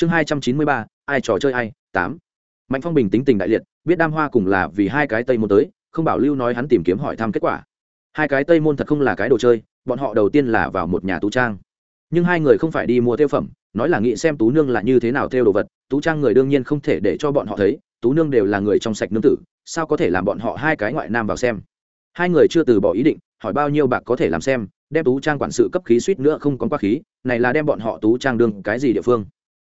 chương hai trăm chín mươi ba, ai trò chơi ai? Tám. Mạnh phong bình tính tình đại liệt, biết đam hoa cùng là vì hai cái tây môn tới, không bảo lưu nói hắn tìm kiếm hỏi thăm kết quả. Hai cái tây môn thật không là cái đồ chơi, bọn họ đầu tiên là vào một nhà tú trang. Nhưng hai người không phải đi mua tiêu phẩm, nói là nghĩ xem tú nương là như thế nào theo đồ vật, tú trang người đương nhiên không thể để cho bọn họ thấy, tú nương đều là người trong sạch nương tử, sao có thể làm bọn họ hai cái ngoại nam vào xem? Hai người chưa từ bỏ ý định, hỏi bao nhiêu bạc có thể làm xem, đem tú trang quản sự cấp khí suýt nữa không có quá khí, này là đem bọn họ tú trang đương cái gì địa phương?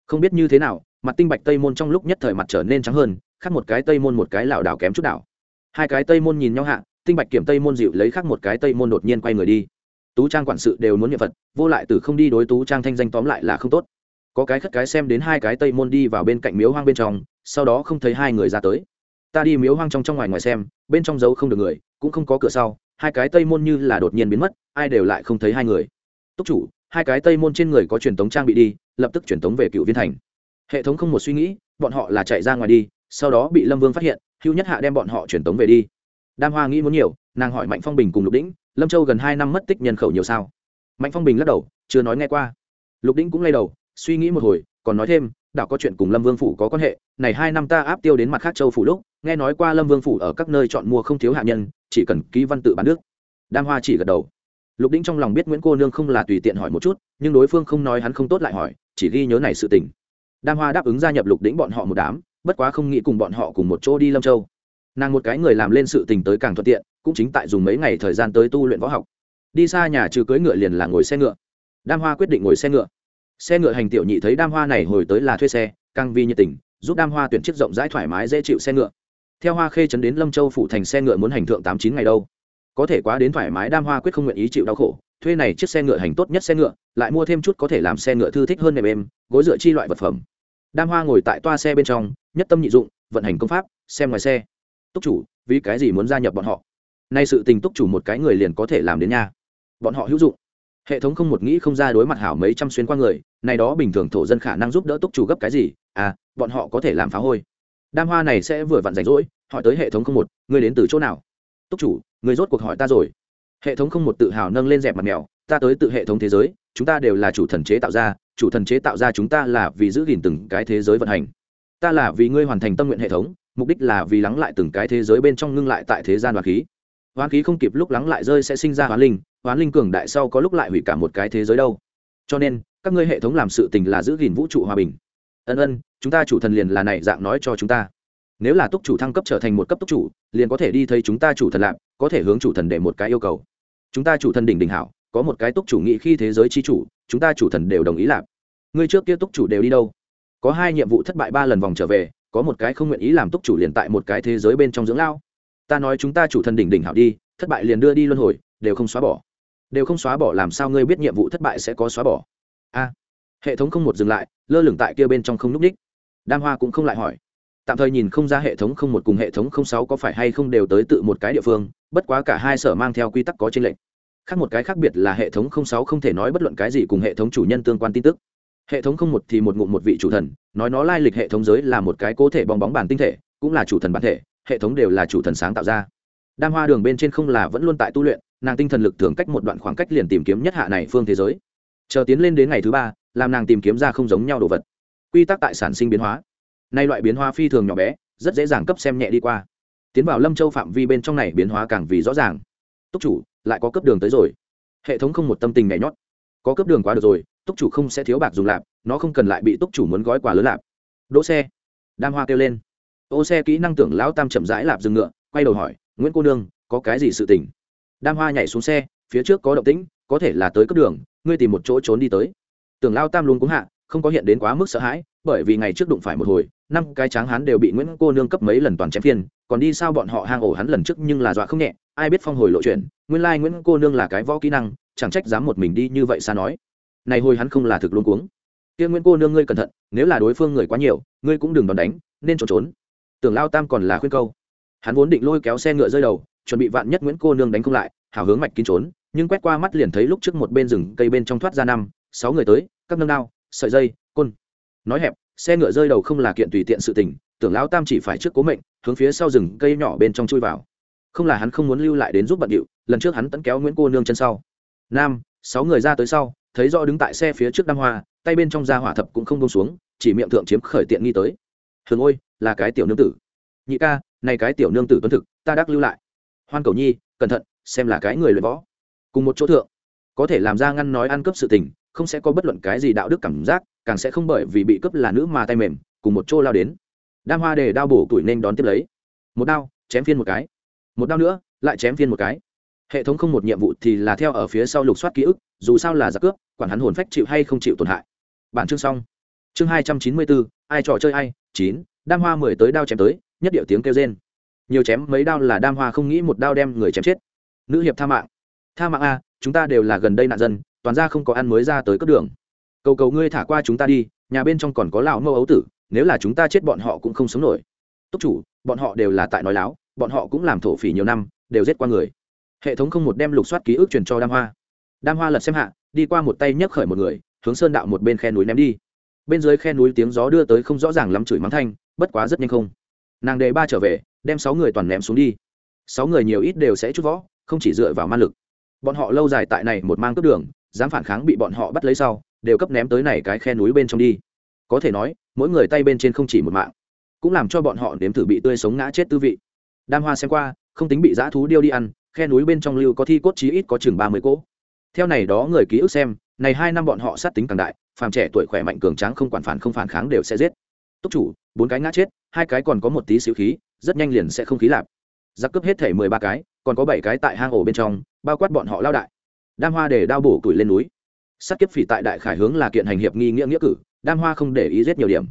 Không biết như thế nào, mặt tinh bạch tây môn trong lúc nhất thời mặt trở nên trắng hơn, khác một cái tây môn một cái lảo đảo kém chút đảo. Hai cái tây môn nhìn nhau hạ, tinh bạch kiểm tây môn dịu lấy khác một cái tây môn đột nhiên quay người đi. Tú trang quản sự đều muốn nhận phật, vô lại từ không đi đối tú trang thanh danh tóm lại là không tốt. Có cái khất cái xem đến hai cái tây môn đi vào bên cạnh miếu hoang bên trong, sau đó không thấy hai người ra tới. Ta đi miếu hoang trong trong ngoài ngoài xem, bên trong giấu không được người, cũng không có cửa sau, hai cái tây môn như là đột nhiên biến mất, ai đều lại không thấy hai người. Túc chủ hai cái tây môn trên người có truyền tống trang bị đi, lập tức truyền tống về cựu viên thành. Hệ thống không một suy nghĩ, bọn họ là chạy ra ngoài đi, sau đó bị lâm vương phát hiện Hưu nhất hạ đem bọn họ truyền tống về đi. Đam hoa nghĩ muốn nhiều, nàng hỏi mạnh phong bình cùng lục đĩnh, lâm châu gần hai năm mất tích nhân khẩu nhiều sao? Mạnh phong bình lắc đầu, chưa nói nghe qua. Lục đĩnh cũng lay đầu, suy nghĩ một hồi, còn nói thêm đạo có chuyện cùng lâm vương phủ có quan hệ, này hai năm ta áp tiêu đến mặt khác châu phủ lúc, nghe nói qua lâm vương phủ ở các nơi chọn mua không thiếu hạ nhân, chỉ cần ký văn tự bán nước. Đam hoa chỉ gật đầu lục đĩnh trong lòng biết nguyễn cô nương không là tùy tiện hỏi một chút, nhưng đối phương không nói hắn không tốt lại hỏi, chỉ ghi nhớ này sự tình. Đam hoa đáp ứng gia nhập lục đĩnh bọn họ một đám, bất quá không nghĩ cùng bọn họ cùng một chỗ đi lâm châu. Nàng một cái người làm lên sự tình tới càng thuận tiện, cũng chính tại dùng mấy ngày thời gian tới tu luyện võ học. Đi xa nhà trừ cưới ngựa liền là ngồi xe ngựa. Đam hoa quyết định ngồi xe ngựa. Xe ngựa hành tiểu nhị thấy đam hoa này hồi tới là thuê xe, càng vi nhiệt tình, giúp đam hoa tuyển chiếc rộng rãi thoải mái dễ chịu xe ngựa. Theo hoa khê chấn đến lâm châu phụ thành xe ngựa muốn hành thượng tám chín ngày đâu có thể quá đến thoải mái, đam hoa quyết không nguyện ý chịu đau khổ. Thuê này chiếc xe ngựa hành tốt nhất xe ngựa, lại mua thêm chút có thể làm xe ngựa thư thích hơn nệm êm, gối dựa chi loại vật phẩm. Đam hoa ngồi tại toa xe bên trong, nhất tâm nhị dụng, vận hành công pháp, xem ngoài xe. Túc chủ, vì cái gì muốn gia nhập bọn họ? Nay sự tình túc chủ một cái người liền có thể làm đến nha. Bọn họ hữu dụng. Hệ thống không một nghĩ không ra đối mặt hảo mấy trăm xuyên qua người, này đó bình thường thổ dân khả năng giúp đỡ túc chủ gấp cái gì? À bọn họ có thể làm phá hôi. Đam hoa này sẽ vừa vặn rảnh rỗi, hỏi tới hệ thống không một người đến từ chỗ nào? Túc chủ, người rốt cuộc hỏi ta rồi. Hệ thống không một tự hào nâng lên dẹp mặt mèo, ta tới tự hệ thống thế giới, chúng ta đều là chủ thần chế tạo ra, chủ thần chế tạo ra chúng ta là vì giữ gìn từng cái thế giới vận hành. Ta là vì ngươi hoàn thành tâm nguyện hệ thống, mục đích là vì lắng lại từng cái thế giới bên trong ngưng lại tại thế gian hoàn khí. Hoàn khí không kịp lúc lắng lại rơi sẽ sinh ra hoàn linh hoàn linh cường đại sau có lúc lại hủy cả một cái thế giới đâu. Cho nên, các ngươi hệ thống làm sự tình là giữ gìn vũ trụ hòa bình. Ân ân, chúng ta chủ thần liền là này dạng nói cho chúng ta nếu là túc chủ thăng cấp trở thành một cấp túc chủ, liền có thể đi thấy chúng ta chủ thần lạp, có thể hướng chủ thần để một cái yêu cầu. Chúng ta chủ thần đỉnh đỉnh hảo, có một cái túc chủ nghị khi thế giới chi chủ, chúng ta chủ thần đều đồng ý lạp. Ngươi trước kia túc chủ đều đi đâu? Có hai nhiệm vụ thất bại ba lần vòng trở về, có một cái không nguyện ý làm túc chủ liền tại một cái thế giới bên trong dưỡng lao. Ta nói chúng ta chủ thần đỉnh đỉnh hảo đi, thất bại liền đưa đi luân hồi, đều không xóa bỏ. Đều không xóa bỏ làm sao ngươi biết nhiệm vụ thất bại sẽ có xóa bỏ? A. Hệ thống không một dừng lại, lơ lửng tại kia bên trong không n ú c ních đam hoa cũng không lại hỏi tạm thời nhìn không ra hệ thống không một cùng hệ thống không sáu có phải hay không đều tới tự một cái địa phương, bất quá cả hai sở mang theo quy tắc có trên lệnh khác một cái khác biệt là hệ thống không sáu không thể nói bất luận cái gì cùng hệ thống chủ nhân tương quan tin tức. Hệ thống không một thì một ngụm một vị chủ thần, nói nó lai lịch hệ thống giới là một cái cố thể bong bóng bản tinh thể, cũng là chủ thần bản thể, hệ thống đều là chủ thần sáng tạo ra. Đam hoa đường bên trên không là vẫn luôn tại tu luyện, nàng tinh thần lực thường cách một đoạn khoảng cách liền tìm kiếm nhất hạ này phương thế giới. Chờ tiến lên đến ngày thứ ba, làm nàng tìm kiếm ra không giống nhau đồ vật. Quy tắc tại sản sinh biến hóa nay loại biến hóa phi thường nhỏ bé, rất dễ dàng cấp xem nhẹ đi qua. Tiến vào lâm châu phạm vi bên trong này biến hóa càng vì rõ ràng. Túc chủ, lại có cấp đường tới rồi. Hệ thống không một tâm tình nhảy nhót. Có cấp đường quá được rồi, túc chủ không sẽ thiếu bạc dùng lạp, nó không cần lại bị túc chủ muốn gói quà lớn lạp. Đỗ xe. Đam hoa kêu lên. Ô xe kỹ năng tưởng lão tam chậm rãi lạp dừng ngựa, quay đầu hỏi, nguyễn cô nương, có cái gì sự tình? Đam hoa nhảy xuống xe, phía trước có động tĩnh, có thể là tới cấp đường, ngươi tìm một chỗ trốn đi tới. Tưởng lao tam luôn cúng hạ, không có hiện đến quá mức sợ hãi bởi vì ngày trước đụng phải một hồi, năm cái tráng hắn đều bị nguyễn cô nương cấp mấy lần toàn chém phiên còn đi sao bọn họ hang ổ hắn lần trước nhưng là dọa không nhẹ, ai biết phong hồi lộ chuyện, nguyên lai nguyễn cô nương là cái võ kỹ năng, chẳng trách dám một mình đi như vậy xa nói. Này hồi hắn không là thực luôn cuống. Kia nguyễn cô nương ngươi cẩn thận, nếu là đối phương người quá nhiều, ngươi cũng đừng đòn đánh, nên trốn trốn. Tưởng lao tam còn là khuyên câu. Hắn vốn định lôi kéo xe ngựa rơi đầu, chuẩn bị vạn nhất nguyễn cô nương đánh không lại hào hướng mạch kín trốn, nhưng quét qua mắt liền thấy lúc trước một bên rừng cây bên trong thoát ra năm, sáu người tới, các nâng đao, sợi dây, côn nói hẹp, xe ngựa rơi đầu không là kiện tùy tiện sự tình, tưởng lão tam chỉ phải trước cố mệnh, hướng phía sau rừng cây nhỏ bên trong chui vào. Không là hắn không muốn lưu lại đến giúp bận điệu, lần trước hắn tẫn kéo nguyễn cô nương chân sau. Nam, sáu người ra tới sau, thấy rõ đứng tại xe phía trước đam hoa, tay bên trong da hỏa thập cũng không bông xuống, chỉ miệng thượng chiếm khởi tiện nghi tới. Hường ôi, là cái tiểu nương tử. Nhị ca, này cái tiểu nương tử tuân thực, ta đắc lưu lại. Hoan cầu nhi, cẩn thận, xem là cái người luyện võ. Cùng một chỗ thượng, có thể làm ra ngăn nói ăn cướp sự tình, không sẽ có bất luận cái gì đạo đức cảm giác càng sẽ không bởi vì bị cướp là nữ mà tay mềm, cùng một chỗ lao đến. Đam hoa để đao bổ tuổi nên đón tiếp lấy. Một đao, chém phiên một cái. Một đao nữa, lại chém phiên một cái. Hệ thống không một nhiệm vụ thì là theo ở phía sau lục soát ký ức, dù sao là giặc cướp, quản hắn hồn phách chịu hay không chịu tổn hại. Bản chương xong. Chương hai trăm chín mươi bốn, ai trò chơi ai? Chín, đam hoa mười tới đao chém tới, nhất điệu tiếng kêu rên. Nhiều chém mấy đao là đam hoa không nghĩ một đao đem người chém chết. Nữ hiệp tha mạng. Tha mạng a chúng ta đều là gần đây nạn dân, toàn ra không có ăn mới ra tới cướp đường cầu cầu ngươi thả qua chúng ta đi, nhà bên trong còn có lão mâu ấu tử, nếu là chúng ta chết bọn họ cũng không sống nổi. Túc chủ, bọn họ đều là tại nói láo, bọn họ cũng làm thổ phỉ nhiều năm, đều giết qua người. Hệ thống không một đem lục soát ký ức truyền cho đam hoa. Đam hoa lật xem hạ, đi qua một tay nhấc khởi một người, hướng sơn đạo một bên khe núi ném đi. Bên dưới khe núi tiếng gió đưa tới không rõ ràng lắm chửi mắng thanh, bất quá rất nhanh không. Nàng đề ba trở về, đem sáu người toàn ném xuống đi. Sáu người nhiều ít đều sẽ chút võ, không chỉ dựa vào man lực. Bọn họ lâu dài tại này một mang cướp đường, dám phản kháng bị bọn họ bắt lấy sau đều cấp ném tới này cái khe núi bên trong đi. Có thể nói, mỗi người tay bên trên không chỉ một mạng, cũng làm cho bọn họ nếm thử bị tươi sống ngã chết tư vị. Đam hoa xem qua, không tính bị dã thú điêu đi ăn, khe núi bên trong lưu có thi cốt chí ít có chừng ba mươi cỗ. Theo này đó người ký ức xem, này hai năm bọn họ sát tính càng đại, phàm trẻ tuổi khỏe mạnh cường tráng không quản phản không phản kháng đều sẽ giết. Túc chủ, bốn cái ngã chết, hai cái còn có một tí xíu khí, rất nhanh liền sẽ không khí lạp. Giặc cướp hết thể mười ba cái, còn có bảy cái tại hang ổ bên trong, bao quát bọn họ lao đại. Đam hoa để đao bổ tuổi lên núi sát kiếp phỉ tại đại khải hướng là kiện hành hiệp nghi nghĩa nghĩa cử, đam hoa không để ý giết nhiều điểm.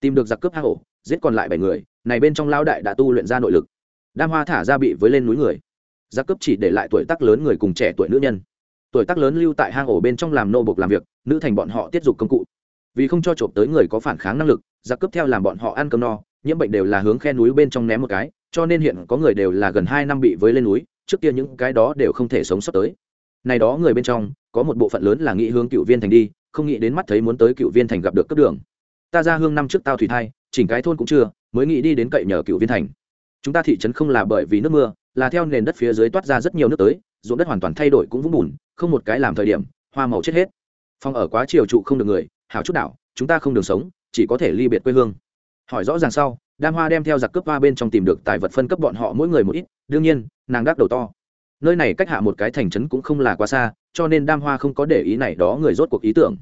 Tìm được giặc cướp hang ổ giết còn lại bảy người, này bên trong lao đại đã tu luyện ra nội lực. Đam hoa thả ra bị với lên núi người. Giặc cướp chỉ để lại tuổi tác lớn người cùng trẻ tuổi nữ nhân. Tuổi tác lớn lưu tại hang ổ bên trong làm nô bộc làm việc, nữ thành bọn họ tiết dục công cụ. Vì không cho trộm tới người có phản kháng năng lực, giặc cướp theo làm bọn họ ăn cơm no, nhiễm bệnh đều là hướng khe núi bên trong ném một cái, cho nên hiện có người đều là gần hai năm bị với lên núi, trước kia những cái đó đều không thể sống sót tới này đó người bên trong, có một bộ phận lớn là nghĩ hướng cựu viên thành đi, không nghĩ đến mắt thấy muốn tới cựu viên thành gặp được cấp đường. Ta ra hương năm trước tao thủy thai, chỉnh cái thôn cũng chưa, mới nghĩ đi đến cậy nhờ cựu viên thành. Chúng ta thị trấn không là bởi vì nước mưa, là theo nền đất phía dưới toát ra rất nhiều nước tới, ruộng đất hoàn toàn thay đổi cũng vũng bùn, không một cái làm thời điểm, hoa màu chết hết. Phòng ở quá chiều trụ không được người, hảo chút đảo, chúng ta không đường sống, chỉ có thể ly biệt quê hương. Hỏi rõ ràng sau đam hoa đem theo giặc cướp hoa bên trong tìm được tài vật phân cấp bọn họ mỗi người một ít, đương nhiên, nàng đắc đầu to nơi này cách hạ một cái thành trấn cũng không là quá xa, cho nên đam hoa không có để ý này đó người rốt cuộc ý tưởng.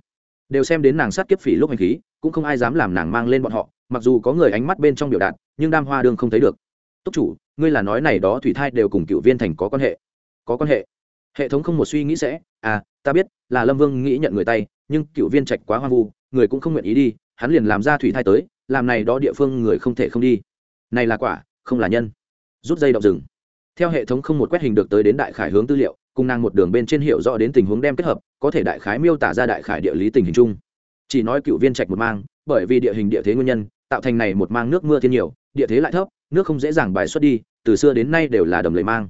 Đều xem đến nàng sát kiếp phỉ lúc hành khí, cũng không ai dám làm nàng mang lên bọn họ, mặc dù có người ánh mắt bên trong biểu đạt, nhưng đam hoa đương không thấy được. Túc chủ, ngươi là nói này đó thủy thai đều cùng cựu viên thành có quan hệ? Có quan hệ. Hệ thống không một suy nghĩ sẽ à ta biết, là lâm vương nghĩ nhận người tay, nhưng cựu viên trạch quá hoang vu, người cũng không nguyện ý đi, hắn liền làm ra thủy thai tới, làm này đó địa phương người không thể không đi. Này là quả, không là nhân. Rút dây động rừng theo hệ thống không một quét hình được tới đến đại khải hướng tư liệu, cùng nàng một đường bên trên hiệu rõ đến tình huống đem kết hợp, có thể đại khái miêu tả ra đại khải địa lý tình hình chung. Chỉ nói cựu viên trạch một mang, bởi vì địa hình địa thế nguyên nhân, tạo thành này một mang nước mưa thiên nhiều, địa thế lại thấp, nước không dễ dàng bài xuất đi, từ xưa đến nay đều là đầm lầy mang.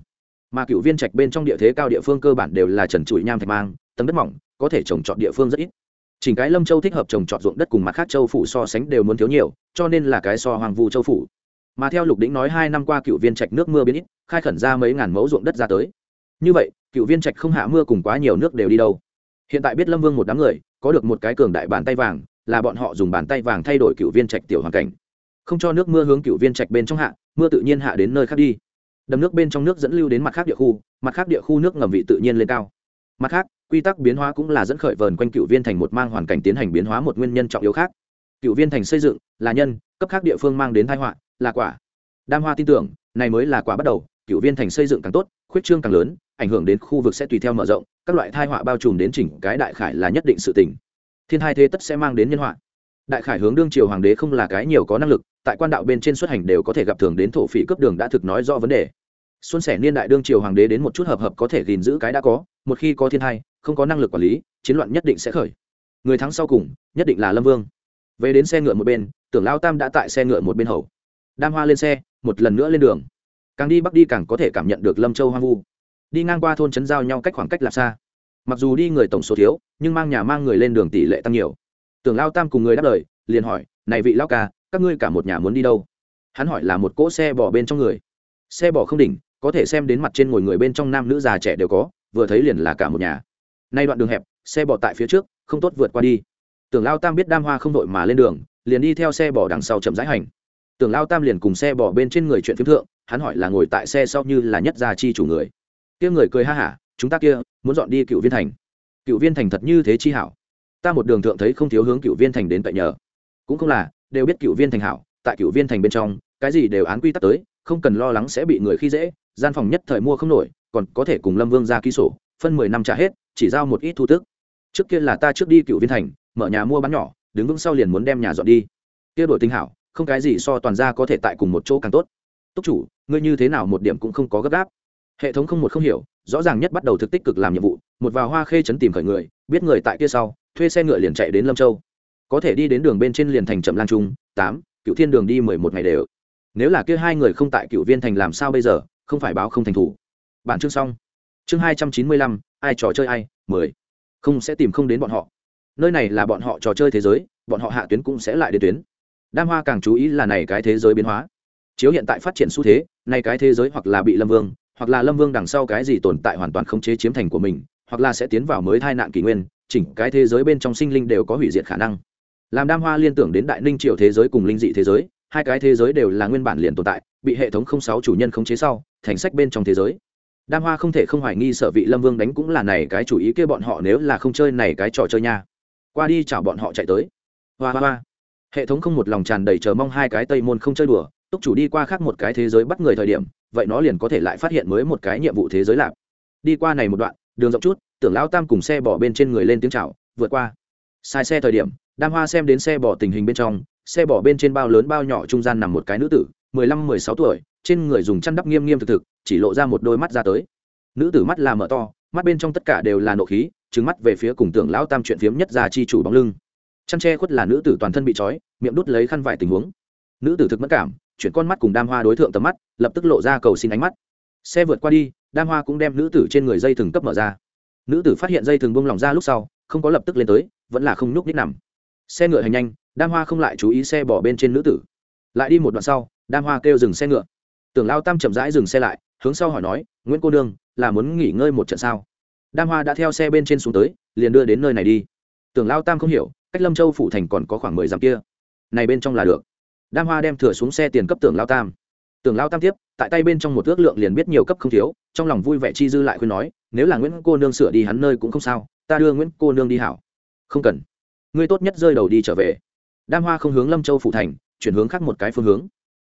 Mà cựu viên trạch bên trong địa thế cao địa phương cơ bản đều là trần trụi nham thạch mang tấm đất mỏng, có thể trồng trọt địa phương rất ít. Chỉnh cái lâm châu thích hợp trồng trọt ruộng đất cùng mặt khác châu phủ so sánh đều muốn thiếu nhiều, cho nên là cái so hoàng vu châu phủ mà theo lục đĩnh nói hai năm qua cựu viên trạch nước mưa biến ít, khai khẩn ra mấy ngàn mẫu ruộng đất ra tới. Như vậy, cựu viên trạch không hạ mưa cùng quá nhiều nước đều đi đâu. Hiện tại biết lâm vương một đám người, có được một cái cường đại bàn tay vàng, là bọn họ dùng bàn tay vàng thay đổi cựu viên trạch tiểu hoàn cảnh. Không cho nước mưa hướng cựu viên trạch bên trong hạ, mưa tự nhiên hạ đến nơi khác đi. Đầm nước bên trong nước dẫn lưu đến mặt khác địa khu, mặt khác địa khu nước ngầm vị tự nhiên lên cao. Mặt khác, quy tắc biến hóa cũng là dẫn khởi vờn quanh cựu viên thành một mang hoàn cảnh tiến hành biến hóa một nguyên nhân trọng yếu khác. Cựu viên thành xây dựng là nhân, cấp khác địa phương mang đến thái họa là quả. Đam hoa tin tưởng, này mới là quả bắt đầu, cựu viên thành xây dựng càng tốt, khuyết trương càng lớn, ảnh hưởng đến khu vực sẽ tùy theo mở rộng, các loại thai họa bao trùm đến chỉnh cái đại khải là nhất định sự tình. Thiên hai thế tất sẽ mang đến nhân họa. Đại khải hướng đương triều hoàng đế không là cái nhiều có năng lực, tại quan đạo bên trên xuất hành đều có thể gặp thường đến thổ phỉ cấp đường đã thực nói rõ vấn đề. Xuân sẻ niên đại đương triều hoàng đế đến một chút hợp hợp có thể gìn giữ cái đã có, một khi có thiên hai không có năng lực quản lý, chiến loạn nhất định sẽ khởi. Người thắng sau cùng, nhất định là lâm vương. Về đến xe ngựa một bên, tưởng lao tam đã tại xe ngựa một bên hầu đam hoa lên xe, một lần nữa lên đường. Càng đi bắc đi càng có thể cảm nhận được lâm châu hoang vu. Đi ngang qua thôn trấn giao nhau cách khoảng cách là xa. Mặc dù đi người tổng số thiếu, nhưng mang nhà mang người lên đường tỷ lệ tăng nhiều. Tưởng lao tam cùng người đáp lời, liền hỏi, này vị lao ca, các ngươi cả một nhà muốn đi đâu? Hắn hỏi là một cỗ xe bỏ bên trong người. Xe bỏ không đỉnh, có thể xem đến mặt trên ngồi người bên trong nam nữ già trẻ đều có, vừa thấy liền là cả một nhà. Nay đoạn đường hẹp, xe bỏ tại phía trước, không tốt vượt qua đi. Tưởng lao tam biết đam hoa không đội mà lên đường, liền đi theo xe bỏ đằng sau chậm rãi hành tưởng lao tam liền cùng xe bỏ bên trên người chuyện phiếm thượng, hắn hỏi là ngồi tại xe sau như là nhất gia chi chủ người. Kia người cười ha hả, chúng ta kia, muốn dọn đi cựu viên thành. Cựu viên thành thật như thế chi hảo. Ta một đường thượng thấy không thiếu hướng cựu viên thành đến tại nhờ. Cũng không là, đều biết cựu viên thành hảo, tại cựu viên thành bên trong, cái gì đều án quy tắc tới, không cần lo lắng sẽ bị người khi dễ, gian phòng nhất thời mua không nổi, còn có thể cùng lâm vương ra ký sổ, phân mười năm trả hết, chỉ giao một ít thu tức. Trước kia là ta trước đi cựu viên thành, mở nhà mua bán nhỏ, đứng vững sau liền muốn đem nhà dọn đi. Kia đổi tinh hảo không cái gì so toàn ra có thể tại cùng một chỗ càng tốt. Túc chủ, ngươi như thế nào một điểm cũng không có gấp gáp. Hệ thống không một không hiểu, rõ ràng nhất bắt đầu thực tích cực làm nhiệm vụ, một vào hoa khê chấn tìm khởi người, biết người tại kia sau, thuê xe ngựa liền chạy đến lâm châu. Có thể đi đến đường bên trên liền thành chậm lan trung, tám cựu thiên đường đi mười một ngày đều. Nếu là kia hai người không tại cựu viên thành làm sao bây giờ, không phải báo không thành thủ. Bản chương xong. Chương hai trăm chín mươi lăm, ai trò chơi ai, mười. Không sẽ tìm không đến bọn họ. Nơi này là bọn họ trò chơi thế giới, bọn họ hạ tuyến cũng sẽ lại đến tuyến đam hoa càng chú ý là này cái thế giới biến hóa. Chiếu hiện tại phát triển xu thế, này cái thế giới hoặc là bị lâm vương, hoặc là lâm vương đằng sau cái gì tồn tại hoàn toàn không chế chiếm thành của mình, hoặc là sẽ tiến vào mới thai nạn kỷ nguyên, chỉnh cái thế giới bên trong sinh linh đều có hủy diệt khả năng. Làm đam hoa liên tưởng đến đại ninh triều thế giới cùng linh dị thế giới, hai cái thế giới đều là nguyên bản liền tồn tại, bị hệ thống không sáu chủ nhân khống chế sau, thành sách bên trong thế giới. Đam hoa không thể không hoài nghi sợ vị lâm vương đánh cũng là này cái chủ ý kia bọn họ nếu là không chơi này cái trò chơi nha. Qua đi chào bọn họ chạy tới. Hoa hoa hoa hệ thống không một lòng tràn đầy chờ mong hai cái tây môn không chơi đùa, túc chủ đi qua khác một cái thế giới bắt người thời điểm, vậy nó liền có thể lại phát hiện mới một cái nhiệm vụ thế giới lạp. Đi qua này một đoạn, đường rộng chút, tưởng lão tam cùng xe bỏ bên trên người lên tiếng chào, vượt qua. Sai xe thời điểm, đam hoa xem đến xe bỏ tình hình bên trong, xe bỏ bên trên bao lớn bao nhỏ trung gian nằm một cái nữ tử, mười lăm, mười sáu tuổi, trên người dùng chăn đắp nghiêm nghiêm thực thực, chỉ lộ ra một đôi mắt ra tới. Nữ tử mắt là mở to, mắt bên trong tất cả đều là nộ khí trứng mắt về phía cùng tưởng lão tam chuyện phiếm nhất ra chi chủ bóng lưng chăn tre khuất là nữ tử toàn thân bị trói, miệng đút lấy khăn vải tình huống. Nữ tử thực mất cảm, chuyển con mắt cùng đam hoa đối tượng tầm mắt, lập tức lộ ra cầu xin ánh mắt. Xe vượt qua đi, đam hoa cũng đem nữ tử trên người dây thừng cấp mở ra. Nữ tử phát hiện dây thừng bông lỏng ra lúc sau, không có lập tức lên tới, vẫn là không nhúc nít nằm. Xe ngựa hành nhanh, đam hoa không lại chú ý xe bỏ bên trên nữ tử. Lại đi một đoạn sau, đam hoa kêu dừng xe ngựa. Tưởng lao tam chậm rãi dừng xe lại, hướng sau hỏi nói, nguyễn cô đương là muốn nghỉ ngơi một trận sao? Đam hoa đã theo xe bên trên xuống tới, liền đưa đến nơi này đi. Tưởng lao tam không hiểu cách lâm châu phủ thành còn có khoảng mười dặm kia. Này bên trong là được. Đam hoa đem thừa xuống xe tiền cấp tưởng lao tam. Tưởng lao tam tiếp, tại tay bên trong một ước lượng liền biết nhiều cấp không thiếu, trong lòng vui vẻ chi dư lại khuyên nói, nếu là nguyễn cô nương sửa đi hắn nơi cũng không sao, ta đưa nguyễn cô nương đi hảo. Không cần. Ngươi tốt nhất rơi đầu đi trở về. Đam hoa không hướng lâm châu phủ thành, chuyển hướng khác một cái phương hướng.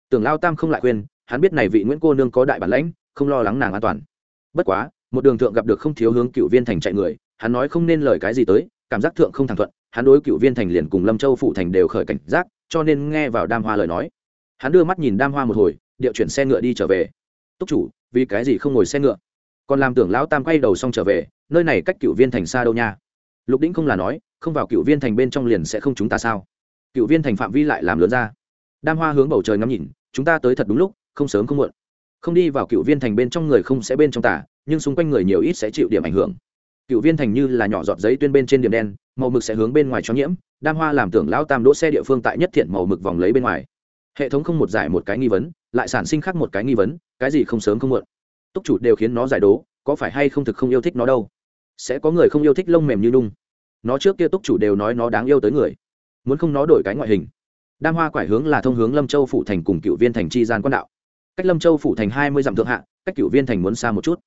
Tưởng lao tam không lại khuyên, hắn biết này vị nguyễn cô nương có đại bản lãnh, không lo lắng nàng an toàn. Bất quá, một đường thượng gặp được không thiếu hướng cựu viên thành chạy người, hắn nói không nên lời cái gì tới cảm giác thượng không thẳng thuận, hắn đối cựu viên thành liền cùng lâm châu phụ thành đều khởi cảnh giác, cho nên nghe vào đam hoa lời nói, hắn đưa mắt nhìn đam hoa một hồi, điệu chuyển xe ngựa đi trở về. Túc chủ, vì cái gì không ngồi xe ngựa? Còn làm tưởng lão tam quay đầu xong trở về, nơi này cách cựu viên thành xa đâu nha? Lục đĩnh không là nói, không vào cựu viên thành bên trong liền sẽ không chúng ta sao? Cựu viên thành phạm vi lại làm lớn ra. Đam hoa hướng bầu trời ngắm nhìn, chúng ta tới thật đúng lúc, không sớm không muộn. Không đi vào cựu viên thành bên trong người không sẽ bên trong tả nhưng xung quanh người nhiều ít sẽ chịu điểm ảnh hưởng cựu viên thành như là nhỏ giọt giấy tuyên bên trên điểm đen, màu mực sẽ hướng bên ngoài cho nhiễm, đam hoa làm tưởng lão tam đỗ xe địa phương tại nhất thiện màu mực vòng lấy bên ngoài. Hệ thống không một giải một cái nghi vấn, lại sản sinh khác một cái nghi vấn, cái gì không sớm không muộn. Túc chủ đều khiến nó giải đố, có phải hay không thực không yêu thích nó đâu? Sẽ có người không yêu thích lông mềm như đung nó trước kia túc chủ đều nói nó đáng yêu tới người. Muốn không nó đổi cái ngoại hình. Đam hoa quải hướng là thông hướng lâm châu phủ thành cùng cựu viên thành chi gian quan đạo. Cách lâm châu phủ thành hai mươi dặm thượng hạ, cách cựu viên thành muốn xa một chút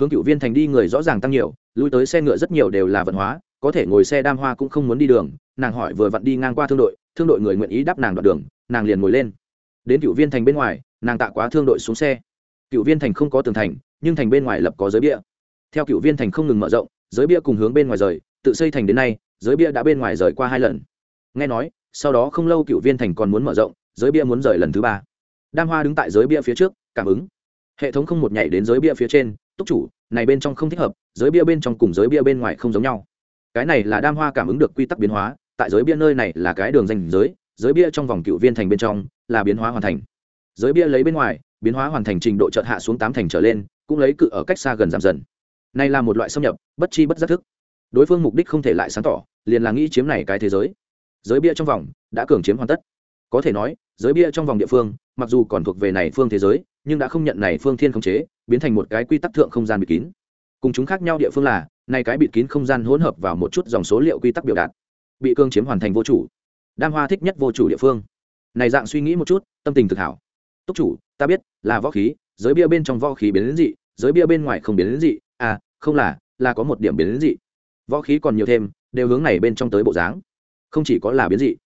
hướng cựu viên thành đi người rõ ràng tăng nhiều, lui tới xe ngựa rất nhiều đều là vận hóa, có thể ngồi xe đam hoa cũng không muốn đi đường. Nàng hỏi vừa vặn đi ngang qua thương đội thương đội người nguyện ý đáp nàng đoạn đường, nàng liền ngồi lên. Đến cựu viên thành bên ngoài, nàng tạ quá thương đội xuống xe. Cựu viên thành không có tường thành, nhưng thành bên ngoài lập có giới bia. Theo cựu viên thành không ngừng mở rộng, giới bia cùng hướng bên ngoài rời, tự xây thành đến nay, giới bia đã bên ngoài rời qua hai lần. Nghe nói, sau đó không lâu cựu viên thành còn muốn mở rộng, giới bia muốn rời lần thứ ba. Đam hoa đứng tại giới bia phía trước, cảm ứng hệ thống không một nhảy đến giới bia phía trên, túc chủ, này bên trong không thích hợp, giới bia bên trong cùng giới bia bên ngoài không giống nhau. Cái này là đam hoa cảm ứng được quy tắc biến hóa, tại giới bia nơi này là cái đường danh giới giới bia trong vòng cựu viên thành bên trong là biến hóa hoàn thành. Giới bia lấy bên ngoài, biến hóa hoàn thành trình độ chợt hạ xuống tám thành trở lên, cũng lấy cự ở cách xa gần giảm dần. Này là một loại xâm nhập, bất chi bất giác thức. Đối phương mục đích không thể lại sáng tỏ, liền là nghĩ chiếm này cái thế giới. Giới bia trong vòng đã cường chiếm hoàn tất. Có thể nói, giới bia trong vòng địa phương, mặc dù còn thuộc về này phương thế giới nhưng đã không nhận này phương thiên khống chế, biến thành một cái quy tắc thượng không gian bịt kín. Cùng chúng khác nhau địa phương là nay cái bịt kín không gian hỗn hợp vào một chút dòng số liệu quy tắc biểu đạt. Bị cương chiếm hoàn thành vô chủ. Đam hoa thích nhất vô chủ địa phương. Này dạng suy nghĩ một chút, tâm tình thực hảo. Túc chủ, ta biết, là võ khí, giới bia bên trong võ khí biến đến dị, giới bia bên ngoài không biến đến dị. À không là là có một điểm biến đến dị. Võ khí còn nhiều thêm, đều hướng này bên trong tới bộ dáng. Không chỉ có là biến dị.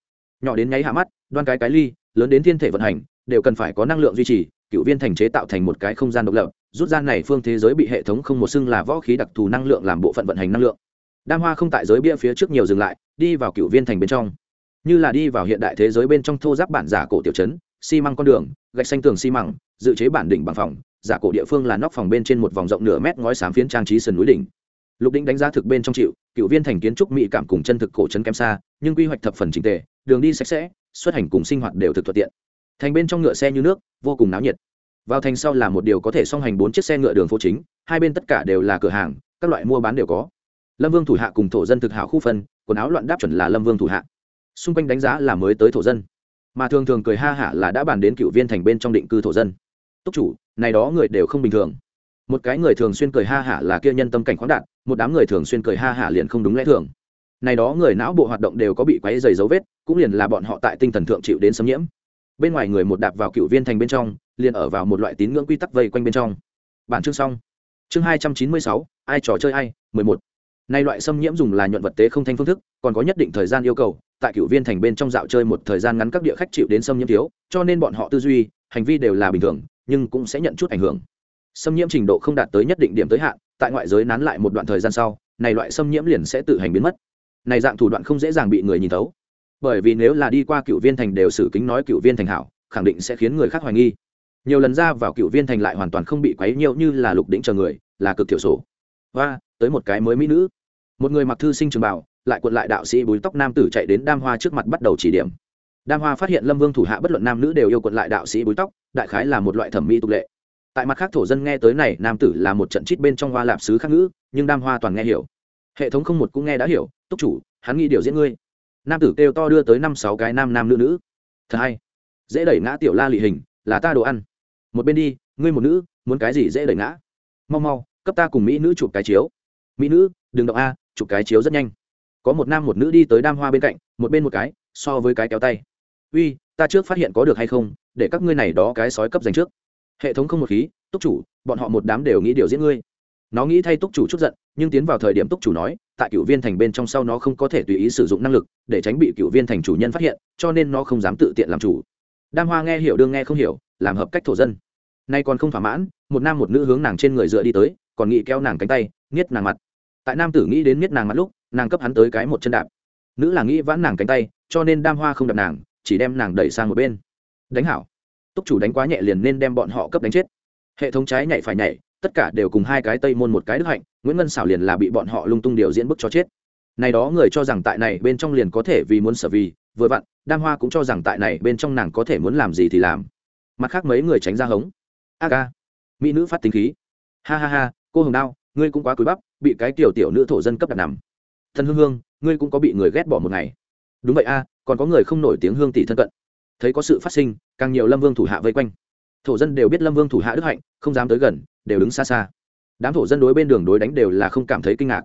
Nhỏ đến nháy hạ mắt, đoan cái cái ly, lớn đến thiên thể vận hành, đều cần phải có năng lượng duy trì cựu viên thành chế tạo thành một cái không gian độc lập, rút gian này phương thế giới bị hệ thống không một xưng là võ khí đặc thù năng lượng làm bộ phận vận hành năng lượng. Đam hoa không tại giới bia phía trước nhiều dừng lại, đi vào cựu viên thành bên trong. Như là đi vào hiện đại thế giới bên trong thô giáp bản giả cổ tiểu chấn xi măng con đường, gạch xanh tường xi măng, dự chế bản đỉnh bằng phòng, giả cổ địa phương là nóc phòng bên trên một vòng rộng nửa mét ngói xám phiến trang trí sườn núi đỉnh. Lục đỉnh đánh giá thực bên trong chịu, cựu viên thành kiến trúc mỹ cảm cùng chân thực cổ trấn kém xa, nhưng quy hoạch thập phần trình tề, đường đi sạch sẽ, xuất hành cùng sinh hoạt đều thực thuận tiện thành bên trong ngựa xe như nước, vô cùng náo nhiệt. Vào thành sau là một điều có thể song hành bốn chiếc xe ngựa đường phố chính, hai bên tất cả đều là cửa hàng, các loại mua bán đều có. Lâm vương thủ hạ cùng thổ dân thực hảo khu phân, quần áo loạn đáp chuẩn là lâm vương thủ hạ. Xung quanh đánh giá là mới tới thổ dân. Mà thường thường cười ha hả là đã bàn đến cựu viên thành bên trong định cư thổ dân. Túc chủ, này đó người đều không bình thường. Một cái người thường xuyên cười ha hả là kia nhân tâm cảnh khoáng đạt, một đám người thường xuyên cười ha hả liền không đúng lẽ thường. Này đó người não bộ hoạt động đều có bị quấy dày dấu vết, cũng liền là bọn họ tại tinh thần thượng chịu đến xâm nhiễm bên ngoài người một đạp vào cựu viên thành bên trong, liền ở vào một loại tín ngưỡng quy tắc vây quanh bên trong. Bản chương xong. Chương hai trăm chín mươi sáu, ai trò chơi ai, mười một. Nay loại xâm nhiễm dùng là nhuận vật tế không thanh phương thức, còn có nhất định thời gian yêu cầu, tại cựu viên thành bên trong dạo chơi một thời gian ngắn các địa khách chịu đến xâm nhiễm thiếu, cho nên bọn họ tư duy, hành vi đều là bình thường, nhưng cũng sẽ nhận chút ảnh hưởng. Xâm nhiễm trình độ không đạt tới nhất định điểm tới hạn, tại ngoại giới nán lại một đoạn thời gian sau, này loại xâm nhiễm liền sẽ tự hành biến mất. Này dạng thủ đoạn không dễ dàng bị người nhìn thấu bởi vì nếu là đi qua cựu viên thành đều xử kính nói cựu viên thành hảo, khẳng định sẽ khiến người khác hoài nghi. Nhiều lần ra vào cựu viên thành lại hoàn toàn không bị quấy nhiễu như là lục đỉnh chờ người, là cực thiểu số. Và, tới một cái mới mỹ nữ. Một người mặc thư sinh trường bảo lại cuộn lại đạo sĩ búi tóc nam tử chạy đến đam hoa trước mặt bắt đầu chỉ điểm. Đam hoa phát hiện lâm vương thủ hạ bất luận nam nữ đều yêu cuộn lại đạo sĩ búi tóc, đại khái là một loại thẩm mỹ tục lệ. Tại mặt khác thổ dân nghe tới này, nam tử là một trận chít bên trong hoa lạp sứ khác ngữ, nhưng đam hoa toàn nghe hiểu. Hệ thống không một cũng nghe đã hiểu, túc chủ, hắn nghĩ điều diễn ngươi nam tử kêu to đưa tới năm sáu cái nam nam nữ nữ. Thật hay. Dễ đẩy ngã tiểu la lị hình, là ta đồ ăn. Một bên đi, ngươi một nữ, muốn cái gì dễ đẩy ngã? Mau mau, cấp ta cùng mỹ nữ chụp cái chiếu. Mỹ nữ, đừng động a, chụp cái chiếu rất nhanh. Có một nam một nữ đi tới đam hoa bên cạnh, một bên một cái, so với cái kéo tay. Uy, ta trước phát hiện có được hay không, để các ngươi này đó cái sói cấp dành trước. Hệ thống không một khí, túc chủ, bọn họ một đám đều nghĩ điều diễn ngươi. Nó nghĩ thay túc chủ chút giận, nhưng tiến vào thời điểm túc chủ nói tại cựu viên thành bên trong sau nó không có thể tùy ý sử dụng năng lực, để tránh bị cựu viên thành chủ nhân phát hiện, cho nên nó không dám tự tiện làm chủ. Đam hoa nghe hiểu đương nghe không hiểu, làm hợp cách thổ dân. Nay còn không thỏa mãn, một nam một nữ hướng nàng trên người dựa đi tới, còn nghĩ kéo nàng cánh tay, nghiết nàng mặt. Tại nam tử nghĩ đến nghiết nàng mặt lúc, nàng cấp hắn tới cái một chân đạp. Nữ là nghĩ vãn nàng cánh tay, cho nên đam hoa không đập nàng, chỉ đem nàng đẩy sang một bên. Đánh hảo. Túc chủ đánh quá nhẹ liền nên đem bọn họ cấp đánh chết. Hệ thống trái nhảy phải nhảy, tất cả đều cùng hai cái tây môn một cái đức hạnh nguyễn ngân xảo liền là bị bọn họ lung tung điều diễn bức cho chết này đó người cho rằng tại này bên trong liền có thể vì muốn sở vì vừa vặn đam hoa cũng cho rằng tại này bên trong nàng có thể muốn làm gì thì làm mặt khác mấy người tránh ra hống a ca mỹ nữ phát tính khí ha ha ha cô hồng đao ngươi cũng quá cúi bắp bị cái tiểu tiểu nữ thổ dân cấp đặt nằm thân hương hương ngươi cũng có bị người ghét bỏ một ngày đúng vậy a còn có người không nổi tiếng hương tỷ thân cận thấy có sự phát sinh càng nhiều lâm vương thủ hạ vây quanh thổ dân đều biết lâm vương thủ hạ đức hạnh không dám tới gần đều đứng xa xa đám thổ dân đối bên đường đối đánh đều là không cảm thấy kinh ngạc.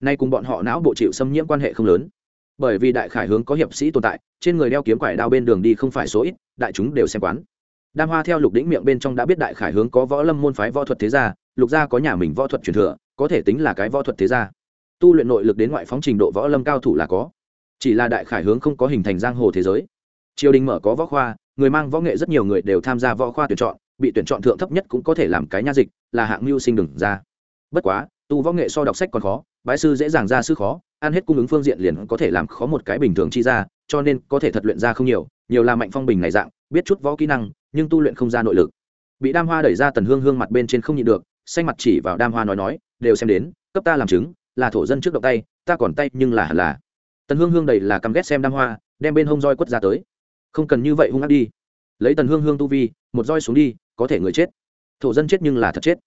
Nay cùng bọn họ não bộ chịu xâm nhiễm quan hệ không lớn. Bởi vì đại khải hướng có hiệp sĩ tồn tại, trên người đeo kiếm quải đao bên đường đi không phải số ít, đại chúng đều xem quán. Đam hoa theo lục đĩnh miệng bên trong đã biết đại khải hướng có võ lâm môn phái võ thuật thế gia, lục gia có nhà mình võ thuật truyền thừa, có thể tính là cái võ thuật thế gia. Tu luyện nội lực đến ngoại phóng trình độ võ lâm cao thủ là có. Chỉ là đại khải hướng không có hình thành giang hồ thế giới. Triều đình mở có võ khoa, người mang võ nghệ rất nhiều người đều tham gia võ khoa tuyển chọn bị tuyển chọn thượng thấp nhất cũng có thể làm cái nha dịch, là hạng mưu sinh đừng ra. Bất quá, tu võ nghệ so đọc sách còn khó, bái sư dễ dàng ra sư khó, ăn hết cung ứng phương diện liền có thể làm khó một cái bình thường chi ra cho nên có thể thật luyện ra không nhiều nhiều là mạnh phong bình này dạng, biết chút võ kỹ năng, nhưng tu luyện không ra nội lực. Bị đam hoa đẩy ra tần hương hương mặt bên trên không nhịn được, xanh mặt chỉ vào đam hoa nói nói, đều xem đến, cấp ta làm chứng, là thổ dân trước động tay, ta còn tay nhưng là hẳn là. Tần hương hương đầy là căm ghét xem đam hoa, đem bên hông roi quất ra tới. Không cần như vậy hung ác đi. Lấy tần hương hương tu vi, một roi xuống đi có thể người chết. Thổ dân chết nhưng là thật chết.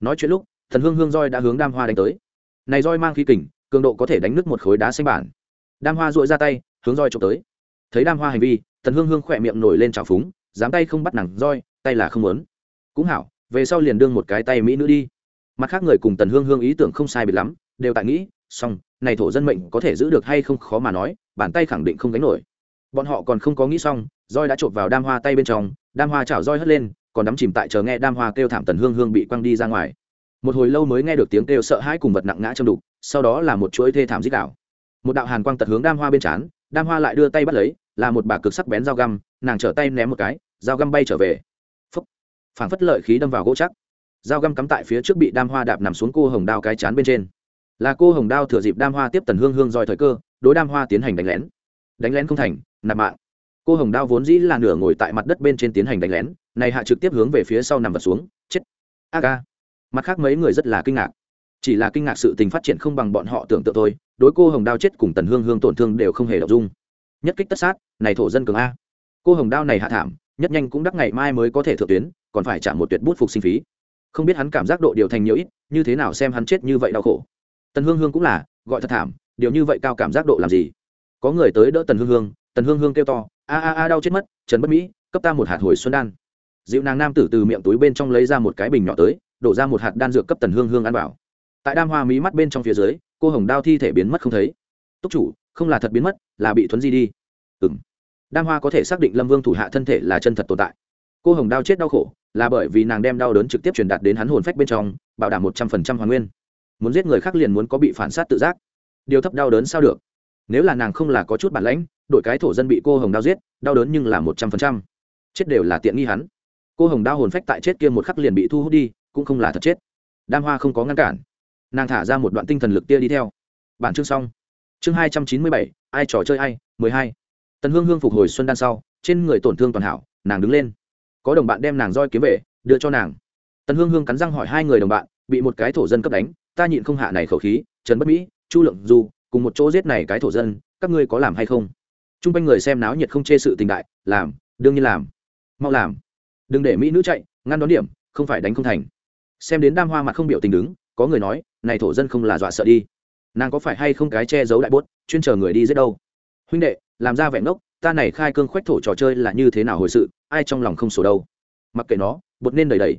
Nói chuyện lúc, thần hương hương roi đã hướng đam hoa đánh tới. Này roi mang khí kình, cường độ có thể đánh nứt một khối đá xanh bản. Đam hoa dội ra tay, hướng roi trộm tới. Thấy đam hoa hành vi, thần hương hương khỏe miệng nổi lên trào phúng, dám tay không bắt nặng roi, tay là không muốn. Cũng hảo, về sau liền đương một cái tay mỹ nữ đi. Mặt khác người cùng tần hương hương ý tưởng không sai biệt lắm, đều tại nghĩ song này thổ dân mệnh có thể giữ được hay không khó mà nói, bàn tay khẳng định không gánh nổi. Bọn họ còn không có nghĩ xong, roi đã trộm vào đam hoa tay bên trong, đam hoa chảo roi hất lên còn đắm chìm tại chờ nghe đam hoa kêu thảm tần hương hương bị quăng đi ra ngoài. Một hồi lâu mới nghe được tiếng kêu sợ hãi cùng vật nặng ngã trong đục, sau đó là một chuỗi thê thảm dích đạo. Một đạo hàn quang tật hướng đam hoa bên trán, đam hoa lại đưa tay bắt lấy, là một bà cực sắc bén dao găm, nàng trở tay ném một cái, dao găm bay trở về. Phấp phảng phất lợi khí đâm vào gỗ chắc. Dao găm cắm tại phía trước bị đam hoa đạp nằm xuống cô hồng đao cái chán bên trên. Là cô hồng đao thừa dịp đam hoa tiếp tần hương hương dòi thời cơ, đối đam hoa tiến hành đánh lén. Đánh lén không thành, nạp mạng cô hồng đao vốn dĩ là nửa ngồi tại mặt đất bên trên tiến hành đánh lén, này hạ trực tiếp hướng về phía sau nằm vật xuống, chết. A ca. Mặt khác mấy người rất là kinh ngạc. Chỉ là kinh ngạc sự tình phát triển không bằng bọn họ tưởng tượng thôi, đối cô hồng đao chết cùng tần hương hương tổn thương đều không hề đọc dung. Nhất kích tất sát, này thổ dân cường a. Cô hồng đao này hạ thảm, nhất nhanh cũng đắc ngày mai mới có thể thượng tuyến, còn phải trả một tuyệt bút phục sinh phí. Không biết hắn cảm giác độ điều thành nhiều ít, như thế nào xem hắn chết như vậy đau khổ. Tần hương hương cũng là, gọi thật thảm, điều như vậy cao cảm giác độ làm gì? Có người tới đỡ tần hương hương, tần hương hương kêu to a a a đau chết mất, trần bất mỹ, cấp ta một hạt hồi xuân đan. Dịu nàng nam tử từ miệng túi bên trong lấy ra một cái bình nhỏ tới, đổ ra một hạt đan dược cấp tần hương hương ăn vào. Tại đam hoa mí mắt bên trong phía dưới, cô hồng đao thi thể biến mất không thấy. Túc chủ, không là thật biến mất, là bị thuấn di đi. Ừ m đam hoa có thể xác định lâm vương thủ hạ thân thể là chân thật tồn tại. Cô hồng đao chết đau khổ, là bởi vì nàng đem đau đớn trực tiếp truyền đạt đến hắn hồn phách bên trong, bảo đảm một trăm phần trăm hoàn nguyên. Muốn giết người khác liền muốn có bị phản sát tự giác. Điều thấp đau đớn sao được? Nếu là nàng không là có chút bản lãnh đội cái thổ dân bị cô hồng đao giết, đau đớn nhưng là một trăm phần trăm. Chết đều là tiện nghi hắn. Cô hồng đao hồn phách tại chết kia một khắc liền bị thu hút đi, cũng không là thật chết. Đam hoa không có ngăn cản. Nàng thả ra một đoạn tinh thần lực tia đi theo. Bản chương xong. Chương hai trăm chín mươi bảy, ai trò chơi ai, mười hai. Tần hương hương phục hồi xuân đan sau, trên người tổn thương toàn hảo, nàng đứng lên. Có đồng bạn đem nàng roi kiếm về, đưa cho nàng. Tần hương hương cắn răng hỏi hai người đồng bạn, bị một cái thổ dân cấp đánh, ta nhịn không hạ này khẩu khí, trần bất mỹ, chu lượng du, cùng một chỗ giết này cái thổ dân, các ngươi có làm hay không? Chung quanh người xem náo nhiệt không chê sự tình đại, làm, đương nhiên làm. Mau làm. Đừng để mỹ nữ chạy, ngăn đón điểm, không phải đánh không thành. Xem đến đam hoa mặt không biểu tình đứng, có người nói, này thổ dân không là dọa sợ đi. Nàng có phải hay không cái che giấu đại bốt, chuyên chờ người đi giết đâu? Huynh đệ, làm ra vẻ ngốc, ta này khai cương khoách thổ trò chơi là như thế nào hồi sự, ai trong lòng không sổ đâu. Mặc kệ nó, bột nên đầy đầy.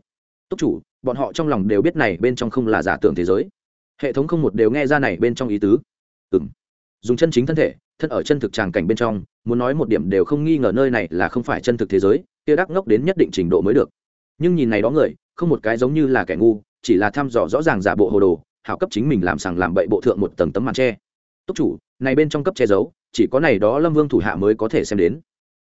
Túc chủ, bọn họ trong lòng đều biết này bên trong không là giả tưởng thế giới. Hệ thống không một đều nghe ra này bên trong ý tứ. Ừ m dùng chân chính thân thể, thân ở chân thực tràng cảnh bên trong, muốn nói một điểm đều không nghi ngờ nơi này là không phải chân thực thế giới, kia đắc ngốc đến nhất định trình độ mới được. Nhưng nhìn này đó người, không một cái giống như là kẻ ngu, chỉ là thăm dò rõ ràng giả bộ hồ đồ, hảo cấp chính mình làm sàng làm bậy bộ thượng một tầng tấm màn tre túc chủ, này bên trong cấp che giấu, chỉ có này đó lâm vương thủ hạ mới có thể xem đến.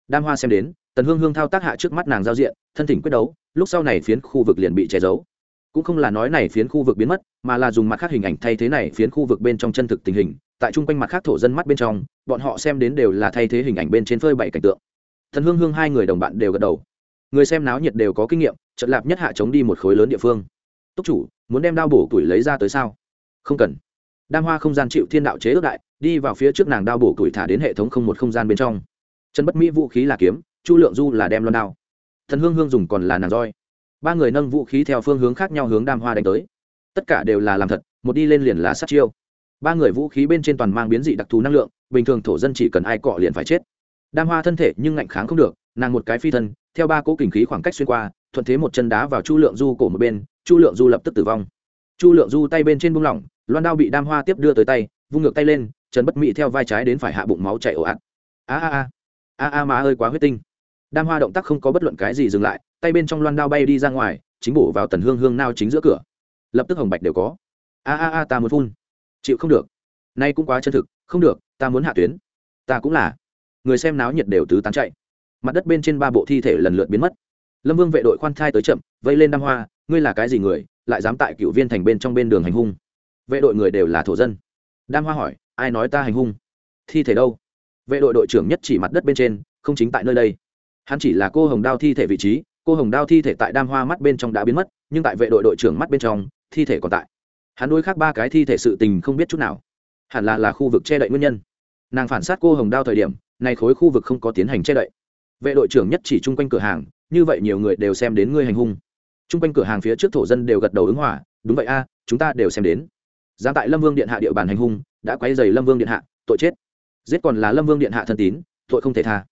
Đam hoa xem đến, tần hương hương thao tác hạ trước mắt nàng giao diện, thân thỉnh quyết đấu, lúc sau này phiến khu vực liền bị che giấu. Cũng không là nói này phiến khu vực biến mất, mà là dùng mặt khác hình ảnh thay thế này phiến khu vực bên trong chân thực tình hình tại chung quanh mặt khác thổ dân mắt bên trong, bọn họ xem đến đều là thay thế hình ảnh bên trên phơi bảy cảnh tượng. Thần hương hương hai người đồng bạn đều gật đầu. Người xem náo nhiệt đều có kinh nghiệm trận lạp nhất hạ chống đi một khối lớn địa phương. Túc chủ, muốn đem đao bổ tuổi lấy ra tới sao? Không cần. Đam hoa không gian chịu thiên đạo chế ước đại, đi vào phía trước nàng đao bổ tuổi thả đến hệ thống không một không gian bên trong. Chân bất mỹ vũ khí là kiếm, chu lượng du là đem loan đao. Thần hương hương dùng còn là nàng roi. Ba người nâng vũ khí theo phương hướng khác nhau hướng đam hoa đánh tới. Tất cả đều là làm thật, một đi lên liền là sát chiêu ba người vũ khí bên trên toàn mang biến dị đặc thù năng lượng, bình thường thổ dân chỉ cần ai cọ liền phải chết. Đam hoa thân thể nhưng ngạnh kháng không được, nàng một cái phi thân, theo ba cỗ kình khí khoảng cách xuyên qua, thuận thế một chân đá vào chu lượng du cổ một bên, chu lượng du lập tức tử vong. Chu lượng du tay bên trên bung lỏng, loan đao bị đam hoa tiếp đưa tới tay, vung ngược tay lên, trần bất mị theo vai trái đến phải hạ bụng máu chảy ồ ạt. A a a a a má ơi quá huyết tinh. Đam hoa động tác không có bất luận cái gì dừng lại, tay bên trong loan đao bay đi ra ngoài, chính bổ vào tần hương hương nao chính giữa cửa. Lập tức hồng bạch đều có. A a a, ta muốn phun chịu không được. Nay cũng quá chân thực, không được, ta muốn hạ tuyến. Ta cũng là. Người xem náo nhiệt đều tứ tán chạy. Mặt đất bên trên ba bộ thi thể lần lượt biến mất. Lâm vương vệ đội khoan thai tới chậm, vây lên đam hoa, ngươi là cái gì người, lại dám tại cựu viên thành bên trong bên đường hành hung? Vệ đội người đều là thổ dân. Đam hoa hỏi, ai nói ta hành hung? Thi thể đâu? Vệ đội đội trưởng nhất chỉ mặt đất bên trên, không chính tại nơi đây. Hắn chỉ là cô hồng đao thi thể vị trí, cô hồng đao thi thể tại đam hoa mắt bên trong đã biến mất, nhưng tại vệ đội đội trưởng mắt bên trong, thi thể còn tại hắn đối khác ba cái thi thể sự tình không biết chút nào. Hẳn là là khu vực che đậy nguyên nhân. Nàng phản sát cô hồng đao thời điểm này khối khu vực không có tiến hành che đậy. Vệ đội trưởng nhất chỉ chung quanh cửa hàng, như vậy nhiều người đều xem đến ngươi hành hung. Chung quanh cửa hàng phía trước thổ dân đều gật đầu ứng hỏa đúng vậy a, chúng ta đều xem đến. Giam tại lâm vương điện hạ địa bàn hành hung, đã quay dày lâm vương điện hạ, tội chết. Giết còn là lâm vương điện hạ thân tín, tội không thể tha.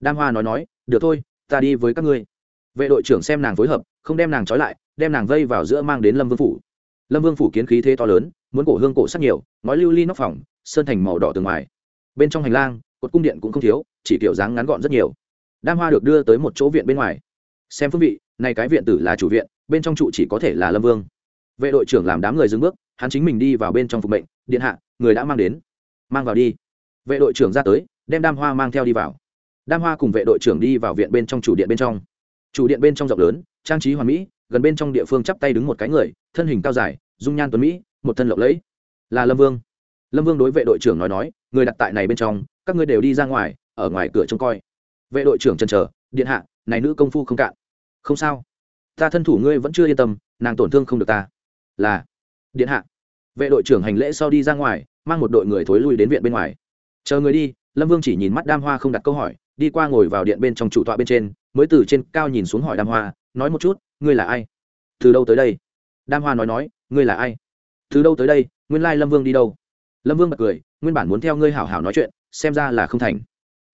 Đam hoa nói nói, được thôi, ta đi với các ngươi. Vệ đội trưởng xem nàng phối hợp, không đem nàng trói lại, đem nàng vây vào giữa mang đến lâm vương phủ lâm vương phủ kiến khí thế to lớn, muốn cổ hương cổ sắc nhiều, nói lưu ly nóc phòng, sơn thành màu đỏ từ ngoài. Bên trong hành lang, cột cung điện cũng không thiếu, chỉ kiểu dáng ngắn gọn rất nhiều. Đam hoa được đưa tới một chỗ viện bên ngoài. Xem phương vị, này cái viện tử là chủ viện, bên trong trụ chỉ có thể là lâm vương. Vệ đội trưởng làm đám người dừng bước, hắn chính mình đi vào bên trong phục mệnh, điện hạ, người đã mang đến. Mang vào đi. Vệ đội trưởng ra tới, đem đam hoa mang theo đi vào. Đam hoa cùng vệ đội trưởng đi vào viện bên trong chủ điện bên trong. Chủ điện bên trong rộng lớn, trang trí hoàn mỹ gần bên trong địa phương chắp tay đứng một cái người, thân hình cao dài, dung nhan tuấn mỹ, một thân lộng lẫy. Là lâm vương. Lâm vương đối vệ đội trưởng nói nói, người đặt tại này bên trong, các ngươi đều đi ra ngoài, ở ngoài cửa trông coi. Vệ đội trưởng chân chờ, điện hạ, này nữ công phu không cạn. Không sao. Ta thân thủ ngươi vẫn chưa yên tâm, nàng tổn thương không được ta. Là, điện hạ. Vệ đội trưởng hành lễ sau đi ra ngoài, mang một đội người thối lui đến viện bên ngoài. Chờ người đi, lâm vương chỉ nhìn mắt đam hoa không đặt câu hỏi, đi qua ngồi vào điện bên trong chủ tọa bên trên, mới từ trên cao nhìn xuống hỏi đam hoa nói một chút, ngươi là ai? Từ đâu tới đây? Đam hoa nói nói, ngươi là ai? Từ đâu tới đây? Nguyên lai lâm vương đi đâu? Lâm vương bật cười, nguyên bản muốn theo ngươi hảo hảo nói chuyện, xem ra là không thành.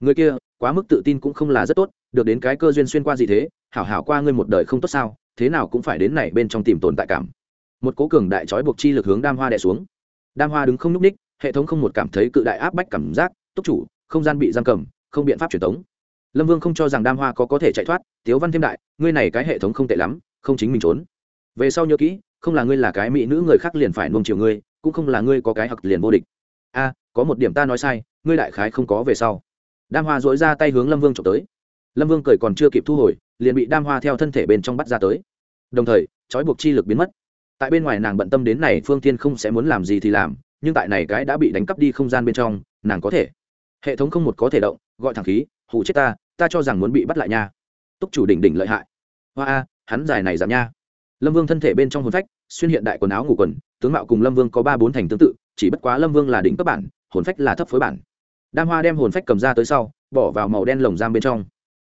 Người kia, quá mức tự tin cũng không là rất tốt, được đến cái cơ duyên xuyên qua gì thế, hảo hảo qua ngươi một đời không tốt sao, thế nào cũng phải đến này bên trong tìm tồn tại cảm. Một cố cường đại trói buộc chi lực hướng đam hoa đè xuống. Đam hoa đứng không n ú c ních hệ thống không một cảm thấy cự đại áp bách cảm giác, túc chủ, không gian bị giam cầm, không biện pháp truyền thống lâm vương không cho rằng đam hoa có có thể chạy thoát, tiếu văn thêm đại, ngươi này cái hệ thống không tệ lắm, không chính mình trốn. Về sau nhớ kỹ, không là ngươi là cái mỹ nữ người khác liền phải nuông chiều ngươi, cũng không là ngươi có cái hặc liền vô địch. A, có một điểm ta nói sai, ngươi đại khái không có về sau. Đam hoa dỗi ra tay hướng lâm vương trộm tới. Lâm vương cười còn chưa kịp thu hồi, liền bị đam hoa theo thân thể bên trong bắt ra tới. Đồng thời, trói buộc chi lực biến mất. Tại bên ngoài nàng bận tâm đến này, phương tiên không sẽ muốn làm gì thì làm, nhưng tại này cái đã bị đánh cắp đi không gian bên trong, nàng có thể. Hệ thống không một có thể động, gọi thẳng khí hù chết ta ta cho rằng muốn bị bắt lại nha. Túc chủ đỉnh đỉnh lợi hại. Hoa a, hắn dài này giảm nha. Lâm vương thân thể bên trong hồn phách, xuyên hiện đại quần áo ngủ quần, tướng mạo cùng lâm vương có ba bốn thành tương tự, chỉ bất quá lâm vương là đỉnh cấp bản, hồn phách là thấp phối bản. Đam hoa đem hồn phách cầm ra tới sau, bỏ vào màu đen lồng giam bên trong.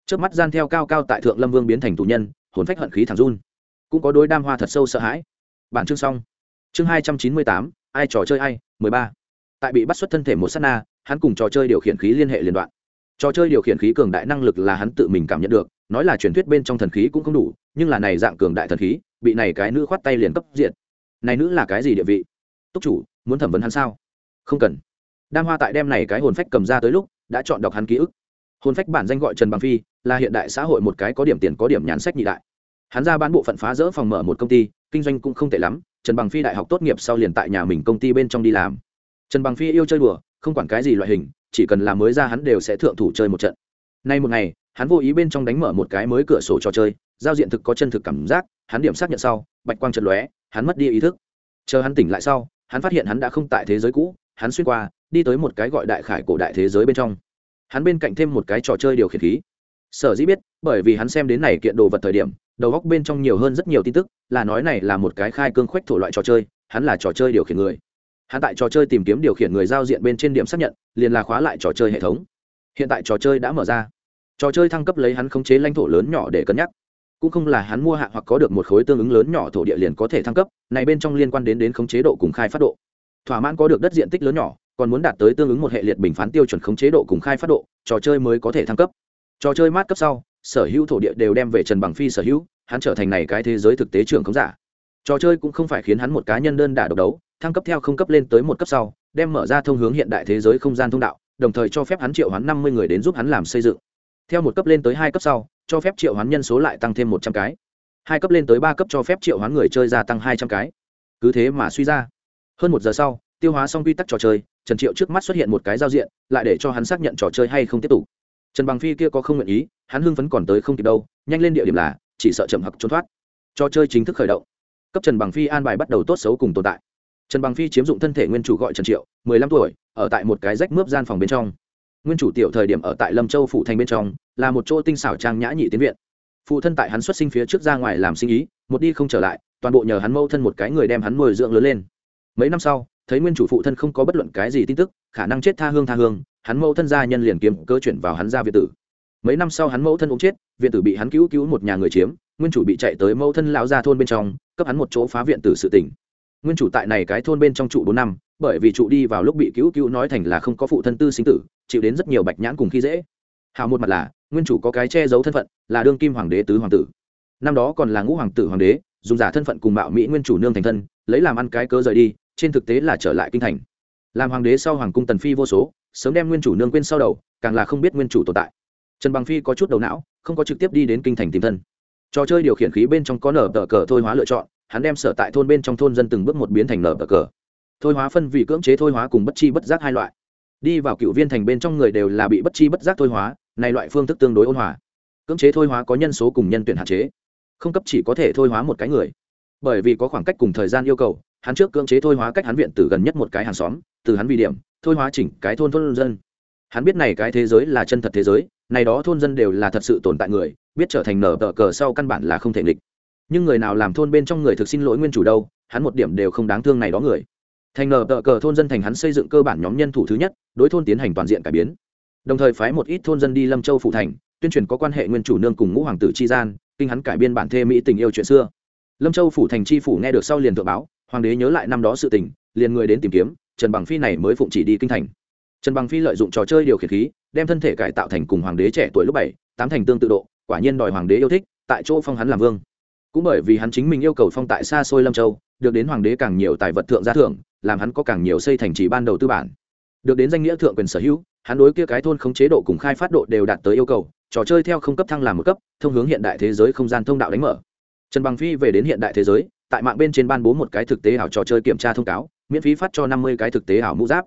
Trước mắt gian theo cao cao tại thượng lâm vương biến thành tù nhân, hồn phách hận khí thẳng run. Cũng có đôi đam hoa thật sâu sợ hãi. Bản chương xong. Chương hai trăm chín mươi tám, ai trò chơi ai, mười ba. Tại bị bắt xuất thân thể một s á t na, hắn cùng trò chơi điều khiển khí liên hệ liên đoạn trò chơi điều khiển khí cường đại năng lực là hắn tự mình cảm nhận được, nói là truyền thuyết bên trong thần khí cũng không đủ, nhưng là này dạng cường đại thần khí, bị này cái nữ khoát tay liền cấp diện này nữ là cái gì địa vị? Túc chủ, muốn thẩm vấn hắn sao? Không cần. Đam hoa tại đem này cái hồn phách cầm ra tới lúc, đã chọn đọc hắn ký ức. Hồn phách bản danh gọi trần bằng phi, là hiện đại xã hội một cái có điểm tiền, có điểm nhãn sách nhị đại. Hắn ra bán bộ phận phá rỡ phòng mở một công ty, kinh doanh cũng không tệ lắm, trần bằng phi đại học tốt nghiệp sau liền tại nhà mình công ty bên trong đi làm. Trần bằng phi yêu chơi đùa, không quản cái gì loại hình chỉ cần là mới ra hắn đều sẽ thượng thủ chơi một trận. Nay một ngày, hắn vô ý bên trong đánh mở một cái mới cửa sổ trò chơi, giao diện thực có chân thực cảm giác, hắn điểm xác nhận sau, bạch quang trận lóe, hắn mất đi ý thức. Chờ hắn tỉnh lại sau, hắn phát hiện hắn đã không tại thế giới cũ, hắn xuyên qua, đi tới một cái gọi đại khải cổ đại thế giới bên trong. Hắn bên cạnh thêm một cái trò chơi điều khiển khí. Sở dĩ biết, bởi vì hắn xem đến này kiện đồ vật thời điểm, đầu góc bên trong nhiều hơn rất nhiều tin tức, là nói này là một cái khai cương khoách thổ loại trò chơi, hắn là trò chơi điều khiển người hắn tại trò chơi tìm kiếm điều khiển người giao diện bên trên điểm xác nhận, liền là khóa lại trò chơi hệ thống. Hiện tại trò chơi đã mở ra. Trò chơi thăng cấp lấy hắn khống chế lãnh thổ lớn nhỏ để cân nhắc. Cũng không là hắn mua hạ hoặc có được một khối tương ứng lớn nhỏ thổ địa liền có thể thăng cấp, này bên trong liên quan đến đến khống chế độ cùng khai phát độ. Thỏa mãn có được đất diện tích lớn nhỏ, còn muốn đạt tới tương ứng một hệ liệt bình phán tiêu chuẩn khống chế độ cùng khai phát độ, trò chơi mới có thể thăng cấp. Trò chơi mát cấp sau, sở hữu thổ địa đều đem về trần bằng phi sở hữu, hắn trở thành này cái thế giới thực tế trường khống giả. Trò chơi cũng không phải khiến hắn một cá nhân đơn đả độc đấu thăng cấp theo không cấp lên tới một cấp sau, đem mở ra thông hướng hiện đại thế giới không gian thông đạo, đồng thời cho phép hắn triệu hoán năm mươi người đến giúp hắn làm xây dựng. Theo một cấp lên tới hai cấp sau, cho phép triệu hoán nhân số lại tăng thêm một trăm cái. Hai cấp lên tới ba cấp cho phép triệu hoán người chơi gia tăng hai trăm cái. Cứ thế mà suy ra. Hơn một giờ sau, tiêu hóa xong quy tắc trò chơi, trần triệu trước mắt xuất hiện một cái giao diện, lại để cho hắn xác nhận trò chơi hay không tiếp tục. Trần bằng phi kia có không nguyện ý, hắn hưng phấn còn tới không kịp đâu, nhanh lên địa điểm là, chỉ sợ chậm hoặc trốn thoát. Trò chơi chính thức khởi động. Cấp trần bằng phi an bài bắt đầu tốt xấu cùng tồn tại trần bằng phi chiếm dụng thân thể nguyên chủ gọi trần triệu, mười lăm tuổi, ở tại một cái rách mướp gian phòng bên trong. Nguyên chủ tiểu thời điểm ở tại lâm châu phụ thành bên trong, là một chỗ tinh xảo trang nhã nhị tiến viện. Phụ thân tại hắn xuất sinh phía trước ra ngoài làm sinh ý, một đi không trở lại, toàn bộ nhờ hắn mâu thân một cái người đem hắn nuôi dưỡng lớn lên. Mấy năm sau, thấy nguyên chủ phụ thân không có bất luận cái gì tin tức, khả năng chết tha hương tha hương, hắn mâu thân gia nhân liền kiếm cơ chuyển vào hắn ra viện tử. Mấy năm sau hắn mẫu thân cũng chết, viện tử bị hắn cứu cứu một nhà người chiếm, nguyên chủ bị chạy tới mẫu thân lão gia thôn bên trong, cấp hắn một chỗ phá viện tử sự tỉnh nguyên chủ tại này cái thôn bên trong trụ bốn năm, bởi vì trụ đi vào lúc bị cứu cứu nói thành là không có phụ thân tư sinh tử, chịu đến rất nhiều bạch nhãn cùng khi dễ. Hào một mặt là, nguyên chủ có cái che giấu thân phận, là đương kim hoàng đế tứ hoàng tử. Năm đó còn là ngũ hoàng tử hoàng đế, dùng giả thân phận cùng mạo mỹ nguyên chủ nương thành thân, lấy làm ăn cái cớ rời đi, trên thực tế là trở lại kinh thành. Làm hoàng đế sau hoàng cung tần phi vô số, sớm đem nguyên chủ nương quên sau đầu, càng là không biết nguyên chủ tồn tại. Trần bằng phi có chút đầu não, không có trực tiếp đi đến kinh thành tìm thân. Trò chơi điều khiển khí bên trong có nở tờ cờ thôi hóa lựa chọn hắn đem sở tại thôn bên trong thôn dân từng bước một biến thành nở bờ cờ. Thôi hóa phân vị cưỡng chế thôi hóa cùng bất chi bất giác hai loại. Đi vào cựu viên thành bên trong người đều là bị bất chi bất giác thôi hóa, này loại phương thức tương đối ôn hòa. Cưỡng chế thôi hóa có nhân số cùng nhân tuyển hạn chế. Không cấp chỉ có thể thôi hóa một cái người. Bởi vì có khoảng cách cùng thời gian yêu cầu, hắn trước cưỡng chế thôi hóa cách hắn viện từ gần nhất một cái hàng xóm, từ hắn vì điểm, thôi hóa chỉnh cái thôn thôn dân. Hắn biết này cái thế giới là chân thật thế giới, này đó thôn dân đều là thật sự tồn tại người, biết trở thành nở tờ cờ sau căn bản là không thể nghịch nhưng người nào làm thôn bên trong người thực xin lỗi nguyên chủ đâu, hắn một điểm đều không đáng thương này đó người. Thành nờ tờ cờ thôn dân thành hắn xây dựng cơ bản nhóm nhân thủ thứ nhất, đối thôn tiến hành toàn diện cải biến. Đồng thời phái một ít thôn dân đi lâm châu phụ thành, tuyên truyền có quan hệ nguyên chủ nương cùng ngũ hoàng tử chi gian, kinh hắn cải biên bản thê mỹ tình yêu chuyện xưa. Lâm châu phủ thành chi phủ nghe được sau liền thượng báo, hoàng đế nhớ lại năm đó sự tình, liền người đến tìm kiếm, trần bằng phi này mới phụng chỉ đi kinh thành. Trần bằng phi lợi dụng trò chơi điều khiển khí, đem thân thể cải tạo thành cùng hoàng đế trẻ tuổi lúc bảy, tám thành tương tự độ, quả nhiên đòi hoàng đế yêu thích, tại chỗ phong hắn làm vương cũng bởi vì hắn chính mình yêu cầu phong tại xa xôi lâm châu, được đến hoàng đế càng nhiều tài vật thượng gia thưởng, làm hắn có càng nhiều xây thành trì ban đầu tư bản. Được đến danh nghĩa thượng quyền sở hữu, hắn đối kia cái thôn không chế độ cùng khai phát độ đều đạt tới yêu cầu, trò chơi theo không cấp thăng làm một cấp, thông hướng hiện đại thế giới không gian thông đạo đánh mở. Trần bằng phi về đến hiện đại thế giới, tại mạng bên trên ban bố một cái thực tế ảo trò chơi kiểm tra thông cáo, miễn phí phát cho năm mươi cái thực tế ảo mũ giáp.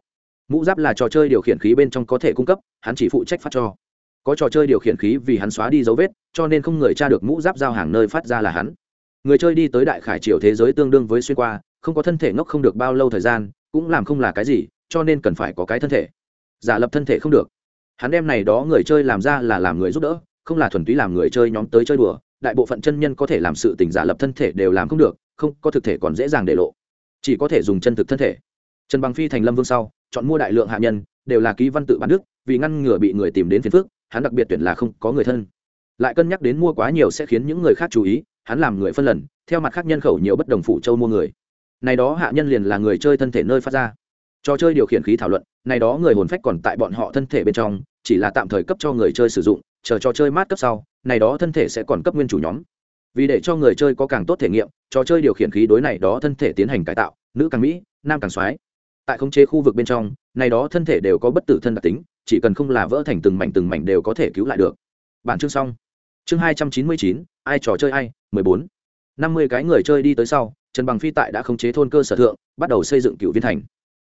Mũ giáp là trò chơi điều khiển khí bên trong có thể cung cấp, hắn chỉ phụ trách phát cho có trò chơi điều khiển khí vì hắn xóa đi dấu vết, cho nên không người tra được mũ giáp giao hàng nơi phát ra là hắn. Người chơi đi tới đại khải triều thế giới tương đương với xuyên qua, không có thân thể ngốc không được bao lâu thời gian, cũng làm không là cái gì, cho nên cần phải có cái thân thể. Giả lập thân thể không được. Hắn đem này đó người chơi làm ra là làm người giúp đỡ, không là thuần túy làm người chơi nhóm tới chơi đùa, đại bộ phận chân nhân có thể làm sự tình giả lập thân thể đều làm không được, không, có thực thể còn dễ dàng để lộ. Chỉ có thể dùng chân thực thân thể. Trần bằng phi thành lâm vương sau, chọn mua đại lượng hạ nhân, đều là ký văn tự bản đức, vì ngăn ngừa bị người tìm đến phiền phước hắn đặc biệt tuyển là không có người thân. Lại cân nhắc đến mua quá nhiều sẽ khiến những người khác chú ý, hắn làm người phân lần, theo mặt khác nhân khẩu nhiều bất đồng phụ châu mua người. Này đó hạ nhân liền là người chơi thân thể nơi phát ra. Trò chơi điều khiển khí thảo luận, này đó người hồn phách còn tại bọn họ thân thể bên trong, chỉ là tạm thời cấp cho người chơi sử dụng, chờ trò chơi mát cấp sau, này đó thân thể sẽ còn cấp nguyên chủ nhóm. Vì để cho người chơi có càng tốt thể nghiệm, trò chơi điều khiển khí đối này đó thân thể tiến hành cải tạo, nữ càng mỹ, nam càng soái tại khống chế khu vực bên trong, này đó thân thể đều có bất tử thân đặc tính chỉ cần không là vỡ thành từng mảnh từng mảnh đều có thể cứu lại được. Bản chương xong. Chương hai trăm chín mươi chín, ai trò chơi ai, mười bốn. năm mươi cái người chơi đi tới sau, trần bằng phi tại đã khống chế thôn cơ sở thượng, bắt đầu xây dựng cựu viên thành.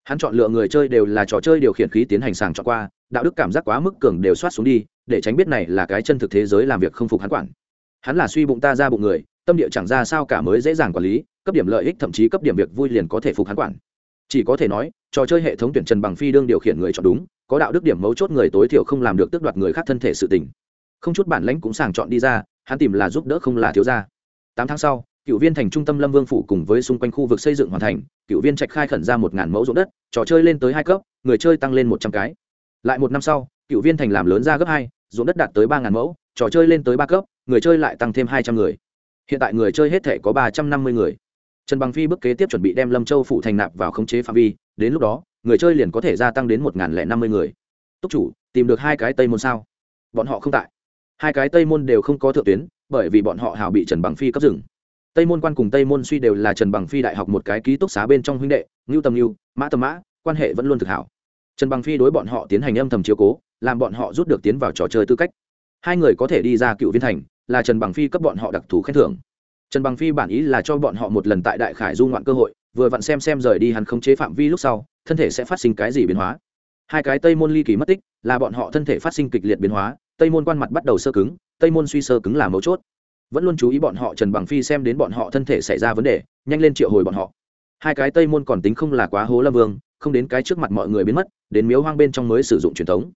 Hắn chọn lựa người chơi đều là trò chơi điều khiển khí tiến hành sàng chọn qua, đạo đức cảm giác quá mức cường đều soát xuống đi, để tránh biết này là cái chân thực thế giới làm việc không phục hắn quản. Hắn là suy bụng ta ra bụng người, tâm địa chẳng ra sao cả mới dễ dàng quản lý, cấp điểm lợi ích thậm chí cấp điểm việc vui liền có thể phục hắn quản. Chỉ có thể nói, trò chơi hệ thống tuyển trần bằng phi đương điều khiển người chọn đúng có đạo đức điểm mấu chốt người tối thiểu không làm được tước đoạt người khác thân thể sự tình. Không chút bản lãnh cũng sàng chọn đi ra, hắn tìm là giúp đỡ không là thiếu ra. Tám tháng sau, cựu viên thành trung tâm lâm vương phủ cùng với xung quanh khu vực xây dựng hoàn thành, cựu viên trạch khai khẩn ra một ngàn mẫu ruộng đất, trò chơi lên tới hai cấp, người chơi tăng lên một trăm cái. Lại một năm sau, cựu viên thành làm lớn ra gấp hai, ruộng đất đạt tới ba ngàn mẫu, trò chơi lên tới ba cấp, người chơi lại tăng thêm hai trăm người. Hiện tại người chơi hết thể có ba trăm năm mươi người. Trần bằng phi bước kế tiếp chuẩn bị đem lâm châu phủ thành nạp vào khống chế phạm vi, đến lúc đó người chơi liền có thể gia tăng đến một lẻ năm mươi người. Túc chủ, tìm được hai cái tây môn sao? Bọn họ không tại. Hai cái tây môn đều không có thượng tuyến, bởi vì bọn họ hào bị trần bằng phi cấp rừng tây môn quan cùng tây môn suy đều là trần bằng phi đại học một cái ký túc xá bên trong huynh đệ, ngưu tầm ngưu, mã tầm mã, quan hệ vẫn luôn thực hảo. Trần bằng phi đối bọn họ tiến hành âm thầm chiếu cố, làm bọn họ rút được tiến vào trò chơi tư cách. Hai người có thể đi ra cựu viên thành, là trần bằng phi cấp bọn họ đặc thù khen thưởng. Trần bằng phi bản ý là cho bọn họ một lần tại đại khải du ngoạn cơ hội vừa vặn xem xem rời đi hắn khống chế phạm vi lúc sau, thân thể sẽ phát sinh cái gì biến hóa. Hai cái tây môn ly kỳ mất tích, là bọn họ thân thể phát sinh kịch liệt biến hóa, tây môn quan mặt bắt đầu sơ cứng, tây môn suy sơ cứng là mấu chốt. Vẫn luôn chú ý bọn họ trần bằng phi xem đến bọn họ thân thể xảy ra vấn đề, nhanh lên triệu hồi bọn họ. Hai cái tây môn còn tính không là quá hố lâm vương, không đến cái trước mặt mọi người biến mất, đến miếu hoang bên trong mới sử dụng truyền thống.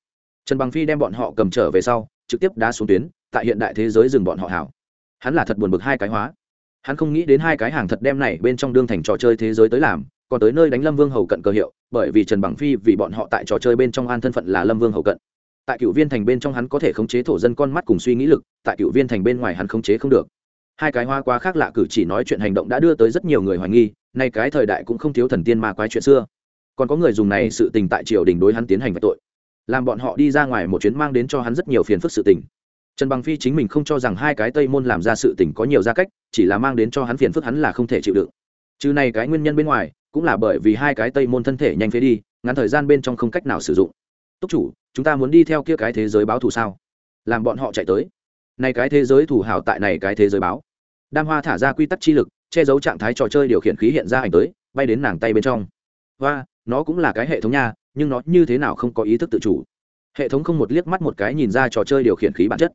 Trần bằng phi đem bọn họ cầm trở về sau, trực tiếp đá xuống tuyến, tại hiện đại thế giới dừng bọn họ hảo. Hắn là thật buồn bực hai cái hóa hắn không nghĩ đến hai cái hàng thật đem này bên trong đương thành trò chơi thế giới tới làm, còn tới nơi đánh lâm vương hầu cận cơ hiệu, bởi vì trần bằng phi vì bọn họ tại trò chơi bên trong an thân phận là lâm vương hầu cận. Tại cựu viên thành bên trong hắn có thể khống chế thổ dân con mắt cùng suy nghĩ lực, tại cựu viên thành bên ngoài hắn khống chế không được. Hai cái hoa quá khác lạ cử chỉ nói chuyện hành động đã đưa tới rất nhiều người hoài nghi, nay cái thời đại cũng không thiếu thần tiên ma quái chuyện xưa. Còn có người dùng này sự tình tại triều đình đối hắn tiến hành về tội, làm bọn họ đi ra ngoài một chuyến mang đến cho hắn rất nhiều phiền phức sự tình trần bằng phi chính mình không cho rằng hai cái tây môn làm ra sự tình có nhiều gia cách, chỉ là mang đến cho hắn phiền phức hắn là không thể chịu đựng. Chứ này cái nguyên nhân bên ngoài, cũng là bởi vì hai cái tây môn thân thể nhanh phế đi, ngắn thời gian bên trong không cách nào sử dụng. Túc chủ, chúng ta muốn đi theo kia cái thế giới báo thù sao? Làm bọn họ chạy tới. Này cái thế giới thủ hào tại này cái thế giới báo. Đam hoa thả ra quy tắc chi lực, che giấu trạng thái trò chơi điều khiển khí hiện ra ảnh tới, bay đến nàng tay bên trong. Và nó cũng là cái hệ thống nha, nhưng nó như thế nào không có ý thức tự chủ? Hệ thống không một liếc mắt một cái nhìn ra trò chơi điều khiển khí bản chất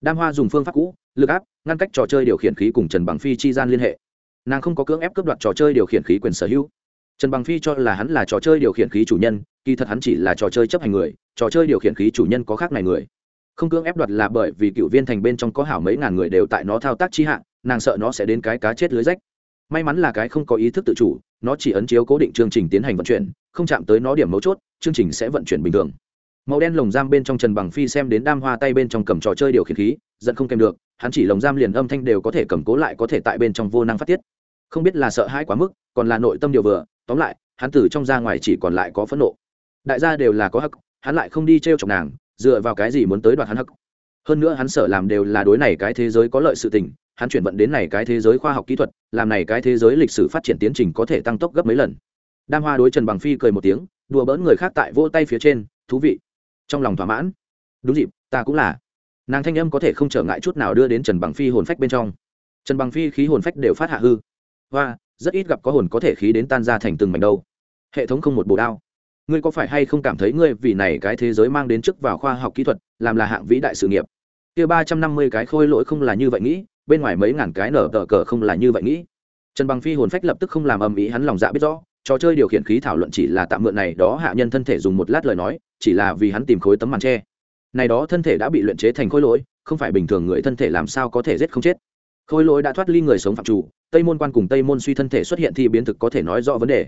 đam hoa dùng phương pháp cũ, lực áp, ngăn cách trò chơi điều khiển khí cùng trần bằng phi chi gian liên hệ. Nàng không có cưỡng ép cướp đoạt trò chơi điều khiển khí quyền sở hữu. Trần bằng phi cho là hắn là trò chơi điều khiển khí chủ nhân, kỳ thật hắn chỉ là trò chơi chấp hành người, trò chơi điều khiển khí chủ nhân có khác này người. Không cưỡng ép đoạt là bởi vì cựu viên thành bên trong có hảo mấy ngàn người đều tại nó thao tác chi hạng, nàng sợ nó sẽ đến cái cá chết lưới rách. May mắn là cái không có ý thức tự chủ, nó chỉ ấn chiếu cố định chương trình tiến hành vận chuyển, không chạm tới nó điểm mấu chốt, chương trình sẽ vận chuyển bình thường màu đen lồng giam bên trong trần bằng phi xem đến đam hoa tay bên trong cầm trò chơi điều khiển khí, giận không kèm được, hắn chỉ lồng giam liền âm thanh đều có thể cầm cố lại có thể tại bên trong vô năng phát tiết. Không biết là sợ hãi quá mức, còn là nội tâm điều vừa, tóm lại, hắn từ trong ra ngoài chỉ còn lại có phẫn nộ. Đại gia đều là có hắc, hắn lại không đi t r e o chọc nàng, dựa vào cái gì muốn tới đoạt hắn hắc. Hơn nữa hắn sợ làm đều là đối này cái thế giới có lợi sự tình, hắn chuyển vận đến này cái thế giới khoa học kỹ thuật, làm này cái thế giới lịch sử phát triển tiến trình có thể tăng tốc gấp mấy lần. Đam hoa đối trần bằng phi cười một tiếng, đùa bỡn người khác tại vỗ tay phía trên, thú vị trong lòng thỏa mãn. Đúng dịp, ta cũng là. Nàng thanh âm có thể không trở ngại chút nào đưa đến trần bằng phi hồn phách bên trong. Trần bằng phi khí hồn phách đều phát hạ hư. Và rất ít gặp có hồn có thể khí đến tan ra thành từng mảnh đâu. Hệ thống không một bồ đao. Ngươi có phải hay không cảm thấy ngươi vì này cái thế giới mang đến chức vào khoa học kỹ thuật, làm là hạng vĩ đại sự nghiệp? Kia ba trăm năm mươi cái khôi lỗi không là như vậy nghĩ, bên ngoài mấy ngàn cái nở tờ cờ không là như vậy nghĩ. Trần bằng phi hồn phách lập tức không làm ầm ĩ, hắn lòng dạ biết rõ trò chơi điều khiển khí thảo luận chỉ là tạm mượn này đó hạ nhân thân thể dùng một lát lời nói, chỉ là vì hắn tìm khối tấm màn tre này đó thân thể đã bị luyện chế thành khối lỗi, không phải bình thường người thân thể làm sao có thể giết không chết. Khối lỗi đã thoát ly người sống phạm chủ, tây môn quan cùng tây môn suy thân thể xuất hiện thì biến thực có thể nói rõ vấn đề.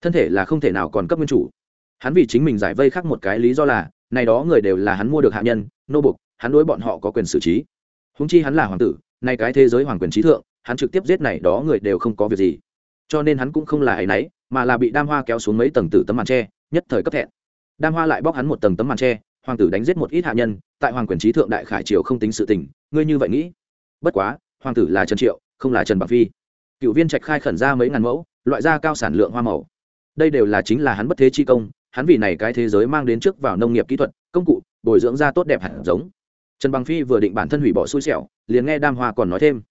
Thân thể là không thể nào còn cấp nguyên chủ. Hắn vì chính mình giải vây khác một cái lý do là, này đó người đều là hắn mua được hạ nhân, nô bục hắn đối bọn họ có quyền xử trí. Húng chi hắn là hoàng tử nay cái thế giới hoàng quyền trí thượng, hắn trực tiếp giết này đó người đều không có việc gì. Cho nên hắn cũng không là ấ nấy mà là bị đam hoa kéo xuống mấy tầng tử tấm màn tre, nhất thời cấp thẹn. Đam hoa lại bóc hắn một tầng tấm màn tre, hoàng tử đánh giết một ít hạ nhân, tại hoàng quyền trí thượng đại khải triều không tính sự tình, ngươi như vậy nghĩ. Bất quá, hoàng tử là trần triệu, không là trần bạc phi. Cựu viên trạch khai khẩn ra mấy ngàn mẫu, loại ra cao sản lượng hoa màu. Đây đều là chính là hắn bất thế chi công, hắn vì này cái thế giới mang đến trước vào nông nghiệp kỹ thuật, công cụ, bồi dưỡng ra tốt đẹp hẳn giống. Trần bằng phi vừa định bản thân hủy bỏ xui xẻo, liền nghe đam hoa còn nói thêm.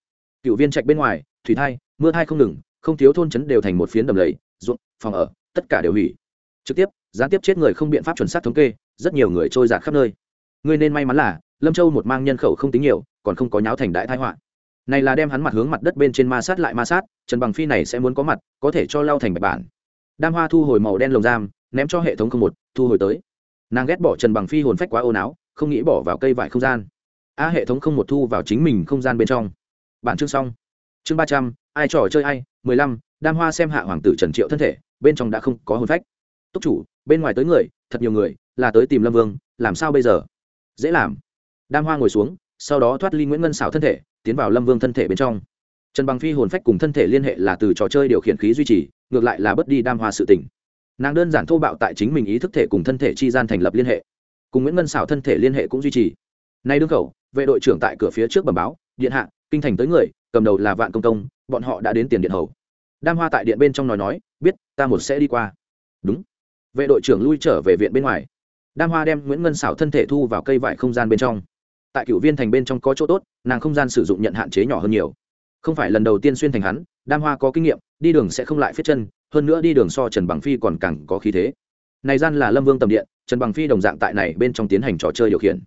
Cựu viên trạch bên ngoài, thủy thai, mưa thai không ngừng, không thiếu thôn trấn đều thành một phiến đầm lầy ruộng, phòng ở, tất cả đều hủy. Trực tiếp, gián tiếp chết người không biện pháp chuẩn xác thống kê, rất nhiều người trôi giạt khắp nơi. Ngươi nên may mắn là, lâm châu một mang nhân khẩu không tính nhiều, còn không có nháo thành đại thái họa. Này là đem hắn mặt hướng mặt đất bên trên ma sát lại ma sát, trần bằng phi này sẽ muốn có mặt, có thể cho lao thành bạch bản. Đam hoa thu hồi màu đen lồng giam, ném cho hệ thống không một, thu hồi tới. Nàng ghét bỏ trần bằng phi hồn phách quá ồn áo không nghĩ bỏ vào cây vải không gian. A, hệ thống không một thu vào chính mình không gian bên trong. Bản chương xong chương ba trăm, ai trò chơi ai? mười lăm, đam hoa xem hạ hoàng tử trần triệu thân thể, bên trong đã không có hồn phách. Túc chủ, bên ngoài tới người, thật nhiều người, là tới tìm lâm vương, làm sao bây giờ? Dễ làm. Đam hoa ngồi xuống, sau đó thoát ly nguyễn ngân xảo thân thể, tiến vào lâm vương thân thể bên trong. Trần bằng phi hồn phách cùng thân thể liên hệ là từ trò chơi điều khiển khí duy trì, ngược lại là bất đi đam hoa sự tỉnh nàng đơn giản thô bạo tại chính mình ý thức thể cùng thân thể chi gian thành lập liên hệ. Cùng nguyễn ngân xảo thân thể liên hệ cũng duy trì. Nay đương khẩu, vệ đội trưởng tại cửa phía trước bẩm báo, điện hạ, kinh thành tới người cầm đầu là vạn công công, bọn họ đã đến tiền điện hầu. Đam hoa tại điện bên trong nói nói, biết, ta một sẽ đi qua. Đúng. Vệ đội trưởng lui trở về viện bên ngoài. Đam hoa đem nguyễn ngân xảo thân thể thu vào cây vải không gian bên trong. Tại cựu viên thành bên trong có chỗ tốt, nàng không gian sử dụng nhận hạn chế nhỏ hơn nhiều. Không phải lần đầu tiên xuyên thành hắn, đam hoa có kinh nghiệm, đi đường sẽ không lại phết chân, hơn nữa đi đường so trần bằng phi còn càng có khí thế. Này gian là lâm vương tầm điện, trần bằng phi đồng dạng tại này bên trong tiến hành trò chơi điều khiển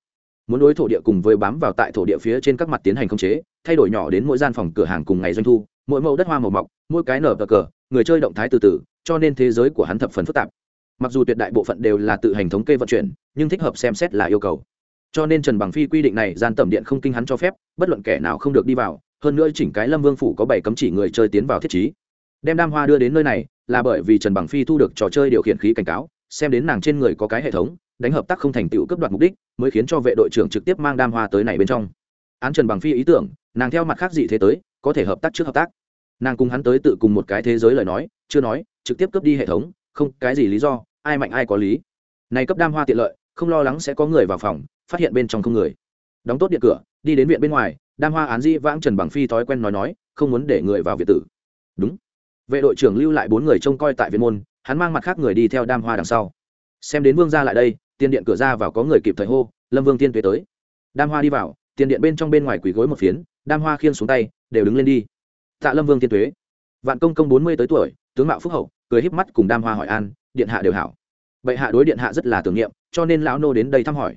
muốn đối thổ địa cùng với bám vào tại thổ địa phía trên các mặt tiến hành khống chế, thay đổi nhỏ đến mỗi gian phòng cửa hàng cùng ngày doanh thu, mỗi mẫu đất hoa màu mọc, mỗi cái nở cờ cờ, người chơi động thái từ từ, cho nên thế giới của hắn thập phần phức tạp. Mặc dù tuyệt đại bộ phận đều là tự hành thống kê vận chuyển, nhưng thích hợp xem xét là yêu cầu. Cho nên trần bằng phi quy định này, gian tẩm điện không kinh hắn cho phép, bất luận kẻ nào không được đi vào, hơn nữa chỉnh cái lâm vương phủ có bảy cấm chỉ người chơi tiến vào thiết trí. Đem đam hoa đưa đến nơi này, là bởi vì trần bằng phi thu được trò chơi điều khiển khí cảnh cáo, xem đến nàng trên người có cái hệ thống đánh hợp tác không thành tựu cấp đoạt mục đích, mới khiến cho vệ đội trưởng trực tiếp mang đam hoa tới này bên trong. Án trần bằng phi ý tưởng, nàng theo mặt khác dị thế tới, có thể hợp tác trước hợp tác. Nàng cùng hắn tới tự cùng một cái thế giới lời nói, chưa nói, trực tiếp cướp đi hệ thống, không, cái gì lý do, ai mạnh ai có lý. Này cấp đam hoa tiện lợi, không lo lắng sẽ có người vào phòng, phát hiện bên trong không người. Đóng tốt điện cửa, đi đến viện bên ngoài, đam hoa án di vãng trần bằng phi thói quen nói nói, không muốn để người vào viện tử. Đúng. Vệ đội trưởng lưu lại bốn người trông coi tại viện môn, hắn mang mặt khác người đi theo đam hoa đằng sau. Xem đến vương gia lại đây tiền điện cửa ra vào có người kịp thời hô, lâm vương tiên tuế tới. Đam hoa đi vào, tiền điện bên trong bên ngoài quỳ gối một phiến, đam hoa khiêng xuống tay, đều đứng lên đi. Tạ lâm vương tiên tuế. Vạn công công bốn mươi tới tuổi, tướng mạo phúc hậu, cười híp mắt cùng đam hoa hỏi an, điện hạ đều hảo. Bệ hạ đối điện hạ rất là tưởng niệm, cho nên lão nô đến đây thăm hỏi.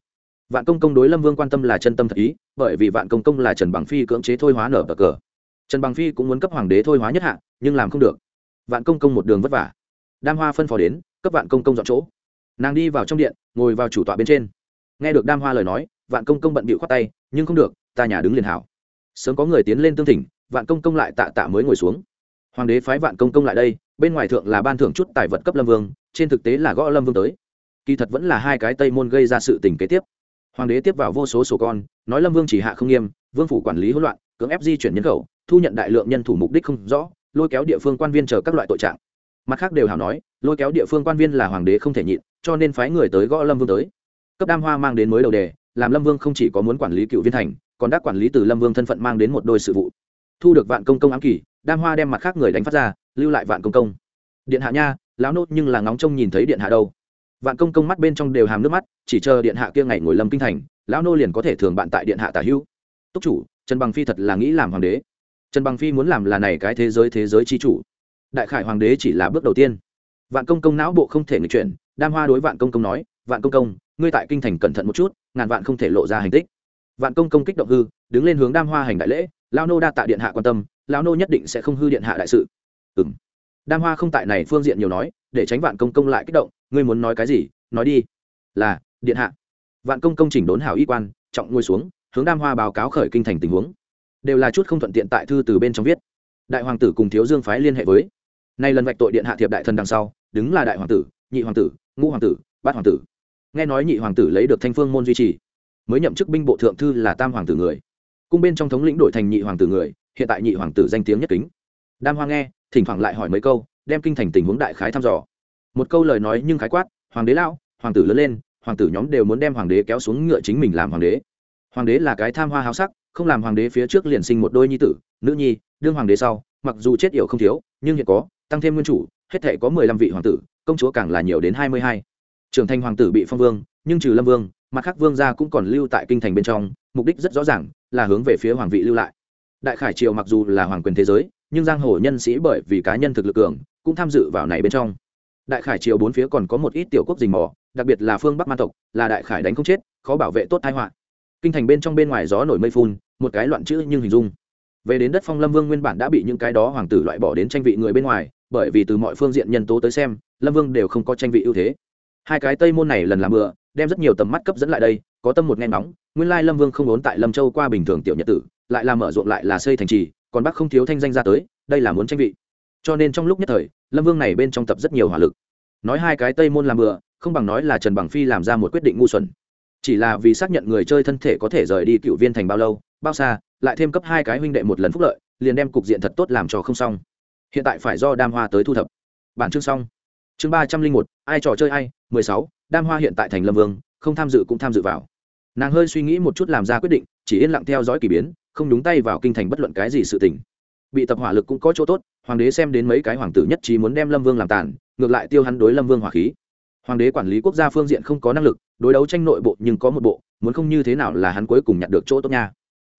Vạn công công đối lâm vương quan tâm là chân tâm thật ý, bởi vì vạn công công là trần bằng phi cưỡng chế thôi hóa nở bờ cờ. Trần bằng phi cũng muốn cấp hoàng đế thôi hóa nhất hạ, nhưng làm không được. Vạn công công một đường vất vả. Đam hoa phân phó đến, cấp vạn công công dọn chỗ nàng đi vào trong điện, ngồi vào chủ tọa bên trên. Nghe được đam hoa lời nói, vạn công công bận bịu khoát tay, nhưng không được, ta nhà đứng liền hảo. Sớm có người tiến lên tương thỉnh, vạn công công lại tạ tạ mới ngồi xuống. Hoàng đế phái vạn công công lại đây, bên ngoài thượng là ban thưởng chút tài vật cấp lâm vương, trên thực tế là gõ lâm vương tới. Kỳ thật vẫn là hai cái tây môn gây ra sự tình kế tiếp. Hoàng đế tiếp vào vô số sổ con, nói lâm vương chỉ hạ không nghiêm, vương phủ quản lý hỗn loạn, cưỡng ép di chuyển nhân khẩu, thu nhận đại lượng nhân thủ mục đích không rõ, lôi kéo địa phương quan viên chờ các loại tội trạng mặt khác đều hảo nói, lôi kéo địa phương quan viên là hoàng đế không thể nhịn, cho nên phái người tới gõ lâm vương tới. Cấp đam hoa mang đến mới đầu đề, làm lâm vương không chỉ có muốn quản lý cựu viên thành, còn đã quản lý từ lâm vương thân phận mang đến một đôi sự vụ. Thu được vạn công công ám kỳ, đam hoa đem mặt khác người đánh phát ra, lưu lại vạn công công. Điện hạ nha, lão nốt nhưng là ngóng trông nhìn thấy điện hạ đâu. Vạn công công mắt bên trong đều hàm nước mắt, chỉ chờ điện hạ kia ngày ngồi lâm kinh thành, lão nô liền có thể thường bạn tại điện hạ tả hữu. Túc chủ, trần bằng phi thật là nghĩ làm hoàng đế. Trần bằng phi muốn làm là này cái thế giới thế giới chi chủ đại khải hoàng đế chỉ là bước đầu tiên. Vạn công công não bộ không thể người chuyển, đam hoa đối vạn công công nói, vạn công công, ngươi tại kinh thành cẩn thận một chút, ngàn vạn không thể lộ ra hành tích. Vạn công công kích động hư, đứng lên hướng đam hoa hành đại lễ lao nô đa tạ điện hạ quan tâm lao nô nhất định sẽ không hư điện hạ đại sự. Ừ m đam hoa không tại này phương diện nhiều nói, để tránh vạn công công lại kích động, ngươi muốn nói cái gì? Nói đi. Là, điện hạ. Vạn công công chỉnh đốn hảo y quan, trọng ngồi xuống, hướng đam hoa báo cáo khởi kinh thành tình huống. Đều là chút không thuận tiện tại thư từ bên trong viết. Đại hoàng tử cùng thiếu dương phái liên hệ với nay lần vạch tội điện hạ thiệp đại thần đằng sau, đứng là đại hoàng tử, nhị hoàng tử, ngũ hoàng tử, bát hoàng tử. Nghe nói nhị hoàng tử lấy được thanh phương môn duy trì, mới nhậm chức binh bộ thượng thư là tam hoàng tử người. Cung bên trong thống lĩnh đổi thành nhị hoàng tử người, hiện tại nhị hoàng tử danh tiếng nhất kính. Đam hoa nghe, thỉnh thoảng lại hỏi mấy câu, đem kinh thành tình huống đại khái thăm dò. Một câu lời nói nhưng khái quát, hoàng đế lão, hoàng tử lớn lên, hoàng tử nhóm đều muốn đem hoàng đế kéo xuống ngựa chính mình làm hoàng đế. Hoàng đế là cái tham hoa háo sắc, không làm hoàng đế phía trước liền sinh một đôi nhi tử, nữ nhi, đương hoàng đế sau, mặc dù chết yểu không thiếu, nhưng hiện có tăng thêm nguyên chủ, hết thể có mười lăm vị hoàng tử, công chúa càng là nhiều đến hai mươi hai. Trưởng thành hoàng tử bị phong vương, nhưng trừ lâm vương, mặt khác vương gia cũng còn lưu tại kinh thành bên trong, mục đích rất rõ ràng, là hướng về phía hoàng vị lưu lại. Đại khải triều mặc dù là hoàng quyền thế giới, nhưng giang hồ nhân sĩ bởi vì cá nhân thực lực cường, cũng tham dự vào này bên trong. Đại khải triều bốn phía còn có một ít tiểu quốc dình mò, đặc biệt là phương bắc man tộc, là đại khải đánh không chết, khó bảo vệ tốt thái họa. Kinh thành bên trong bên ngoài gió nổi mây phun, một cái loạn chữ nhưng hình dung. Về đến đất phong lâm vương nguyên bản đã bị những cái đó hoàng tử loại bỏ đến tranh vị người bên ngoài bởi vì từ mọi phương diện nhân tố tới xem, lâm vương đều không có tranh vị ưu thế. Hai cái tây môn này lần làm bừa, đem rất nhiều tầm mắt cấp dẫn lại đây, có tâm một nghe nóng nguyên lai lâm vương không ốn tại lâm châu qua bình thường tiểu nhật tử, lại là mở ruộng lại là xây thành trì, còn bắc không thiếu thanh danh ra tới, đây là muốn tranh vị. Cho nên trong lúc nhất thời, lâm vương này bên trong tập rất nhiều hỏa lực. Nói hai cái tây môn làm bừa, không bằng nói là trần bằng phi làm ra một quyết định ngu xuẩn. Chỉ là vì xác nhận người chơi thân thể có thể rời đi cựu viên thành bao lâu, bao xa, lại thêm cấp hai cái huynh đệ một lần phúc lợi, liền đem cục diện thật tốt làm cho không xong hiện tại phải do đam hoa tới thu thập. Bản chương xong. Chương ba trăm linh một, ai trò chơi ai, mười sáu, đam hoa hiện tại thành lâm vương, không tham dự cũng tham dự vào. Nàng hơi suy nghĩ một chút làm ra quyết định, chỉ yên lặng theo dõi k ỳ biến, không đúng tay vào kinh thành bất luận cái gì sự tình. Bị tập hỏa lực cũng có chỗ tốt, hoàng đế xem đến mấy cái hoàng tử nhất trí muốn đem lâm vương làm tàn, ngược lại tiêu hắn đối lâm vương hỏa khí. Hoàng đế quản lý quốc gia phương diện không có năng lực, đối đấu tranh nội bộ nhưng có một bộ, muốn không như thế nào là hắn cuối cùng nhận được chỗ tốt nha.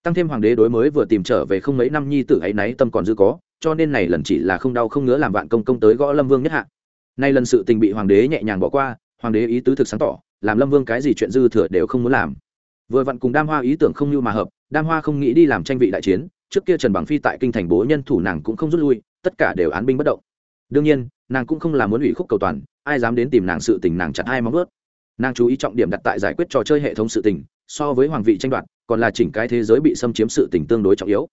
Tăng thêm hoàng đế đối mới vừa tìm trở về không mấy năm nhi tử ấy náy tâm còn dư có cho nên này lần chỉ là không đau không ngứa làm vạn công công tới gõ lâm vương nhất hạ. Nay lần sự tình bị hoàng đế nhẹ nhàng bỏ qua, hoàng đế ý tứ thực sáng tỏ, làm lâm vương cái gì chuyện dư thừa đều không muốn làm. Vừa vặn cùng đam hoa ý tưởng không như mà hợp, đam hoa không nghĩ đi làm tranh vị đại chiến, trước kia trần bằng phi tại kinh thành bố nhân thủ nàng cũng không rút lui, tất cả đều án binh bất động. Đương nhiên, nàng cũng không làm muốn ủy khúc cầu toàn, ai dám đến tìm nàng sự tình nàng chặt hai móng ướt nàng chú ý trọng điểm đặt tại giải quyết trò chơi hệ thống sự tình, so với hoàng vị tranh đoạt, còn là chỉnh cái thế giới bị xâm chiếm sự tình tương đối trọng yếu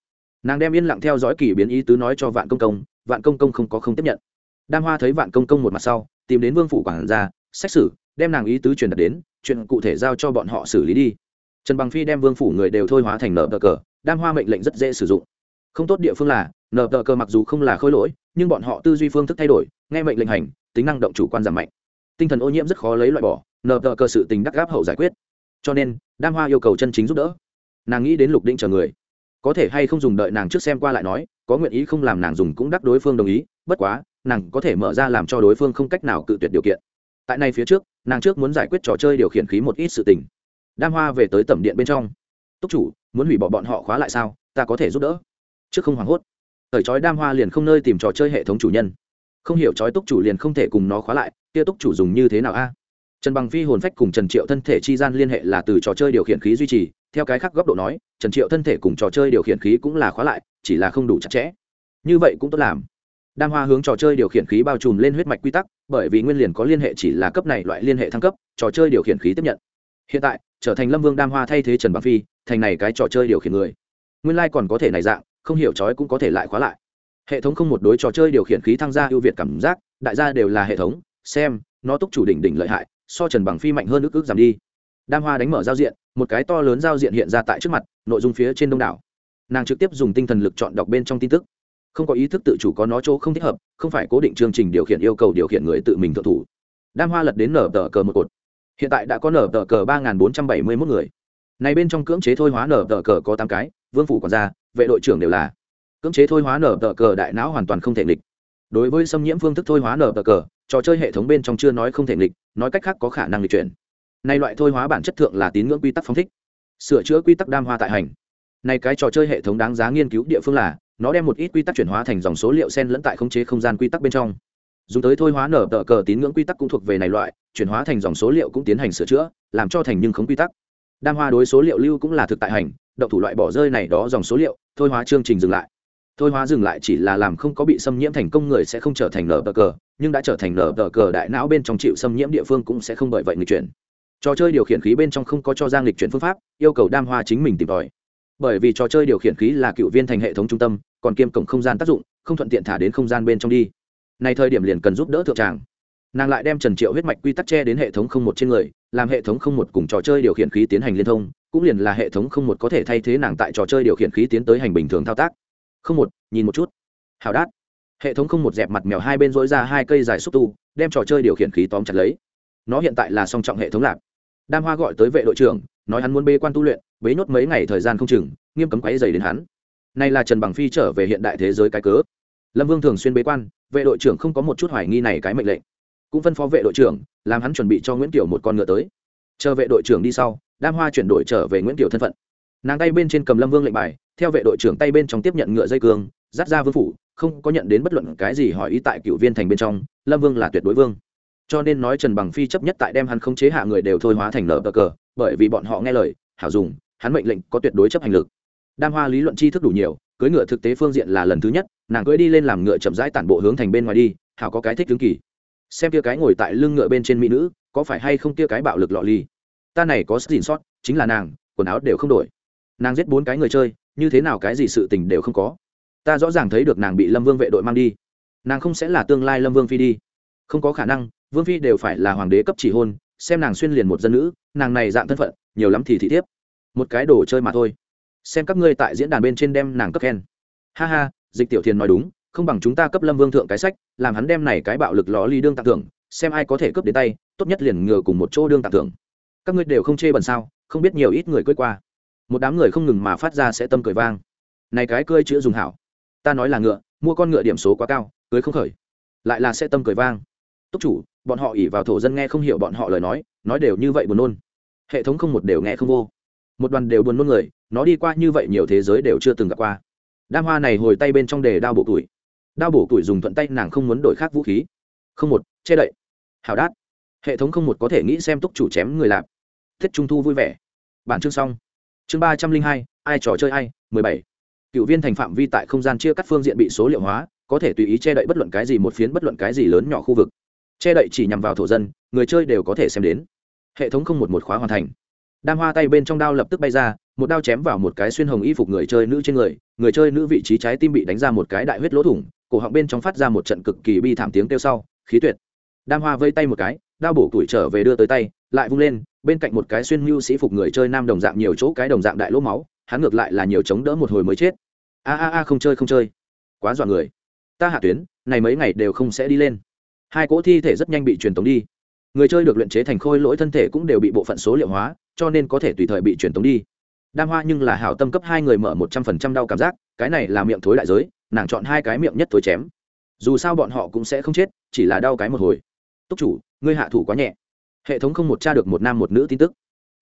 nàng đem yên lặng theo dõi kỳ biến ý tứ nói cho vạn công công, vạn công công không có không tiếp nhận. Đam hoa thấy vạn công công một mặt sau, tìm đến vương phủ quản gia, xét xử, đem nàng ý tứ truyền đạt đến, chuyện cụ thể giao cho bọn họ xử lý đi. Trần bằng phi đem vương phủ người đều thôi hóa thành nợ cờ, đam hoa mệnh lệnh rất dễ sử dụng. Không tốt địa phương là, nợ tờ cờ mặc dù không là khôi lỗi, nhưng bọn họ tư duy phương thức thay đổi, nghe mệnh lệnh hành, tính năng động chủ quan giảm mạnh. Tinh thần ô nhiễm rất khó lấy loại bỏ, nợ tờ cờ sự tình đắc gáp hậu giải quyết. Cho nên, đam hoa yêu cầu chân chính giúp đỡ. Nàng nghĩ đến lục định chờ người có thể hay không dùng đợi nàng trước xem qua lại nói, có nguyện ý không làm nàng dùng cũng đắc đối phương đồng ý, bất quá, nàng có thể mở ra làm cho đối phương không cách nào cự tuyệt điều kiện. Tại này phía trước, nàng trước muốn giải quyết trò chơi điều khiển khí một ít sự tình. Đam hoa về tới tẩm điện bên trong. Túc chủ, muốn hủy bỏ bọn họ khóa lại sao? Ta có thể giúp đỡ. Trước không hoảng hốt, thời trói đam hoa liền không nơi tìm trò chơi hệ thống chủ nhân. Không hiểu trói túc chủ liền không thể cùng nó khóa lại, kia túc chủ dùng như thế nào a? Trần bằng phi hồn phách cùng trần triệu thân thể chi gian liên hệ là từ trò chơi điều khiển khí duy trì, theo cái khác góc độ nói, trần triệu thân thể cùng trò chơi điều khiển khí cũng là khóa lại, chỉ là không đủ chặt chẽ. Như vậy cũng tốt làm. Đam hoa hướng trò chơi điều khiển khí bao trùm lên huyết mạch quy tắc, bởi vì nguyên liền có liên hệ chỉ là cấp này loại liên hệ thăng cấp, trò chơi điều khiển khí tiếp nhận. Hiện tại, trở thành lâm vương đam hoa thay thế trần bằng phi, thành này cái trò chơi điều khiển người. Nguyên lai、like、còn có thể này dạng, không hiểu trói cũng có thể lại khóa lại. Hệ thống không một đối trò chơi điều khiển khí thăng gia ưu việt cảm giác, đại gia đều là hệ thống, xem, nó túc chủ đỉnh đỉnh lợi hại so trần bằng phi mạnh hơn ức ức giảm đi. Đam hoa đánh mở giao diện, một cái to lớn giao diện hiện ra tại trước mặt, nội dung phía trên đông đảo. Nàng trực tiếp dùng tinh thần lực chọn đọc bên trong tin tức. Không có ý thức tự chủ có nó chỗ không thích hợp, không phải cố định chương trình điều khiển yêu cầu điều khiển người tự mình thượng thủ. Đam hoa lật đến nở tờ cờ một cột. Hiện tại đã có nở tờ cờ ba bốn trăm bảy mươi mốt người. Này bên trong cưỡng chế thôi hóa nở tờ cờ có tám cái, vương phủ còn ra, vệ đội trưởng đều là. Cưỡng chế thôi hóa nở tờ cờ đại não hoàn toàn không thể nghịch đối với xâm nhiễm phương thức thôi hóa nở tờ cờ, trò chơi hệ thống bên trong chưa nói không thể nghịch, nói cách khác có khả năng lịch chuyển. Nay loại thôi hóa bản chất thượng là tín ngưỡng quy tắc phóng thích, sửa chữa quy tắc đam hoa tại hành. Này cái trò chơi hệ thống đáng giá nghiên cứu địa phương là, nó đem một ít quy tắc chuyển hóa thành dòng số liệu sen lẫn tại khống chế không gian quy tắc bên trong. Dùng tới thôi hóa nở tờ cờ tín ngưỡng quy tắc cũng thuộc về này loại, chuyển hóa thành dòng số liệu cũng tiến hành sửa chữa, làm cho thành nhưng không quy tắc. Đam hoa đối số liệu lưu cũng là thực tại hành, động thủ loại bỏ rơi này đó dòng số liệu, thôi hóa chương trình dừng lại thôi hóa dừng lại chỉ là làm không có bị xâm nhiễm thành công người sẽ không trở thành nở tờ cờ, nhưng đã trở thành nở tờ cờ đại não bên trong chịu xâm nhiễm địa phương cũng sẽ không bởi vậy nghịch chuyển. Trò chơi điều khiển khí bên trong không có cho giang lịch chuyển phương pháp, yêu cầu đam hoa chính mình tìm tòi. Bởi vì trò chơi điều khiển khí là cựu viên thành hệ thống trung tâm, còn kiêm cổng không gian tác dụng, không thuận tiện thả đến không gian bên trong đi. Này thời điểm liền cần giúp đỡ thượng tràng. Nàng lại đem trần triệu huyết mạch quy tắc che đến hệ thống không một trên người, làm hệ thống không một cùng trò chơi điều khiển khí tiến hành liên thông, cũng liền là hệ thống không một có thể thay thế nàng tại trò chơi điều khiển khí tiến tới hành bình thường thao tác không một, nhìn một chút. Hào đát. Hệ thống không một dẹp mặt mèo hai bên dối ra hai cây dài xúc tu, đem trò chơi điều khiển khí tóm chặt lấy. Nó hiện tại là song trọng hệ thống lạc đam hoa gọi tới vệ đội trưởng, nói hắn muốn bê quan tu luyện, bế nhốt mấy ngày thời gian không chừng, nghiêm cấm quáy dày đến hắn. Nay là trần bằng phi trở về hiện đại thế giới cái cớ. Lâm vương thường xuyên bế quan, vệ đội trưởng không có một chút hoài nghi này cái mệnh lệnh. Cũng phân phó vệ đội trưởng, làm hắn chuẩn bị cho nguyễn tiểu một con ngựa tới. Chờ vệ đội trưởng đi sau, đam hoa chuyển đổi trở về nguyễn tiểu thân phận. Nàng tay bên trên cầm lâm vương lệnh bài theo vệ đội trưởng tay bên trong tiếp nhận ngựa dây cương, dắt ra vương phủ, không có nhận đến bất luận cái gì hỏi ý tại cựu viên thành bên trong, lâm vương là tuyệt đối vương. Cho nên nói trần bằng phi chấp nhất tại đem hắn không chế hạ người đều thôi hóa thành nở bờ cờ, bởi vì bọn họ nghe lời, hảo dùng, hắn mệnh lệnh có tuyệt đối chấp hành lực. Đam hoa lý luận tri thức đủ nhiều, cưỡi ngựa thực tế phương diện là lần thứ nhất, nàng cưỡi đi lên làm ngựa chậm rãi tản bộ hướng thành bên ngoài đi, hảo có cái thích tướng kỳ. Xem kia cái ngồi tại lưng ngựa bên trên mỹ nữ, có phải hay không kia cái bạo lực lọ ly ta này có sức gìn sót, chính là nàng, quần áo đều không đổi. Nàng giết bốn cái người chơi như thế nào cái gì sự tình đều không có. Ta rõ ràng thấy được nàng bị lâm vương vệ đội mang đi. Nàng không sẽ là tương lai lâm vương phi đi. Không có khả năng, vương phi đều phải là hoàng đế cấp chỉ hôn, xem nàng xuyên liền một dân nữ, nàng này dạng thân phận, nhiều lắm thì thị thiếp. Một cái đồ chơi mà thôi. Xem các ngươi tại diễn đàn bên trên đem nàng cấp khen. Ha ha, dịch tiểu thiền nói đúng, không bằng chúng ta cấp lâm vương thượng cái sách, làm hắn đem này cái bạo lực ló ly đương tặng thưởng, xem ai có thể cướp đến tay, tốt nhất liền ngừa cùng một chỗ đương tặng thưởng. Các ngươi đều không chê bẩn sao, không biết nhiều ít người cưới qua một đám người không ngừng mà phát ra sẽ tâm cười vang. Này cái cơi chữ dùng hảo. Ta nói là ngựa, mua con ngựa điểm số quá cao cưới không khởi. Lại là sẽ tâm cười vang. Túc chủ, bọn họ ỉ vào thổ dân nghe không hiểu bọn họ lời nói nói đều như vậy buồn nôn. Hệ thống không một đều nghe không vô. Một đoàn đều buồn nôn người, nó đi qua như vậy nhiều thế giới đều chưa từng gặp qua. Đam hoa này hồi tay bên trong đề đao bổ tuổi đao bổ tuổi dùng thuận tay, nàng không muốn đổi khác vũ khí. Không một, che đậy. Hào đát. Hệ thống không một có thể nghĩ xem túc chủ chém người lạp. Thiết trung thu vui vẻ. Bản chương xong chương ba trăm linh hai, ai trò chơi ai, mười bảy. Cựu viên thành phạm vi tại không gian chia cắt phương diện bị số liệu hóa, có thể tùy ý che đậy bất luận cái gì một phiến bất luận cái gì lớn nhỏ khu vực. Che đậy chỉ nhằm vào thổ dân, người chơi đều có thể xem đến. Hệ thống không một một khóa hoàn thành. Đam hoa tay bên trong đao lập tức bay ra, một đao chém vào một cái xuyên hồng y phục người chơi nữ trên người người chơi nữ vị trí trái tim bị đánh ra một cái đại huyết lỗ thủng, cổ họng bên trong phát ra một trận cực kỳ bi thảm tiếng kêu sau, khí tuyệt. Đam hoa vây tay một cái, đao bổ tuổi trở về đưa tới tay, lại vung lên bên cạnh một cái xuyên mưu sĩ phục người chơi nam đồng dạng nhiều chỗ cái đồng dạng đại lỗ máu, hắn ngược lại là nhiều chống đỡ một hồi mới chết. A a a, không chơi không chơi. Quá dọa người. Ta hạ tuyến, này mấy ngày đều không sẽ đi lên. Hai cỗ thi thể rất nhanh bị truyền tống đi. Người chơi được luyện chế thành khôi lỗi thân thể cũng đều bị bộ phận số liệu hóa, cho nên có thể tùy thời bị truyền tống đi. Đam hoa nhưng là hảo tâm cấp hai người mở một trăm phần trăm đau cảm giác, cái này là miệng thối đại giới, nàng chọn hai cái miệng nhất thối chém. Dù sao bọn họ cũng sẽ không chết, chỉ là đau cái một hồi. Túc chủ, ngươi hạ thủ quá nhẹ hệ thống không một tra được một nam một nữ tin tức.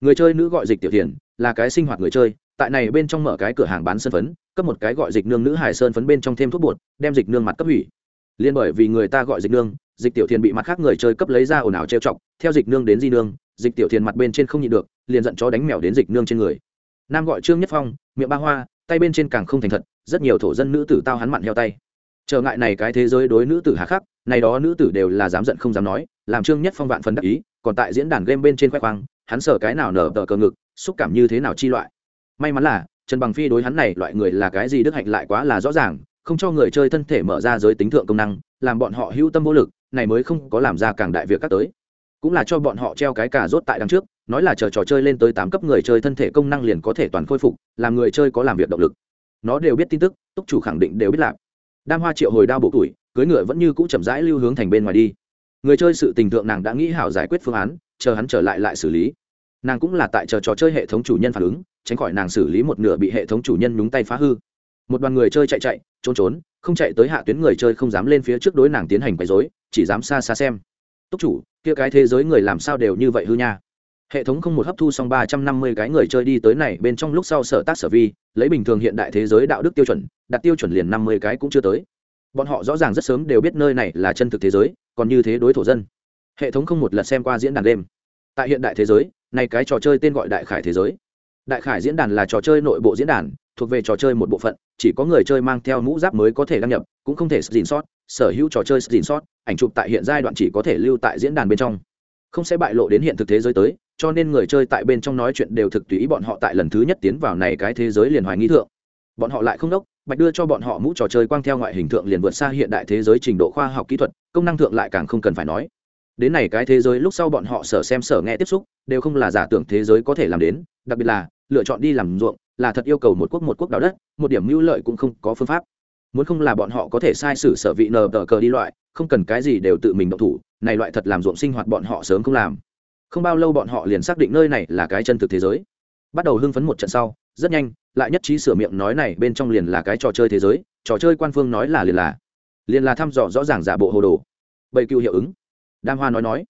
Người chơi nữ gọi dịch tiểu thiền, là cái sinh hoạt người chơi, tại này bên trong mở cái cửa hàng bán sơn phấn, cấp một cái gọi dịch nương nữ hải sơn phấn bên trong thêm thuốc bột, đem dịch nương mặt cấp hủy. Liên bởi vì người ta gọi dịch nương, dịch tiểu thiền bị mặt khác người chơi cấp lấy ra ồn ào trêu chọc, theo dịch nương đến di nương, dịch tiểu thiền mặt bên trên không nhịn được, liền giận chó đánh mèo đến dịch nương trên người. Nam gọi trương nhất phong, miệng ba hoa, tay bên trên càng không thành thật, rất nhiều thổ dân nữ tử tao hắn mặn heo tay. Trở ngại này cái thế giới đối nữ tử hà khắc, này đó nữ tử đều là dám giận không dám nói, làm trương nhất phong vạn phần đắc ý còn tại diễn đàn game bên trên khoe khoang, hắn sở cái nào nở tờ cờ ngực, xúc cảm như thế nào chi loại. May mắn là, trần bằng phi đối hắn này loại người là cái gì đức hạnh lại quá là rõ ràng, không cho người chơi thân thể mở ra giới tính thượng công năng, làm bọn họ hữu tâm vô lực, này mới không có làm ra càng đại việc các tới. Cũng là cho bọn họ treo cái cà rốt tại đằng trước, nói là chờ trò chơi lên tới tám cấp người chơi thân thể công năng liền có thể toàn khôi phục, làm người chơi có làm việc động lực. Nó đều biết tin tức, túc chủ khẳng định đều biết làm. Đam hoa triệu hồi đao bộ tuổi cưới ngựa vẫn như cũ chậm rãi lưu hướng thành bên ngoài đi người chơi sự tình thượng nàng đã nghĩ hảo giải quyết phương án, chờ hắn trở lại lại xử lý. Nàng cũng là tại chờ trò chơi hệ thống chủ nhân phản ứng, tránh khỏi nàng xử lý một nửa bị hệ thống chủ nhân nhúng tay phá hư. Một đoàn người chơi chạy chạy, trốn trốn, không chạy tới hạ tuyến người chơi không dám lên phía trước đối nàng tiến hành quấy dối chỉ dám xa xa xem. Túc chủ, kia cái thế giới người làm sao đều như vậy hư nha. Hệ thống không một hấp thu xong ba trăm năm mươi cái người chơi đi tới này, bên trong lúc sau sở tác sở vi, lấy bình thường hiện đại thế giới đạo đức tiêu chuẩn, đặt tiêu chuẩn liền năm mươi cái cũng chưa tới bọn họ rõ ràng rất sớm đều biết nơi này là chân thực thế giới, còn như thế đối thổ dân. Hệ thống không một lần xem qua diễn đàn đêm. Tại hiện đại thế giới, này cái trò chơi tên gọi đại khải thế giới. Đại khải diễn đàn là trò chơi nội bộ diễn đàn, thuộc về trò chơi một bộ phận, chỉ có người chơi mang theo mũ giáp mới có thể đăng nhập, cũng không thể xin sót, sở hữu trò chơi xin sót, ảnh chụp tại hiện giai đoạn chỉ có thể lưu tại diễn đàn bên trong. Không sẽ bại lộ đến hiện thực thế giới tới, cho nên người chơi tại bên trong nói chuyện đều thực tùy bọn họ tại lần thứ nhất tiến vào này cái thế giới liền hoài nghi thượng. Bọn họ lại không đốc bạch đưa cho bọn họ mũ trò chơi quang theo ngoại hình thượng liền vượt xa hiện đại thế giới trình độ khoa học kỹ thuật, công năng thượng lại càng không cần phải nói. Đến này cái thế giới lúc sau bọn họ sở xem sở nghe tiếp xúc, đều không là giả tưởng thế giới có thể làm đến, đặc biệt là, lựa chọn đi làm ruộng, là thật yêu cầu một quốc một quốc đạo đất, một điểm mưu lợi cũng không có phương pháp. Muốn không là bọn họ có thể sai sử sở vị nờ tờ cờ đi loại, không cần cái gì đều tự mình động thủ, này loại thật làm ruộng sinh hoạt bọn họ sớm không làm. Không bao lâu bọn họ liền xác định nơi này là cái chân thực thế giới. Bắt đầu hưng phấn một trận sau rất nhanh, lại nhất trí sửa miệng nói này bên trong liền là cái trò chơi thế giới, trò chơi quan phương nói là liền là liền là thăm dò rõ ràng giả bộ hồ đồ. Bầy cựu hiệu ứng. Đam hoa nói nói.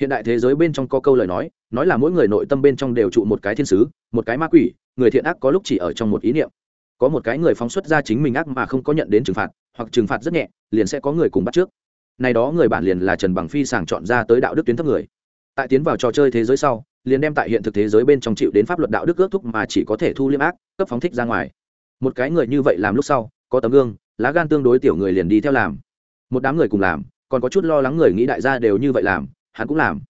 Hiện đại thế giới bên trong có câu lời nói nói là mỗi người nội tâm bên trong đều trụ một cái thiên sứ, một cái ma quỷ, người thiện ác có lúc chỉ ở trong một ý niệm. Có một cái người phóng xuất ra chính mình ác mà không có nhận đến trừng phạt, hoặc trừng phạt rất nhẹ, liền sẽ có người cùng bắt trước. Này đó người bản liền là trần bằng phi sàng chọn ra tới đạo đức tuyến thấp người. Tại tiến vào trò chơi thế giới sau liền đem tại hiện thực thế giới bên trong chịu đến pháp luật đạo đức ước thúc mà chỉ có thể thu liêm ác, cấp phóng thích ra ngoài. Một cái người như vậy làm lúc sau, có tấm gương, lá gan tương đối tiểu người liền đi theo làm. Một đám người cùng làm, còn có chút lo lắng người nghĩ đại gia đều như vậy làm, hắn cũng làm.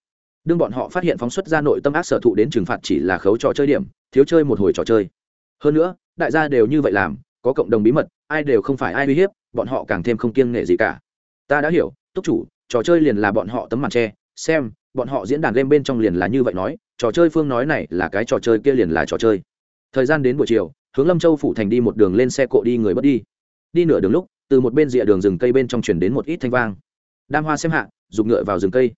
Đương bọn họ phát hiện phóng xuất ra nội tâm ác sở thụ đến trừng phạt chỉ là khấu trò chơi điểm, thiếu chơi một hồi trò chơi. Hơn nữa, đại gia đều như vậy làm, có cộng đồng bí mật, ai đều không phải ai uy hiếp, bọn họ càng thêm không kiêng nghệ gì cả. Ta đã hiểu, túc chủ, trò chơi liền là bọn họ tấm màn tre, xem bọn họ diễn đàn game bên trong liền là như vậy nói, trò chơi phương nói này là cái trò chơi kia liền là trò chơi. Thời gian đến buổi chiều, hướng lâm châu phủ thành đi một đường lên xe cộ đi người bất đi. Đi nửa đường lúc, từ một bên rìa đường rừng cây bên trong chuyển đến một ít thanh vang. Đam hoa xem hạ dùng ngựa vào rừng cây.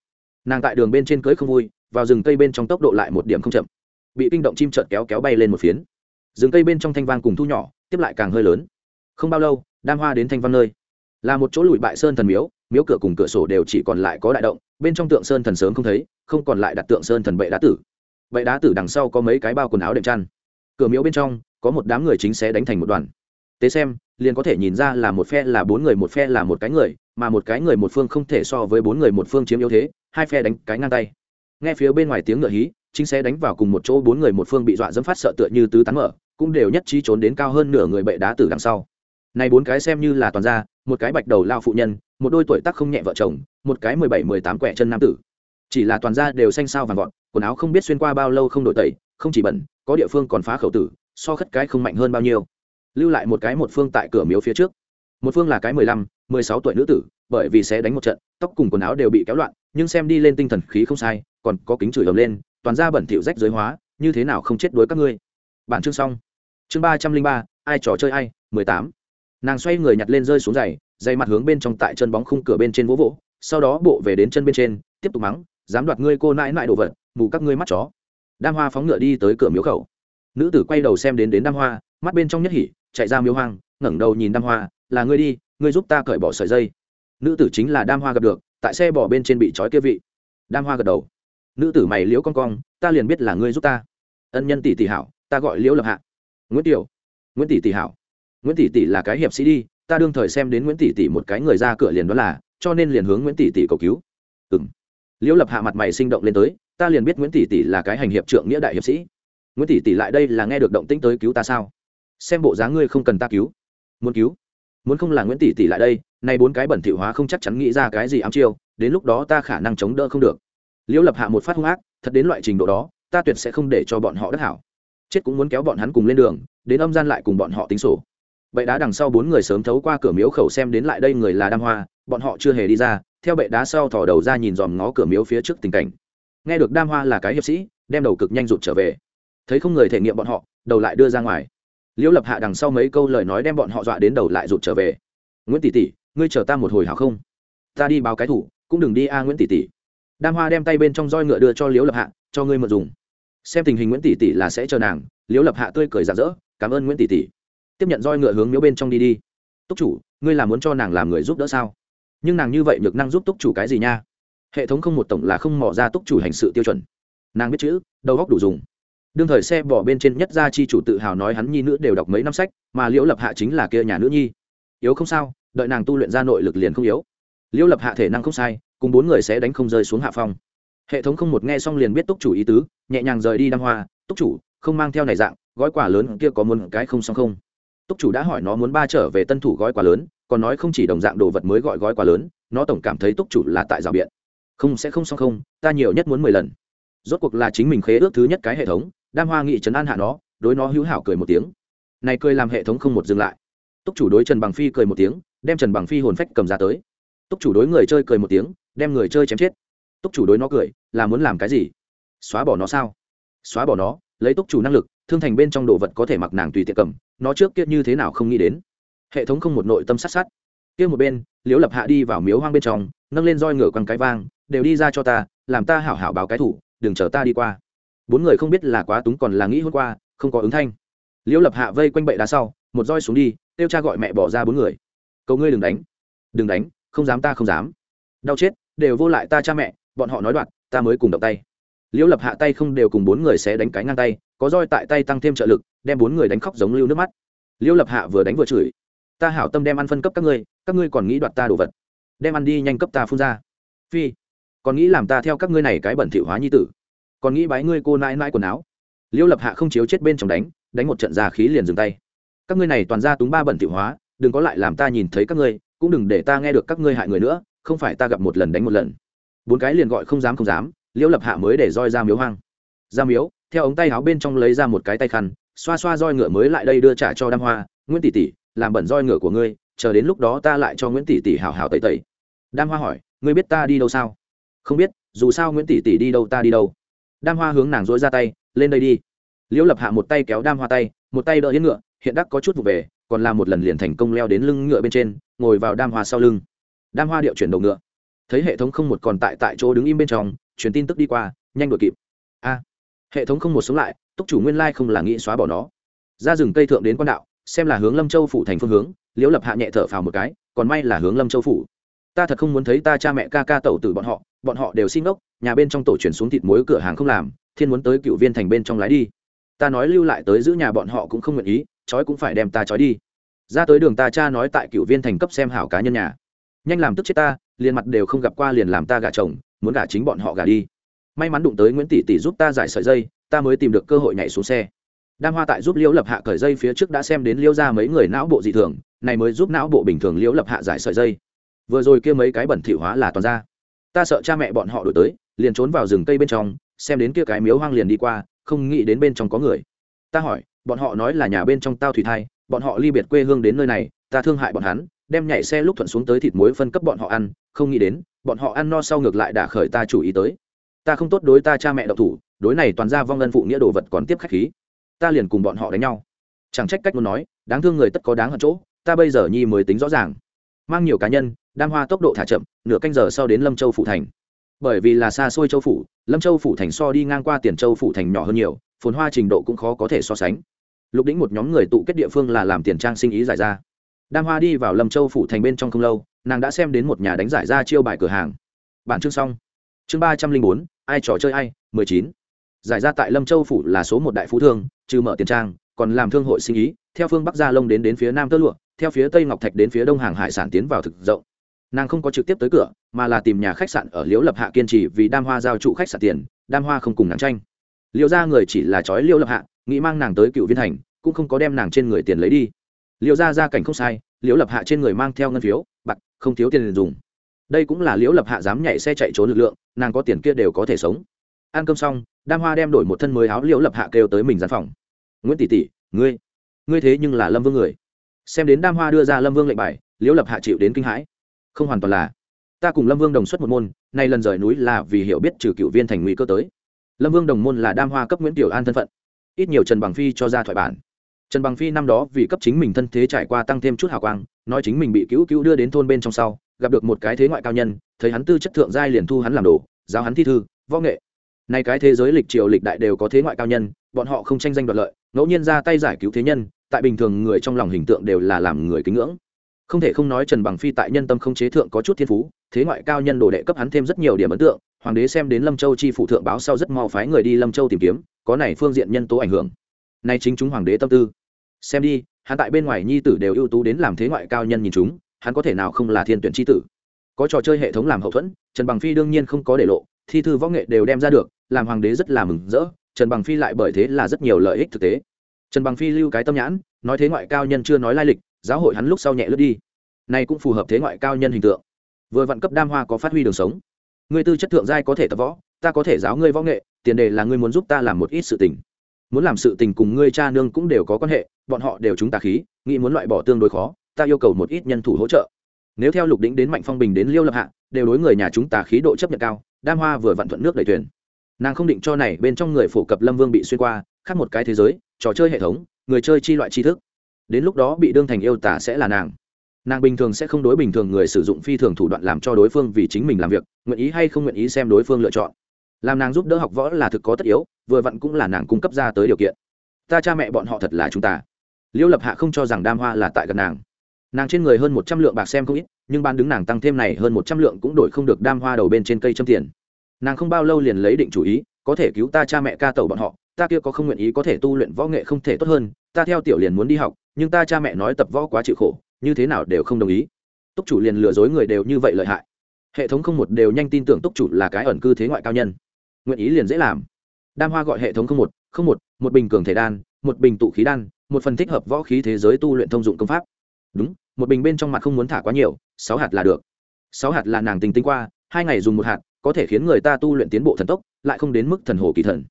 Nàng tại đường bên trên cưới không vui, vào rừng cây bên trong tốc độ lại một điểm không chậm. Bị kinh động chim trợt kéo kéo bay lên một phiến. Rừng cây bên trong thanh vang cùng thu nhỏ, tiếp lại càng hơi lớn. Không bao lâu, đam hoa đến thanh văn nơi. Là một chỗ lùi bại sơn thần miếu miếu cửa cùng cửa sổ đều chỉ còn lại có đại động, bên trong tượng sơn thần sớm không thấy, không còn lại đặt tượng sơn thần bệ đá tử. Bệ đá tử đằng sau có mấy cái bao quần áo đệm chăn. Cửa miếu bên trong, có một đám người chính sẽ đánh thành một đoàn. Tế xem, liền có thể nhìn ra là một phe là bốn người, một phe là một cái người, mà một cái người một phương không thể so với bốn người một phương chiếm yếu thế, hai phe đánh cái ngang tay. Nghe phía bên ngoài tiếng ngựa hí, chính sẽ đánh vào cùng một chỗ bốn người một phương bị dọa dẫm phát sợ tựa như tứ tán mở, cũng đều nhất trí trốn đến cao hơn nửa người bệ đá tử đằng sau. Này bốn cái xem như là toàn gia, một cái bạch đầu lao phụ nhân một đôi tuổi tác không nhẹ vợ chồng, một cái mười bảy, mười tám quẻ chân nam tử. Chỉ là toàn gia đều xanh sao vàng vọt, quần áo không biết xuyên qua bao lâu không đổi tẩy, không chỉ bẩn, có địa phương còn phá khẩu tử, so khất cái không mạnh hơn bao nhiêu. Lưu lại một cái một phương tại cửa miếu phía trước. Một phương là cái mười lăm, mười sáu tuổi nữ tử, bởi vì sẽ đánh một trận, tóc cùng quần áo đều bị kéo loạn, nhưng xem đi lên tinh thần khí không sai, còn có kính chửi ầm lên, toàn da bẩn thỉu rách giới hóa, như thế nào không chết đuối các ngươi. Bản chương xong. Chương ba trăm linh ba, ai trò chơi ai, mười tám. Nàng xoay người nhặt lên rơi xuống giày dây mặt hướng bên trong tại chân bóng khung cửa bên trên vỗ vỗ, sau đó bộ về đến chân bên trên, tiếp tục mắng, dám đoạt ngươi cô nãi nãi đồ vật, mù các ngươi mắt chó. Đam hoa phóng ngựa đi tới cửa miếu khẩu. Nữ tử quay đầu xem đến đến đam hoa, mắt bên trong nhất hỉ, chạy ra miếu hoang, ngẩng đầu nhìn đam hoa, là ngươi đi, ngươi giúp ta cởi bỏ sợi dây. Nữ tử chính là đam hoa gặp được, tại xe bỏ bên trên bị trói kia vị. Đam hoa gật đầu. Nữ tử mày liễu con cong, ta liền biết là ngươi giúp ta. Ân nhân tỷ tỷ hảo, ta gọi liễu lập hạ. Nguyễn tiểu. Nguyễn tỷ tỷ hảo. Nguyễn tỷ tỷ là cái hiệp sĩ đi ta đương thời xem đến nguyễn tỷ tỷ một cái người ra cửa liền đó là, cho nên liền hướng nguyễn tỷ tỷ cầu cứu. Ừng liễu lập hạ mặt mày sinh động lên tới, ta liền biết nguyễn tỷ tỷ là cái hành hiệp trượng nghĩa đại hiệp sĩ. Nguyễn tỷ tỷ lại đây là nghe được động tĩnh tới cứu ta sao? Xem bộ dáng ngươi không cần ta cứu. Muốn cứu? Muốn không là nguyễn tỷ tỷ lại đây, nay bốn cái bẩn thỉu hóa không chắc chắn nghĩ ra cái gì ám chiêu, đến lúc đó ta khả năng chống đỡ không được. Liễu lập hạ một phát hung ác, thật đến loại trình độ đó, ta tuyệt sẽ không để cho bọn họ đắc hảo. Chết cũng muốn kéo bọn hắn cùng lên đường, đến âm gian lại cùng bọn họ tính sổ bệ đá đằng sau bốn người sớm thấu qua cửa miếu khẩu xem đến lại đây người là đam hoa, bọn họ chưa hề đi ra, theo bệ đá sau thò đầu ra nhìn dòm ngó cửa miếu phía trước tình cảnh. Nghe được đam hoa là cái hiệp sĩ, đem đầu cực nhanh rụt trở về. Thấy không người thể nghiệm bọn họ, đầu lại đưa ra ngoài. Liễu lập hạ đằng sau mấy câu lời nói đem bọn họ dọa đến đầu lại rụt trở về. Nguyễn tỷ tỷ, ngươi chờ ta một hồi hảo không? Ta đi báo cái thủ, cũng đừng đi a nguyễn tỷ tỷ. Đam hoa đem tay bên trong roi ngựa đưa cho liễu lập hạ, cho ngươi mượn dùng. Xem tình hình nguyễn tỷ tỷ là sẽ chờ nàng. Liễu lập hạ tươi cười rạng rỡ, cảm ơn nguyễn tỷ tỷ tiếp nhận roi ngựa hướng miếu bên trong đi đi. Túc chủ, ngươi là muốn cho nàng làm người giúp đỡ sao? Nhưng nàng như vậy nhược năng giúp túc chủ cái gì nha? Hệ thống không một tổng là không mỏ ra túc chủ hành sự tiêu chuẩn. Nàng biết chữ, đầu góc đủ dùng. Đương thời xe bỏ bên trên nhất gia chi chủ tự hào nói hắn nhi nữ đều đọc mấy năm sách, mà liễu lập hạ chính là kia nhà nữ nhi. Yếu không sao, đợi nàng tu luyện ra nội lực liền không yếu. Liễu lập hạ thể năng không sai, cùng bốn người sẽ đánh không rơi xuống hạ phong. Hệ thống không một nghe xong liền biết túc chủ ý tứ, nhẹ nhàng rời đi đăng hoa. Túc chủ, không mang theo này dạng, gói quả lớn kia có muốn cái không xong không? Túc chủ đã hỏi nó muốn ba trở về tân thủ gói quà lớn, còn nói không chỉ đồng dạng đồ vật mới gọi gói quà lớn, nó tổng cảm thấy túc chủ là tại rào biện. Không, sẽ không xong không, ta nhiều nhất muốn mười lần. Rốt cuộc là chính mình khế ước thứ nhất cái hệ thống, đam hoa nghị trấn an hạ nó, đối nó hữu hảo cười một tiếng. Này cười làm hệ thống không một dừng lại. Túc chủ đối trần bằng phi cười một tiếng, đem trần bằng phi hồn phách cầm ra tới. Túc chủ đối người chơi cười một tiếng, đem người chơi chém chết. Túc chủ đối nó cười, là muốn làm cái gì? Xóa bỏ nó sao? Xóa bỏ nó, lấy túc chủ năng lực thương thành bên trong đồ vật có thể mặc nàng tùy tiện cầm, nó trước kia như thế nào không nghĩ đến. Hệ thống không một nội tâm sát sát. Kia một bên, liễu lập hạ đi vào miếu hoang bên trong, nâng lên roi ngửa quăng cái vang, đều đi ra cho ta, làm ta hảo hảo báo cái thủ, đừng chờ ta đi qua. Bốn người không biết là quá túng còn là nghĩ hôm qua, không có ứng thanh. Liễu lập hạ vây quanh bậy đá sau, một roi xuống đi, kêu cha gọi mẹ bỏ ra bốn người. Cầu ngươi đừng đánh đừng đánh, không dám ta không dám. Đau chết, đều vô lại ta cha mẹ, bọn họ nói đoạt ta mới cùng động tay. Liễu lập hạ tay không đều cùng bốn người sẽ đánh cái ngang tay có roi tại tay tăng thêm trợ lực, đem bốn người đánh khóc giống lưu nước mắt. Liêu lập hạ vừa đánh vừa chửi, ta hảo tâm đem ăn phân cấp các ngươi các ngươi còn nghĩ đoạt ta đồ vật. Đem ăn đi nhanh cấp ta phun ra. Phi, còn nghĩ làm ta theo các ngươi này cái bẩn thỉu hóa nhi tử. Còn nghĩ bái ngươi cô nãi nãi quần áo. Liêu lập hạ không chiếu chết bên trong đánh đánh một trận già khí liền dừng tay. Các ngươi này toàn ra túng ba bẩn thỉu hóa, đừng có lại làm ta nhìn thấy các ngươi, cũng đừng để ta nghe được các ngươi hại người nữa, không phải ta gặp một lần đánh một lần. Bốn cái liền gọi không dám không dám, liêu lập hạ mới để roi ra miếu hoang ra miếu, theo ống tay áo bên trong lấy ra một cái tay khăn, xoa xoa roi ngựa mới lại đây đưa trả cho đam hoa, nguyễn tỷ tỷ, làm bẩn roi ngựa của ngươi, chờ đến lúc đó ta lại cho nguyễn tỷ tỷ hào hào tẩy tẩy. Đam hoa hỏi, ngươi biết ta đi đâu sao? Không biết, dù sao nguyễn tỷ tỷ đi đâu ta đi đâu. Đam hoa hướng nàng dối ra tay, lên đây đi. Liễu lập hạ một tay kéo đam hoa tay, một tay đỡ yên ngựa, hiện đắc có chút vụ về, còn làm một lần liền thành công leo đến lưng ngựa bên trên, ngồi vào đam hoa sau lưng. Đam hoa điệu chuyển đầu ngựa. Thấy hệ thống không một còn tại tại chỗ đứng im bên trong, truyền tin tức đi qua, nhanh đuổi kịp. A! Hệ thống không một sống lại, túc chủ nguyên lai không là nghĩ xóa bỏ nó. Ra rừng cây thượng đến quan đạo, xem là hướng lâm châu phủ thành phương hướng, liễu lập hạ nhẹ thở phào một cái, còn may là hướng lâm châu phủ. Ta thật không muốn thấy ta cha mẹ ca ca tẩu từ bọn họ bọn họ đều xin ngốc, nhà bên trong tổ chuyển xuống thịt muối cửa hàng không làm, thiên muốn tới cựu viên thành bên trong lái đi. Ta nói lưu lại tới giữ nhà bọn họ cũng không nguyện ý, trói cũng phải đem ta trói đi. Ra tới đường ta cha nói tại cựu viên thành cấp xem hảo cá nhân nhà. Nhanh làm tức chết ta, liền mặt đều không gặp qua liền làm ta gả chồng, muốn gả chính bọn họ gả đi may mắn đụng tới nguyễn tỷ tỷ giúp ta giải sợi dây, ta mới tìm được cơ hội nhảy xuống xe. Đam hoa tại giúp liễu lập hạ cởi dây phía trước đã xem đến liễu ra mấy người não bộ dị thường, này mới giúp não bộ bình thường liễu lập hạ giải sợi dây. Vừa rồi kia mấy cái bẩn thị hóa là toàn ra. Ta sợ cha mẹ bọn họ đổi tới, liền trốn vào rừng cây bên trong, xem đến kia cái miếu hoang liền đi qua, không nghĩ đến bên trong có người. Ta hỏi, bọn họ nói là nhà bên trong tao thủy thai, bọn họ ly biệt quê hương đến nơi này, ta thương hại bọn hắn, đem nhảy xe lúc thuận xuống tới thịt muối phân cấp bọn họ ăn, không nghĩ đến, bọn họ ăn no sau ngược lại đã khởi ta chủ ý tới ta không tốt đối ta cha mẹ độc thủ, đối này toàn ra vong ân phụ nghĩa đồ vật còn tiếp khách khí. Ta liền cùng bọn họ đánh nhau. Chẳng trách cách muốn nói, đáng thương người tất có đáng ở chỗ, ta bây giờ nhi mới tính rõ ràng. Mang nhiều cá nhân, đam hoa tốc độ thả chậm, nửa canh giờ sau đến lâm châu phủ thành. Bởi vì là xa xôi châu phủ, lâm châu phủ thành so đi ngang qua tiền châu phủ thành nhỏ hơn nhiều, phồn hoa trình độ cũng khó có thể so sánh. Lục đĩnh một nhóm người tụ kết địa phương là làm tiền trang sinh ý giải ra. Đam hoa đi vào lâm châu phủ thành bên trong không lâu, nàng đã xem đến một nhà đánh giải ra chiêu bài cửa hàng. Bản chương xong. Chương ba trăm linh bốn ai trò chơi ai, mười chín. Giải ra tại lâm châu phủ là số một đại phú thương, trừ mở tiền trang, còn làm thương hội sinh ý, theo phương bắc gia lông đến đến phía nam tơ lụa, theo phía tây ngọc thạch đến phía đông hàng hải sản tiến vào thực rộng. Nàng không có trực tiếp tới cửa, mà là tìm nhà khách sạn ở liễu lập hạ kiên trì vì đam hoa giao trụ khách sạn tiền, đam hoa không cùng nàng tranh. Liễu ra người chỉ là trói liễu lập hạ, nghĩ mang nàng tới cựu viên thành, cũng không có đem nàng trên người tiền lấy đi. Liễu ra gia cảnh không sai, liễu lập hạ trên người mang theo ngân phiếu, bạc, không thiếu tiền dùng đây cũng là liễu lập hạ dám nhảy xe chạy trốn lực lượng, nàng có tiền kia đều có thể sống. Ăn cơm xong, đam hoa đem đổi một thân mới áo liễu lập hạ kêu tới mình gian phòng. Nguyễn tỷ tỷ, ngươi ngươi thế nhưng là lâm vương người. Xem đến đam hoa đưa ra lâm vương lệnh bài, liễu lập hạ chịu đến kinh hãi. Không hoàn toàn là, ta cùng lâm vương đồng xuất một môn, nay lần rời núi là vì hiểu biết trừ cựu viên thành nguy cơ tới. Lâm vương đồng môn là đam hoa cấp nguyễn tiểu an thân phận. Ít nhiều trần bằng phi cho ra thoại bản. Trần bằng phi năm đó vì cấp chính mình thân thế trải qua tăng thêm chút hào quang, nói chính mình bị cứu cứu đưa đến thôn bên trong sau gặp được một cái thế ngoại cao nhân, thấy hắn tư chất thượng giai liền thu hắn làm đồ, giáo hắn thi thư, võ nghệ. Nay cái thế giới lịch triều lịch đại đều có thế ngoại cao nhân, bọn họ không tranh danh đoạt lợi, ngẫu nhiên ra tay giải cứu thế nhân, tại bình thường người trong lòng hình tượng đều là làm người kính ngưỡng. Không thể không nói trần bằng phi tại nhân tâm không chế thượng có chút thiên phú, thế ngoại cao nhân đồ đệ cấp hắn thêm rất nhiều điểm ấn tượng, hoàng đế xem đến lâm châu chi phủ thượng báo sau rất mau phái người đi lâm châu tìm kiếm, có này phương diện nhân tố ảnh hưởng. Nay chính chúng hoàng đế tâm tư. Xem đi, hắn tại bên ngoài nhi tử đều ưu tú đến làm thế ngoại cao nhân nhìn chúng hắn có thể nào không là thiên tuyển chi tử? Có trò chơi hệ thống làm hậu thuẫn, trần bằng phi đương nhiên không có để lộ, thi thư võ nghệ đều đem ra được, làm hoàng đế rất là mừng rỡ, trần bằng phi lại bởi thế là rất nhiều lợi ích thực tế. Trần bằng phi lưu cái tâm nhãn, nói thế ngoại cao nhân chưa nói lai lịch, giáo hội hắn lúc sau nhẹ lướt đi. Này cũng phù hợp thế ngoại cao nhân hình tượng. Vừa vạn cấp đam hoa có phát huy đường sống. Ngươi tư chất thượng giai có thể tập võ, ta có thể giáo ngươi võ nghệ, tiền đề là ngươi muốn giúp ta làm một ít sự tình. Muốn làm sự tình cùng ngươi cha nương cũng đều có quan hệ, bọn họ đều chúng ta khí, nghĩ muốn loại bỏ tương đối khó ta yêu cầu một ít nhân thủ hỗ trợ. Nếu theo lục đỉnh đến mạnh phong bình đến liêu lập hạ, đều đối người nhà chúng ta khí độ chấp nhận cao, đam hoa vừa vặn thuận nước đầy thuyền. Nàng không định cho này bên trong người phổ cập lâm vương bị xuyên qua, khác một cái thế giới, trò chơi hệ thống, người chơi chi loại tri thức. Đến lúc đó bị đương thành yêu tả sẽ là nàng. Nàng bình thường sẽ không đối bình thường người sử dụng phi thường thủ đoạn làm cho đối phương vì chính mình làm việc, nguyện ý hay không nguyện ý xem đối phương lựa chọn. Làm nàng giúp đỡ học võ là thực có tất yếu, vừa vặn cũng là nàng cung cấp ra tới điều kiện. Ta cha mẹ bọn họ thật là chúng ta. Liêu lập hạ không cho rằng đam hoa là tại gần nàng nàng trên người hơn một trăm lượng bạc xem không ít, nhưng ban đứng nàng tăng thêm này hơn một trăm lượng cũng đổi không được đam hoa đầu bên trên cây châm tiền. Nàng không bao lâu liền lấy định chủ ý, có thể cứu ta cha mẹ ca tẩu bọn họ, ta kia có không nguyện ý có thể tu luyện võ nghệ không thể tốt hơn, ta theo tiểu liền muốn đi học, nhưng ta cha mẹ nói tập võ quá chịu khổ, như thế nào đều không đồng ý. Túc chủ liền lừa dối người đều như vậy lợi hại. Hệ thống không một đều nhanh tin tưởng túc chủ là cái ẩn cư thế ngoại cao nhân. Nguyện ý liền dễ làm. Đam hoa gọi hệ thống không một không một một bình cường thể đan, một bình tụ khí đan, một phần thích hợp võ khí thế giới tu luyện thông dụng công pháp đúng, một bình bên trong mặt không muốn thả quá nhiều, sáu hạt là được. Sáu hạt là nàng tình tinh qua, hai ngày dùng một hạt, có thể khiến người ta tu luyện tiến bộ thần tốc, lại không đến mức thần hồ kỳ thần.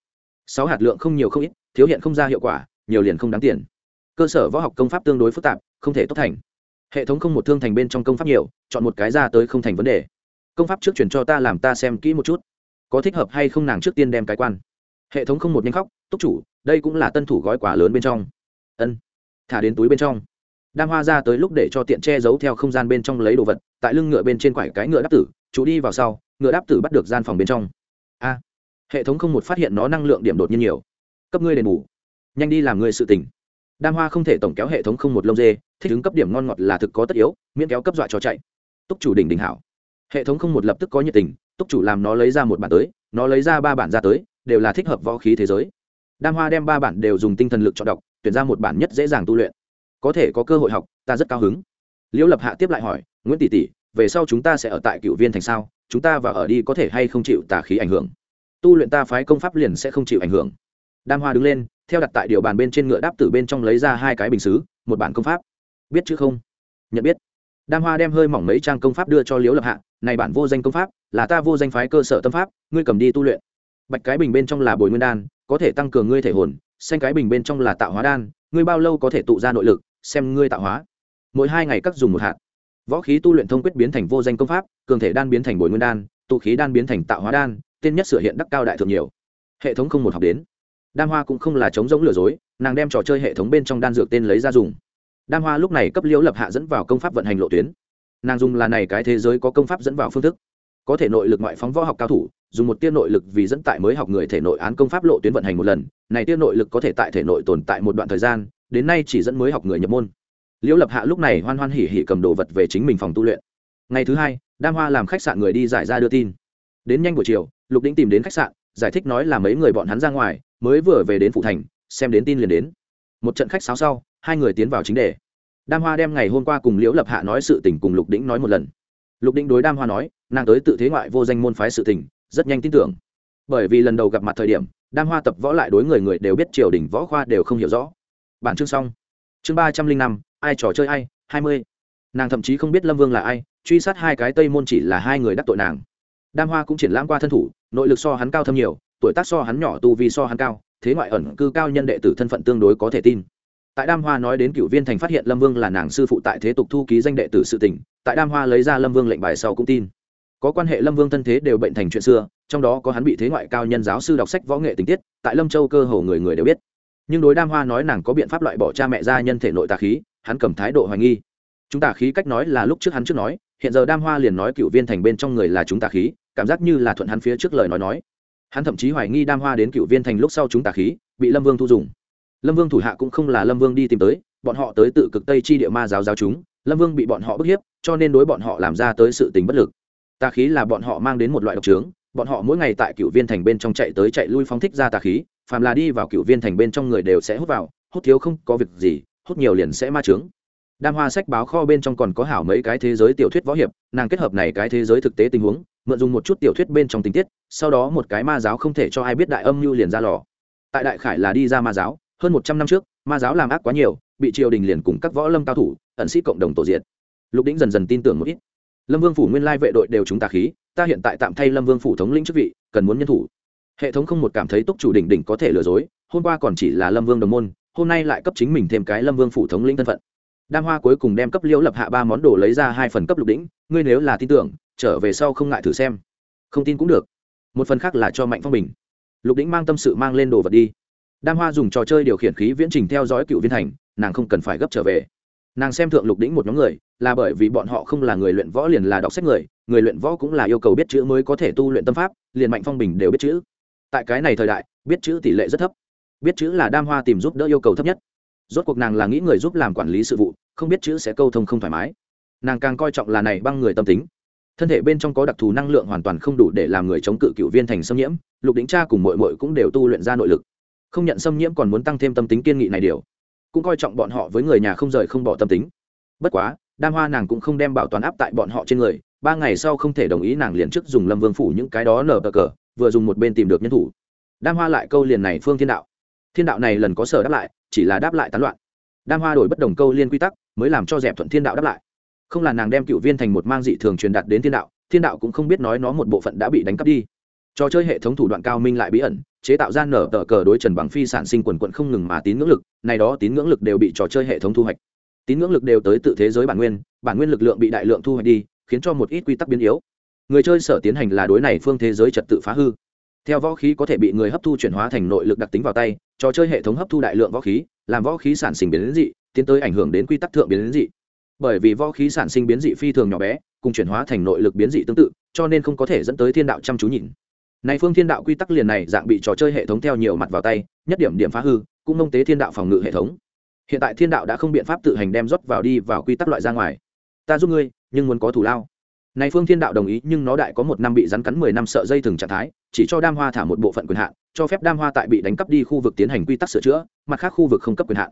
Sáu hạt lượng không nhiều không ít, thiếu hiện không ra hiệu quả, nhiều liền không đáng tiền. Cơ sở võ học công pháp tương đối phức tạp, không thể tốt thành. Hệ thống không một thương thành bên trong công pháp nhiều, chọn một cái ra tới không thành vấn đề. Công pháp trước chuyển cho ta làm ta xem kỹ một chút. Có thích hợp hay không nàng trước tiên đem cái quan. Hệ thống không một nhanh khóc, túc chủ, đây cũng là tân thủ gói quả lớn bên trong. Ân, thả đến túi bên trong đam hoa ra tới lúc để cho tiện che giấu theo không gian bên trong lấy đồ vật, tại lưng ngựa bên trên quải cái ngựa đáp tử chú đi vào sau, ngựa đáp tử bắt được gian phòng bên trong. A, hệ thống không một phát hiện nó năng lượng điểm đột nhiên nhiều. Cấp ngươi đền bù. Nhanh đi làm ngươi sự tỉnh đam hoa không thể tổng kéo hệ thống không một lông dê, thích ứng cấp điểm ngon ngọt là thực có tất yếu, miễn kéo cấp dọa cho chạy. Túc chủ đỉnh đỉnh hảo. Hệ thống không một lập tức có nhiệt tình, túc chủ làm nó lấy ra một bản tới, nó lấy ra ba bản ra tới, đều là thích hợp võ khí thế giới. Đam hoa đem ba bản đều dùng tinh thần lực chọn đọc, tuyển ra một bản nhất dễ dàng tu luyện có thể có cơ hội học, ta rất cao hứng. Liễu lập hạ tiếp lại hỏi, nguyễn tỷ tỷ, về sau chúng ta sẽ ở tại cựu viên thành sao? Chúng ta và ở đi có thể hay không chịu tà khí ảnh hưởng? Tu luyện ta phái công pháp liền sẽ không chịu ảnh hưởng. Đam hoa đứng lên, theo đặt tại điều bàn bên trên ngựa đáp tử bên trong lấy ra hai cái bình xứ, một bản công pháp. Biết chứ không? Nhận biết. Đam hoa đem hơi mỏng mấy trang công pháp đưa cho liễu lập hạ, này bản vô danh công pháp, là ta vô danh phái cơ sở tâm pháp, ngươi cầm đi tu luyện. Bạch cái bình bên trong là bồi nguyên đan, có thể tăng cường ngươi thể hồn, xanh cái bình bên trong là tạo hóa đan, ngươi bao lâu có thể tụ ra nội lực xem ngươi tạo hóa. Mỗi hai ngày các dùng một hạt. Võ khí tu luyện thông quyết biến thành vô danh công pháp, cường thể đan biến thành bồi nguyên đan tụ khí đan biến thành tạo hóa đan, tên nhất sửa hiện đắc cao đại thượng nhiều. Hệ thống không một học đến. Đan hoa cũng không là chống giống lừa dối, nàng đem trò chơi hệ thống bên trong đan dược tên lấy ra dùng. Đan hoa lúc này cấp liễu lập hạ dẫn vào công pháp vận hành lộ tuyến. Nàng dùng là này cái thế giới có công pháp dẫn vào phương thức. Có thể nội lực ngoại phóng võ học cao thủ, dùng một tiên nội lực vì dẫn tại mới học người thể nội án công pháp lộ tuyến vận hành một lần, này tiên nội lực có thể tại thể nội tồn tại một đoạn thời gian đến nay chỉ dẫn mới học người nhập môn. Liễu lập hạ lúc này hoan hoan hỉ hỉ cầm đồ vật về chính mình phòng tu luyện. Ngày thứ hai, đam hoa làm khách sạn người đi giải ra đưa tin. Đến nhanh buổi chiều, lục đĩnh tìm đến khách sạn, giải thích nói là mấy người bọn hắn ra ngoài, mới vừa về đến phụ thành, xem đến tin liền đến. Một trận khách sáo sau, hai người tiến vào chính đề. Đam hoa đem ngày hôm qua cùng liễu lập hạ nói sự tình cùng lục đĩnh nói một lần. Lục đĩnh đối đam hoa nói, nàng tới tự thế ngoại vô danh môn phái sự tình, rất nhanh tin tưởng. Bởi vì lần đầu gặp mặt thời điểm, đam hoa tập võ lại đối người người đều biết triều đình võ khoa đều không hiểu rõ bản chương xong. Chương ba trăm linh năm, ai trò chơi ai, hai mươi. Nàng thậm chí không biết lâm vương là ai, truy sát hai cái tây môn chỉ là hai người đắc tội nàng. Đam hoa cũng triển lãm qua thân thủ, nội lực so hắn cao thâm nhiều, tuổi tác so hắn nhỏ, tu vi so hắn cao, thế ngoại ẩn cư cao nhân đệ tử thân phận tương đối có thể tin. Tại đam hoa nói đến cựu viên thành phát hiện lâm vương là nàng sư phụ tại thế tục thu ký danh đệ tử sự tỉnh tại đam hoa lấy ra lâm vương lệnh bài sau cũng tin. Có quan hệ lâm vương thân thế đều bệnh thành chuyện xưa, trong đó có hắn bị thế ngoại cao nhân giáo sư đọc sách võ nghệ tình tiết, tại lâm châu cơ hồ người người đều biết nhưng đối đam hoa nói nàng có biện pháp loại bỏ cha mẹ ra nhân thể nội tà khí, hắn cầm thái độ hoài nghi. Chúng tà khí cách nói là lúc trước hắn trước nói, hiện giờ đam hoa liền nói cựu viên thành bên trong người là chúng tà khí, cảm giác như là thuận hắn phía trước lời nói nói. Hắn thậm chí hoài nghi đam hoa đến cựu viên thành lúc sau chúng tà khí, bị lâm vương thu dùng. Lâm vương thủ hạ cũng không là lâm vương đi tìm tới, bọn họ tới tự cực tây chi địa ma giáo giáo chúng, lâm vương bị bọn họ bức hiếp, cho nên đối bọn họ làm ra tới sự tình bất lực. Tà khí là bọn họ mang đến một loại độc trướng bọn họ mỗi ngày tại cựu viên thành bên trong chạy tới chạy lui phóng thích ra tà khí, phàm là đi vào cựu viên thành bên trong người đều sẽ hút vào, hút thiếu không có việc gì, hút nhiều liền sẽ ma trướng đam hoa sách báo kho bên trong còn có hảo mấy cái thế giới tiểu thuyết võ hiệp, nàng kết hợp này cái thế giới thực tế tình huống, mượn dùng một chút tiểu thuyết bên trong tình tiết, sau đó một cái ma giáo không thể cho ai biết đại âm mưu liền ra lò. Tại đại khải là đi ra ma giáo, hơn một trăm năm trước, ma giáo làm ác quá nhiều, bị triều đình liền cùng các võ lâm cao thủ, ẩn sĩ cộng đồng tổ diệt. Lục đĩnh dần dần tin tưởng một ít. Lâm vương phủ nguyên lai vệ đội đều chúng tà khí ta hiện tại tạm thay lâm vương phủ thống lĩnh chức vị, cần muốn nhân thủ. Hệ thống không một cảm thấy túc chủ đỉnh đỉnh có thể lừa dối, hôm qua còn chỉ là lâm vương đồng môn, hôm nay lại cấp chính mình thêm cái lâm vương phủ thống lĩnh thân phận. Đam hoa cuối cùng đem cấp liễu lập hạ ba món đồ lấy ra hai phần cấp lục đỉnh, ngươi nếu là tin tưởng, trở về sau không ngại thử xem. Không tin cũng được. Một phần khác là cho mạnh phong bình. Lục đỉnh mang tâm sự mang lên đồ vật đi. Đam hoa dùng trò chơi điều khiển khí viễn trình theo dõi cựu viên thành, nàng không cần phải gấp trở về nàng xem thượng lục đỉnh một nhóm người, là bởi vì bọn họ không là người luyện võ liền là đọc sách người người luyện võ cũng là yêu cầu biết chữ mới có thể tu luyện tâm pháp, liền mạnh phong bình đều biết chữ. Tại cái này thời đại, biết chữ tỷ lệ rất thấp. Biết chữ là đam hoa tìm giúp đỡ yêu cầu thấp nhất. Rốt cuộc nàng là nghĩ người giúp làm quản lý sự vụ, không biết chữ sẽ câu thông không thoải mái. Nàng càng coi trọng là này băng người tâm tính. Thân thể bên trong có đặc thù năng lượng hoàn toàn không đủ để làm người chống cự cựu viên thành xâm nhiễm, lục đính cha cùng mội mội cũng đều tu luyện ra nội lực. Không nhận xâm nhiễm còn muốn tăng thêm tâm tính kiên nghị này điều cũng coi trọng bọn họ với người nhà không rời không bỏ tâm tính. Bất quá, đam hoa nàng cũng không đem bảo toàn áp tại bọn họ trên người, ba ngày sau không thể đồng ý nàng liền trước dùng lâm vương phủ những cái đó nở bờ cờ, vừa dùng một bên tìm được nhân thủ. Đam hoa lại câu liền này phương thiên đạo. Thiên đạo này lần có sở đáp lại, chỉ là đáp lại tán loạn. Đam hoa đổi bất đồng câu liên quy tắc, mới làm cho dẹp thuận thiên đạo đáp lại. Không là nàng đem cựu viên thành một mang dị thường truyền đạt đến thiên đạo thiên đạo cũng không biết nói nó một bộ phận đã bị đánh cắp đi trò chơi hệ thống thủ đoạn cao minh lại bí ẩn, chế tạo ra nở tờ cờ đối trần bằng phi sản sinh quần quận không ngừng mà tín ngưỡng lực, này đó tín ngưỡng lực đều bị trò chơi hệ thống thu hoạch. Tín ngưỡng lực đều tới tự thế giới bản nguyên bản nguyên lực lượng bị đại lượng thu hoạch đi, khiến cho một ít quy tắc biến yếu. Người chơi sở tiến hành là đối này phương thế giới trật tự phá hư. Theo võ khí có thể bị người hấp thu chuyển hóa thành nội lực đặc tính vào tay, trò chơi hệ thống hấp thu đại lượng võ khí, làm võ khí sản sinh biến dị, tiến tới ảnh hưởng đến quy tắc thượng biến dị. Bởi vì võ khí sản sinh biến dị phi thường nhỏ bé, cùng chuyển hóa thành nội lực biến dị tương tự, cho nên không có thể dẫn tới thiên đạo chăm chú nhìn này phương thiên đạo quy tắc liền này dạng bị trò chơi hệ thống theo nhiều mặt vào tay, nhất điểm điểm phá hư, cũng nông tế thiên đạo phòng ngự hệ thống. Hiện tại thiên đạo đã không biện pháp tự hành đem rót vào đi vào quy tắc loại ra ngoài. Ta giúp ngươi, nhưng muốn có thủ lao. Này phương thiên đạo đồng ý, nhưng nó đại có một năm bị rắn cắn mười năm sợ dây thừng trạng thái, chỉ cho đam hoa thả một bộ phận quyền hạn, cho phép đam hoa tại bị đánh cắp đi khu vực tiến hành quy tắc sửa chữa, mặt khác khu vực không cấp quyền hạn.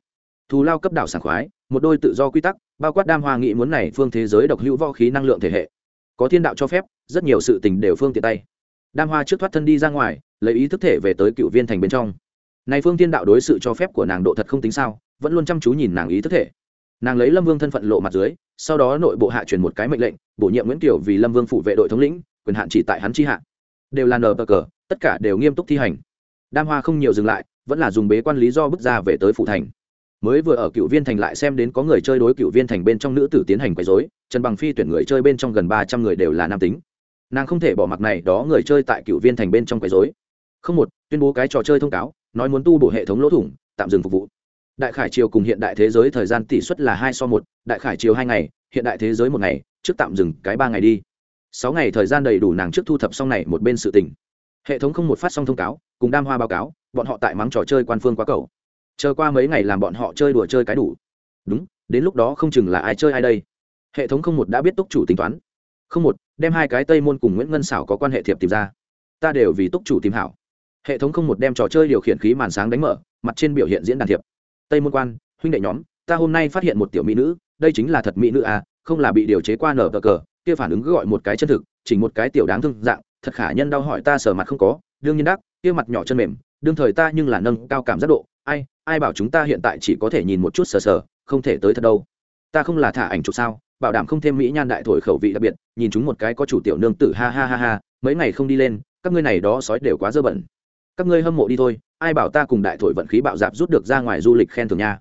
Thù lao cấp đảo sảng khoái, một đôi tự do quy tắc, bao quát đam hoa nghĩ muốn này phương thế giới độc hữu võ khí năng lượng thể hệ. Có thiên đạo cho phép, rất nhiều sự tình đều phương tiện tay đam hoa trước thoát thân đi ra ngoài, lấy ý thức thể về tới cựu viên thành bên trong. Này phương thiên đạo đối sự cho phép của nàng độ thật không tính sao, vẫn luôn chăm chú nhìn nàng ý thức thể. Nàng lấy lâm vương thân phận lộ mặt dưới, sau đó nội bộ hạ truyền một cái mệnh lệnh, bổ nhiệm nguyễn kiều vì lâm vương phụ vệ đội thống lĩnh, quyền hạn chỉ tại hắn chi hạ. Đều là nờ bờ cờ, tất cả đều nghiêm túc thi hành. Đam hoa không nhiều dừng lại, vẫn là dùng bế quan lý do bước ra về tới phủ thành. Mới vừa ở cựu viên thành lại xem đến có người chơi đối cựu viên thành bên trong nữ tử tiến hành quấy dối trần bằng phi tuyển người chơi bên trong gần ba trăm người đều là nam tính nàng không thể bỏ mặc này, đó người chơi tại cựu viên thành bên trong quấy dối không một, tuyên bố cái trò chơi thông cáo, nói muốn tu bổ hệ thống lỗ thủng, tạm dừng phục vụ. Đại khải triều cùng hiện đại thế giới thời gian tỷ suất là hai so một, đại khải triều hai ngày, hiện đại thế giới một ngày, trước tạm dừng cái ba ngày đi. Sáu ngày thời gian đầy đủ nàng trước thu thập xong này một bên sự tình. Hệ thống không một phát xong thông cáo, cùng đam hoa báo cáo, bọn họ tại mắng trò chơi quan phương quá cầu. Chờ qua mấy ngày làm bọn họ chơi đùa chơi cái đủ. Đúng, đến lúc đó không chừng là ai chơi ai đây. Hệ thống không một đã biết túc chủ tính toán không một, đem hai cái tây môn cùng nguyễn ngân xảo có quan hệ thiệp tìm ra. Ta đều vì túc chủ tìm hảo. Hệ thống không một đem trò chơi điều khiển khí màn sáng đánh mở, mặt trên biểu hiện diễn đàn thiệp. Tây môn quan, huynh đệ nhóm, ta hôm nay phát hiện một tiểu mỹ nữ, đây chính là thật mỹ nữ à không là bị điều chế qua nở cờ cờ, kia phản ứng cứ gọi một cái chân thực chỉ một cái tiểu đáng thương dạng, thật khả nhân đau hỏi ta sờ mặt không có, đương nhiên đắc, kia mặt nhỏ chân mềm, đương thời ta nhưng là nâng cao cảm giác độ, ai ai bảo chúng ta hiện tại chỉ có thể nhìn một chút sờ sờ, không thể tới thật đâu. Ta không là thả ảnh chụp sao? Bảo đảm không thêm mỹ nhan đại thổi khẩu vị đặc biệt, nhìn chúng một cái có chủ tiểu nương tử ha ha ha ha, mấy ngày không đi lên, các ngươi này đó sói đều quá dơ bẩn. Các ngươi hâm mộ đi thôi, ai bảo ta cùng đại thổi vận khí bạo dạp rút được ra ngoài du lịch khen thưởng nha.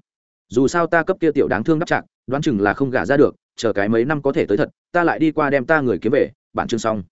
Dù sao ta cấp kia tiểu đáng thương đắp chặt đoán chừng là không gả ra được, chờ cái mấy năm có thể tới thật, ta lại đi qua đem ta người kiếm về, bản chương xong.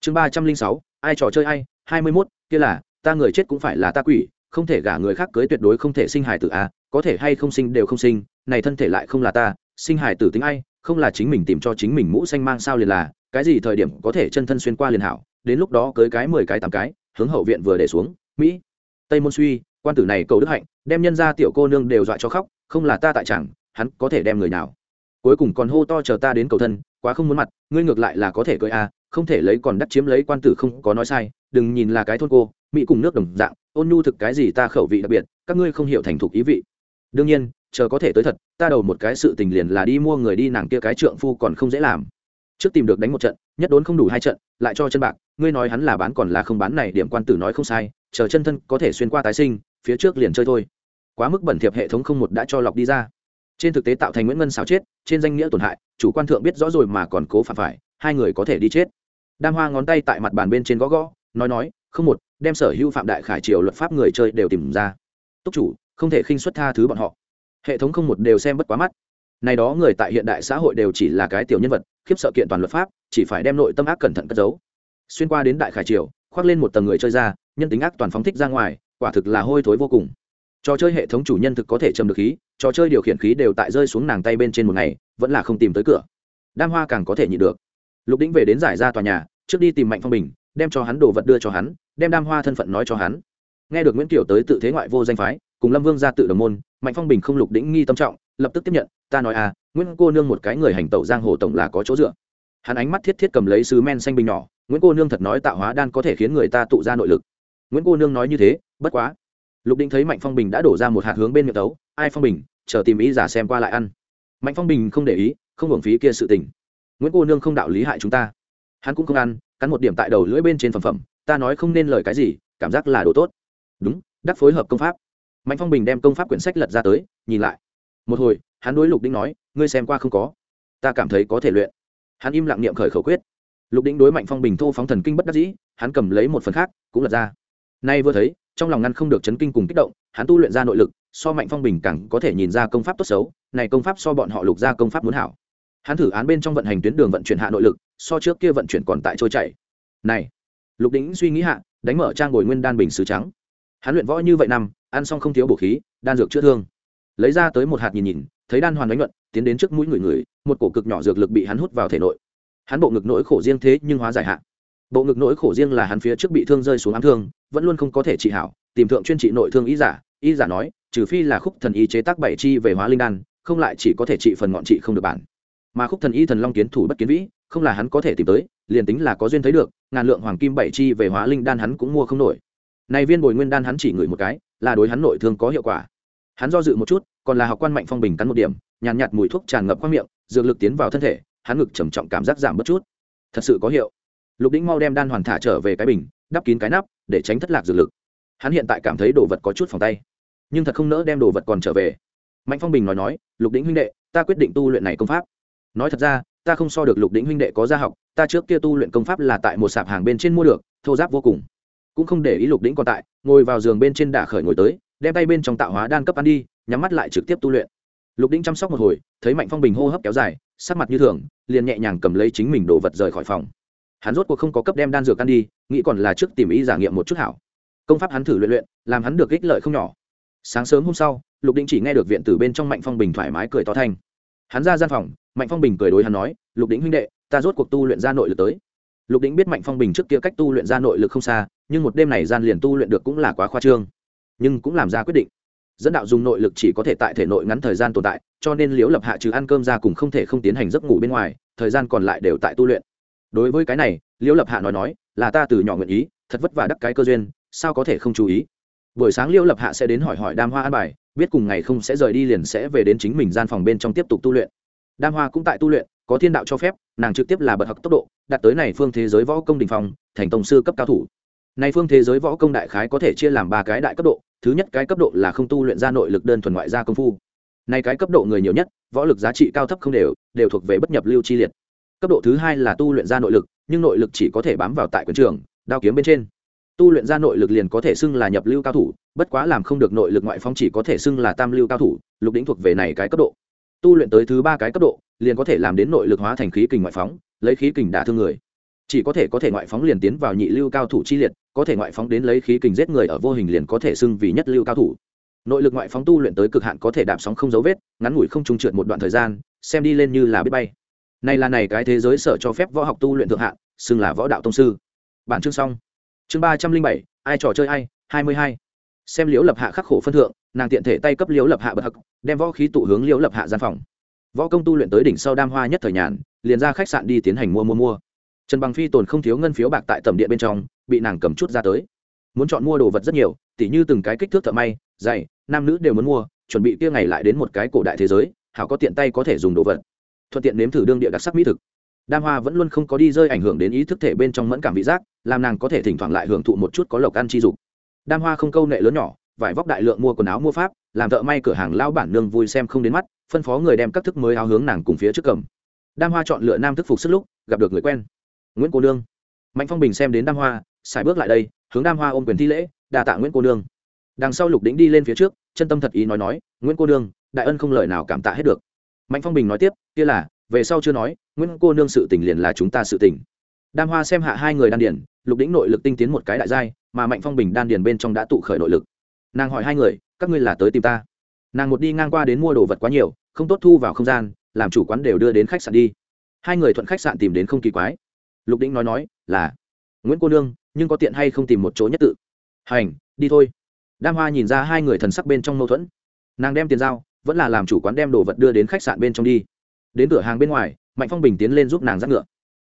Chương ba trăm linh sáu, ai trò chơi ai, hai mươi mốt, kia là, ta người chết cũng phải là ta quỷ, không thể gả người khác cưới tuyệt đối không thể sinh hài tử a có thể hay không sinh đều không sinh, này thân thể lại không là ta, sinh hài tử tính ai không là chính mình tìm cho chính mình mũ xanh mang sao liền là, cái gì thời điểm có thể chân thân xuyên qua liền hảo, đến lúc đó cưới cái mười cái tám cái, hướng hậu viện vừa để xuống, mỹ. Tây môn suy, quan tử này cầu đức hạnh, đem nhân ra tiểu cô nương đều dọa cho khóc, không là ta tại chẳng, hắn có thể đem người nào. Cuối cùng còn hô to chờ ta đến cầu thân, quá không muốn mặt, ngươi ngược lại là có thể cưới a không thể lấy còn đắc chiếm lấy quan tử không có nói sai, đừng nhìn là cái thôn cô, mỹ cùng nước đồng dạng, ôn nhu thực cái gì ta khẩu vị đặc biệt, các ngươi không hiểu thành thục ý vị. Đương nhiên chờ có thể tới thật, ta đầu một cái sự tình liền là đi mua người đi nàng kia cái trượng phu còn không dễ làm. Trước tìm được đánh một trận, nhất đốn không đủ hai trận, lại cho chân bạc, ngươi nói hắn là bán còn là không bán này, điểm quan tử nói không sai, chờ chân thân có thể xuyên qua tái sinh, phía trước liền chơi thôi. Quá mức bẩn thiệp hệ thống không một đã cho lọc đi ra. Trên thực tế tạo thành nguyễn ngân xào chết, trên danh nghĩa tổn hại, chủ quan thượng biết rõ rồi mà còn cố phạm phải, hai người có thể đi chết. Đam hoa ngón tay tại mặt bàn bên trên gõ gõ, nói nói, không một, đem sở hữu phạm đại khải triều luật pháp người chơi đều tìm ra. Túc chủ, không thể khinh xuất tha thứ bọn họ hệ thống không một đều xem bất quá mắt. Này đó người tại hiện đại xã hội đều chỉ là cái tiểu nhân vật, khiếp sợ kiện toàn luật pháp, chỉ phải đem nội tâm ác cẩn thận cất giấu. Xuyên qua đến đại khải triều, khoác lên một tầng người chơi ra nhân tính ác toàn phóng thích ra ngoài, quả thực là hôi thối vô cùng. Trò chơi hệ thống chủ nhân thực có thể trầm được khí, trò chơi điều khiển khí đều tại rơi xuống nàng tay bên trên một ngày, vẫn là không tìm tới cửa. Đam hoa càng có thể nhịn được. Lục đĩnh về đến giải ra tòa nhà, trước đi tìm mạnh phong bình, đem cho hắn đồ vật đưa cho hắn, đem đam hoa thân phận nói cho hắn. Nghe được nguyễn kiều tới tự thế ngoại vô danh phái, cùng lâm vương ra tự đồng môn mạnh phong bình không lục đĩnh nghi tâm trọng, lập tức tiếp nhận, ta nói à nguyễn cô nương một cái người hành tẩu giang hồ tổng là có chỗ dựa. Hắn ánh mắt thiết thiết cầm lấy sứ men xanh bình nhỏ, nguyễn cô nương thật nói tạo hóa đan có thể khiến người ta tụ ra nội lực. Nguyễn cô nương nói như thế, bất quá. Lục đĩnh thấy mạnh phong bình đã đổ ra một hạt hướng bên miệng tấu, ai phong bình, chờ tìm ý giả xem qua lại ăn. Mạnh phong bình không để ý, không hưởng phí kia sự tình. Nguyễn cô nương không đạo lý hại chúng ta. Hắn cũng không ăn, cắn một điểm tại đầu lưỡi bên trên phẩm phẩm, ta nói không nên lời cái gì, cảm giác là đồ tốt. Đúng, đắc phối hợp công pháp mạnh phong bình đem công pháp quyển sách lật ra tới, nhìn lại. Một hồi, hắn đối lục đĩnh nói, ngươi xem qua không có? Ta cảm thấy có thể luyện. Hắn im lặng niệm khởi khẩu quyết. Lục đĩnh đối mạnh phong bình thô phóng thần kinh bất đắc dĩ, hắn cầm lấy một phần khác, cũng lật ra. Nay vừa thấy, trong lòng ngăn không được chấn kinh cùng kích động, hắn tu luyện ra nội lực, so mạnh phong bình càng có thể nhìn ra công pháp tốt xấu, này công pháp so bọn họ lục ra công pháp muốn hảo. Hắn thử án bên trong vận hành tuyến đường vận chuyển hạ nội lực, so trước kia vận chuyển còn tại trôi chảy. Này, lục đĩnh suy nghĩ hạ, đánh mở trang ngồi nguyên đan bình sứ trắng hắn luyện võ như vậy năm, ăn xong không thiếu bổ khí, đan dược chữa thương. Lấy ra tới một hạt nhìn nhìn, thấy đan hoàn đánh nhuận, tiến đến trước mũi người người, một cổ cực nhỏ dược lực bị hắn hút vào thể nội. Hắn bộ ngực nỗi khổ riêng thế nhưng hóa giải hạn bộ ngực nỗi khổ riêng là hắn phía trước bị thương rơi xuống ám thương, vẫn luôn không có thể trị hảo, tìm thượng chuyên trị nội thương ý giả ý giả nói, trừ phi là khúc thần y chế tác bảy chi về hóa linh đan, không lại chỉ có thể trị phần ngọn trị không được bản. Mà khúc thần y thần long kiến thủ bất kiến vĩ, không là hắn có thể tìm tới, liền tính là có duyên thấy được, ngàn lượng hoàng kim bảy chi về hóa linh đan hắn cũng mua không nổi này viên bồi nguyên đan hắn chỉ ngửi một cái là đối hắn nội thương có hiệu quả. Hắn do dự một chút còn là học quan mạnh phong bình cắn một điểm nhàn nhạt, nhạt mùi thuốc tràn ngập qua miệng dược lực tiến vào thân thể hắn ngực trầm trọng cảm giác giảm bớt chút. Thật sự có hiệu. Lục đĩnh mau đem đan hoàn thả trở về cái bình đắp kín cái nắp để tránh thất lạc dược lực. Hắn hiện tại cảm thấy đồ vật có chút phòng tay nhưng thật không nỡ đem đồ vật còn trở về. Mạnh phong bình nói nói lục đĩnh huynh đệ ta quyết định tu luyện này công pháp. Nói thật ra ta không so được lục đĩnh huynh đệ có gia học ta trước kia tu luyện công pháp là tại một sạp hàng bên trên mua được thô giáp vô cùng cũng không để ý lục đĩnh còn tại, ngồi vào giường bên trên đả khởi ngồi tới, đem tay bên trong tạo hóa đan cấp ăn đi, nhắm mắt lại trực tiếp tu luyện. Lục đĩnh chăm sóc một hồi, thấy mạnh phong bình hô hấp kéo dài, sắc mặt như thường, liền nhẹ nhàng cầm lấy chính mình đồ vật rời khỏi phòng. Hắn rốt cuộc không có cấp đem đan dược ăn đi, nghĩ còn là trước tìm ý giả nghiệm một chút hảo. Công pháp hắn thử luyện luyện, làm hắn được ích lợi không nhỏ. Sáng sớm hôm sau, lục đĩnh chỉ nghe được viện tử bên trong mạnh phong bình thoải mái cười to thanh. Hắn ra gian phòng, mạnh phong bình cười đối hắn nói, lục đĩnh huynh đệ, ta rốt cuộc tu luyện ra nội lực tới lục đĩnh biết mạnh phong bình trước kia cách tu luyện ra nội lực không xa, nhưng một đêm này gian liền tu luyện được cũng là quá khoa trương. Nhưng cũng làm ra quyết định. Dẫn đạo dùng nội lực chỉ có thể tại thể nội ngắn thời gian tồn tại, cho nên liễu lập hạ trừ ăn cơm ra cùng không thể không tiến hành giấc ngủ bên ngoài, thời gian còn lại đều tại tu luyện. Đối với cái này, liễu lập hạ nói nói, là ta từ nhỏ nguyện ý, thật vất vả đắc cái cơ duyên, sao có thể không chú ý? Buổi sáng liễu lập hạ sẽ đến hỏi hỏi đam hoa an bài, biết cùng ngày không sẽ rời đi liền sẽ về đến chính mình gian phòng bên trong tiếp tục tu luyện. Đam hoa cũng tại tu luyện có thiên đạo cho phép, nàng trực tiếp là bật học tốc độ, đạt tới này phương thế giới võ công đình phòng thành tổng sư cấp cao thủ. Này phương thế giới võ công đại khái có thể chia làm ba cái đại cấp độ, thứ nhất cái cấp độ là không tu luyện ra nội lực đơn thuần ngoại gia công phu. Này cái cấp độ người nhiều nhất, võ lực giá trị cao thấp không đều đều thuộc về bất nhập lưu chi liệt. Cấp độ thứ hai là tu luyện ra nội lực, nhưng nội lực chỉ có thể bám vào tại quyền trường, đao kiếm bên trên. Tu luyện ra nội lực liền có thể xưng là nhập lưu cao thủ, bất quá làm không được nội lực ngoại phong chỉ có thể xưng là tam lưu cao thủ, lục đỉnh thuộc về này cái cấp độ tu luyện tới thứ ba cái cấp độ, liền có thể làm đến nội lực hóa thành khí kình ngoại phóng, lấy khí kình đả thương người. Chỉ có thể có thể ngoại phóng liền tiến vào nhị lưu cao thủ chi liệt, có thể ngoại phóng đến lấy khí kình giết người ở vô hình liền có thể xưng vì nhất lưu cao thủ. Nội lực ngoại phóng tu luyện tới cực hạn có thể đạp sóng không dấu vết, ngắn ngủi không trung trượt một đoạn thời gian, xem đi lên như là biết bay. Này là này cái thế giới sở cho phép võ học tu luyện thượng hạn xưng là võ đạo tông sư. Bản chương xong. Chương ba trăm linh bảy, ai trò chơi ai, hai mươi hai. Xem liễu lập hạ khắc khổ phân thượng nàng tiện thể tay cấp liễu lập hạ bậc hắc, đem võ khí tụ hướng liễu lập hạ gian phòng. Võ công tu luyện tới đỉnh sau đam hoa nhất thời nhàn, liền ra khách sạn đi tiến hành mua mua mua. Trần bằng phi tồn không thiếu ngân phiếu bạc tại tầm điện bên trong, bị nàng cầm chút ra tới. Muốn chọn mua đồ vật rất nhiều, tỉ như từng cái kích thước thợ may dày nam nữ đều muốn mua, chuẩn bị kia ngày lại đến một cái cổ đại thế giới, hảo có tiện tay có thể dùng đồ vật. Thuận tiện nếm thử đương địa đặc sắc mỹ thực. Đam hoa vẫn luôn không có đi rơi ảnh hưởng đến ý thức thể bên trong mẫn cảm vị giác, làm nàng có thể thỉnh thoảng lại hưởng thụ một chút có lộc ăn chi dục. Đam hoa không câu nệ lớn nhỏ vải vóc đại lượng mua quần áo mua pháp, làm thợ may cửa hàng lao bản nương vui xem không đến mắt, phân phó người đem các thức mới áo hướng nàng cùng phía trước cầm. Đam hoa chọn lựa nam thức phục sức lúc, gặp được người quen. Nguyễn cô nương. Mạnh phong bình xem đến đam hoa, xài bước lại đây, hướng đam hoa ôm quyền thi lễ đà tạ nguyễn cô nương. Đằng sau lục đĩnh đi lên phía trước, chân tâm thật ý nói nói, nguyễn cô nương, đại ân không lời nào cảm tạ hết được. Mạnh phong bình nói tiếp, kia là, về sau chưa nói, nguyễn cô nương sự tình liền là chúng ta sự tình. Đam hoa xem hạ hai người đan điển, lục đĩnh nội lực tinh tiến một cái đại giai, mà mạnh phong bình đan điển bên trong đã tụ khởi nội lực nàng hỏi hai người, các ngươi là tới tìm ta? Nàng một đi ngang qua đến mua đồ vật quá nhiều, không tốt thu vào không gian, làm chủ quán đều đưa đến khách sạn đi. Hai người thuận khách sạn tìm đến không kỳ quái. Lục đĩnh nói nói, là, nguyễn cô nương, nhưng có tiện hay không tìm một chỗ nhất tự? Hành, đi thôi. Đam hoa nhìn ra hai người thần sắc bên trong mâu thuẫn. Nàng đem tiền giao, vẫn là làm chủ quán đem đồ vật đưa đến khách sạn bên trong đi. Đến cửa hàng bên ngoài, mạnh phong bình tiến lên giúp nàng dắt ngựa.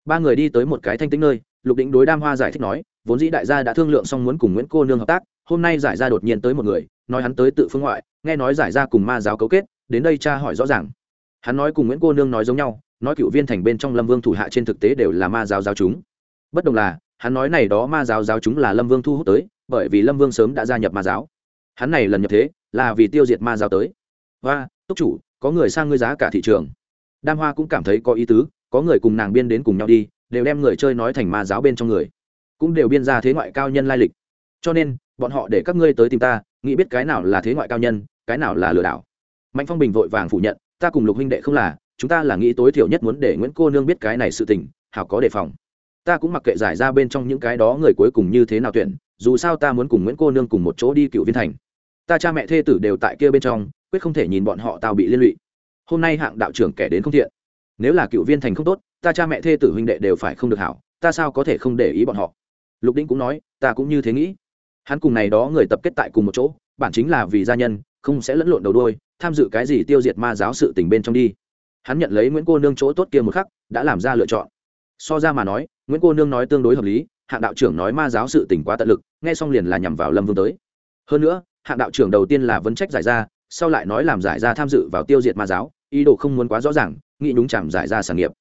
Ba người đi tới một cái thanh tĩnh nơi, lục định đối đam hoa giải thích nói vốn dĩ đại gia đã thương lượng xong muốn cùng nguyễn cô nương hợp tác, hôm nay giải ra đột nhiên tới một người, nói hắn tới tự phương ngoại, nghe nói giải ra cùng ma giáo cấu kết, đến đây cha hỏi rõ ràng. Hắn nói cùng nguyễn cô nương nói giống nhau, nói cựu viên thành bên trong lâm vương thủ hạ trên thực tế đều là ma giáo giáo chúng. Bất đồng là, hắn nói này đó ma giáo giáo chúng là lâm vương thu hút tới, bởi vì lâm vương sớm đã gia nhập ma giáo. Hắn này lần nhập thế, là vì tiêu diệt ma giáo tới. Và túc chủ, có người sang ngươi giá cả thị trường. Đam hoa cũng cảm thấy có ý tứ, có người cùng nàng biên đến cùng nhau đi, đều đem người chơi nói thành ma giáo bên trong người cũng đều biên ra thế ngoại cao nhân lai lịch. Cho nên, bọn họ để các ngươi tới tìm ta, nghĩ biết cái nào là thế ngoại cao nhân, cái nào là lừa đảo. Mạnh phong bình vội vàng phủ nhận, ta cùng lục huynh đệ không là, chúng ta là nghĩ tối thiểu nhất muốn để nguyễn cô nương biết cái này sự tình, hảo có đề phòng. Ta cũng mặc kệ giải ra bên trong những cái đó người cuối cùng như thế nào tuyển, dù sao ta muốn cùng nguyễn cô nương cùng một chỗ đi cựu viên thành. Ta cha mẹ thê tử đều tại kia bên trong, quyết không thể nhìn bọn họ tao bị liên lụy. Hôm nay hạng đạo trưởng kẻ đến không thiện. Nếu là cựu viên thành không tốt, ta cha mẹ thê tử huynh đệ đều phải không được hảo, ta sao có thể không để ý bọn họ? Lục đĩnh cũng nói, ta cũng như thế nghĩ. Hắn cùng này đó người tập kết tại cùng một chỗ, bản chính là vì gia nhân, không sẽ lẫn lộn đầu đôi, tham dự cái gì tiêu diệt ma giáo sự tình bên trong đi. Hắn nhận lấy nguyễn cô nương chỗ tốt kia một khắc, đã làm ra lựa chọn. So ra mà nói, nguyễn cô nương nói tương đối hợp lý, hạng đạo trưởng nói ma giáo sự tình quá tận lực, nghe xong liền là nhằm vào lâm vương tới. Hơn nữa, hạng đạo trưởng đầu tiên là vấn trách giải ra, sau lại nói làm giải ra tham dự vào tiêu diệt ma giáo, ý đồ không muốn quá rõ ràng, nghĩ đúng chạm giải ra sản nghiệp.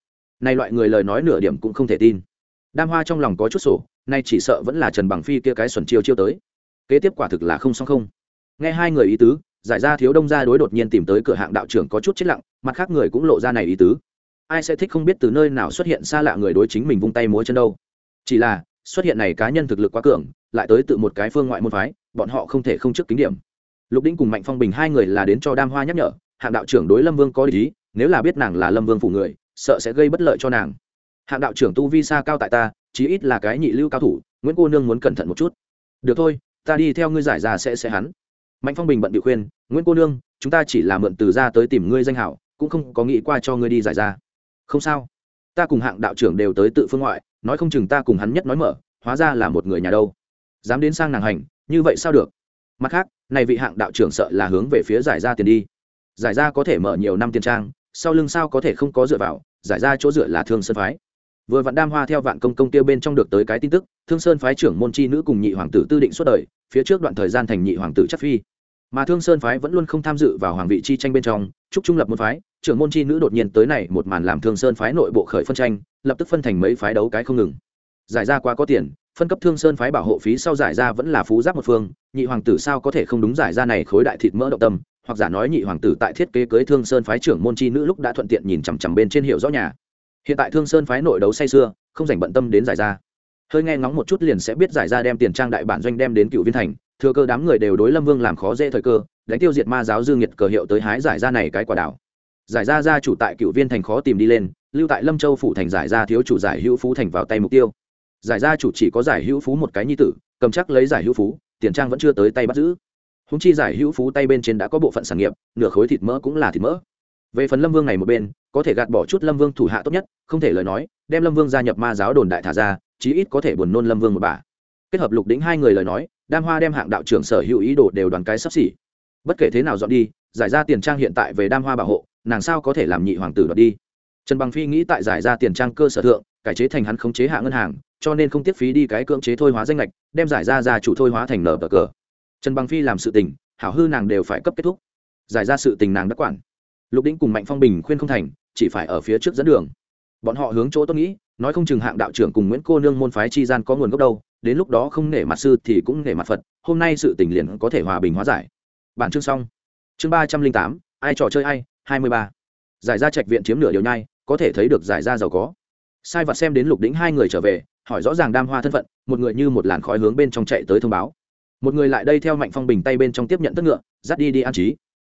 Này loại người lời nói nửa điểm cũng không thể tin. Đam hoa trong lòng có chút sổ nay chỉ sợ vẫn là trần bằng phi kia cái xuẩn chiêu chiêu tới. Kế tiếp quả thực là không xong không. Nghe hai người ý tứ, giải ra thiếu đông gia đối đột nhiên tìm tới cửa hạng đạo trưởng có chút chết lặng, mặt khác người cũng lộ ra này ý tứ. Ai sẽ thích không biết từ nơi nào xuất hiện xa lạ người đối chính mình vung tay múa chân đâu. Chỉ là, xuất hiện này cá nhân thực lực quá cường, lại tới tự một cái phương ngoại môn phái, bọn họ không thể không trước kính điểm. Lục đinh cùng mạnh phong bình hai người là đến cho đam hoa nhắc nhở, hạng đạo trưởng đối lâm vương có lý, nếu là biết nàng là lâm vương phủ người, sợ sẽ gây bất lợi cho nàng. Hạng đạo trưởng tu vi xa cao tại ta chí ít là cái nhị lưu cao thủ, nguyễn cô nương muốn cẩn thận một chút. Được thôi, ta đi theo ngươi giải ra sẽ sẽ hắn. Mạnh phong bình bận bị khuyên, nguyễn cô nương, chúng ta chỉ là mượn từ ra tới tìm ngươi danh hảo, cũng không có nghĩ qua cho ngươi đi giải ra. Không sao. Ta cùng hạng đạo trưởng đều tới tự phương ngoại, nói không chừng ta cùng hắn nhất nói mở, hóa ra là một người nhà đâu. Dám đến sang nàng hành, như vậy sao được? Mặt khác, này vị hạng đạo trưởng sợ là hướng về phía giải ra tiền đi. Giải ra có thể mở nhiều năm tiền trang, sau lưng sao có thể không có dựa vào, giải ra chỗ dựa là thương sơn phái vừa vạn đam hoa theo vạn công công tiêu bên trong được tới cái tin tức, thương sơn phái trưởng môn chi nữ cùng nhị hoàng tử tư định suốt đời, phía trước đoạn thời gian thành nhị hoàng tử chất phi. Mà thương sơn phái vẫn luôn không tham dự vào hoàng vị chi tranh bên trong, chúc trung lập môn phái, trưởng môn chi nữ đột nhiên tới này một màn làm thương sơn phái nội bộ khởi phân tranh, lập tức phân thành mấy phái đấu cái không ngừng. Giải ra quá có tiền, phân cấp thương sơn phái bảo hộ phí sau giải ra vẫn là phú giáp một phương, nhị hoàng tử sao có thể không đúng giải ra này khối đại thịt mỡ động tâm, hoặc giả nói nhị hoàng tử tại thiết kế cưới thương sơn phái trưởng môn chi nữ lúc đã thuận tiện nhìn chằm chằm bên trên hiệu rõ nhà hiện tại thương sơn phái nội đấu say xưa không dành bận tâm đến giải ra. Hơi nghe ngóng một chút liền sẽ biết giải ra đem tiền trang đại bản doanh đem đến cựu viên thành, thừa cơ đám người đều đối lâm vương làm khó dễ thời cơ, đánh tiêu diệt ma giáo dương nhiệt cờ hiệu tới hái giải ra này cái quả đảo. Giải ra gia chủ tại cựu viên thành khó tìm đi lên, lưu tại lâm châu phủ thành giải ra thiếu chủ giải hữu phú thành vào tay mục tiêu. Giải ra chủ chỉ có giải hữu phú một cái nhi tử, cầm chắc lấy giải hữu phú, tiền trang vẫn chưa tới tay bắt giữ. Húng chi giải hữu phú tay bên trên đã có bộ phận sản nghiệp, nửa khối thịt mỡ cũng là thịt mỡ về phần lâm vương này một bên, có thể gạt bỏ chút lâm vương thủ hạ tốt nhất, không thể lời nói, đem lâm vương gia nhập ma giáo đồn đại thả ra, chí ít có thể buồn nôn lâm vương một bà. Kết hợp lục đĩnh hai người lời nói, đam hoa đem hạng đạo trưởng sở hữu ý đồ đều đoàn cái sắp xỉ. Bất kể thế nào dọn đi, giải ra tiền trang hiện tại về đam hoa bảo hộ, nàng sao có thể làm nhị hoàng tử đoạt đi? Trần bằng phi nghĩ tại giải ra tiền trang cơ sở thượng, cải chế thành hắn khống chế hạ ngân hàng, cho nên không tiếp phí đi cái cưỡng chế thôi hóa danh lệch đem giải ra ra chủ thôi hóa thành nở cờ. Trần bằng phi làm sự tình, hảo hư nàng đều phải cấp kết thúc. Giải ra sự tình nàng đã quản lục đĩnh cùng mạnh phong bình khuyên không thành, chỉ phải ở phía trước dẫn đường. Bọn họ hướng chỗ tôi nghĩ, nói không chừng hạng đạo trưởng cùng nguyễn cô nương môn phái chi gian có nguồn gốc đâu, đến lúc đó không nể mặt sư thì cũng nể mặt phật, hôm nay sự tình liền có thể hòa bình hóa giải. Bản chương xong. Chương ba trăm linh tám, ai trò chơi ai, hai mươi ba. Giải ra trạch viện chiếm nửa điều nhai, có thể thấy được giải ra giàu có. Sai vật xem đến lục đĩnh hai người trở về, hỏi rõ ràng đam hoa thân phận, một người như một làn khói hướng bên trong chạy tới thông báo. Một người lại đây theo mạnh phong bình tay bên trong tiếp nhận tất ngựa, dắt đi đi an trí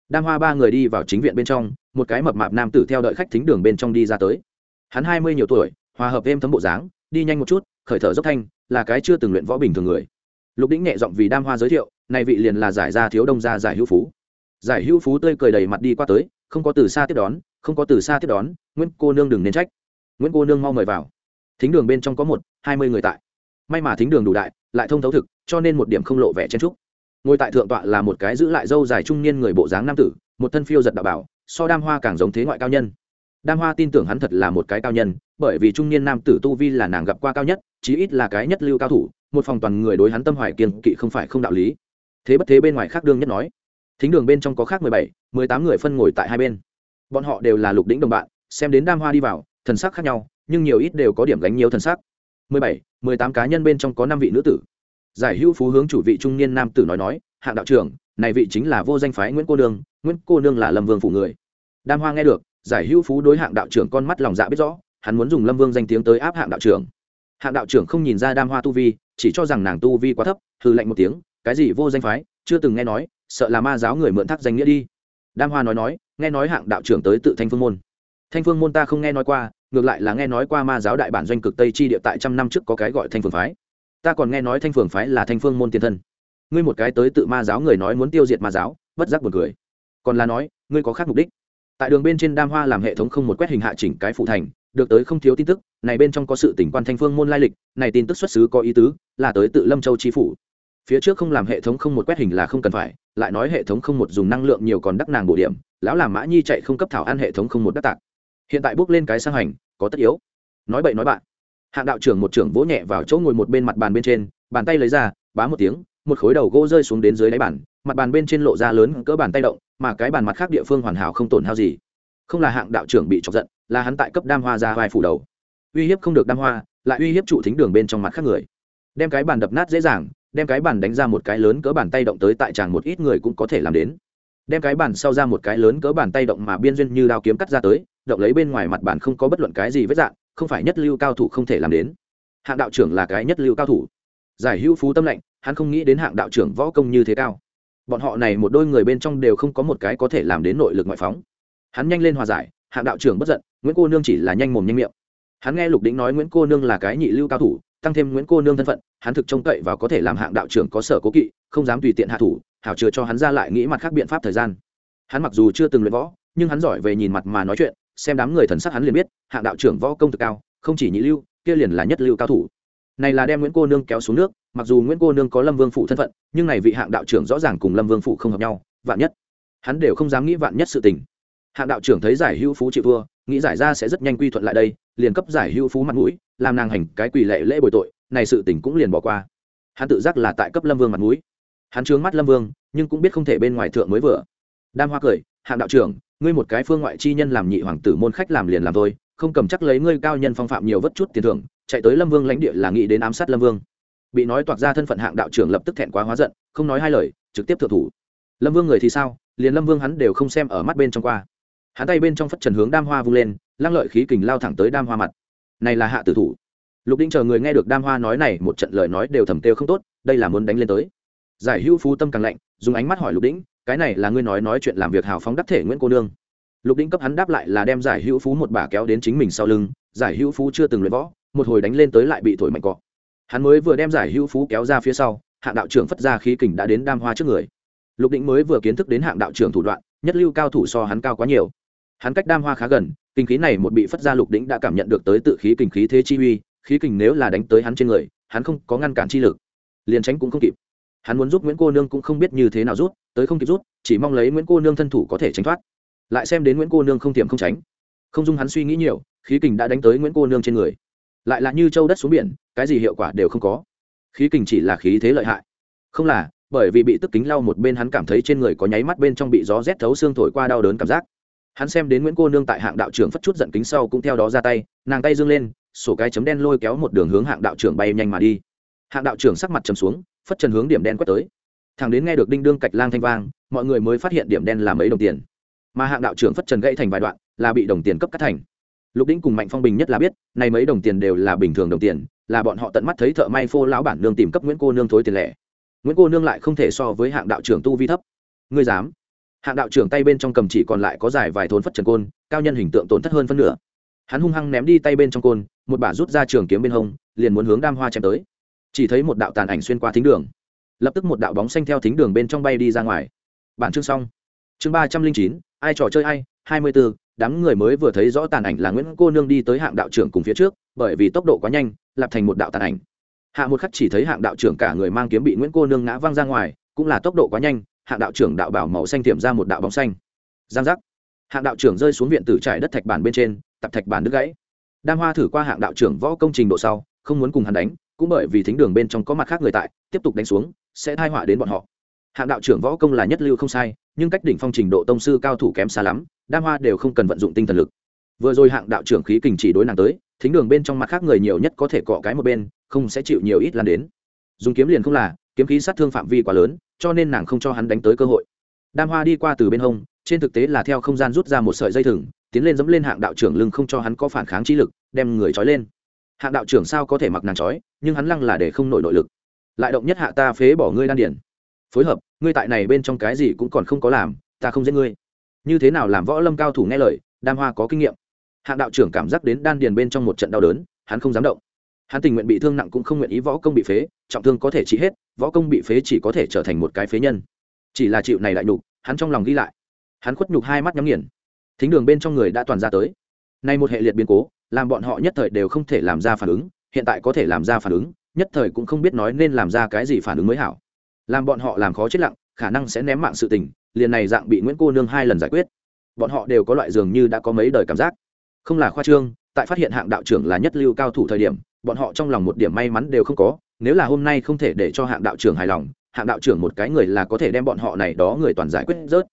đam hoa ba người đi vào chính viện bên trong, một cái mập mạp nam tử theo đợi khách thính đường bên trong đi ra tới. Hắn hai mươi nhiều tuổi, hòa hợp êm thấm bộ dáng, đi nhanh một chút, khởi thở dốc thanh, là cái chưa từng luyện võ bình thường người. Lục đĩnh nhẹ giọng vì đam hoa giới thiệu, này vị liền là giải gia thiếu đông gia giải hữu phú. Giải hữu phú tươi cười đầy mặt đi qua tới, không có từ xa tiếp đón, không có từ xa tiếp đón, nguyễn cô nương đừng nên trách. Nguyễn cô nương mau mời vào. Thính đường bên trong có một, hai mươi người tại. May mà thính đường đủ đại, lại thông thấu thực, cho nên một điểm không lộ vẻ chen trúc ngồi tại thượng tọa là một cái giữ lại dâu dài trung niên người bộ dáng nam tử, một thân phiêu giật đạo bảo, so đam hoa càng giống thế ngoại cao nhân. Đam hoa tin tưởng hắn thật là một cái cao nhân, bởi vì trung niên nam tử tu vi là nàng gặp qua cao nhất, chí ít là cái nhất lưu cao thủ, một phòng toàn người đối hắn tâm hoài kiên kỵ không phải không đạo lý. Thế bất thế bên ngoài khác đương nhất nói. Thính đường bên trong có khác mười bảy, mười tám người phân ngồi tại hai bên. Bọn họ đều là lục đỉnh đồng bạn, xem đến đam hoa đi vào, thần sắc khác nhau, nhưng nhiều ít đều có điểm gánh nhiều thần sắc. Mười bảy, mười tám cá nhân bên trong có năm vị nữ tử giải hữu phú hướng chủ vị trung niên nam tử nói nói, hạng đạo trưởng, này vị chính là vô danh phái nguyễn cô nương, nguyễn cô nương là lâm vương phủ người. Đam hoa nghe được, giải hữu phú đối hạng đạo trưởng con mắt lòng dạ biết rõ, hắn muốn dùng lâm vương danh tiếng tới áp hạng đạo trưởng. Hạng đạo trưởng không nhìn ra đam hoa tu vi, chỉ cho rằng nàng tu vi quá thấp hư lạnh một tiếng, cái gì vô danh phái, chưa từng nghe nói, sợ là ma giáo người mượn thác danh nghĩa đi. Đam hoa nói nói, nghe nói hạng đạo trưởng tới tự thanh phương môn. Thanh phương môn ta không nghe nói qua, ngược lại là nghe nói qua ma giáo đại bản doanh cực tây chi địa tại trăm năm trước có cái gọi thanh phương phái ta còn nghe nói thanh phường phái là thanh phương môn tiền thân. Ngươi một cái tới tự ma giáo người nói muốn tiêu diệt ma giáo, bất giác buồn cười. Còn là nói, ngươi có khác mục đích. Tại đường bên trên đam hoa làm hệ thống không một quét hình hạ chỉnh cái phụ thành, được tới không thiếu tin tức, này bên trong có sự tỉnh quan thanh phương môn lai lịch, này tin tức xuất xứ có ý tứ, là tới tự lâm châu chi phủ. Phía trước không làm hệ thống không một quét hình là không cần phải, lại nói hệ thống không một dùng năng lượng nhiều còn đắc nàng bổ điểm, lão làm mã nhi chạy không cấp thảo ăn hệ thống không một đắc tạc. Hiện tại bước lên cái sang hành, có tất yếu. Nói bậy nói bạn hạng đạo trưởng một trưởng vỗ nhẹ vào chỗ ngồi một bên mặt bàn bên trên, bàn tay lấy ra, bá một tiếng, một khối đầu gỗ rơi xuống đến dưới đáy bàn, mặt bàn bên trên lộ ra lớn cỡ bàn tay động, mà cái bàn mặt khác địa phương hoàn hảo không tổn hao gì. Không là hạng đạo trưởng bị chọc giận, là hắn tại cấp đam hoa ra vai phủ đầu. Uy hiếp không được đam hoa, lại uy hiếp trụ thính đường bên trong mặt khác người. Đem cái bàn đập nát dễ dàng, đem cái bàn đánh ra một cái lớn cỡ bàn tay động tới tại tràng một ít người cũng có thể làm đến. Đem cái bàn sau ra một cái lớn cỡ bàn tay động mà biên duyên như đao kiếm cắt ra tới, động lấy bên ngoài mặt bàn không có bất luận cái gì vết dạng không phải nhất lưu cao thủ không thể làm đến. Hạng đạo trưởng là cái nhất lưu cao thủ. Giải hữu phú tâm lệnh, hắn không nghĩ đến hạng đạo trưởng võ công như thế cao. Bọn họ này một đôi người bên trong đều không có một cái có thể làm đến nội lực ngoại phóng. Hắn nhanh lên hòa giải, hạng đạo trưởng bất giận, nguyễn cô nương chỉ là nhanh mồm nhanh miệng. Hắn nghe lục đĩnh nói nguyễn cô nương là cái nhị lưu cao thủ, tăng thêm nguyễn cô nương thân phận, hắn thực trông cậy và có thể làm hạng đạo trưởng có sở cố kỵ, không dám tùy tiện hạ thủ, hảo chừa cho hắn ra lại nghĩ mặt khác biện pháp thời gian. Hắn mặc dù chưa từng luyện võ, nhưng hắn giỏi về nhìn mặt mà nói chuyện xem đám người thần sắc hắn liền biết, hạng đạo trưởng võ công thực cao, không chỉ nhị lưu, kia liền là nhất lưu cao thủ. Này là đem nguyễn cô nương kéo xuống nước, mặc dù nguyễn cô nương có lâm vương phụ thân phận, nhưng này vị hạng đạo trưởng rõ ràng cùng lâm vương phụ không hợp nhau, vạn nhất. Hắn đều không dám nghĩ vạn nhất sự tình. Hạng đạo trưởng thấy giải hữu phú chịu thua, nghĩ giải ra sẽ rất nhanh quy thuận lại đây, liền cấp giải hữu phú mặt mũi, làm nàng hành cái quỳ lệ lễ bồi tội, này sự tình cũng liền bỏ qua. Hắn tự giác là tại cấp lâm vương mặt mũi. Hắn trướng mắt lâm vương, nhưng cũng biết không thể bên ngoài thượng mới vừa. Đam hoa cười hạng đạo trưởng, ngươi một cái phương ngoại chi nhân làm nhị hoàng tử môn khách làm liền làm thôi, không cầm chắc lấy ngươi cao nhân phong phạm nhiều vất chút tiền thưởng, chạy tới lâm vương lãnh địa là nghĩ đến ám sát lâm vương. Bị nói toạc ra thân phận hạng đạo trưởng lập tức thẹn quá hóa giận, không nói hai lời, trực tiếp thượng thủ. Lâm vương người thì sao? Liền lâm vương hắn đều không xem ở mắt bên trong qua. Hắn tay bên trong phất trần hướng đam hoa vung lên, lăng lợi khí kình lao thẳng tới đam hoa mặt. Này là hạ tử thủ. Lục đinh chờ người nghe được đam hoa nói này, một trận lời nói đều thầm têu không tốt, đây là muốn đánh lên tới. Giải hữu phú tâm càng lạnh, dùng ánh mắt hỏi lục đĩnh cái này là ngươi nói nói chuyện làm việc hào phóng đắc thể nguyễn cô nương. Lục đĩnh cấp hắn đáp lại là đem giải hữu phú một bà kéo đến chính mình sau lưng, giải hữu phú chưa từng luyện võ, một hồi đánh lên tới lại bị thổi mạnh cọ. Hắn mới vừa đem giải hữu phú kéo ra phía sau, hạng đạo trưởng phất ra khí kình đã đến đam hoa trước người. Lục định mới vừa kiến thức đến hạng đạo trưởng thủ đoạn, nhất lưu cao thủ so hắn cao quá nhiều. Hắn cách đam hoa khá gần, kinh khí này một bị phất ra lục đĩnh đã cảm nhận được tới tự khí kình khí thế chi uy, khí kình nếu là đánh tới hắn trên người, hắn không có ngăn cản chi lực, liền tránh cũng không kịp. Hắn muốn giúp nguyễn cô nương cũng không biết như thế nào rút tới không kịp rút, chỉ mong lấy nguyễn cô nương thân thủ có thể tránh thoát. Lại xem đến nguyễn cô nương không tiềm không tránh. Không dung hắn suy nghĩ nhiều, khí kình đã đánh tới nguyễn cô nương trên người. Lại là như châu đất xuống biển, cái gì hiệu quả đều không có. Khí kình chỉ là khí thế lợi hại. Không là, bởi vì bị tức kính lau một bên hắn cảm thấy trên người có nháy mắt bên trong bị gió rét thấu xương thổi qua đau đớn cảm giác. Hắn xem đến nguyễn cô nương tại hạng đạo trưởng phất chút giận kính sau cũng theo đó ra tay, nàng tay dương lên, sổ cái chấm đen lôi kéo một đường hướng hạng đạo trưởng bay nhanh mà đi. Hạng đạo trưởng sắc mặt chấm xuống, phất trần hướng điểm đen quét tới thằng đến nghe được đinh đương cạch lang thanh vang, mọi người mới phát hiện điểm đen là mấy đồng tiền. Mà hạng đạo trưởng phất trần gãy thành vài đoạn, là bị đồng tiền cấp cắt thành. Lục đinh cùng mạnh phong bình nhất là biết, này mấy đồng tiền đều là bình thường đồng tiền, là bọn họ tận mắt thấy thợ may phô lão bản nương tìm cấp nguyễn cô nương thối tiền lẻ. Nguyễn cô nương lại không thể so với hạng đạo trưởng tu vi thấp. Ngươi dám? Hạng đạo trưởng tay bên trong cầm chỉ còn lại có dài vài thốn phất trần côn, cao nhân hình tượng tổn thất hơn phân nửa. Hắn hung hăng ném đi tay bên trong côn, một bả rút ra trường kiếm bên hông, liền muốn hướng đam hoa chém tới. Chỉ thấy một đạo tàn ảnh xuyên qua thính đường lập tức một đạo bóng xanh theo thính đường bên trong bay đi ra ngoài. Bản chương xong. Chương ba trăm linh chín, ai trò chơi ai hai mươi b ố đám người mới vừa thấy rõ tàn ảnh là nguyễn cô nương đi tới hạng đạo trưởng cùng phía trước, bởi vì tốc độ quá nhanh, lập thành một đạo tàn ảnh. Hạ một khắc chỉ thấy hạng đạo trưởng cả người mang kiếm bị nguyễn cô nương ngã văng ra ngoài, cũng là tốc độ quá nhanh, hạng đạo trưởng đạo bảo màu xanh tiệm ra một đạo bóng xanh. Giang giác. Hạng đạo trưởng rơi xuống viện tử trải đất thạch bản bên trên, tập thạch bản đứt gãy. Đam hoa thử qua hạng đạo trưởng võ công trình độ sau, không muốn cùng hắn đánh, cũng bởi vì thính đường bên trong có mặt khác người tại, tiếp tục đánh xuống sẽ thai họa đến bọn họ. Hạng đạo trưởng võ công là nhất lưu không sai, nhưng cách đỉnh phong trình độ tông sư cao thủ kém xa lắm, đam hoa đều không cần vận dụng tinh thần lực. Vừa rồi hạng đạo trưởng khí kình chỉ đối nàng tới, thính đường bên trong mặt khác người nhiều nhất có thể cọ cái một bên, không sẽ chịu nhiều ít lan đến. Dùng kiếm liền không là, kiếm khí sát thương phạm vi quá lớn, cho nên nàng không cho hắn đánh tới cơ hội. Đam hoa đi qua từ bên hông, trên thực tế là theo không gian rút ra một sợi dây thừng, tiến lên dẫm lên hạng đạo trưởng lưng không cho hắn có phản kháng trí lực, đem người trói lên. Hạng đạo trưởng sao có thể mặc nàng trói, nhưng hắn lăng là để không nổi nội lực lại động nhất hạ ta phế bỏ ngươi đan điển phối hợp, ngươi tại này bên trong cái gì cũng còn không có làm, ta không giết ngươi. Như thế nào làm võ lâm cao thủ nghe lời, đam hoa có kinh nghiệm. Hạng đạo trưởng cảm giác đến đan điền bên trong một trận đau đớn, hắn không dám động. Hắn tình nguyện bị thương nặng cũng không nguyện ý võ công bị phế, trọng thương có thể trị hết, võ công bị phế chỉ có thể trở thành một cái phế nhân. Chỉ là chịu này lại nhục, hắn trong lòng ghi lại. Hắn khuất nhục hai mắt nhắm nghiền. Thính đường bên trong người đã toàn ra tới. Nay một hệ liệt biến cố, làm bọn họ nhất thời đều không thể làm ra phản ứng, hiện tại có thể làm ra phản ứng nhất thời cũng không biết nói nên làm ra cái gì phản ứng mới hảo. Làm bọn họ làm khó chết lặng, khả năng sẽ ném mạng sự tình, liền này dạng bị nguyễn cô nương hai lần giải quyết. Bọn họ đều có loại dường như đã có mấy đời cảm giác. Không là khoa trương, tại phát hiện hạng đạo trưởng là nhất lưu cao thủ thời điểm, bọn họ trong lòng một điểm may mắn đều không có, nếu là hôm nay không thể để cho hạng đạo trưởng hài lòng, hạng đạo trưởng một cái người là có thể đem bọn họ này đó người toàn giải quyết rớt.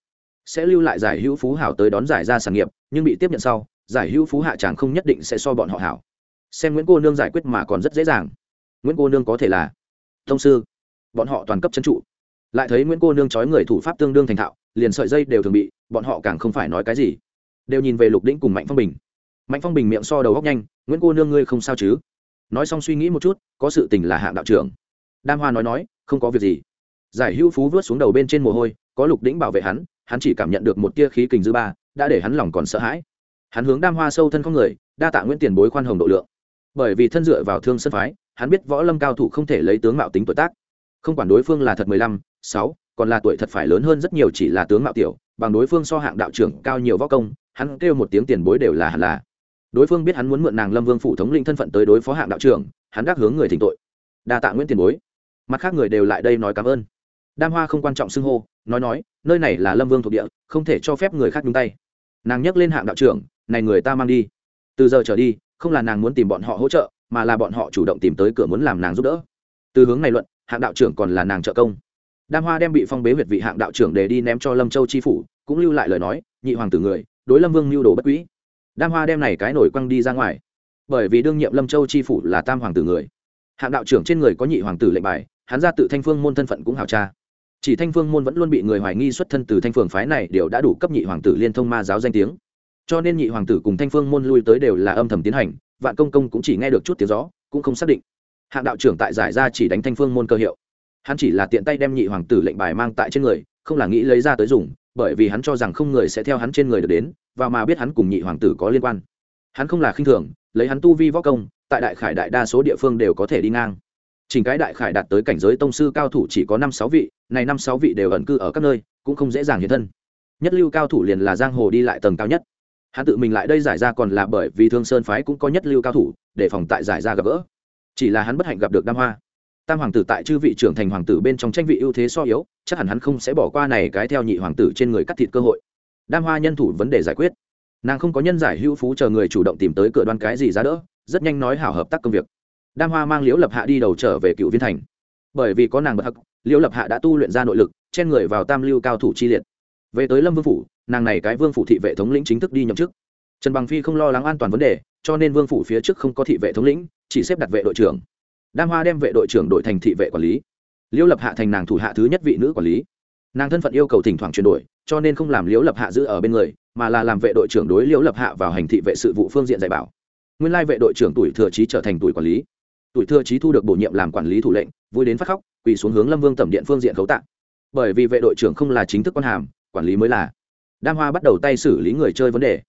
Sẽ lưu lại giải hữu phú hảo tới đón giải ra sản nghiệp, nhưng bị tiếp nhận sau, giải hữu phú hạ chàng không nhất định sẽ so bọn họ hảo. Xem nguyễn cô nương giải quyết mà còn rất dễ dàng nguyễn cô nương có thể là thông sư, bọn họ toàn cấp c trụ. Lại thấy nguyễn cô nương trói người thủ pháp tương đương thành thạo, liền sợi dây đều thường bị, bọn họ càng không phải nói cái gì. Đều nhìn về lục đĩnh cùng mạnh phong bình. Mạnh phong bình miệng so đầu góc nhanh, nguyễn cô nương ngươi không sao chứ? Nói xong suy nghĩ một chút, có sự tình là hạng đạo trưởng. Đam hoa nói nói, không có việc gì. Giải hữu phú vớt xuống đầu bên trên mồ hôi, có lục đĩnh bảo vệ hắn hắn chỉ cảm nhận được một tia khí kình dư ba, đã để hắn lòng còn sợ hãi. Hắn hướng đam hoa sâu thân con người, đa tạ nguyễn tiền bối khoan hồng độ lượng. Bởi vì thân dựa vào thương sân phái hắn biết võ lâm cao thủ không thể lấy tướng mạo tính tuổi tác. Không quản đối phương là thật mười lăm, sáu, còn là tuổi thật phải lớn hơn rất nhiều chỉ là tướng mạo tiểu, bằng đối phương so hạng đạo trưởng cao nhiều võ công, hắn kêu một tiếng tiền bối đều là hẳn là. Đối phương biết hắn muốn mượn nàng lâm vương phủ thống linh thân phận tới đối phó hạng đạo trưởng, hắn đắc hướng người thỉnh tội. Đa tạ nguyễn tiền bối. Mặt khác người đều lại đây nói cảm ơn. Đam hoa không quan trọng xưng hô, nói nói, nơi này là lâm vương thuộc địa, không thể cho phép người khác nhúng tay. Nàng nhắc lên hạng đạo trưởng, này người ta mang đi. Từ giờ trở đi, không là nàng muốn tìm bọn họ hỗ trợ mà là bọn họ chủ động tìm tới cửa muốn làm nàng giúp đỡ. Từ hướng này luận, hạng đạo trưởng còn là nàng trợ công. Đam hoa đem bị phong bế huyệt vị hạng đạo trưởng để đi ném cho lâm châu chi phủ, cũng lưu lại lời nói, nhị hoàng tử người, đối lâm vương lưu đồ bất quỹ đam hoa đem này cái nổi quăng đi ra ngoài. Bởi vì đương nhiệm lâm châu chi phủ là tam hoàng tử người. Hạng đạo trưởng trên người có nhị hoàng tử lệnh bài, hắn ra tự thanh phương môn thân phận cũng hào tra. Chỉ thanh phương môn vẫn luôn bị người hoài nghi xuất thân từ thanh phương phái này đều đã đủ cấp nhị hoàng tử liên thông ma giáo danh tiếng. Cho nên nhị hoàng tử cùng thanh phương môn lui tới đều là âm thầm tiến hành vạn công công cũng chỉ nghe được chút tiếng gió, cũng không xác định. Hạng đạo trưởng tại giải ra chỉ đánh thanh phương môn cơ hiệu. Hắn chỉ là tiện tay đem nhị hoàng tử lệnh bài mang tại trên người, không là nghĩ lấy ra tới dùng, bởi vì hắn cho rằng không người sẽ theo hắn trên người được đến, và mà biết hắn cùng nhị hoàng tử có liên quan. Hắn không là khinh thường, lấy hắn tu vi võ công, tại đại khải đại đa số địa phương đều có thể đi ngang. Chỉnh cái đại khải đạt tới cảnh giới tông sư cao thủ chỉ có năm sáu vị, này năm sáu vị đều ẩn cư ở các nơi, cũng không dễ dàng hiện thân. Nhất lưu cao thủ liền là giang hồ đi lại tầng cao nhất hắn tự mình lại đây giải ra còn là bởi vì thương sơn phái cũng có nhất lưu cao thủ để phòng tại giải ra gặp gỡ. Chỉ là hắn bất hạnh gặp được đam hoa. Tam hoàng tử tại chư vị trưởng thành hoàng tử bên trong tranh vị ưu thế so yếu, chắc hẳn hắn không sẽ bỏ qua này cái theo nhị hoàng tử trên người cắt thịt cơ hội. Đam hoa nhân thủ vấn đề giải quyết. Nàng không có nhân giải hữu phú chờ người chủ động tìm tới cửa đoan cái gì ra đỡ, rất nhanh nói hảo hợp tác công việc. Đam hoa mang liễu lập hạ đi đầu trở về cựu viên thành. Bởi vì có nàng bất hắc, liễu lập hạ đã tu luyện ra nội lực, chen người vào tam lưu cao thủ chi liệt về tới lâm vương phủ, nàng này cái vương phủ thị vệ thống lĩnh chính thức đi nhậm chức. Trần bằng phi không lo lắng an toàn vấn đề, cho nên vương phủ phía trước không có thị vệ thống lĩnh, chỉ xếp đặt vệ đội trưởng. Đam hoa đem vệ đội trưởng đổi thành thị vệ quản lý. Liễu lập hạ thành nàng thủ hạ thứ nhất vị nữ quản lý. Nàng thân phận yêu cầu thỉnh thoảng chuyển đổi, cho nên không làm liễu lập hạ giữ ở bên người, mà là làm vệ đội trưởng đối liễu lập hạ vào hành thị vệ sự vụ phương diện dạy bảo. Nguyên lai vệ đội trưởng tuổi thừa trí trở thành tuổi quản lý. Tuổi thừa trí thu được bổ nhiệm làm quản lý thủ lệnh, vui đến phát khóc, quỳ xuống hướng lâm vương tẩm điện phương diện khấu tạng bởi vì vệ đội trưởng không là chính thức quan hàm quản lý mới là. Đam hoa bắt đầu tay xử lý người chơi vấn đề.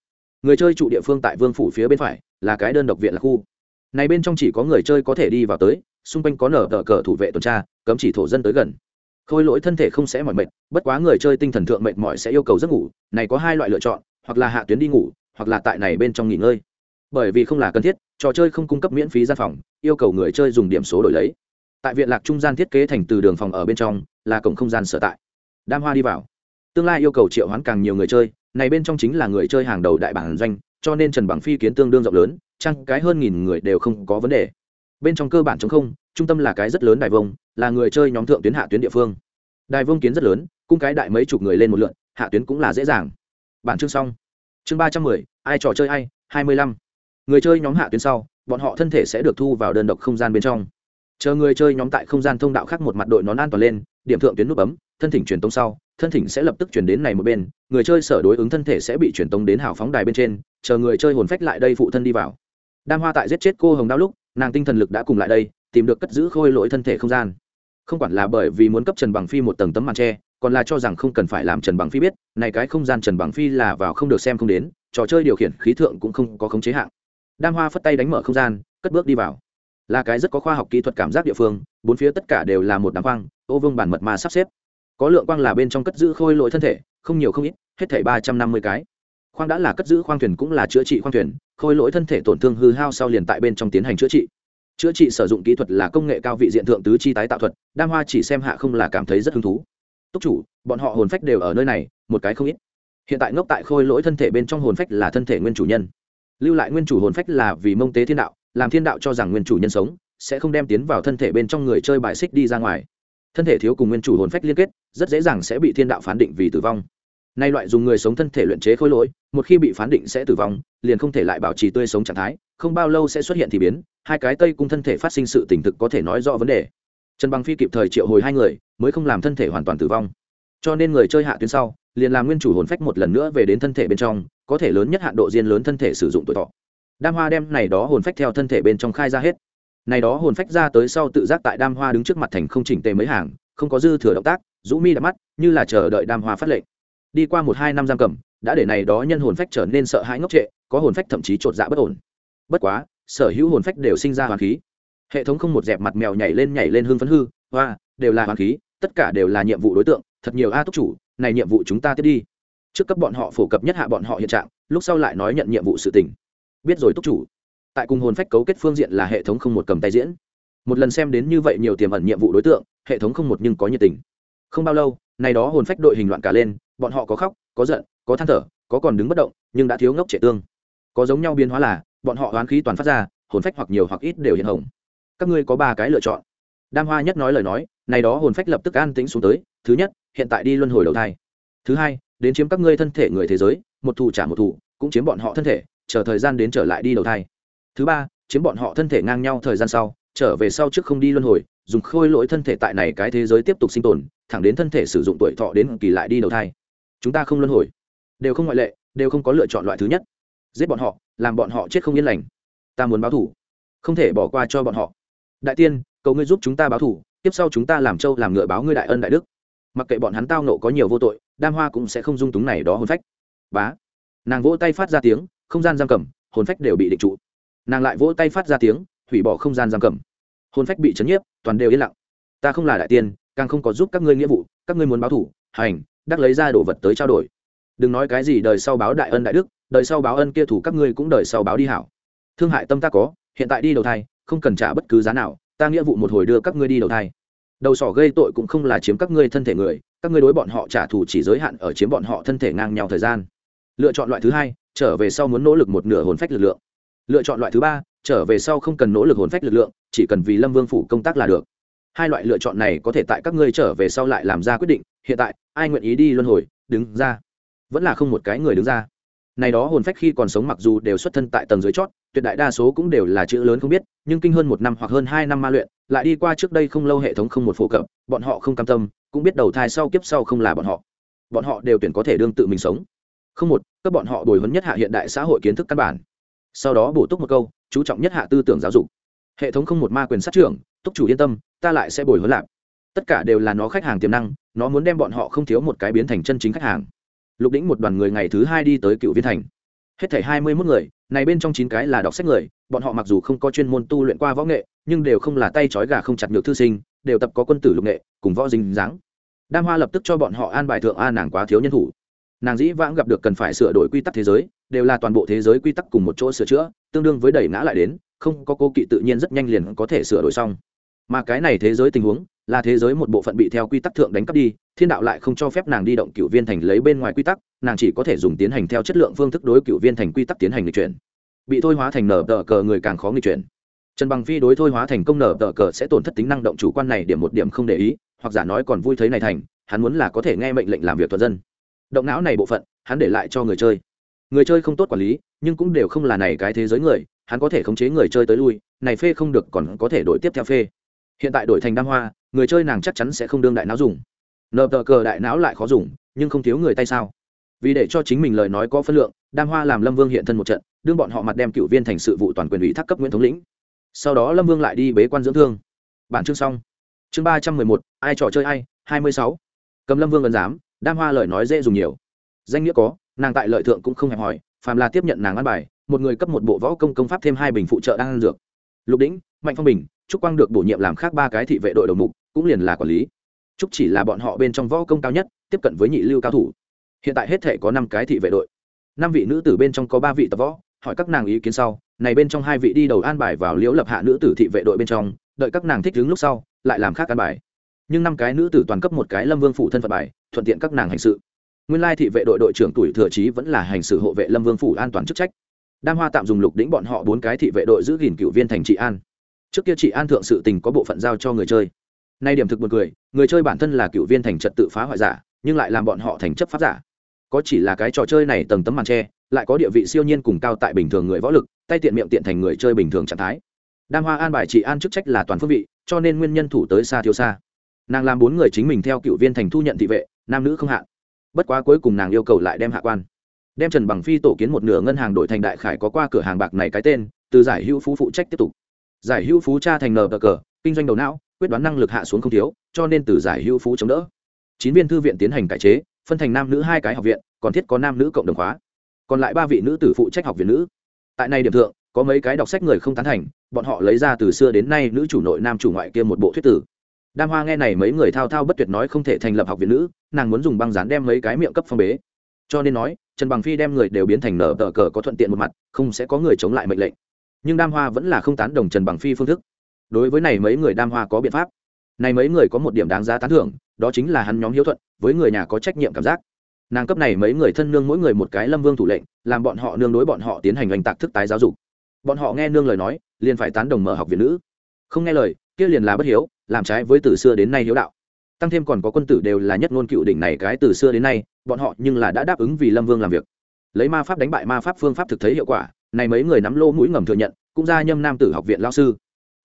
Người chơi trụ địa phương tại vương phủ phía bên phải, là cái đơn độc viện là khu. Này bên trong chỉ có người chơi có thể đi vào tới, xung quanh có nở tờ cờ thủ vệ tuần tra, cấm chỉ thổ dân tới gần. Khôi lỗi thân thể không sẽ mỏi mệt, bất quá người chơi tinh thần thượng mệt mỏi sẽ yêu cầu giấc ngủ, này có hai loại lựa chọn, hoặc là hạ tuyến đi ngủ, hoặc là tại này bên trong nghỉ ngơi. Bởi vì không là cần thiết, trò chơi không cung cấp miễn phí gian phòng, yêu cầu người chơi dùng điểm số đổi lấy. Tại viện lạc trung gian thiết kế thành từ đường phòng ở bên trong, là cổng không gian sở tại. Đam hoa đi vào tương lai yêu cầu triệu hoán càng nhiều người chơi, này bên trong chính là người chơi hàng đầu đại bản doanh, cho nên trần bằng phi kiến tương đương rộng lớn, chăng cái hơn nghìn người đều không có vấn đề. Bên trong cơ bản chống không, trung tâm là cái rất lớn đài vông, là người chơi nhóm thượng tuyến hạ tuyến địa phương. Đài vông kiến rất lớn cung cái đại mấy chục người lên một lượn, hạ tuyến cũng là dễ dàng. Bản chương xong. Chương ba trăm mười, ai trò chơi ai, hai mươi lăm. Người chơi nhóm hạ tuyến sau, bọn họ thân thể sẽ được thu vào đơn độc không gian bên trong. Chờ người chơi nhóm tại không gian thông đạo khác một mặt đội nón an toàn lên, điểm thượng tuyến nút bấm, thân thỉnh truyền tông sau thân thỉnh sẽ lập tức chuyển đến này một bên, người chơi sở đối ứng thân thể sẽ bị chuyển tống đến hào phóng đài bên trên, chờ người chơi hồn phách lại đây phụ thân đi vào. Đam hoa tại giết chết cô hồng đao lúc, nàng tinh thần lực đã cùng lại đây, tìm được cất giữ khôi lỗi thân thể không gian. Không quản là bởi vì muốn cấp trần bằng phi một tầng tấm màn tre còn là cho rằng không cần phải làm trần bằng phi biết, này cái không gian trần bằng phi là vào không được xem không đến, trò chơi điều khiển khí thượng cũng không có khống chế hạng. Đam hoa phất tay đánh mở không gian, cất bước đi vào. Là cái rất có khoa học kỹ thuật cảm giác địa phương, bốn phía tất cả đều là một đám quang ô vương bản mật mà sắp xếp có lượng quang là bên trong cất giữ khôi lỗi thân thể, không nhiều không ít, hết thảy ba trăm năm mươi cái. Khoang đã là cất giữ khoang thuyền cũng là chữa trị khoang thuyền, khôi lỗi thân thể tổn thương hư hao sau liền tại bên trong tiến hành chữa trị. Chữa trị sử dụng kỹ thuật là công nghệ cao vị diện thượng tứ chi tái tạo thuật, đam hoa chỉ xem hạ không là cảm thấy rất hứng thú. Túc chủ, bọn họ hồn phách đều ở nơi này, một cái không ít. Hiện tại ngốc tại khôi lỗi thân thể bên trong hồn phách là thân thể nguyên chủ nhân. Lưu lại nguyên chủ hồn phách là vì mông tế thiên đạo, làm thiên đạo cho rằng nguyên chủ nhân sống, sẽ không đem tiến vào thân thể bên trong người chơi bài xích đi ra ngoài thân thể thiếu cùng nguyên chủ hồn phách liên kết, rất dễ dàng sẽ bị thiên đạo phán định vì tử vong. Nay loại dùng người sống thân thể luyện chế khối lỗi, một khi bị phán định sẽ tử vong, liền không thể lại bảo trì tươi sống trạng thái, không bao lâu sẽ xuất hiện thì biến, hai cái tây cung thân thể phát sinh sự tỉnh thực có thể nói rõ vấn đề. Trần bằng phi kịp thời triệu hồi hai người, mới không làm thân thể hoàn toàn tử vong. Cho nên người chơi hạ tuyến sau, liền làm nguyên chủ hồn phách một lần nữa về đến thân thể bên trong, có thể lớn nhất hạn độ diên lớn thân thể sử dụng tuổi thọ. Đam hoa đem này đó hồn phách theo thân thể bên trong khai ra hết này đó hồn phách ra tới sau tự giác tại đam hoa đứng trước mặt thành không chỉnh tề mấy hàng, không có dư thừa động tác rũ mi đã mắt, như là chờ đợi đam hoa phát lệnh. Đi qua một hai năm giam cầm, đã để này đó nhân hồn phách trở nên sợ hãi ngốc trệ, có hồn phách thậm chí chột dạ bất ổn. Bất quá, sở hữu hồn phách đều sinh ra hoàng khí. Hệ thống không một dẹp mặt mèo nhảy lên nhảy lên hương phấn hư, hoa, đều là hoàng khí, tất cả đều là nhiệm vụ đối tượng, thật nhiều a túc chủ, này nhiệm vụ chúng ta tiếp đi. Trước cấp bọn họ phổ cập nhất hạ bọn họ hiện trạng, lúc sau lại nói nhận nhiệm vụ sự tình. Biết rồi túc chủ tại cùng hồn phách cấu kết phương diện là hệ thống không một cầm tay diễn. Một lần xem đến như vậy nhiều tiềm ẩn nhiệm vụ đối tượng, hệ thống không một nhưng có nhiệt tình. Không bao lâu này đó hồn phách đội hình loạn cả lên, bọn họ có khóc, có giận, có than thở, có còn đứng bất động, nhưng đã thiếu ngốc trẻ tương. Có giống nhau biến hóa là, bọn họ hoán khí toàn phát ra, hồn phách hoặc nhiều hoặc ít đều hiện hồng. Các ngươi có ba cái lựa chọn. Đam hoa nhất nói lời nói này đó hồn phách lập tức an tĩnh xuống tới, thứ nhất, hiện tại đi luân hồi đầu thai. Thứ hai, đến chiếm các ngươi thân thể người thế giới, một thủ trả một thủ cũng chiếm bọn họ thân thể, chờ thời gian đến trở lại đi đầu thai thứ ba, chiếm bọn họ thân thể ngang nhau thời gian sau, trở về sau trước không đi luân hồi, dùng khôi lỗi thân thể tại này cái thế giới tiếp tục sinh tồn, thẳng đến thân thể sử dụng tuổi thọ đến kỳ lại đi đầu thai. Chúng ta không luân hồi. Đều không ngoại lệ, đều không có lựa chọn loại thứ nhất. Giết bọn họ, làm bọn họ chết không yên lành. Ta muốn báo thủ không thể bỏ qua cho bọn họ. Đại tiên, cầu ngươi giúp chúng ta báo thủ tiếp sau chúng ta làm châu làm ngựa báo ngươi đại ân đại đức. Mặc kệ bọn hắn tao nộ có nhiều vô tội, đam hoa cũng sẽ không dung túng này đó hồn phách. Bá. Nàng vỗ tay phát ra tiếng, không gian giam cầm, hồn phách đều bị định trụ nàng lại vỗ tay phát ra tiếng, hủy bỏ không gian giam cầm. Hồn phách bị chấn nhiếp, toàn đều yên lặng. Ta không là đại tiên, càng không có giúp các ngươi nghĩa vụ, các ngươi muốn báo thủ, hành, đắc lấy ra đồ vật tới trao đổi. Đừng nói cái gì đời sau báo đại ân đại đức, đời sau báo ân kia thủ các ngươi cũng đời sau báo đi hảo. Thương hại tâm ta có, hiện tại đi đầu thai, không cần trả bất cứ giá nào, ta nghĩa vụ một hồi đưa các ngươi đi đầu thai. Đầu sỏ gây tội cũng không là chiếm các ngươi thân thể người, các ngươi đối bọn họ trả thù chỉ giới hạn ở chiếm bọn họ thân thể ngang nhau thời gian. Lựa chọn loại thứ hai, trở về sau muốn nỗ lực một nửa hồn phách lực lượng lựa chọn loại thứ ba, trở về sau không cần nỗ lực hồn phách lực lượng, chỉ cần vì lâm vương phủ công tác là được. Hai loại lựa chọn này có thể tại các ngươi trở về sau lại làm ra quyết định, hiện tại, ai nguyện ý đi luân hồi, đứng ra. Vẫn là không một cái người đứng ra. Này đó hồn phách khi còn sống mặc dù đều xuất thân tại tầng dưới chót, tuyệt đại đa số cũng đều là chữ lớn không biết, nhưng kinh hơn một năm hoặc hơn hai năm ma luyện, lại đi qua trước đây không lâu hệ thống không một phổ cập, bọn họ không cam tâm, cũng biết đầu thai sau kiếp sau không là bọn họ. Bọn họ đều tuyển có thể đương tự mình sống. Không một, các bọn họ bồi huấn nhất hạ hiện đại xã hội kiến thức căn bản sau đó bổ túc một câu, chú trọng nhất hạ tư tưởng giáo dục. Hệ thống không một ma quyền sát trưởng, túc chủ yên tâm, ta lại sẽ bồi huấn lạc. Tất cả đều là nó khách hàng tiềm năng, nó muốn đem bọn họ không thiếu một cái biến thành chân chính khách hàng. Lục đĩnh một đoàn người ngày thứ hai đi tới cựu viên thành. Hết thảy hai mươi mốt người, này bên trong chín cái là đọc sách người, bọn họ mặc dù không có chuyên môn tu luyện qua võ nghệ, nhưng đều không là tay trói gà không chặt được thư sinh, đều tập có quân tử lục nghệ, cùng võ dinh dáng. Đam hoa lập tức cho bọn họ an bài thượng a nàng quá thiếu nhân thủ. Nàng dĩ vãng gặp được cần phải sửa đổi quy tắc thế giới đều là toàn bộ thế giới quy tắc cùng một chỗ sửa chữa, tương đương với đẩy ngã lại đến, không có cô kỵ tự nhiên rất nhanh liền có thể sửa đổi xong. Mà cái này thế giới tình huống, là thế giới một bộ phận bị theo quy tắc thượng đánh cắp đi, thiên đạo lại không cho phép nàng đi động cựu viên thành lấy bên ngoài quy tắc, nàng chỉ có thể dùng tiến hành theo chất lượng phương thức đối cựu viên thành quy tắc tiến hành nghịch chuyển. Bị thôi hóa thành nở tờ cờ người càng khó nghịch chuyển. Trần bằng phi đối thôi hóa thành công nở tờ cờ sẽ tổn thất tính năng động chủ quan này điểm một điểm không để ý, hoặc giả nói còn vui thấy này thành, hắn muốn là có thể nghe mệnh lệnh làm việc thuận dân. Động não này bộ phận, hắn để lại cho người chơi người chơi không tốt quản lý, nhưng cũng đều không là này cái thế giới người, hắn có thể khống chế người chơi tới lui, này phê không được còn có thể đổi tiếp theo phê. Hiện tại đổi thành đam hoa, người chơi nàng chắc chắn sẽ không đương đại não dùng. Nợ tờ cờ đại não lại khó dùng, nhưng không thiếu người tay sao. Vì để cho chính mình lời nói có phân lượng, đam hoa làm lâm vương hiện thân một trận, đương bọn họ mặt đem cựu viên thành sự vụ toàn quyền ủy thác cấp nguyễn thống lĩnh. Sau đó lâm vương lại đi bế quan dưỡng thương. Bản chương xong. Chương ba trăm mười một, ai trò chơi ai? hai mươi sáu. Cầm lâm vương ấn giám, đam hoa lời nói dễ dùng nhiều. Danh nghĩa có nàng tại lợi thượng cũng không hẹp hỏi phàm là tiếp nhận nàng ăn bài, một người cấp một bộ võ công công pháp thêm hai bình phụ trợ đang ăn dược. Lục đĩnh mạnh phong bình, trúc quang được bổ nhiệm làm khác ba cái thị vệ đội đầu mục, cũng liền là quản lý. Trúc chỉ là bọn họ bên trong võ công cao nhất, tiếp cận với nhị lưu cao thủ. Hiện tại hết thể có năm cái thị vệ đội. Năm vị nữ tử bên trong có ba vị tập võ, hỏi các nàng ý kiến sau, này bên trong hai vị đi đầu an bài vào liễu lập hạ nữ tử thị vệ đội bên trong, đợi các nàng thích đứng lúc sau, lại làm khác an bài. Nhưng năm cái nữ tử toàn cấp một cái lâm vương phủ thân phận bài, thuận tiện các nàng hành sự nguyên lai thị vệ đội đội trưởng tuổi thừa trí vẫn là hành sự hộ vệ lâm vương phủ an toàn chức trách. Đam hoa tạm dùng lục đĩnh bọn họ bốn cái thị vệ đội giữ gìn cựu viên thành trị an. Trước kia chị an thượng sự tình có bộ phận giao cho người chơi. Nay điểm thực một người người chơi bản thân là cựu viên thành trật tự phá hoại giả, nhưng lại làm bọn họ thành chấp pháp giả. Có chỉ là cái trò chơi này tầng tấm màn tre, lại có địa vị siêu nhiên cùng cao tại bình thường người võ lực, tay tiện miệng tiện thành người chơi bình thường trạng thái. Đam hoa an bài chị an chức trách là toàn phương vị, cho nên nguyên nhân thủ tới xa thiếu xa. Nàng làm bốn người chính mình theo cựu viên thành thu nhận thị vệ, nam nữ không hạn bất quá cuối cùng nàng yêu cầu lại đem hạ quan. Đem trần bằng phi tổ kiến một nửa ngân hàng đổi thành đại khải có qua cửa hàng bạc này cái tên, từ giải hữu phú phụ trách tiếp tục. Giải hữu phú cha thành nờ cờ cờ kinh doanh đầu não, quyết đoán năng lực hạ xuống không thiếu, cho nên từ giải hữu phú chống đỡ. Chín viên thư viện tiến hành cải chế, phân thành nam nữ hai cái học viện, còn thiết có nam nữ cộng đồng khóa. Còn lại ba vị nữ tử phụ trách học viện nữ. Tại này điểm thượng, có mấy cái đọc sách người không tán thành, bọn họ lấy ra từ xưa đến nay nữ chủ nội nam chủ ngoại kia một bộ thuyết tử đam hoa nghe này mấy người thao thao bất tuyệt nói không thể thành lập học viện nữ, nàng muốn dùng băng dán đem mấy cái miệng cấp phong bế. Cho nên nói, trần bằng phi đem người đều biến thành nở tờ cờ có thuận tiện một mặt, không sẽ có người chống lại mệnh lệnh. Nhưng đam hoa vẫn là không tán đồng trần bằng phi phương thức. Đối với này mấy người đam hoa có biện pháp. Này mấy người có một điểm đáng giá tán thưởng, đó chính là hắn nhóm hiếu thuận, với người nhà có trách nhiệm cảm giác. Nàng cấp này mấy người thân nương mỗi người một cái lâm vương thủ lệnh, làm bọn họ nương đối bọn họ tiến hành oanh tạc thức tái giáo dục. Bọn họ nghe nương lời nói, liền phải tán đồng mở học viện nữ. Không nghe lời kia liền là bất hiếu, làm trái với từ xưa đến nay hiếu đạo. Tăng thêm còn có quân tử đều là nhất ngôn cựu đỉnh này cái từ xưa đến nay, bọn họ nhưng là đã đáp ứng vì lâm vương làm việc. Lấy ma pháp đánh bại ma pháp phương pháp thực thấy hiệu quả, này mấy người nắm lô mũi ngầm thừa nhận, cũng ra nhâm nam tử học viện lao sư.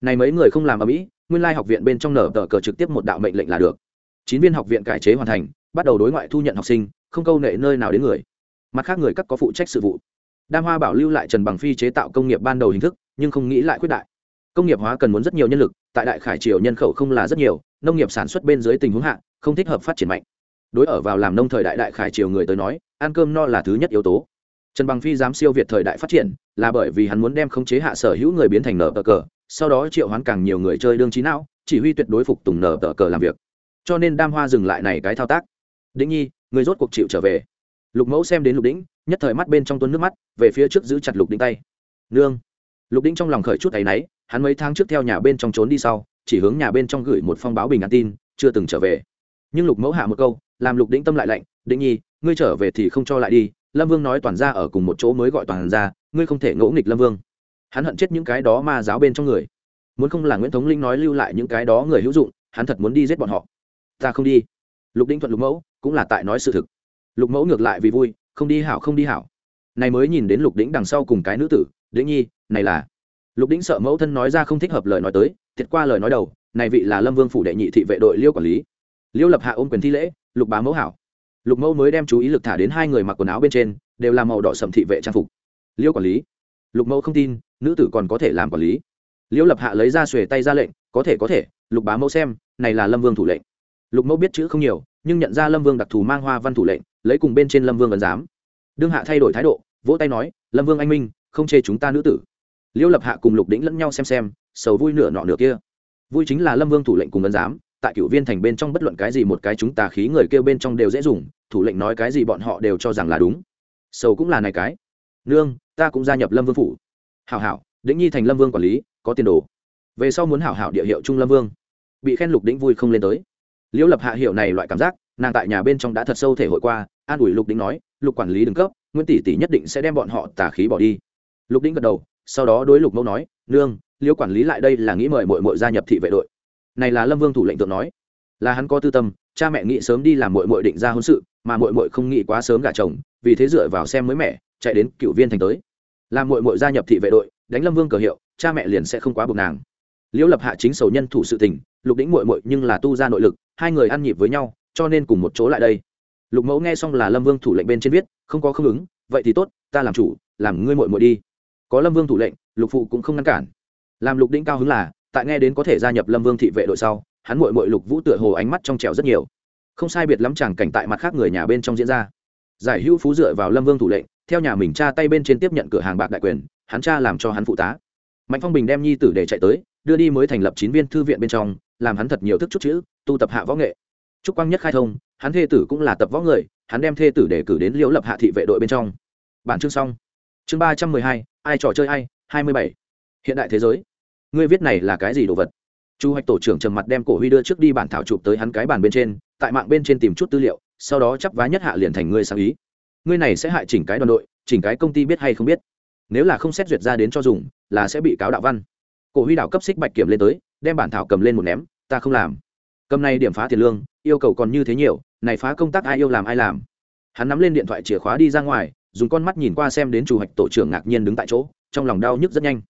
Này mấy người không làm ở mỹ nguyên lai học viện bên trong nở tờ cờ trực tiếp một đạo mệnh lệnh là được. Chín viên học viện cải chế hoàn thành, bắt đầu đối ngoại thu nhận học sinh, không câu nệ nơi nào đến người. Mặt khác người các có phụ trách sự vụ. Đam hoa bảo lưu lại trần bằng phi chế tạo công nghiệp ban đầu hình thức, nhưng không nghĩ lại quyết đại. Công nghiệp hóa cần muốn rất nhiều nhân lực tại đại khải triều nhân khẩu không là rất nhiều, nông nghiệp sản xuất bên dưới tình huống hạ, không thích hợp phát triển mạnh. Đối ở vào làm nông thời đại đại khải triều người tới nói, ăn cơm no là thứ nhất yếu tố. Trần bằng phi dám siêu việt thời đại phát triển, là bởi vì hắn muốn đem khống chế hạ sở hữu người biến thành nở tờ cờ, sau đó triệu hoán càng nhiều người chơi đương trí não, chỉ huy tuyệt đối phục tùng nở tờ cờ làm việc. Cho nên đam hoa dừng lại này cái thao tác. Đĩnh nhi, người rốt cuộc chịu trở về. Lục mẫu xem đến lục đĩnh, nhất thời mắt bên trong tuôn nước mắt, về phía trước giữ chặt lục đĩnh tay. Nương. Lục đĩnh trong lòng khởi chút tay náy hắn mấy tháng trước theo nhà bên trong trốn đi sau, chỉ hướng nhà bên trong gửi một phong báo bình an tin, chưa từng trở về. Nhưng lục mẫu hạ một câu, làm lục đĩnh tâm lại lạnh định nhi, ngươi trở về thì không cho lại đi, lâm vương nói toàn ra ở cùng một chỗ mới gọi toàn ra ngươi không thể ngỗ nghịch lâm vương. Hắn hận chết những cái đó ma giáo bên trong người. Muốn không là nguyễn thống linh nói lưu lại những cái đó người hữu dụng, hắn thật muốn đi giết bọn họ. Ta không đi. Lục đĩnh thuận lục mẫu, cũng là tại nói sự thực. Lục mẫu ngược lại vì vui, không đi hảo, không đi hảo. Này mới nhìn đến lục đĩnh đằng sau cùng cái nữ tử, đĩnh nhi, này là lục đĩnh sợ mẫu thân nói ra không thích hợp lời nói tới, thiệt qua lời nói đầu, này vị là lâm vương phủ đệ nhị thị vệ đội liêu quản lý. Liêu lập hạ ôm quyền thi lễ, lục bá mẫu hảo. Lục mẫu mới đem chú ý lực thả đến hai người mặc quần áo bên trên, đều là màu đỏ sầm thị vệ trang phục. Liêu quản lý? Lục mẫu không tin, nữ tử còn có thể làm quản lý. Liêu lập hạ lấy ra xuề tay ra lệnh, có thể có thể, lục bá mẫu xem, này là lâm vương thủ lệnh. Lục mẫu biết chữ không nhiều, nhưng nhận ra lâm vương đặc thù mang hoa văn thủ lệnh, lấy cùng bên trên lâm vương ấn giám. Đương hạ thay đổi thái độ, vỗ tay nói, lâm vương anh minh, không chê chúng ta nữ tử liêu lập hạ cùng lục đĩnh lẫn nhau xem xem, sầu vui nửa nọ nửa kia. Vui chính là lâm vương thủ lệnh cùng ấn giám, tại cựu viên thành bên trong bất luận cái gì một cái chúng tà khí người kêu bên trong đều dễ dùng, thủ lệnh nói cái gì bọn họ đều cho rằng là đúng. Sầu cũng là này cái. Nương, ta cũng gia nhập lâm vương phủ. Hảo hảo, đĩnh nhi thành lâm vương quản lý, có tiền đồ. Về sau muốn hảo hảo địa hiệu trung lâm vương. Bị khen lục đĩnh vui không lên tới. Liễu lập hạ hiệu này loại cảm giác, nàng tại nhà bên trong đã thật sâu thể hội qua, an ủi lục đĩnh nói, lục quản lý đừng cấp, nguyễn tỷ tỷ nhất định sẽ đem bọn họ tà khí bỏ đi. Lục đĩnh gật đầu sau đó đối lục mẫu nói, nương, liễu quản lý lại đây là nghĩ mời mội mội gia nhập thị vệ đội. Này là lâm vương thủ lệnh tượng nói. Là hắn có tư tâm, cha mẹ nghĩ sớm đi làm mội mội định ra hôn sự, mà mội mội không nghĩ quá sớm gả chồng, vì thế dựa vào xem mới mẻ, chạy đến cựu viên thành tới. Làm mội mội gia nhập thị vệ đội, đánh lâm vương cờ hiệu, cha mẹ liền sẽ không quá buộc nàng. Liễu lập hạ chính sầu nhân thủ sự tình, lục đĩnh mội mội nhưng là tu ra nội lực, hai người ăn nhịp với nhau, cho nên cùng một chỗ lại đây. Lục mẫu nghe xong là lâm vương thủ lệnh bên trên viết, không có không ứng, vậy thì tốt, ta làm chủ, làm ngươi mội mội đi có lâm vương thủ lệnh, lục phụ cũng không ngăn cản. Làm lục đĩnh cao hứng là, tại nghe đến có thể gia nhập lâm vương thị vệ đội sau, hắn mội mội lục vũ tựa hồ ánh mắt trong trẻo rất nhiều. Không sai biệt lắm chẳng cảnh tại mặt khác người nhà bên trong diễn ra. Giải hữu phú dựa vào lâm vương thủ lệnh, theo nhà mình cha tay bên trên tiếp nhận cửa hàng bạc đại quyền, hắn cha làm cho hắn phụ tá. Mạnh phong bình đem nhi tử để chạy tới, đưa đi mới thành lập chín viên thư viện bên trong, làm hắn thật nhiều thức chút chữ, tu tập hạ võ nghệ. Trúc quang nhất khai thông, hắn thê tử cũng là tập võ người, hắn đem thê tử để cử đến liễu lập hạ thị vệ đội bên trong. Bản chương xong chương ba trăm mười hai, ai trò chơi ai, hai mươi bảy. Hiện đại thế giới. Ngươi viết này là cái gì đồ vật? Chu hoạch tổ trưởng trầm mặt đem cổ huy đưa trước đi bản thảo chụp tới hắn cái bàn bên trên, tại mạng bên trên tìm chút tư liệu, sau đó chắp vá nhất hạ liền thành ngươi sáng ý. Ngươi này sẽ hại chỉnh cái đoàn đội, chỉnh cái công ty biết hay không biết. Nếu là không xét duyệt ra đến cho dùng, là sẽ bị cáo đạo văn. Cổ huy đạo cấp xích bạch kiểm lên tới, đem bản thảo cầm lên một ném, ta không làm. Cầm này điểm phá tiền lương, yêu cầu còn như thế nhiều, này phá công tác ai yêu làm ai làm. Hắn nắm lên điện thoại chìa khóa đi ra ngoài dùng con mắt nhìn qua xem đến chủ hoạch tổ trưởng ngạc nhiên đứng tại chỗ, trong lòng đau nhức rất nhanh.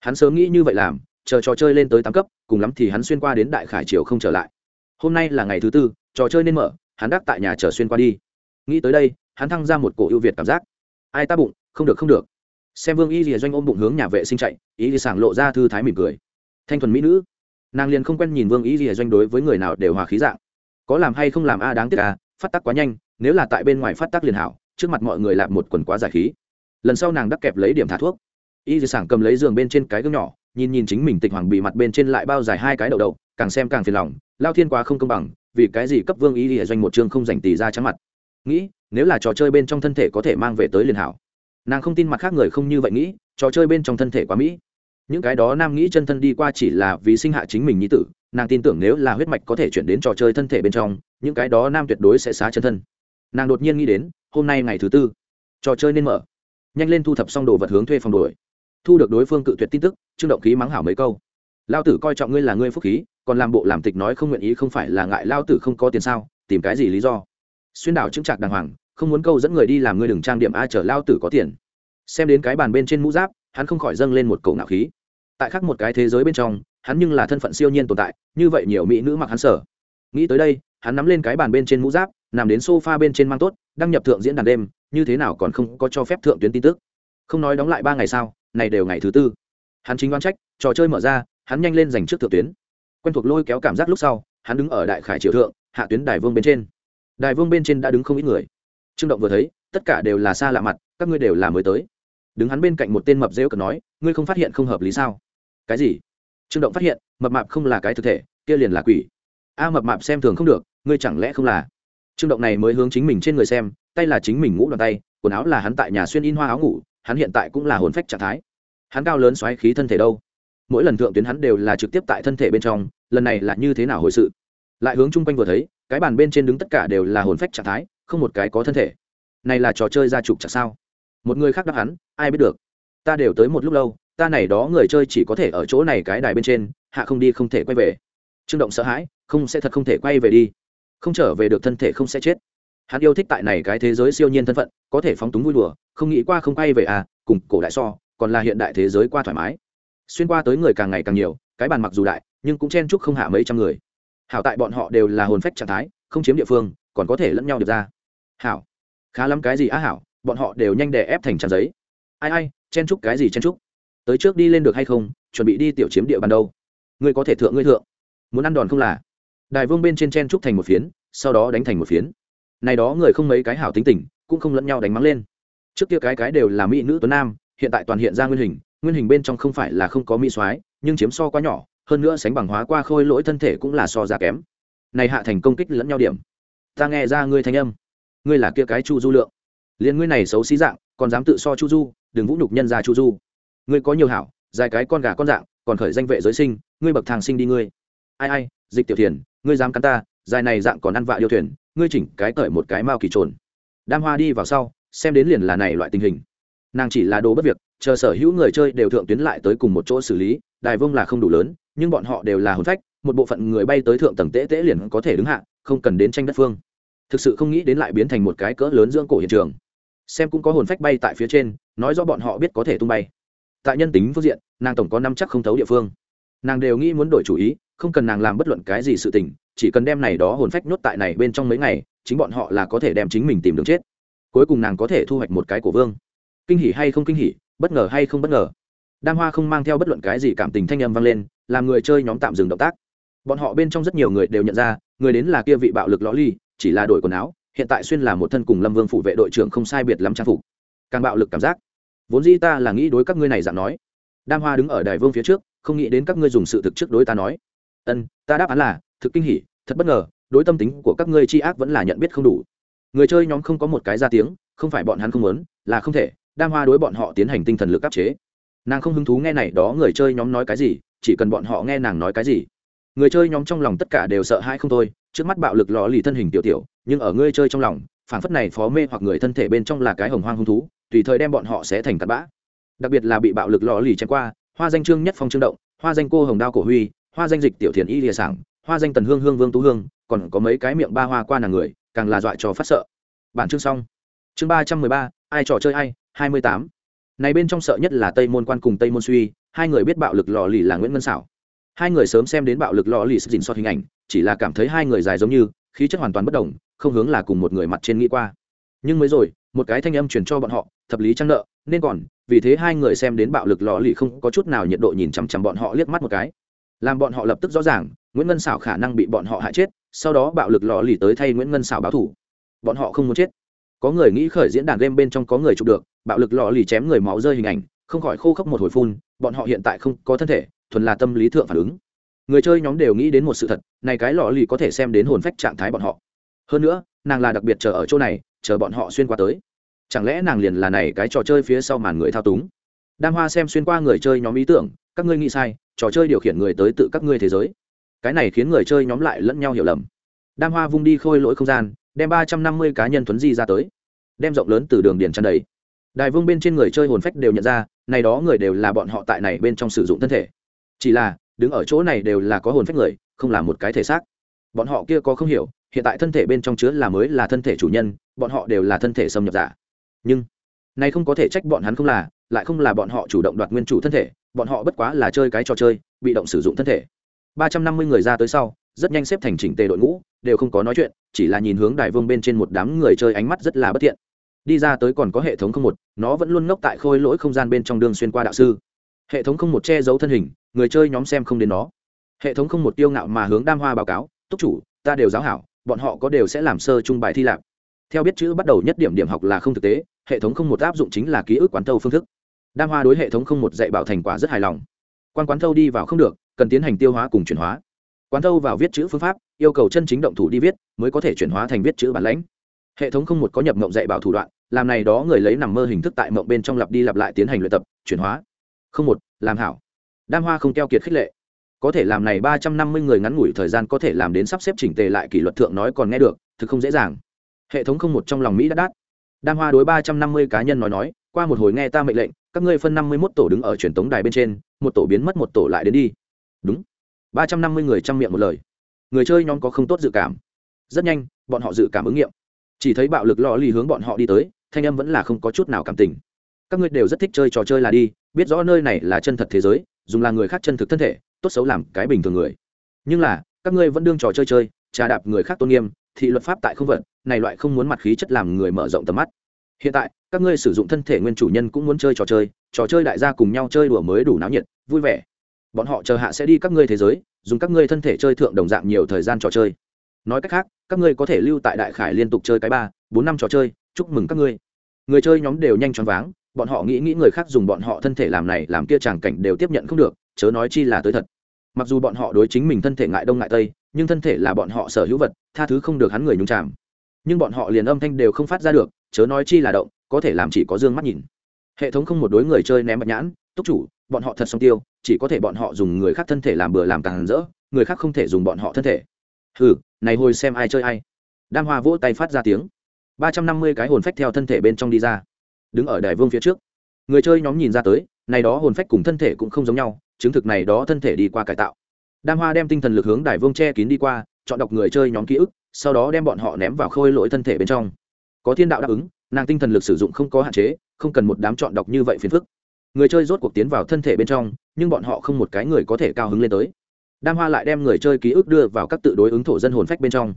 Hắn sớm nghĩ như vậy làm, chờ trò chơi lên tới tám cấp, cùng lắm thì hắn xuyên qua đến đại khải triều không trở lại. Hôm nay là ngày thứ tư, trò chơi nên mở, hắn đắc tại nhà chờ xuyên qua đi. Nghĩ tới đây, hắn thăng ra một cổ ưu việt cảm giác. Ai ta bụng, không được không được. Xem vương y lìa doanh ôm bụng hướng nhà vệ sinh chạy, ý lìa sảng lộ ra thư thái mỉm cười. Thanh thuần mỹ nữ. Nàng liền không quen nhìn vương y lìa doanh đối với người nào đều hòa khí dạng. Có làm hay không làm a à, đáng tiếc a, phát tắc quá nhanh, nếu là tại bên ngoài phát tắc liền hảo trước mặt mọi người làm một quần quá giải khí. Lần sau nàng đắc kẹp lấy điểm thả thuốc. Y thì sảng cầm lấy giường bên trên cái gương nhỏ, nhìn nhìn chính mình tịch hoàng bị mặt bên trên lại bao dài hai cái đầu đầu, càng xem càng phiền lòng, lao thiên quá không công bằng, vì cái gì cấp vương y lìa doanh một chương không dành tỷ ra trắng mặt. Nghĩ, nếu là trò chơi bên trong thân thể có thể mang về tới liền hảo. Nàng không tin mặt khác người không như vậy nghĩ, trò chơi bên trong thân thể quá mỹ. Những cái đó nam nghĩ chân thân đi qua chỉ là vì sinh hạ chính mình như tử, nàng tin tưởng nếu là huyết mạch có thể chuyển đến trò chơi thân thể bên trong, những cái đó nam tuyệt đối sẽ xá chân thân. Nàng đột nhiên nghĩ đến hôm nay ngày thứ tư, trò chơi nên mở. Nhanh lên thu thập xong đồ vật hướng thuê phòng đuổi. Thu được đối phương cự tuyệt tin tức, trương động khí mắng hảo mấy câu. Lao tử coi trọng ngươi là ngươi phúc khí, còn làm bộ làm tịch nói không nguyện ý không phải là ngại lao tử không có tiền sao, tìm cái gì lý do? Xuyên đảo chứng trạc đàng hoàng, không muốn câu dẫn người đi làm ngươi đừng trang điểm ai chở lao tử có tiền. Xem đến cái bàn bên trên mũ giáp, hắn không khỏi dâng lên một cầu ngạo khí. Tại khác một cái thế giới bên trong, hắn nhưng là thân phận siêu nhiên tồn tại, như vậy nhiều mỹ nữ mặc hắn sở. Nghĩ tới đây, hắn nắm lên cái bàn bên trên mũ giáp, nằm đến sofa bên trên mang tốt đăng nhập thượng diễn đàn đêm, như thế nào còn không có cho phép thượng tuyến tin tức. Không nói đóng lại ba ngày sau, này đều ngày thứ tư. Hắn chính đoán trách, trò chơi mở ra, hắn nhanh lên giành trước thượng tuyến. Quen thuộc lôi kéo cảm giác lúc sau, hắn đứng ở đại khải triều thượng, hạ tuyến đài vương bên trên. Đài vương bên trên đã đứng không ít người. Trương động vừa thấy, tất cả đều là xa lạ mặt, các ngươi đều là mới tới. Đứng hắn bên cạnh một tên mập rêu cần nói, ngươi không phát hiện không hợp lý sao? Cái gì? Trương động phát hiện, mập mạp không là cái thực thể, kia liền là quỷ. A, mập mạp xem thường không được, ngươi chẳng lẽ không là? Trương động này mới hướng chính mình trên người xem, tay là chính mình ngũ đoàn tay, quần áo là hắn tại nhà xuyên in hoa áo ngủ, hắn hiện tại cũng là hồn phách trạng thái. Hắn cao lớn xoáy khí thân thể đâu? Mỗi lần thượng tuyến hắn đều là trực tiếp tại thân thể bên trong, lần này là như thế nào hồi sự? Lại hướng chung quanh vừa thấy, cái bàn bên trên đứng tất cả đều là hồn phách trạng thái, không một cái có thân thể. Này là trò chơi gia trục chặt sao? Một người khác đáp hắn, ai biết được. Ta đều tới một lúc lâu, ta này đó người chơi chỉ có thể ở chỗ này cái đài bên trên, hạ không đi không thể quay về. Trương động sợ hãi, không, sẽ thật không thể quay về đi không trở về được thân thể không sẽ chết. Hắn yêu thích tại này cái thế giới siêu nhiên thân phận, có thể phóng túng vui đùa, không nghĩ qua không quay về à cùng cổ đại so, còn là hiện đại thế giới qua thoải mái. Xuyên qua tới người càng ngày càng nhiều, cái bàn mặc dù đại, nhưng cũng chen chúc không hạ mấy trăm người. Hảo tại bọn họ đều là hồn phách trạng thái, không chiếm địa phương, còn có thể lẫn nhau được ra. Hảo. Khá lắm cái gì á hảo, bọn họ đều nhanh đè ép thành trang giấy. Ai ai, chen chúc cái gì chen chúc? Tới trước đi lên được hay không, chuẩn bị đi tiểu chiếm địa bàn đâu. Ngươi có thể thượng, ngươi thượng. Muốn ăn đòn không là? Đài vương bên trên chen trúc thành một phiến, sau đó đánh thành một phiến. Này đó người không mấy cái hảo tính tình, cũng không lẫn nhau đánh mắng lên. Trước kia cái cái đều là mỹ nữ tuấn nam, hiện tại toàn hiện ra nguyên hình nguyên hình bên trong không phải là không có mỹ soái, nhưng chiếm so quá nhỏ, hơn nữa sánh bằng hóa qua khôi lỗi thân thể cũng là so ra kém. Này hạ thành công kích lẫn nhau điểm. Ta nghe ra ngươi thanh âm. Ngươi là kia cái chu du lượng. Liền ngươi này xấu xí dạng, còn dám tự so chu du, đừng vũ nhục nhân ra chu du. Ngươi có nhiều hảo, dài cái con gà con dạng, còn khởi danh vệ giới sinh, ngươi bậc thang sinh đi ngươi. Ai ai, dịch tiểu thiền ngươi dám cắn ta, dài này dạng còn ăn vạ yêu thuyền, ngươi chỉnh cái cởi một cái mao kỳ trồn. Đam hoa đi vào sau, xem đến liền là này loại tình hình. Nàng chỉ là đồ bất việc, chờ sở hữu người chơi đều thượng tuyến lại tới cùng một chỗ xử lý, đài vông là không đủ lớn, nhưng bọn họ đều là hồn phách, một bộ phận người bay tới thượng tầng tễ tễ liền có thể đứng hạ, không cần đến tranh đất phương. Thực sự không nghĩ đến lại biến thành một cái cỡ lớn dưỡng cổ hiện trường. Xem cũng có hồn phách bay tại phía trên, nói do bọn họ biết có thể tung bay. Tại nhân tính phương diện, nàng tổng có năm chắc không thấu địa phương. Nàng đều nghĩ muốn đổi chủ ý không cần nàng làm bất luận cái gì sự tình, chỉ cần đem này đó hồn phách nhốt tại này bên trong mấy ngày, chính bọn họ là có thể đem chính mình tìm đường chết. Cuối cùng nàng có thể thu hoạch một cái của vương. Kinh hỉ hay không kinh hỉ, bất ngờ hay không bất ngờ. Đam hoa không mang theo bất luận cái gì cảm tình thanh âm vang lên, làm người chơi nhóm tạm dừng động tác. Bọn họ bên trong rất nhiều người đều nhận ra, người đến là kia vị bạo lực lõ ly, chỉ là đổi quần áo, hiện tại xuyên là một thân cùng lâm vương phủ vệ đội trưởng không sai biệt lắm trang phục. Càng bạo lực cảm giác. Vốn dĩ ta là nghĩ đối các ngươi này dạng nói. Đam hoa đứng ở đài vương phía trước, không nghĩ đến các ngươi dùng sự thực trước đối ta nói ân, ta đáp án là, thực kinh hỉ, thật bất ngờ, đối tâm tính của các ngươi chi ác vẫn là nhận biết không đủ. Người chơi nhóm không có một cái ra tiếng, không phải bọn hắn không muốn, là không thể đam hoa đối bọn họ tiến hành tinh thần lực áp chế. Nàng không hứng thú nghe này, đó người chơi nhóm nói cái gì, chỉ cần bọn họ nghe nàng nói cái gì. Người chơi nhóm trong lòng tất cả đều sợ hãi không thôi, trước mắt bạo lực lò lì thân hình tiểu tiểu, nhưng ở ngươi chơi trong lòng phản phất này phó mê hoặc người thân thể bên trong là cái hồng hoang hung thú, tùy thời đem bọn họ sẽ thành tạt bã. Đặc biệt là bị bạo lực lò lì chém qua, hoa danh trương nhất phong trương động, hoa danh cô hồng đao cổ huy hoa danh dịch tiểu thiền y lìa sảng, hoa danh tần hương hương vương tú hương, còn có mấy cái miệng ba hoa qua nàng người, càng là dọa cho phát sợ. Bản chương xong. Chương ba trăm mười ba, ai trò chơi ai, hai mươi tám. Này bên trong sợ nhất là tây môn quan cùng tây môn suy, hai người biết bạo lực lò lì là nguyễn ngân xảo hai người sớm xem đến bạo lực lò lì sức dình xót hình ảnh, chỉ là cảm thấy hai người dài giống như, khí chất hoàn toàn bất đồng, không hướng là cùng một người mặt trên nghĩ qua. Nhưng mới rồi, một cái thanh âm truyền cho bọn họ, thập lý trăng nợ, nên còn, vì thế hai người xem đến bạo lực lò lì không có chút nào nhiệt độ nhìn chằm chằm bọn họ liếc mắt một cái làm bọn họ lập tức rõ ràng, nguyễn ngân xảo khả năng bị bọn họ hại chết, sau đó bạo lực lò lì tới thay nguyễn ngân xảo báo thủ. Bọn họ không muốn chết. Có người nghĩ khởi diễn đàn game bên trong có người chụp được, bạo lực lò lì chém người máu rơi hình ảnh, không khỏi khô khốc một hồi phun, bọn họ hiện tại không có thân thể, thuần là tâm lý thượng phản ứng. Người chơi nhóm đều nghĩ đến một sự thật, này cái lò lì có thể xem đến hồn phách trạng thái bọn họ. Hơn nữa, nàng là đặc biệt chờ ở chỗ này, chờ bọn họ xuyên qua tới. Chẳng lẽ nàng liền là này cái trò chơi phía sau màn người thao túng? Đam hoa xem xuyên qua người chơi nhóm ý tưởng, các ngươi nghĩ sai trò chơi điều khiển người tới tự các ngươi thế giới. Cái này khiến người chơi nhóm lại lẫn nhau hiểu lầm. Đam hoa vung đi khôi lỗi không gian, đem ba trăm năm mươi cá nhân thuấn di ra tới. Đem rộng lớn từ đường điền tràn đầy. Đài vương bên trên người chơi hồn phách đều nhận ra, này đó người đều là bọn họ tại này bên trong sử dụng thân thể. Chỉ là, đứng ở chỗ này đều là có hồn phách người, không là một cái thể xác. Bọn họ kia có không hiểu, hiện tại thân thể bên trong chứa là mới là thân thể chủ nhân, bọn họ đều là thân thể xâm nhập giả. Nhưng này không có thể trách bọn hắn không là, lại không là bọn họ chủ động đoạt nguyên chủ thân thể, bọn họ bất quá là chơi cái trò chơi, bị động sử dụng thân thể. Ba trăm năm mươi người ra tới sau, rất nhanh xếp thành chỉnh tề đội ngũ, đều không có nói chuyện, chỉ là nhìn hướng đài vương bên trên một đám người chơi ánh mắt rất là bất thiện. Đi ra tới còn có hệ thống không một, nó vẫn luôn ngốc tại khôi lỗi không gian bên trong đường xuyên qua đạo sư. Hệ thống không một che giấu thân hình, người chơi nhóm xem không đến nó. Hệ thống không một tiêu ngạo mà hướng đam hoa báo cáo, túc chủ, ta đều giáo hảo, bọn họ có đều sẽ làm sơ chung bài thi lạc. Theo biết chữ bắt đầu nhất điểm điểm học là không thực tế hệ thống không một áp dụng chính là ký ức quán thâu phương thức. Đam hoa đối hệ thống không một dạy bảo thành quả rất hài lòng. Quan quán thâu đi vào không được, cần tiến hành tiêu hóa cùng chuyển hóa. Quán thâu vào viết chữ phương pháp, yêu cầu chân chính động thủ đi viết, mới có thể chuyển hóa thành viết chữ bản lãnh. Hệ thống không một có nhập mộng dạy bảo thủ đoạn, làm này đó người lấy nằm mơ hình thức tại mộng bên trong lặp đi lặp lại tiến hành luyện tập, chuyển hóa. Không một, làm hảo. Đam hoa không keo kiệt khích lệ. Có thể làm này ba trăm năm mươi người ngắn ngủi thời gian có thể làm đến sắp xếp chỉnh tề lại kỷ luật thượng nói còn nghe được, thực không dễ dàng. Hệ thống không một trong lòng mỹ đắt đắt đam hoa đối ba trăm năm mươi cá nhân nói nói, qua một hồi nghe ta mệnh lệnh, các ngươi phân năm mươi mốt tổ đứng ở truyền tống đài bên trên, một tổ biến mất, một tổ lại đến đi. Đúng. Ba trăm năm mươi người chăm miệng một lời. Người chơi nhóm có không tốt dự cảm. Rất nhanh, bọn họ dự cảm ứng nghiệm. Chỉ thấy bạo lực lò lì hướng bọn họ đi tới, thanh âm vẫn là không có chút nào cảm tình. Các ngươi đều rất thích chơi trò chơi là đi, biết rõ nơi này là chân thật thế giới, dùng là người khác chân thực thân thể, tốt xấu làm cái bình thường người. Nhưng là, các ngươi vẫn đương trò chơi chơi, trà đạp người khác tôn nghiêm, thị luật pháp tại không vận, này loại không muốn mặt khí chất làm người mở rộng tầm mắt hiện tại, các ngươi sử dụng thân thể nguyên chủ nhân cũng muốn chơi trò chơi trò chơi đại gia cùng nhau chơi đùa mới đủ náo nhiệt, vui vẻ. Bọn họ chờ hạ sẽ đi các ngươi thế giới, dùng các ngươi thân thể chơi thượng đồng dạng nhiều thời gian trò chơi. Nói cách khác, các ngươi có thể lưu tại đại khải liên tục chơi cái ba, bốn năm trò chơi, chúc mừng các ngươi. Người chơi nhóm đều nhanh choáng váng, bọn họ nghĩ nghĩ người khác dùng bọn họ thân thể làm này, làm kia tràng cảnh đều tiếp nhận không được, chớ nói chi là tới thật. Mặc dù bọn họ đối chính mình thân thể ngại đông ngại tây, nhưng thân thể là bọn họ sở hữu vật, tha thứ không được hắn người nhung chạm nhưng bọn họ liền âm thanh đều không phát ra được chớ nói chi là động, có thể làm chỉ có dương mắt nhìn. Hệ thống không một đối người chơi ném bạch nhãn, túc chủ, bọn họ thật song tiêu, chỉ có thể bọn họ dùng người khác thân thể làm bừa làm càng rỡ, người khác không thể dùng bọn họ thân thể. Hừ, này hồi xem ai chơi ai. Đam hoa vỗ tay phát ra tiếng. Ba trăm năm mươi cái hồn phách theo thân thể bên trong đi ra. Đứng ở đài vương phía trước. Người chơi nhóm nhìn ra tới, này đó hồn phách cùng thân thể cũng không giống nhau, chứng thực này đó thân thể đi qua cải tạo. Đam hoa đem tinh thần lực hướng đài vương che kín đi qua, chọn đọc người chơi nhóm ký ức, sau đó đem bọn họ ném vào khôi lỗi thân thể bên trong có thiên đạo đáp ứng, nàng tinh thần lực sử dụng không có hạn chế, không cần một đám chọn đọc như vậy phiền phức. Người chơi rốt cuộc tiến vào thân thể bên trong, nhưng bọn họ không một cái người có thể cao hứng lên tới. Đam hoa lại đem người chơi ký ức đưa vào các tự đối ứng thổ dân hồn phách bên trong.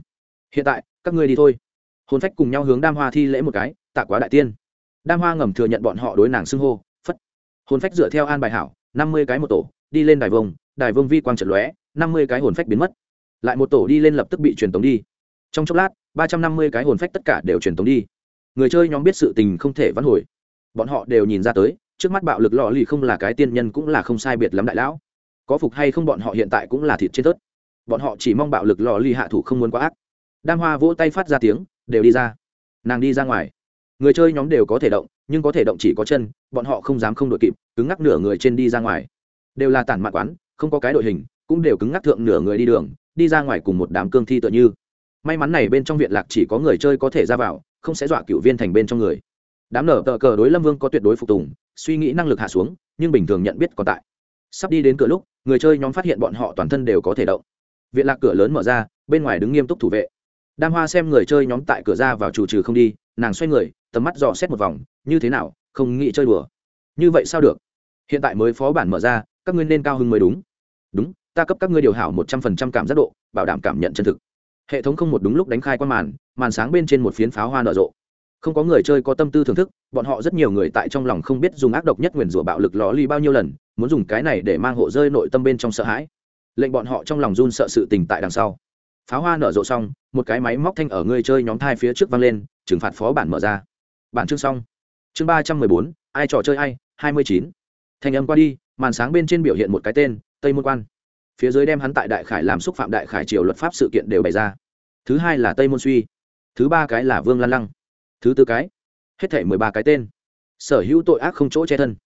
Hiện tại, các ngươi đi thôi. Hồn phách cùng nhau hướng đam hoa thi lễ một cái, tạ quá đại tiên. Đam hoa ngầm thừa nhận bọn họ đối nàng xưng hô, phất. Hồn phách dựa theo an bài hảo, năm mươi cái một tổ, đi lên đài vông đài vông vi quang trận lóe, năm mươi cái hồn phách biến mất. Lại một tổ đi lên lập tức bị truyền tống đi trong chốc lát, ba trăm năm mươi cái hồn phách tất cả đều truyền tống đi. Người chơi nhóm biết sự tình không thể vãn hồi. Bọn họ đều nhìn ra tới, trước mắt bạo lực lò lì không là cái tiên nhân cũng là không sai biệt lắm đại lão. Có phục hay không bọn họ hiện tại cũng là thịt trên tớt. Bọn họ chỉ mong bạo lực lò lì hạ thủ không muốn quá ác. Đam hoa vỗ tay phát ra tiếng, đều đi ra. Nàng đi ra ngoài. Người chơi nhóm đều có thể động, nhưng có thể động chỉ có chân, bọn họ không dám không đội kịp, cứng ngắc nửa người trên đi ra ngoài. Đều là tản mạn quán, không có cái đội hình, cũng đều cứng ngắc thượng nửa người đi đường, đi ra ngoài cùng một đám cương thi tựa như may mắn này bên trong viện lạc chỉ có người chơi có thể ra vào, không sẽ dọa cựu viên thành bên trong người. Đám nở tờ cờ đối lâm vương có tuyệt đối phục tùng, suy nghĩ năng lực hạ xuống, nhưng bình thường nhận biết còn tại. Sắp đi đến cửa lúc, người chơi nhóm phát hiện bọn họ toàn thân đều có thể động. Viện lạc cửa lớn mở ra, bên ngoài đứng nghiêm túc thủ vệ. Đam hoa xem người chơi nhóm tại cửa ra vào chủ trừ không đi, nàng xoay người, tầm mắt dò xét một vòng, như thế nào, không nghĩ chơi đùa. Như vậy sao được? Hiện tại mới phó bản mở ra, các ngươi nên cao hưng mới đúng. Đúng, ta cấp các ngươi điều hảo một trăm phần trăm cảm giác độ, bảo đảm cảm nhận chân thực hệ thống không một đúng lúc đánh khai quan màn màn sáng bên trên một phiến pháo hoa nở rộ. Không có người chơi có tâm tư thưởng thức, bọn họ rất nhiều người tại trong lòng không biết dùng ác độc nhất nguyền rủa bạo lực lò ly bao nhiêu lần, muốn dùng cái này để mang hộ rơi nội tâm bên trong sợ hãi. Lệnh bọn họ trong lòng run sợ sự tình tại đằng sau. Pháo hoa nở rộ xong, một cái máy móc thanh ở người chơi nhóm thai phía trước vang lên, trừng phạt phó bản mở ra. Bản chương xong. Chương ba trăm mười bốn, ai trò chơi ai, hai mươi chín. Thanh âm qua đi, màn sáng bên trên biểu hiện một cái tên, tây môn quan phía dưới đem hắn tại đại khải làm xúc phạm đại khải triều luật pháp sự kiện đều bày ra. Thứ hai là tây môn suy, thứ ba cái là vương lan lăng, thứ tư cái, hết thể mười ba cái tên. Sở hữu tội ác không chỗ che thân.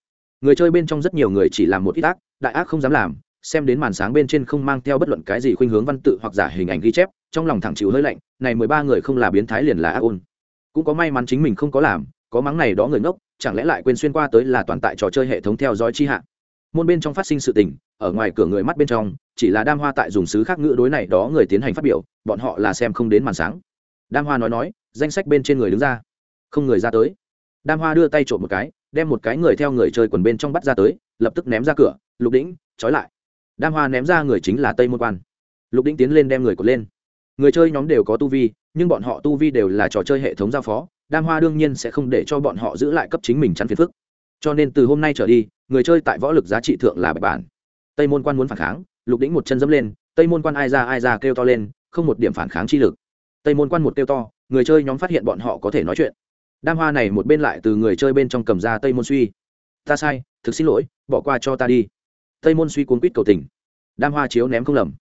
Người chơi bên trong rất nhiều người chỉ làm một ít ác, đại ác không dám làm, xem đến màn sáng bên trên không mang theo bất luận cái gì khuynh hướng văn tự hoặc giả hình ảnh ghi chép, trong lòng thẳng chịu hơi lạnh, này mười ba người không là biến thái liền là ác ôn. Cũng có may mắn chính mình không có làm, có mắng này đó người ngốc, chẳng lẽ lại quên xuyên qua tới là toàn tại trò chơi hệ thống theo dõi chi hạ. Môn bên trong phát sinh sự tình, ở ngoài cửa người mắt bên trong chỉ là đam hoa tại dùng sứ khác ngữ đối này đó người tiến hành phát biểu, bọn họ là xem không đến màn sáng. Đam hoa nói nói, danh sách bên trên người đứng ra. Không người ra tới. Đam hoa đưa tay trộm một cái, đem một cái người theo người chơi quần bên trong bắt ra tới, lập tức ném ra cửa, lục đĩnh, trói lại. Đam hoa ném ra người chính là tây môn quan. Lục đĩnh tiến lên đem người cột lên. Người chơi nhóm đều có tu vi, nhưng bọn họ tu vi đều là trò chơi hệ thống giao phó, đam hoa đương nhiên sẽ không để cho bọn họ giữ lại cấp chính mình chắn phiền phức. Cho nên từ hôm nay trở đi, người chơi tại võ lực giá trị thượng là bài bản. Tây môn quan muốn phản kháng lục đĩnh một chân dẫm lên, tây môn quan ai ra ai ra kêu to lên, không một điểm phản kháng chi lực. Tây môn quan một kêu to, người chơi nhóm phát hiện bọn họ có thể nói chuyện. Đam hoa này một bên lại từ người chơi bên trong cầm ra tây môn suy. Ta sai, thực xin lỗi, bỏ qua cho ta đi. Tây môn suy cuốn quýt cầu tình. Đam hoa chiếu ném không lầm.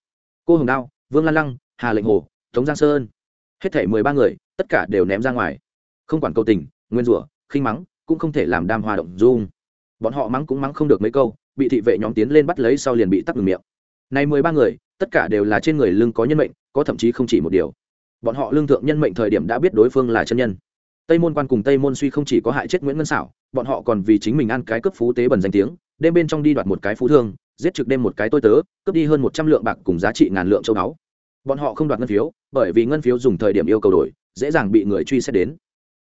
Cô hồng đao, vương lan lăng, hà lệnh hồ, tống giang sơn hết thể mười ba người, tất cả đều ném ra ngoài. Không quản cầu tình, nguyên rủa, khinh mắng, cũng không thể làm đam hoa động dung. Bọn họ mắng cũng mắng không được mấy câu, bị thị vệ nhóm tiến lên bắt lấy sau liền bị tắt ngừng miệng này mười ba người, tất cả đều là trên người lưng có nhân mệnh, có thậm chí không chỉ một điều. Bọn họ lương thượng nhân mệnh thời điểm đã biết đối phương là chân nhân. Tây môn quan cùng tây môn suy không chỉ có hại chết nguyễn ngân xảo bọn họ còn vì chính mình ăn cái cướp phú tế bẩn danh tiếng đêm bên trong đi đoạt một cái phú thương, giết trực đêm một cái tôi tớ, cướp đi hơn một trăm lượng bạc cùng giá trị ngàn lượng châu báu. Bọn họ không đoạt ngân phiếu, bởi vì ngân phiếu dùng thời điểm yêu cầu đổi, dễ dàng bị người truy xét đến.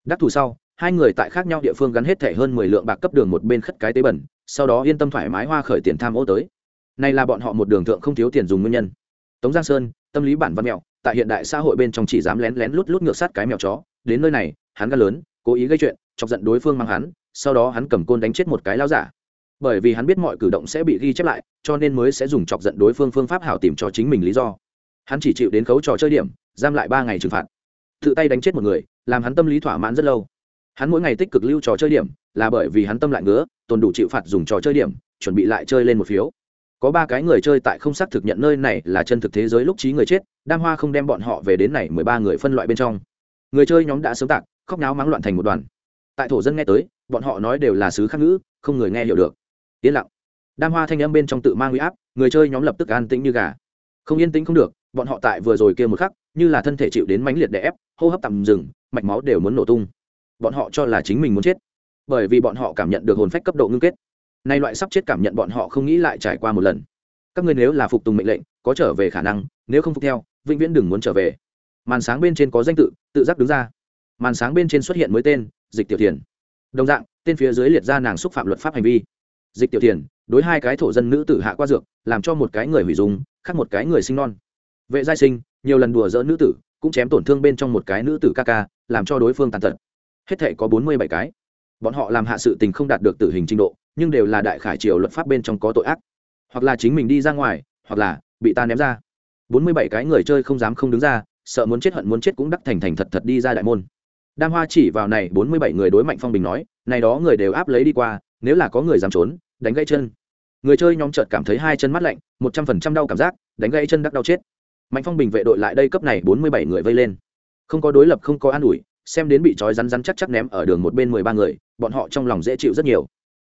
Đắc thủ sau, hai người tại khác nhau địa phương gắn hết thẻ hơn mười lượng bạc cấp đường một bên khất cái tế bẩn, sau đó yên tâm thoải mái hoa khởi tiền tham ô tới này là bọn họ một đường thượng không thiếu tiền dùng nguyên nhân. Tống giang sơn, tâm lý bản văn mèo tại hiện đại xã hội bên trong chỉ dám lén lén lút lút ngược sát cái mèo chó. Đến nơi này, hắn gan lớn, cố ý gây chuyện, chọc giận đối phương mang hắn, sau đó hắn cầm côn đánh chết một cái lao giả. Bởi vì hắn biết mọi cử động sẽ bị ghi chép lại, cho nên mới sẽ dùng chọc giận đối phương phương pháp hảo tìm cho chính mình lý do. Hắn chỉ chịu đến khấu trò chơi điểm, giam lại ba ngày trừng phạt. Tự tay đánh chết một người, làm hắn tâm lý thỏa mãn rất lâu. Hắn mỗi ngày tích cực lưu trò chơi điểm, là bởi vì hắn tâm lại ngứa, tồn đủ chịu phạt dùng trò chơi điểm, chuẩn bị lại chơi lên một phiếu có ba cái người chơi tại không xác thực nhận nơi này là chân thực thế giới lúc trí người chết, đam hoa không đem bọn họ về đến này mười ba người phân loại bên trong. Người chơi nhóm đã sớm tạc, khóc náo mắng loạn thành một đoàn. Tại thổ dân nghe tới, bọn họ nói đều là sứ khắc ngữ, không người nghe hiểu được. Yên lặng. Đam hoa thanh âm bên trong tự mang uy áp, người chơi nhóm lập tức an tĩnh như gà. Không yên tĩnh không được, bọn họ tại vừa rồi kia một khắc, như là thân thể chịu đến mãnh liệt đè ép, hô hấp tạm dừng, mạch máu đều muốn nổ tung. Bọn họ cho là chính mình muốn chết. Bởi vì bọn họ cảm nhận được hồn phách cấp độ ngưng kết nay loại sắp chết cảm nhận bọn họ không nghĩ lại trải qua một lần. Các ngươi nếu là phục tùng mệnh lệnh, có trở về khả năng, nếu không phục theo, vĩnh viễn đừng muốn trở về. Màn sáng bên trên có danh tự tự giác đứng ra. Màn sáng bên trên xuất hiện mới tên, dịch tiểu thiền. Đồng dạng, tên phía dưới liệt ra nàng xúc phạm luật pháp hành vi. Dịch tiểu thiền, đối hai cái thổ dân nữ tử hạ qua dược, làm cho một cái người hủy dùng khác một cái người sinh non. Vệ giai sinh, nhiều lần đùa dỡ nữ tử, cũng chém tổn thương bên trong một cái nữ tử ca ca, làm cho đối phương tàn tật. Hết thể có bốn mươi bảy cái. Bọn họ làm hạ sự tình không đạt được tử hình trình độ nhưng đều là đại khải triều luật pháp bên trong có tội ác. Hoặc là chính mình đi ra ngoài, hoặc là bị ta ném ra. Bốn mươi bảy cái người chơi không dám không đứng ra, sợ muốn chết hận muốn chết cũng đắc thành thành thật thật đi ra đại môn. Đam hoa chỉ vào này, bốn mươi bảy người đối mạnh phong bình nói, này đó người đều áp lấy đi qua, nếu là có người dám trốn, đánh gãy chân. Người chơi nhóm chợt cảm thấy hai chân mắt lạnh, một trăm phần trăm đau cảm giác, đánh gãy chân đắc đau chết. Mạnh phong bình vệ đội lại đây cấp này bốn mươi bảy người vây lên. Không có đối lập, không có an ủi, xem đến bị trói rắn rắn chắc chắc ném ở đường một bên mười ba người, bọn họ trong lòng dễ chịu rất nhiều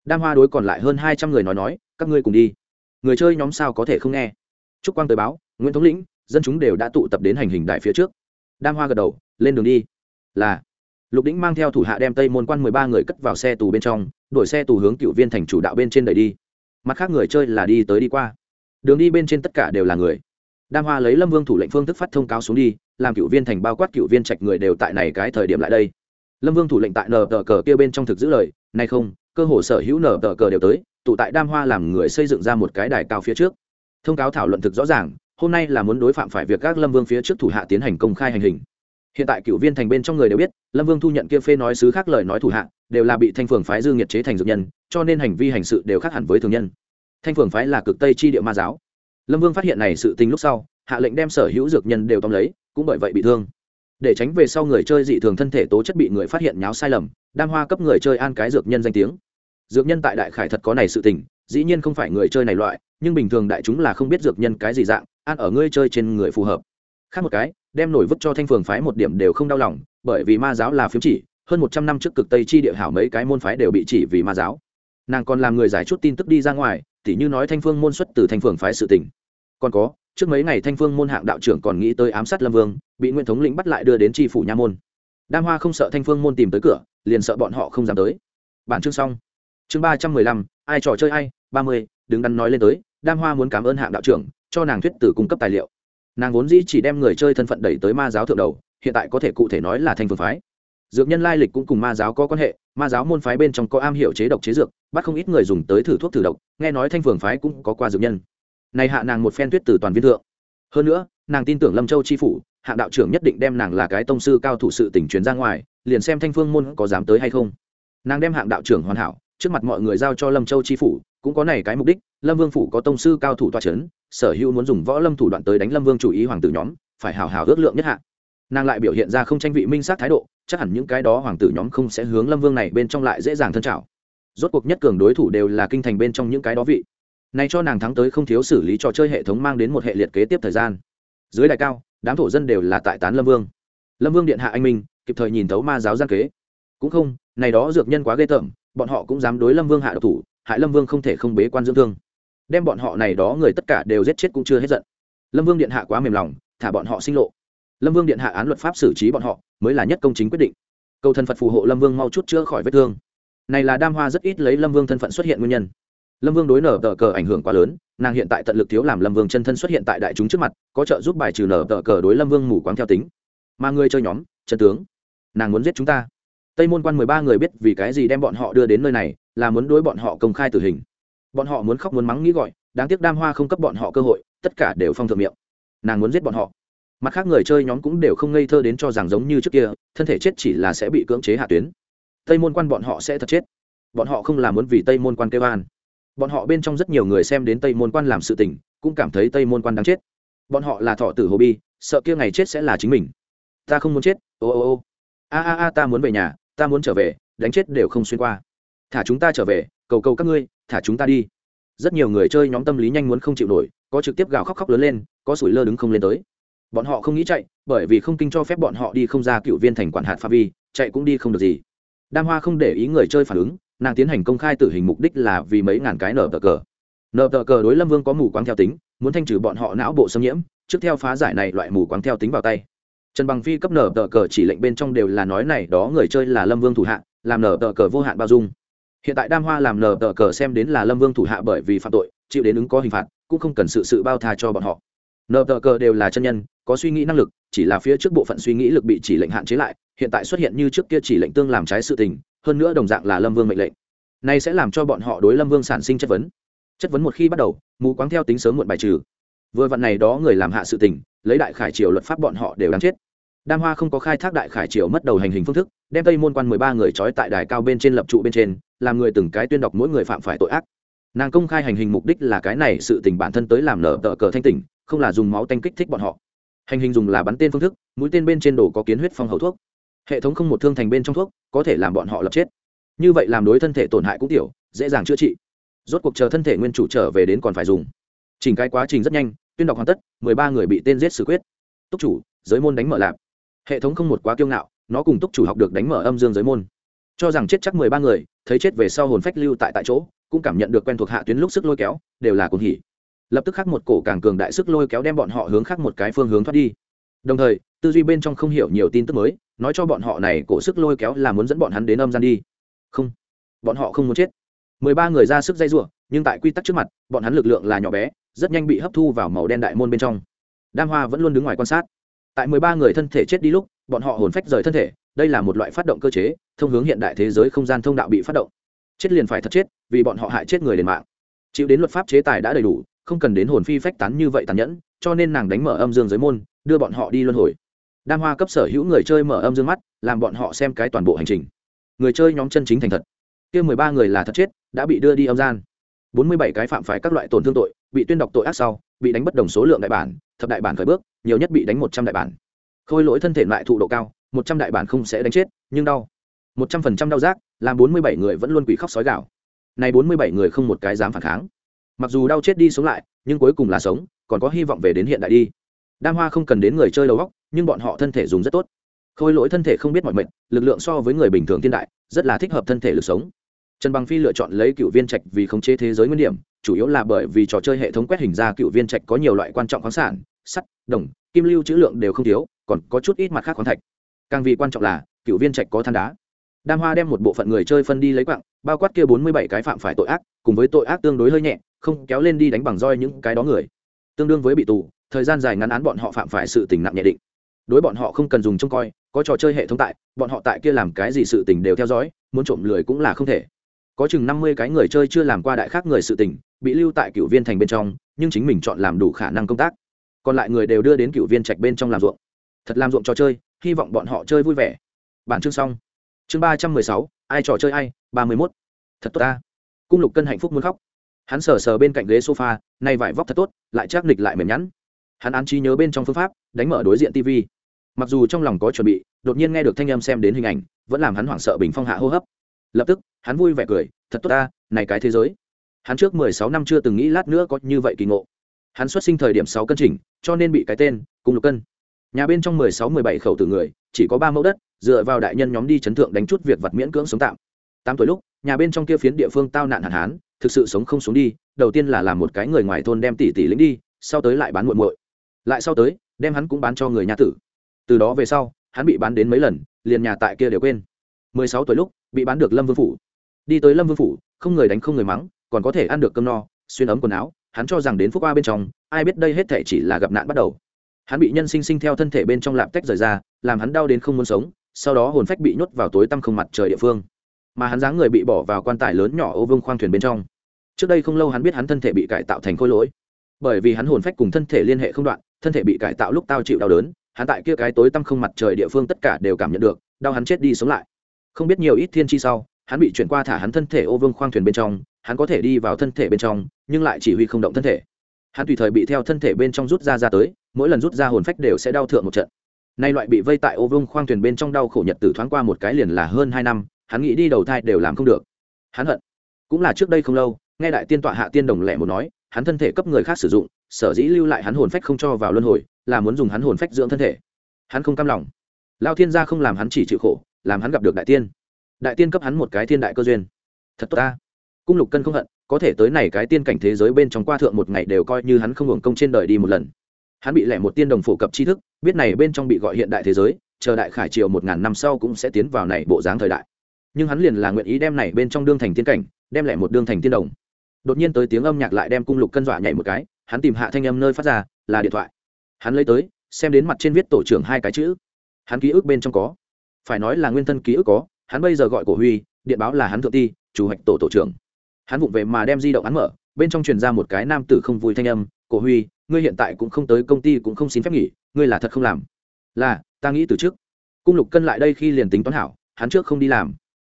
đam hoa đối còn lại hơn hai trăm người nói nói, các ngươi cùng đi. Người chơi nhóm sao có thể không nghe? Trúc quang tới báo, nguyễn thống lĩnh, dân chúng đều đã tụ tập đến hành hình đại phía trước. Đam hoa gật đầu, lên đường đi. Là. Lục đĩnh mang theo thủ hạ đem tây môn quan mười ba người cất vào xe tù bên trong đổi xe tù hướng cựu viên thành chủ đạo bên trên đẩy đi. Mặt khác người chơi là đi tới đi qua. Đường đi bên trên tất cả đều là người. Đam hoa lấy lâm vương thủ lệnh phương thức phát thông cáo xuống đi, làm cựu viên thành bao quát cựu viên trạch người đều tại này cái thời điểm lại đây. Lâm vương thủ lệnh tại nờ tờ cờ kia bên trong thực giữ lời nay không cơ hồ sở hữu nở tờ cờ đều tới, tụ tại đam hoa làm người xây dựng ra một cái đài cao phía trước. Thông cáo thảo luận thực rõ ràng, hôm nay là muốn đối phạm phải việc các lâm vương phía trước thủ hạ tiến hành công khai hành hình. Hiện tại cựu viên thành bên trong người đều biết, lâm vương thu nhận kia phê nói xứ khác lời nói thủ hạ, đều là bị thanh phường phái dương nhiệt chế thành dược nhân, cho nên hành vi hành sự đều khác hẳn với thường nhân. Thanh phường phái là cực tây chi địa ma giáo. Lâm vương phát hiện này sự tình lúc sau, hạ lệnh đem sở hữu dược nhân đều tóm lấy, cũng bởi vậy bị thương để tránh về sau người chơi dị thường thân thể tố chất bị người phát hiện nháo sai lầm đam hoa cấp người chơi an cái dược nhân danh tiếng. Dược nhân tại đại khải thật có này sự tình dĩ nhiên không phải người chơi này loại nhưng bình thường đại chúng là không biết dược nhân cái gì dạng an ở ngươi chơi trên người phù hợp. Khác một cái đem nổi vứt cho thanh phường phái một điểm đều không đau lòng bởi vì ma giáo là phiếm chỉ hơn một trăm năm trước cực tây chi địa hảo mấy cái môn phái đều bị chỉ vì ma giáo. Nàng còn làm người giải chút tin tức đi ra ngoài tỉ như nói thanh phương môn xuất từ thanh phường phái sự tình, còn có trước mấy ngày thanh phương môn hạng đạo trưởng còn nghĩ tới ám sát lâm vương, bị nguyễn thống lĩnh bắt lại đưa đến tri phủ nha môn. Đam hoa không sợ thanh phương môn tìm tới cửa, liền sợ bọn họ không dám tới. Bản chương xong. Chương ba trăm mười lăm, ai trò chơi ai, ba mươi, đứng đắn nói lên tới, đam hoa muốn cảm ơn hạng đạo trưởng, cho nàng thuyết tử cung cấp tài liệu. Nàng vốn dĩ chỉ đem người chơi thân phận đẩy tới ma giáo thượng đầu, hiện tại có thể cụ thể nói là thanh phương phái. Dược nhân lai lịch cũng cùng ma giáo có quan hệ, ma giáo môn phái bên trong có am hiểu chế độc chế dược, bắt không ít người dùng tới thử thuốc thử độc, nghe nói thanh phương phái cũng có qua dược nhân này hạ nàng một phen tuyết từ toàn viên thượng. Hơn nữa, nàng tin tưởng lâm châu chi phủ, hạng đạo trưởng nhất định đem nàng là cái tông sư cao thủ sự tỉnh truyền ra ngoài, liền xem thanh phương môn có dám tới hay không. Nàng đem hạng đạo trưởng hoàn hảo, trước mặt mọi người giao cho lâm châu chi phủ, cũng có này cái mục đích, lâm vương phủ có tông sư cao thủ toa c h ấ n sở hữu muốn dùng võ lâm thủ đoạn tới đánh lâm vương chủ ý hoàng tử nhóm, phải hào hào ước lượng nhất hạ. Nàng lại biểu hiện ra không tranh vị minh sát thái độ, chắc hẳn những cái đó hoàng tử nhóm không sẽ hướng lâm vương này bên trong lại dễ dàng thân trào rốt cuộc nhất cường đối thủ đều là kinh thành bên trong những cái đó vị này cho nàng thắng tới không thiếu xử lý trò chơi hệ thống mang đến một hệ liệt kế tiếp thời gian. Dưới đại cao, đám thổ dân đều là tại tán lâm vương. Lâm vương điện hạ anh minh, kịp thời nhìn thấu ma giáo gian kế. Cũng không, này đó dược nhân quá ghê tởm, bọn họ cũng dám đối lâm vương hạ độc thủ, hại lâm vương không thể không bế quan dưỡng thương. Đem bọn họ này đó người tất cả đều giết chết cũng chưa hết giận. Lâm vương điện hạ quá mềm lòng, thả bọn họ sinh lộ. Lâm vương điện hạ án luật pháp xử trí bọn họ, mới là nhất công chính quyết định. Cầu thần phật phù hộ lâm vương mau chút chữa khỏi vết thương. Này là đam hoa rất ít lấy lâm vương thân phận xuất hiện nguyên nhân lâm vương đối nở tờ cờ ảnh hưởng quá lớn, nàng hiện tại tận lực thiếu làm lâm vương chân thân xuất hiện tại đại chúng trước mặt, có trợ giúp bài trừ nở tờ cờ đối lâm vương mù quáng theo tính. Mà người chơi nhóm, chân tướng, nàng muốn giết chúng ta. Tây môn quan mười ba người biết vì cái gì đem bọn họ đưa đến nơi này, là muốn đối bọn họ công khai tử hình. Bọn họ muốn khóc muốn mắng nghĩ gọi, đáng tiếc đam hoa không cấp bọn họ cơ hội, tất cả đều phong thượng miệng. Nàng muốn giết bọn họ. Mặt khác người chơi nhóm cũng đều không ngây thơ đến cho rằng giống như trước kia, thân thể chết chỉ là sẽ bị cưỡng chế hạ tuyến. Tây môn quan bọn họ sẽ thật chết. Bọn họ không làm muốn vì tây môn quan kêu an bọn họ bên trong rất nhiều người xem đến tây môn quan làm sự tình, cũng cảm thấy tây môn quan đáng chết. Bọn họ là thọ tử hồ bi, sợ kia ngày chết sẽ là chính mình. Ta không muốn chết, ô ô ô. A a a, ta muốn về nhà, ta muốn trở về, đánh chết đều không xuyên qua. Thả chúng ta trở về, cầu cầu các ngươi, thả chúng ta đi. Rất nhiều người chơi nhóm tâm lý nhanh muốn không chịu nổi, có trực tiếp gào khóc khóc lớn lên, có sủi lơ đứng không lên tới. Bọn họ không nghĩ chạy, bởi vì không kinh cho phép bọn họ đi không ra cựu viên thành quản hạt pha vi, chạy cũng đi không được gì. Đam hoa không để ý người chơi phản ứng nàng tiến hành công khai tử hình mục đích là vì mấy ngàn cái nở tờ cờ. Nở tờ cờ đối lâm vương có mù quáng theo tính, muốn thanh trừ bọn họ não bộ xâm nhiễm, trước theo phá giải này loại mù quáng theo tính vào tay. Trần bằng phi cấp nở tờ cờ chỉ lệnh bên trong đều là nói này, đó người chơi là lâm vương thủ hạ, làm nở tờ cờ vô hạn bao dung. Hiện tại đam hoa làm nở tờ cờ xem đến là lâm vương thủ hạ bởi vì phạm tội, chịu đến ứng có hình phạt, cũng không cần sự sự bao tha cho bọn họ. Nở tờ cờ đều là chân nhân, có suy nghĩ năng lực, chỉ là phía trước bộ phận suy nghĩ lực bị chỉ lệnh hạn chế lại, hiện tại xuất hiện như trước kia chỉ lệnh tương làm trái sự tình hơn nữa đồng dạng là lâm vương mệnh lệnh. Này sẽ làm cho bọn họ đối lâm vương sản sinh chất vấn. Chất vấn một khi bắt đầu, mù quáng theo tính sớm muộn bài trừ. Vừa vặn này đó người làm hạ sự tình, lấy đại khải triều luật pháp bọn họ đều đáng chết. Đam hoa không có khai thác đại khải triều mất đầu hành hình phương thức, đem tây môn quan mười ba người trói tại đài cao bên trên lập trụ bên trên, làm người từng cái tuyên đọc mỗi người phạm phải tội ác. Nàng công khai hành hình mục đích là cái này sự tình bản thân tới làm nở tờ cờ thanh tỉnh, không là dùng máu tanh kích thích bọn họ. Hành hình dùng là bắn tên phương thức, mũi tên bên trên đồ có kiến huyết phong hậu thuốc hệ thống không một thương thành bên trong thuốc, có thể làm bọn họ lập chết. Như vậy làm đối thân thể tổn hại cũng tiểu, dễ dàng chữa trị. Rốt cuộc chờ thân thể nguyên chủ trở về đến còn phải dùng. Chỉnh cái quá trình rất nhanh, tuyên đọc hoàn tất, mười ba người bị tên giết xử quyết. Túc chủ, giới môn đánh mở lạp. Hệ thống không một quá kiêu ngạo, nó cùng túc chủ học được đánh mở âm dương giới môn. Cho rằng chết chắc mười ba người, thấy chết về sau hồn phách lưu tại tại chỗ, cũng cảm nhận được quen thuộc hạ tuyến lúc sức lôi kéo, đều là cuồng hỉ. Lập tức khắc một cổ càng cường đại sức lôi kéo đem bọn họ hướng khác một cái phương hướng thoát đi. Đồng thời, tư duy bên trong không hiểu nhiều tin tức mới nói cho bọn họ này cổ sức lôi kéo là muốn dẫn bọn hắn đến âm gian đi. Không. Bọn họ không muốn chết. Mười ba người ra sức dây giụa nhưng tại quy tắc trước mặt, bọn hắn lực lượng là nhỏ bé, rất nhanh bị hấp thu vào màu đen đại môn bên trong. Đam hoa vẫn luôn đứng ngoài quan sát. Tại mười ba người thân thể chết đi lúc, bọn họ hồn phách rời thân thể, đây là một loại phát động cơ chế, thông hướng hiện đại thế giới không gian thông đạo bị phát động. Chết liền phải thật chết, vì bọn họ hại chết người liền mạng. Chịu đến luật pháp chế tài đã đầy đủ, không cần đến hồn phi phách tán như vậy tàn nhẫn, cho nên nàng đánh mở âm dương giới môn, đưa bọn họ đi luân hồi đam hoa cấp sở hữu người chơi mở âm dương mắt, làm bọn họ xem cái toàn bộ hành trình. Người chơi nhóm chân chính thành thật. Kia mười ba người là thật chết, đã bị đưa đi âm gian. Bốn mươi bảy cái phạm phải các loại tổn thương tội, bị tuyên đọc tội ác sau, bị đánh bất đồng số lượng đại bản, thập đại bản khởi bước, nhiều nhất bị đánh một trăm đại bản. Khôi lỗi thân thể lại thụ độ cao, một trăm đại bản không sẽ đánh chết, nhưng đau. Một trăm phần trăm đau rác làm bốn mươi bảy người vẫn luôn quỷ khóc sói gạo này bốn mươi bảy người không một cái dám phản kháng. Mặc dù đau chết đi sống lại, nhưng cuối cùng là sống, còn có hy vọng về đến hiện đại đi. Đam hoa không cần đến người chơi đầu góc nhưng bọn họ thân thể dùng rất tốt. Khôi lỗi thân thể không biết mọi mệnh, lực lượng so với người bình thường thiên đại, rất là thích hợp thân thể lực sống. Trần bằng phi lựa chọn lấy cựu viên trạch vì khống chế thế giới nguyên điểm, chủ yếu là bởi vì trò chơi hệ thống quét hình ra cựu viên trạch có nhiều loại quan trọng khoáng sản, sắt, đồng, kim lưu trữ lượng đều không thiếu, còn có chút ít mặt khác khoáng thạch. Càng vì quan trọng là, cựu viên trạch có than đá. Đam hoa đem một bộ phận người chơi phân đi lấy quặng, bao quát kia bốn mươi bảy cái phạm phải tội ác, cùng với tội ác tương đối hơi nhẹ, không kéo lên đi đánh bằng roi những cái đó người. Tương đương với bị tù, thời gian dài ngắn án bọn họ phạm phải sự tình nặng nhẹ định đối bọn họ không cần dùng trông coi, có trò chơi hệ thống tại, bọn họ tại kia làm cái gì sự tình đều theo dõi, muốn trộm lười cũng là không thể. Có chừng năm mươi cái người chơi chưa làm qua đại khác người sự tình, bị lưu tại cựu viên thành bên trong, nhưng chính mình chọn làm đủ khả năng công tác. Còn lại người đều đưa đến cựu viên trạch bên trong làm ruộng. Thật làm ruộng trò chơi, hy vọng bọn họ chơi vui vẻ. Bản chương xong. Chương ba trăm mười sáu, ai trò chơi ai, ba mươi mốt. Thật tốt ta. Cung lục cân hạnh phúc muốn khóc. Hắn sờ sờ bên cạnh ghế sofa, nay vải vóc thật tốt, lại chắc nịch lại mềm nhẵn. Hắn án trí nhớ bên trong phương pháp, đánh mở đối diện tv mặc dù trong lòng có chuẩn bị, đột nhiên nghe được thanh âm xem đến hình ảnh, vẫn làm hắn hoảng sợ bình phong hạ hô hấp. Lập tức, hắn vui vẻ cười, thật tốt ta, này cái thế giới. Hắn trước mười sáu năm chưa từng nghĩ lát nữa có như vậy kỳ ngộ. Hắn xuất sinh thời điểm sáu cân chỉnh, cho nên bị cái tên cùng lục cân. Nhà bên trong mười sáu, mười bảy khẩu tử người, chỉ có ba mẫu đất, dựa vào đại nhân nhóm đi chấn thượng đánh chút việc vặt miễn cưỡng sống tạm. Tám tuổi lúc, nhà bên trong kia phiến địa phương tao nạn hạn hán, thực sự sống không xuống đi, đầu tiên là làm một cái người ngoài thôn đem tỷ tỷ lính đi, sau tới lại bán muộn muội. Lại sau tới, đem hắn cũng bán cho người nhà tử từ đó về sau, hắn bị bán đến mấy lần, liền nhà tại kia đều quên. Mười sáu tuổi lúc, bị bán được lâm vương phủ. Đi tới lâm vương phủ, không người đánh không người mắng, còn có thể ăn được cơm no, xuyên ấm quần áo, hắn cho rằng đến phúc qua bên trong, ai biết đây hết thể chỉ là gặp nạn bắt đầu. Hắn bị nhân sinh sinh theo thân thể bên trong lạp tách rời ra, làm hắn đau đến không muốn sống, sau đó hồn phách bị nhốt vào tối tăm không mặt trời địa phương. Mà hắn dáng người bị bỏ vào quan tài lớn nhỏ ô vương khoang thuyền bên trong. Trước đây không lâu hắn biết hắn thân thể bị cải tạo thành khối lỗi. Bởi vì hắn hồn phách cùng thân thể liên hệ không đoạn, thân thể bị cải tạo lúc tao chịu đau đớn hắn tại kia cái tối tăm không mặt trời địa phương tất cả đều cảm nhận được, đau hắn chết đi sống lại. Không biết nhiều ít thiên chi sau, hắn bị chuyển qua thả hắn thân thể ô vương khoang thuyền bên trong, hắn có thể đi vào thân thể bên trong, nhưng lại chỉ huy không động thân thể. Hắn tùy thời bị theo thân thể bên trong rút ra ra tới, mỗi lần rút ra hồn phách đều sẽ đau thượng một trận. Nay loại bị vây tại ô vương khoang thuyền bên trong đau khổ nhật tử thoáng qua một cái liền là hơn hai năm, hắn nghĩ đi đầu thai đều làm không được. Hắn hận. Cũng là trước đây không lâu, nghe đại tiên tọa hạ tiên đồng lẻ một nói, hắn thân thể cấp người khác sử dụng, sở dĩ lưu lại hắn hồn phách không cho vào luân hồi là muốn dùng hắn hồn phách dưỡng thân thể. Hắn không cam lòng. Lao thiên gia không làm hắn chỉ chịu khổ, làm hắn gặp được đại tiên. Đại tiên cấp hắn một cái thiên đại cơ duyên. Thật tốt ta. Cung lục cân không hận, có thể tới này cái tiên cảnh thế giới bên trong qua thượng một ngày đều coi như hắn không hưởng công trên đời đi một lần. Hắn bị lẻ một tiên đồng phổ cập tri thức, biết này bên trong bị gọi hiện đại thế giới, chờ đại khải triều một ngàn năm sau cũng sẽ tiến vào này bộ dáng thời đại. Nhưng hắn liền là nguyện ý đem này bên trong đương thành tiên cảnh, đem lại một đương thành tiên đồng. Đột nhiên tới tiếng âm nhạc lại đem cung lục cân dọa nhảy một cái, hắn tìm hạ thanh âm nơi phát ra, là điện thoại hắn lấy tới, xem đến mặt trên viết tổ trưởng hai cái chữ. Hắn ký ức bên trong có. Phải nói là nguyên thân ký ức có, hắn bây giờ gọi cổ huy, điện báo là hắn thượng ti, chủ hoạch tổ tổ trưởng. Hắn vụng về mà đem di động hắn mở, bên trong truyền ra một cái nam tử không vui thanh âm, cổ huy, ngươi hiện tại cũng không tới công ty cũng không xin phép nghỉ, ngươi là thật không làm. Là, ta nghĩ từ trước. Cung lục cân lại đây khi liền tính toán hảo, hắn trước không đi làm.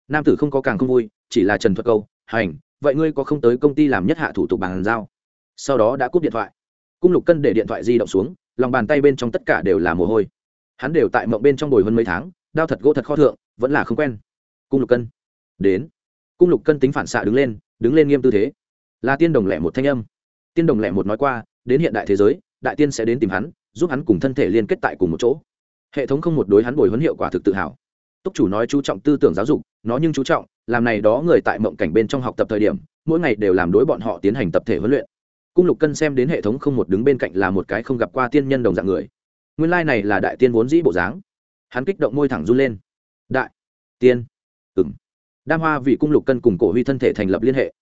Nam tử không có càng không vui, chỉ là trần thuật câu, hành, vậy ngươi có không tới công ty làm nhất hạ thủ tục bàn giao? Sau đó đã cúp điện thoại. Cung lục cân để điện thoại di động xuống lòng bàn tay bên trong tất cả đều là mồ hôi. Hắn đều tại mộng bên trong bồi hơn mấy tháng, đao thật gỗ thật kho thượng, vẫn là không quen. Cung lục cân, đến. Cung lục cân tính phản xạ đứng lên đứng lên nghiêm tư thế. Là tiên đồng lẻ một thanh âm. Tiên đồng lẻ một nói qua, đến hiện đại thế giới, đại tiên sẽ đến tìm hắn, giúp hắn cùng thân thể liên kết tại cùng một chỗ. Hệ thống không một đối hắn bồi huấn hiệu quả thực tự hào. Túc chủ nói chú trọng tư tưởng giáo dục, nó nhưng chú trọng, làm này đó người tại mộng cảnh bên trong học tập thời điểm, mỗi ngày đều làm đối bọn họ tiến hành tập thể huấn luyện cung lục cân xem đến hệ thống không một đứng bên cạnh là một cái không gặp qua tiên nhân đồng dạng người. Nguyên lai này là đại tiên vốn dĩ bộ dáng. Hắn kích động môi thẳng run lên. Đại tiên. Ừng đam hoa vì cung lục cân cùng cổ huy thân thể thành lập liên hệ.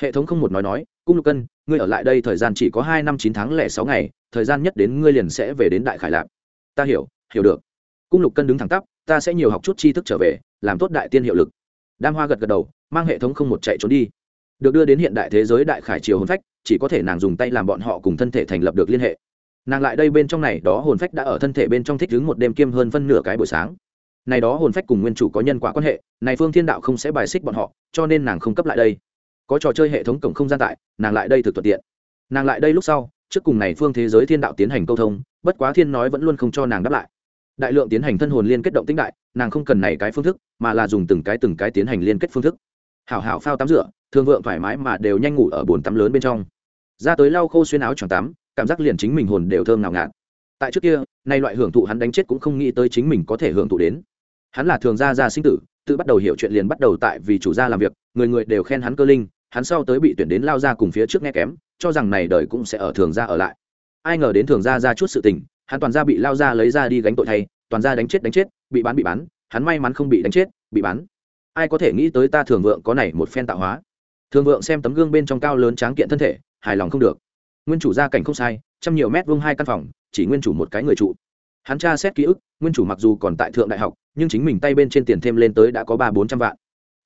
Hệ thống không một nói nói, cung lục cân, ngươi ở lại đây thời gian chỉ có hai năm chín tháng lẻ sáu ngày, thời gian nhất đến ngươi liền sẽ về đến đại khải lạc ta hiểu hiểu được. Cung lục cân đứng thẳng tắp, ta sẽ nhiều học chút tri thức trở về, làm tốt đại tiên hiệu lực. Đam hoa gật gật đầu, mang hệ thống không một chạy trốn đi. Được đưa đến hiện đại thế giới đại khải triều hồn phách chỉ có thể nàng dùng tay làm bọn họ cùng thân thể thành lập được liên hệ. Nàng lại đây bên trong này, đó hồn phách đã ở thân thể bên trong thích đứng một đêm kiêm hơn phân nửa cái buổi sáng. Này đó hồn phách cùng nguyên chủ có nhân quả quan hệ, này phương thiên đạo không sẽ bài xích bọn họ, cho nên nàng không cấp lại đây. Có trò chơi hệ thống cổng không gian tại, nàng lại đây thực thuận tiện. Nàng lại đây lúc sau, trước cùng này phương thế giới thiên đạo tiến hành câu thông, bất quá thiên nói vẫn luôn không cho nàng đáp lại. Đại lượng tiến hành thân hồn liên kết động tĩnh đại, nàng không cần này cái phương thức, mà là dùng từng cái từng cái tiến hành liên kết phương thức. Hảo hảo phao tắm rửa thương vượng thoải mái mà đều nhanh ngủ ở bồn tắm lớn bên trong. Ra tới lau khô xuyên áo choàng tắm, cảm giác liền chính mình hồn đều thơm ngào ngạt. Tại trước kia, nay loại hưởng thụ hắn đánh chết cũng không nghĩ tới chính mình có thể hưởng thụ đến. Hắn là thường gia gia sinh tử, tự bắt đầu hiểu chuyện liền bắt đầu tại vì chủ gia làm việc, người người đều khen hắn cơ linh, hắn sau tới bị tuyển đến lao ra cùng phía trước nghe kém, cho rằng này đời cũng sẽ ở thường gia ở lại. Ai ngờ đến thường gia ra chút sự tình, hắn toàn gia bị lao ra lấy ra đi gánh tội thay, toàn gia đánh chết đánh chết, bị bán bị bán, hắn may mắn không bị đánh chết, bị bán. Ai có thể nghĩ tới ta thường vượng có này một phen tạo hóa? Thường vượng xem tấm gương bên trong cao lớn tráng kiện thân thể, hài lòng không được. Nguyên chủ gia cảnh không sai, trăm nhiều mét vuông hai căn phòng, chỉ nguyên chủ một cái người trụ. Hắn tra xét ký ức, nguyên chủ mặc dù còn tại thượng đại học, nhưng chính mình tay bên trên tiền thêm lên tới đã có ba bốn trăm vạn.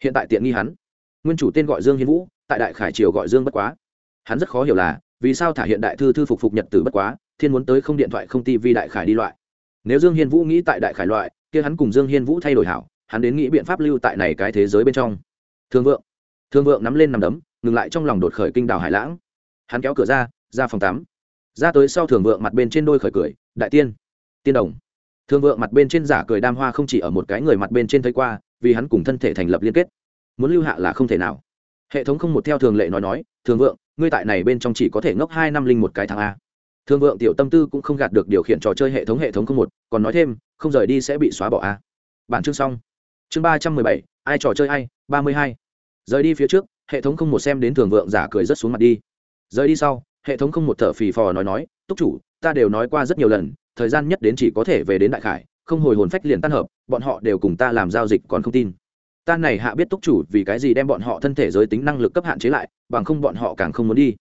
Hiện tại tiện nghi hắn. Nguyên chủ tên gọi dương hiến vũ, tại đại khải triều gọi dương bất quá. Hắn rất khó hiểu là, vì sao thả hiện đại thư thư phục phục nhật tử bất quá, thiên muốn tới không điện thoại không tivi đại khải đi loại. Nếu dương hiên vũ nghĩ tại đại khải loại, kia hắn cùng dương hiên vũ thay đổi hảo, hắn đến nghĩ biện pháp lưu tại này cái thế giới bên trong. Thương vượng thương vượng nắm lên nằm đấm, ngừng lại trong lòng đột khởi kinh đảo hải lãng. Hắn kéo cửa ra ra phòng tắm. Ra tới sau thường vượng mặt bên trên đôi khởi cười, đại tiên tiên đồng. Thương vượng mặt bên trên giả cười đam hoa không chỉ ở một cái người mặt bên trên thấy qua, vì hắn cùng thân thể thành lập liên kết. Muốn lưu hạ là không thể nào. Hệ thống không một theo thường lệ nói nói thường vượng, ngươi tại này bên trong chỉ có thể ngốc hai năm linh một cái tháng a. Thương vượng tiểu tâm tư cũng không gạt được điều khiển trò chơi hệ thống hệ thống không một, còn nói thêm, không rời đi sẽ bị xóa bỏ a. Bản chương xong. Chương ba trăm mười bảy, ai trò chơi ai? ba mươi hai rời đi phía trước, hệ thống không một xem đến thường vượng giả cười rất xuống mặt đi. Rời đi sau, hệ thống không một thở phì phò nói nói, túc chủ, ta đều nói qua rất nhiều lần, thời gian nhất đến chỉ có thể về đến đại khải, không hồi hồn phách liền tan hợp, bọn họ đều cùng ta làm giao dịch còn không tin. Ta này hạ biết túc chủ vì cái gì đem bọn họ thân thể giới tính năng lực cấp hạn chế lại, bằng không bọn họ càng không muốn đi.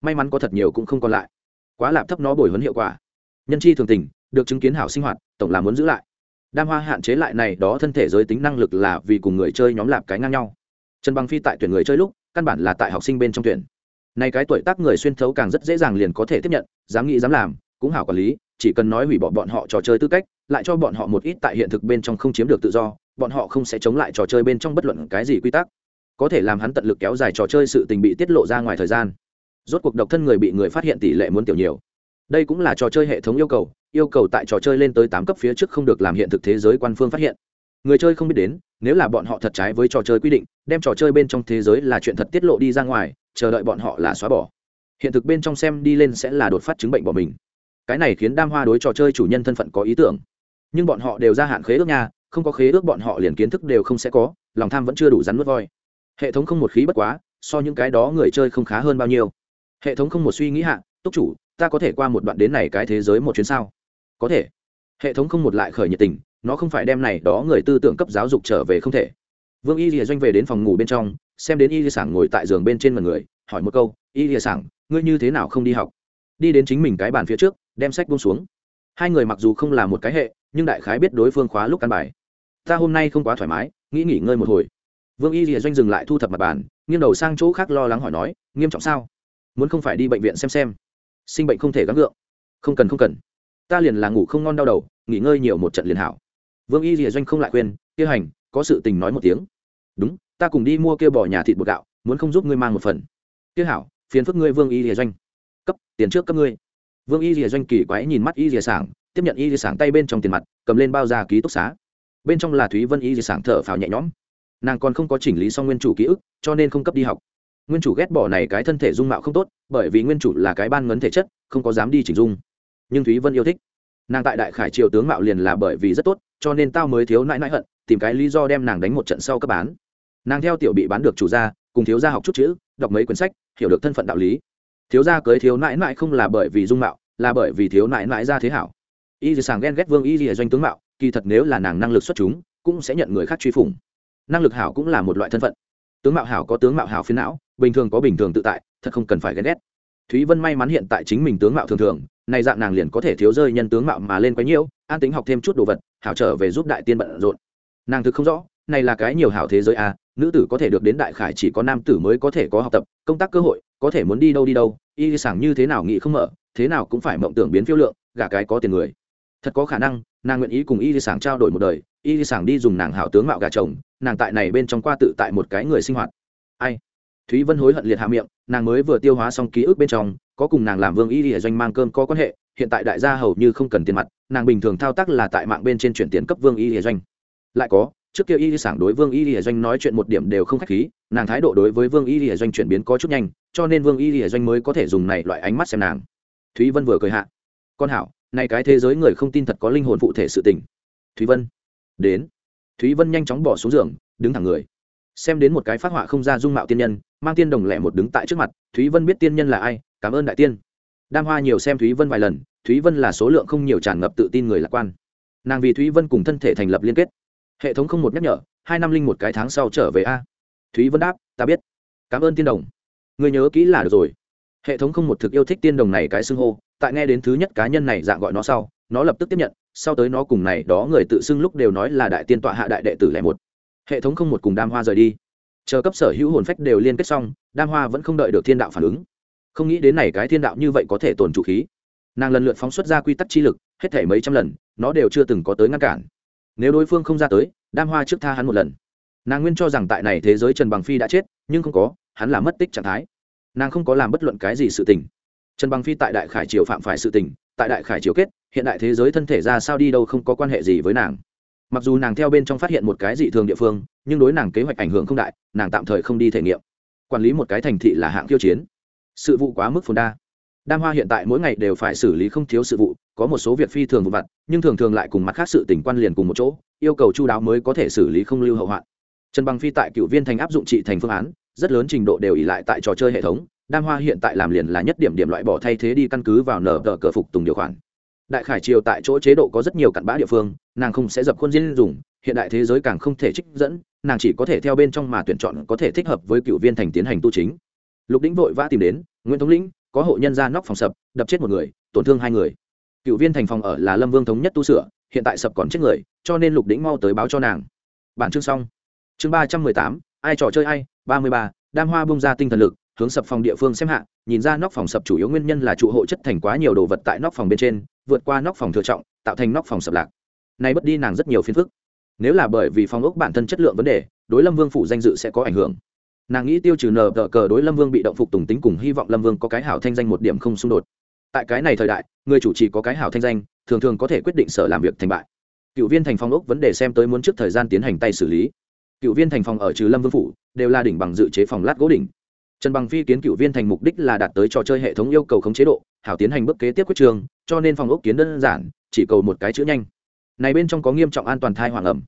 May mắn có thật nhiều cũng không còn lại. Quá lạp thấp nó bồi huấn hiệu quả. Nhân chi thường tình, được chứng kiến hảo sinh hoạt, tổng là muốn giữ lại. Đam hoa hạn chế lại này, đó thân thể giới tính năng lực là vì cùng người chơi nhóm lạp cái ngang nhau trần bằng phi tại tuyển người chơi lúc, căn bản là tại học sinh bên trong tuyển. Nay cái tuổi tác người xuyên thấu càng rất dễ dàng liền có thể tiếp nhận, dám nghĩ dám làm, cũng hảo quản lý, chỉ cần nói hủy bỏ bọn họ trò chơi tư cách, lại cho bọn họ một ít tại hiện thực bên trong không chiếm được tự do, bọn họ không sẽ chống lại trò chơi bên trong bất luận cái gì quy tắc. Có thể làm hắn tận lực kéo dài trò chơi sự tình bị tiết lộ ra ngoài thời gian. Rốt cuộc độc thân người bị người phát hiện tỷ lệ muốn tiểu nhiều. Đây cũng là trò chơi hệ thống yêu cầu yêu cầu tại trò chơi lên tới tám cấp phía trước không được làm hiện thực thế giới quan phương phát hiện. Người chơi không biết đến nếu là bọn họ thật trái với trò chơi quy định, đem trò chơi bên trong thế giới là chuyện thật tiết lộ đi ra ngoài, chờ đợi bọn họ là xóa bỏ. Hiện thực bên trong xem đi lên sẽ là đột phát chứng bệnh bỏ mình. Cái này khiến đam hoa đối trò chơi chủ nhân thân phận có ý tưởng. Nhưng bọn họ đều ra hạn khế ước nha, không có khế ước bọn họ liền kiến thức đều không sẽ có, lòng tham vẫn chưa đủ rắn nuốt voi. Hệ thống không một khí bất quá, so những cái đó người chơi không khá hơn bao nhiêu. Hệ thống không một suy nghĩ hạ, túc chủ, ta có thể qua một đoạn đến này cái thế giới một chuyến sao? Có thể. Hệ thống không một lại khởi nhiệt tình nó không phải đem này đó người tư tưởng cấp giáo dục trở về không thể. Vương y lìa doanh về đến phòng ngủ bên trong, xem đến y lìa sảng ngồi tại giường bên trên mặt người, hỏi một câu, y lìa sảng, ngươi như thế nào không đi học? Đi đến chính mình cái bàn phía trước, đem sách buông xuống. Hai người mặc dù không là một cái hệ, nhưng đại khái biết đối phương khóa lúc căn bài. Ta hôm nay không quá thoải mái, nghĩ nghỉ ngơi một hồi. Vương y lìa doanh dừng lại thu thập mặt bàn, nghiêng đầu sang chỗ khác lo lắng hỏi nói, nghiêm trọng sao? Muốn không phải đi bệnh viện xem xem? Sinh bệnh không thể gắng gượng. Không cần không cần. Ta liền là ngủ không ngon đau đầu, nghỉ ngơi nhiều một trận liền hảo vương y lìa doanh không lại khuyên, kia hành, có sự tình nói một tiếng. Đúng, ta cùng đi mua kia bỏ nhà thịt bột gạo, muốn không giúp ngươi mang một phần. Kia hảo, phiền phức ngươi vương y lìa doanh. Cấp, tiền trước cấp ngươi. Vương y lìa doanh kỳ quái nhìn mắt y lìa sảng, tiếp nhận y lìa sảng tay bên trong tiền mặt, cầm lên bao da ký túc xá. Bên trong là thúy vân y lìa sảng thở phào nhẹ nhõm. Nàng còn không có chỉnh lý xong nguyên chủ ký ức, cho nên không cấp đi học. Nguyên chủ ghét bỏ này cái thân thể dung mạo không tốt, bởi vì nguyên chủ là cái ban ngấn thể chất, không có dám đi chỉnh dung. Nhưng thúy vân yêu thích nàng tại đại khải triều tướng mạo liền là bởi vì rất tốt, cho nên tao mới thiếu nãi nãi hận, tìm cái lý do đem nàng đánh một trận sau cấp bán. Nàng theo tiểu bị bán được chủ gia, cùng thiếu gia học chút chữ, đọc mấy quyển sách, hiểu được thân phận đạo lý. Thiếu gia cưới thiếu nãi nãi không là bởi vì dung mạo, là bởi vì thiếu nãi nãi ra thế hảo. Y dì sàng ghen ghét vương y dì doanh tướng mạo, kỳ thật nếu là nàng năng lực xuất chúng, cũng sẽ nhận người khác truy phủng. Năng lực hảo cũng là một loại thân phận. Tướng mạo hảo có tướng mạo hảo phiến não, bình thường có bình thường tự tại, thật không cần phải ghen ghét. Thúy vân may mắn hiện tại chính mình tướng mạo thường thường này dạng nàng liền có thể thiếu rơi nhân tướng mạo mà lên quá nhiêu an tính học thêm chút đồ vật, hảo trở về giúp đại tiên bận rộn. Nàng thực không rõ, này là cái nhiều hảo thế giới à nữ tử có thể được đến đại khải chỉ có nam tử mới có thể có học tập, công tác cơ hội, có thể muốn đi đâu đi đâu, y sảng như thế nào nghĩ không mở, thế nào cũng phải mộng tưởng biến phiêu lượng, gả cái có tiền người. Thật có khả năng, nàng nguyện ý cùng y sảng trao đổi một đời, y sảng đi dùng nàng hảo tướng mạo gà chồng, nàng tại này bên trong qua tự tại một cái người sinh hoạt. Ai? Thúy vân hối hận liệt hạ miệng, nàng mới vừa tiêu hóa xong ký ức bên trong có cùng nàng làm vương y lìa doanh mang cơm có quan hệ, hiện tại đại gia hầu như không cần tiền mặt, nàng bình thường thao tác là tại mạng bên trên chuyển tiền cấp vương y lìa doanh. Lại có, trước kia y sảng đối vương y lìa doanh nói chuyện một điểm đều không k h á c h khí, nàng thái độ đối với vương y lìa doanh chuyển biến có chút nhanh, cho nên vương y lìa doanh mới có thể dùng này loại ánh mắt xem nàng. Thúy vân vừa cười hạ. Con hảo, này cái thế giới người không tin thật có linh hồn phụ thể sự tình. Thúy vân, đến. Thúy vân nhanh chóng bỏ xuống giường, đứng thẳng người. Xem đến một cái phát họa không ra dung mạo tiên nhân, mang tiên đồng lẻ một đứng tại trước mặt, thúy vân biết tiên nhân là ai cảm ơn đại tiên. Đam hoa nhiều xem thúy vân vài lần, thúy vân là số lượng không nhiều tràn ngập tự tin người lạc quan. Nàng vì thúy vân cùng thân thể thành lập liên kết. Hệ thống không một nhắc nhở, hai năm linh một cái tháng sau trở về a. Thúy vân đáp, ta biết. Cảm ơn tiên đồng. Người nhớ kỹ là được rồi. Hệ thống không một thực yêu thích tiên đồng này cái xưng hô, tại nghe đến thứ nhất cá nhân này dạng gọi nó sau, nó lập tức tiếp nhận, sau tới nó cùng này đó người tự xưng lúc đều nói là đại tiên tọa hạ đại đệ tử lẻ một. Hệ thống không một cùng đam hoa rời đi. Chờ cấp sở hữu hồn phách đều liên kết xong, đam hoa vẫn không đợi được thiên đạo phản ứng không nghĩ đến này cái thiên đạo như vậy có thể tồn chủ khí. Nàng lần lượt phóng xuất ra quy tắc chi lực, hết thể mấy trăm lần, nó đều chưa từng có tới ngăn cản. Nếu đối phương không ra tới, đam hoa trước tha hắn một lần. Nàng nguyên cho rằng tại này thế giới trần bằng phi đã chết, nhưng không có, hắn là mất tích trạng thái. Nàng không có làm bất luận cái gì sự tình. Trần bằng phi tại đại khải triều phạm phải sự tình, tại đại khải triều kết, hiện đại thế giới thân thể ra sao đi đâu không có quan hệ gì với nàng. Mặc dù nàng theo bên trong phát hiện một cái dị thường địa phương, nhưng đối nàng kế hoạch ảnh hưởng không đại, nàng tạm thời không đi thể nghiệm. Quản lý một cái thành thị là hạng tiêu chiến sự vụ quá mức phồn đa. Đam hoa hiện tại mỗi ngày đều phải xử lý không thiếu sự vụ, có một số việc phi thường vụ vặt, nhưng thường thường lại cùng mặt khác sự tỉnh quan liền cùng một chỗ, yêu cầu chú đáo mới có thể xử lý không lưu hậu hoạn. Trần bằng phi tại cựu viên thành áp dụng trị thành phương án, rất lớn trình độ đều ỉ lại tại trò chơi hệ thống, đam hoa hiện tại làm liền là nhất điểm điểm loại bỏ thay thế đi căn cứ vào nở tờ cờ phục tùng điều khoản. Đại khải triều tại chỗ chế độ có rất nhiều cặn bã địa phương, nàng không sẽ dập khuôn diễn dùng, hiện đại thế giới càng không thể trích dẫn, nàng chỉ có thể theo bên trong mà tuyển chọn có thể thích hợp với cựu viên thành tiến hành tu chính. Lục đĩnh vội vã tìm đến nguyễn thống lĩnh, có hộ nhân ra nóc phòng sập, đập chết một người, tổn thương hai người. Cựu viên thành phòng ở là lâm vương thống nhất tu sửa, hiện tại sập còn chết người, cho nên lục đĩnh mau tới báo cho nàng. Bản chương xong. Chương ba trăm mười tám, ai trò chơi ai, ba mươi ba, đam hoa bung ra tinh thần lực, hướng sập phòng địa phương xem hạ, nhìn ra nóc phòng sập chủ yếu nguyên nhân là trụ hộ chất thành quá nhiều đồ vật tại nóc phòng bên trên, vượt qua nóc phòng thừa trọng, tạo thành nóc phòng sập lạc. Nay bất đi nàng rất nhiều phiền phức. Nếu là bởi vì phòng ốc bản thân chất lượng vấn đề, đối lâm vương phủ danh dự sẽ có ảnh hưởng nàng nghĩ tiêu trừ nờ tờ cờ đối lâm vương bị động phục tùng tính cùng hy vọng lâm vương có cái hảo thanh danh một điểm không xung đột. Tại cái này thời đại, người chủ trì có cái hảo thanh danh, thường thường có thể quyết định sở làm việc thành bại. Cựu viên thành phong ốc vấn đề xem tới muốn trước thời gian tiến hành tay xử lý. Cựu viên thành phòng ở trừ lâm vương phủ, đều là đỉnh bằng dự chế phòng lát gỗ đỉnh. Trần bằng phi kiến cựu viên thành mục đích là đạt tới trò chơi hệ thống yêu cầu khống chế độ, hảo tiến hành bước kế tiếp quyết trường, cho nên phòng ốc kiến đơn giản, chỉ cầu một cái chữ nhanh. Này bên trong có nghiêm trọng an toàn thai hoàng ẩm.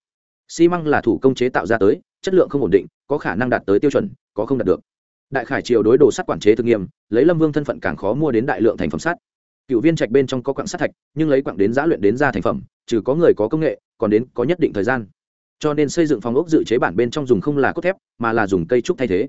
Xi măng là thủ công chế tạo ra tới, chất lượng không ổn định, có khả năng đạt tới tiêu chuẩn có không đạt được. Đại khải triều đối đồ sắt quản chế thực nghiêm lấy lâm vương thân phận càng khó mua đến đại lượng thành phẩm sắt. Cựu viên trạch bên trong có quặng sắt thạch, nhưng lấy quặng đến giã luyện đến ra thành phẩm, trừ có người có công nghệ, còn đến có nhất định thời gian. Cho nên xây dựng phòng ốc dự chế bản bên trong dùng không là cốt thép, mà là dùng cây trúc thay thế.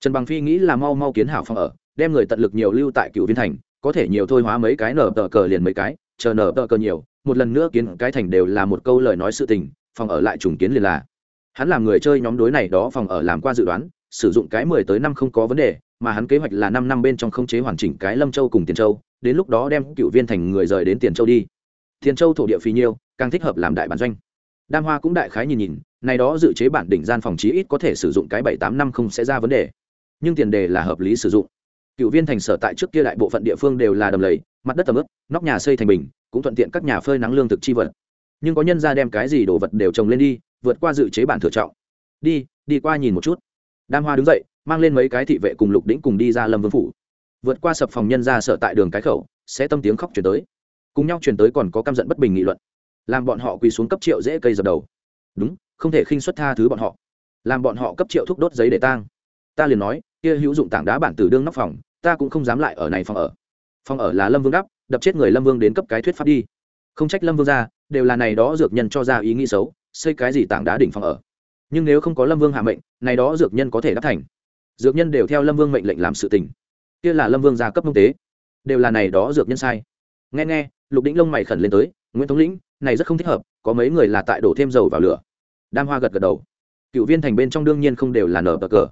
Trần bằng phi nghĩ là mau mau kiến hảo phòng ở, đem người tận lực nhiều lưu tại cựu viên thành, có thể nhiều thôi hóa mấy cái nở tờ cờ liền mấy cái, chờ nở tờ cờ nhiều, một lần nữa kiến cái thành đều là một câu lời nói sự tình, phòng ở lại trùng kiến liền là. Hắn làm người chơi nhóm đối này đó phòng ở làm qua dự đoán sử dụng cái mười tới năm không có vấn đề, mà hắn kế hoạch là năm năm bên trong không chế hoàn chỉnh cái lâm châu cùng tiền châu, đến lúc đó đem cựu viên thành người rời đến tiền châu đi. Tiền châu thổ địa phì nhiêu, càng thích hợp làm đại bản doanh. Đam hoa cũng đại khái nhìn nhìn, này đó dự chế bản đỉnh gian phòng chí ít có thể sử dụng cái bảy tám năm không sẽ ra vấn đề. Nhưng tiền đề là hợp lý sử dụng. Cựu viên thành sở tại trước kia đại bộ phận địa phương đều là đầm lầy, mặt đất tầm ướp nóc nhà xây thành bình, cũng thuận tiện các nhà phơi nắng lương thực chi vật. Nhưng có nhân ra đem cái gì đồ vật đều trồng lên đi, vượt qua dự chế bản thừa trọng. Đi đi qua nhìn một chút đam hoa đứng dậy, mang lên mấy cái thị vệ cùng lục đĩnh cùng đi ra lâm vương phủ. Vượt qua sập phòng nhân ra sở tại đường cái khẩu, sẽ tâm tiếng khóc chuyển tới. Cùng nhau chuyển tới còn có căm giận bất bình nghị luận. Làm bọn họ quỳ xuống cấp triệu dễ cây dập đầu. Đúng, không thể khinh xuất tha thứ bọn họ. Làm bọn họ cấp triệu thúc đốt giấy để tang. Ta liền nói, kia hữu dụng tảng đá bản tử đương nóc phòng, ta cũng không dám lại ở này phòng ở. Phòng ở là lâm vương đắp, đập chết người lâm vương đến cấp cái thuyết pháp đi. Không trách lâm vương ra, đều là này đó dược nhân cho ra ý nghĩ xấu, xây cái gì tảng đá đỉnh phòng ở nhưng nếu không có lâm vương hạ mệnh, này đó dược nhân có thể đáp thành. Dược nhân đều theo lâm vương mệnh lệnh làm sự tình. Kia là lâm vương gia cấp mông tế. Đều là này đó dược nhân sai. Nghe nghe, lục đĩnh lông mày khẩn lên tới, nguyễn thống lĩnh, này rất không thích hợp, có mấy người là tại đổ thêm dầu vào lửa. Đam hoa gật gật đầu. Cựu viên thành bên trong đương nhiên không đều là nở bờ cờ.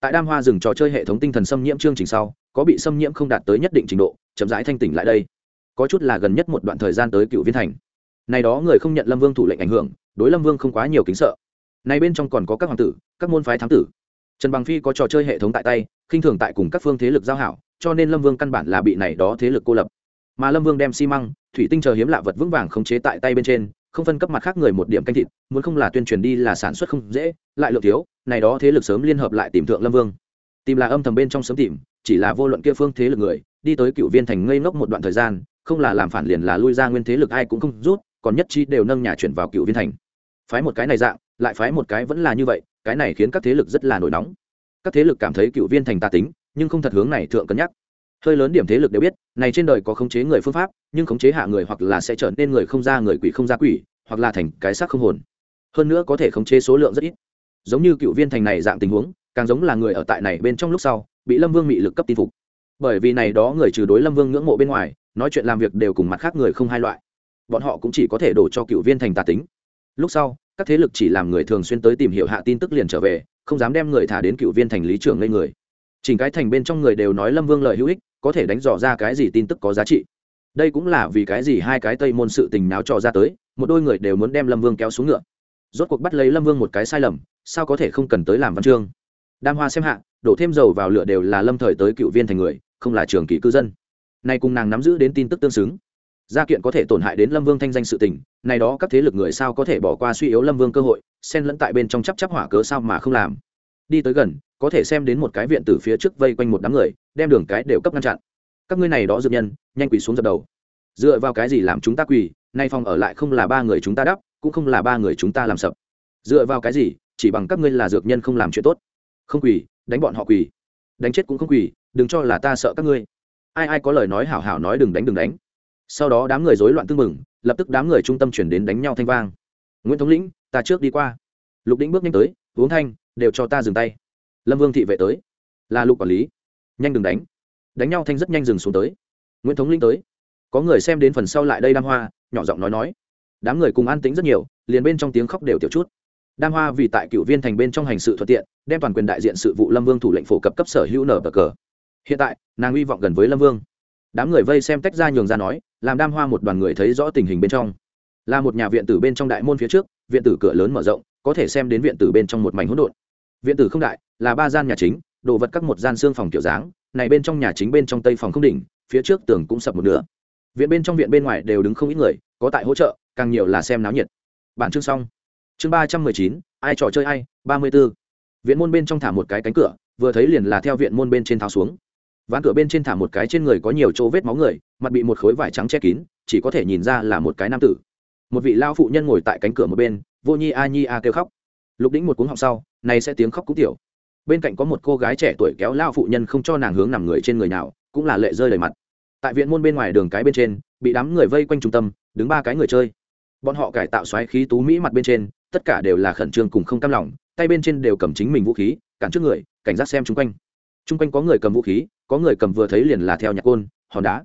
Tại đam hoa dừng trò chơi hệ thống tinh thần xâm nhiễm chương trình sau, có bị xâm nhiễm không đạt tới nhất định trình độ, chậm rãi thanh tỉnh lại đây. Có chút là gần nhất một đoạn thời gian tới cựu viên thành. Này đó người không nhận lâm vương thủ lệnh ảnh hưởng, đối lâm vương không quá nhiều kính sợ này bên trong còn có các hoàng tử, các môn phái thám tử. Trần bằng phi có trò chơi hệ thống tại tay, khinh thường tại cùng các phương thế lực giao hảo, cho nên lâm vương căn bản là bị này đó thế lực cô lập. Mà lâm vương đem xi măng, thủy tinh chờ hiếm lạ vật vững vàng khống chế tại tay bên trên, không phân cấp mặt khác người một điểm canh thịt, muốn không là tuyên truyền đi là sản xuất không dễ, lại lượng thiếu, này đó thế lực sớm liên hợp lại tìm thượng lâm vương. Tìm là âm thầm bên trong sớm tìm, chỉ là vô luận kia phương thế lực người, đi tới cựu viên thành ngây ngốc một đoạn thời gian, không là làm phản liền là lui ra nguyên thế lực ai cũng không rút, còn nhất chi đều nâng nhà chuyển vào cựu viên thành. Phái một cái này dạng lại phái một cái vẫn là như vậy, cái này khiến các thế lực rất là nổi nóng. Các thế lực cảm thấy cựu viên thành tà tính, nhưng không thật hướng này thượng cân nhắc. Hơi lớn điểm thế lực đều biết, này trên đời có khống chế người phương pháp, nhưng khống chế hạ người hoặc là sẽ trở nên người không ra người quỷ không ra quỷ, hoặc là thành cái xác không hồn. Hơn nữa có thể khống chế số lượng rất ít. Giống như cựu viên thành này dạng tình huống, càng giống là người ở tại này bên trong lúc sau, bị lâm vương mị lực cấp tin phục. Bởi vì này đó người trừ đối lâm vương ngưỡng mộ bên ngoài, nói chuyện làm việc đều cùng mặt khác người không hai loại. Bọn họ cũng chỉ có thể đổ cho cựu viên thành tà tính. Lúc sau các thế lực chỉ làm người thường xuyên tới tìm hiểu hạ tin tức liền trở về, không dám đem người thả đến cựu viên thành lý trưởng lên người. Chỉnh cái thành bên trong người đều nói lâm vương lợi hữu ích, có thể đánh dò ra cái gì tin tức có giá trị. Đây cũng là vì cái gì hai cái tây môn sự tình náo trò ra tới, một đôi người đều muốn đem lâm vương kéo xuống ngựa. Rốt cuộc bắt lấy lâm vương một cái sai lầm, sao có thể không cần tới làm văn chương? Đam hoa xem hạ, đổ thêm dầu vào lửa đều là lâm thời tới cựu viên thành người, không là trường kỳ cư dân. Nay cùng nàng nắm giữ đến tin tức tương xứng. Gia kiện có thể tổn hại đến lâm vương thanh danh sự tình này đó các thế lực người sao có thể bỏ qua suy yếu lâm vương cơ hội, xen lẫn tại bên trong chấp chấp hỏa cớ sao mà không làm? Đi tới gần, có thể xem đến một cái viện từ phía trước vây quanh một đám người, đem đường cái đều cấp ngăn chặn. Các ngươi này đó dược nhân, nhanh quỳ xuống dập đầu. Dựa vào cái gì làm chúng ta quỳ, nay phòng ở lại không là ba người chúng ta đắp, cũng không là ba người chúng ta làm sập. Dựa vào cái gì, chỉ bằng các ngươi là dược nhân không làm chuyện tốt. Không quỳ, đánh bọn họ quỳ. Đánh chết cũng không quỳ, đừng cho là ta sợ các ngươi. Ai ai có lời nói hảo hảo nói đừng đánh đừng đánh. Sau đó đám người rối loạn tưng mừng lập tức đám người trung tâm chuyển đến đánh nhau thanh vang. Nguyễn thống lĩnh, ta trước đi qua. Lục đĩnh bước nhanh tới, uống thanh, đều cho ta dừng tay. Lâm vương thị vệ tới. Là lục quản lý. Nhanh đừng đánh. Đánh nhau thanh rất nhanh dừng xuống tới. Nguyễn thống lĩnh tới. Có người xem đến phần sau lại đây đam hoa, nhỏ giọng nói nói. Đám người cùng an tĩnh rất nhiều, liền bên trong tiếng khóc đều tiểu chút. Đam hoa vì tại cựu viên thành bên trong hành sự thuận tiện, đem toàn quyền đại diện sự vụ lâm vương thủ lệnh phổ cập cấp sở hữu nở bờ cờ. Hiện tại, nàng hy vọng gần với lâm vương. Đám người vây xem tách ra nhường ra nói làm đam hoa một đoàn người thấy rõ tình hình bên trong. Là một nhà viện tử bên trong đại môn phía trước, viện tử cửa lớn mở rộng, có thể xem đến viện tử bên trong một mảnh hỗn độn. Viện tử không đại, là ba gian nhà chính, đồ vật các một gian xương phòng kiểu dáng, này bên trong nhà chính bên trong tây phòng không đỉnh, phía trước tường cũng sập một nửa. Viện bên trong viện bên ngoài đều đứng không ít người, có tại hỗ trợ, càng nhiều là xem náo nhiệt. Bản chương xong. Chương ba trăm mười chín, ai trò chơi ai, ba mươi b ố viện môn bên trong thả một cái cánh cửa, vừa thấy liền là theo viện môn bên trên tháo xuống ván cửa bên trên thả một cái trên người có nhiều chỗ vết máu người, mặt bị một khối vải trắng che kín, chỉ có thể nhìn ra là một cái nam tử. Một vị lao phụ nhân ngồi tại cánh cửa một bên, vô nhi a nhi a kêu khóc. Lục đĩnh một cuống họng sau, này sẽ tiếng khóc cũng tiểu. Bên cạnh có một cô gái trẻ tuổi kéo lao phụ nhân không cho nàng hướng nằm người trên người nào, cũng là lệ rơi đầy mặt. Tại viện môn bên ngoài đường cái bên trên, bị đám người vây quanh trung tâm, đứng ba cái người chơi. Bọn họ cải tạo xoáy khí tú mỹ mặt bên trên, tất cả đều là khẩn trương cùng không cam lòng, tay bên trên đều cầm chính mình vũ khí, cản trước người, cảnh giác xem chung quanh chung quanh có người cầm vũ khí, có người cầm vừa thấy liền là theo nhạc côn, hòn đá.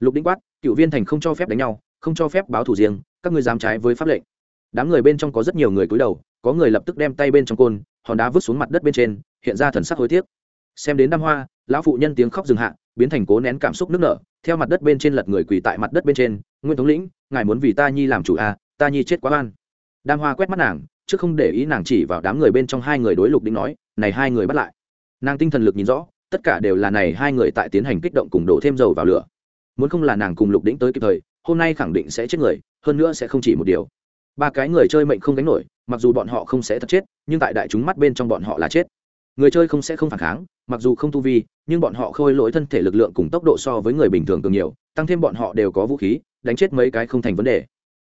Lục đĩnh quát, cựu viên thành không cho phép đánh nhau, không cho phép báo thủ riêng, các ngươi dám trái với pháp lệnh. Đám người bên trong có rất nhiều người cúi đầu, có người lập tức đem tay bên trong côn, hòn đá vứt xuống mặt đất bên trên, hiện ra thần sắc hối tiếc. Xem đến Đam hoa, lão phụ nhân tiếng khóc dừng hạ, biến thành cố nén cảm xúc nước nở, theo mặt đất bên trên lật người quỳ tại mặt đất bên trên, nguyên thống lĩnh, ngài muốn vì ta nhi làm chủ à ta nhi chết quá oan. Đam hoa quét mắt nàng chứ không để ý nàng chỉ vào đám người bên trong hai người đối lục đĩnh nói, này hai người bắt lại nàng tinh thần lực nhìn rõ, tất cả đều là này hai người tại tiến hành kích động cùng đổ thêm dầu vào lửa. Muốn không là nàng cùng lục đĩnh tới kịp thời, hôm nay khẳng định sẽ chết người, hơn nữa sẽ không chỉ một điều. Ba cái người chơi mệnh không đánh nổi, mặc dù bọn họ không sẽ thật chết, nhưng tại đại chúng mắt bên trong bọn họ là chết. Người chơi không sẽ không phản kháng, mặc dù không tu vi, nhưng bọn họ khôi lỗi thân thể lực lượng cùng tốc độ so với người bình thường cường nhiều, tăng thêm bọn họ đều có vũ khí, đánh chết mấy cái không thành vấn đề.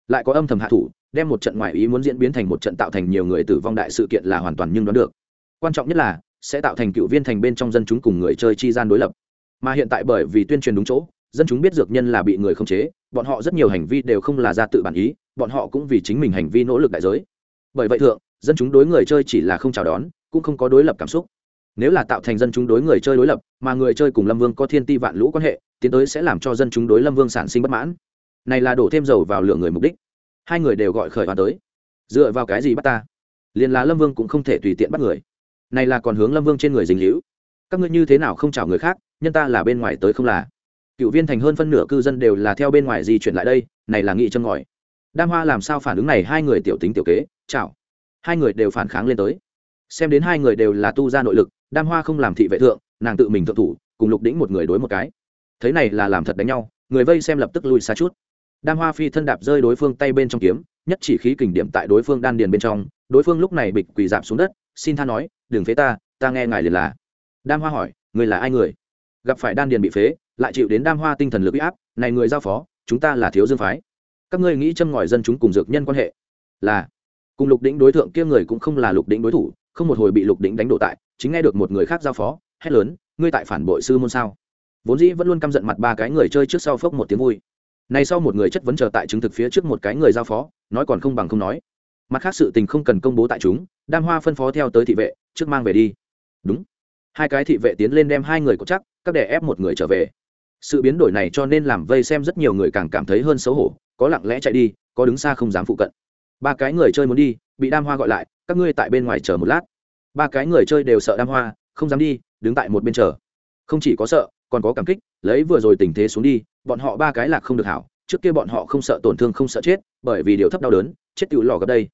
Lại có âm thầm hạ thủ, đem một trận ngoại ý muốn diễn biến thành một trận tạo thành nhiều người tử vong đại sự kiện là hoàn toàn nhưng đoán được. Quan trọng nhất là sẽ tạo thành cựu viên thành bên trong dân chúng cùng người chơi chi gian đối lập. Mà hiện tại bởi vì tuyên truyền đúng chỗ, dân chúng biết dược nhân là bị người không chế, bọn họ rất nhiều hành vi đều không là ra tự bản ý, bọn họ cũng vì chính mình hành vi nỗ lực đại giới. Bởi vậy thượng, dân chúng đối người chơi chỉ là không chào đón, cũng không có đối lập cảm xúc. Nếu là tạo thành dân chúng đối người chơi đối lập, mà người chơi cùng lâm vương có thiên ti vạn lũ quan hệ, tiến tới sẽ làm cho dân chúng đối lâm vương sản sinh bất mãn. Này là đổ thêm dầu vào lửa người mục đích. Hai người đều gọi khởi hoàn tới. Dựa vào cái gì bắt ta? Liền là lâm vương cũng không thể tùy tiện bắt người này là còn hướng lâm vương trên người dính hữu các ngươi như thế nào không chào người khác, nhân ta là bên ngoài tới không là? Cựu viên thành hơn phân nửa cư dân đều là theo bên ngoài di chuyển lại đây, này là nghị chân ngòi. Đam hoa làm sao phản ứng này, hai người tiểu tính tiểu kế, chào. Hai người đều phản kháng lên tới. Xem đến hai người đều là tu ra nội lực, đam hoa không làm thị vệ thượng, nàng tự mình thượng thủ, cùng lục đĩnh một người đối một cái. Thế này là làm thật đánh nhau, người vây xem lập tức lui xa chút đam hoa phi thân đạp rơi đối phương tay bên trong kiếm, nhất chỉ khí kình điểm tại đối phương đan điền bên trong, đối phương lúc này bịch quỳ dạp xuống đất, xin tha nói, đừng phế ta ta nghe ngài liền là. Đam hoa hỏi người là ai người? Gặp phải đan điền bị phế, lại chịu đến đam hoa tinh thần lực bị áp, này người giao phó, chúng ta là thiếu dương phái. Các ngươi nghĩ châm ngòi dân chúng cùng dược nhân quan hệ? Là. Cùng lục đỉnh đối tượng kia người cũng không là lục đỉnh đối thủ, không một hồi bị lục đỉnh đánh đổ tại, chính nghe được một người khác giao phó, hét lớn, ngươi tại phản bội sư môn sao? Vốn dĩ vẫn luôn căm giận mặt ba cái người chơi trước sau phốc một tiếng vui này sau một người chất vấn chờ tại chứng thực phía trước một cái người giao phó, nói còn không bằng không nói. Mặt khác sự tình không cần công bố tại chúng, đam hoa phân phó theo tới thị vệ, trước mang về đi. Đúng. Hai cái thị vệ tiến lên đem hai người có chắc, các đè ép một người trở về. Sự biến đổi này cho nên làm vây xem rất nhiều người càng cảm thấy hơn xấu hổ, có lặng lẽ chạy đi, có đứng xa không dám phụ cận. Ba cái người chơi muốn đi, bị đam hoa gọi lại, các ngươi tại bên ngoài chờ một lát. Ba cái người chơi đều sợ đam hoa, không dám đi, đứng tại một bên chờ. Không chỉ có sợ, còn có cảm kích, lấy vừa rồi tình thế xuống đi bọn họ ba cái lạc không được hảo, trước kia bọn họ không sợ tổn thương không sợ chết, bởi vì điều thấp đau đớn, chết tự lò gặp đây.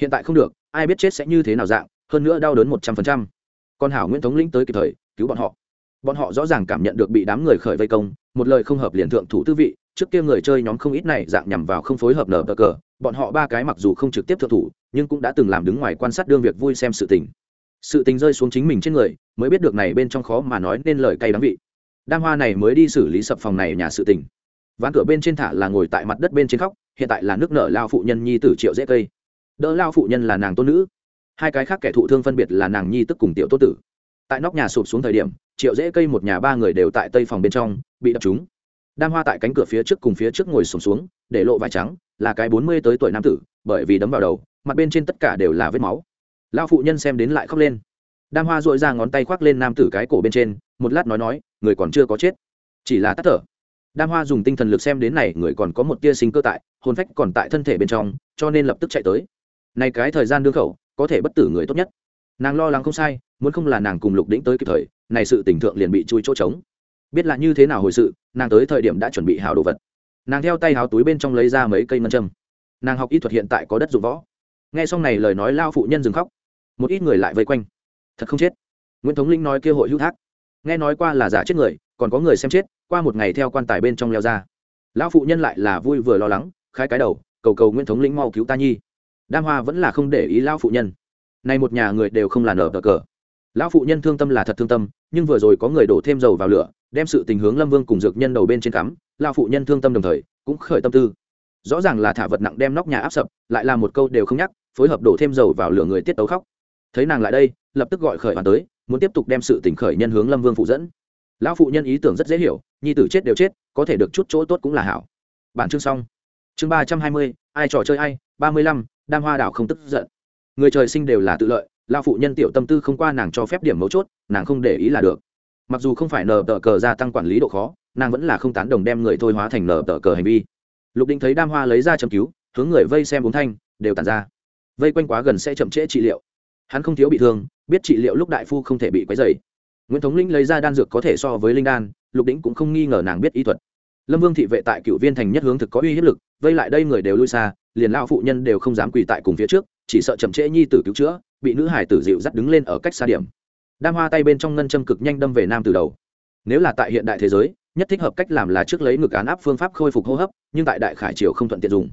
Hiện tại không được, ai biết chết sẽ như thế nào dạng, hơn nữa đau đớn một trăm phần trăm. Con hảo nguyễn thống lĩnh tới kịp thời, cứu bọn họ. Bọn họ rõ ràng cảm nhận được bị đám người khởi vây công, một lời không hợp liền thượng thủ tư vị, trước kia người chơi nhóm không ít này dạng nhằm vào không phối hợp nở bờ cờ, bọn họ ba cái mặc dù không trực tiếp thượng thủ, nhưng cũng đã từng làm đứng ngoài quan sát đương việc vui xem sự tình. Sự tình rơi xuống chính mình trên người, mới biết được này bên trong khó mà nói nên lời cay đắng vị đam hoa này mới đi xử lý sập phòng này nhà sự tình. Ván cửa bên trên thả là ngồi tại mặt đất bên trên khóc hiện tại là nước nợ lao phụ nhân nhi tử triệu dễ cây. Đỡ lao phụ nhân là nàng tôn nữ. Hai cái khác kẻ thụ thương phân biệt là nàng nhi tức cùng tiểu tô tử. Tại nóc nhà sụp xuống thời điểm triệu dễ cây một nhà ba người đều tại tây phòng bên trong bị đập trúng. Đam hoa tại cánh cửa phía trước cùng phía trước ngồi sùng xuống, xuống để lộ vải trắng là cái bốn mươi tới tuổi nam tử bởi vì đấm vào đầu mặt bên trên tất cả đều là vết máu. Lao phụ nhân xem đến lại khóc lên. Đam hoa dội ra ngón tay khoác lên nam tử cái cổ bên trên một lát nói nói, người còn chưa có chết. Chỉ là tắt thở. Đam hoa dùng tinh thần lực xem đến này, người còn có một tia sinh cơ tại, hồn phách còn tại thân thể bên trong, cho nên lập tức chạy tới. Này cái thời gian đương khẩu, có thể bất tử người tốt nhất. Nàng lo lắng không sai, muốn không là nàng cùng lục đĩnh tới kịp thời, này sự tình thượng liền bị chui chỗ trống. Biết là như thế nào hồi sự, nàng tới thời điểm đã chuẩn bị hào đồ vật. Nàng theo tay hào túi bên trong lấy ra mấy cây ngân châm. Nàng học y thuật hiện tại có đất dụng võ. Nghe xong này lời nói, lao phụ nhân dừng khóc. Một ít người lại vây quanh. Thật không chết. Nguyễn thống linh nói kêu hội hữu thác nghe nói qua là giả chết người, còn có người xem chết, qua một ngày theo quan tài bên trong leo ra. Lão phụ nhân lại là vui vừa lo lắng, khai cái đầu, cầu cầu nguyễn thống lĩnh mau cứu ta nhi. Đam hoa vẫn là không để ý lão phụ nhân. Nay một nhà người đều không là nở cờ cờ. Lão phụ nhân thương tâm là thật thương tâm, nhưng vừa rồi có người đổ thêm dầu vào lửa, đem sự tình hướng lâm vương cùng dược nhân đầu bên trên cắm, lão phụ nhân thương tâm đồng thời, cũng khởi tâm tư. Rõ ràng là thả vật nặng đem nóc nhà áp sập, lại là một câu đều không nhắc, phối hợp đổ thêm dầu vào lửa người tiết tấu khóc. Thấy nàng lại đây, lập tức gọi khởi hoàn tới muốn tiếp tục đem sự tỉnh khởi nhân hướng lâm vương phụ dẫn. Lão phụ nhân ý tưởng rất dễ hiểu, nhi tử chết đều chết, có thể được chút chỗ tốt cũng là hảo. Bản chương xong. Chương ba trăm hai mươi, ai trò chơi ai, ba mươi lăm, đam hoa đảo không tức giận. Người trời sinh đều là tự lợi, lão phụ nhân tiểu tâm tư không qua nàng cho phép điểm mấu chốt, nàng không để ý là được. Mặc dù không phải nờ tờ cờ gia tăng quản lý độ khó, nàng vẫn là không tán đồng đem người thôi hóa thành nờ tờ cờ hành vi. Lục định thấy đam hoa lấy ra châm cứu, hướng người vây xem uống thanh, đều tàn ra. Vây quanh quá gần sẽ chậm trễ trị liệu. Hắn không thiếu bị thương biết trị liệu lúc đại phu không thể bị quấy dày nguyễn thống linh lấy ra đan dược có thể so với linh đan, lục đĩnh cũng không nghi ngờ nàng biết y thuật. Lâm vương thị vệ tại cựu viên thành nhất hướng thực có uy hiếp lực, vây lại đây người đều lui xa, liền lao phụ nhân đều không dám quỳ tại cùng phía trước, chỉ sợ chậm trễ nhi tử cứu chữa, bị nữ hải tử dịu dắt đứng lên ở cách xa điểm. Đam hoa tay bên trong ngân châm cực nhanh đâm về nam từ đầu. Nếu là tại hiện đại thế giới, nhất thích hợp cách làm là trước lấy ngực án áp phương pháp khôi phục hô hấp, nhưng tại đại khải triều không thuận tiện dùng.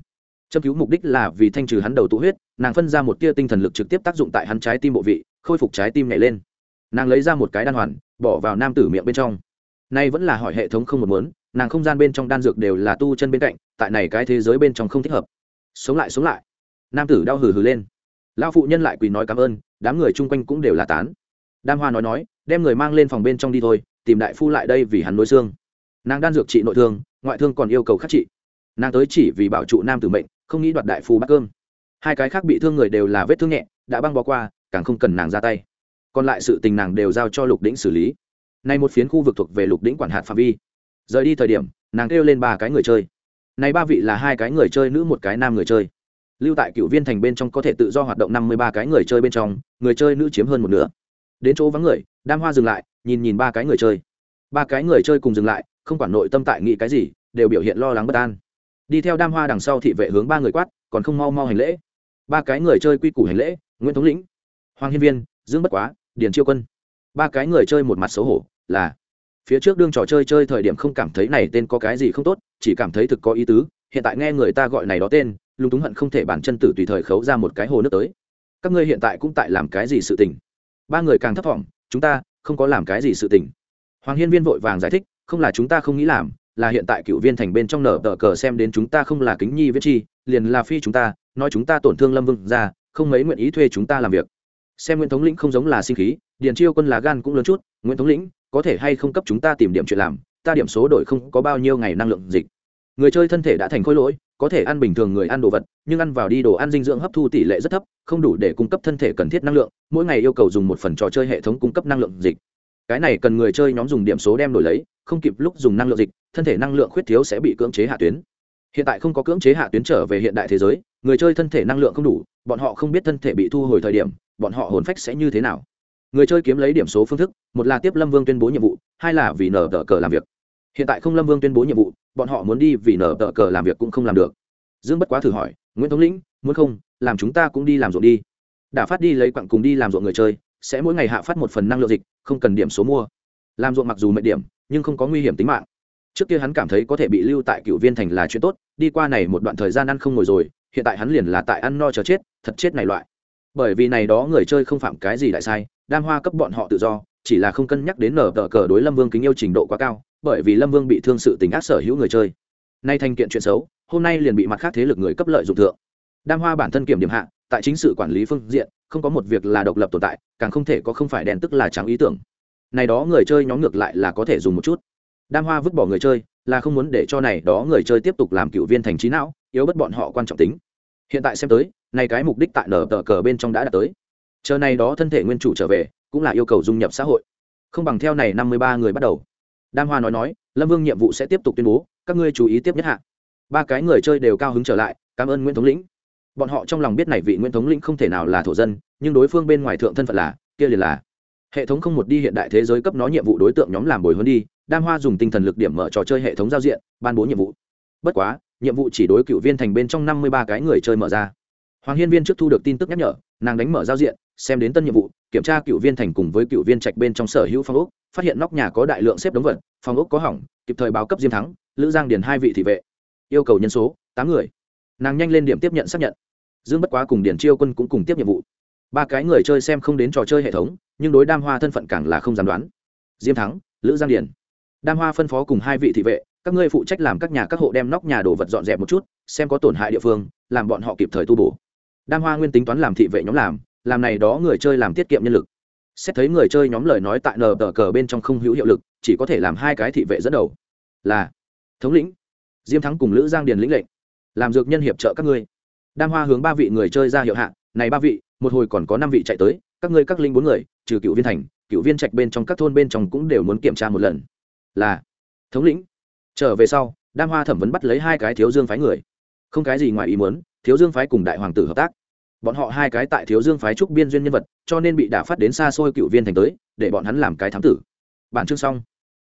Châm cứu mục đích là vì thanh trừ hắn đầu tụ huyết, nàng phân ra một tia tinh thần lực trực tiếp tác dụng tại hắn trái tim bộ vị khôi phục trái tim nhảy lên. Nàng lấy ra một cái đan hoàn, bỏ vào nam tử miệng bên trong. Nay vẫn là hỏi hệ thống không một muốn, nàng không gian bên trong đan dược đều là tu chân bên cạnh, tại này cái thế giới bên trong không thích hợp. Sống lại sống lại. Nam tử đau hừ hừ lên. Lao phụ nhân lại quỳ nói cảm ơn, đám người chung quanh cũng đều là tán. Đam hoa nói nói, đem người mang lên phòng bên trong đi thôi, tìm đại phu lại đây vì hắn nối xương. Nàng đan dược trị nội thương, ngoại thương còn yêu cầu khắc trị. Nàng tới chỉ vì bảo trụ nam tử mệnh, không nghĩ đoạt đại phu bắt cơm. Hai cái khác bị thương người đều là vết thương nhẹ, đã băng bó qua càng không cần nàng ra tay. Còn lại sự tình nàng đều giao cho lục đĩnh xử lý. Nay một phiến khu vực thuộc về lục đĩnh quản hạt phạm vi. Rời đi thời điểm, nàng kêu lên ba cái người chơi. Nay ba vị là hai cái người chơi nữ, một cái nam người chơi. Lưu tại cựu viên thành bên trong có thể tự do hoạt động năm mươi ba cái người chơi bên trong, người chơi nữ chiếm hơn một nửa. Đến chỗ vắng người, đam hoa dừng lại, nhìn nhìn ba cái người chơi. Ba cái người chơi cùng dừng lại, không quản nội tâm tại nghĩ cái gì, đều biểu hiện lo lắng bất an. Đi theo đam hoa đằng sau thị vệ hướng ba người quát, còn không mau mau hành lễ. Ba cái người chơi quy củ hành lễ, nguyễn thống lĩnh hoàng hiên viên, dương bất quá, điền chiêu quân. Ba cái người chơi một mặt xấu hổ, là, phía trước đương trò chơi chơi thời điểm không cảm thấy này tên có cái gì không tốt, chỉ cảm thấy thực có ý tứ, hiện tại nghe người ta gọi này đó tên, lúng túng hận không thể bản chân tử tùy thời khấu ra một cái hồ nước tới. Các ngươi hiện tại cũng tại làm cái gì sự tình? Ba người càng thấp thỏm, chúng ta không có làm cái gì sự tình. Hoàng hiên viên vội vàng giải thích, không là chúng ta không nghĩ làm, là hiện tại cựu viên thành bên trong nở tờ cờ xem đến chúng ta không là kính nhi viết chi, liền là phi chúng ta, nói chúng ta tổn thương lâm vương ra, không mấy nguyện ý thuê chúng ta làm việc xem nguyễn thống lĩnh không giống là sinh khí, điền chiêu quân là gan cũng lớn chút, nguyễn thống lĩnh, có thể hay không cấp chúng ta tìm điểm chuyện làm, ta điểm số đổi không có bao nhiêu ngày năng lượng dịch. Người chơi thân thể đã thành khối lỗi, có thể ăn bình thường người ăn đồ vật, nhưng ăn vào đi đồ ăn dinh dưỡng hấp thu tỷ lệ rất thấp, không đủ để cung cấp thân thể cần thiết năng lượng, mỗi ngày yêu cầu dùng một phần trò chơi hệ thống cung cấp năng lượng dịch. Cái này cần người chơi nhóm dùng điểm số đem đổi lấy, không kịp lúc dùng năng lượng dịch, thân thể năng lượng khuyết thiếu sẽ bị cưỡng chế hạ tuyến. Hiện tại không có cưỡng chế hạ tuyến trở về hiện đại thế giới, người chơi thân thể năng lượng không đủ, bọn họ không biết thân thể bị thu hồi thời điểm bọn họ hồn phách sẽ như thế nào? Người chơi kiếm lấy điểm số phương thức, một là tiếp lâm vương tuyên bố nhiệm vụ, hai là vì nở tờ cờ làm việc. Hiện tại không lâm vương tuyên bố nhiệm vụ, bọn họ muốn đi vì nở tờ cờ làm việc cũng không làm được. Dương bất quá thử hỏi, nguyễn thống lĩnh, muốn không? Làm chúng ta cũng đi làm ruộng đi. Đã phát đi lấy quặng cùng đi làm ruộng người chơi, sẽ mỗi ngày hạ phát một phần năng lượng dịch, không cần điểm số mua. Làm ruộng mặc dù mệnh điểm, nhưng không có nguy hiểm tính mạng. Trước kia hắn cảm thấy có thể bị lưu tại cựu viên thành là chuyện tốt, đi qua này một đoạn thời gian ăn không ngồi rồi, hiện tại hắn liền là tại ăn no chờ chết, thật chết này loại bởi vì này đó người chơi không phạm cái gì đại sai, đam hoa cấp bọn họ tự do, chỉ là không cân nhắc đến nở tờ cờ đối lâm vương kính yêu trình độ quá cao, bởi vì lâm vương bị thương sự tình ác sở hữu người chơi. Nay thành kiện chuyện xấu, hôm nay liền bị mặt khác thế lực người cấp lợi dụng thượng. Đam hoa bản thân kiểm điểm hạ, tại chính sự quản lý phương diện, không có một việc là độc lập tồn tại, càng không thể có không phải đèn tức là trắng ý tưởng. Này đó người chơi nhóm ngược lại là có thể dùng một chút. Đam hoa vứt bỏ người chơi, là không muốn để cho này đó người chơi tiếp tục làm cựu viên thành trí não, yếu bất bọn họ quan trọng tính. Hiện tại xem tới này cái mục đích tại nở tờ cờ bên trong đã đạt tới. Chờ này đó thân thể nguyên chủ trở về, cũng là yêu cầu dung nhập xã hội. Không bằng theo này năm mươi ba người bắt đầu. Đam hoa nói nói, lâm vương nhiệm vụ sẽ tiếp tục tuyên bố, các ngươi chú ý tiếp nhất hạ. Ba cái người chơi đều cao hứng trở lại, cảm ơn nguyễn thống lĩnh. Bọn họ trong lòng biết này vị nguyễn thống lĩnh không thể nào là thổ dân, nhưng đối phương bên ngoài thượng thân phận là, kia liền là. Hệ thống không một đi hiện đại thế giới cấp nó nhiệm vụ đối tượng nhóm làm bồi hơn đi, đam hoa dùng tinh thần lực điểm mở trò chơi hệ thống giao diện, ban bố nhiệm vụ. Bất quá, nhiệm vụ chỉ đối cựu viên thành bên trong năm mươi ba cái người chơi mở ra hoàng hiên viên trước thu được tin tức nhắc nhở, nàng đánh mở giao diện, xem đến tân nhiệm vụ, kiểm tra cựu viên thành cùng với cựu viên trạch bên trong sở hữu phong ốc, phát hiện nóc nhà có đại lượng xếp đống vật phong ốc có hỏng, kịp thời báo cấp diêm thắng, lữ giang điền hai vị thị vệ. Yêu cầu nhân số, tám người. Nàng nhanh lên điểm tiếp nhận xác nhận. Dương bất quá cùng điền chiêu quân cũng cùng tiếp nhiệm vụ. Ba cái người chơi xem không đến trò chơi hệ thống, nhưng đối đam hoa thân phận càng là không dám đoán. Diêm thắng, lữ giang điền. Đam hoa phân phó cùng hai vị thị vệ, các ngươi phụ trách làm các nhà các hộ đem nóc nhà đồ vật dọn dẹp một chút, xem có tổn hại địa phương, làm bọn họ kịp thời tu bổ đam hoa nguyên tính toán làm thị vệ nhóm làm làm này đó người chơi làm tiết kiệm nhân lực. Xét thấy người chơi nhóm lời nói tại nờ tờ cờ bên trong không hữu hiệu lực, chỉ có thể làm hai cái thị vệ dẫn đầu. Là, thống lĩnh, diêm thắng cùng lữ giang điền lĩnh lệnh. Làm dược nhân hiệp trợ các ngươi. Đam hoa hướng ba vị người chơi ra hiệu hạ, này ba vị, một hồi còn có năm vị chạy tới, các ngươi các linh bốn người, trừ cựu viên thành, cựu viên trạch bên trong các thôn bên trong cũng đều muốn kiểm tra một lần. Là, thống lĩnh, trở về sau, đam hoa thẩm vấn bắt lấy hai cái thiếu dương phái người. Không cái gì ngoài ý muốn thiếu dương phái cùng đại hoàng tử hợp tác. Bọn họ hai cái tại thiếu dương phái trúc biên duyên nhân vật, cho nên bị đả phát đến xa xôi cựu viên thành tới, để bọn hắn làm cái thám tử. Bản chương xong.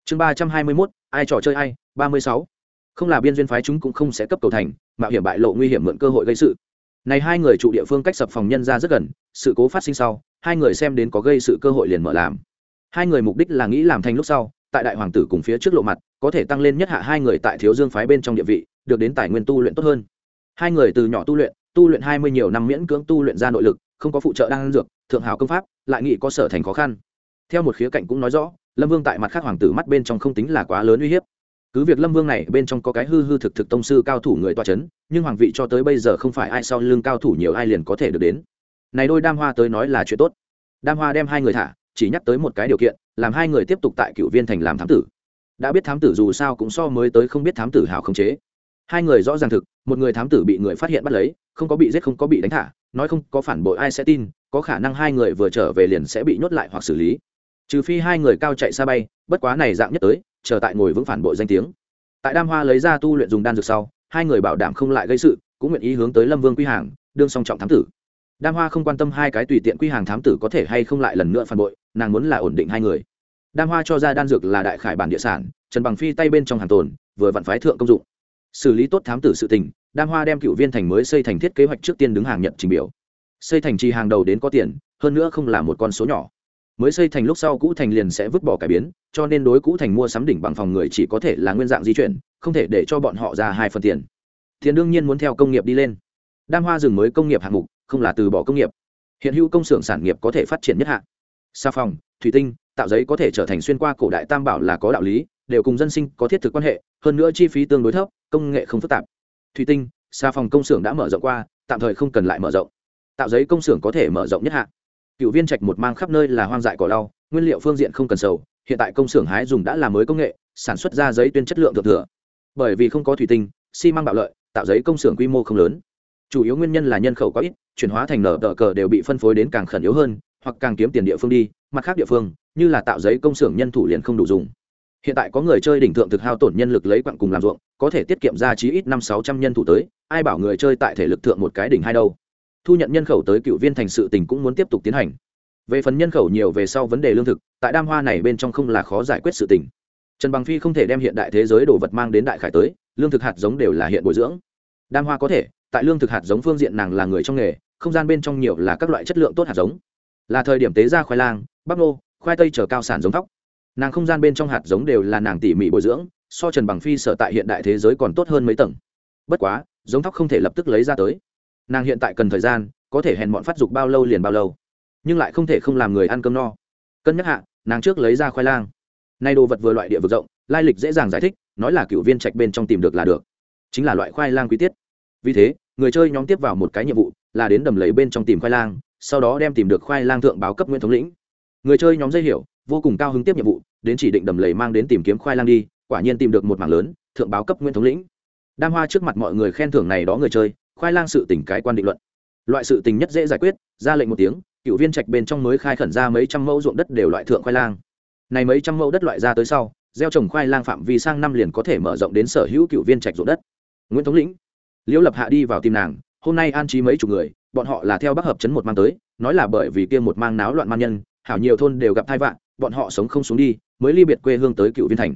Chương ba trăm hai mươi mốt, ai trò chơi ai, ba mươi sáu. Không là biên duyên phái chúng cũng không sẽ cấp cầu thành, mạo hiểm bại lộ nguy hiểm mượn cơ hội gây sự. Này hai người trụ địa phương cách sập phòng nhân ra rất gần, sự cố phát sinh sau, hai người xem đến có gây sự cơ hội liền mở làm. Hai người mục đích là nghĩ làm thành lúc sau, tại đại hoàng tử cùng phía trước lộ mặt, có thể tăng lên nhất hạ hai người tại thiếu dương phái bên trong địa vị, được đến tài nguyên tu luyện tốt hơn hai người từ nhỏ tu luyện tu luyện hai mươi nhiều năm miễn cưỡng tu luyện ra nội lực, không có phụ trợ đang dược, thượng hảo công pháp, lại nghĩ có sở thành khó khăn. Theo một khía cạnh cũng nói rõ, lâm vương tại mặt khác hoàng tử mắt bên trong không tính là quá lớn uy hiếp. Cứ việc lâm vương này bên trong có cái hư hư thực thực tông sư cao thủ người toa c h ấ n nhưng hoàng vị cho tới bây giờ không phải ai sau lương cao thủ nhiều ai liền có thể được đến. Này đôi đam hoa tới nói là chuyện tốt. Đam hoa đem hai người thả, chỉ nhắc tới một cái điều kiện, làm hai người tiếp tục tại cựu viên thành làm thám tử. Đã biết thám tử dù sao cũng so mới tới không biết thám tử hảo không chế hai người rõ ràng thực, một người thám tử bị người phát hiện bắt lấy, không có bị giết không có bị đánh thả, nói không có phản bội ai sẽ tin, có khả năng hai người vừa trở về liền sẽ bị nhốt lại hoặc xử lý. Trừ phi hai người cao chạy xa bay, bất quá này dạng nhất tới, chờ tại ngồi vững phản bội danh tiếng. Tại đam hoa lấy ra tu luyện dùng đan dược sau, hai người bảo đảm không lại gây sự, cũng nguyện ý hướng tới lâm vương quy hàng, đương song trọng thám tử. Đam hoa không quan tâm hai cái tùy tiện quy hàng thám tử có thể hay không lại lần nữa phản bội, nàng muốn là ổn định hai người. Đam hoa cho ra đan dược là đại khải bản địa sản, trần bằng phi tay bên trong hàng tồn, vừa vặn phái thượng công dụng xử lý tốt thám tử sự tình, đam hoa đem cựu viên thành mới xây thành thiết kế hoạch trước tiên đứng hàng nhận trình biểu. Xây thành trì hàng đầu đến có tiền, hơn nữa không là một con số nhỏ. Mới xây thành lúc sau cũ thành liền sẽ vứt bỏ cải biến, cho nên đối cũ thành mua sắm đỉnh bằng phòng người chỉ có thể là nguyên dạng di chuyển, không thể để cho bọn họ ra hai phần tiền. Tiền đương nhiên muốn theo công nghiệp đi lên. Đam hoa rừng mới công nghiệp hạng mục, không là từ bỏ công nghiệp. Hiện hữu công xưởng sản nghiệp có thể phát triển nhất hạ. Xà phòng, thủy tinh tạo giấy có thể trở thành xuyên qua cổ đại tam bảo là có đạo lý, đều cùng dân sinh có thiết thực quan hệ, hơn nữa chi phí tương đối thấp, công nghệ không phức tạp. Thủy tinh xa phòng công xưởng đã mở rộng qua, tạm thời không cần lại mở rộng. Tạo giấy công xưởng có thể mở rộng nhất hạ. Cựu viên trạch một mang khắp nơi là hoang dại cỏ lau, nguyên liệu phương diện không cần sầu, hiện tại công xưởng hái dùng đã là mới công nghệ, sản xuất ra giấy tuyên chất lượng thượng thừa. Bởi vì không có thủy tinh, xi măng bạo lợi, tạo giấy công xưởng quy mô không lớn. Chủ yếu nguyên nhân là nhân khẩu có ít, chuyển hóa thành nở tờ cờ đều bị phân phối đến càng khẩn yếu hơn hoặc càng kiếm tiền địa phương đi, mặt khác địa phương, như là tạo giấy công xưởng nhân thủ liền không đủ dùng. Hiện tại có người chơi đỉnh thượng thực hao tổn nhân lực lấy quặng cùng làm ruộng, có thể tiết kiệm ra chí ít năm sáu trăm nhân thủ tới, ai bảo người chơi tại thể lực thượng một cái đỉnh hai đâu. Thu nhận nhân khẩu tới cựu viên thành sự tình cũng muốn tiếp tục tiến hành. Về phần nhân khẩu nhiều về sau vấn đề lương thực, tại đam hoa này bên trong không là khó giải quyết sự tình. Trần bằng phi không thể đem hiện đại thế giới đồ vật mang đến đại khải tới, lương thực hạt giống đều là hiện bồi dưỡng. Đam hoa có thể, tại lương thực hạt giống phương diện nàng là người trong nghề, không gian bên trong nhiều là các loại chất lượng tốt hạt giống là thời điểm tế ra khoai lang, bắp nô khoai tây chở cao sản giống thóc. Nàng không gian bên trong hạt giống đều là nàng tỉ mỉ bồi dưỡng, so trần bằng phi sở tại hiện đại thế giới còn tốt hơn mấy tầng. Bất quá, giống thóc không thể lập tức lấy ra tới. Nàng hiện tại cần thời gian, có thể hèn bọn phát dục bao lâu liền bao lâu. Nhưng lại không thể không làm người ăn cơm no. Cân nhắc hạ, nàng trước lấy ra khoai lang. Nay đồ vật vừa loại địa vực rộng, lai lịch dễ dàng giải thích, nói là cựu viên trạch bên trong tìm được là được. Chính là loại khoai lang quý tiết. Vì thế, người chơi nhóm tiếp vào một cái nhiệm vụ, là đến đầm lầy bên trong tìm khoai lang sau đó đem tìm được khoai lang thượng báo cấp nguyễn thống lĩnh. Người chơi nhóm dây hiểu, vô cùng cao hứng tiếp nhiệm vụ, đến chỉ định đầm lầy mang đến tìm kiếm khoai lang đi, quả nhiên tìm được một mảng lớn, thượng báo cấp nguyễn thống lĩnh. Đam hoa trước mặt mọi người khen thưởng này đó người chơi, khoai lang sự tỉnh cái quan định luận. Loại sự tình nhất dễ giải quyết, ra lệnh một tiếng, cựu viên trạch bên trong mới khai khẩn ra mấy trăm mẫu ruộng đất đều loại thượng khoai lang. Này mấy trăm mẫu đất loại ra tới sau, gieo trồng khoai lang phạm vi sang năm liền có thể mở rộng đến sở hữu cựu viên trạch ruộng đất. Nguyễn thống lĩnh, liễu lập hạ đi vào tìm nàng, hôm nay an trí mấy chục người bọn họ là theo bắc hợp chấn một mang tới, nói là bởi vì kia một mang náo loạn man nhân, hảo nhiều thôn đều gặp thai vạn bọn họ sống không xuống đi, mới ly biệt quê hương tới cựu viên thành.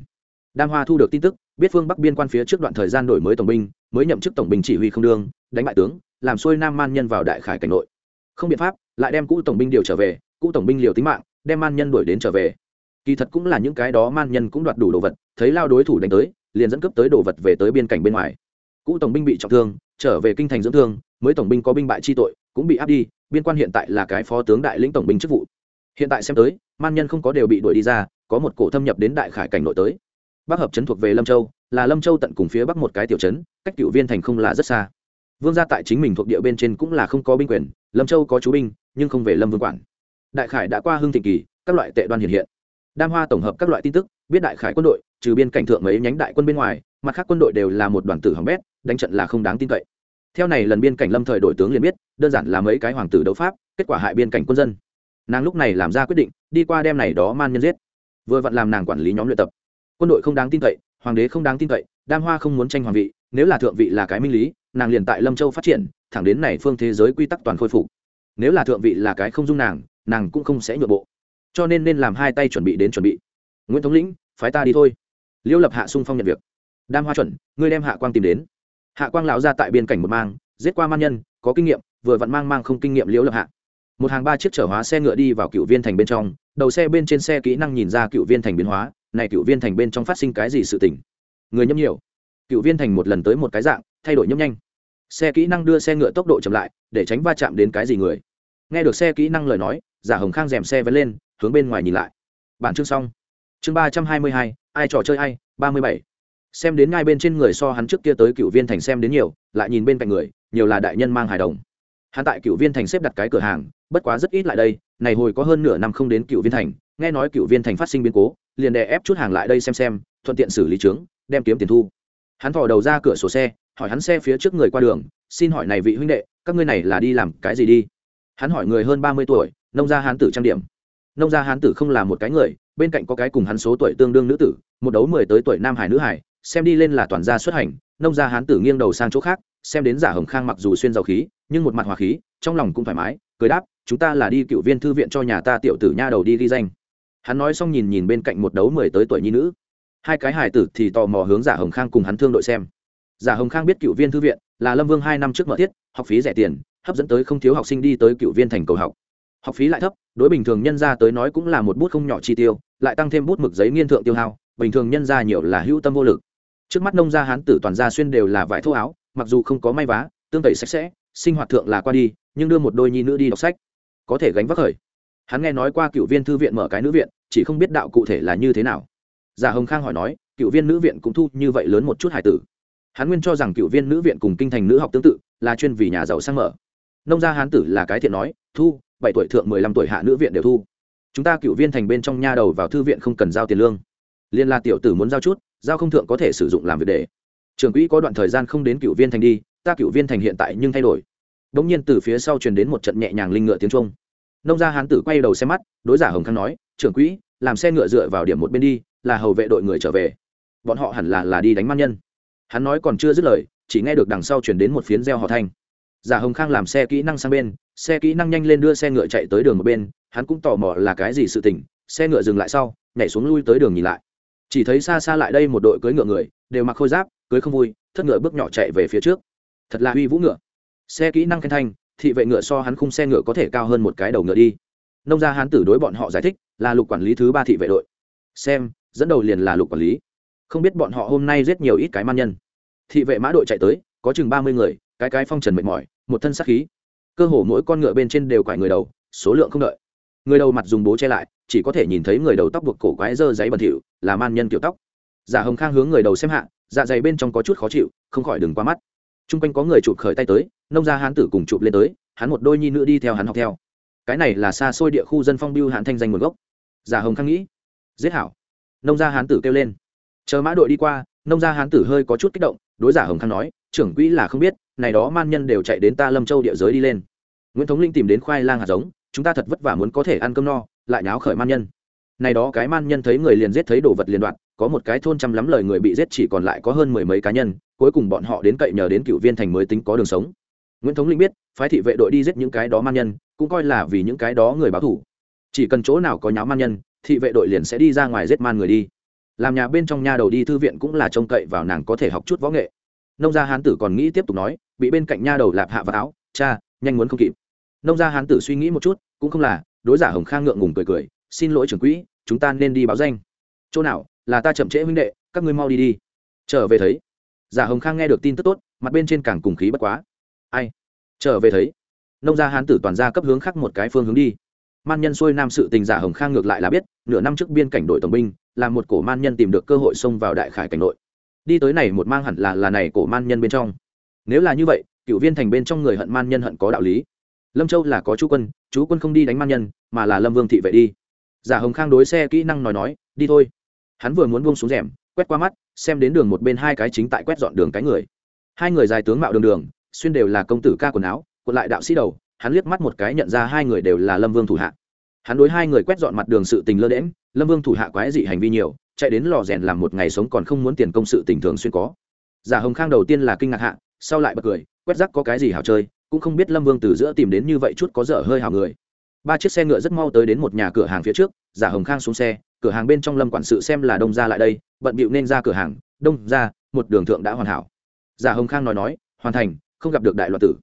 Đam hoa thu được tin tức, biết phương bắc biên quan phía trước đoạn thời gian đổi mới tổng binh, mới nhậm chức tổng binh chỉ huy không đương, đánh bại tướng, làm xuôi nam man nhân vào đại khải cảnh nội. Không biện pháp, lại đem cũ tổng binh điều trở về, cũ tổng binh liều tính mạng, đem man nhân đuổi đến trở về. Kỳ thật cũng là những cái đó man nhân cũng đoạt đủ đồ vật, thấy lao đối thủ đánh tới, liền dẫn cấp tới đồ vật về tới biên cảnh bên ngoài. Cũ tổng binh bị trọng thương, trở về kinh thành dưỡng thương mới tổng binh có binh bại chi tội, cũng bị áp đi, biên quan hiện tại là cái phó tướng đại lĩnh tổng binh chức vụ. Hiện tại xem tới, man nhân không có đều bị đuổi đi ra, có một cổ thâm nhập đến đại khải cảnh nội tới. Bắc hợp trấn thuộc về lâm châu, là lâm châu tận cùng phía bắc một cái tiểu trấn cách cựu viên thành không là rất xa. Vương gia tại chính mình thuộc địa bên trên cũng là không có binh quyền, lâm châu có chú binh, nhưng không về lâm vương quản. Đại khải đã qua hưng thịnh kỳ, các loại tệ đoan hiện hiện. Đam hoa tổng hợp các loại tin tức, biết đại khải quân đội, trừ biên cảnh thượng mấy nhánh đại quân bên ngoài, mặt khác quân đội đều là một đoàn tử hỏng bét, đánh trận là không đáng tin cậy theo này lần biên cảnh lâm thời đổi tướng liền biết, đơn giản là mấy cái hoàng tử đấu pháp, kết quả hại biên cảnh quân dân. Nàng lúc này làm ra quyết định, đi qua đem này đó man nhân giết. Vừa vặn làm nàng quản lý nhóm luyện tập. Quân đội không đáng tin cậy, hoàng đế không đáng tin cậy, đam hoa không muốn tranh hoàng vị, nếu là thượng vị là cái minh lý, nàng liền tại lâm châu phát triển, thẳng đến này phương thế giới quy tắc toàn khôi phục. Nếu là thượng vị là cái không dung nàng nàng cũng không sẽ nhượng bộ. Cho nên nên làm hai tay chuẩn bị đến chuẩn bị. Nguyễn thống lĩnh, phái ta đi thôi. Liêu lập hạ sung phong nhận việc. Đam hoa chuẩn, ngươi đem hạ quang tìm đến hạ quang lão ra tại biên cảnh một mang, giết qua man nhân, có kinh nghiệm, vừa vặn mang mang không kinh nghiệm liễu lập hạ. Một hàng ba chiếc chở hóa xe ngựa đi vào cựu viên thành bên trong, đầu xe bên trên xe kỹ năng nhìn ra cựu viên thành biến hóa, này cựu viên thành bên trong phát sinh cái gì sự tình. Người nhâm nhiều. Cựu viên thành một lần tới một cái dạng, thay đổi nhâm nhanh. Xe kỹ năng đưa xe ngựa tốc độ chậm lại, để tránh va chạm đến cái gì người. Nghe được xe kỹ năng lời nói, giả hồng khang dèm xe vẫn lên, hướng bên ngoài nhìn lại. Bản chương xong. Chương ba trăm hai mươi hai, ai trò chơi ai, ba mươi bảy xem đến ngay bên trên người so hắn trước kia tới cựu viên thành xem đến nhiều, lại nhìn bên cạnh người, nhiều là đại nhân mang hài đồng. Hắn tại cựu viên thành xếp đặt cái cửa hàng, bất quá rất ít lại đây, này hồi có hơn nửa năm không đến cựu viên thành, nghe nói cựu viên thành phát sinh biến cố, liền đè ép chút hàng lại đây xem xem, thuận tiện xử lý trướng, đem kiếm tiền thu. Hắn thò đầu ra cửa sổ xe, hỏi hắn xe phía trước người qua đường, xin hỏi này vị huynh đệ, các ngươi này là đi làm cái gì đi? Hắn hỏi người hơn ba mươi tuổi, nông gia hán tử trang điểm. Nông gia hán tử không là một cái người, bên cạnh có cái cùng hắn số tuổi tương đương nữ tử, một đấu mười tới tuổi nam hải nữ hải xem đi lên là toàn gia xuất hành, nông gia hán tử nghiêng đầu sang chỗ khác, xem đến giả hồng khang mặc dù xuyên dầu khí, nhưng một mặt hòa khí, trong lòng cũng thoải mái, cười đáp, chúng ta là đi cựu viên thư viện cho nhà ta tiểu tử nha đầu đi ghi danh. Hắn nói xong nhìn nhìn bên cạnh một đấu mười tới tuổi nhi nữ. Hai cái hải tử thì tò mò hướng giả hồng khang cùng hắn thương đội xem. Giả hồng khang biết cựu viên thư viện là lâm vương hai năm trước mở thiết, học phí rẻ tiền, hấp dẫn tới không thiếu học sinh đi tới cựu viên thành cầu học. Học phí lại thấp, đối bình thường nhân ra tới nói cũng là một bút không nhỏ chi tiêu, lại tăng thêm bút mực giấy nghiên thượng tiêu hao, bình thường nhân ra nhiều là hữu tâm vô lực trước mắt nông gia hán tử toàn gia xuyên đều là vải thô áo, mặc dù không có may vá, tương tẩy sạch sẽ, sinh hoạt thượng là qua đi, nhưng đưa một đôi nhi nữ đi đọc sách, có thể gánh vác khởi. Hắn nghe nói qua cựu viên thư viện mở cái nữ viện, chỉ không biết đạo cụ thể là như thế nào. Giả hồng khang hỏi nói, cựu viên nữ viện cũng thu như vậy lớn một chút hải tử. Hắn nguyên cho rằng cựu viên nữ viện cùng kinh thành nữ học tương tự, là chuyên vì nhà giàu sang mở. Nông gia hán tử là cái thiện nói, thu, bảy tuổi thượng mười lăm tuổi hạ nữ viện đều thu. Chúng ta cựu viên thành bên trong nha đầu vào thư viện không cần giao tiền lương liên la tiểu tử muốn giao chút, giao không thượng có thể sử dụng làm việc để. Trường quỹ có đoạn thời gian không đến cựu viên thành đi, ta cựu viên thành hiện tại nhưng thay đổi. Đ ỗ n g nhiên từ phía sau truyền đến một trận nhẹ nhàng linh ngựa tiếng trung nông gia hán tử quay đầu xem mắt, đối giả hồng khang nói, trưởng quỹ, làm xe ngựa dựa vào điểm một bên đi, là hầu vệ đội người trở về. Bọn họ hẳn là là đi đánh man nhân. Hắn nói còn chưa dứt lời, chỉ nghe được đằng sau chuyển đến một phiến reo hò thanh. Giả hồng khang làm xe kỹ năng sang bên, xe kỹ năng nhanh lên đưa xe ngựa chạy tới đường một bên, hắn cũng tò mò là cái gì sự tình, xe ngựa dừng lại sau, nhảy xuống lui tới đường nhìn lại chỉ thấy xa xa lại đây một đội cưỡi ngựa người, đều mặc khôi giáp, cưới không vui, thất ngựa bước nhỏ chạy về phía trước. Thật là uy vũ ngựa. Xe kỹ năng khen thanh, thị vệ ngựa so hắn khung xe ngựa có thể cao hơn một cái đầu ngựa đi. Nông gia hán tử đối bọn họ giải thích, là lục quản lý thứ ba thị vệ đội. Xem, dẫn đầu liền là lục quản lý. Không biết bọn họ hôm nay giết nhiều ít cái man nhân. Thị vệ mã đội chạy tới, có chừng ba mươi người, cái cái phong trần mệt mỏi, một thân sắc khí. Cơ hồ mỗi con ngựa bên trên đều quải người đầu, số lượng không đợi người đầu mặt dùng bố che lại, chỉ có thể nhìn thấy người đầu tóc buộc cổ quái dơ giấy bẩn thỉu, là man nhân kiểu tóc. Giả hồng khang hướng người đầu xem hạ dạ dày bên trong có chút khó chịu, không khỏi đừng qua mắt. T r u n g quanh có người chụp khởi tay tới, nông gia hán tử cùng chụp lên tới, hắn một đôi nhi nữ đi theo hắn học theo. Cái này là xa xôi địa khu dân phong biêu hạn thanh danh nguồn gốc. Giả hồng khang nghĩ, giết hảo. Nông gia hán tử kêu lên. Chờ mã đội đi qua, nông gia hán tử hơi có chút kích động, đối giả hồng khang nói, trưởng quỹ là không biết, này đó man nhân đều chạy đến ta lâm châu địa giới đi lên. Nguyễn thống linh tìm đến khoai lang hạt giống chúng ta thật vất vả muốn có thể ăn cơm no, lại nháo khởi man nhân. Này đó cái man nhân thấy người liền giết thấy đồ vật liền đoạn, có một cái thôn trăm lắm lời người bị giết chỉ còn lại có hơn mười mấy cá nhân, cuối cùng bọn họ đến cậy nhờ đến cựu viên thành mới tính có đường sống. Nguyễn thống linh biết, phái thị vệ đội đi giết những cái đó man nhân, cũng coi là vì những cái đó người báo thủ chỉ cần chỗ nào có nháo man nhân, thị vệ đội liền sẽ đi ra ngoài giết man người đi. Làm nhà bên trong nhà đầu đi thư viện cũng là trông cậy vào nàng có thể học chút võ nghệ. Nông gia hán tử còn nghĩ tiếp tục nói, bị bên cạnh nha đầu lạp hạ vào áo, cha, nhanh muốn không kịp nông gia hán tử suy nghĩ một chút, cũng không là, đối giả hồng khang ngượng ngùng cười cười, xin lỗi trưởng quỹ, chúng ta nên đi báo danh. Chỗ nào, là ta chậm trễ huynh đệ, các ngươi mau đi đi. Trở về thấy, giả hồng khang nghe được tin tức tốt, mặt bên trên càng cùng khí bất quá. Ai? Trở về thấy, nông gia hán tử toàn ra cấp hướng khác một cái phương hướng đi. Man nhân xuôi nam sự tình giả hồng khang ngược lại là biết, nửa năm trước biên cảnh đội tổng binh, là một cổ man nhân tìm được cơ hội xông vào đại khải cảnh nội. Đi tới này một mang hẳn là là này cổ man nhân bên trong. Nếu là như vậy, cựu viên thành bên trong người hận man nhân hận có đạo lý lâm châu là có chú quân chú quân không đi đánh man nhân, mà là lâm vương thị vệ đi. Giả hồng khang đối xe kỹ năng nói nói, đi thôi. Hắn vừa muốn buông xuống rèm, quét qua mắt, xem đến đường một bên hai cái chính tại quét dọn đường cái người. Hai người dài tướng mạo đường đường, xuyên đều là công tử ca quần áo quật lại đạo sĩ đầu, hắn liếc mắt một cái nhận ra hai người đều là lâm vương thủ hạ. Hắn đối hai người quét dọn mặt đường sự tình lơ đễm lâm vương thủ hạ quái dị hành vi nhiều, chạy đến lò rèn làm một ngày sống còn không muốn tiền công sự tình thường xuyên có. Giả hồng khang đầu tiên là kinh ngạc hạ, sau lại bật cười, quét rắc có cái gì hào chơi cũng không biết lâm vương từ giữa tìm đến như vậy chút có dở hơi hào người. Ba chiếc xe ngựa rất mau tới đến một nhà cửa hàng phía trước, giả hồng khang xuống xe, cửa hàng bên trong lâm quản sự xem là đông ra lại đây, bận bịu nên ra cửa hàng, đông ra, một đường thượng đã hoàn hảo. Giả hồng khang nói nói, hoàn thành, không gặp được đại loạt tử.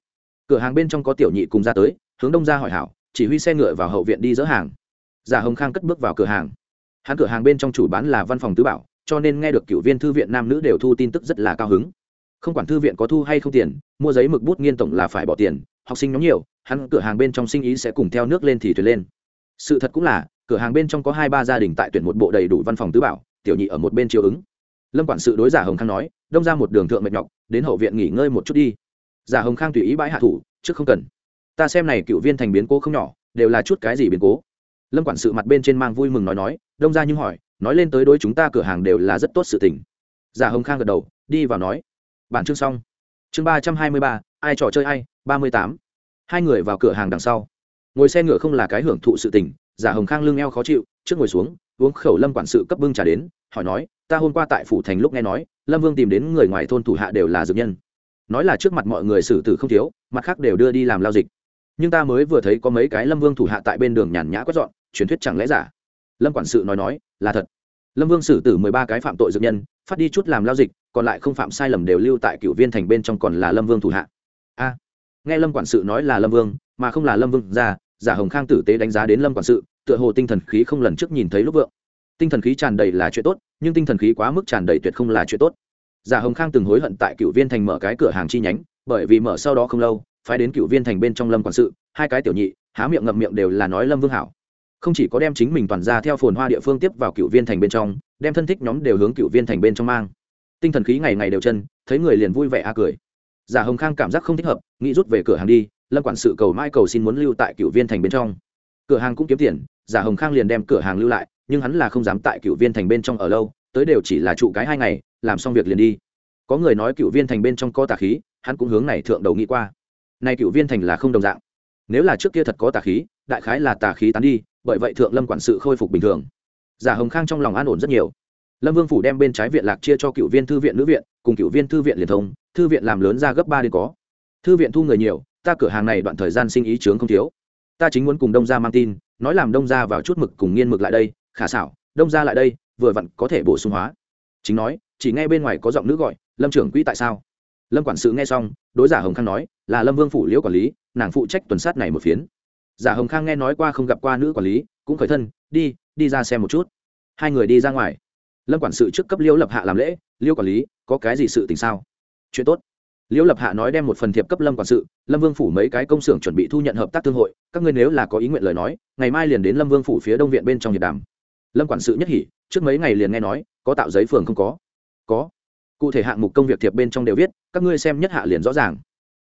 Cửa hàng bên trong có tiểu nhị cùng ra tới, hướng đông ra hỏi hảo, chỉ huy xe ngựa vào hậu viện đi dỡ hàng. Giả hồng khang cất bước vào cửa hàng. Hắn cửa hàng bên trong chủ bán là văn phòng tứ bảo, cho nên nghe được cựu viên thư viện nam nữ đều thu tin tức rất là cao hứng không quản thư viện có thu hay không tiền, mua giấy mực bút nghiên tổng là phải bỏ tiền, học sinh nhóm nhiều, hắn cửa hàng bên trong sinh ý sẽ cùng theo nước lên thì thuyền lên. Sự thật cũng là, cửa hàng bên trong có hai ba gia đình tại tuyển một bộ đầy đủ văn phòng tứ bảo, tiểu nhị ở một bên chiều ứng. Lâm quản sự đối giả hồng khang nói, đông ra một đường thượng mệt nhọc, đến hậu viện nghỉ ngơi một chút đi. Giả hồng khang tùy ý bãi hạ thủ, trước không cần. Ta xem này cựu viên thành biến cố không nhỏ, đều là chút cái gì biến cố? Lâm quản sự mặt bên trên mang vui mừng nói nói, đông ra nhưng hỏi, nói lên tới đối chúng ta cửa hàng đều là rất tốt sự tình. Giả hồng khang gật đầu, đi vào nói bản chương xong. Chương ba trăm hai mươi ba, ai trò chơi ai, ba mươi tám. Hai người vào cửa hàng đằng sau. Ngồi xe ngựa không là cái hưởng thụ sự tình, giả hồng khang lưng eo khó chịu, trước ngồi xuống, uống khẩu lâm quản sự cấp bưng trả đến, hỏi nói, ta hôm qua tại phủ thành lúc nghe nói, lâm vương tìm đến người ngoài thôn thủ hạ đều là dược nhân. Nói là trước mặt mọi người xử tử không thiếu, mặt khác đều đưa đi làm lao dịch. Nhưng ta mới vừa thấy có mấy cái lâm vương thủ hạ tại bên đường nhàn nhã quét dọn, truyền thuyết chẳng lẽ giả? Lâm quản sự nói nói, là thật lâm vương xử tử mười ba cái phạm tội dược nhân, phát đi chút làm lao dịch, còn lại không phạm sai lầm đều lưu tại cựu viên thành bên trong còn là lâm vương thủ hạ. A. Nghe lâm quản sự nói là lâm vương, mà không là lâm vương ra, giả hồng khang tử tế đánh giá đến lâm quản sự, tựa hồ tinh thần khí không lần trước nhìn thấy lúc vượng. Tinh thần khí tràn đầy là chuyện tốt, nhưng tinh thần khí quá mức tràn đầy tuyệt không là chuyện tốt. Giả hồng khang từng hối hận tại cựu viên thành mở cái cửa hàng chi nhánh, bởi vì mở sau đó không lâu, phái đến cựu viên thành bên trong lâm quản sự, hai cái tiểu nhị, há miệng ngậm miệng đều là nói lâm vương hảo không chỉ có đem chính mình toàn ra theo phồn hoa địa phương tiếp vào cựu viên thành bên trong, đem thân thích nhóm đều hướng cựu viên thành bên trong mang. Tinh thần khí ngày ngày đều chân, thấy người liền vui vẻ a cười. Giả hồng khang cảm giác không thích hợp, nghĩ rút về cửa hàng đi, lâm quản sự cầu mai cầu xin muốn lưu tại cựu viên thành bên trong. Cửa hàng cũng kiếm tiền, giả hồng khang liền đem cửa hàng lưu lại, nhưng hắn là không dám tại cựu viên thành bên trong ở lâu, tới đều chỉ là trụ cái hai ngày, làm xong việc liền đi. Có người nói cựu viên thành bên trong có tà khí, hắn cũng hướng này thượng đầu nghĩ qua. Nay cựu viên thành là không đồng dạng. Nếu là trước kia thật có tà khí, đại khái là tà khí tán đi bởi vậy thượng lâm quản sự khôi phục bình thường. Giả hồng khang trong lòng an ổn rất nhiều. Lâm vương phủ đem bên trái viện lạc chia cho cựu viên thư viện nữ viện, cùng cựu viên thư viện liên thông, thư viện làm lớn ra gấp ba đến có. Thư viện thu người nhiều, ta cửa hàng này đoạn thời gian sinh ý chướng không thiếu. Ta chính muốn cùng đông gia mang tin, nói làm đông gia vào chút mực cùng nghiên mực lại đây, khả xảo, đông gia lại đây, vừa vặn có thể bổ sung hóa. Chính nói, chỉ nghe bên ngoài có giọng nữ gọi, lâm trưởng quỹ tại sao? Lâm quản sự nghe xong, đối giả hồng khang nói, là lâm vương phủ liễu quản lý, nàng phụ trách tuần sát này một phiến giả hồng khang nghe nói qua không gặp qua nữ quản lý, cũng khởi thân, đi đi ra xem một chút. Hai người đi ra ngoài. Lâm quản sự trước cấp liễu lập hạ làm lễ, liễu quản lý, có cái gì sự tình sao? Chuyện tốt. Liễu lập hạ nói đem một phần thiệp cấp lâm quản sự, lâm vương phủ mấy cái công xưởng chuẩn bị thu nhận hợp tác thương hội, các ngươi nếu là có ý nguyện lời nói, ngày mai liền đến lâm vương phủ phía đông viện bên trong nhật đàm. Lâm quản sự nhất hỉ, trước mấy ngày liền nghe nói, có tạo giấy phường không có? Có. Cụ thể hạng mục công việc thiệp bên trong đều viết, các ngươi xem nhất hạ liền rõ ràng.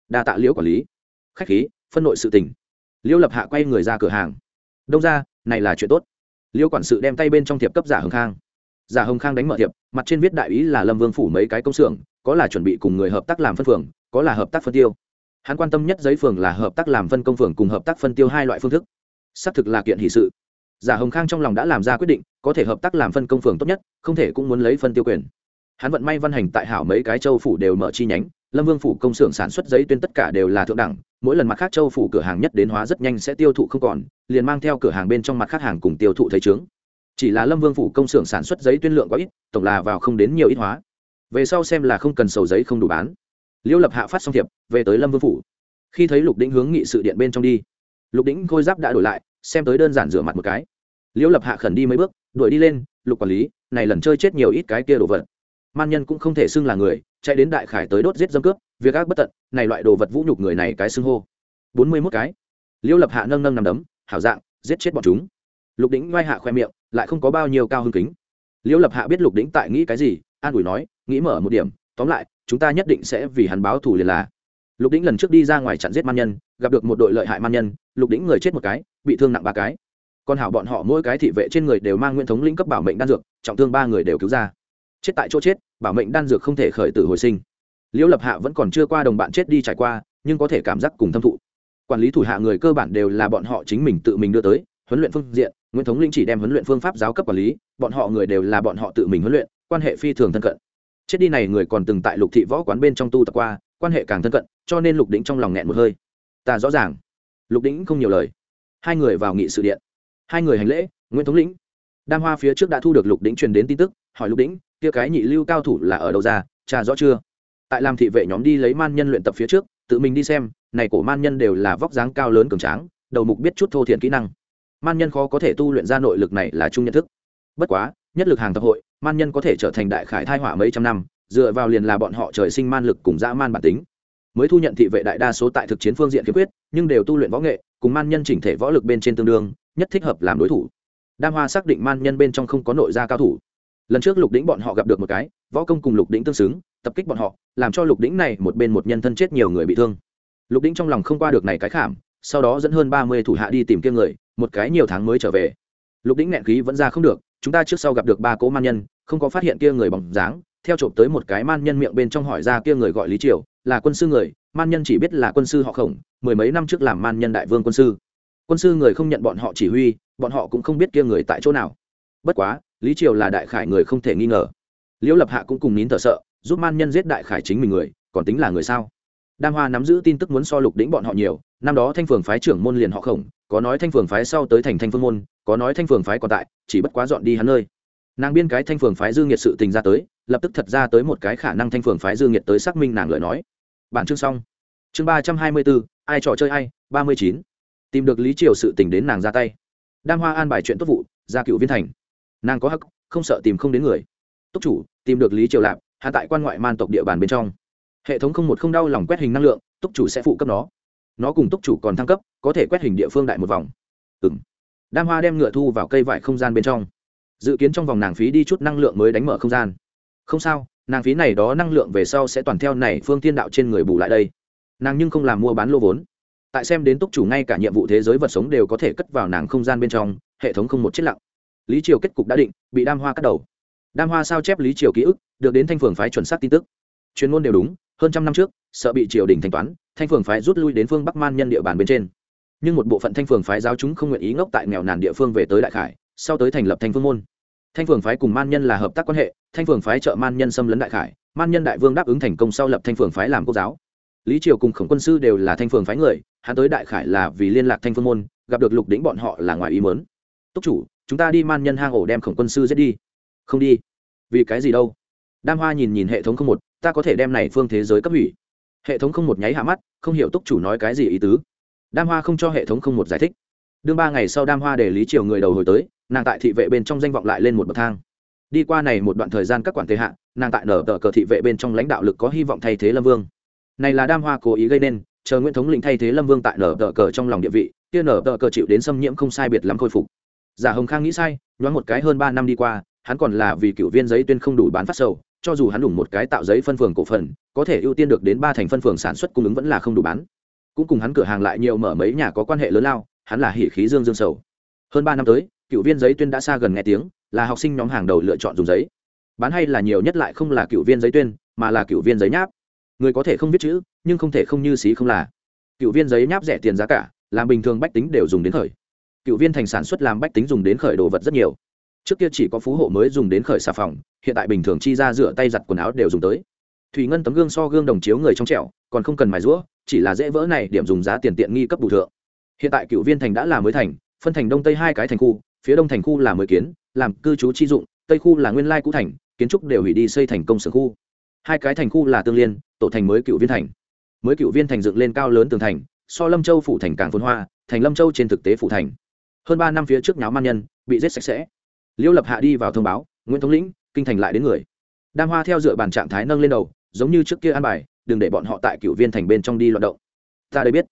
Đa tạ liễu quản lý. Khách khí, phân nội sự tình. Liêu lập hạ quay người ra cửa hàng. Đông ra này là chuyện tốt. Liêu quản sự đem tay bên trong thiệp cấp giả hồng khang. Giả hồng khang đánh mở thiệp, mặt trên viết đại ý là lâm vương phủ mấy cái công xưởng, có là chuẩn bị cùng người hợp tác làm phân phường, có là hợp tác phân tiêu. Hắn quan tâm nhất giấy phường là hợp tác làm phân công phường cùng hợp tác phân tiêu hai loại phương thức. Xác thực là kiện hỷ sự. Giả hồng khang trong lòng đã làm ra quyết định, có thể hợp tác làm phân công phường tốt nhất, không thể cũng muốn lấy phân tiêu quyền. Hắn vận may văn hành tại hảo mấy cái châu phủ đều mở chi nhánh, lâm vương phủ công xưởng sản xuất giấy tuyên tất cả đều là thượng đẳng mỗi lần mặt khác châu phủ cửa hàng nhất đến hóa rất nhanh sẽ tiêu thụ không còn, liền mang theo cửa hàng bên trong mặt khác hàng cùng tiêu thụ thấy trướng chỉ là lâm vương phủ công xưởng sản xuất giấy tuyên lượng quá ít, tổng là vào không đến nhiều ít hóa. Về sau xem là không cần sầu giấy không đủ bán. Liễu lập hạ phát xong thiệp, về tới lâm vương phủ. Khi thấy lục đĩnh hướng nghị sự điện bên trong đi, lục đĩnh khôi giáp đã đổi lại, xem tới đơn giản rửa mặt một cái. Liễu lập hạ khẩn đi mấy bước, đuổi đi lên, lục quản lý, này lần chơi chết nhiều ít cái kia đồ vật. Man nhân cũng không thể xưng là người, chạy đến đại khải tới đốt giết dâm cướp việc ác bất tận, này loại đồ vật vũ nhục người này cái xưng hô. Bốn mươi mốt cái. Liêu lập hạ nâng nâng nằm đấm, hảo dạng, giết chết bọn chúng. Lục đĩnh ngoai hạ khoe miệng, lại không có bao nhiêu cao hưng kính. Liêu lập hạ biết lục đĩnh tại nghĩ cái gì, an ủi nói, nghĩ mở một điểm, tóm lại, chúng ta nhất định sẽ vì hắn báo thù liền là. Lục đĩnh lần trước đi ra ngoài chặn giết man nhân, gặp được một đội lợi hại man nhân, lục đĩnh người chết một cái, bị thương nặng ba cái. Còn hảo bọn họ mỗi cái thị vệ trên người đều mang nguyên thống lĩnh cấp bảo mệnh đan dược, trọng thương ba người đều cứu ra. Chết tại chỗ chết, bảo mệnh đan dược không thể khởi tử hồi sinh liễu lập hạ vẫn còn chưa qua đồng bạn chết đi trải qua, nhưng có thể cảm giác cùng thâm thụ. Quản lý thủ hạ người cơ bản đều là bọn họ chính mình tự mình đưa tới, huấn luyện phương diện, nguyễn thống linh chỉ đem huấn luyện phương pháp giáo cấp quản lý, bọn họ người đều là bọn họ tự mình huấn luyện, quan hệ phi thường thân cận. Chết đi này người còn từng tại lục thị võ quán bên trong tu tập qua, quan hệ càng thân cận, cho nên lục đĩnh trong lòng nghẹn một hơi. Ta rõ ràng. Lục đĩnh không nhiều lời. Hai người vào nghị sự điện. Hai người hành lễ, nguyễn thống lĩnh. Đam hoa phía trước đã thu được lục đĩnh truyền đến tin tức, hỏi lục đĩnh, kia cái nhị lưu cao thủ là ở đâu ra? Cha rõ chưa? Tại làm thị vệ nhóm đi lấy man nhân luyện tập phía trước, tự mình đi xem, này cổ man nhân đều là vóc dáng cao lớn cường tráng, đầu mục biết chút thô thiện kỹ năng. Man nhân khó có thể tu luyện ra nội lực này là chung nhận thức. Bất quá, nhất lực hàng tập hội, man nhân có thể trở thành đại khải thai hỏa mấy trăm năm, dựa vào liền là bọn họ trời sinh man lực cùng dã man bản tính. Mới thu nhận thị vệ đại đa số tại thực chiến phương diện khiếm khuyết, nhưng đều tu luyện võ nghệ, cùng man nhân chỉnh thể võ lực bên trên tương đương, nhất thích hợp làm đối thủ. Đam hoa xác định man nhân bên trong không có nội gia cao thủ. Lần trước lục đĩnh bọn họ gặp được một cái, võ công cùng lục đĩnh tương xứng tập kích bọn họ, làm cho lục đĩnh này một bên một nhân thân chết nhiều người bị thương. Lục đĩnh trong lòng không qua được này cái khảm, sau đó dẫn hơn ba mươi thủ hạ đi tìm kiếm người, một cái nhiều tháng mới trở về. Lục đĩnh nghẹn khí vẫn ra không được, chúng ta trước sau gặp được ba cố man nhân, không có phát hiện kia người bóng dáng, theo trộm tới một cái man nhân miệng bên trong hỏi ra kia người gọi lý triều, là quân sư người, man nhân chỉ biết là quân sư họ khổng, mười mấy năm trước làm man nhân đại vương quân sư. Quân sư người không nhận bọn họ chỉ huy, bọn họ cũng không biết kia người tại chỗ nào. Bất quá, lý triều là đại khải người không thể nghi ngờ. Liễu lập hạ cũng cùng nín thở sợ giúp man nhân giết đại khải chính mình người, còn tính là người sao? Đam hoa nắm giữ tin tức muốn so lục đĩnh bọn họ nhiều, năm đó thanh phường phái trưởng môn liền họ khổng, có nói thanh phường phái sau tới thành thanh phương môn, có nói thanh phường phái còn tại, chỉ bất quá dọn đi hắn nơi. Nàng biên cái thanh phường phái dương nhiệt sự tình ra tới, lập tức thật ra tới một cái khả năng thanh phường phái dương nhiệt tới xác minh nàng lời nói. Bản chương xong. Chương ba trăm hai mươi bốn ai trò chơi ai, ba mươi chín. Tìm được lý triều sự tình đến nàng ra tay. Đam hoa an bài chuyện tốt vụ, ra cựu viên thành. Nàng có hắc, không sợ tìm không đến người. Túc chủ, tìm được lý triều lạp hạ tại quan ngoại man tộc địa bàn bên trong. Hệ thống không một không đau lòng quét hình năng lượng, túc chủ sẽ phụ cấp nó. Nó cùng túc chủ còn thăng cấp, có thể quét hình địa phương đại một vòng. Ừ m đam hoa đem ngựa thu vào cây vải không gian bên trong. Dự kiến trong vòng nàng phí đi chút năng lượng mới đánh mở không gian. Không sao, nàng phí này đó năng lượng về sau sẽ toàn theo này phương tiên đạo trên người bù lại đây. Nàng nhưng không làm mua bán lô vốn. Tại xem đến túc chủ ngay cả nhiệm vụ thế giới vật sống đều có thể cất vào nàng không gian bên trong, hệ thống không một chết lặng. Lý triều kết cục đã định, bị đam hoa cắt đầu đam hoa sao chép lý triều ký ức, được đến thanh phường phái chuẩn xác tin tức. Chuyên môn đều đúng, hơn trăm năm trước, sợ bị triều đình thanh toán, thanh phường phái rút lui đến phương bắc man nhân địa bàn bên trên. Nhưng một bộ phận thanh phường phái giáo chúng không nguyện ý ngốc tại nghèo nàn địa phương về tới đại khải, sau tới thành lập thanh phương môn. Thanh phường phái cùng man nhân là hợp tác quan hệ, thanh phường phái trợ man nhân xâm lấn đại khải, man nhân đại vương đáp ứng thành công sau lập thanh phường phái làm quốc giáo. Lý triều cùng khổng quân sư đều là thanh phường phái người, hắn tới đại khải là vì liên lạc thanh phương môn, gặp được lục đỉnh bọn họ là ngoài ý mớn túc chủ, chúng ta đi man nhân hang ổ đem khổng quân sư giết đi không đi. Vì cái gì đâu? Đam hoa nhìn nhìn hệ thống không một, ta có thể đem này phương thế giới cấp hủy. Hệ thống không một nháy hạ mắt, không hiểu túc chủ nói cái gì ý tứ. Đam hoa không cho hệ thống không một giải thích. Đương ba ngày sau đam hoa để lý triều người đầu hồi tới, nàng tại thị vệ bên trong danh vọng lại lên một bậc thang. Đi qua này một đoạn thời gian các quản thế hạ, nàng tại nở tờ cờ thị vệ bên trong lãnh đạo lực có hy vọng thay thế lâm vương. Này là đam hoa cố ý gây nên, chờ nguyễn thống lĩnh thay thế lâm vương tại nở tờ cờ trong lòng địa vị, kia nở tờ cờ chịu đến xâm nhiễm không sai biệt lắm khôi phục. Giả hồng khang nghĩ sai, nhoáng một cái hơn ba năm đi qua hắn còn là vì cựu viên giấy tuyên không đủ bán phát sầu, cho dù hắn đủ một cái tạo giấy phân phường cổ phần, có thể ưu tiên được đến ba thành phân phường sản xuất cung ứng vẫn là không đủ bán. Cũng cùng hắn cửa hàng lại nhiều mở mấy nhà có quan hệ lớn lao, hắn là hỉ khí dương dương sầu. Hơn ba năm tới, cựu viên giấy tuyên đã xa gần nghe tiếng, là học sinh nhóm hàng đầu lựa chọn dùng giấy. Bán hay là nhiều nhất lại không là cựu viên giấy tuyên, mà là cựu viên giấy nháp. Người có thể không viết chữ, nhưng không thể không như xí không là. Cựu viên giấy nháp rẻ tiền giá cả, làm bình thường bách tính đều dùng đến khởi. Cựu viên thành sản xuất làm bách tính dùng đến khởi đồ vật rất nhiều trước kia chỉ có phú hộ mới dùng đến khởi xà phòng, hiện tại bình thường chi ra rửa tay giặt quần áo đều dùng tới. Thủy ngân tấm gương so gương đồng chiếu người trong trẻo, còn không cần mài rũa, chỉ là dễ vỡ này điểm dùng giá tiền tiện nghi cấp bù thượng. Hiện tại cựu viên thành đã là mới thành, phân thành đông tây hai cái thành khu, phía đông thành khu là mới kiến, làm cư trú chi dụng, tây khu là nguyên lai cũ thành, kiến trúc đều hủy đi xây thành công sở khu. Hai cái thành khu là tương liên, tổ thành mới cựu viên thành. Mới cựu viên thành dựng lên cao lớn tường thành, so lâm châu phủ thành càng phôn hoa, thành lâm châu trên thực tế phủ thành. Hơn ba năm phía trước nháo man nhân, bị giết sạch sẽ liêu lập hạ đi vào thông báo, nguyễn thống lĩnh, kinh thành lại đến người. Đam hoa theo dựa bàn trạng thái nâng lên đầu, giống như trước kia an bài, đừng để bọn họ tại cựu viên thành bên trong đi loạt động. Ta đây biết.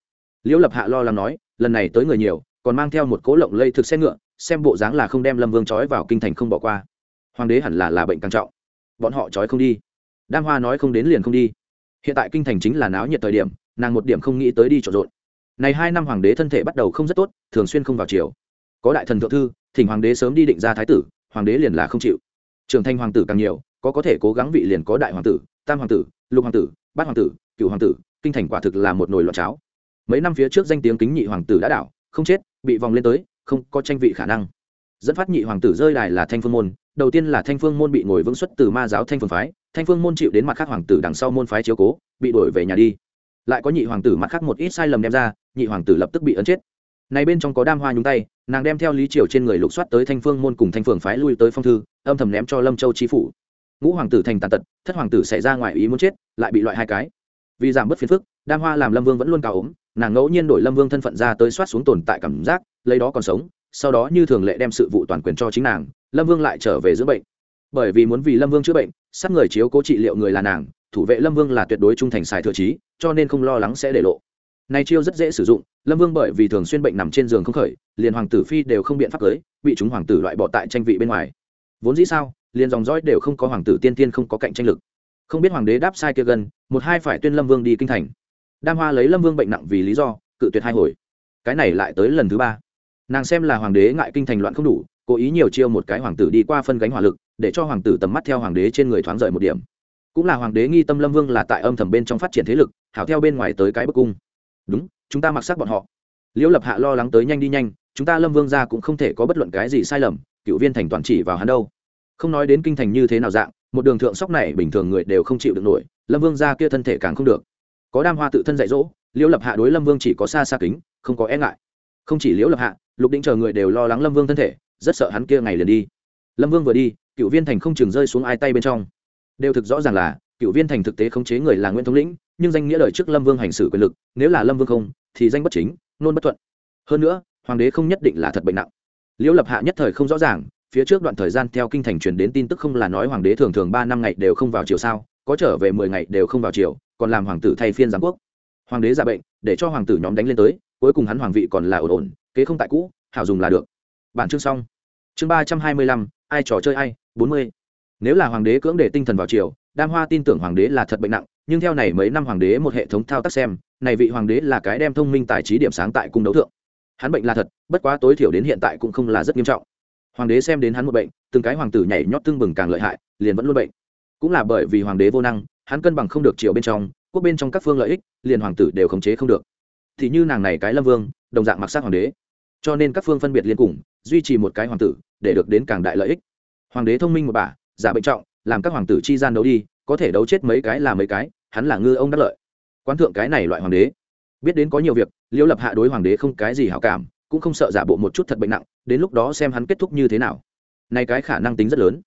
Liễu lập hạ lo lắng nói, lần này tới người nhiều, còn mang theo một cố lộng lây thực xe ngựa, xem bộ dáng là không đem lâm vương trói vào kinh thành không bỏ qua. Hoàng đế hẳn là là bệnh càng trọng. Bọn họ trói không đi. Đam hoa nói không đến liền không đi. Hiện tại kinh thành chính là náo nhiệt thời điểm, nàng một điểm không nghĩ tới đi trộn rộn. Này hai năm hoàng đế thân thể bắt đầu không rất tốt, thường xuyên không vào chiều có đại thần thượng thư thỉnh hoàng đế sớm đi định ra thái tử, hoàng đế liền là không chịu. Trưởng thành hoàng tử càng nhiều, có có thể cố gắng vị liền có đại hoàng tử, tam hoàng tử, lục hoàng tử, bát hoàng tử cựu hoàng tử, kinh thành quả thực là một nồi loạn cháo. Mấy năm phía trước danh tiếng kính nhị hoàng tử đã đảo, không chết, bị vòng lên tới, không có tranh vị khả năng. Dẫn phát nhị hoàng tử rơi đài là thanh phương môn, đầu tiên là thanh phương môn bị ngồi vững xuất từ ma giáo thanh phương phái, thanh phương môn chịu đến mặt khác hoàng tử đằng sau môn phái chiếu cố, bị đổi về nhà đi. Lại có nhị hoàng tử mặt khác một ít sai lầm đem ra, nhị hoàng tử lập tức bị ấn chết. Này bên trong có đam hoa nhúng tay nàng đem theo lý triều trên người lục soát tới thanh phương môn cùng thanh phường phái lui tới phong thư, âm thầm ném cho lâm châu chi phủ. Ngũ hoàng tử thành tàn tật, thất hoàng tử xảy ra ngoài ý muốn chết, lại bị loại hai cái. Vì giảm bớt phiền phức, đam hoa làm lâm vương vẫn luôn cao ốm, nàng ngẫu nhiên đổi lâm vương thân phận ra tới soát xuống tồn tại cảm giác, lấy đó còn sống, sau đó như thường lệ đem sự vụ toàn quyền cho chính nàng, lâm vương lại trở về dưỡng bệnh. Bởi vì muốn vì lâm vương chữa bệnh, sát người chiếu cố trị liệu người là nàng, thủ vệ lâm vương là tuyệt đối trung thành xài thừa trí, cho nên không lo lắng sẽ để lộ này chiêu rất dễ sử dụng, lâm vương bởi vì thường xuyên bệnh nằm trên giường không khởi, liền hoàng tử phi đều không biện pháp cưới, bị chúng hoàng tử loại bỏ tại tranh vị bên ngoài. Vốn dĩ sao, liền dòng dõi đều không có hoàng tử tiên tiên không có cạnh tranh lực. Không biết hoàng đế đáp sai kia gần, một hai phải tuyên lâm vương đi kinh thành. Đam hoa lấy lâm vương bệnh nặng vì lý do, cự tuyệt hai hồi. Cái này lại tới lần thứ ba. Nàng xem là hoàng đế ngại kinh thành loạn không đủ, cố ý nhiều chiêu một cái hoàng tử đi qua phân gánh hỏa lực, để cho hoàng tử tầm mắt theo hoàng đế trên người thoáng rời một điểm. Cũng là hoàng đế nghi tâm lâm vương là tại âm thầm bên trong phát triển thế lực, hảo theo bên ngoài tới cái bức cung đúng, chúng ta mặc sắc bọn họ. Liễu lập hạ lo lắng tới nhanh đi nhanh, chúng ta lâm vương ra cũng không thể có bất luận cái gì sai lầm, cựu viên thành toàn chỉ vào hắn đâu. Không nói đến kinh thành như thế nào dạng, một đường thượng sóc này bình thường người đều không chịu được nổi, lâm vương ra kia thân thể càng không được. Có đam hoa tự thân dạy dỗ, liễu lập hạ đối lâm vương chỉ có xa xa kính, không có e ngại. Không chỉ liễu lập hạ, lục định chờ người đều lo lắng lâm vương thân thể, rất sợ hắn kia ngày liền đi. Lâm vương vừa đi, cựu viên thành không chừng rơi xuống ai tay bên trong. Đều thực rõ ràng là, cựu viên thành thực tế khống chế người là nguyễn thống lĩnh nhưng danh nghĩa đời trước lâm vương hành xử quyền lực, nếu là lâm vương không, thì danh bất chính, nôn bất thuận. Hơn nữa, hoàng đế không nhất định là thật bệnh nặng. Liễu lập hạ nhất thời không rõ ràng, phía trước đoạn thời gian theo kinh thành truyền đến tin tức không là nói hoàng đế thường thường ba năm ngày đều không vào chiều sao, có trở về mười ngày đều không vào chiều còn làm hoàng tử thay phiên giám quốc. Hoàng đế ra bệnh, để cho hoàng tử nhóm đánh lên tới, cuối cùng hắn hoàng vị còn là ổn ổn, kế không tại cũ, hảo dùng là được. Bản chương xong. Chương ba trăm hai mươi lăm, ai trò chơi ai, bốn mươi. Nếu là hoàng đế cưỡng để tinh thần vào chiều đam hoa tin tưởng hoàng đế là thật bệnh nặng nhưng theo này mấy năm hoàng đế một hệ thống thao tác xem, này vị hoàng đế là cái đem thông minh tài trí điểm sáng tại cung đấu thượng. Hắn bệnh là thật, bất quá tối thiểu đến hiện tại cũng không là rất nghiêm trọng. Hoàng đế xem đến hắn một bệnh, từng cái hoàng tử nhảy nhót tương bừng càng lợi hại, liền vẫn luôn bệnh. Cũng là bởi vì hoàng đế vô năng, hắn cân bằng không được chiều bên trong, quốc bên trong các phương lợi ích, liền hoàng tử đều khống chế không được. Thì như nàng này cái lâm vương, đồng dạng mặc sát hoàng đế. Cho nên các phương phân biệt liên cùng, duy trì một cái hoàng tử, để được đến càng đại lợi ích. Hoàng đế thông minh một bà, giả bệnh trọng, làm các hoàng tử chi gian đấu đi, có thể đấu chết mấy cái là mấy cái hắn là ngư ông đắc lợi. Quan thượng cái này loại hoàng đế, biết đến có nhiều việc liễu lập hạ đối hoàng đế không cái gì hảo cảm, cũng không sợ giả bộ một chút thật bệnh nặng, đến lúc đó xem hắn kết thúc như thế nào. Này cái khả năng tính rất lớn.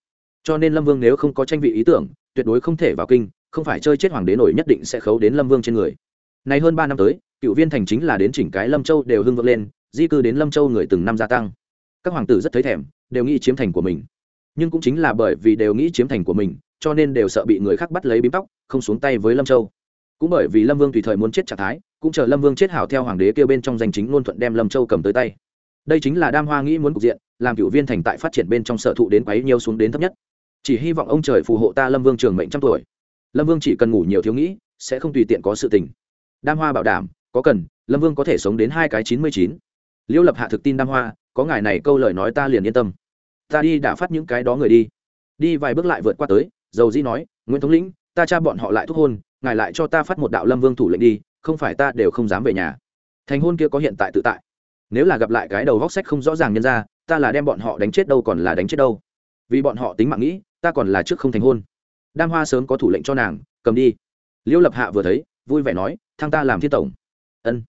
Cho nên lâm vương nếu không có tranh vị ý tưởng, tuyệt đối không thể vào kinh, không phải chơi chết hoàng đế nổi nhất định sẽ khấu đến lâm vương trên người. Này hơn ba năm tới, cựu viên thành chính là đến chỉnh cái lâm châu đều hưng vượng lên, di cư đến lâm châu người từng năm gia tăng. Các hoàng tử rất thấy thèm, đều nghĩ chiếm thành của mình. Nhưng cũng chính là bởi vì đều nghĩ chiếm thành của mình cho nên đều sợ bị người khác bắt lấy bím tóc, không xuống tay với lâm châu. Cũng bởi vì lâm vương tùy thời muốn chết trạng thái, cũng chờ lâm vương chết hảo theo hoàng đế kêu bên trong danh chính ngôn thuận đem lâm châu cầm tới tay. Đây chính là đam hoa nghĩ muốn cục diện, làm cựu viên thành tại phát triển bên trong sở thụ đến quấy nhiêu xuống đến thấp nhất. Chỉ hy vọng ông trời phù hộ ta lâm vương trường mệnh trăm tuổi. Lâm vương chỉ cần ngủ nhiều thiếu nghĩ, sẽ không tùy tiện có sự tình. Đam hoa bảo đảm, có cần, lâm vương có thể sống đến hai cái chín mươi chín. Liêu lập hạ thực tin đam hoa, có ngài này câu lời nói ta liền yên tâm. Ta đi đã phát những cái đó người đi. Đi vài bước lại vượt qua tới dầu dĩ nói, nguyễn thống lĩnh, ta cha bọn họ lại thúc hôn, ngài lại cho ta phát một đạo lâm vương thủ lệnh đi, không phải ta đều không dám về nhà. Thành hôn kia có hiện tại tự tại. Nếu là gặp lại cái đầu vóc sách không rõ ràng nhân ra, ta là đem bọn họ đánh chết đâu còn là đánh chết đâu. Vì bọn họ tính mạng nghĩ, ta còn là trước không thành hôn. Đam hoa sớm có thủ lệnh cho nàng, cầm đi. Liêu lập hạ vừa thấy, vui vẻ nói, thăng ta làm thiên tổng. Ân,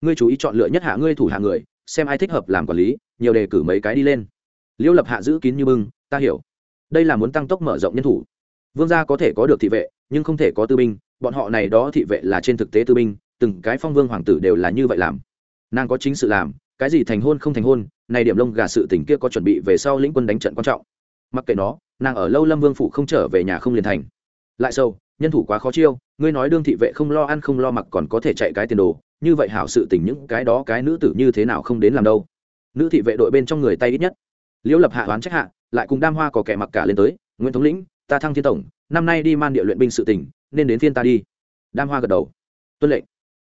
ngươi chú ý chọn lựa nhất hạ ngươi thủ hạ người, xem ai thích hợp làm quản lý, nhiều đề cử mấy cái đi lên. Liêu lập hạ giữ kín như bưng, ta hiểu. Đây là muốn tăng tốc mở rộng nhân thủ vương gia có thể có được thị vệ, nhưng không thể có tư binh. Bọn họ này đó thị vệ là trên thực tế tư binh, từng cái phong vương hoàng tử đều là như vậy làm. Nàng có chính sự làm, cái gì thành hôn không thành hôn, này điểm lông gà sự tình kia có chuẩn bị về sau lĩnh quân đánh trận quan trọng. Mặc kệ nó, nàng ở lâu lâm vương phụ không trở về nhà không liền thành. Lại sâu, nhân thủ quá khó chiêu, ngươi nói đương thị vệ không lo ăn không lo mặc còn có thể chạy cái tiền đồ, như vậy hảo sự tình những cái đó cái nữ tử như thế nào không đến làm đâu. Nữ thị vệ đội bên trong người tay ít nhất. Liễu lập hạ oán trách hạ, lại cùng đam hoa có kẻ mặc cả lên tới, nguyễn thống lĩnh ta thăng thiên tổng, năm nay đi man địa luyện binh sự tỉnh nên đến thiên ta đi. Đam hoa gật đầu. Tuân lệnh.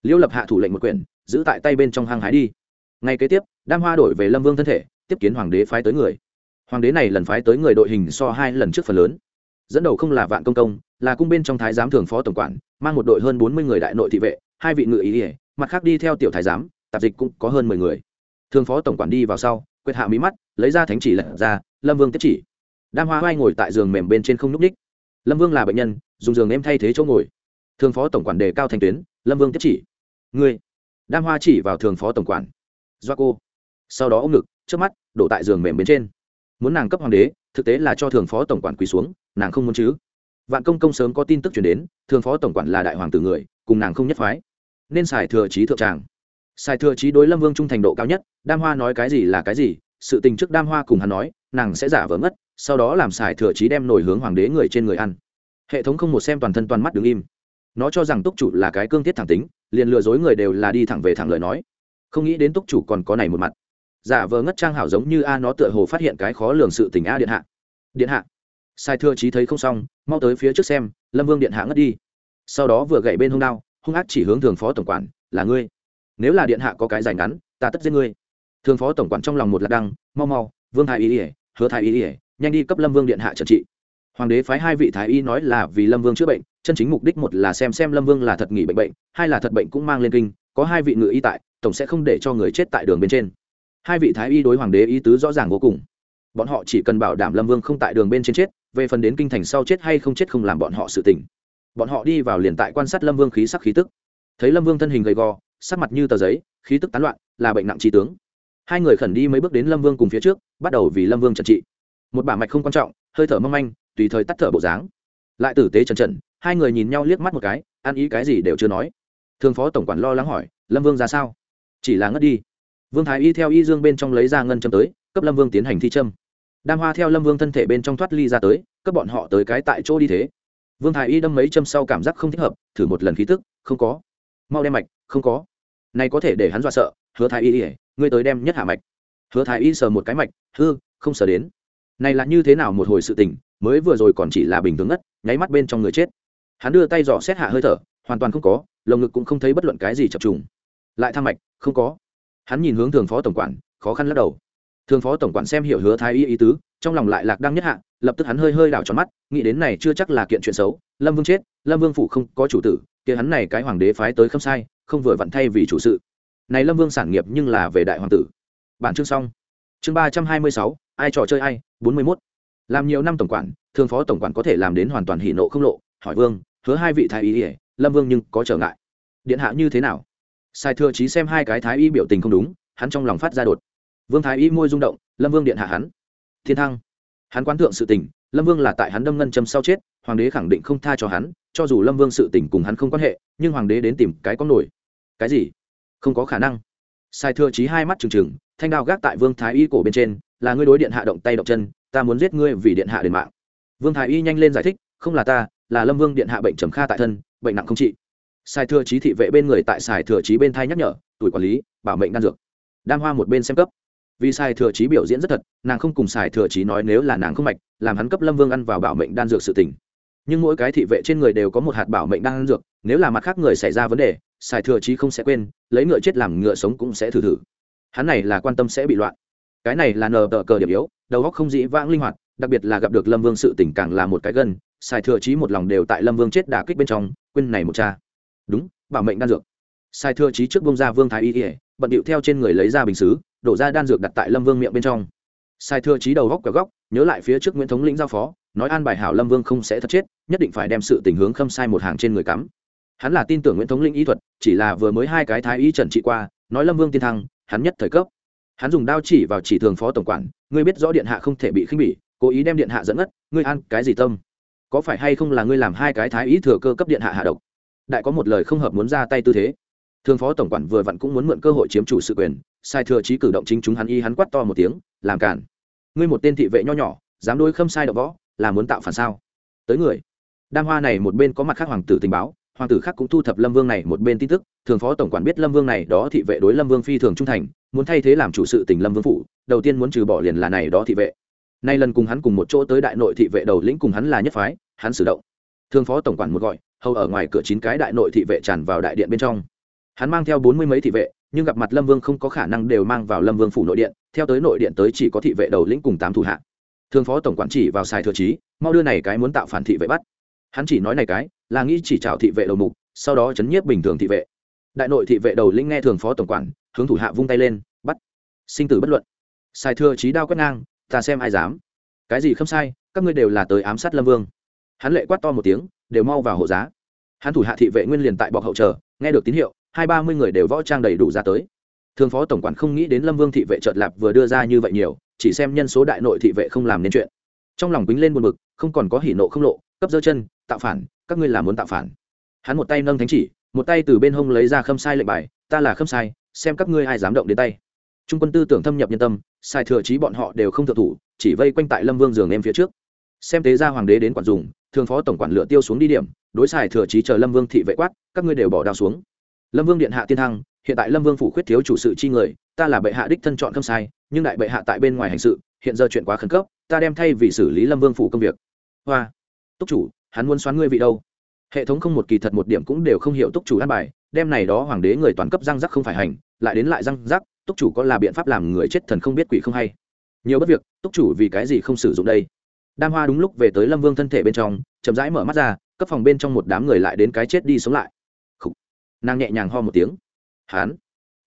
Liễu lập hạ thủ lệnh một quyển, giữ tại tay bên trong hang hái đi. Ngay kế tiếp, đam hoa đổi về lâm vương thân thể, tiếp kiến hoàng đế phái tới người. Hoàng đế này lần phái tới người đội hình so hai lần trước phần lớn. Dẫn đầu không là vạn công công, là cung bên trong thái giám thường phó tổng quản, mang một đội hơn bốn mươi người đại nội thị vệ, hai vị ngự ý ỉa mặt khác đi theo tiểu thái giám, tạp dịch cũng có hơn mười người. Thường phó tổng quản đi vào sau quyết hạ mí mắt, lấy ra thánh chỉ lật ra, lâm vương tiếp chỉ đam hoa vai ngồi tại giường mềm bên trên không nhúc ních lâm vương là bệnh nhân, dùng giường em thay thế chỗ ngồi. Thường phó tổng quản đề cao thành tuyến, lâm vương tiếp chỉ. Ngươi. Đam hoa chỉ vào thường phó tổng quản. Do cô. Sau đó ông ngực, trước mắt, đổ tại giường mềm bên trên. Muốn nàng cấp hoàng đế, thực tế là cho thường phó tổng quản quỳ xuống, nàng không muốn chứ. Vạn công công sớm có tin tức chuyển đến, thường phó tổng quản là đại hoàng tử người, cùng nàng không nhất phái. Nên xài thừa trí thượng tràng. Xài thừa trí đối lâm vương trung thành độ cao nhất, đam hoa nói cái gì là cái gì, sự tình trước đam hoa cùng hắn nói, nàng sẽ giả vờ mất sau đó làm xài thừa trí đem nổi hướng hoàng đế người trên người ăn. Hệ thống không một xem toàn thân toàn mắt đứng im. Nó cho rằng túc chủ là cái cương thiết thẳng tính, liền lừa dối người đều là đi thẳng về thẳng lời nói. Không nghĩ đến túc chủ còn có này một mặt. Giả vờ ngất trang hảo giống như a nó tựa hồ phát hiện cái khó lường sự tình a điện hạ. Điện hạ. Sai thừa trí thấy không xong, mau tới phía trước xem, lâm vương điện hạ ngất đi. Sau đó vừa gậy bên hông đao, hung ác chỉ hướng thường phó tổng quản, là ngươi. Nếu là điện hạ có cái dài ngắn, ta tất giết ngươi. Thường phó tổng quản trong lòng một lạc đăng, mau mau, vương thái ý ỉa hứa thái ý ỉa nhanh đi cấp lâm vương điện hạ trần trị. Hoàng đế phái hai vị thái y nói là vì lâm vương chữa bệnh, chân chính mục đích một là xem xem lâm vương là thật nghỉ bệnh bệnh, hai là thật bệnh cũng mang lên kinh, có hai vị ngự y tại, tổng sẽ không để cho người chết tại đường bên trên. Hai vị thái y đối hoàng đế ý tứ rõ ràng vô cùng. Bọn họ chỉ cần bảo đảm lâm vương không tại đường bên trên chết, về phần đến kinh thành sau chết hay không chết không làm bọn họ sự tỉnh bọn họ đi vào liền tại quan sát lâm vương khí sắc khí tức. Thấy lâm vương thân hình gầy gò, sắc mặt như tờ giấy, khí tức tán loạn, là bệnh nặng trí tướng. Hai người khẩn đi mấy bước đến lâm vương cùng phía trước, bắt đầu vì lâm vương trần trị một bả mạch không quan trọng, hơi thở mong manh, tùy thời tắt thở bộ dáng. Lại tử tế trần trần hai người nhìn nhau liếc mắt một cái, ăn ý cái gì đều chưa nói. Thường phó tổng quản lo lắng hỏi, lâm vương ra sao? Chỉ là ngất đi. Vương thái y theo y dương bên trong lấy ra ngân châm tới, cấp lâm vương tiến hành thi châm. Đam hoa theo lâm vương thân thể bên trong thoát ly ra tới, cấp bọn họ tới cái tại chỗ đi thế. Vương thái y đâm mấy châm sau cảm giác không thích hợp, thử một lần khí tức, không có. Mau đem mạch, không có. Này có thể để hắn dọa sợ, hứa thái y ỉa ngươi tới đem nhất hạ mạch. Hứa thái y sờ một cái mạch, hư, không sờ đến này là như thế nào một hồi sự tình, mới vừa rồi còn chỉ là bình thường ngất, nháy mắt bên trong người chết. Hắn đưa tay dò xét hạ hơi thở, hoàn toàn không có, lồng ngực cũng không thấy bất luận cái gì chập trùng. Lại tham mạch, không có. Hắn nhìn hướng thường phó tổng quản, khó khăn lắc đầu. Thường phó tổng quản xem hiểu hứa thái y ý tứ, trong lòng lại lạc đăng nhất hạ, lập tức hắn hơi hơi đảo tròn mắt, nghĩ đến này chưa chắc là kiện chuyện xấu, lâm vương chết, lâm vương phủ không có chủ tử, kia hắn này cái hoàng đế phái tới không sai, không vừa vặn thay vì chủ sự. Này lâm vương sản nghiệp nhưng là về đại hoàng tử. Bản chương xong. Chương ba trăm hai mươi sáu ai trò chơi ai, bốn mươi mốt. Làm nhiều năm tổng quản, thường phó tổng quản có thể làm đến hoàn toàn hỉ nộ không lộ, hỏi vương, hứa hai vị thái y ỉa lâm vương nhưng có trở ngại. Điện hạ như thế nào? Sai thừa trí xem hai cái thái y biểu tình không đúng, hắn trong lòng phát ra đột. Vương thái y môi rung động, lâm vương điện hạ hắn. Thiên thăng. Hắn quan thượng sự tình, lâm vương là tại hắn đâm ngân châm sau chết, hoàng đế khẳng định không tha cho hắn, cho dù lâm vương sự tình cùng hắn không quan hệ, nhưng hoàng đế đến tìm cái con nổi. Cái gì? Không có khả năng. Sai thừa trí hai mắt trừng trừng, thanh đao gác tại vương thái y cổ bên trên là ngươi đối điện hạ động tay động chân, ta muốn giết ngươi vì điện hạ đền mạng. Vương thái y nhanh lên giải thích, không là ta, là lâm vương điện hạ bệnh trầm kha tại thân, bệnh nặng không trị. Sai thừa trí thị vệ bên người tại sài thừa trí bên thai nhắc nhở, tuổi quản lý, bảo mệnh đan dược. Đam hoa một bên xem cấp. Vì sai thừa trí biểu diễn rất thật, nàng không cùng sai thừa trí nói nếu là nàng không mạch, làm hắn cấp lâm vương ăn vào bảo mệnh đan dược sự tình. Nhưng mỗi cái thị vệ trên người đều có một hạt bảo mệnh đan dược, nếu là mặt khác người xảy ra vấn đề, sai thừa trí không sẽ quên, lấy ngựa chết làm ngựa sống cũng sẽ thử thử. Hắn này là quan tâm sẽ bị loạn cái này là nờ tờ cờ điểm yếu, đầu góc không dĩ vãng linh hoạt, đặc biệt là gặp được lâm vương sự tình càng là một cái gân sai thừa trí một lòng đều tại lâm vương chết đả kích bên trong, quên này một cha. Đúng, bảo mệnh đan dược. Sai thừa trí trước bông ra vương thái y ỉa bận điệu theo trên người lấy ra bình xứ, đổ ra đan dược đặt tại lâm vương miệng bên trong. Sai thừa trí đầu góc cả góc, nhớ lại phía trước nguyễn thống lĩnh giao phó, nói an bài hảo lâm vương không sẽ thật chết, nhất định phải đem sự tình hướng khâm sai một hàng trên người cắm. Hắn là tin tưởng nguyễn thống lĩnh y thuật, chỉ là vừa mới hai cái thái y trần trị qua, nói lâm vương tiên thăng, hắn nhất thời cấp hắn dùng đao chỉ vào chỉ thường phó tổng quản, ngươi biết rõ điện hạ không thể bị khinh bỉ, cố ý đem điện hạ dẫn ngất, ngươi ăn cái gì tâm? Có phải hay không là ngươi làm hai cái thái ý thừa cơ cấp điện hạ hạ độc? Đại có một lời không hợp muốn ra tay tư thế. Thường phó tổng quản vừa vặn cũng muốn mượn cơ hội chiếm chủ sự quyền, sai thừa trí cử động chính chúng hắn y hắn quát to một tiếng, làm cản. Ngươi một tên thị vệ nho nhỏ, dám đôi khâm sai độc võ, là muốn tạo phản sao? Tới người. Đam hoa này một bên có mặt khác hoàng tử tình báo, hoàng tử khác cũng thu thập lâm vương này một bên tin tức. Thường phó tổng quản biết lâm vương này, đó thị vệ đối lâm vương phi thường trung thành muốn thay thế làm chủ sự tình lâm vương phủ, đầu tiên muốn trừ bỏ liền là này đó thị vệ. Nay lần cùng hắn cùng một chỗ tới đại nội thị vệ đầu lĩnh cùng hắn là nhất phái, hắn sử động. Thương phó tổng quản một gọi, hầu ở ngoài cửa chín cái đại nội thị vệ tràn vào đại điện bên trong. Hắn mang theo bốn mươi mấy thị vệ, nhưng gặp mặt lâm vương không có khả năng đều mang vào lâm vương phủ nội điện, theo tới nội điện tới chỉ có thị vệ đầu lĩnh cùng tám thủ hạ. Thương phó tổng quản chỉ vào xài thừa trí, mau đưa này cái muốn tạo phản thị vệ bắt. Hắn chỉ nói này cái, là nghĩ chỉ trào thị vệ đầu mục, sau đó chấn nhiếp bình thường thị vệ. Đại nội thị vệ đầu lĩnh nghe thường phó tổng quản hướng thủ hạ vung tay lên, bắt. Sinh tử bất luận. Sai thừa trí đao quét ngang, ta xem ai dám. Cái gì không sai, các ngươi đều là tới ám sát lâm vương. Hắn lệ quát to một tiếng, đều mau vào hộ giá. Hắn thủ hạ thị vệ nguyên liền tại bọc hậu chờ, nghe được tín hiệu, hai ba mươi người đều võ trang đầy đủ ra tới. Thường phó tổng quản không nghĩ đến lâm vương thị vệ trợt lạp vừa đưa ra như vậy nhiều, chỉ xem nhân số đại nội thị vệ không làm nên chuyện. Trong lòng quýnh lên buồn bực, không còn có hỉ nộ không lộ, cấp dơ chân, tạo phản, các ngươi là muốn tạo phản. Hắn một tay nâng thánh chỉ, một tay từ bên hông lấy ra khâm sai lệnh bài, ta là khâm sai xem các ngươi ai dám động đến tay. Trung quân tư tưởng thâm nhập nhân tâm, sai thừa trí bọn họ đều không thượng thủ, chỉ vây quanh tại lâm vương giường em phía trước. Xem tế gia hoàng đế đến quản dùng, thường phó tổng quản lựa tiêu xuống đi điểm, đối xài thừa trí chờ lâm vương thị vệ quát, các ngươi đều bỏ đao xuống. Lâm vương điện hạ tiên thăng, hiện tại lâm vương phủ khuyết thiếu chủ sự chi người, ta là bệ hạ đích thân chọn không sai, nhưng đại bệ hạ tại bên ngoài hành sự, hiện giờ chuyện quá khẩn cấp, ta đem thay vì xử lý lâm vương phủ công việc. Hoa, túc chủ, hắn muốn xoán ngươi vị đâu? Hệ thống không một kỳ thật một điểm cũng đều không hiểu túc chủ an bài đem này đó hoàng đế người toàn cấp răng rắc không phải hành lại đến lại răng rắc, túc chủ có là biện pháp làm người chết thần không biết quỷ không hay? Nhiều bất việc, túc chủ vì cái gì không sử dụng đây? Đam hoa đúng lúc về tới lâm vương thân thể bên trong, chậm rãi mở mắt ra, cấp phòng bên trong một đám người lại đến cái chết đi sống lại. Khủ. nàng nhẹ nhàng ho một tiếng. Hán.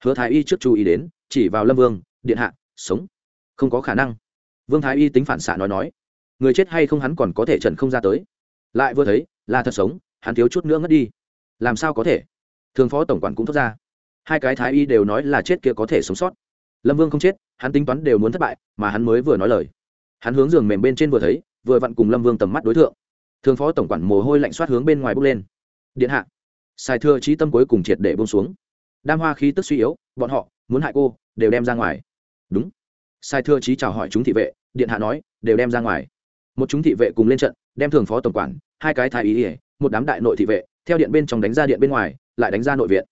Hứa thái y trước chú ý đến, chỉ vào lâm vương, điện hạ, sống. Không có khả năng. Vương thái y tính phản xạ nói nói. Người chết hay không hắn còn có thể trần không ra tới. Lại vừa thấy, là thật sống, hắn thiếu chút nữa ngất đi. Làm sao có thể? Thường phó tổng quản cũng thốt ra hai cái thái y đều nói là chết kia có thể sống sót. Lâm vương không chết, hắn tính toán đều muốn thất bại, mà hắn mới vừa nói lời. Hắn hướng giường mềm bên trên vừa thấy, vừa vặn cùng lâm vương tầm mắt đối tượng thường phó tổng quản mồ hôi lạnh soát hướng bên ngoài bước lên. Điện hạ. Sai thưa trí tâm cuối cùng triệt để bông xuống. Đam hoa khí tức suy yếu, bọn họ muốn hại cô, đều đem ra ngoài. Đúng. Sai thưa trí chào hỏi chúng thị vệ, điện hạ nói, đều đem ra ngoài. Một chúng thị vệ cùng lên trận, đem thường phó tổng quản, hai cái thái ý ỉa một đám đại nội thị vệ, theo điện bên trong đánh ra điện bên ngoài, lại đánh ra nội viện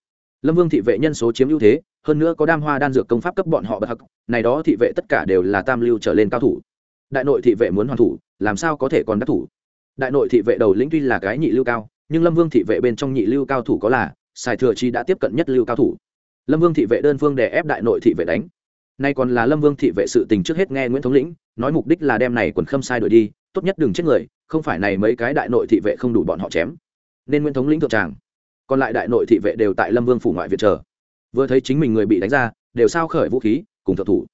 lâm vương thị vệ nhân số chiếm ưu thế, hơn nữa có đam hoa đan dược công pháp cấp bọn họ bậc hặc này đó thị vệ tất cả đều là tam lưu trở lên cao thủ. Đại nội thị vệ muốn hoàn thủ, làm sao có thể còn đắc thủ? Đại nội thị vệ đầu lĩnh tuy là cái nhị lưu cao, nhưng lâm vương thị vệ bên trong nhị lưu cao thủ có là, sài thừa chi đã tiếp cận nhất lưu cao thủ. Lâm vương thị vệ đơn phương đè ép đại nội thị vệ đánh. Nay còn là lâm vương thị vệ sự tình trước hết nghe nguyễn thống lĩnh, nói mục đích là đem này quần khâm sai đổi đi, tốt nhất đừng chết người, không phải này mấy cái đại nội thị vệ không đủ bọn họ chém. Nên nguyễn thống lĩnh thượng tràng còn lại đại nội thị vệ đều tại lâm vương phủ ngoại viện chờ. Vừa thấy chính mình người bị đánh ra, đều sao khởi vũ khí, cùng thợ thủ.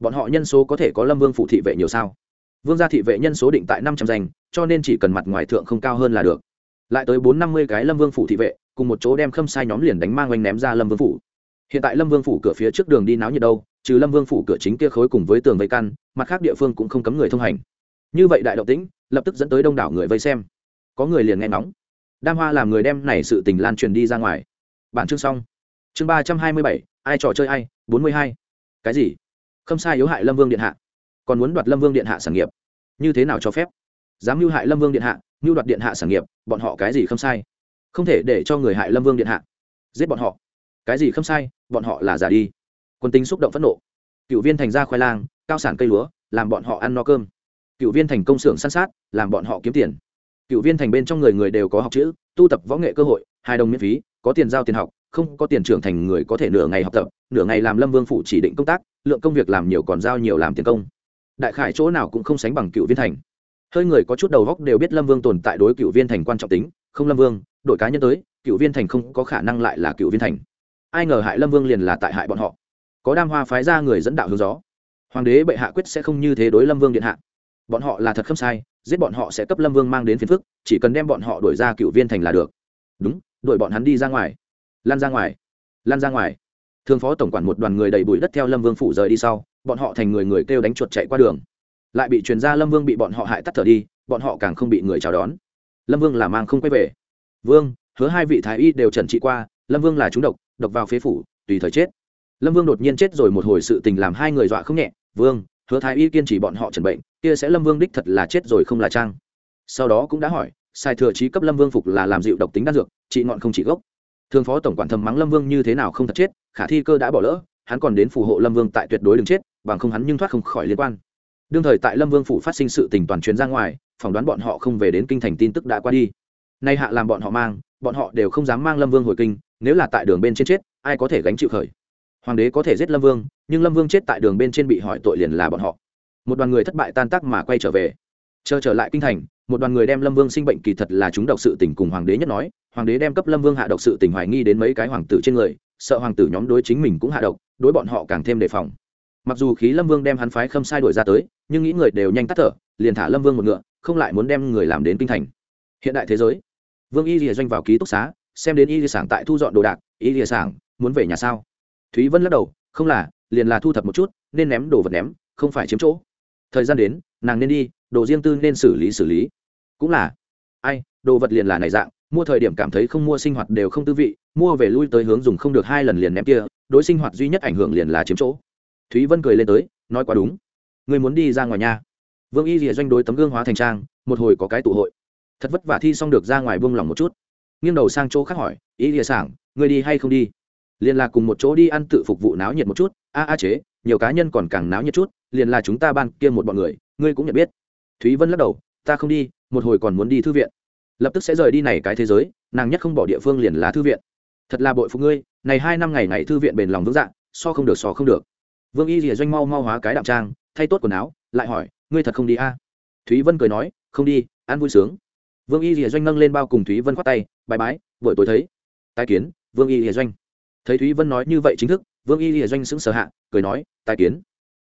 Bọn họ nhân số có thể có lâm vương phủ thị vệ nhiều sao? Vương gia thị vệ nhân số định tại năm trăm danh, cho nên chỉ cần mặt ngoài thượng không cao hơn là được. Lại tới bốn năm mươi cái lâm vương phủ thị vệ, cùng một chỗ đem khâm sai nhóm liền đánh mang oanh ném ra lâm vương phủ. Hiện tại lâm vương phủ cửa phía trước đường đi náo nhiệt đâu, trừ lâm vương phủ cửa chính kia khối cùng với tường vây căn, mặt khác địa phương cũng không cấm người thông hành. Như vậy đại động tĩnh, lập tức dẫn tới đông đảo người vây xem. Có người liền nghe nóng đam hoa làm người đem này sự tình lan truyền đi ra ngoài. Bản chương xong. Chương ba trăm hai mươi bảy, ai trò chơi ai, bốn mươi hai. Cái gì? Không sai yếu hại lâm vương điện hạ. Còn muốn đoạt lâm vương điện hạ sản nghiệp. Như thế nào cho phép? Dám mưu hại lâm vương điện hạ, mưu đoạt điện hạ sản nghiệp, bọn họ cái gì không sai? Không thể để cho người hại lâm vương điện hạ. Giết bọn họ. Cái gì không sai, bọn họ là giả đi. Quân tính xúc động phẫn nộ. Cựu viên thành ra khoai lang, cao sản cây lúa, làm bọn họ ăn no cơm. Cựu viên thành công xưởng săn sát, làm bọn họ kiếm tiền cựu viên thành bên trong người người đều có học chữ, tu tập võ nghệ cơ hội, hai đồng miễn phí, có tiền giao tiền học, không có tiền trưởng thành người có thể nửa ngày học tập, nửa ngày làm lâm vương phụ chỉ định công tác, lượng công việc làm nhiều còn giao nhiều làm tiền công. Đại khải chỗ nào cũng không sánh bằng cựu viên thành. Hơi người có chút đầu góc đều biết lâm vương tồn tại đối cựu viên thành quan trọng tính, không lâm vương, đội cá nhân tới, cựu viên thành không có khả năng lại là cựu viên thành. Ai ngờ hại lâm vương liền là tại hại bọn họ. Có đam hoa phái ra người dẫn đạo hướng gió. Hoàng đế bệ hạ quyết sẽ không như thế đối lâm vương điện hạ bọn họ là thật không sai, giết bọn họ sẽ cấp lâm vương mang đến phiền phức, chỉ cần đem bọn họ đuổi ra cựu viên thành là được. Đúng, đuổi bọn hắn đi ra ngoài. Lan ra ngoài. Lan ra ngoài. Thương phó tổng quản một đoàn người đầy bụi đất theo lâm vương phủ rời đi sau, bọn họ thành người người kêu đánh chuột chạy qua đường. Lại bị truyền ra lâm vương bị bọn họ hại tắt thở đi, bọn họ càng không bị người chào đón. Lâm vương là mang không quay về. Vương, hứa hai vị thái y đều trần trị qua, lâm vương là trúng độc độc vào phế phủ, tùy thời chết. Lâm vương đột nhiên chết rồi một hồi sự tình làm hai người dọa không nhẹ. Vương hứa thái y kiên trì bọn họ trần bệnh, kia sẽ lâm vương đích thật là chết rồi không là trang. Sau đó cũng đã hỏi, sai thừa trí cấp lâm vương phục là làm dịu độc tính đan dược, trị ngọn không chỉ gốc. Thường phó tổng quản thầm mắng lâm vương như thế nào không thật chết, khả thi cơ đã bỏ lỡ, hắn còn đến phù hộ lâm vương tại tuyệt đối đừng chết, bằng không hắn nhưng thoát không khỏi liên quan. Đương thời tại lâm vương phủ phát sinh sự tình toàn truyền ra ngoài, phỏng đoán bọn họ không về đến kinh thành tin tức đã qua đi. Nay hạ làm bọn họ mang, bọn họ đều không dám mang lâm vương hồi kinh, nếu là tại đường bên trên chết, ai có thể gánh chịu khởi? Hoàng đế có thể giết lâm vương, nhưng lâm vương chết tại đường bên trên bị hỏi tội liền là bọn họ. Một đoàn người thất bại tan tác mà quay trở về. Chờ trở lại kinh thành, một đoàn người đem lâm vương sinh bệnh kỳ thật là chúng độc sự tình cùng hoàng đế nhất nói. Hoàng đế đem cấp lâm vương hạ độc sự tình hoài nghi đến mấy cái hoàng tử trên người, sợ hoàng tử nhóm đối chính mình cũng hạ độc, đối bọn họ càng thêm đề phòng. Mặc dù khí lâm vương đem hắn phái khâm sai đổi ra tới, nhưng nghĩ người đều nhanh tắt thở, liền thả lâm vương một ngựa, không lại muốn đem người làm đến kinh thành. Hiện đại thế giới, vương y lìa doanh vào ký túc xá, xem đến y lìa sảng tại thu dọn đồ đạc. Y lìa sảng, muốn về nhà sao? Thúy vân lắc đầu, không là, liền là thu thập một chút, nên ném đồ vật ném, không phải chiếm chỗ. Thời gian đến, nàng nên đi, đồ riêng tư nên xử lý xử lý. Cũng là. Ai, đồ vật liền là này dạng, mua thời điểm cảm thấy không mua sinh hoạt đều không tư vị, mua về lui tới hướng dùng không được hai lần liền ném kia, đối sinh hoạt duy nhất ảnh hưởng liền là chiếm chỗ. Thúy vân cười lên tới, nói quá đúng. Người muốn đi ra ngoài nhà vương y rìa doanh đối tấm gương hóa thành trang, một hồi có cái tụ hội. Thật vất vả thi xong được ra ngoài buông lỏng một chút. Nghiêng đầu sang chỗ khác hỏi, y rìa sảng người đi hay không đi? Liền là cùng một chỗ đi ăn tự phục vụ náo nhiệt một chút. A a chế, nhiều cá nhân còn càng náo nhiệt chút, liền là chúng ta ban kia một bọn người, ngươi cũng nhận biết. Thúy vân lắc đầu, ta không đi, một hồi còn muốn đi thư viện. Lập tức sẽ rời đi này cái thế giới, nàng nhất không bỏ địa phương liền là thư viện. Thật là bội phụ ngươi, này hai năm ngày ngày thư viện bền lòng vững dạng so không được so không được. Vương y rìa doanh mau mau hóa cái đạm trang, thay tốt quần áo, lại hỏi, ngươi thật không đi a? À? thúy vân cười nói, không đi, ăn vui sướng. Vương y rìa doanh nâng lên bao cùng thúy vân khoát tay bài bái, buổi tối thấy. Tai kiến, vương y rìa doanh thấy thúy vân nói như vậy chính thức, vương y lìa doanh sững sờ hạ, cười nói tai kiến.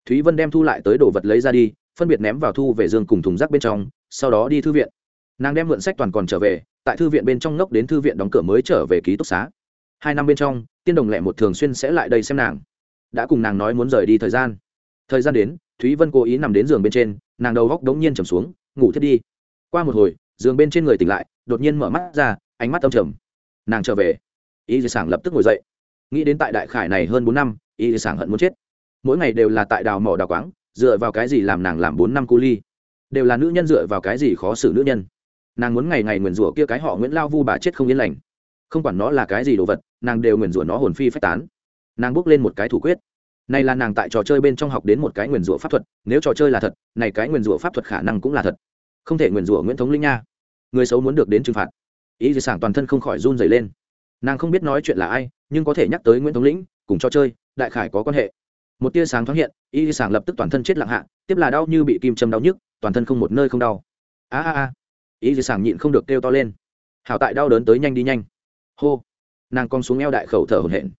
Thúy vân đem thu lại tới đồ vật lấy ra đi, phân biệt ném vào thu về dương cùng thùng rác bên trong, sau đó đi thư viện. Nàng đem mượn sách toàn còn trở về, tại thư viện bên trong ngốc đến thư viện đóng cửa mới trở về ký túc xá. Hai năm bên trong, tiên đồng lẹ một thường xuyên sẽ lại đây xem nàng. Đã cùng nàng nói muốn rời đi thời gian. Thời gian đến, thúy vân cố ý nằm đến giường bên trên, nàng đầu góc đống nhiên trầm xuống, ngủ thiết đi. Qua một hồi, giường bên trên người tỉnh lại, đột nhiên mở mắt ra, ánh mắt âm trầm. Nàng trở về. Y dì sảng lập tức ngồi dậy nghĩ đến tại đại khải này hơn bốn năm, y sảng hận muốn chết. Mỗi ngày đều là tại đào mỏ đào quáng, dựa vào cái gì làm nàng làm bốn năm cu ly. Đều là nữ nhân dựa vào cái gì khó xử nữ nhân. Nàng muốn ngày ngày nguyền rủa kia cái họ nguyễn lao vu bà chết không yên lành. Không quản nó là cái gì đồ vật, nàng đều nguyền rủa nó hồn phi phách tán. Nàng bước lên một cái thủ quyết. Này là nàng tại trò chơi bên trong học đến một cái nguyền rủa pháp thuật, nếu trò chơi là thật, này cái nguyền rủa pháp thuật khả năng cũng là thật. Không thể nguyền rủa nguyễn thống linh nha. Người xấu muốn được đến trừng phạt. Ý gì sảng toàn thân không khỏi run dày lên nàng không biết nói chuyện là ai, nhưng có thể nhắc tới nguyễn thống lĩnh, cùng cho chơi, đại khải có quan hệ. Một tia sáng thoáng hiện, y sảng lập tức toàn thân chết lặng hạ, tiếp là đau như bị kim châm đau nhức, toàn thân không một nơi không đau. A a a. Y sảng nhịn không được kêu to lên. Hảo tại đau đớn tới nhanh đi nhanh. Hô. Nàng cong xuống eo đại khẩu thở hổn hển.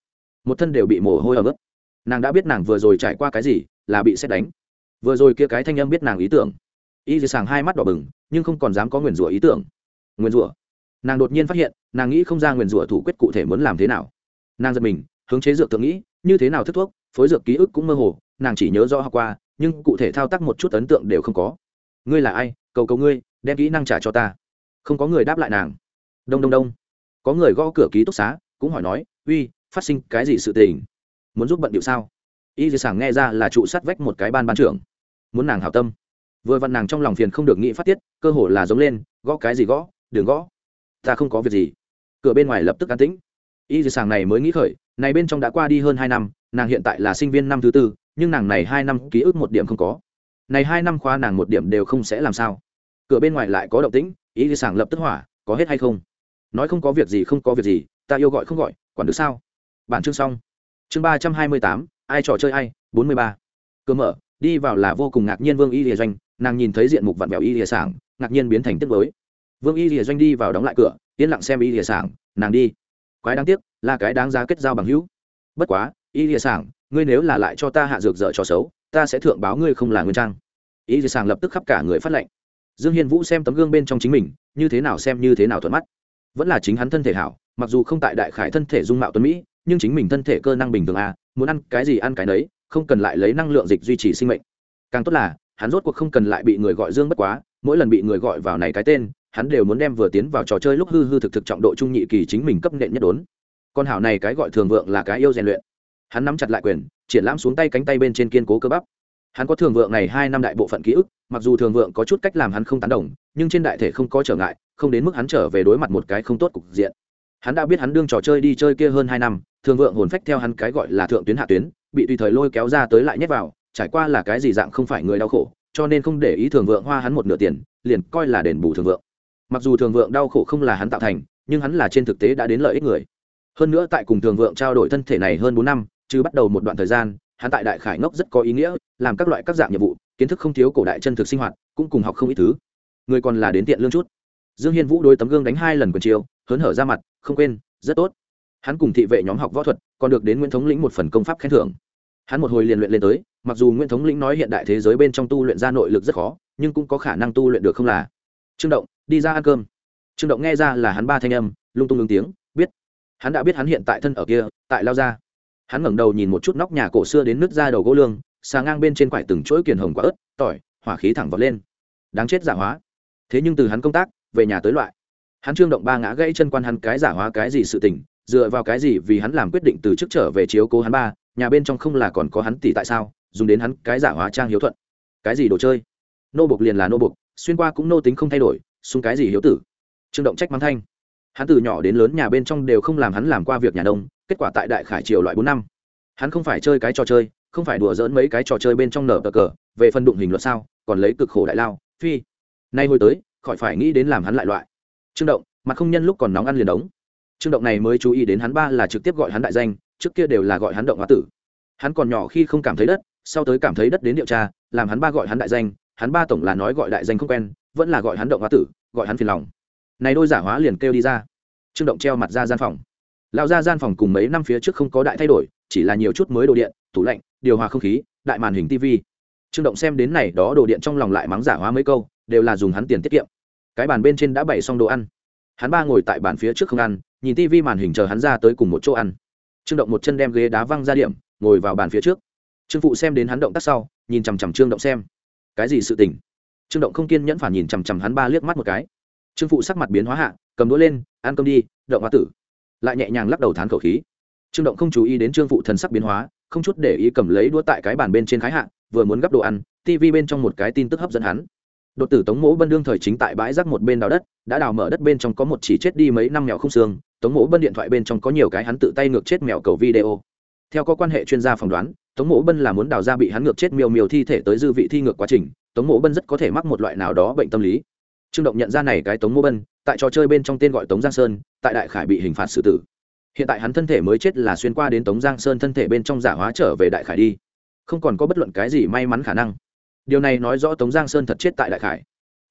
Một thân đều bị mồ hôi ở ướt. nàng đã biết nàng vừa rồi trải qua cái gì, là bị xét đánh. Vừa rồi kia cái thanh âm biết nàng ý tưởng. Y dì hai mắt đỏ bừng, nhưng không còn dám có nguyền rủa ý tưởng. Nguyền rủa? Nàng đột nhiên phát hiện, nàng nghĩ không ra nguyền rủa thủ quyết cụ thể muốn làm thế nào. Nàng giật mình, hướng chế dược tưởng nghĩ, như thế nào thức thuốc, phối dược ký ức cũng mơ hồ, nàng chỉ nhớ rõ học qua, nhưng cụ thể thao tác một chút ấn tượng đều không có. Ngươi là ai? Cầu cầu ngươi, đem kỹ năng trả cho ta. Không có người đáp lại nàng. Đông đông đông. Có người gõ cửa ký túc xá, cũng hỏi nói, uy, phát sinh cái gì sự tình? Muốn giúp bận điệu sao? Y dì sảng nghe ra là trụ sắt vách một cái ban ban trưởng. Muốn nàng hảo tâm. Vừa vặn nàng trong lòng phiền không được nghĩ phát tiết, cơ hồ là giống lên, gõ cái gì gõ? Đường gõ ta không có việc gì. Cửa bên ngoài lập tức an tĩnh. Y dì sàng này mới nghĩ khởi, này bên trong đã qua đi hơn hai năm, nàng hiện tại là sinh viên năm thứ tư, nhưng nàng này hai năm ký ức một điểm không có. Này hai năm khoa nàng một điểm đều không sẽ làm sao. Cửa bên ngoài lại có động tĩnh, y dì sàng lập tức hỏa, có hết hay không? Nói không có việc gì, không có việc gì, ta yêu gọi không gọi, quản được sao? Bản chương xong. Chương ba trăm hai mươi tám, ai trò chơi ai, bốn mươi ba. Cơ mở, đi vào là vô cùng ngạc nhiên vương y lìa doanh, nàng nhìn thấy diện mục vặn vẹo y lìa sảng, ngạc nhiên biến thành tức mới vương y lìa doanh đi vào đóng lại cửa, yên lặng xem y lìa sảng, nàng đi. Quái đáng tiếc, là cái đáng giá kết giao bằng hữu. Bất quá, y lìa sảng, ngươi nếu là lại cho ta hạ dược dở cho xấu, ta sẽ thượng báo ngươi không là nguyên trang. Y lìa sảng lập tức khắp cả người phát lệnh. Dương hiên vũ xem tấm gương bên trong chính mình, như thế nào xem như thế nào thuận mắt. Vẫn là chính hắn thân thể hảo, mặc dù không tại đại khải thân thể dung mạo tuấn mỹ, nhưng chính mình thân thể cơ năng bình thường à muốn ăn cái gì ăn cái nấy, không cần lại lấy năng lượng dịch duy trì sinh mệnh. Càng tốt là, hắn rốt cuộc không cần lại bị người gọi dương bất quá, mỗi lần bị người gọi vào này cái tên hắn đều muốn đem vừa tiến vào trò chơi lúc hư hư thực thực trọng độ trung nhị kỳ chính mình cấp nện nhất đốn. Con hảo này cái gọi thường vượng là cái yêu rèn luyện. Hắn nắm chặt lại quyền, triển lãm xuống tay cánh tay bên trên kiên cố cơ bắp. Hắn có thường vượng này hai năm đại bộ phận ký ức, mặc dù thường vượng có chút cách làm hắn không tán đồng, nhưng trên đại thể không có trở ngại, không đến mức hắn trở về đối mặt một cái không tốt cục diện. Hắn đã biết hắn đương trò chơi đi chơi kia hơn hai năm, thường vượng hồn phách theo hắn cái gọi là thượng tuyến hạ tuyến, bị tùy thời lôi kéo ra tới lại nhét vào, trải qua là cái gì dạng không phải người đau khổ, cho nên không để ý thường vượng hoa hắn một nửa tiền, liền coi là đền bù thường vượng mặc dù thường vượng đau khổ không là hắn tạo thành, nhưng hắn là trên thực tế đã đến lợi ích người. Hơn nữa tại cùng thường vượng trao đổi thân thể này hơn bốn năm, chứ bắt đầu một đoạn thời gian, hắn tại đại khải ngốc rất có ý nghĩa, làm các loại các dạng nhiệm vụ, kiến thức không thiếu cổ đại chân thực sinh hoạt, cũng cùng học không ít thứ. Người còn là đến tiện lương chút. Dương hiên vũ đôi tấm gương đánh hai lần quần chiều hớn hở ra mặt, không quên, rất tốt. Hắn cùng thị vệ nhóm học võ thuật, còn được đến nguyễn thống lĩnh một phần công pháp khen thưởng. Hắn một hồi liền luyện lên tới, mặc dù nguyễn thống lĩnh nói hiện đại thế giới bên trong tu luyện ra nội lực rất khó, nhưng cũng có khả năng tu luyện được không là. Trương động đi ra ăn cơm. Trương động nghe ra là hắn ba thanh âm, lung tung ứng tiếng, biết. Hắn đã biết hắn hiện tại thân ở kia, tại lao ra hắn ngẩng đầu nhìn một chút nóc nhà cổ xưa đến nước ra đầu gỗ lương, xà ngang bên trên quải từng chuỗi kiền hồng quả ớt, tỏi, hỏa khí thẳng vọt lên. Đáng chết giả hóa. Thế nhưng từ hắn công tác, về nhà tới loại. Hắn trương động ba ngã gãy chân quan hắn cái giả hóa cái gì sự tình, dựa vào cái gì vì hắn làm quyết định từ chức trở về chiếu cố hắn ba, nhà bên trong không là còn có hắn tỷ tại sao, dùng đến hắn cái giả hóa trang hiếu thuận. Cái gì đồ chơi? Nô bục liền là nô bục xuyên qua cũng nô tính không thay đổi xung cái gì hiếu tử? Trương động trách mắng thanh. Hắn từ nhỏ đến lớn nhà bên trong đều không làm hắn làm qua việc nhà đông kết quả tại đại khải triều loại bốn năm. Hắn không phải chơi cái trò chơi, không phải đùa dỡn mấy cái trò chơi bên trong nở cờ cờ, về phần đụng hình luật sao, còn lấy cực khổ đại lao, phi. Nay hồi tới, khỏi phải nghĩ đến làm hắn lại loại. Trương động, mặt không nhân lúc còn nóng ăn liền đống. Trương động này mới chú ý đến hắn ba là trực tiếp gọi hắn đại danh, trước kia đều là gọi hắn động hóa tử. Hắn còn nhỏ khi không cảm thấy đất, sau tới cảm thấy đất đến điều tra làm hắn ba gọi hắn đại danh, hắn ba tổng là nói gọi đại danh không quen vẫn là gọi hắn động hóa tử, gọi hắn phiền lòng. Này đôi giả hóa liền kêu đi ra. Trương động treo mặt ra gian phòng. Lao ra gian phòng cùng mấy năm phía trước không có đại thay đổi, chỉ là nhiều chút mới đồ điện, tủ lạnh, điều hòa không khí, đại màn hình tv trương động xem đến này đó đồ điện trong lòng lại mắng giả hóa mấy câu, đều là dùng hắn tiền tiết kiệm. Cái bàn bên trên đã bày xong đồ ăn. Hắn ba ngồi tại bàn phía trước không ăn, nhìn tv màn hình chờ hắn ra tới cùng một chỗ ăn. Trương động một chân đem ghế đá văng ra điểm, ngồi vào bàn phía trước. Trương phụ xem đến hắn động tác sau, nhìn chằm chằm trương động xem. Cái gì sự tình? Trương động không kiên nhẫn phản nhìn chằm chằm hắn ba liếc mắt một cái. Trương phụ sắc mặt biến hóa hạ, cầm đũa lên, ăn cơm đi, động hoa tử. Lại nhẹ nhàng lắc đầu thán khẩu khí. Trương động không chú ý đến trương phụ thần sắc biến hóa, không chút để ý cầm lấy đũa tại cái bàn bên trên khái hạ, vừa muốn gắp đồ ăn tv bên trong một cái tin tức hấp dẫn hắn. Đột tử tống mỗ bân đương thời chính tại bãi rác một bên đào đất, đã đào mở đất bên trong có một chỉ chết đi mấy năm mèo không xương, tống mỗ bân điện thoại bên trong có nhiều cái hắn tự tay ngược chết mèo cầu video. Theo có quan hệ chuyên gia phỏng đoán tống mộ bân là muốn đào ra bị hắn ngược chết miêu miêu thi thể tới dư vị thi ngược quá trình, tống mộ bân rất có thể mắc một loại nào đó bệnh tâm lý. Trương động nhận ra này cái tống mộ bân, tại trò chơi bên trong tên gọi tống giang sơn, tại đại khải bị hình phạt xử tử. Hiện tại hắn thân thể mới chết là xuyên qua đến tống giang sơn thân thể bên trong giả hóa trở về đại khải đi. Không còn có bất luận cái gì may mắn khả năng. Điều này nói rõ tống giang sơn thật chết tại đại khải.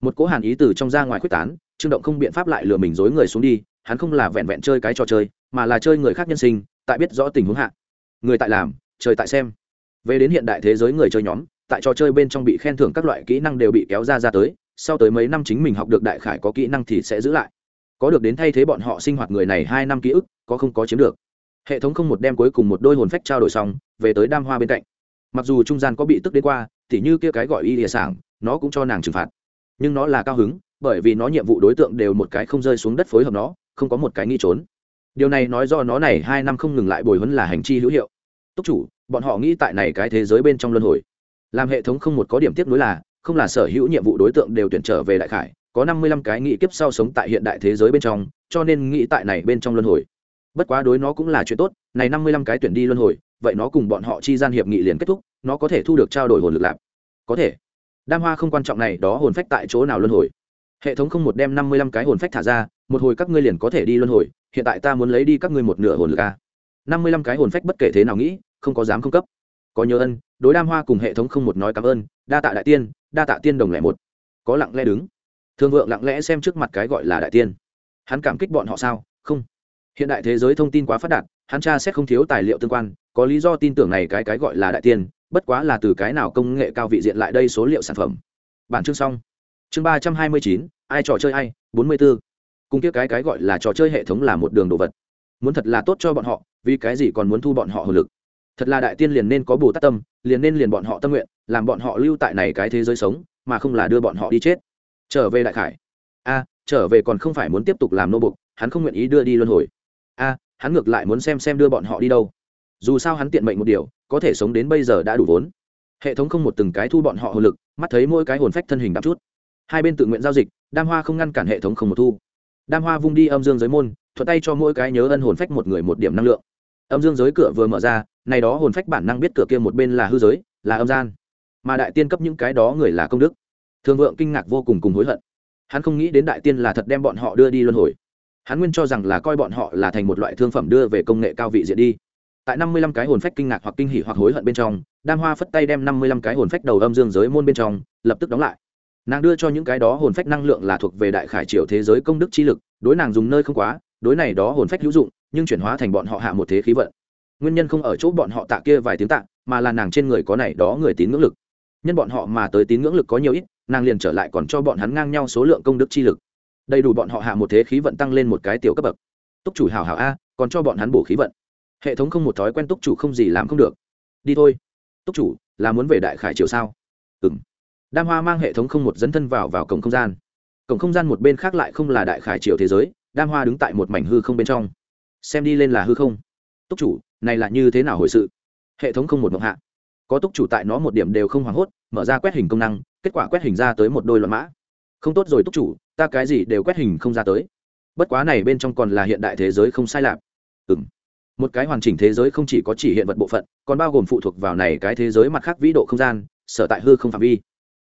Một cố hàn ý từ trong ra ngoài quyết tán, trương động không biện pháp lại lừa mình dối người xuống đi, hắn không là vẹn vẹn chơi cái trò chơi, mà là chơi người khác nhân sinh, tại biết rõ tình huống hạ. Người tại làm trời tại xem. Về đến hiện đại thế giới người chơi nhóm, tại trò chơi bên trong bị khen thưởng các loại kỹ năng đều bị kéo ra ra tới, sau tới mấy năm chính mình học được đại khải có kỹ năng thì sẽ giữ lại. Có được đến thay thế bọn họ sinh hoạt người này hai năm ký ức, có không có chiếm được. Hệ thống không một đem cuối cùng một đôi hồn phách trao đổi xong, về tới đam hoa bên cạnh. Mặc dù trung gian có bị tức đến qua thì như kia cái gọi y địa sảng, nó cũng cho nàng trừng phạt. Nhưng nó là cao hứng, bởi vì nó nhiệm vụ đối tượng đều một cái không rơi xuống đất phối hợp nó, không có một cái nghi trốn. Điều này nói do nó này hai năm không ngừng lại bồi huấn là hành chi hữu hiệu túc chủ, bọn họ nghĩ tại này cái thế giới bên trong luân hồi. Làm hệ thống không một có điểm tiếp nối là, không là sở hữu nhiệm vụ đối tượng đều tuyển trở về đại khải, có năm mươi lăm cái nghị kiếp sau sống tại hiện đại thế giới bên trong, cho nên nghĩ tại này bên trong luân hồi. Bất quá đối nó cũng là chuyện tốt, này năm mươi lăm cái tuyển đi luân hồi, vậy nó cùng bọn họ chi gian hiệp nghị liền kết thúc, nó có thể thu được trao đổi hồn lực lạp có thể. Đam hoa không quan trọng này, đó hồn phách tại chỗ nào luân hồi? Hệ thống không một đem năm mươi lăm cái hồn phách thả ra, một hồi các ngươi liền có thể đi luân hồi, hiện tại ta muốn lấy đi các ngươi một nửa hồn lực a năm mươi lăm cái hồn phách bất kể thế nào nghĩ, không có dám không cấp. Có nhớ ân, đối đam hoa cùng hệ thống không một nói cảm ơn, đa tạ đại tiên, đa tạ tiên đồng lẻ một. Có lặng lẽ đứng. Thương vượng lặng lẽ xem trước mặt cái gọi là đại tiên. Hắn cảm kích bọn họ sao? Không. Hiện đại thế giới thông tin quá phát đạt, hắn cha sẽ không thiếu tài liệu tương quan, có lý do tin tưởng này cái cái gọi là đại tiên, bất quá là từ cái nào công nghệ cao vị diện lại đây số liệu sản phẩm. Bản chương xong. Chương ba trăm hai mươi chín, ai trò chơi ai, bốn mươi b ố cùng kia cái cái gọi là trò chơi hệ thống là một đường đồ vật muốn thật là tốt cho bọn họ, vì cái gì còn muốn thu bọn họ hồn lực? Thật là đại tiên liền nên có bồ tát tâm, liền nên liền bọn họ tâm nguyện, làm bọn họ lưu tại này cái thế giới sống, mà không là đưa bọn họ đi chết. Trở về đại khải. A, trở về còn không phải muốn tiếp tục làm nô bục, hắn không nguyện ý đưa đi luân hồi. A, hắn ngược lại muốn xem xem đưa bọn họ đi đâu. Dù sao hắn tiện mệnh một điều, có thể sống đến bây giờ đã đủ vốn. Hệ thống không một từng cái thu bọn họ hồn lực, mắt thấy mỗi cái hồn phách thân hình đắm chút. Hai bên tự nguyện giao dịch, đam hoa không ngăn cản hệ thống không một thu. Đam hoa vung đi âm dương giới môn thuận tay cho mỗi cái nhớ ân hồn phách một người một điểm năng lượng. Âm dương giới cửa vừa mở ra, này đó hồn phách bản năng biết cửa kia một bên là hư giới, là âm gian. Mà đại tiên cấp những cái đó người là công đức. Thương vượng kinh ngạc vô cùng cùng hối hận. Hắn không nghĩ đến đại tiên là thật đem bọn họ đưa đi luân hồi. Hắn nguyên cho rằng là coi bọn họ là thành một loại thương phẩm đưa về công nghệ cao vị diện đi. Tại năm mươi lăm cái hồn phách kinh ngạc hoặc kinh hỉ hoặc hối hận bên trong, đam hoa phất tay đem năm mươi lăm cái hồn phách đầu âm dương giới môn bên trong, lập tức đóng lại. Nàng đưa cho những cái đó hồn phách năng lượng là thuộc về đại khải triều thế giới công đức chi lực, đối nàng dùng nơi không quá đối này đó hồn phách hữu dụng, nhưng chuyển hóa thành bọn họ hạ một thế khí vận. Nguyên nhân không ở chỗ bọn họ tạ kia vài tiếng tạ, mà là nàng trên người có này đó người tín ngưỡng lực. Nhân bọn họ mà tới tín ngưỡng lực có nhiều ít, nàng liền trở lại còn cho bọn hắn ngang nhau số lượng công đức chi lực. Đầy đủ bọn họ hạ một thế khí vận tăng lên một cái tiểu cấp bậc. Túc chủ hào hào a, còn cho bọn hắn bổ khí vận. Hệ thống không một thói quen túc chủ không gì làm không được. Đi thôi. Túc chủ, là muốn về đại khải triều sao? Ừ m đam hoa mang hệ thống không một dẫn thân vào vào cổng không gian. Cổng không gian một bên khác lại không là đại khải triều thế giới đam hoa đứng tại một mảnh hư không bên trong. Xem đi lên là hư không. Túc chủ, này là như thế nào hồi sự? Hệ thống không một mộng hạ. Có túc chủ tại nó một điểm đều không hoảng hốt, mở ra quét hình công năng, kết quả quét hình ra tới một đôi loạn mã. Không tốt rồi túc chủ, ta cái gì đều quét hình không ra tới. Bất quá này bên trong còn là hiện đại thế giới không sai lạc ừng một cái hoàn chỉnh thế giới không chỉ có chỉ hiện vật bộ phận, còn bao gồm phụ thuộc vào này cái thế giới mặt khác vĩ độ không gian, sở tại hư không phạm vi.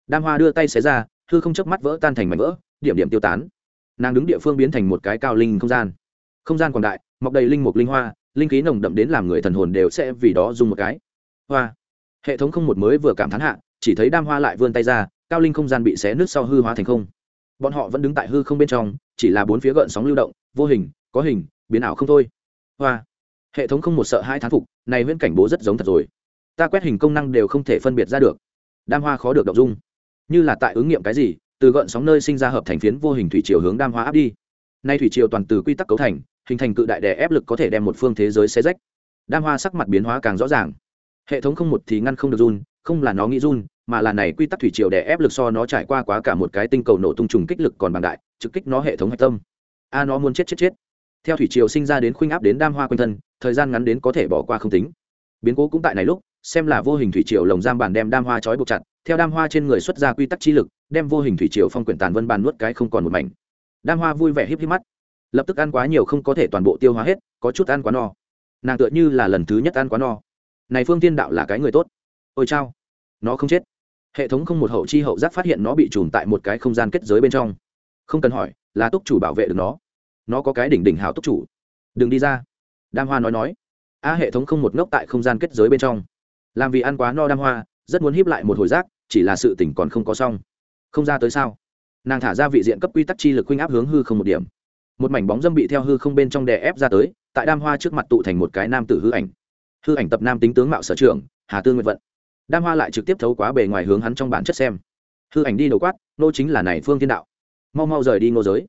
Đam hoa đưa tay xé ra, hư không chớp mắt vỡ tan thành mảnh vỡ, điểm điểm tiêu tán nàng đứng địa phương biến thành một cái cao linh không gian. Không gian quảng đại, mọc đầy linh mục linh hoa, linh khí nồng đậm đến làm người thần hồn đều sẽ vì đó dùng một cái. Hoa. Hệ thống không một mới vừa cảm thán hạ, chỉ thấy đam hoa lại vươn tay ra, cao linh không gian bị xé nước sau hư hóa thành không. Bọn họ vẫn đứng tại hư không bên trong, chỉ là bốn phía gợn sóng lưu động, vô hình, có hình, biến ảo không thôi. Hoa. Hệ thống không một sợ hai thán phục, này viễn cảnh bố rất giống thật rồi. Ta quét hình công năng đều không thể phân biệt ra được. Đam hoa khó được đọc dung. Như là tại ứng nghiệm cái gì từ gợn sóng nơi sinh ra hợp thành phiến vô hình thủy chiều hướng đam hóa áp đi. Nay thủy triều toàn từ quy tắc cấu thành, hình thành cự đại đè ép lực có thể đem một phương thế giới xe rách. Đam hoa sắc mặt biến hóa càng rõ ràng. Hệ thống không một thì ngăn không được run, không là nó nghĩ run, mà là này quy tắc thủy triều đè ép lực so nó trải qua quá cả một cái tinh cầu nổ tung trùng kích lực còn bằng đại, trực kích nó hệ thống hạch tâm. A, nó muốn chết chết chết. Theo thủy triều sinh ra đến khuynh áp đến đam hoa quanh thân, thời gian ngắn đến có thể bỏ qua không tính. Biến cố cũng tại này lúc, xem là vô hình thủy triều lồng giam bàn đem đam hoa trói buộc chặt, theo đam hoa trên người xuất ra quy tắc chi lực đem vô hình thủy triều phong quyển tàn vân bàn nuốt cái không còn một mảnh. Đam hoa vui vẻ híp híp mắt. Lập tức ăn quá nhiều không có thể toàn bộ tiêu hóa hết, có chút ăn quá no. Nàng tựa như là lần thứ nhất ăn quá no. Này phương tiên đạo là cái người tốt. Ôi chao, nó không chết. Hệ thống không một hậu chi hậu giác phát hiện nó bị trùm tại một cái không gian kết giới bên trong. Không cần hỏi, là túc chủ bảo vệ được nó. Nó có cái đỉnh đỉnh hào túc chủ. Đừng đi ra. Đam hoa nói nói. A, hệ thống không một ngốc tại không gian kết giới bên trong. Làm vì ăn quá no đam hoa, rất muốn híp lại một hồi giác, chỉ là sự tỉnh còn không có xong không ra tới sao? Nàng thả ra vị diện cấp quy tắc chi lực huynh áp hướng hư không một điểm. Một mảnh bóng dâm bị theo hư không bên trong đè ép ra tới, tại đam hoa trước mặt tụ thành một cái nam tử hư ảnh. Hư ảnh tập nam tính tướng mạo sở trường, hà tư nguyện vận. Đam hoa lại trực tiếp thấu quá bề ngoài hướng hắn trong bản chất xem. Hư ảnh đi đầu quát, nô chính là này phương thiên đạo. Mau mau rời đi ngô giới.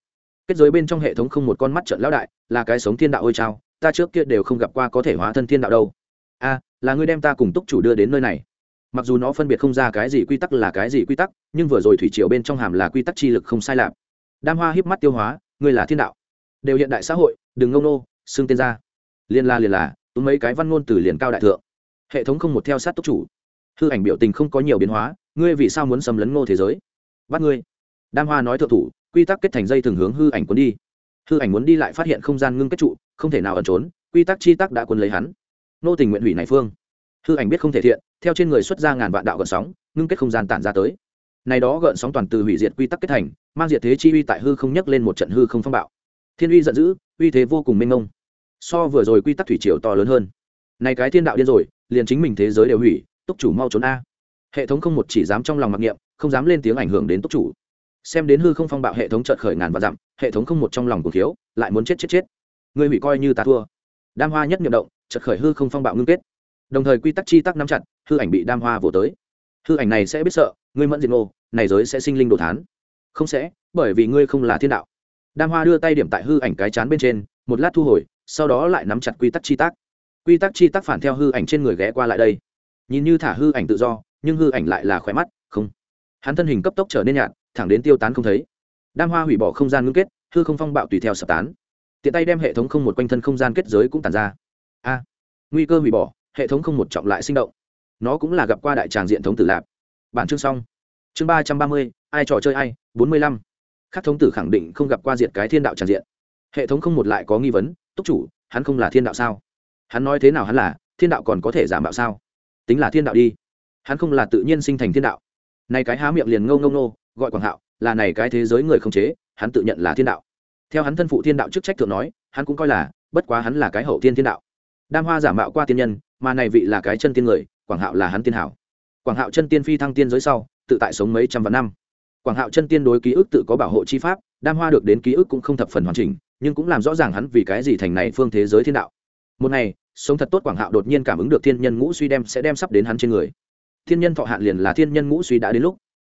Kết giới bên trong hệ thống không một con mắt trận lão đại, là cái sống thiên đạo ôi trao ta trước kia đều không gặp qua có thể hóa thân thiên đạo đâu. A, là ngươi đem ta cùng túc chủ đưa đến nơi này mặc dù nó phân biệt không ra cái gì quy tắc là cái gì quy tắc, nhưng vừa rồi thủy triều bên trong hàm là quy tắc chi lực không sai lạc đam hoa híp mắt tiêu hóa, ngươi là thiên đạo. Đều hiện đại xã hội, đừng ngông nô, xưng tên ra. Liên la liền là túm mấy cái văn ngôn từ liền cao đại thượng. Hệ thống không một theo sát túc chủ. Hư ảnh biểu tình không có nhiều biến hóa, ngươi vì sao muốn xâm lấn ngô thế giới? Bắt ngươi. Đam hoa nói thượng thủ, quy tắc kết thành dây thường hướng hư ảnh cuốn đi. Hư ảnh muốn đi lại phát hiện không gian ngưng kết trụ, không thể nào ẩn trốn, quy tắc chi tắc đã cuốn lấy hắn. Nô tình nguyện hủy này phương hư ảnh biết không thể thiện, theo trên người xuất ra ngàn vạn đạo gợn sóng, ngưng kết không gian tản ra tới. Này đó gợn sóng toàn từ hủy diệt quy tắc kết thành, mang diệt thế chi uy tại hư không nhấc lên một trận hư không phong bạo. Thiên uy giận dữ, uy thế vô cùng mênh mông. So vừa rồi quy tắc thủy triều to lớn hơn. Này cái thiên đạo điên rồi, liền chính mình thế giới đều hủy, túc chủ mau trốn a. Hệ thống không một chỉ dám trong lòng mặc niệm, không dám lên tiếng ảnh hưởng đến túc chủ. Xem đến hư không phong bạo hệ thống chợt khởi ngàn và dặm, hệ thống không một trong lòng của thiếu, lại muốn chết chết chết. Người hủy coi như ta thua. Đam hoa nhất niệm động, chợt khởi hư không phong bạo ngưng kết đồng thời quy tắc chi tắc nắm chặt, hư ảnh bị đam hoa vỗ tới. Hư ảnh này sẽ biết sợ, ngươi mẫn diệt ngô, này giới sẽ sinh linh đồ thán. Không sẽ, bởi vì ngươi không là thiên đạo. Đam hoa đưa tay điểm tại hư ảnh cái chán bên trên, một lát thu hồi, sau đó lại nắm chặt quy tắc chi tác quy tắc chi tác phản theo hư ảnh trên người ghé qua lại đây. Nhìn như thả hư ảnh tự do, nhưng hư ảnh lại là khỏe mắt, không. Hắn thân hình cấp tốc trở nên nhạt, thẳng đến tiêu tán không thấy. Đam hoa hủy bỏ không gian ngưng kết, hư không phong bạo tùy theo sập tán. Tiện tay đem hệ thống không một quanh thân không gian kết giới cũng tàn ra. A. Nguy cơ hủy bỏ hệ thống không một trọng lại sinh động. Nó cũng là gặp qua đại tràng diện thống tử lạp. Bản chương xong. Chương ba trăm ba mươi, ai trò chơi ai, bốn mươi lăm. Các thống tử khẳng định không gặp qua diệt cái thiên đạo tràng diện. Hệ thống không một lại có nghi vấn, túc chủ, hắn không là thiên đạo sao? Hắn nói thế nào hắn là, thiên đạo còn có thể giả mạo sao? Tính là thiên đạo đi. Hắn không là tự nhiên sinh thành thiên đạo. Này cái há miệng liền ngâu ngâu nô gọi quảng hạo, là này cái thế giới người không chế, hắn tự nhận là thiên đạo. Theo hắn thân phụ thiên đạo chức trách thượng nói, hắn cũng coi là, bất quá hắn là cái hậu thiên thiên đạo đam hoa giả mạo qua tiên nhân, mà này vị là cái chân tiên người, quảng hạo là hắn tiên hảo. Quảng hạo chân tiên phi thăng tiên giới sau, tự tại sống mấy trăm vạn năm. Quảng hạo chân tiên đối ký ức tự có bảo hộ chi pháp, đam hoa được đến ký ức cũng không thập phần hoàn chỉnh, nhưng cũng làm rõ ràng hắn vì cái gì thành này phương thế giới thiên đạo. Một ngày, sống thật tốt quảng hạo đột nhiên cảm ứng được thiên nhân ngũ suy đem sẽ đem sắp đến hắn trên người. Thiên nhân thọ hạn liền là thiên nhân ngũ suy đã đến lúc.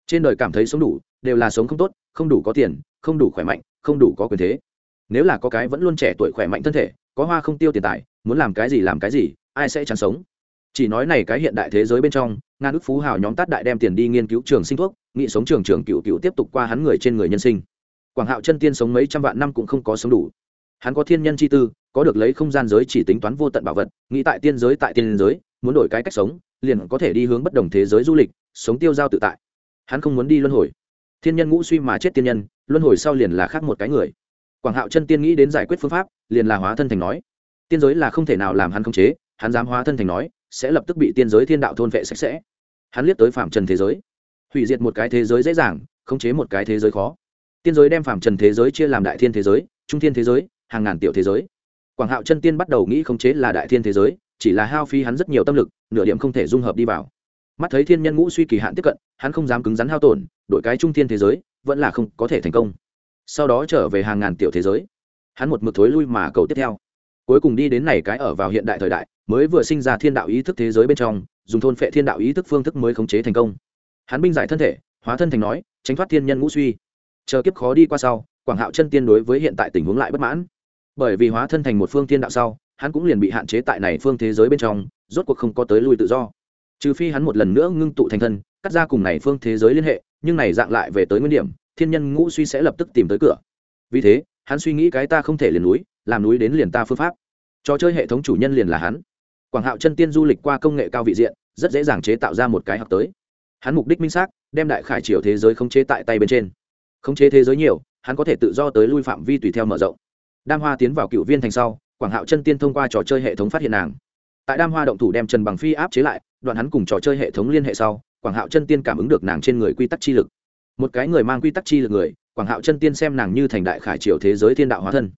Trên đời cảm thấy sống đủ, đều là sống không tốt, không đủ có tiền, không đủ khỏe mạnh, không đủ có quyền thế. Nếu là có cái vẫn luôn trẻ tuổi khỏe mạnh thân thể, có hoa không tiêu tiền tài muốn làm cái gì làm cái gì, ai sẽ chán sống. Chỉ nói này cái hiện đại thế giới bên trong nga nước phú hào nhóm tát đại đem tiền đi nghiên cứu trường sinh thuốc, nghị sống trường trường cựu cựu tiếp tục qua hắn người trên người nhân sinh. Quảng hạo chân tiên sống mấy trăm vạn năm cũng không có sống đủ. Hắn có thiên nhân chi tư, có được lấy không gian giới chỉ tính toán vô tận bảo vật, nghĩ tại tiên giới tại tiên giới, muốn đổi cái cách sống, liền có thể đi hướng bất đồng thế giới du lịch, sống tiêu giao tự tại. Hắn không muốn đi luân hồi. Thiên nhân ngũ suy mà chết tiên nhân, luân hồi sau liền là khác một cái người. Quảng hạo chân tiên nghĩ đến giải quyết phương pháp, liền là hóa thân thành nói tiên giới là không thể nào làm hắn khống chế, hắn dám hóa thân thành nói, sẽ lập tức bị tiên giới thiên đạo thôn vệ sạch sẽ. Hắn liếc tới phạm trần thế giới. Hủy diệt một cái thế giới dễ dàng, khống chế một cái thế giới khó. Tiên giới đem phạm trần thế giới chia làm đại thiên thế giới, trung thiên thế giới, hàng ngàn tiểu thế giới. Quảng hạo chân tiên bắt đầu nghĩ khống chế là đại thiên thế giới, chỉ là hao phí hắn rất nhiều tâm lực, nửa điểm không thể dung hợp đi vào. Mắt thấy thiên nhân ngũ suy kỳ hạn tiếp cận, hắn không dám cứng rắn hao tổn đội cái trung thiên thế giới, vẫn là không có thể thành công. Sau đó trở về hàng ngàn tiểu thế giới. Hắn một mực thối lui mà cầu tiếp theo cuối cùng đi đến này cái ở vào hiện đại thời đại, mới vừa sinh ra thiên đạo ý thức thế giới bên trong, dùng thôn phệ thiên đạo ý thức phương thức mới khống chế thành công. Hắn binh giải thân thể, hóa thân thành nói, tránh thoát thiên nhân ngũ suy. Chờ kiếp khó đi qua sau, quảng hạo chân tiên đối với hiện tại tình huống lại bất mãn. Bởi vì hóa thân thành một phương thiên đạo sau, hắn cũng liền bị hạn chế tại này phương thế giới bên trong, rốt cuộc không có tới lui tự do. Trừ phi hắn một lần nữa ngưng tụ thành thân, cắt ra cùng này phương thế giới liên hệ, nhưng này dạng lại về tới nguyên điểm, thiên nhân ngũ suy sẽ lập tức tìm tới cửa. Vì thế, hắn suy nghĩ cái ta không thể liền núi làm núi đến liền ta phương pháp. Trò chơi hệ thống chủ nhân liền là hắn. Quảng hạo chân tiên du lịch qua công nghệ cao vị diện, rất dễ dàng chế tạo ra một cái học tới. Hắn mục đích minh xác, đem đại khải triều thế giới khống chế tại tay bên trên. Khống chế thế giới nhiều, hắn có thể tự do tới lui phạm vi tùy theo mở rộng. Đam hoa tiến vào cựu viên thành sau, quảng hạo chân tiên thông qua trò chơi hệ thống phát hiện nàng. Tại đam hoa động thủ đem trần bằng phi áp chế lại, đoạn hắn cùng trò chơi hệ thống liên hệ sau, quảng hạo chân tiên cảm ứng được nàng trên người quy tắc chi lực. Một cái người mang quy tắc chi lực người, quảng hạo chân tiên xem nàng như thành đại khải triều thế giới thiên đạo hóa thân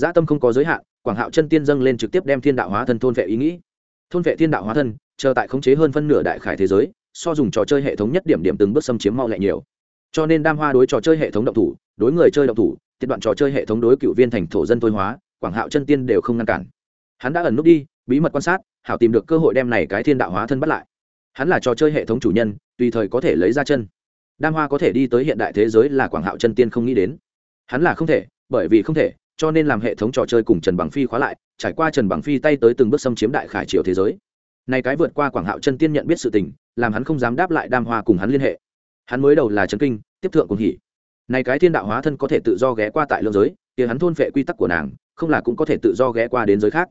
dã tâm không có giới hạn, quảng hạo chân tiên dâng lên trực tiếp đem thiên đạo hóa thân thôn vệ ý nghĩ. Thôn vệ thiên đạo hóa thân, chờ tại khống chế hơn phân nửa đại khải thế giới, so dùng trò chơi hệ thống nhất điểm điểm từng bước xâm chiếm mau lại nhiều. Cho nên đam hoa đối trò chơi hệ thống động thủ, đối người chơi động thủ, tiết đoạn trò chơi hệ thống đối cựu viên thành thổ dân thôi hóa, quảng hạo chân tiên đều không ngăn cản. Hắn đã ẩn nút đi, bí mật quan sát, hảo tìm được cơ hội đem này cái thiên đạo hóa thân bắt lại. Hắn là trò chơi hệ thống chủ nhân, tùy thời có thể lấy ra chân. Đam hoa có thể đi tới hiện đại thế giới là quảng hạo chân tiên không nghĩ đến. Hắn là không thể, bởi vì không thể cho nên làm hệ thống trò chơi cùng trần bằng phi khóa lại, trải qua trần bằng phi tay tới từng bước xâm chiếm đại khải triều thế giới. Này cái vượt qua quảng hạo chân tiên nhận biết sự tình, làm hắn không dám đáp lại đam hoa cùng hắn liên hệ. Hắn mới đầu là trấn kinh, tiếp thượng cùng hỉ này cái thiên đạo hóa thân có thể tự do ghé qua tại lương giới thì hắn thôn phệ quy tắc của nàng, không là cũng có thể tự do ghé qua đến giới khác.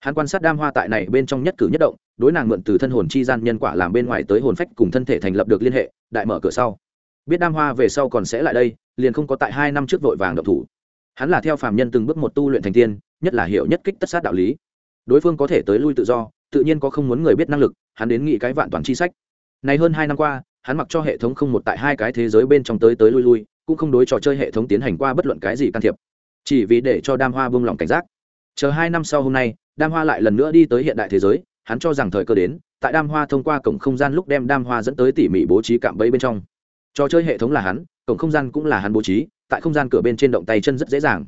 Hắn quan sát đam hoa tại này bên trong nhất cử nhất động, đối nàng mượn từ thân hồn chi gian nhân quả làm bên ngoài tới hồn phách cùng thân thể thành lập được liên hệ, đại mở cửa sau. Biết đam hoa về sau còn sẽ lại đây, liền không có tại hai năm trước vội vàng độc thủ hắn là theo phàm nhân từng bước một tu luyện thành tiên, nhất là hiểu nhất kích tất sát đạo lý. Đối phương có thể tới lui tự do, tự nhiên có không muốn người biết năng lực, hắn đến nghĩ cái vạn toàn chi sách. Này hơn hai năm qua, hắn mặc cho hệ thống không một tại hai cái thế giới bên trong tới tới lui lui, cũng không đối trò chơi hệ thống tiến hành qua bất luận cái gì can thiệp. Chỉ vì để cho đam hoa buông lỏng cảnh giác. Chờ hai năm sau hôm nay, đam hoa lại lần nữa đi tới hiện đại thế giới, hắn cho rằng thời cơ đến, tại đam hoa thông qua cổng không gian lúc đem đam hoa dẫn tới tỉ mỉ bố trí cạm bẫy bên trong. Trò chơi hệ thống là hắn, cổng không gian cũng là hắn bố trí tại không gian cửa bên trên động tay chân rất dễ dàng.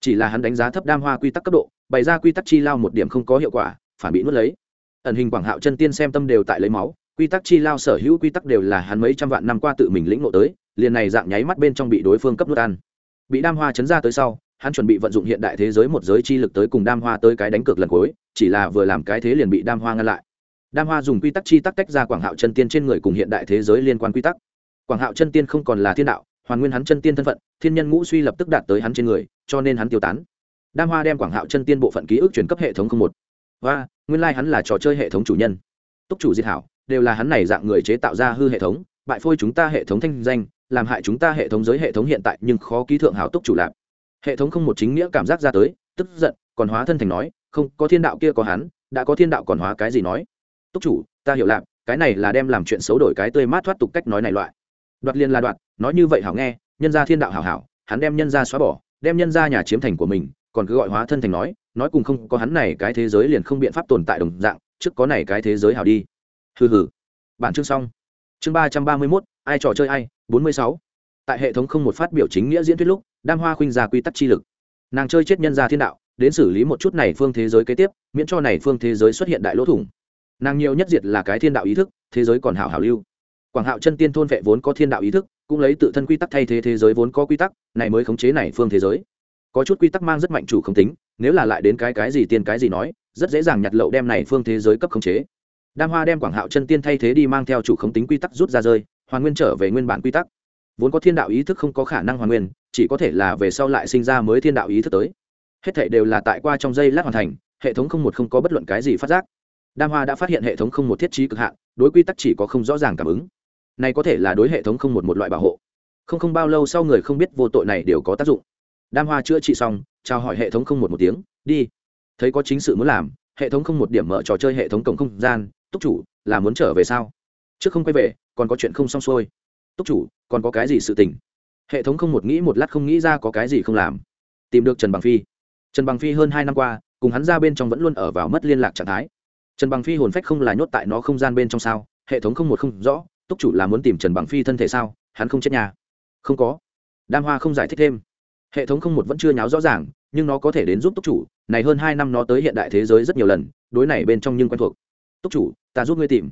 Chỉ là hắn đánh giá thấp đam hoa quy tắc cấp độ, bày ra quy tắc chi lao một điểm không có hiệu quả, phản bị nuốt lấy. Ẩn hình quảng hạo chân tiên xem tâm đều tại lấy máu, quy tắc chi lao sở hữu quy tắc đều là hắn mấy trăm vạn năm qua tự mình lĩnh ngộ tới, liền này dạng nháy mắt bên trong bị đối phương cấp nuốt ăn. Bị đam hoa chấn ra tới sau, hắn chuẩn bị vận dụng hiện đại thế giới một giới chi lực tới cùng đam hoa tới cái đánh cược lần cuối, chỉ là vừa làm cái thế liền bị đam hoa ngăn lại. Đam hoa dùng quy tắc chi tắc tách ra quảng hạo chân tiên trên người cùng hiện đại thế giới liên quan quy tắc. Quảng hạo chân tiên không còn là thiên đạo hoàn nguyên hắn chân tiên thân phận, thiên nhân ngũ suy lập tức đạt tới hắn trên người, cho nên hắn tiêu tán. Đam hoa đem quảng hạo chân tiên bộ phận ký ức chuyển cấp hệ thống không một. Và, nguyên lai、like、hắn là trò chơi hệ thống chủ nhân. Túc chủ diệt hảo, đều là hắn này dạng người chế tạo ra hư hệ thống, bại phôi chúng ta hệ thống thanh danh, làm hại chúng ta hệ thống giới hệ thống hiện tại nhưng khó ký thượng hảo túc chủ lạp. Hệ thống không một chính nghĩa cảm giác ra tới, tức giận, còn hóa thân thành nói, không, có thiên đạo kia có hắn, đã có thiên đạo còn hóa cái gì nói? Túc chủ, ta hiểu lạp, cái này là đem làm chuyện xấu đổi cái tươi mát thoát tục cách nói này loại. Đoạt liên là đoạt nói như vậy hảo nghe, nhân gia thiên đạo hảo hảo, hắn đem nhân gia xóa bỏ, đem nhân gia nhà chiếm thành của mình, còn cứ gọi hóa thân thành nói nói cùng không có hắn này cái thế giới liền không biện pháp tồn tại đồng dạng, trước có này cái thế giới hảo đi. Hừ hừ. Bản chương xong. Chương ba trăm ba mươi mốt, ai trò chơi ai, bốn mươi sáu. Tại hệ thống không một phát biểu chính nghĩa diễn thuyết lúc, đam hoa khuynh ra quy tắc chi lực. Nàng chơi chết nhân gia thiên đạo, đến xử lý một chút này phương thế giới kế tiếp, miễn cho này phương thế giới xuất hiện đại lỗ thủng. Nàng nhiều nhất diệt là cái thiên đạo ý thức, thế giới còn hảo hảo lưu. Quảng hạo chân tiên thôn vệ vốn có thiên đạo ý thức cũng lấy tự thân quy tắc thay thế thế giới vốn có quy tắc, này mới khống chế này phương thế giới. Có chút quy tắc mang rất mạnh chủ không tính, nếu là lại đến cái cái gì tiên cái gì nói, rất dễ dàng nhặt lậu đem này phương thế giới cấp khống chế. Đam hoa đem quảng hạo chân tiên thay thế đi mang theo chủ không tính quy tắc rút ra rơi, hoàn nguyên trở về nguyên bản quy tắc. Vốn có thiên đạo ý thức không có khả năng hoàn nguyên, chỉ có thể là về sau lại sinh ra mới thiên đạo ý thức tới. Hết thảy đều là tại qua trong giây lát hoàn thành, hệ thống không một không có bất luận cái gì phát giác. Đam hoa đã phát hiện hệ thống không một thiết trí cực hạn, đối quy tắc chỉ có không rõ ràng cảm ứng này có thể là đối hệ thống không một một loại bảo hộ. Không không bao lâu sau người không biết vô tội này đều có tác dụng. Đam hoa chữa trị xong, chào hỏi hệ thống không một một tiếng, đi. Thấy có chính sự muốn làm, hệ thống không một điểm mở trò chơi hệ thống cổng không gian, túc chủ, là muốn trở về sao? Trước không quay về, còn có chuyện không xong xuôi. Túc chủ, còn có cái gì sự tình? Hệ thống không một nghĩ một lát không nghĩ ra có cái gì không làm. Tìm được trần bằng phi. Trần bằng phi hơn hai năm qua, cùng hắn ra bên trong vẫn luôn ở vào mất liên lạc trạng thái. Trần bằng phi hồn phách không là nhốt tại nó không gian bên trong sao? Hệ thống không một không rõ túc chủ là muốn tìm trần bằng phi thân thể sao hắn không chết nhà không có đam hoa không giải thích thêm hệ thống không một vẫn chưa nháo rõ ràng nhưng nó có thể đến giúp túc chủ này hơn hai năm nó tới hiện đại thế giới rất nhiều lần đối này bên trong nhưng quen thuộc túc chủ ta giúp ngươi tìm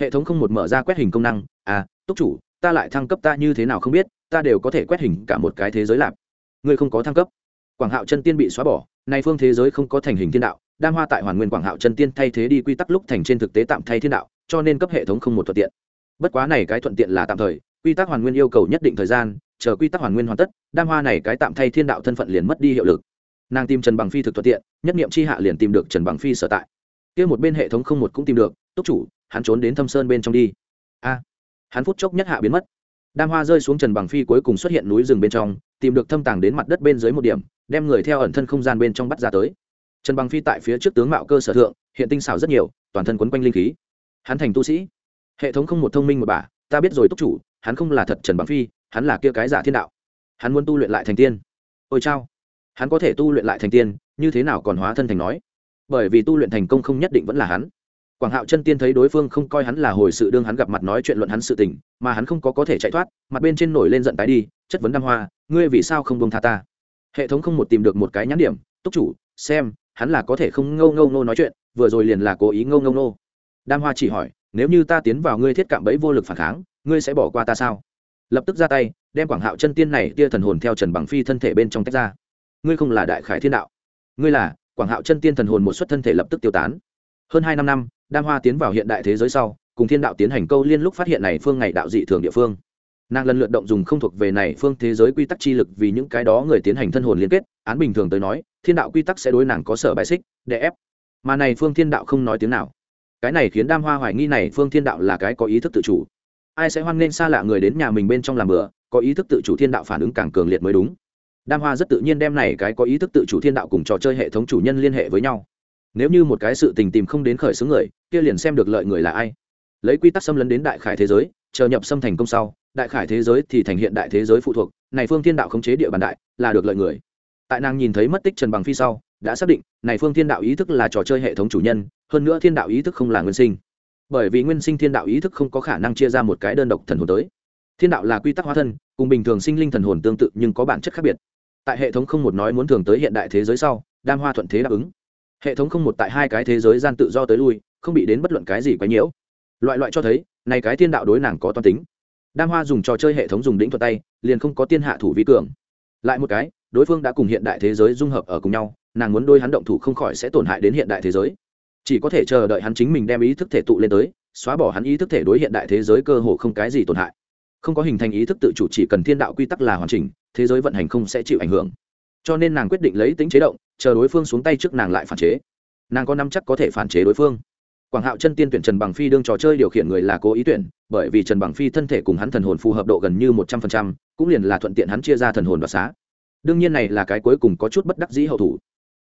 hệ thống không một mở ra quét hình công năng à túc chủ ta lại thăng cấp ta như thế nào không biết ta đều có thể quét hình cả một cái thế giới lạp ngươi không có thăng cấp quảng hạo chân tiên bị xóa bỏ nay phương thế giới không có thành hình thiên đạo đam hoa tại hoàn nguyên quảng hạo chân tiên thay thế đi quy tắc lúc thành trên thực tế tạm thay thiên đạo cho nên cấp hệ thống không một thuận tiện bất quá này cái thuận tiện là tạm thời, quy tắc hoàn nguyên yêu cầu nhất định thời gian, chờ quy tắc hoàn nguyên hoàn tất, đam hoa này cái tạm thay thiên đạo thân phận liền mất đi hiệu lực. Nàng tìm trần bằng phi thực thuận tiện, nhất niệm c h i hạ liền tìm được trần bằng phi sở tại. Kia một bên hệ thống không một cũng tìm được, túc chủ, hắn trốn đến thâm sơn bên trong đi. A, hắn phút chốc nhất hạ biến mất. Đam hoa rơi xuống trần bằng phi cuối cùng xuất hiện núi rừng bên trong, tìm được thâm tàng đến mặt đất bên dưới một điểm, đem người theo ẩn thân không gian bên trong bắt ra tới. Trần bằng phi tại phía trước tướng mạo cơ sở thượng, hiện tinh xảo rất nhiều, toàn thân quấn quanh linh khí. Hắn thành tu sĩ hệ thống không một thông minh một bà, ta biết rồi túc chủ hắn không là thật trần bằng phi hắn là kia cái giả thiên đạo. Hắn muốn tu luyện lại thành tiên. Ôi chao. Hắn có thể tu luyện lại thành tiên như thế nào còn hóa thân thành nói? Bởi vì tu luyện thành công không nhất định vẫn là hắn. Quảng hạo chân tiên thấy đối phương không coi hắn là hồi sự đương hắn gặp mặt nói chuyện luận hắn sự tình mà hắn không có có thể chạy thoát mặt bên trên nổi lên giận tái đi chất vấn đam hoa ngươi vì sao không bông tha ta? Hệ thống không một tìm được một cái nhãn điểm túc chủ xem hắn là có thể không ngâu ngâu nô nói chuyện vừa rồi liền là cố ý ngâu ngâu nô. Đam hoa chỉ hỏi nếu như ta tiến vào ngươi thiết cạm bẫy vô lực phản kháng, ngươi sẽ bỏ qua ta sao? Lập tức ra tay, đem quảng hạo chân tiên này tia thần hồn theo trần bằng phi thân thể bên trong tách ra. Ngươi không là đại khải thiên đạo. Ngươi là, quảng hạo chân tiên thần hồn một suất thân thể lập tức tiêu tán. Hơn hai năm năm, đam hoa tiến vào hiện đại thế giới sau, cùng thiên đạo tiến hành câu liên lúc phát hiện này phương ngày đạo dị thường địa phương. Nàng lần lượt động dùng không thuộc về này phương thế giới quy tắc chi lực vì những cái đó người tiến hành thân hồn liên kết, án bình thường tới nói, thiên đạo quy tắc sẽ đối nàng có sở bài xích để ép. Mà này phương thiên đạo không nói tiếng nào cái này khiến đam hoa hoài nghi này phương thiên đạo là cái có ý thức tự chủ. Ai sẽ hoan nghênh xa lạ người đến nhà mình bên trong làm bữa có ý thức tự chủ thiên đạo phản ứng càng cường liệt mới đúng. Đam hoa rất tự nhiên đem này cái có ý thức tự chủ thiên đạo cùng trò chơi hệ thống chủ nhân liên hệ với nhau. Nếu như một cái sự tình tìm không đến khởi xướng người, kia liền xem được lợi người là ai. Lấy quy tắc xâm lấn đến đại khải thế giới, chờ nhập xâm thành công sau, đại khải thế giới thì thành hiện đại thế giới phụ thuộc, này phương thiên đạo khống chế địa bàn đại, là được lợi người. Tại nàng nhìn thấy mất tích trần bằng phi sau, đã xác định, này phương thiên đạo ý thức là trò chơi hệ thống chủ nhân hơn nữa thiên đạo ý thức không là nguyên sinh. Bởi vì nguyên sinh thiên đạo ý thức không có khả năng chia ra một cái đơn độc thần hồn tới. Thiên đạo là quy tắc hóa thân, cùng bình thường sinh linh thần hồn tương tự nhưng có bản chất khác biệt. Tại hệ thống không một nói muốn thường tới hiện đại thế giới sau, đam hoa thuận thế đáp ứng. Hệ thống không một tại hai cái thế giới gian tự do tới lui, không bị đến bất luận cái gì quấy nhiễu. Loại loại cho thấy, này cái thiên đạo đối nàng có toan tính. Đam hoa dùng trò chơi hệ thống dùng đĩnh thuật tay, liền không có tiên hạ thủ vi cường. Lại một cái, đối phương đã cùng hiện đại thế giới dung hợp ở cùng nhau, nàng muốn đôi hắn động thủ không khỏi sẽ tổn hại đến hiện đại thế giới chỉ có thể chờ đợi hắn chính mình đem ý thức thể tụ lên tới, xóa bỏ hắn ý thức thể đối hiện đại thế giới cơ hồ không cái gì tổn hại. Không có hình thành ý thức tự chủ chỉ cần thiên đạo quy tắc là hoàn chỉnh, thế giới vận hành không sẽ chịu ảnh hưởng. Cho nên nàng quyết định lấy tính chế động, chờ đối phương xuống tay trước nàng lại phản chế. Nàng có năm chắc có thể phản chế đối phương. Quảng hạo chân tiên tuyển trần bằng phi đương trò chơi điều khiển người là cố ý tuyển, bởi vì trần bằng phi thân thể cùng hắn thần hồn phù hợp độ gần như một trăm phần trăm, cũng liền là thuận tiện hắn chia ra thần hồn và xá. Đương nhiên này là cái cuối cùng có chút bất đắc dĩ hậu thủ.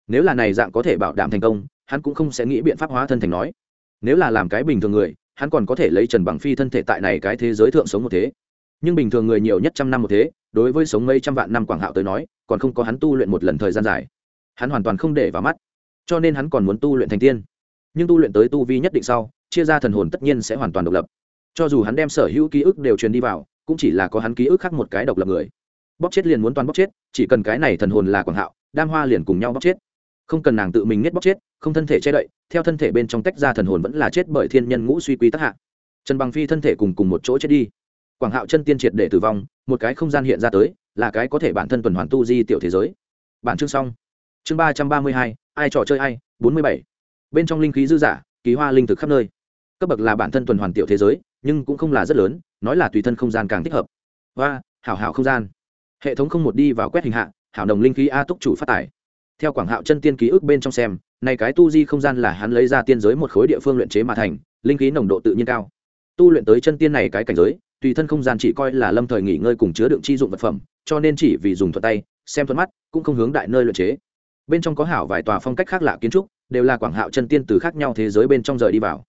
Nếu là này dạng có thể bảo đảm thành công hắn cũng không sẽ nghĩ biện pháp hóa thân thành nói. Nếu là làm cái bình thường người, hắn còn có thể lấy trần bằng phi thân thể tại này cái thế giới thượng sống một thế. Nhưng bình thường người nhiều nhất trăm năm một thế, đối với sống mấy trăm vạn năm quảng hạo tới nói, còn không có hắn tu luyện một lần thời gian dài. Hắn hoàn toàn không để vào mắt. Cho nên hắn còn muốn tu luyện thành tiên. Nhưng tu luyện tới tu vi nhất định sau, chia ra thần hồn tất nhiên sẽ hoàn toàn độc lập. Cho dù hắn đem sở hữu ký ức đều truyền đi vào, cũng chỉ là có hắn ký ức khác một cái độc lập người. Bóc chết liền muốn toàn bóc chết, chỉ cần cái này thần hồn là quảng hạo, đam hoa liền cùng nhau bóc chết không cần nàng tự mình nhất bóc chết, không thân thể che đậy, theo thân thể bên trong tách ra thần hồn vẫn là chết bởi thiên nhân ngũ suy quy tác hạ. Trần bằng phi thân thể cùng cùng một chỗ chết đi. Quảng hạo chân tiên triệt để tử vong, một cái không gian hiện ra tới, là cái có thể bản thân tuần hoàn tu di tiểu thế giới. Bản chương xong. Chương ba trăm ba mươi hai, ai trò chơi ai, bốn mươi bảy. Bên trong linh khí dư giả ký hoa linh thực khắp nơi. Cấp bậc là bản thân tuần hoàn tiểu thế giới, nhưng cũng không là rất lớn, nói là tùy thân không gian càng thích hợp. Hoa, hảo hảo không gian. Hệ thống không một đi vào quét hình hạ, hảo đồng linh khí a túc chủ phát tải theo quảng hạo chân tiên ký ức bên trong xem này cái tu di không gian là hắn lấy ra tiên giới một khối địa phương luyện chế mà thành, linh khí nồng độ tự nhiên cao. Tu luyện tới chân tiên này cái cảnh giới, tùy thân không gian chỉ coi là lâm thời nghỉ ngơi cùng chứa đựng chi dụng vật phẩm, cho nên chỉ vì dùng thuật tay, xem thuận mắt, cũng không hướng đại nơi luyện chế. Bên trong có hảo vài tòa phong cách khác lạ kiến trúc, đều là quảng hạo chân tiên từ khác nhau thế giới bên trong rời đi vào.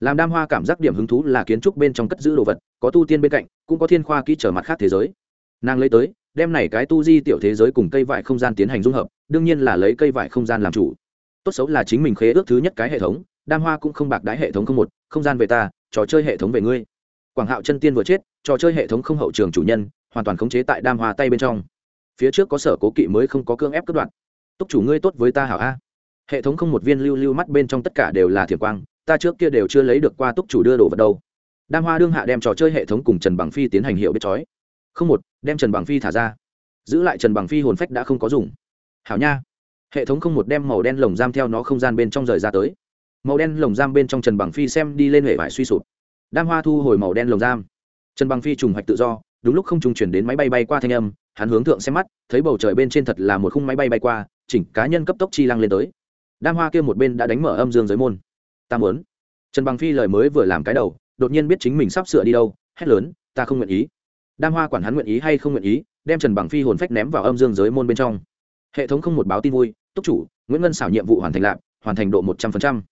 Làm đam hoa cảm giác điểm hứng thú là kiến trúc bên trong cất giữ đồ vật, có tu tiên bên cạnh, cũng có thiên khoa kỹ trở mặt khác thế giới. Nàng lấy tới đem này cái tu di tiểu thế giới cùng cây vải không gian tiến hành dung hợp, đương nhiên là lấy cây vải không gian làm chủ. Tốt xấu là chính mình khế ước thứ nhất cái hệ thống, đam hoa cũng không bạc đái hệ thống không một, không gian về ta, trò chơi hệ thống về ngươi. Quảng hạo chân tiên vừa chết, trò chơi hệ thống không hậu trường chủ nhân, hoàn toàn khống chế tại đam hoa tay bên trong. Phía trước có sở cố kỵ mới không có cương ép cất đoạn. Túc chủ ngươi tốt với ta hảo a. Hệ thống không một viên lưu lưu mắt bên trong tất cả đều là thiểm quang, ta trước kia đều chưa lấy được qua túc chủ đưa đồ vật đâu. Đam hoa đương hạ đem trò chơi hệ thống cùng trần bằng phi tiến hành hiệu biết chói không một, đem trần bằng phi thả ra. Giữ lại trần bằng phi hồn phách đã không có dùng. Hảo nha. Hệ thống không một đem màu đen lồng giam theo nó không gian bên trong rời ra tới. Màu đen lồng giam bên trong trần bằng phi xem đi lên hệ vải suy sụp. Đam hoa thu hồi màu đen lồng giam. Trần bằng phi trùng hoạch tự do, đúng lúc không trùng chuyển đến máy bay bay qua thanh âm, hắn hướng thượng xem mắt, thấy bầu trời bên trên thật là một khung máy bay bay qua, chỉnh cá nhân cấp tốc chi lăng lên tới. Đam hoa kia một bên đã đánh mở âm dương giới môn. Ta muốn. Trần bằng phi lời mới vừa làm cái đầu, đột nhiên biết chính mình sắp sửa đi đâu, hét lớn, ta không nguyện ý đam hoa quản hắn nguyện ý hay không nguyện ý, đem trần bằng phi hồn phách ném vào âm dương giới môn bên trong. Hệ thống không một báo tin vui, túc chủ, nguyễn ngân xảo nhiệm vụ hoàn thành lạp, hoàn thành độ một trăm linh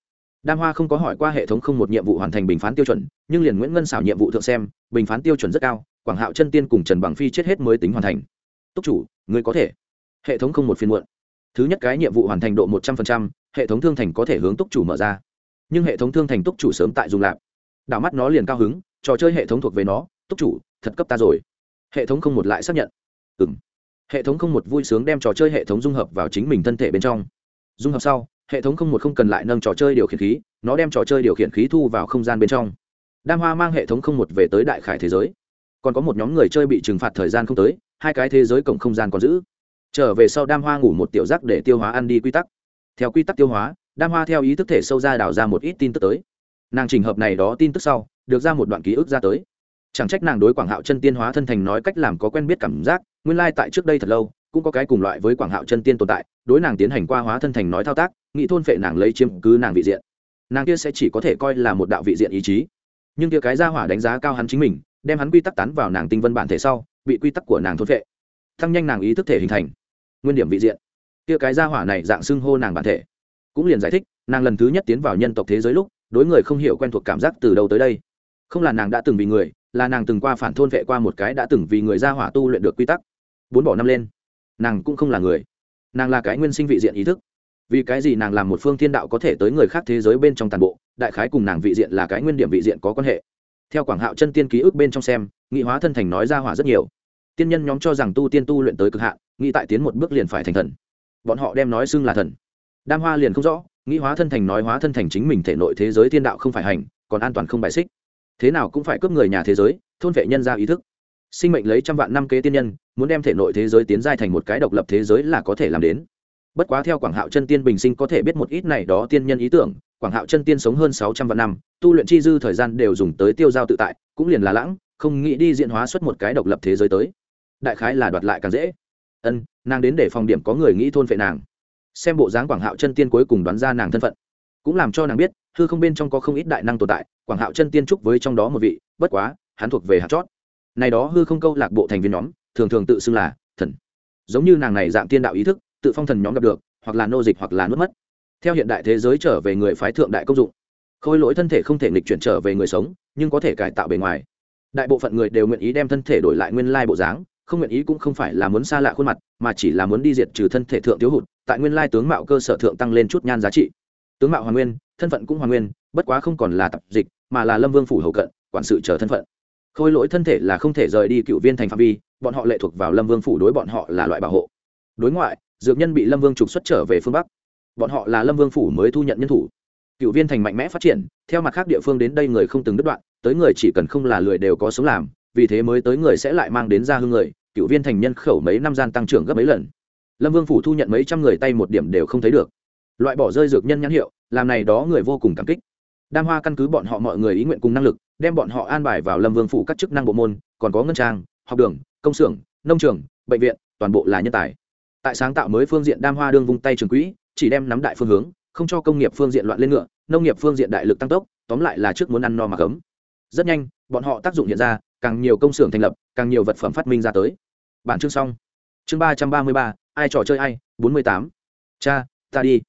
đam hoa không có hỏi qua hệ thống không một nhiệm vụ hoàn thành bình phán tiêu chuẩn, nhưng liền nguyễn ngân xảo nhiệm vụ thượng xem, bình phán tiêu chuẩn rất cao, quảng hạo chân tiên cùng trần bằng phi chết hết mới tính hoàn thành. Túc chủ người có thể. Hệ thống không một phiên muộn. Thứ nhất cái nhiệm vụ hoàn thành độ một trăm linh hệ thống thương thành có thể hướng túc chủ mở ra. Nhưng hệ thống thương thành túc chủ sớm tại dùng lạp. Đảo mắt nó liền cao hứng, trò chơi hệ thống thuộc về nó, túc chủ thật cấp ta rồi. Hệ thống không một lại xác nhận. Ừ m hệ thống không một vui sướng đem trò chơi hệ thống dung hợp vào chính mình thân thể bên trong. Dung hợp sau, hệ thống không một không cần lại nâng trò chơi điều khiển khí, nó đem trò chơi điều khiển khí thu vào không gian bên trong. Đam hoa mang hệ thống không một về tới đại khải thế giới. Còn có một nhóm người chơi bị trừng phạt thời gian không tới, hai cái thế giới cổng không gian còn giữ. Trở về sau đam hoa ngủ một tiểu giác để tiêu hóa ăn đi quy tắc. Theo quy tắc tiêu hóa, đam hoa theo ý thức thể sâu ra đào ra một ít tin tức tới. Nàng trình hợp này đó tin tức sau, được ra một đoạn ký ức ra tới chẳng trách nàng đối quảng hạo chân tiên hóa thân thành nói cách làm có quen biết cảm giác, nguyên lai、like、tại trước đây thật lâu, cũng có cái cùng loại với quảng hạo chân tiên tồn tại, đối nàng tiến hành qua hóa thân thành nói thao tác nghĩ thôn phệ nàng lấy chiếm cứ nàng vị diện. Nàng kia sẽ chỉ có thể coi là một đạo vị diện ý chí. Nhưng kia cái ra hỏa đánh giá cao hắn chính mình, đem hắn quy tắc tán vào nàng tinh vân bản thể sau, bị quy tắc của nàng thôn phệ. Tăng nhanh nàng ý thức thể hình thành, nguyên điểm vị diện. Kia cái ra hỏa này dạng xưng hô nàng bản thể. Cũng liền giải thích, nàng lần thứ nhất tiến vào nhân tộc thế giới lúc, đối người không hiểu quen thuộc cảm giác từ đâu tới đây. Không là nàng đã từng bị người là nàng từng qua phản thôn vệ qua một cái đã từng vì người ra hỏa tu luyện được quy tắc. Bốn bỏ năm lên, nàng cũng không là người. Nàng là cái nguyên sinh vị diện ý thức. Vì cái gì nàng làm một phương thiên đạo có thể tới người khác thế giới bên trong toàn bộ, đại khái cùng nàng vị diện là cái nguyên điểm vị diện có quan hệ. Theo quảng hạo chân tiên ký ức bên trong xem, nghị hóa thân thành nói ra hỏa rất nhiều. Tiên nhân nhóm cho rằng tu tiên tu luyện tới cực hạn nghĩ tại tiến một bước liền phải thành thần. Bọn họ đem nói xưng là thần. Đam hoa liền không rõ nghĩ hóa thân thành nói hóa thân thành chính mình thể nội thế giới thiên đạo không phải hành, còn an toàn không bài xích thế nào cũng phải cướp người nhà thế giới, thôn vệ nhân ra ý thức. Sinh mệnh lấy trăm vạn năm kế tiên nhân, muốn đem thể nội thế giới tiến giai thành một cái độc lập thế giới là có thể làm đến. Bất quá theo quảng hạo chân tiên bình sinh có thể biết một ít này đó tiên nhân ý tưởng, quảng hạo chân tiên sống hơn sáu trăm vạn năm, tu luyện chi dư thời gian đều dùng tới tiêu giao tự tại, cũng liền là lãng, không nghĩ đi diện hóa xuất một cái độc lập thế giới tới. Đại khái là đoạt lại càng dễ. Ân, nàng đến để phòng điểm có người nghĩ thôn vệ nàng. Xem bộ dáng quảng hạo chân tiên cuối cùng đoán ra nàng thân phận, cũng làm cho nàng biết hư không bên trong có không ít đại năng tồn tại, quảng hạo chân tiên trúc với trong đó một vị, bất quá, hắn thuộc về hạt chót. Này đó hư không câu lạc bộ thành viên nhóm, thường thường tự xưng là thần. Giống như nàng này dạng tiên đạo ý thức, tự phong thần nhóm gặp được, hoặc là nô dịch hoặc là nuốt mất. Theo hiện đại thế giới trở về người phái thượng đại công dụng. Khôi lỗi thân thể không thể nghịch chuyển trở về người sống, nhưng có thể cải tạo bề ngoài. Đại bộ phận người đều nguyện ý đem thân thể đổi lại nguyên lai bộ dáng, không nguyện ý cũng không phải là muốn xa lạ khuôn mặt, mà chỉ là muốn đi diệt trừ thân thể thượng thiếu hụt, tại nguyên lai tướng mạo cơ sở thượng tăng lên chút nhan giá trị. Tướng mạo hoàn nguyên thân phận cũng hoàn nguyên, bất quá không còn là tập dịch, mà là lâm vương phủ hậu cận, quản sự chờ thân phận. Khôi lỗi thân thể là không thể rời đi cựu viên thành phạm vi, bọn họ lệ thuộc vào lâm vương phủ đối bọn họ là loại bảo hộ. Đối ngoại, dược nhân bị lâm vương trục xuất trở về phương bắc. Bọn họ là lâm vương phủ mới thu nhận nhân thủ. Cựu viên thành mạnh mẽ phát triển, theo mặt khác địa phương đến đây người không từng đứt đoạn, tới người chỉ cần không là lười đều có sống làm, vì thế mới tới người sẽ lại mang đến ra hương người, cựu viên thành nhân khẩu mấy năm gian tăng trưởng gấp mấy lần. Lâm vương phủ thu nhận mấy trăm người tay một điểm đều không thấy được. Loại bỏ rơi dược nhân nhãn hiệu làm này đó người vô cùng cảm kích. Đam hoa căn cứ bọn họ mọi người ý nguyện cùng năng lực, đem bọn họ an bài vào lâm vương phủ các chức năng bộ môn, còn có ngân trang, học đường, công xưởng, nông trường, bệnh viện, toàn bộ là nhân tài. Tại sáng tạo mới phương diện đam hoa đương vung tay trường quỹ, chỉ đem nắm đại phương hướng, không cho công nghiệp phương diện loạn lên ngựa, nông nghiệp phương diện đại lực tăng tốc, tóm lại là trước muốn ăn no mà cấm. Rất nhanh, bọn họ tác dụng hiện ra, càng nhiều công xưởng thành lập, càng nhiều vật phẩm phát minh ra tới. Bản chương xong. Chương ba trăm ba mươi ba, ai trò chơi ai? Bốn mươi tám. Cha, ta đi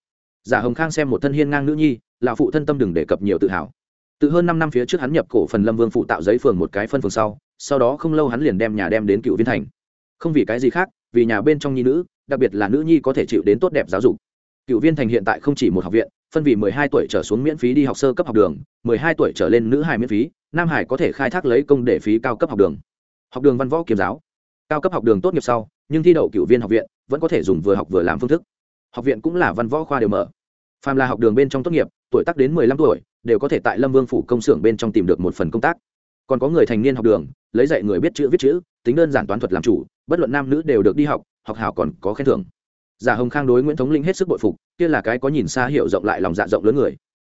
giả hồng khang xem một thân hiên ngang nữ nhi là phụ thân tâm đừng đề cập nhiều tự hào. Từ hơn năm năm phía trước hắn nhập cổ phần lâm vương phụ tạo giấy phường một cái phân phường sau sau đó không lâu hắn liền đem nhà đem đến cựu viên thành. Không vì cái gì khác, vì nhà bên trong nhi nữ, đặc biệt là nữ nhi có thể chịu đến tốt đẹp giáo dục. Cựu viên thành hiện tại không chỉ một học viện, phân vì mười hai tuổi trở xuống miễn phí đi học sơ cấp học đường, mười hai tuổi trở lên nữ hài miễn phí, nam hải có thể khai thác lấy công để phí cao cấp học đường. Học đường văn võ kiếm giáo. Cao cấp học đường tốt nghiệp sau, nhưng thi đậu cựu viên học viện, vẫn có thể dùng vừa học vừa làm phương thức. Học viện cũng là văn võ khoa đều mở phàm là học đường bên trong tốt nghiệp, tuổi tác đến mười lăm tuổi, đều có thể tại lâm vương phủ công xưởng bên trong tìm được một phần công tác. Còn có người thành niên học đường, lấy dạy người biết chữ viết chữ, tính đơn giản toán thuật làm chủ, bất luận nam nữ đều được đi học học hào còn có khen thưởng. Giả hồng khang đối nguyễn thống linh hết sức bội phục, kia là cái có nhìn xa hiểu rộng lại lòng dạ rộng lớn người.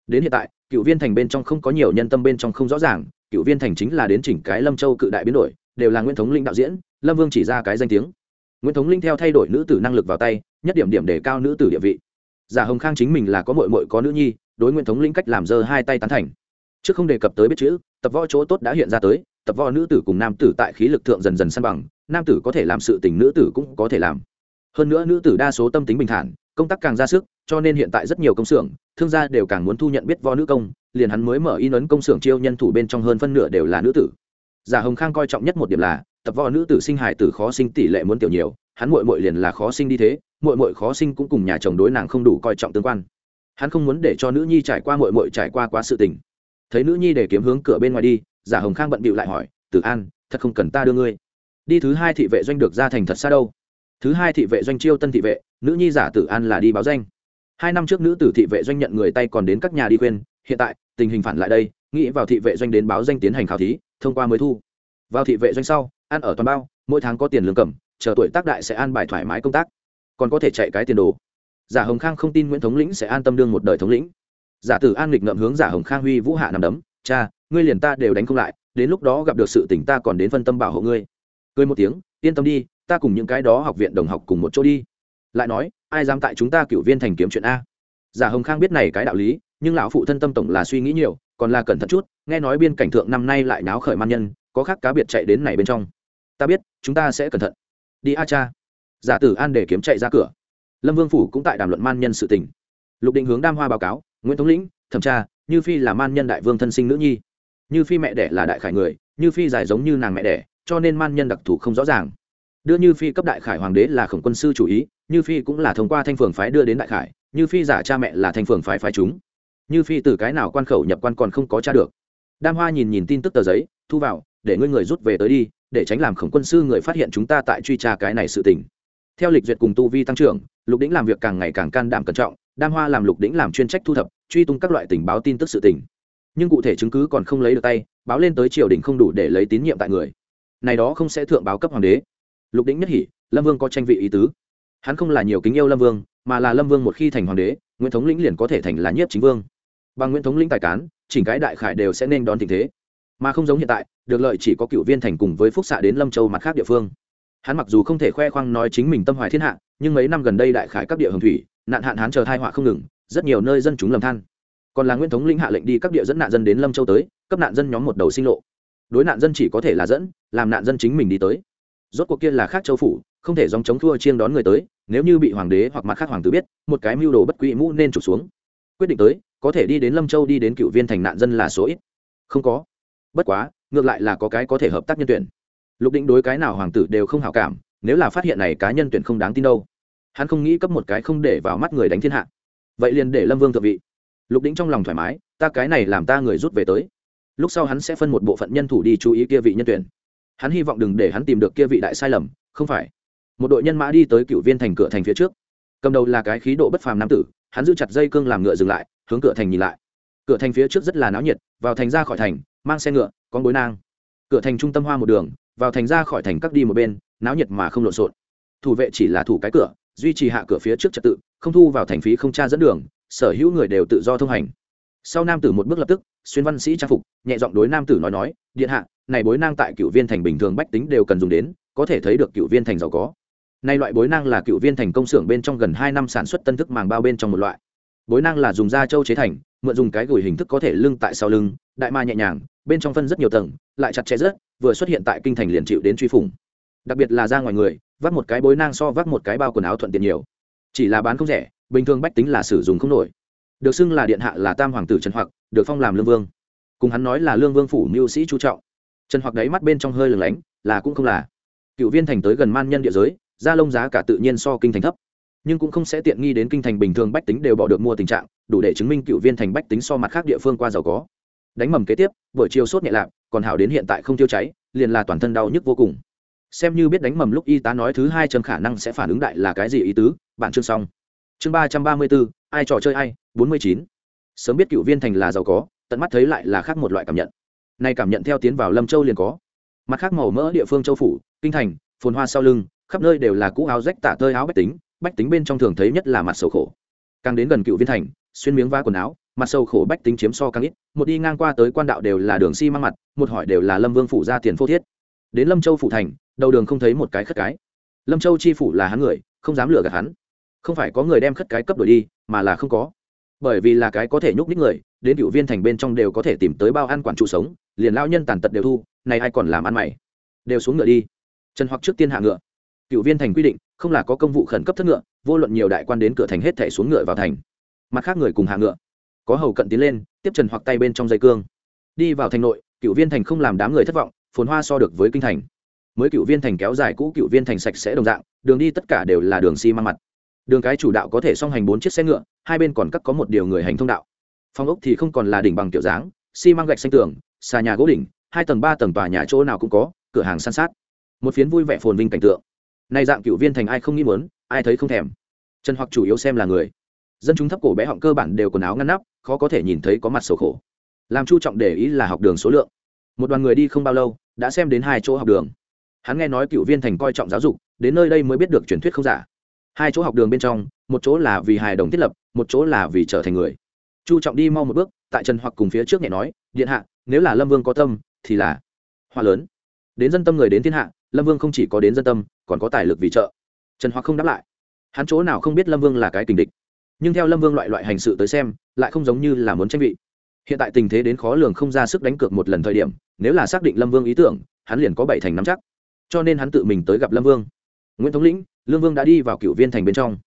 Đến hiện tại, cựu viên thành bên trong không có nhiều nhân tâm bên trong không rõ ràng, cựu viên thành chính là đến chỉnh cái lâm châu cự đại biến đổi, đều là nguyễn thống linh đạo diễn, lâm vương chỉ ra cái danh tiếng. Nguyễn thống linh theo thay đổi nữ tử năng lực vào tay, nhất điểm điểm để cao nữ tử địa vị giả hồng khang chính mình là có mội mội có nữ nhi, đối nguyện thống lĩnh cách làm dơ hai tay tán thành. Trước không đề cập tới biết chữ, tập võ chỗ tốt đã hiện ra tới, tập võ nữ tử cùng nam tử tại khí lực thượng dần dần săn bằng, nam tử có thể làm sự tình nữ tử cũng có thể làm. Hơn nữa nữ tử đa số tâm tính bình thản, công tác càng ra sức, cho nên hiện tại rất nhiều công xưởng, thương gia đều càng muốn thu nhận biết võ nữ công, liền hắn mới mở in ấn công xưởng chiêu nhân thủ bên trong hơn phân nửa đều là nữ tử. Giả hồng khang coi trọng nhất một điểm là, tập võ nữ tử sinh hài tử khó sinh tỷ lệ muốn tiểu nhiều, hắn muội muội liền là khó sinh đi thế muội muội khó sinh cũng cùng nhà chồng đối nàng không đủ coi trọng tương quan. Hắn không muốn để cho nữ nhi trải qua muội muội trải qua quá sự tình. Thấy nữ nhi để kiếm hướng cửa bên ngoài đi, giả hồng khang bận bịu lại hỏi, tử an, thật không cần ta đưa ngươi. Đi thứ hai thị vệ doanh được ra thành thật xa đâu? Thứ hai thị vệ doanh chiêu tân thị vệ, nữ nhi giả tử an là đi báo danh. Hai năm trước nữ tử thị vệ doanh nhận người tay còn đến các nhà đi khuyên, hiện tại, tình hình phản lại đây, nghĩ vào thị vệ doanh đến báo danh tiến hành khảo thí, thông qua mới thu. Vào thị vệ doanh sau, ăn ở toàn bao, mỗi tháng có tiền lương cầm, chờ tuổi tác đại sẽ an bài thoải mái công tác còn có thể chạy cái tiền đồ. Giả hồng khang không tin nguyễn thống lĩnh sẽ an tâm đương một đời thống lĩnh. Giả tử an nghịch ngậm hướng giả hồng khang huy vũ hạ nằm đấm. Cha, ngươi liền ta đều đánh không lại, đến lúc đó gặp được sự tỉnh ta còn đến phân tâm bảo hộ ngươi. Cười một tiếng, yên tâm đi, ta cùng những cái đó học viện đồng học cùng một chỗ đi. Lại nói, ai dám tại chúng ta cựu viên thành kiếm chuyện a? Giả hồng khang biết này cái đạo lý, nhưng lão phụ thân tâm tổng là suy nghĩ nhiều, còn là cẩn thận chút, nghe nói biên cảnh thượng năm nay lại náo khởi man nhân, có khác cá biệt chạy đến này bên trong. Ta biết, chúng ta sẽ cẩn thận. Đi a cha giả tử an để kiếm chạy ra cửa. Lâm vương phủ cũng tại đàm luận man nhân sự tình. Lục định hướng đam hoa báo cáo, nguyễn thống lĩnh, thẩm tra, như phi là man nhân đại vương thân sinh nữ nhi. Như phi mẹ đẻ là đại khải người, như phi giải giống như nàng mẹ đẻ, cho nên man nhân đặc thù không rõ ràng. Đưa như phi cấp đại khải hoàng đế là khổng quân sư chủ ý, như phi cũng là thông qua thanh phường phái đưa đến đại khải, như phi giả cha mẹ là thanh phường phái phái chúng. Như phi từ cái nào quan khẩu nhập quan còn không có cha được. Đam hoa nhìn nhìn tin tức tờ giấy, thu vào, để ngươi người rút về tới đi, để tránh làm khổng quân sư người phát hiện chúng ta tại truy tra cái này sự tình theo lịch duyệt cùng tu vi tăng trưởng, lục đĩnh làm việc càng ngày càng can đảm cẩn trọng, đam hoa làm lục đĩnh làm chuyên trách thu thập, truy tung các loại tình báo tin tức sự tình. Nhưng cụ thể chứng cứ còn không lấy được tay, báo lên tới triều đình không đủ để lấy tín nhiệm tại người. Này đó không sẽ thượng báo cấp hoàng đế. Lục đĩnh nhất hỉ, lâm vương có tranh vị ý tứ. Hắn không là nhiều kính yêu lâm vương, mà là lâm vương một khi thành hoàng đế, nguyễn thống lĩnh liền có thể thành là nhiếp chính vương. Bằng nguyễn thống lĩnh tài cán, chỉnh cái đại khải đều sẽ nên đón tình thế. Mà không giống hiện tại, được lợi chỉ có cựu viên thành cùng với phúc xạ đến lâm châu mặt khác địa phương hắn mặc dù không thể khoe khoang nói chính mình tâm hoài thiên hạ, nhưng mấy năm gần đây đại khải các địa hồng thủy, nạn hạn hán chờ thai họa không ngừng, rất nhiều nơi dân chúng lầm than. Còn là Nguyên thống lĩnh hạ lệnh đi các địa dẫn nạn dân đến lâm châu tới, cấp nạn dân nhóm một đầu sinh lộ. Đối nạn dân chỉ có thể là dẫn, làm nạn dân chính mình đi tới. Rốt cuộc kia là khác châu phủ, không thể dòng chống thua chiêng đón người tới, nếu như bị hoàng đế hoặc mặt khác hoàng tử biết, một cái mưu đồ bất quỹ mũ nên trục xuống. Quyết định tới, có thể đi đến lâm châu đi đến cựu viên thành nạn dân là số ít. Không có. Bất quá, ngược lại là có cái có thể hợp tác nhân tuyển lục định đối cái nào hoàng tử đều không hảo cảm, nếu là phát hiện này cá nhân tuyển không đáng tin đâu. Hắn không nghĩ cấp một cái không để vào mắt người đánh thiên hạ. Vậy liền để lâm vương thượng vị. Lục định trong lòng thoải mái, ta cái này làm ta người rút về tới. Lúc sau hắn sẽ phân một bộ phận nhân thủ đi chú ý kia vị nhân tuyển. Hắn hy vọng đừng để hắn tìm được kia vị đại sai lầm, không phải. Một đội nhân mã đi tới cựu viên thành cửa thành phía trước. Cầm đầu là cái khí độ bất phàm nam tử, hắn giữ chặt dây cương làm ngựa dừng lại, hướng cửa thành nhìn lại. Cửa thành phía trước rất là náo nhiệt, vào thành ra khỏi thành, mang xe ngựa, con bối nang. Cửa thành trung tâm hoa một đường vào thành ra khỏi thành các đi một bên, náo nhiệt mà không lộn xộn. Thủ vệ chỉ là thủ cái cửa, duy trì hạ cửa phía trước trật tự, không thu vào thành phí không tra dẫn đường, sở hữu người đều tự do thông hành. Sau nam tử một bước lập tức, xuyên văn sĩ trang phục, nhẹ giọng đối nam tử nói nói, điện hạ, này bối nang tại cựu viên thành bình thường bách tính đều cần dùng đến, có thể thấy được cựu viên thành giàu có. Nay loại bối nang là cựu viên thành công xưởng bên trong gần hai năm sản xuất tân thức màng bao bên trong một loại bối năng là dùng da trâu chế thành, mượn dùng cái gửi hình thức có thể lưng tại sau lưng, đại ma nhẹ nhàng, bên trong phân rất nhiều tầng, lại chặt chẽ rất, vừa xuất hiện tại kinh thành liền chịu đến truy phủng. Đặc biệt là ra ngoài người, vác một cái bối nang so vác một cái bao quần áo thuận tiện nhiều. Chỉ là bán không rẻ, bình thường bách tính là sử dụng không nổi. Được xưng là điện hạ là tam hoàng tử trần hoặc, được phong làm lương vương. Cùng hắn nói là lương vương phủ mưu sĩ chú trọng. Trần hoặc đáy mắt bên trong hơi lửng lánh, là cũng không là. Cựu viên thành tới gần man nhân địa giới, da lông giá cả tự nhiên so kinh thành thấp nhưng cũng không sẽ tiện nghi đến kinh thành bình thường bách tính đều bỏ được mua tình trạng, đủ để chứng minh cựu viên thành bách tính so mặt khác địa phương qua giàu có. Đánh mầm kế tiếp, buổi chiều sốt nhẹ lạc, còn hảo đến hiện tại không tiêu cháy, liền là toàn thân đau nhức vô cùng. Xem như biết đánh mầm lúc y tá nói thứ hai chấm khả năng sẽ phản ứng đại là cái gì ý tứ, bạn chương xong. Chương ba trăm ba mươi bốn, ai trò chơi ai, bốn mươi chín. Sớm biết cựu viên thành là giàu có, tận mắt thấy lại là khác một loại cảm nhận. Nay cảm nhận theo tiến vào lâm châu liền có. Mặt khác màu mỡ địa phương châu phủ, kinh thành, phồn hoa sau lưng, khắp nơi đều là cũ áo rách tả tơi áo bách tính bách tính bên trong thường thấy nhất là mặt sầu khổ. Càng đến gần cựu viên thành, xuyên miếng vá quần áo, mặt sầu khổ bách tính chiếm so càng ít, một đi ngang qua tới quan đạo đều là đường xi、si、măng mặt, một hỏi đều là lâm vương phủ ra tiền phô thiết. Đến lâm châu phủ thành, đầu đường không thấy một cái khất cái. Lâm châu chi phủ là hắn người, không dám lừa gạt hắn. Không phải có người đem khất cái cấp đổi đi, mà là không có. Bởi vì là cái có thể nhúc nhích người, đến cựu viên thành bên trong đều có thể tìm tới bao ăn quản trụ sống, liền lao nhân tàn tật đều thu, này ai còn làm ăn mày? Đều xuống ngựa đi. Trần hoặc trước tiên hạ ngựa. Cựu viên thành quy định không là có công vụ khẩn cấp thất ngựa, vô luận nhiều đại quan đến cửa thành hết thẻ xuống ngựa vào thành. Mặt khác người cùng hạ ngựa. Có hầu cận tiến lên, tiếp trần hoặc tay bên trong dây cương. Đi vào thành nội, cựu viên thành không làm đám người thất vọng, phồn hoa so được với kinh thành. Mới cựu viên thành kéo dài cũ cựu viên thành sạch sẽ đồng dạng, đường đi tất cả đều là đường xi、si、măng mặt. Đường cái chủ đạo có thể song hành bốn chiếc xe ngựa, hai bên còn cắt có một điều người hành thông đạo. Phong ốc thì không còn là đỉnh bằng kiểu dáng, xi、si、măng gạch xanh tường, xà nhà gỗ đỉnh, hai tầng ba tầng tòa nhà chỗ nào cũng có, cửa hàng san sát. Một phiến vui vẻ phồn vinh cảnh tượng nay dạng cựu viên thành ai không nghĩ muốn, ai thấy không thèm. Trần hoặc chủ yếu xem là người. Dân chúng thấp cổ bé họng cơ bản đều quần áo ngăn nắp, khó có thể nhìn thấy có mặt sầu khổ. Làm chu trọng để ý là học đường số lượng. Một đoàn người đi không bao lâu, đã xem đến hai chỗ học đường. Hắn nghe nói cựu viên thành coi trọng giáo dục, đến nơi đây mới biết được truyền thuyết không giả. Hai chỗ học đường bên trong, một chỗ là vì hài đồng thiết lập, một chỗ là vì trở thành người. Chu trọng đi mau một bước, tại trần hoặc cùng phía trước nhẹ nói, điện hạ, nếu là lâm vương có tâm, thì là hoa lớn. Đến dân tâm người đến thiên hạ lâm vương không chỉ có đến dân tâm, còn có tài lực vì trợ. Trần hoặc không đáp lại. Hắn chỗ nào không biết lâm vương là cái kình địch. Nhưng theo lâm vương loại loại hành sự tới xem, lại không giống như là muốn tranh vị. Hiện tại tình thế đến khó lường không ra sức đánh cược một lần thời điểm, nếu là xác định lâm vương ý tưởng, hắn liền có bảy thành nắm chắc. Cho nên hắn tự mình tới gặp lâm vương. Nguyễn thống lĩnh, lương vương đã đi vào cựu viên thành bên trong.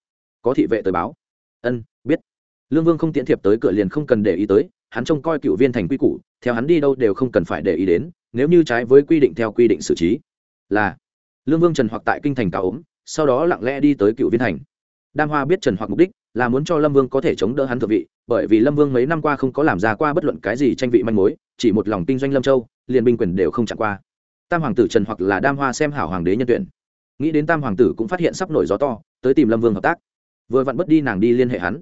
Có thị vệ tới báo. Ân, biết. Lương vương không tiện thiệp tới cửa liền không cần để ý tới, hắn trông coi cựu viên thành quy củ, theo hắn đi đâu đều không cần phải để ý đến, nếu như trái với quy định theo quy định xử trí là lương vương trần hoặc tại kinh thành cao ốm, sau đó lặng lẽ đi tới cựu viên thành. Đam hoa biết trần hoặc mục đích, là muốn cho lâm vương có thể chống đỡ hắn thượng vị, bởi vì lâm vương mấy năm qua không có làm ra qua bất luận cái gì tranh vị manh mối, chỉ một lòng kinh doanh lâm châu, liền binh quyền đều không chặn qua. Tam hoàng tử trần hoặc là đam hoa xem hảo hoàng đế nhân tuyển. Nghĩ đến tam hoàng tử cũng phát hiện sắp nổi gió to, tới tìm lâm vương hợp tác. Vừa vặn bất đi nàng đi liên hệ hắn.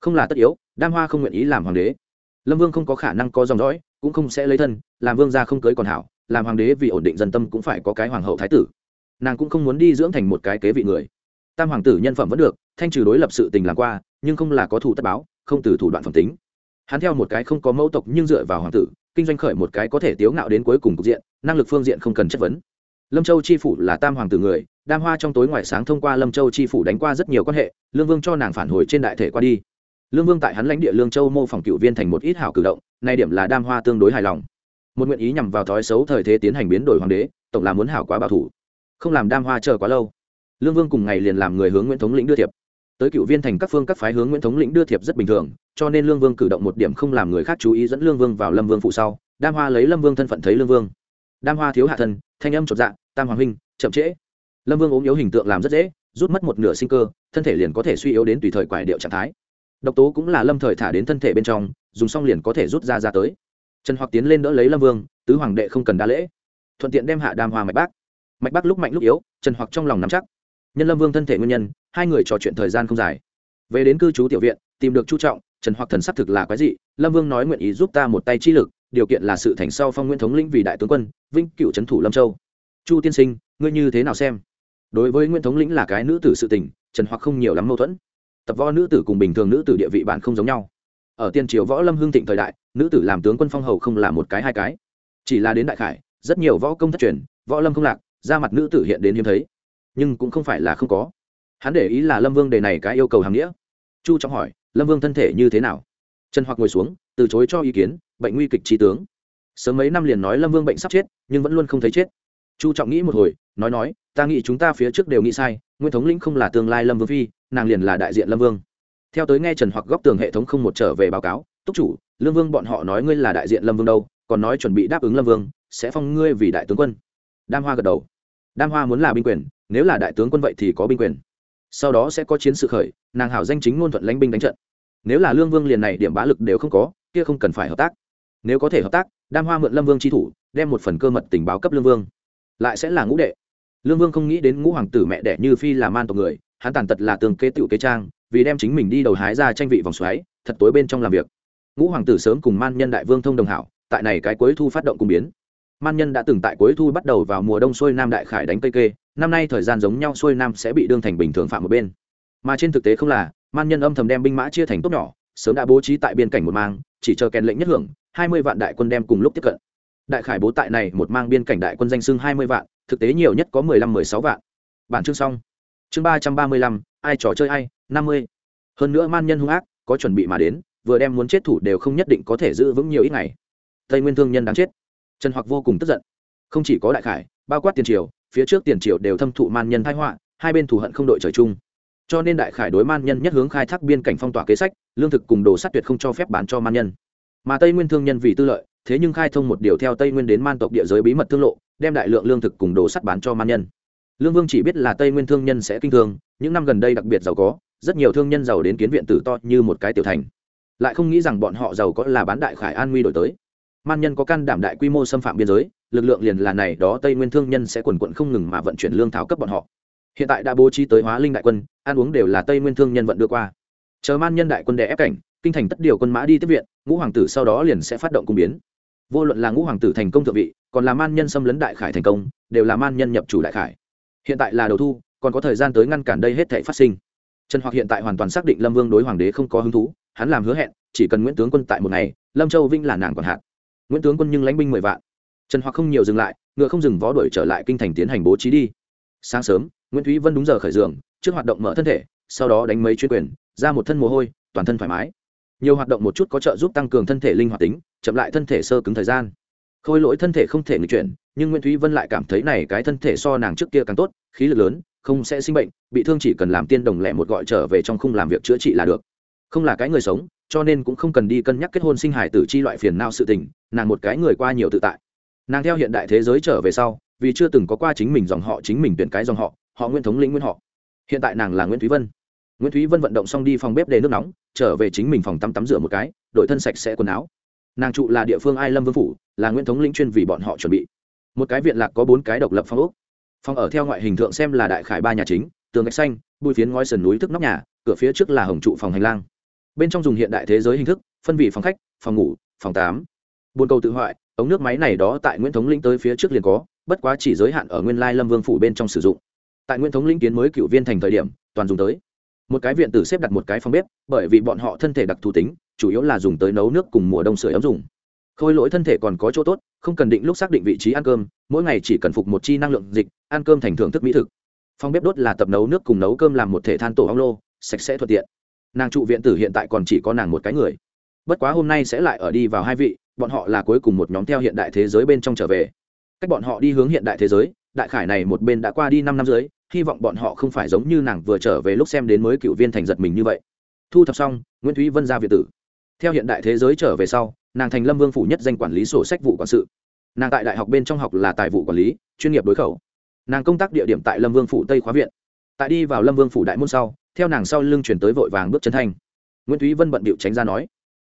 Không là tất yếu, đam hoa không nguyện ý làm hoàng đế. Lâm vương không có khả năng có dòng dõi cũng không sẽ lấy thân, làm vương gia không cưới còn hảo, làm hoàng đế vì ổn định dân tâm cũng phải có cái hoàng hậu thái tử. Nàng cũng không muốn đi dưỡng thành một cái kế vị người. Tam hoàng tử nhân phẩm vẫn được, thanh trừ đối lập sự tình làm qua, nhưng không là có thủ tất báo, không từ thủ đoạn phẩm tính. Hắn theo một cái không có mẫu tộc nhưng dựa vào hoàng tử, kinh doanh khởi một cái có thể tiếu ngạo đến cuối cùng cục diện, năng lực phương diện không cần chất vấn. Lâm châu chi phủ là tam hoàng tử người, đam hoa trong tối ngoài sáng thông qua lâm châu chi phủ đánh qua rất nhiều quan hệ, lương vương cho nàng phản hồi trên đại thể qua đi lương vương tại hắn lãnh địa lương châu mô phỏng cựu viên thành một ít hảo cử động, nay điểm là đam hoa tương đối hài lòng. Một nguyện ý nhằm vào thói xấu thời thế tiến hành biến đổi hoàng đế, tổng là muốn hảo quá bảo thủ. Không làm đam hoa chờ quá lâu. Lương vương cùng ngày liền làm người hướng nguyễn thống lĩnh đưa thiệp. Tới cựu viên thành các phương các phái hướng nguyễn thống lĩnh đưa thiệp rất bình thường, cho nên lương vương cử động một điểm không làm người khác chú ý dẫn lương vương vào lâm vương phụ sau. Đam hoa lấy lâm vương thân phận thấy lương vương. Đam hoa thiếu hạ thân thanh âm chột dạ tam hoàng huynh, chậm trễ. Lâm vương ốm yếu hình tượng làm rất dễ, rút mất một nửa sinh cơ, thân thể liền có thể suy yếu đến tùy thời quải điệu trạng thái độc tố cũng là lâm thời thả đến thân thể bên trong, dùng xong liền có thể rút ra ra tới. Trần hoặc tiến lên đỡ lấy lâm vương, tứ hoàng đệ không cần đa lễ. Thuận tiện đem hạ đam hòa mạch bác. Mạch bác lúc mạnh lúc yếu, trần hoặc trong lòng nắm chắc. Nhân lâm vương thân thể nguyên nhân, hai người trò chuyện thời gian không dài. Về đến cư trú tiểu viện, tìm được chu trọng, trần hoặc thần sắc thực là quái dị, lâm vương nói nguyện ý giúp ta một tay chi lực, điều kiện là sự thành sau phong nguyễn thống lĩnh vì đại tướng quân vinh cựu trấn thủ lâm châu. Chu tiên sinh, ngươi như thế nào xem? Đối với nguyễn thống lĩnh là cái nữ tử sự tình, trần hoặc không nhiều lắm mâu thuẫn tập võ nữ tử cùng bình thường nữ tử địa vị bản không giống nhau. Ở tiên triều võ lâm hương thịnh thời đại, nữ tử làm tướng quân phong hầu không là một cái hai cái. Chỉ là đến đại khải, rất nhiều võ công thất truyền, võ lâm không lạc, ra mặt nữ tử hiện đến hiếm thấy. Nhưng cũng không phải là không có. Hắn để ý là lâm vương đề này cái yêu cầu hàm nghĩa. Chu trọng hỏi, lâm vương thân thể như thế nào? Trần hoặc ngồi xuống, từ chối cho ý kiến, bệnh nguy kịch trí tướng. Sớm mấy năm liền nói lâm vương bệnh sắp chết, nhưng vẫn luôn không thấy chết. Chu trọng nghĩ một hồi, nói nói, ta nghĩ chúng ta phía trước đều nghĩ sai nguyên thống lĩnh không là tương lai lâm vương phi, nàng liền là đại diện lâm vương. Theo tới nghe trần hoặc góc tường hệ thống không một trở về báo cáo, túc chủ, lương vương bọn họ nói ngươi là đại diện lâm vương đâu, còn nói chuẩn bị đáp ứng lâm vương, sẽ phong ngươi vì đại tướng quân. Đam hoa gật đầu. Đam hoa muốn là binh quyền, nếu là đại tướng quân vậy thì có binh quyền. Sau đó sẽ có chiến sự khởi, nàng hảo danh chính ngôn thuận lãnh binh đánh trận. Nếu là lương vương liền này điểm bá lực đều không có, kia không cần phải hợp tác. Nếu có thể hợp tác, đam hoa mượn lâm vương tri thủ, đem một phần cơ mật tình báo cấp lương vương. Lại sẽ là ngũ đệ lương vương không nghĩ đến ngũ hoàng tử mẹ đẻ như phi là man tộc người, hắn tàn tật là tường kế tựu kế trang, vì đem chính mình đi đầu hái ra tranh vị vòng xoáy, thật tối bên trong làm việc. Ngũ hoàng tử sớm cùng man nhân đại vương thông đồng hảo, tại này cái cuối thu phát động cung biến. Man nhân đã từng tại cuối thu bắt đầu vào mùa đông xuôi nam đại khải đánh cây kê, năm nay thời gian giống nhau xuôi nam sẽ bị đương thành bình thường phạm một bên. Mà trên thực tế không là, man nhân âm thầm đem binh mã chia thành tốt nhỏ, sớm đã bố trí tại biên cảnh một mang, chỉ chờ kèn lệnh nhất hưởng, hai mươi vạn đại quân đem cùng lúc tiếp cận. Đại khải bố tại này một mang biên cảnh đại quân danh xưng hai mươi vạn thực tế nhiều nhất có mười lăm, mười sáu vạn. Bản chương xong. Chương ba trăm ba mươi lăm, ai trò chơi ai, năm mươi. Hơn nữa man nhân hung ác, có chuẩn bị mà đến, vừa đem muốn chết thủ đều không nhất định có thể giữ vững nhiều ít ngày. Tây nguyên thương nhân đáng chết. Trần hoặc vô cùng tức giận. Không chỉ có đại khải, bao quát tiền triều, phía trước tiền triều đều thâm thụ man nhân thái họa, hai bên thù hận không đội trời chung. Cho nên đại khải đối man nhân nhất hướng khai thác biên cảnh phong tỏa kế sách, lương thực cùng đồ sắt tuyệt không cho phép bán cho man nhân. Mà tây nguyên thương nhân vì tư lợi thế nhưng khai thông một điều theo tây nguyên đến man tộc địa giới bí mật thương lộ, đem đại lượng lương thực cùng đồ sắt bán cho man nhân. Lương vương chỉ biết là tây nguyên thương nhân sẽ kinh thương, những năm gần đây đặc biệt giàu có, rất nhiều thương nhân giàu đến kiến viện tử to như một cái tiểu thành. Lại không nghĩ rằng bọn họ giàu có là bán đại khải an nguy đổi tới. Man nhân có can đảm đại quy mô xâm phạm biên giới, lực lượng liền là này, đó tây nguyên thương nhân sẽ quần quận không ngừng mà vận chuyển lương thảo cấp bọn họ. Hiện tại đã bố trí tới hóa linh đại quân, ăn uống đều là tây nguyên thương nhân vận đưa qua. Chờ man nhân đại quân đè ép cảnh, kinh thành tất điều quân mã đi tiếp viện, ngũ hoàng tử sau đó liền sẽ phát động cung biến vô luận là ngũ hoàng tử thành công thượng vị, còn là man nhân xâm lấn đại khải thành công, đều là man nhân nhập chủ đại khải. Hiện tại là đầu thu, còn có thời gian tới ngăn cản đây hết thể phát sinh. Trần hoặc hiện tại hoàn toàn xác định lâm vương đối hoàng đế không có hứng thú, hắn làm hứa hẹn, chỉ cần nguyễn tướng quân tại một ngày, lâm châu vinh là nàng còn hạn. Nguyễn tướng quân nhưng lãnh binh mười vạn. Trần hoặc không nhiều dừng lại, ngựa không dừng vó đuổi trở lại kinh thành tiến hành bố trí đi. Sáng sớm, nguyễn thúy vân đúng giờ khởi giường, trước hoạt động mở thân thể, sau đó đánh mấy chuyên quyền, ra một thân mồ hôi, toàn thân thoải mái nhiều hoạt động một chút có trợ giúp tăng cường thân thể linh hoạt tính, chậm lại thân thể sơ cứng thời gian. Khôi lỗi thân thể không thể nghịch chuyển, nhưng nguyễn thúy vân lại cảm thấy này cái thân thể so nàng trước kia càng tốt, khí lực lớn, không sẽ sinh bệnh, bị thương chỉ cần làm tiên đồng lẻ một gọi trở về trong khung làm việc chữa trị là được. Không là cái người sống, cho nên cũng không cần đi cân nhắc kết hôn sinh hải tử chi loại phiền não sự tình, nàng một cái người qua nhiều tự tại. Nàng theo hiện đại thế giới trở về sau, vì chưa từng có qua chính mình dòng họ chính mình tuyển cái dòng họ họ nguyên thống lĩnh nguyên họ. Hiện tại nàng là nguyễn thúy vân nguyễn thúy vân vận động xong đi phòng bếp để nước nóng, trở về chính mình phòng tắm tắm rửa một cái đội thân sạch sẽ quần áo. Nàng trụ là địa phương ai lâm vương phủ, là nguyễn thống lĩnh chuyên vì bọn họ chuẩn bị. Một cái viện lạc có bốn cái độc lập phong ốc. Phòng ở theo ngoại hình thượng xem là đại khải ba nhà chính, tường gạch xanh, bụi phiến ngói sườn núi thức nóc nhà, cửa phía trước là hồng trụ phòng hành lang. Bên trong dùng hiện đại thế giới hình thức, phân vị phòng khách, phòng ngủ, phòng tám. Buôn cầu tự hoại, ống nước máy này đó tại nguyễn thống lĩnh tới phía trước liền có, bất quá chỉ giới hạn ở nguyên lai lâm vương phủ bên trong sử dụng. Tại nguyễn thống lĩnh kiến mới cựu viên thành thời điểm, toàn dùng tới một cái viện tử xếp đặt một cái phòng bếp, bởi vì bọn họ thân thể đặc thù tính, chủ yếu là dùng tới nấu nước cùng mùa đông sửa ấm dùng. Khôi lỗi thân thể còn có chỗ tốt, không cần định lúc xác định vị trí ăn cơm, mỗi ngày chỉ cần phục một chi năng lượng dịch, ăn cơm thành thưởng thức mỹ thực. Phòng bếp đốt là tập nấu nước cùng nấu cơm làm một thể than tổ ong lô, sạch sẽ thuận tiện. Nàng trụ viện tử hiện tại còn chỉ có nàng một cái người. Bất quá hôm nay sẽ lại ở đi vào hai vị, bọn họ là cuối cùng một nhóm theo hiện đại thế giới bên trong trở về. Cách bọn họ đi hướng hiện đại thế giới, đại khải này một bên đã qua đi năm năm dưới hy vọng bọn họ không phải giống như nàng vừa trở về lúc xem đến mới cựu viên thành giật mình như vậy. Thu thập xong, nguyễn thúy vân ra việt tử. Theo hiện đại thế giới trở về sau, nàng thành lâm vương phủ nhất danh quản lý sổ sách vụ quản sự. Nàng tại đại học bên trong học là tài vụ quản lý, chuyên nghiệp đối khẩu. Nàng công tác địa điểm tại lâm vương phủ tây khóa viện. Tại đi vào lâm vương phủ đại môn sau, theo nàng sau lưng chuyển tới vội vàng bước chân thanh nguyễn thúy vân bận bịu tránh ra nói,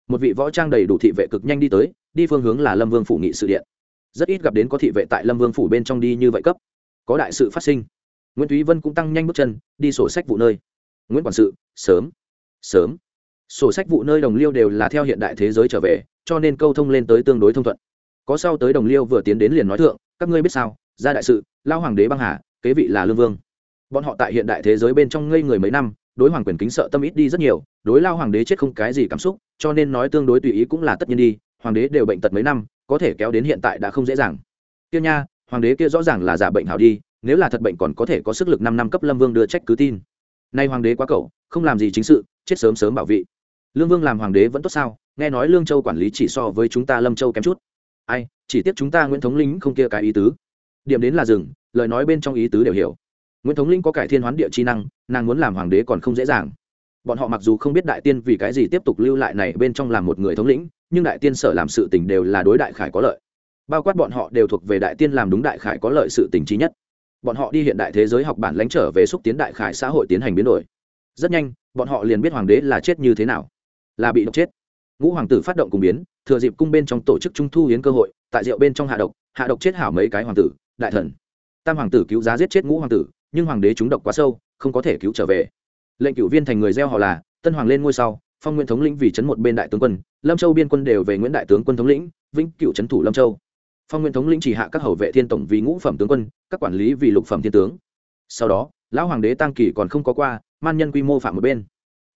một vị võ trang đầy đủ thị vệ cực nhanh đi tới, đi phương hướng là lâm vương phủ nghị sự điện. Rất ít gặp đến có thị vệ tại lâm vương phủ bên trong đi như vậy cấp. Có đại sự phát sinh nguyễn thúy vân cũng tăng nhanh bước chân, đi sổ sách vụ nơi. Nguyễn quản sự, sớm sớm. Sổ sách vụ nơi đồng liêu đều là theo hiện đại thế giới trở về, cho nên câu thông lên tới tương đối thông thuận. Có sau tới đồng liêu vừa tiến đến liền nói thượng, các ngươi biết sao ra đại sự lao hoàng đế băng hà, kế vị là lương vương. Bọn họ tại hiện đại thế giới bên trong ngây người mấy năm, đối hoàng quyền kính sợ tâm ít đi rất nhiều, đối lao hoàng đế chết không cái gì cảm xúc, cho nên nói tương đối tùy ý cũng là tất nhiên đi, hoàng đế đều bệnh tật mấy năm, có thể kéo đến hiện tại đã không dễ dàng. Kia nha, hoàng đế kia rõ ràng là giả bệnh hảo đi nếu là thật bệnh còn có thể có sức lực năm năm cấp lâm vương đưa trách cứ tin. Nay hoàng đế quá cậu, không làm gì chính sự, chết sớm sớm bảo vị. Lương vương làm hoàng đế vẫn tốt sao? Nghe nói lương châu quản lý chỉ so với chúng ta lâm châu kém chút. Ai, chỉ tiếc chúng ta nguyễn thống lĩnh không kia cái ý tứ. Điểm đến là rừng lời nói bên trong ý tứ đều hiểu. Nguyễn thống lĩnh có cải thiên hoán địa chi năng, nàng muốn làm hoàng đế còn không dễ dàng. Bọn họ mặc dù không biết đại tiên vì cái gì tiếp tục lưu lại này bên trong làm một người thống lĩnh, nhưng đại tiên sở làm sự tình đều là đối đại khải có lợi. Bao quát bọn họ đều thuộc về đại tiên làm đúng đại khải có lợi sự tình trí nhất bọn họ đi hiện đại thế giới học bản lãnh trở về xúc tiến đại khải xã hội tiến hành biến đổi. Rất nhanh, bọn họ liền biết hoàng đế là chết như thế nào. Là bị độc chết. Ngũ hoàng tử phát động cùng biến, thừa dịp cung bên trong tổ chức trung thu hiến cơ hội, tại rượu bên trong hạ độc hạ độc chết hảo mấy cái hoàng tử, đại thần. Tam hoàng tử cứu giá giết chết ngũ hoàng tử, nhưng hoàng đế trúng độc quá sâu, không có thể cứu trở về. Lệnh cựu viên thành người gieo họ là, tân hoàng lên ngôi sau, phong nguyễn thống lĩnh vì chấn một bên đại tướng quân, lâm châu biên quân đều về nguyễn đại tướng quân thống lĩnh, vĩnh cựu trấn thủ lâm châu phong Nguyên thống lĩnh chỉ hạ các hầu vệ thiên tổng vì ngũ phẩm tướng quân, các quản lý vì lục phẩm thiên tướng. Sau đó, lão hoàng đế tăng kỳ còn không có qua, man nhân quy mô phạm một bên.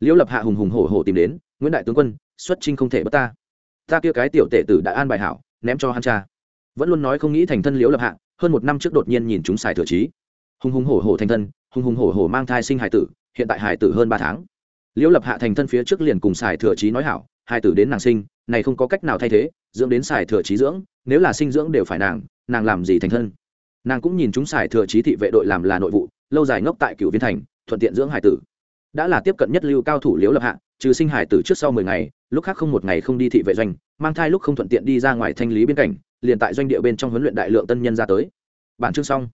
Liễu lập hạ hùng hùng hổ hổ tìm đến, nguyễn đại tướng quân, xuất trinh không thể bất ta. Ta kia cái tiểu tể tử đã an bài hảo, ném cho hắn cha. Vẫn luôn nói không nghĩ thành thân liễu lập hạ, hơn một năm trước đột nhiên nhìn chúng xài thừa trí hùng hùng hổ hổ thành thân, hùng hùng hổ hổ mang thai sinh hải tử, hiện tại hải tử hơn ba tháng. Liễu lập hạ thành thân phía trước liền cùng xài thừa trí nói hảo, hải tử đến nàng sinh, này không có cách nào thay thế dưỡng đến xài thừa trí dưỡng, nếu là sinh dưỡng đều phải nàng nàng làm gì thành thân? Nàng cũng nhìn chúng xài thừa trí thị vệ đội làm là nội vụ, lâu dài ngốc tại cựu viên thành, thuận tiện dưỡng hải tử. Đã là tiếp cận nhất lưu cao thủ liễu lập hạ, trừ sinh hải tử trước sau mười ngày, lúc khác không một ngày không đi thị vệ doanh, mang thai lúc không thuận tiện đi ra ngoài thanh lý biên cảnh, liền tại doanh địa bên trong huấn luyện đại lượng tân nhân ra tới. Bản chương xong.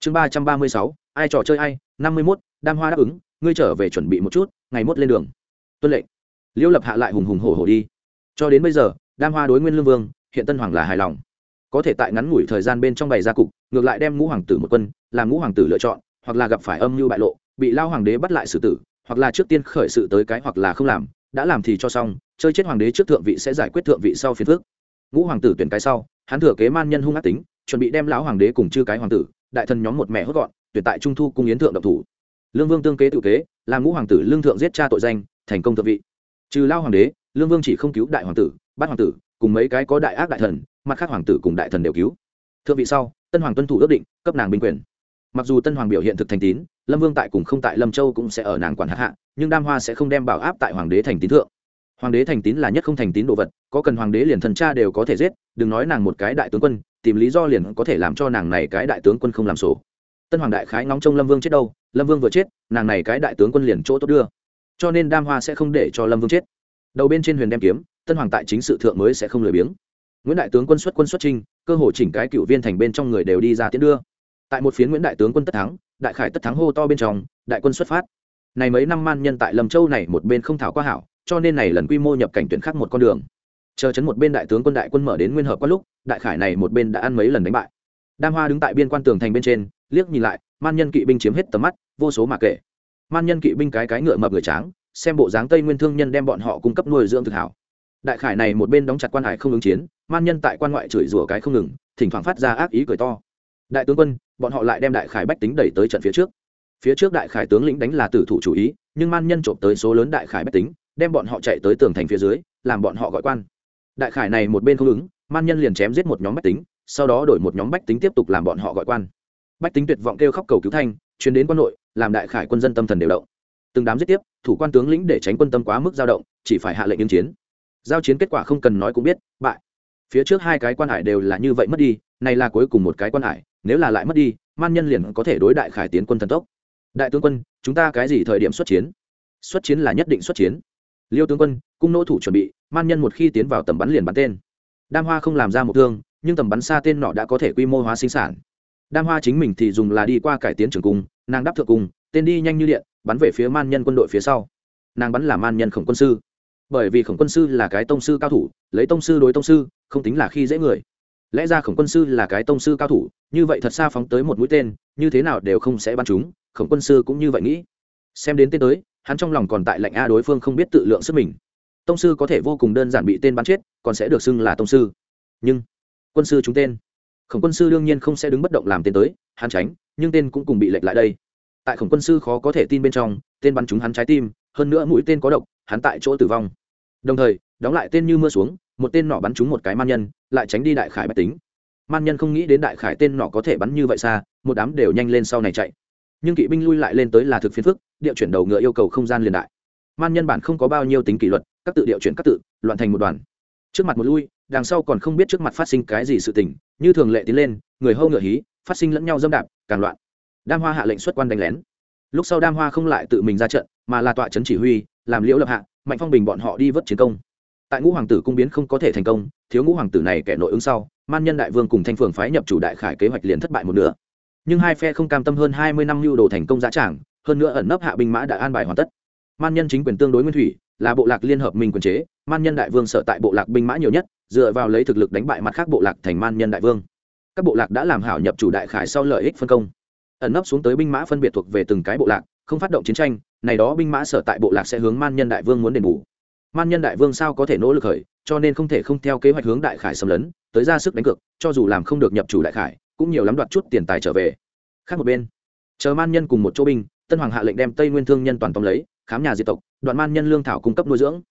Chương ba trăm ba mươi sáu, ai trò chơi ai, năm mươi mốt, đam hoa đáp ứng, ngươi trở về chuẩn bị một chút, ngày mốt lên đường. Tuân lệnh. Liễu lập hạ lại hùng hùng hổ hổ đi. Cho đến bây giờ đam hoa đối nguyên lương vương, hiện tân hoàng là hài lòng. Có thể tại ngắn ngủi thời gian bên trong bày ra cục, ngược lại đem ngũ hoàng tử một quân, làm ngũ hoàng tử lựa chọn, hoặc là gặp phải âm mưu bại lộ, bị lao hoàng đế bắt lại xử tử, hoặc là trước tiên khởi sự tới cái hoặc là không làm, đã làm thì cho xong, chơi chết hoàng đế trước thượng vị sẽ giải quyết thượng vị sau phiền phước ngũ hoàng tử tuyển cái sau, hắn thừa kế man nhân hung ác tính, chuẩn bị đem lão hoàng đế cùng chư cái hoàng tử, đại thần nhóm một mẹ hốt gọn, tuyển tại trung thu cung yến thượng độc thủ. Lương vương tương kế tự kế, làm ngũ hoàng tử lương thượng giết cha tội danh, thành công thượng vị. Trừ lao hoàng đế, lương vương chỉ không cứu đại hoàng tử bát hoàng tử, cùng mấy cái có đại ác đại thần, mặt khác hoàng tử cùng đại thần đều cứu. Thượng vị sau, tân hoàng tuân thủ ước định, cấp nàng binh quyền. Mặc dù tân hoàng biểu hiện thực thành tín, lâm vương tại cùng không tại lâm châu cũng sẽ ở nàng quản hạ hạ, nhưng đam hoa sẽ không đem bảo áp tại hoàng đế thành tín thượng. Hoàng đế thành tín là nhất không thành tín đồ vật, có cần hoàng đế liền thần cha đều có thể giết, đừng nói nàng một cái đại tướng quân, tìm lý do liền có thể làm cho nàng này cái đại tướng quân không làm sổ. Tân hoàng đại khái ngóng trông lâm vương chết đâu, lâm vương vừa chết, nàng này cái đại tướng quân liền chỗ tốt đưa. Cho nên đam hoa sẽ không để cho lâm vương chết. Đầu bên trên huyền đem kiếm tân hoàng tại chính sự thượng mới sẽ không lười biếng. Nguyễn đại tướng quân xuất quân xuất trinh cơ hội chỉnh cái cựu viên thành bên trong người đều đi ra tiến đưa. Tại một phía nguyễn đại tướng quân tất thắng, đại khải tất thắng hô to bên trong, đại quân xuất phát. Này mấy năm man nhân tại lâm châu này một bên không thảo qua hảo, cho nên này lần quy mô nhập cảnh tuyển khác một con đường. Chờ chấn một bên đại tướng quân đại quân mở đến nguyên hợp qua lúc, đại khải này một bên đã ăn mấy lần đánh bại. Đam hoa đứng tại biên quan tường thành bên trên, liếc nhìn lại, man nhân kỵ binh chiếm hết tầm mắt, vô số mà kể. Man nhân kỵ binh cái cái ngựa mập người tráng, xem bộ dáng tây nguyên thương nhân đem bọn họ cung cấp nuôi dưỡng thực hảo đại khải này một bên đóng chặt quan hải không ứng chiến, man nhân tại quan ngoại chửi rủa cái không ngừng, thỉnh thoảng phát ra ác ý cười to. Đại tướng quân, bọn họ lại đem đại khải bách tính đẩy tới trận phía trước. Phía trước đại khải tướng lĩnh đánh là tử thủ chủ ý, nhưng man nhân trộm tới số lớn đại khải bách tính, đem bọn họ chạy tới tường thành phía dưới, làm bọn họ gọi quan. Đại khải này một bên không ứng, man nhân liền chém giết một nhóm bách tính, sau đó đổi một nhóm bách tính tiếp tục làm bọn họ gọi quan. Bách tính tuyệt vọng kêu khóc cầu cứu thanh chuyến đến quân nội, làm đại khải quân dân tâm thần đều động. Từng đám giết tiếp, thủ quan tướng lĩnh để tránh quân tâm quá mức dao động, chỉ phải hạ lệnh ứng chiến giao chiến kết quả không cần nói cũng biết, bại. Phía trước hai cái quan hải đều là như vậy mất đi, này là cuối cùng một cái quan hải, nếu là lại mất đi, man nhân liền có thể đối đại khải tiến quân thần tốc. Đại tướng quân, chúng ta cái gì thời điểm xuất chiến? Xuất chiến là nhất định xuất chiến. Liêu tướng quân, cung nỗ thủ chuẩn bị, man nhân một khi tiến vào tầm bắn liền bắn tên. Đam hoa không làm ra một thương, nhưng tầm bắn xa tên nọ đã có thể quy mô hóa sinh sản. Đam hoa chính mình thì dùng là đi qua cải tiến trường cung, nàng đáp thượng cung, tên đi nhanh như điện, bắn về phía man nhân quân đội phía sau. Nàng bắn là man nhân khổng quân sư bởi vì khổng quân sư là cái tông sư cao thủ, lấy tông sư đối tông sư, không tính là khi dễ người. Lẽ ra khổng quân sư là cái tông sư cao thủ, như vậy thật xa phóng tới một mũi tên, như thế nào đều không sẽ bắn chúng, khổng quân sư cũng như vậy nghĩ. Xem đến tên tới, hắn trong lòng còn tại lệnh a đối phương không biết tự lượng sức mình. Tông sư có thể vô cùng đơn giản bị tên bắn chết, còn sẽ được xưng là tông sư. Nhưng, quân sư chúng tên. Khổng quân sư đương nhiên không sẽ đứng bất động làm tên tới, hắn tránh, nhưng tên cũng cùng bị lệch lại đây. Tại khổng quân sư khó có thể tin bên trong, tên bắn chúng hắn trái tim, hơn nữa mũi tên có độc hắn tại chỗ tử vong. Đồng thời, đóng lại tên như mưa xuống, một tên nọ bắn trúng một cái man nhân, lại tránh đi đại khải bách tính. Man nhân không nghĩ đến đại khải tên nọ có thể bắn như vậy xa, một đám đều nhanh lên sau này chạy. Nhưng kỵ binh lui lại lên tới là thực phiến phức, địa chuyển đầu ngựa yêu cầu không gian liền đại. Man nhân bản không có bao nhiêu tính kỷ luật, các tự điệu chuyển các tự, loạn thành một đoàn. Trước mặt một lui, đằng sau còn không biết trước mặt phát sinh cái gì sự tình, như thường lệ tiến lên, người hâu ngựa hí, phát sinh lẫn nhau dâm đạp, càng loạn. Đam hoa hạ lệnh xuất quan đánh lén. Lúc sau đam hoa không lại tự mình ra trận, mà là tọa trấn chỉ huy làm liễu lập hạ, mạnh phong bình bọn họ đi vớt chiến công. Tại ngũ hoàng tử cung biến không có thể thành công, thiếu ngũ hoàng tử này kẻ nội ứng sau, man nhân đại vương cùng thanh phường phái nhập chủ đại khải kế hoạch liền thất bại một nửa. Nhưng hai phe không cam tâm hơn hai mươi năm lưu đồ thành công giá trảng hơn nữa ẩn nấp hạ binh mã đã an bài hoàn tất. Man nhân chính quyền tương đối nguyên thủy, là bộ lạc liên hợp minh quyền chế, man nhân đại vương sợ tại bộ lạc binh mã nhiều nhất, dựa vào lấy thực lực đánh bại mặt khác bộ lạc thành man nhân đại vương. Các bộ lạc đã làm hảo nhập chủ đại khải sau lợi ích phân công. Ẩn nấp xuống tới binh mã phân biệt thuộc về từng cái bộ lạc, không phát động chiến tranh này đó binh mã sở tại bộ lạc sẽ hướng man nhân đại vương muốn đền bù. Man nhân đại vương sao có thể nỗ lực khởi, cho nên không thể không theo kế hoạch hướng đại khải xâm lấn, tới ra sức đánh cược, cho dù làm không được nhập chủ đại khải, cũng nhiều lắm đoạt chút tiền tài trở về. Khác một bên, chờ man nhân cùng một chỗ binh, tân hoàng hạ lệnh đem tây nguyên thương nhân toàn tóm lấy, khám nhà diệt tộc, đoạn man nhân lương thảo cung cấp nuôi dưỡng.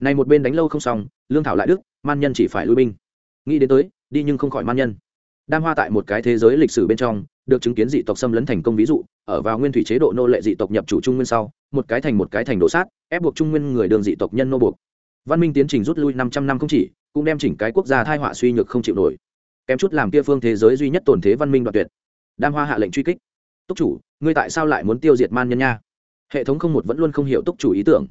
Này một bên đánh lâu không xong, lương thảo lại đức man nhân chỉ phải lui binh. Nghĩ đến tới, đi nhưng không khỏi man nhân đam hoa tại một cái thế giới lịch sử bên trong, được chứng kiến dị tộc xâm lấn thành công ví dụ, ở vào nguyên thủy chế độ nô lệ dị tộc nhập chủ trung nguyên sau, một cái thành một cái thành đổ sát, ép buộc trung nguyên người đường dị tộc nhân nô buộc. Văn minh tiến trình rút lui năm trăm năm không chỉ, cũng đem chỉnh cái quốc gia thai họa suy nhược không chịu nổi. Kém chút làm kia phương thế giới duy nhất tổn thế văn minh đoạt tuyệt. Đam hoa hạ lệnh truy kích. Túc chủ, ngươi tại sao lại muốn tiêu diệt man nhân nha? Hệ thống không một vẫn luôn không hiểu túc chủ ý tưởng.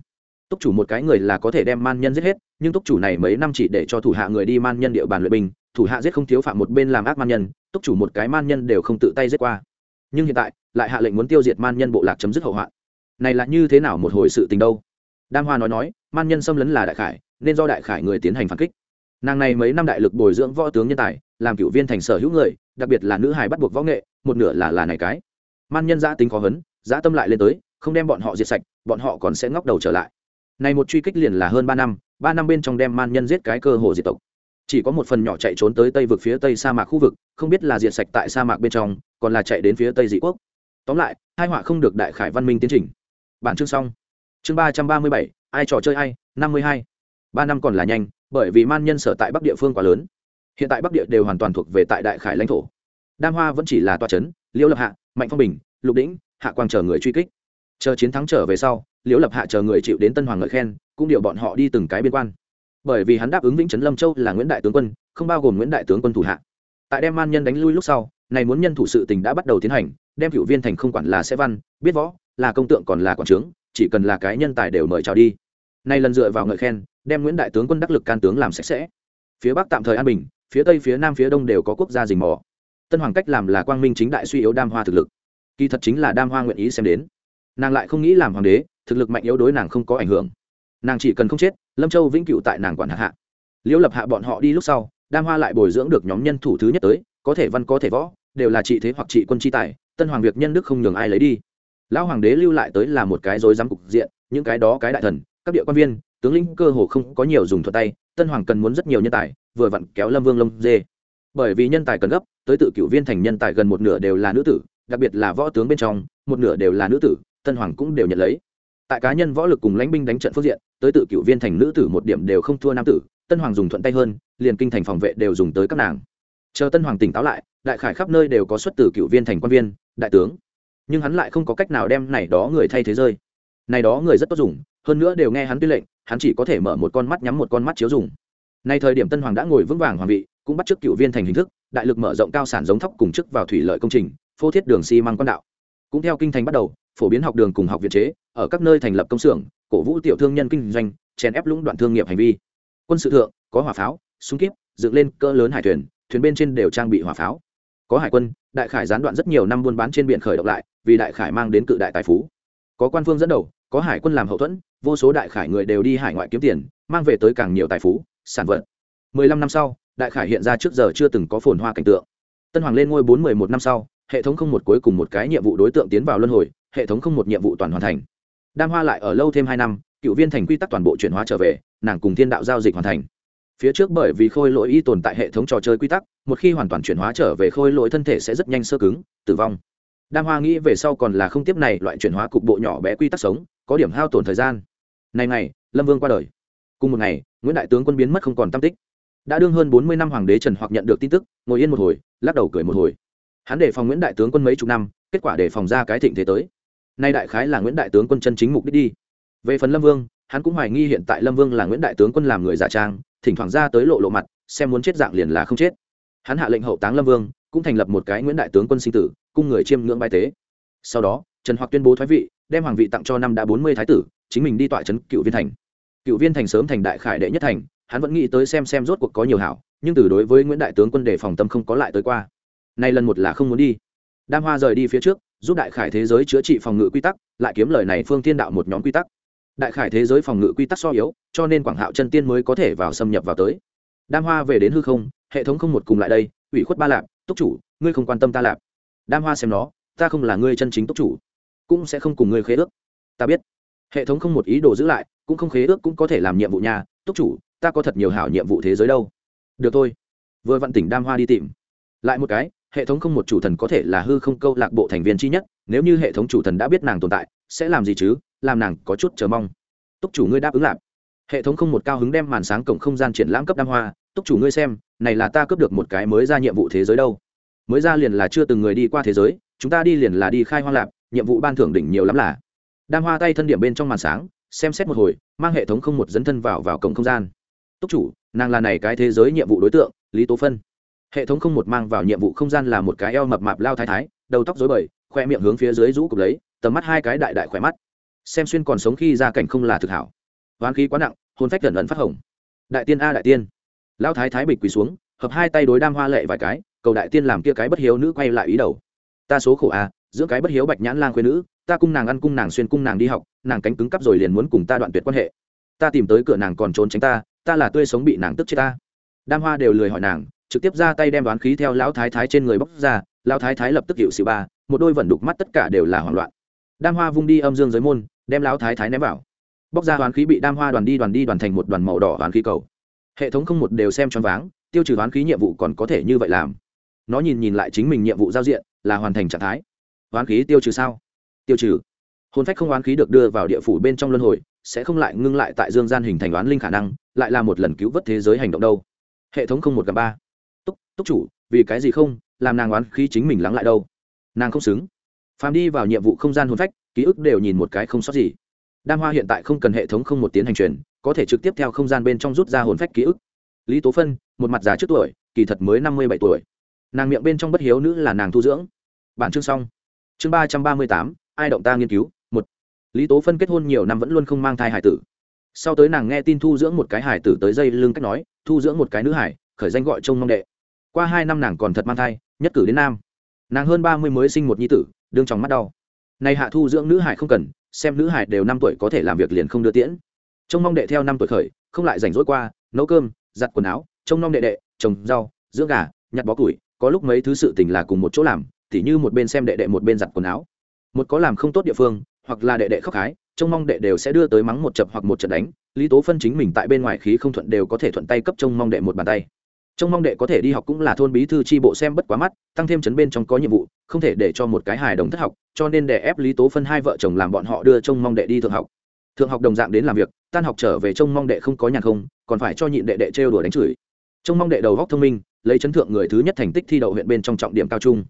Túc chủ một cái người là có thể đem man nhân giết hết, nhưng túc chủ này mấy năm chỉ để cho thủ hạ người đi man nhân địa bàn luyện binh thủ hạ giết không thiếu phạm một bên làm ác man nhân, túc chủ một cái man nhân đều không tự tay giết qua. Nhưng hiện tại, lại hạ lệnh muốn tiêu diệt man nhân bộ lạc chấm dứt hậu hoạn. Này là như thế nào một hồi sự tình đâu? Đam hoa nói nói, man nhân xâm lấn là đại khải, nên do đại khải người tiến hành phản kích. Nàng này mấy năm đại lực bồi dưỡng võ tướng nhân tài, làm cựu viên thành sở hữu người, đặc biệt là nữ hài bắt buộc võ nghệ, một nửa là là này cái. Man nhân giã tính khó hấn, giã tâm lại lên tới, không đem bọn họ diệt sạch, bọn họ còn sẽ ngóc đầu trở lại. Này một truy kích liền là hơn ba năm ba năm bên trong đem man nhân giết cái cơ hồ diệt tộc chỉ có một phần nhỏ chạy trốn tới tây vực phía tây sa mạc khu vực, không biết là diệt sạch tại sa mạc bên trong, còn là chạy đến phía tây dị quốc. Tóm lại, hai họa không được đại khải văn minh tiến trình. Bản chương xong. Chương ba trăm ba mươi bảy, ai trò chơi ai, năm mươi hai. Ba năm còn là nhanh, bởi vì man nhân sở tại bắc địa phương quá lớn. Hiện tại bắc địa đều hoàn toàn thuộc về tại đại khải lãnh thổ. Đam hoa vẫn chỉ là toa trấn liễu lập hạ, mạnh phong bình, lục đĩnh, hạ quang chờ người truy kích. Chờ chiến thắng trở về sau, liễu lập hạ chờ người chịu đến tân hoàng ngợi khen, cũng điệu bọn họ đi từng cái biên quan bởi vì hắn đáp ứng vĩnh trấn lâm châu là nguyễn đại tướng quân, không bao gồm nguyễn đại tướng quân thủ hạ. Tại đem man nhân đánh lui lúc sau, này muốn nhân thủ sự tình đã bắt đầu tiến hành, đem cựu viên thành không quản là sẽ văn, biết võ, là công tượng còn là quản trướng, chỉ cần là cái nhân tài đều mời chào đi. Nay lần dựa vào ngợi khen, đem nguyễn đại tướng quân đắc lực can tướng làm sạch sẽ. Phía bắc tạm thời an bình, phía tây, phía nam, phía đông đều có quốc gia rình mò. Tân hoàng cách làm là quang minh chính đại suy yếu đam hoa thực lực. Kỳ thật chính là đam hoa nguyện ý xem đến. Nàng lại không nghĩ làm hoàng đế, thực lực mạnh yếu đối nàng không có ảnh hưởng. Nàng chỉ cần không chết lâm châu vĩnh cựu tại nàng quản hạ hạ. Liễu lập hạ bọn họ đi lúc sau, đam hoa lại bồi dưỡng được nhóm nhân thủ thứ nhất tới, có thể văn, có thể võ, đều là trị thế hoặc trị quân chi tài, tân hoàng việc nhân đức không nhường ai lấy đi. Lão hoàng đế lưu lại tới là một cái dối giám cục diện, những cái đó cái đại thần, các địa quan viên, tướng lĩnh cơ hồ không có nhiều dùng thuật tay, tân hoàng cần muốn rất nhiều nhân tài, vừa vặn kéo lâm vương lông dê. Bởi vì nhân tài cần gấp, tới tự cựu viên thành nhân tài gần một nửa đều là nữ tử, đặc biệt là võ tướng bên trong, một nửa đều là nữ tử, tân hoàng cũng đều nhận lấy tại cá nhân võ lực cùng lãnh binh đánh trận phương diện, tới tự cựu viên thành nữ tử một điểm đều không thua nam tử, tân hoàng dùng thuận tay hơn, liền kinh thành phòng vệ đều dùng tới các nàng. Chờ tân hoàng tỉnh táo lại, đại khải khắp nơi đều có xuất từ cựu viên thành quan viên, đại tướng. Nhưng hắn lại không có cách nào đem này đó người thay thế rơi. Này đó người rất tốt dùng, hơn nữa đều nghe hắn tuyên lệnh, hắn chỉ có thể mở một con mắt nhắm một con mắt chiếu dùng. Nay thời điểm tân hoàng đã ngồi vững vàng hoàng vị, cũng bắt chước cựu viên thành hình thức, đại lực mở rộng cao sản giống thóc cùng chức vào thủy lợi công trình, phô thiết đường xi măng quan đạo. Cũng theo kinh thành bắt đầu phổ biến học đường cùng học viện chế, ở các nơi thành lập công xưởng, cổ vũ tiểu thương nhân kinh doanh, chèn ép lũng đoạn thương nghiệp hành vi. Quân sự thượng, có hỏa pháo, súng kíp, dựng lên cỡ lớn hải thuyền thuyền bên trên đều trang bị hỏa pháo. Có hải quân, đại khải gián đoạn rất nhiều năm buôn bán trên biển khởi động lại, vì đại khải mang đến cự đại tài phú. Có quan phương dẫn đầu, có hải quân làm hậu thuẫn, vô số đại khải người đều đi hải ngoại kiếm tiền, mang về tới càng nhiều tài phú, sản vật. Mười lăm năm sau, đại khải hiện ra trước giờ chưa từng có phồn hoa cảnh tượng. Tân hoàng lên ngôi bốn mười một năm sau, hệ thống không một cuối cùng một cái nhiệm vụ đối tượng tiến vào luân hồi hệ thống không một nhiệm vụ toàn hoàn thành. Đam hoa lại ở lâu thêm hai năm, cựu viên thành quy tắc toàn bộ chuyển hóa trở về, nàng cùng thiên đạo giao dịch hoàn thành. Phía trước bởi vì khôi lỗi y tồn tại hệ thống trò chơi quy tắc, một khi hoàn toàn chuyển hóa trở về khôi lỗi thân thể sẽ rất nhanh sơ cứng, tử vong. Đam hoa nghĩ về sau còn là không tiếp này loại chuyển hóa cục bộ nhỏ bé quy tắc sống, có điểm hao tổn thời gian. Này ngày lâm vương qua đời. Cùng một ngày, nguyễn đại tướng quân biến mất không còn tam tích. Đã đương hơn bốn mươi năm hoàng đế trần hoặc nhận được tin tức, ngồi yên một hồi, lắc đầu cười một hồi. Hắn đề phòng nguyễn đại tướng quân mấy chục năm, kết quả đề phòng ra cái thịnh thế tới nay đại khái là nguyễn đại tướng quân chân chính mục đích đi. Về phần lâm vương, hắn cũng hoài nghi hiện tại lâm vương là nguyễn đại tướng quân làm người giả trang, thỉnh thoảng ra tới lộ lộ mặt, xem muốn chết dạng liền là không chết. Hắn hạ lệnh hậu táng lâm vương, cũng thành lập một cái nguyễn đại tướng quân sinh tử, cung người chiêm ngưỡng bài tế. Sau đó, trần hoặc tuyên bố thoái vị, đem hoàng vị tặng cho năm đã bốn mươi thái tử, chính mình đi tọa trấn cựu viên thành. Cựu viên thành sớm thành đại khải đệ nhất thành, hắn vẫn nghĩ tới xem xem rốt cuộc có nhiều hảo, nhưng từ đối với nguyễn đại tướng quân đề phòng tâm không có lại tới qua. Nay lần một là không muốn đi. Đam hoa rời đi phía trước giúp đại khải thế giới chữa trị phòng ngự quy tắc, lại kiếm lời này phương thiên đạo một nhóm quy tắc. Đại khải thế giới phòng ngự quy tắc so yếu, cho nên quảng hạo chân tiên mới có thể vào xâm nhập vào tới. Đam hoa về đến hư không, hệ thống không một cùng lại đây, ủy khuất ba lạp, túc chủ, ngươi không quan tâm ta lạp. Đam hoa xem nó, ta không là ngươi chân chính túc chủ, cũng sẽ không cùng ngươi khế ước. Ta biết. Hệ thống không một ý đồ giữ lại, cũng không khế ước cũng có thể làm nhiệm vụ nhà, túc chủ, ta có thật nhiều hảo nhiệm vụ thế giới đâu. Được thôi. Vừa vặn tỉnh đam hoa đi tìm. Lại một cái hệ thống không một chủ thần có thể là hư không câu lạc bộ thành viên chi nhất, nếu như hệ thống chủ thần đã biết nàng tồn tại, sẽ làm gì chứ? Làm nàng có chút chờ mong. Túc chủ ngươi đáp ứng lạp hệ thống không một cao hứng đem màn sáng cổng không gian triển lãm cấp đam hoa. Túc chủ ngươi xem, này là ta cướp được một cái mới ra nhiệm vụ thế giới đâu. Mới ra liền là chưa từng người đi qua thế giới, chúng ta đi liền là đi khai hoang lạp, nhiệm vụ ban thưởng đỉnh nhiều lắm là. Đam hoa tay thân điểm bên trong màn sáng, xem xét một hồi, mang hệ thống không một dẫn thân vào vào cổng không gian. Túc chủ, nàng là này cái thế giới nhiệm vụ đối tượng, lý tố phân hệ thống không một mang vào nhiệm vụ không gian là một cái eo mập mạp lao thái thái, đầu tóc dối bời, khoe miệng hướng phía dưới rũ cục lấy, tầm mắt hai cái đại đại khỏe mắt. Xem xuyên còn sống khi ra cảnh không là thực hảo. Hoán khí quá nặng hôn phách gần ẩn phát hồng. Đại tiên a đại tiên. Lão thái thái bịch quỳ xuống, hợp hai tay đối đam hoa lệ vài cái, cầu đại tiên làm kia cái bất hiếu nữ quay lại ý đầu. Ta số khổ a giữa cái bất hiếu bạch nhãn lang khuyên nữ, ta cung nàng ăn cung nàng xuyên cung nàng đi học, nàng cánh cứng cắp rồi liền muốn cùng ta đoạn tuyệt quan hệ. Ta tìm tới cửa nàng còn trốn tránh ta ta là tươi sống bị nàng tức chết ta. Đam hoa đều lười hỏi nàng trực tiếp ra tay đem đoán khí theo lão thái thái trên người bóc ra, lão thái thái lập tức hiệu xịu ba, một đôi vẩn đục mắt tất cả đều là hoảng loạn. Đam hoa vung đi âm dương giới môn, đem lão thái thái ném vào. Bóc ra đoán khí bị đam hoa đoàn đi đoàn đi đoàn thành một đoàn màu đỏ đoán khí cầu. Hệ thống không một đều xem choáng váng, tiêu trừ đoán khí nhiệm vụ còn có thể như vậy làm. Nó nhìn nhìn lại chính mình nhiệm vụ giao diện, là hoàn thành trạng thái. Đoán khí tiêu trừ sao? Tiêu trừ. Hồn phách không oán khí được đưa vào địa phủ bên trong luân hồi, sẽ không lại ngưng lại tại dương gian hình thành oán linh khả năng, lại là một lần cứu vớt thế giới hành động đâu. Hệ thống không một gặp ba túc chủ, vì cái gì không? Làm nàng oán khí chính mình lắng lại đâu. Nàng không xứng. Phàm đi vào nhiệm vụ không gian hồn phách, ký ức đều nhìn một cái không sót gì. Đam hoa hiện tại không cần hệ thống không một tiến hành truyền, có thể trực tiếp theo không gian bên trong rút ra hồn phách ký ức. Lý tố phân, một mặt già trước tuổi, kỳ thật mới năm mươi bảy tuổi. Nàng miệng bên trong bất hiếu nữ là nàng thu dưỡng. Bản chương xong. Chương ba trăm ba mươi tám, ai động ta nghiên cứu, một. Lý tố phân kết hôn nhiều năm vẫn luôn không mang thai hải tử. Sau tới nàng nghe tin thu dưỡng một cái hải tử tới dây lưng cách nói, thu dưỡng một cái nữ hải, khởi danh gọi trông mong đệ qua hai năm nàng còn thật mang thai, nhất cử đến nam. Nàng hơn ba mươi mới sinh một nhi tử, đương trong mắt đau. Nay hạ thu dưỡng nữ hải không cần, xem nữ hải đều năm tuổi có thể làm việc liền không đưa tiễn. Trông mong đệ theo năm tuổi khởi, không lại rảnh rỗi qua, nấu cơm, giặt quần áo, trông nom đệ đệ, trồng rau, dưỡng gà, nhặt bó củi, có lúc mấy thứ sự tình là cùng một chỗ làm, tỉ như một bên xem đệ đệ một bên giặt quần áo. Một có làm không tốt địa phương, hoặc là đệ đệ khóc hái, trông mong đệ đều sẽ đưa tới mắng một chập hoặc một trận đánh, lý tố phân chính mình tại bên ngoài khí không thuận đều có thể thuận tay cấp trông mong đệ một bàn tay trông mong đệ có thể đi học cũng là thôn bí thư tri bộ xem bất quá mắt, tăng thêm chấn bên trong có nhiệm vụ, không thể để cho một cái hài đồng thất học, cho nên để ép lý tố phân hai vợ chồng làm bọn họ đưa trông mong đệ đi thượng học. Thượng học đồng dạng đến làm việc, tan học trở về trông mong đệ không có nhàn không, còn phải cho nhịn đệ đệ trêu đùa đánh chửi. Trông mong đệ đầu góc thông minh, lấy chấn thượng người thứ nhất thành tích thi đậu huyện bên trong trọng điểm cao trung.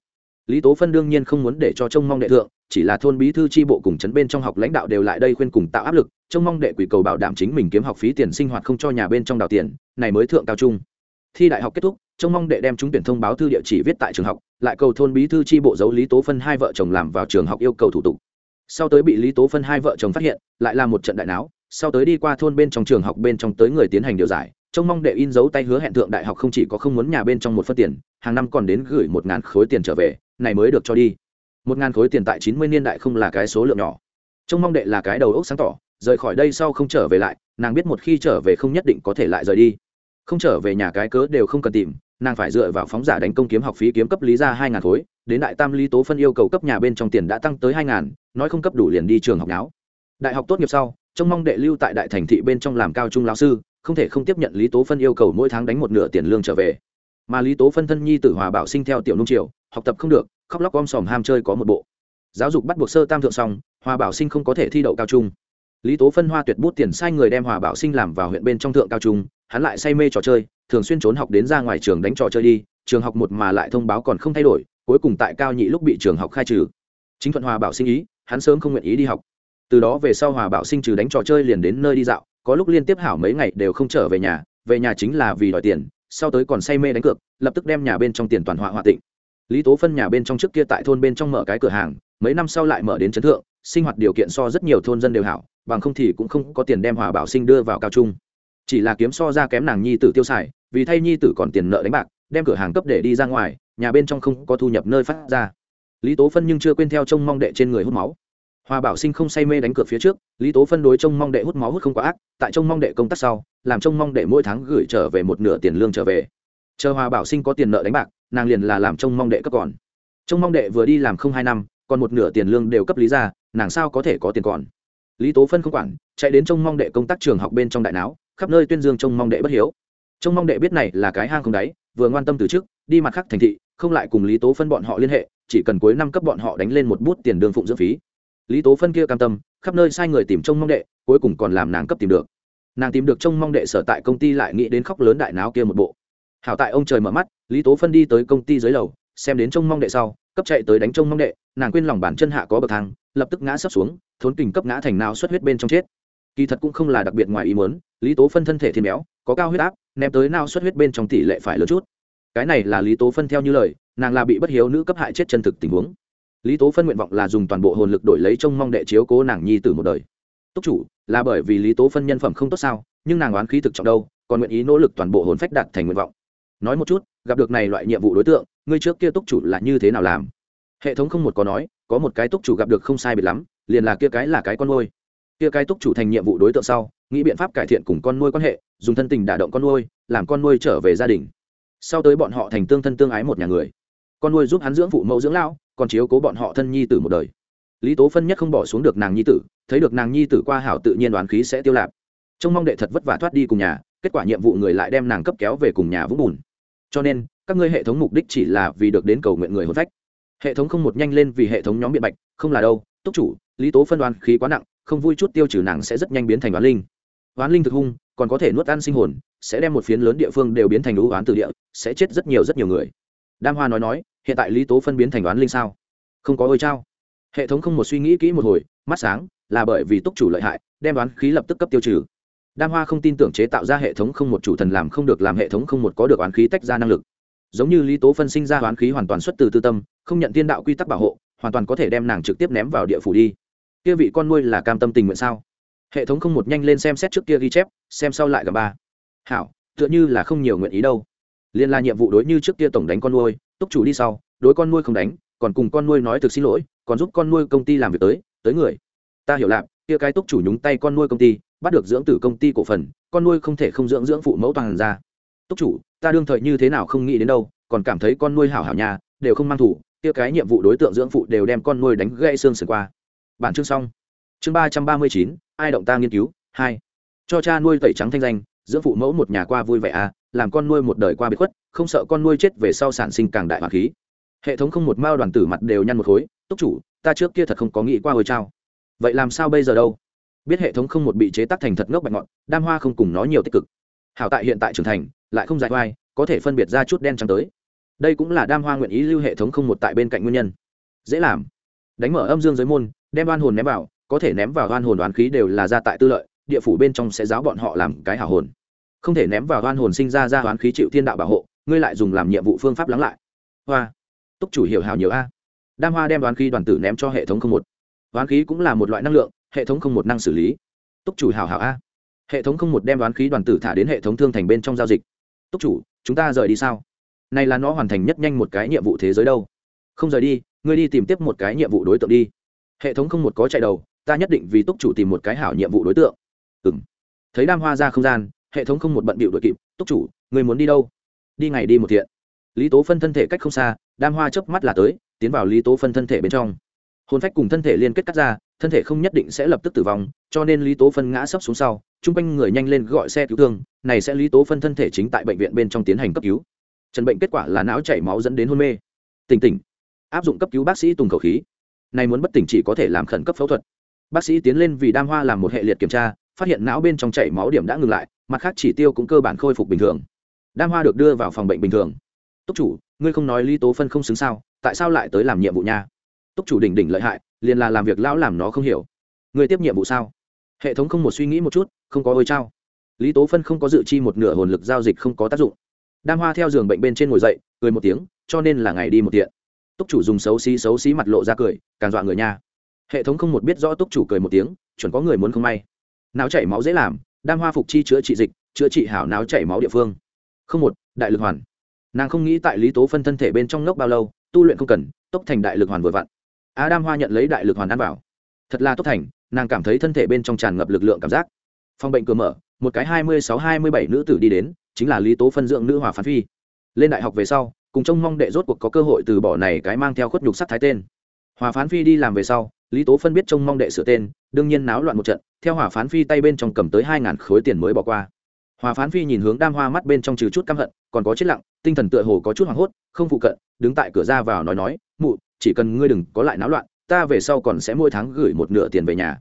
Lý tố phân đương nhiên không muốn để cho trông mong đệ thượng, chỉ là thôn bí thư tri bộ cùng chấn bên trong học lãnh đạo đều lại đây khuyên cùng tạo áp lực, trông mong đệ quỷ cầu bảo đảm chính mình kiếm học phí tiền sinh hoạt không cho nhà bên trong đào tiền, này mới thượng cao trung thi đại học kết thúc, trông mong đệ đem chúng tuyển thông báo thư địa chỉ viết tại trường học, lại cầu thôn bí thư tri bộ giấu lý tố phân hai vợ chồng làm vào trường học yêu cầu thủ tục. Sau tới bị lý tố phân hai vợ chồng phát hiện, lại là một trận đại não sau tới đi qua thôn bên trong trường học bên trong tới người tiến hành điều giải, trông mong đệ in dấu tay hứa hẹn thượng đại học không chỉ có không muốn nhà bên trong một phân tiền, hàng năm còn đến gửi một ngàn khối tiền trở về, này mới được cho đi. Một ngàn khối tiền tại chín mươi niên đại không là cái số lượng nhỏ. Trông mong đệ là cái đầu óc sáng tỏ, rời khỏi đây sau không trở về lại, nàng biết một khi trở về không nhất định có thể lại rời đi không trở về nhà cái cớ đều không cần tìm, nàng phải dựa vào phóng giả đánh công kiếm học phí kiếm cấp lý ra hai ngàn khối, đến đại tam lý tố phân yêu cầu cấp nhà bên trong tiền đã tăng tới hai ngàn, nói không cấp đủ liền đi trường học náo. Đại học tốt nghiệp sau, trông mong đệ lưu tại đại thành thị bên trong làm cao trung lao sư, không thể không tiếp nhận lý tố phân yêu cầu mỗi tháng đánh một nửa tiền lương trở về. Mà lý tố phân thân nhi tử hòa bảo sinh theo tiểu nông triều, học tập không được, khóc lóc om sòm ham chơi có một bộ. Giáo dục bắt buộc sơ tam thượng xong, hòa bảo sinh không có thể thi đậu cao trung. Lý tố phân hoa tuyệt bút tiền sai người đem hòa bảo sinh làm vào huyện bên trong thượng cao trung hắn lại say mê trò chơi, thường xuyên trốn học đến ra ngoài trường đánh trò chơi đi, trường học một mà lại thông báo còn không thay đổi, cuối cùng tại cao nhị lúc bị trường học khai trừ. Chính thuận hòa bảo sinh ý, hắn sớm không nguyện ý đi học. Từ đó về sau hòa bảo sinh trừ đánh trò chơi liền đến nơi đi dạo, có lúc liên tiếp hảo mấy ngày đều không trở về nhà về nhà chính là vì đòi tiền, sau tới còn say mê đánh cược, lập tức đem nhà bên trong tiền toàn họa họa tịnh. Lý tố phân nhà bên trong trước kia tại thôn bên trong mở cái cửa hàng, mấy năm sau lại mở đến trấn thượng, sinh hoạt điều kiện so rất nhiều thôn dân đều hảo, bằng không thì cũng không có tiền đem hòa bảo sinh đưa vào cao trung chỉ là kiếm so ra kém nàng nhi tử tiêu xài, vì thay nhi tử còn tiền nợ đánh bạc, đem cửa hàng cấp để đi ra ngoài, nhà bên trong không có thu nhập nơi phát ra. Lý tố phân nhưng chưa quên theo trông mong đệ trên người hút máu. Hòa bảo sinh không say mê đánh cược phía trước, lý tố phân đối trông mong đệ hút máu hút không quá ác, tại trông mong đệ công tác sau, làm trông mong đệ mỗi tháng gửi trở về một nửa tiền lương trở về. Chờ hòa bảo sinh có tiền nợ đánh bạc, nàng liền là làm trông mong đệ cấp còn. Trông mong đệ vừa đi làm không hai năm, còn một nửa tiền lương đều cấp lý ra, nàng sao có thể có tiền còn? Lý tố phân không quản, chạy đến trông mong đệ công tác trường học bên trong đại não khắp nơi tuyên dương trông mong đệ bất hiếu. Trông mong đệ biết này là cái hang không đáy, vừa ngoan tâm từ trước đi mặt khác thành thị, không lại cùng lý tố phân bọn họ liên hệ, chỉ cần cuối năm cấp bọn họ đánh lên một bút tiền đương phụng dưỡng phí. Lý tố phân kia cam tâm, khắp nơi sai người tìm trông mong đệ, cuối cùng còn làm nàng cấp tìm được. Nàng tìm được trông mong đệ sở tại công ty lại nghĩ đến khóc lớn đại náo kia một bộ. Hảo tại ông trời mở mắt, lý tố phân đi tới công ty dưới lầu, xem đến trông mong đệ sau, cấp chạy tới đánh trông mong đệ, nàng quên lòng bản chân hạ có bậc thang, lập tức ngã sấp xuống, thốn kình cấp ngã thành nào xuất huyết bên trong chết kỳ thật cũng không là đặc biệt ngoài ý muốn, lý tố phân thân thể thiên béo, có cao huyết áp, ném tới nao xuất huyết bên trong tỷ lệ phải lớn chút. Cái này là lý tố phân theo như lời, nàng là bị bất hiếu nữ cấp hại chết chân thực tình huống. Lý tố phân nguyện vọng là dùng toàn bộ hồn lực đổi lấy trông mong đệ chiếu cố nàng nhi tử một đời. Túc chủ, là bởi vì lý tố phân nhân phẩm không tốt sao, nhưng nàng oán khí thực trọng đâu, còn nguyện ý nỗ lực toàn bộ hồn phách đạt thành nguyện vọng. Nói một chút, gặp được này loại nhiệm vụ đối tượng, ngươi trước kia túc chủ là như thế nào làm? Hệ thống không một có nói, có một cái túc chủ gặp được không sai biệt lắm, liền là kia cái là cái con môi kia cái túc chủ thành nhiệm vụ đối tượng sau, nghĩ biện pháp cải thiện cùng con nuôi quan hệ, dùng thân tình đả động con nuôi, làm con nuôi trở về gia đình. Sau tới bọn họ thành tương thân tương ái một nhà người. Con nuôi giúp hắn dưỡng phụ mẫu dưỡng lão, còn chiếu cố bọn họ thân nhi tử một đời. Lý tố phân nhất không bỏ xuống được nàng nhi tử, thấy được nàng nhi tử qua hảo tự nhiên đoán khí sẽ tiêu lạp trông mong đệ thật vất vả thoát đi cùng nhà, kết quả nhiệm vụ người lại đem nàng cấp kéo về cùng nhà vũng bùn. Cho nên, các ngươi hệ thống mục đích chỉ là vì được đến cầu nguyện người hôn phách. Hệ thống không một nhanh lên vì hệ thống nhóm biện bạch, không là đâu, túc chủ, lý tố phân đoán khí quá nặng không vui chút tiêu trừ nàng sẽ rất nhanh biến thành đoán linh. Đoán linh thực hung, còn có thể nuốt ăn sinh hồn, sẽ đem một phiến lớn địa phương đều biến thành lũ oán từ địa, sẽ chết rất nhiều rất nhiều người. Đam hoa nói nói, hiện tại lý tố phân biến thành đoán linh sao? Không có ôi trao hệ thống không một suy nghĩ kỹ một hồi, mắt sáng, là bởi vì túc chủ lợi hại, đem đoán khí lập tức cấp tiêu trừ. Đam hoa không tin tưởng chế tạo ra hệ thống không một chủ thần làm không được, làm hệ thống không một có được oán khí tách ra năng lực. Giống như lý tố phân sinh ra oán khí hoàn toàn xuất từ tư tâm, không nhận tiên đạo quy tắc bảo hộ, hoàn toàn có thể đem nàng trực tiếp ném vào địa phủ đi kia vị con nuôi là cam tâm tình nguyện sao? Hệ thống không một nhanh lên xem xét trước kia ghi chép, xem sau lại gặp ba. Hảo, tựa như là không nhiều nguyện ý đâu. Liên là nhiệm vụ đối như trước kia tổng đánh con nuôi, túc chủ đi sau, đối con nuôi không đánh, còn cùng con nuôi nói thực xin lỗi, còn giúp con nuôi công ty làm việc tới tới người. Ta hiểu lạc kia cái túc chủ nhúng tay con nuôi công ty, bắt được dưỡng tử công ty cổ phần, con nuôi không thể không dưỡng dưỡng phụ mẫu toàn ra. Túc chủ, ta đương thời như thế nào không nghĩ đến đâu, còn cảm thấy con nuôi hảo hảo nhà đều không mang thủ, kia cái nhiệm vụ đối tượng dưỡng phụ đều đem con nuôi đánh gãy xương sườn qua bản chương xong. Chương ba trăm ba mươi chín, ai động ta nghiên cứu? Hai. Cho cha nuôi tẩy trắng thanh danh, dưỡng phụ mẫu một nhà qua vui vẻ à làm con nuôi một đời qua bị khuất, không sợ con nuôi chết về sau sản sinh càng đại hoàng khí. Hệ thống không một mao đoàn tử mặt đều nhăn một khối, túc chủ, ta trước kia thật không có nghĩ qua hồi trao. Vậy làm sao bây giờ đâu? Biết hệ thống không một bị chế tác thành thật ngốc bạch ngọn, đam hoa không cùng nó nhiều tích cực. Hảo tại hiện tại trưởng thành, lại không dài vai có thể phân biệt ra chút đen trắng tới. Đây cũng là đam hoa nguyện ý lưu hệ thống không một tại bên cạnh nguyên nhân. Dễ làm. Đánh mở âm dương giới môn đem oan hồn ném vào, có thể ném vào oan hồn đoán khí đều là ra tại tư lợi, địa phủ bên trong sẽ giáo bọn họ làm cái hảo hồn. Không thể ném vào oan hồn sinh ra ra oán khí chịu thiên đạo bảo hộ, ngươi lại dùng làm nhiệm vụ phương pháp lắng lại. Hoa, túc chủ hiểu hào nhiều a. Đam hoa đem đoán khí đoàn tử ném cho hệ thống không một. Đoán khí cũng là một loại năng lượng, hệ thống không một năng xử lý. Túc chủ hào hào a. Hệ thống không một đem đoán khí đoàn tử thả đến hệ thống thương thành bên trong giao dịch. Túc chủ, chúng ta rời đi sao? Này là nó hoàn thành nhất nhanh một cái nhiệm vụ thế giới đâu. Không rời đi, ngươi đi tìm tiếp một cái nhiệm vụ đối tượng đi hệ thống không một có chạy đầu, ta nhất định vì túc chủ tìm một cái hảo nhiệm vụ đối tượng. Ừng thấy đam hoa ra không gian, hệ thống không một bận bịu đội kịp, túc chủ, người muốn đi đâu? Đi ngày đi một thiện. Lý tố phân thân thể cách không xa, đam hoa chớp mắt là tới, tiến vào lý tố phân thân thể bên trong. Hồn phách cùng thân thể liên kết cắt ra, thân thể không nhất định sẽ lập tức tử vong, cho nên lý tố phân ngã sấp xuống sau, chung quanh người nhanh lên gọi xe cứu thương, này sẽ lý tố phân thân thể chính tại bệnh viện bên trong tiến hành cấp cứu. Trần bệnh kết quả là não chảy máu dẫn đến hôn mê. Tỉnh tỉnh. Áp dụng cấp cứu bác sĩ tùng khẩu khí này muốn bất tỉnh chỉ có thể làm khẩn cấp phẫu thuật. Bác sĩ tiến lên vì đam hoa làm một hệ liệt kiểm tra, phát hiện não bên trong chảy máu điểm đã ngừng lại, mặt khác chỉ tiêu cũng cơ bản khôi phục bình thường. Đam hoa được đưa vào phòng bệnh bình thường. Túc chủ, ngươi không nói lý tố phân không xứng sao, tại sao lại tới làm nhiệm vụ nha? Túc chủ đỉnh đỉnh lợi hại, liền là làm việc lão làm nó không hiểu. Ngươi tiếp nhiệm vụ sao? Hệ thống không một suy nghĩ một chút, không có ôi trao lý tố phân không có dự chi một nửa hồn lực giao dịch không có tác dụng. Đam hoa theo giường bệnh bên trên ngồi dậy, cười một tiếng, cho nên là ngày đi một tiện túc chủ dùng xấu xí xấu xí mặt lộ ra cười, càng dọa người nha. Hệ thống không một biết rõ túc chủ cười một tiếng, chuẩn có người muốn không may. Não chảy máu dễ làm, đam hoa phục chi chữa trị dịch, chữa trị hảo não chảy máu địa phương. Không một, đại lực hoàn. Nàng không nghĩ tại lý tố phân thân thể bên trong ngốc bao lâu, tu luyện không cần, tốc thành đại lực hoàn vừa vặn. Á đam hoa nhận lấy đại lực hoàn ăn vào. Thật là tốc thành, nàng cảm thấy thân thể bên trong tràn ngập lực lượng cảm giác. Phòng bệnh cửa mở, một cái hai mươi sáu hai mươi bảy nữ tử đi đến, chính là lý tố phân dưỡng nữ hòa phán phi. Lên đại học về sau cùng trông mong đệ rốt cuộc có cơ hội từ bỏ này cái mang theo khuất nhục sắc thái tên. Hòa phán phi đi làm về sau, lý tố phân biết trông mong đệ sửa tên, đương nhiên náo loạn một trận, theo hòa phán phi tay bên trong cầm tới hai ngàn khối tiền mới bỏ qua. Hòa phán phi nhìn hướng đam hoa mắt bên trong trừ chút căm hận, còn có chết lặng, tinh thần tựa hồ có chút hoảng hốt, không phụ cận, đứng tại cửa ra vào nói nói, mụ, chỉ cần ngươi đừng có lại náo loạn, ta về sau còn sẽ mỗi tháng gửi một nửa tiền về nhà.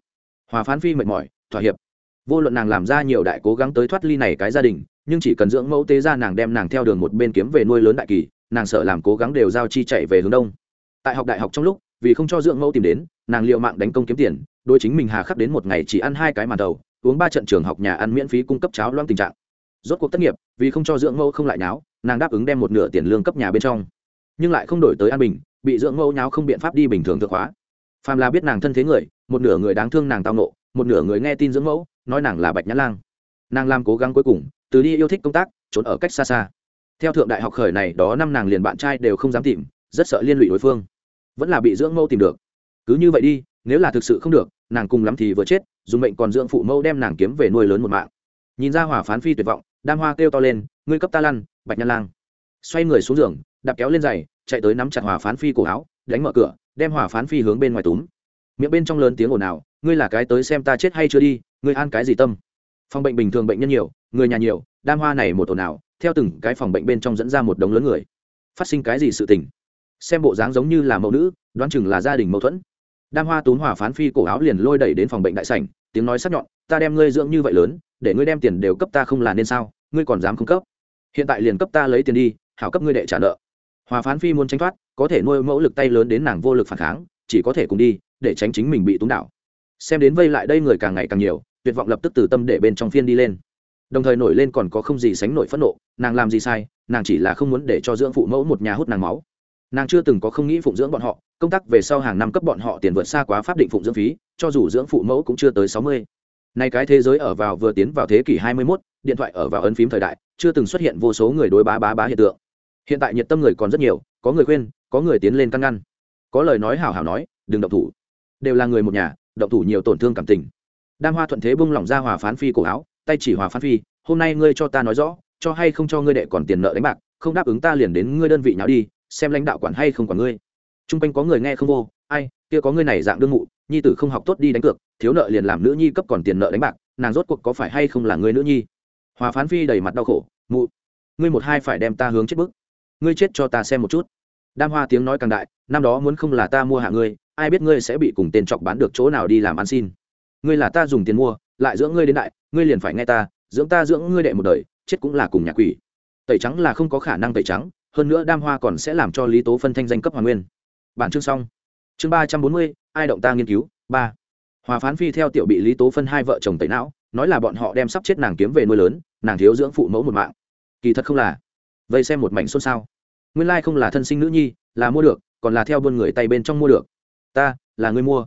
Hòa phán phi mệt mỏi, thỏa hiệp. Vô luận nàng làm ra nhiều đại cố gắng tới thoát ly này cái gia đình, nhưng chỉ cần dưỡng mẫu tế ra nàng đem nàng theo đường một bên kiếm về nuôi lớn đại kỳ nàng sợ làm cố gắng đều giao chi chạy về hướng đông. Tại học đại học trong lúc, vì không cho dưỡng mẫu tìm đến, nàng liệu mạng đánh công kiếm tiền đôi chính mình hà khắc đến một ngày chỉ ăn hai cái màn đầu, uống ba trận trường học nhà ăn miễn phí cung cấp cháo loang tình trạng. Rốt cuộc tất nghiệp, vì không cho dưỡng mẫu không lại náo nàng đáp ứng đem một nửa tiền lương cấp nhà bên trong. Nhưng lại không đổi tới an bình, bị dưỡng mẫu nháo không biện pháp đi bình thường thượng hóa. Phàm là biết nàng thân thế người, một nửa người đáng thương nàng tao nộ một nửa người nghe tin dưỡng mẫu, nói nàng là bạch nhã lang. Nàng làm cố gắng cuối cùng, từ đi yêu thích công tác, trốn ở cách xa xa theo thượng đại học khởi này, đó năm nàng liền bạn trai đều không dám tìm, rất sợ liên lụy đối phương. Vẫn là bị dưỡng mẫu tìm được. Cứ như vậy đi, nếu là thực sự không được, nàng cùng lắm thì vừa chết, dùng mệnh còn dưỡng phụ mẫu đem nàng kiếm về nuôi lớn một mạng. Nhìn ra hỏa phán phi tuyệt vọng, đam hoa kêu to lên, ngươi cấp ta lăn, bạch nhan lang. Xoay người xuống giường, đạp kéo lên giày, chạy tới nắm chặt hỏa phán phi cổ áo, đánh mở cửa, đem hỏa phán phi hướng bên ngoài túm. Miệng bên trong lớn tiếng ồn ào, ngươi là cái tới xem ta chết hay chưa đi, ngươi an cái gì tâm? Phòng bệnh bình thường bệnh nhân nhiều, người nhà nhiều đam hoa này một ồn ào, theo từng cái phòng bệnh bên trong dẫn ra một đống lớn người. Phát sinh cái gì sự tình? Xem bộ dáng giống như là mẫu nữ, đoán chừng là gia đình mâu thuẫn. Đam hoa tốn hỏa phán phi cổ áo liền lôi đẩy đến phòng bệnh đại sảnh, tiếng nói sắc nhọn, ta đem ngươi dưỡng như vậy lớn, để ngươi đem tiền đều cấp ta không là nên sao, ngươi còn dám không cấp? Hiện tại liền cấp ta lấy tiền đi, hảo cấp ngươi đệ trả nợ. Hòa phán phi muốn tránh thoát, có thể nuôi mẫu lực tay lớn đến nàng vô lực phản kháng, chỉ có thể cùng đi, để tránh chính mình bị túng đảo. Xem đến vây lại đây người càng ngày càng nhiều, tuyệt vọng lập tức từ tâm để bên trong phiên đi lên đồng thời nổi lên còn có không gì sánh nổi phẫn nộ nàng làm gì sai nàng chỉ là không muốn để cho dưỡng phụ mẫu một nhà hút nàng máu. Nàng chưa từng có không nghĩ phụng dưỡng bọn họ công tác về sau hàng năm cấp bọn họ tiền vượt xa quá pháp định phụng dưỡng phí cho dù dưỡng phụ mẫu cũng chưa tới sáu mươi. Nay cái thế giới ở vào vừa tiến vào thế kỷ hai mươi 21, điện thoại ở vào ấn phím thời đại chưa từng xuất hiện vô số người đối bá bá bá hiện tượng. Hiện tại nhiệt tâm người còn rất nhiều có người khuyên có người tiến lên căn ngăn. Có lời nói hảo hảo nói đừng động thủ. Đều là người một nhà động thủ nhiều tổn thương cảm tình. Đam hoa thuận thế bung lỏng ra hòa phán phi cổ áo tay chỉ hòa Phan phi, hôm nay ngươi cho ta nói rõ, cho hay không cho ngươi đệ còn tiền nợ đánh bạc, không đáp ứng ta liền đến ngươi đơn vị nháo đi, xem lãnh đạo quản hay không quản ngươi. T r u n g quanh có người nghe không vô, ai, kia có ngươi này dạng đương mụ nhi tử không học tốt đi đánh cược, thiếu nợ liền làm nữ nhi cấp còn tiền nợ đánh bạc, nàng rốt cuộc có phải hay không là ngươi nữ nhi? Hòa phán phi đầy mặt đau khổ, mụ, ngươi một hai phải đem ta hướng chết bức. Ngươi chết cho ta xem một chút. Đam hoa tiếng nói càng đại, năm đó muốn không là ta mua hạ ngươi, ai biết ngươi sẽ bị cùng tên chọc bán được chỗ nào đi làm ăn xin. Ngươi là ta dùng tiền mua lại dưỡng ngươi đến đại, ngươi liền phải nghe ta, dưỡng ta dưỡng ngươi đệ một đời, chết cũng là cùng nhà quỷ. Tẩy trắng là không có khả năng tẩy trắng, hơn nữa đam hoa còn sẽ làm cho lý tố phân thanh danh cấp hoàng nguyên. Bản chương xong. Chương ba trăm bốn mươi, ai động ta nghiên cứu, ba. Hòa phán phi theo tiểu bị lý tố phân hai vợ chồng tẩy não, nói là bọn họ đem sắp chết nàng kiếm về nuôi lớn, nàng thiếu dưỡng phụ mẫu một mạng. Kỳ thật không là. Vây xem một mảnh xôn xao. Nguyên lai không là thân sinh nữ nhi, là mua được, còn là theo buôn người tay bên trong mua được. Ta, là người mua.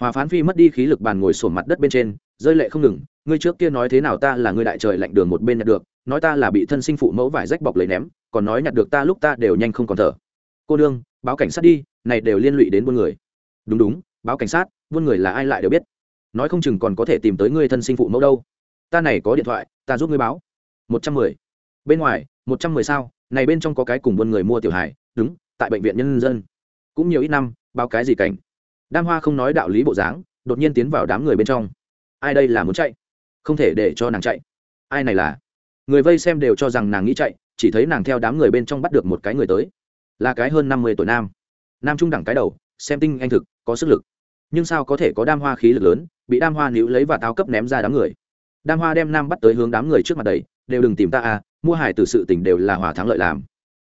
Hòa phán phi mất đi khí lực bàn ngồi sổn mặt đất bên trên rơi lệ không ngừng, ngươi trước kia nói thế nào ta là người đại trời lạnh đường một bên nhặt được, nói ta là bị thân sinh phụ mẫu vải rách bọc lấy ném, còn nói nhặt được ta lúc ta đều nhanh không còn thở. Cô đương báo cảnh sát đi, này đều liên lụy đến buôn người. Đúng đúng, báo cảnh sát, buôn người là ai lại đều biết. Nói không chừng còn có thể tìm tới ngươi thân sinh phụ mẫu đâu. Ta này có điện thoại, ta giúp ngươi báo. Một trăm mười. Bên ngoài, một trăm mười sao, này bên trong có cái cùng buôn người mua tiểu hải đúng, tại bệnh viện nhân dân. Cũng nhiều ít năm, báo cái gì cảnh. Đam hoa không nói đạo lý bộ dáng, đột nhiên tiến vào đám người bên trong ai đây là muốn chạy? Không thể để cho nàng chạy. Ai này là? Người vây xem đều cho rằng nàng nghĩ chạy, chỉ thấy nàng theo đám người bên trong bắt được một cái người tới. Là cái hơn năm mươi tuổi nam. Nam trung đẳng cái đầu, xem tinh anh thực, có sức lực. Nhưng sao có thể có đam hoa khí lực lớn, bị đam hoa níu lấy và táo cấp ném ra đám người? Đam hoa đem nam bắt tới hướng đám người trước mặt đầy, đều đừng tìm ta à mua hải từ sự tình đều là hòa thắng lợi làm.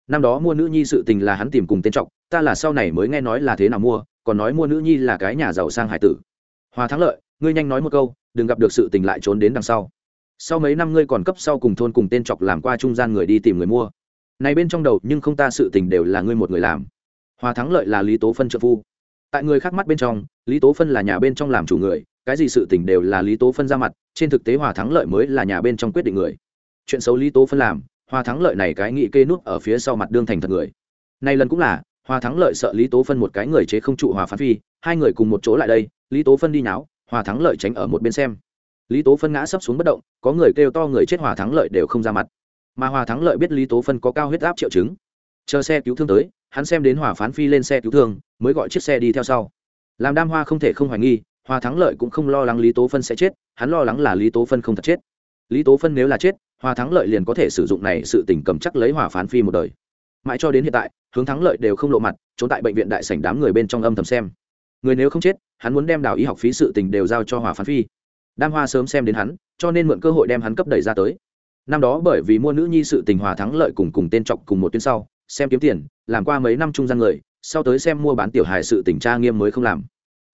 Năm đó mua nữ nhi sự tình là hắn tìm cùng tên trọng ta là sau này mới nghe nói là thế nào mua, còn nói mua nữ nhi là cái nhà giàu sang hải tử. Hòa thắng lợi, ngươi nhanh nói một câu đừng gặp được sự tình lại trốn đến đằng sau. Sau mấy năm ngươi còn cấp sau cùng thôn cùng tên chọc làm qua trung gian người đi tìm người mua. Này bên trong đầu, nhưng không ta sự tình đều là ngươi một người làm. Hòa thắng lợi là lý tố phân trợ phu. Tại người khác mắt bên trong, lý tố phân là nhà bên trong làm chủ người, cái gì sự tình đều là lý tố phân ra mặt, trên thực tế hòa thắng lợi mới là nhà bên trong quyết định người. Chuyện xấu lý tố phân làm, hòa thắng lợi này cái nghị kê nút ở phía sau mặt đương thành thật người. Nay lần cũng là, hòa thắng lợi sợ lý tố phân một cái người chế không trụ hòa phán phi, hai người cùng một chỗ lại đây, lý tố phân đi nháo hòa thắng lợi tránh ở một bên xem. Lý tố phân ngã sấp xuống bất động, có người kêu to người chết hòa thắng lợi đều không ra mặt. Mà hòa thắng lợi biết lý tố phân có cao huyết áp triệu chứng. Chờ xe cứu thương tới, hắn xem đến hòa phán phi lên xe cứu thương, mới gọi chiếc xe đi theo sau. Làm đam hoa không thể không hoài nghi, hòa thắng lợi cũng không lo lắng lý tố phân sẽ chết, hắn lo lắng là lý tố phân không thật chết. Lý tố phân nếu là chết, hòa thắng lợi liền có thể sử dụng này sự tình cầm chắc lấy hòa phán phi một đời. Mãi cho đến hiện tại, hướng thắng lợi đều không lộ mặt, trốn tại bệnh viện đại sảnh đám người bên trong âm thầm xem người nếu không chết, hắn muốn đem đào y học phí sự tình đều giao cho hòa phán phi. Đam hoa sớm xem đến hắn, cho nên mượn cơ hội đem hắn cấp đẩy ra tới. Năm đó bởi vì mua nữ nhi sự tình hòa thắng lợi cùng cùng tên trọc cùng một tuyến sau, xem kiếm tiền, làm qua mấy năm trung gian người, sau tới xem mua bán tiểu hài sự tình tra nghiêm mới không làm.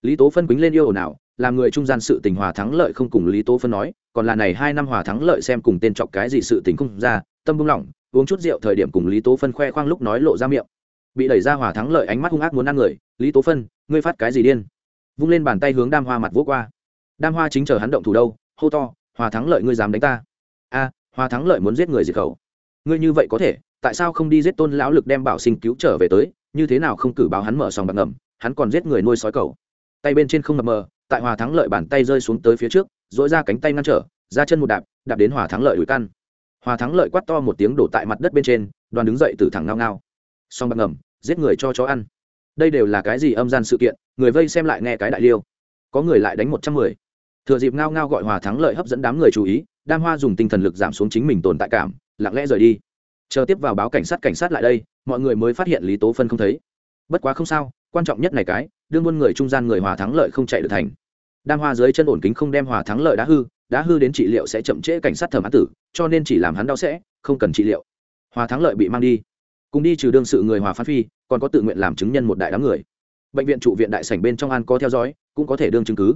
Lý tố phân quýnh lên yêu ồn ào, làm người trung gian sự tình hòa thắng lợi không cùng lý tố phân nói, còn là này hai năm hòa thắng lợi xem cùng tên trọc cái gì sự tình không ra, tâm bung lỏng, uống chút rượu thời điểm cùng lý tố phân khoe khoang lúc nói lộ ra miệng. Bị đẩy ra hòa thắng lợi ánh mắt hung ác muốn ăn người lý tố phân, ngươi phát cái gì điên? Vung lên bàn tay hướng đam hoa mặt vỗ qua. Đam hoa chính chờ hắn động thủ đâu, hô to, hòa thắng lợi ngươi dám đánh ta. A, hòa thắng lợi muốn giết người diệt khẩu. Ngươi như vậy có thể, tại sao không đi giết tôn lão lực đem bảo sinh cứu trở về tới, như thế nào không cử báo hắn mở sòng bạc ngầm, hắn còn giết người nuôi sói cầu. Tay bên trên không mập mờ, tại hòa thắng lợi bàn tay rơi xuống tới phía trước dỗi ra cánh tay ngăn trở, ra chân một đạp đạp đến hòa thắng lợi đuổi căn. Hòa thắng lợi quát to một tiếng đổ tại mặt đất bên trên, đoàn đứng dậy từ thẳng ngao ngao. Song bạc ngầm, giết người cho chó ăn đây đều là cái gì âm gian sự kiện, người vây xem lại nghe cái đại liêu. Có người lại đánh một trăm mười. Thừa dịp ngao ngao gọi hòa thắng lợi hấp dẫn đám người chú ý, đam hoa dùng tinh thần lực giảm xuống chính mình tồn tại cảm, lặng lẽ rời đi. Chờ tiếp vào báo cảnh sát cảnh sát lại đây, mọi người mới phát hiện lý tố phân không thấy. Bất quá không sao, quan trọng nhất này cái, đương buôn người trung gian người hòa thắng lợi không chạy được thành. Đam hoa dưới chân ổn kính không đem hòa thắng lợi đã hư đã hư đến trị liệu sẽ chậm trễ cảnh sát thẩm án tử, cho nên chỉ làm hắn đau sẽ, không cần trị liệu. Hòa thắng lợi bị mang đi. Cùng đi trừ đương sự người hòa phát phi còn có tự nguyện làm chứng nhân một đại đám người. Bệnh viện trụ viện đại sảnh bên trong an có theo dõi, cũng có thể đương chứng cứ.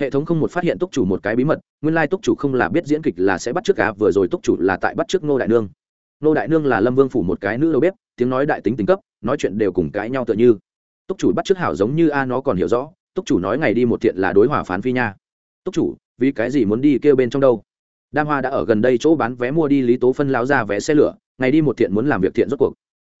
Hệ thống không một phát hiện túc chủ một cái bí mật, nguyên lai túc chủ không là biết diễn kịch là sẽ bắt trước cá vừa rồi túc chủ là tại bắt trước ngô đại nương. Ngô đại nương là lâm vương phủ một cái nữ đầu bếp, tiếng nói đại tính tính cấp, nói chuyện đều cùng cãi nhau tựa như. Túc chủ bắt trước hảo giống như a nó còn hiểu rõ, túc chủ nói ngày đi một thiện là đối hòa phán phi nha. Túc chủ, vì cái gì muốn đi kêu bên trong đâu? Đam hoa đã ở gần đây chỗ bán vé mua đi lý tố phân láo ra vé xe lửa, ngày đi một thiện muốn làm việc thiện rốt cuộc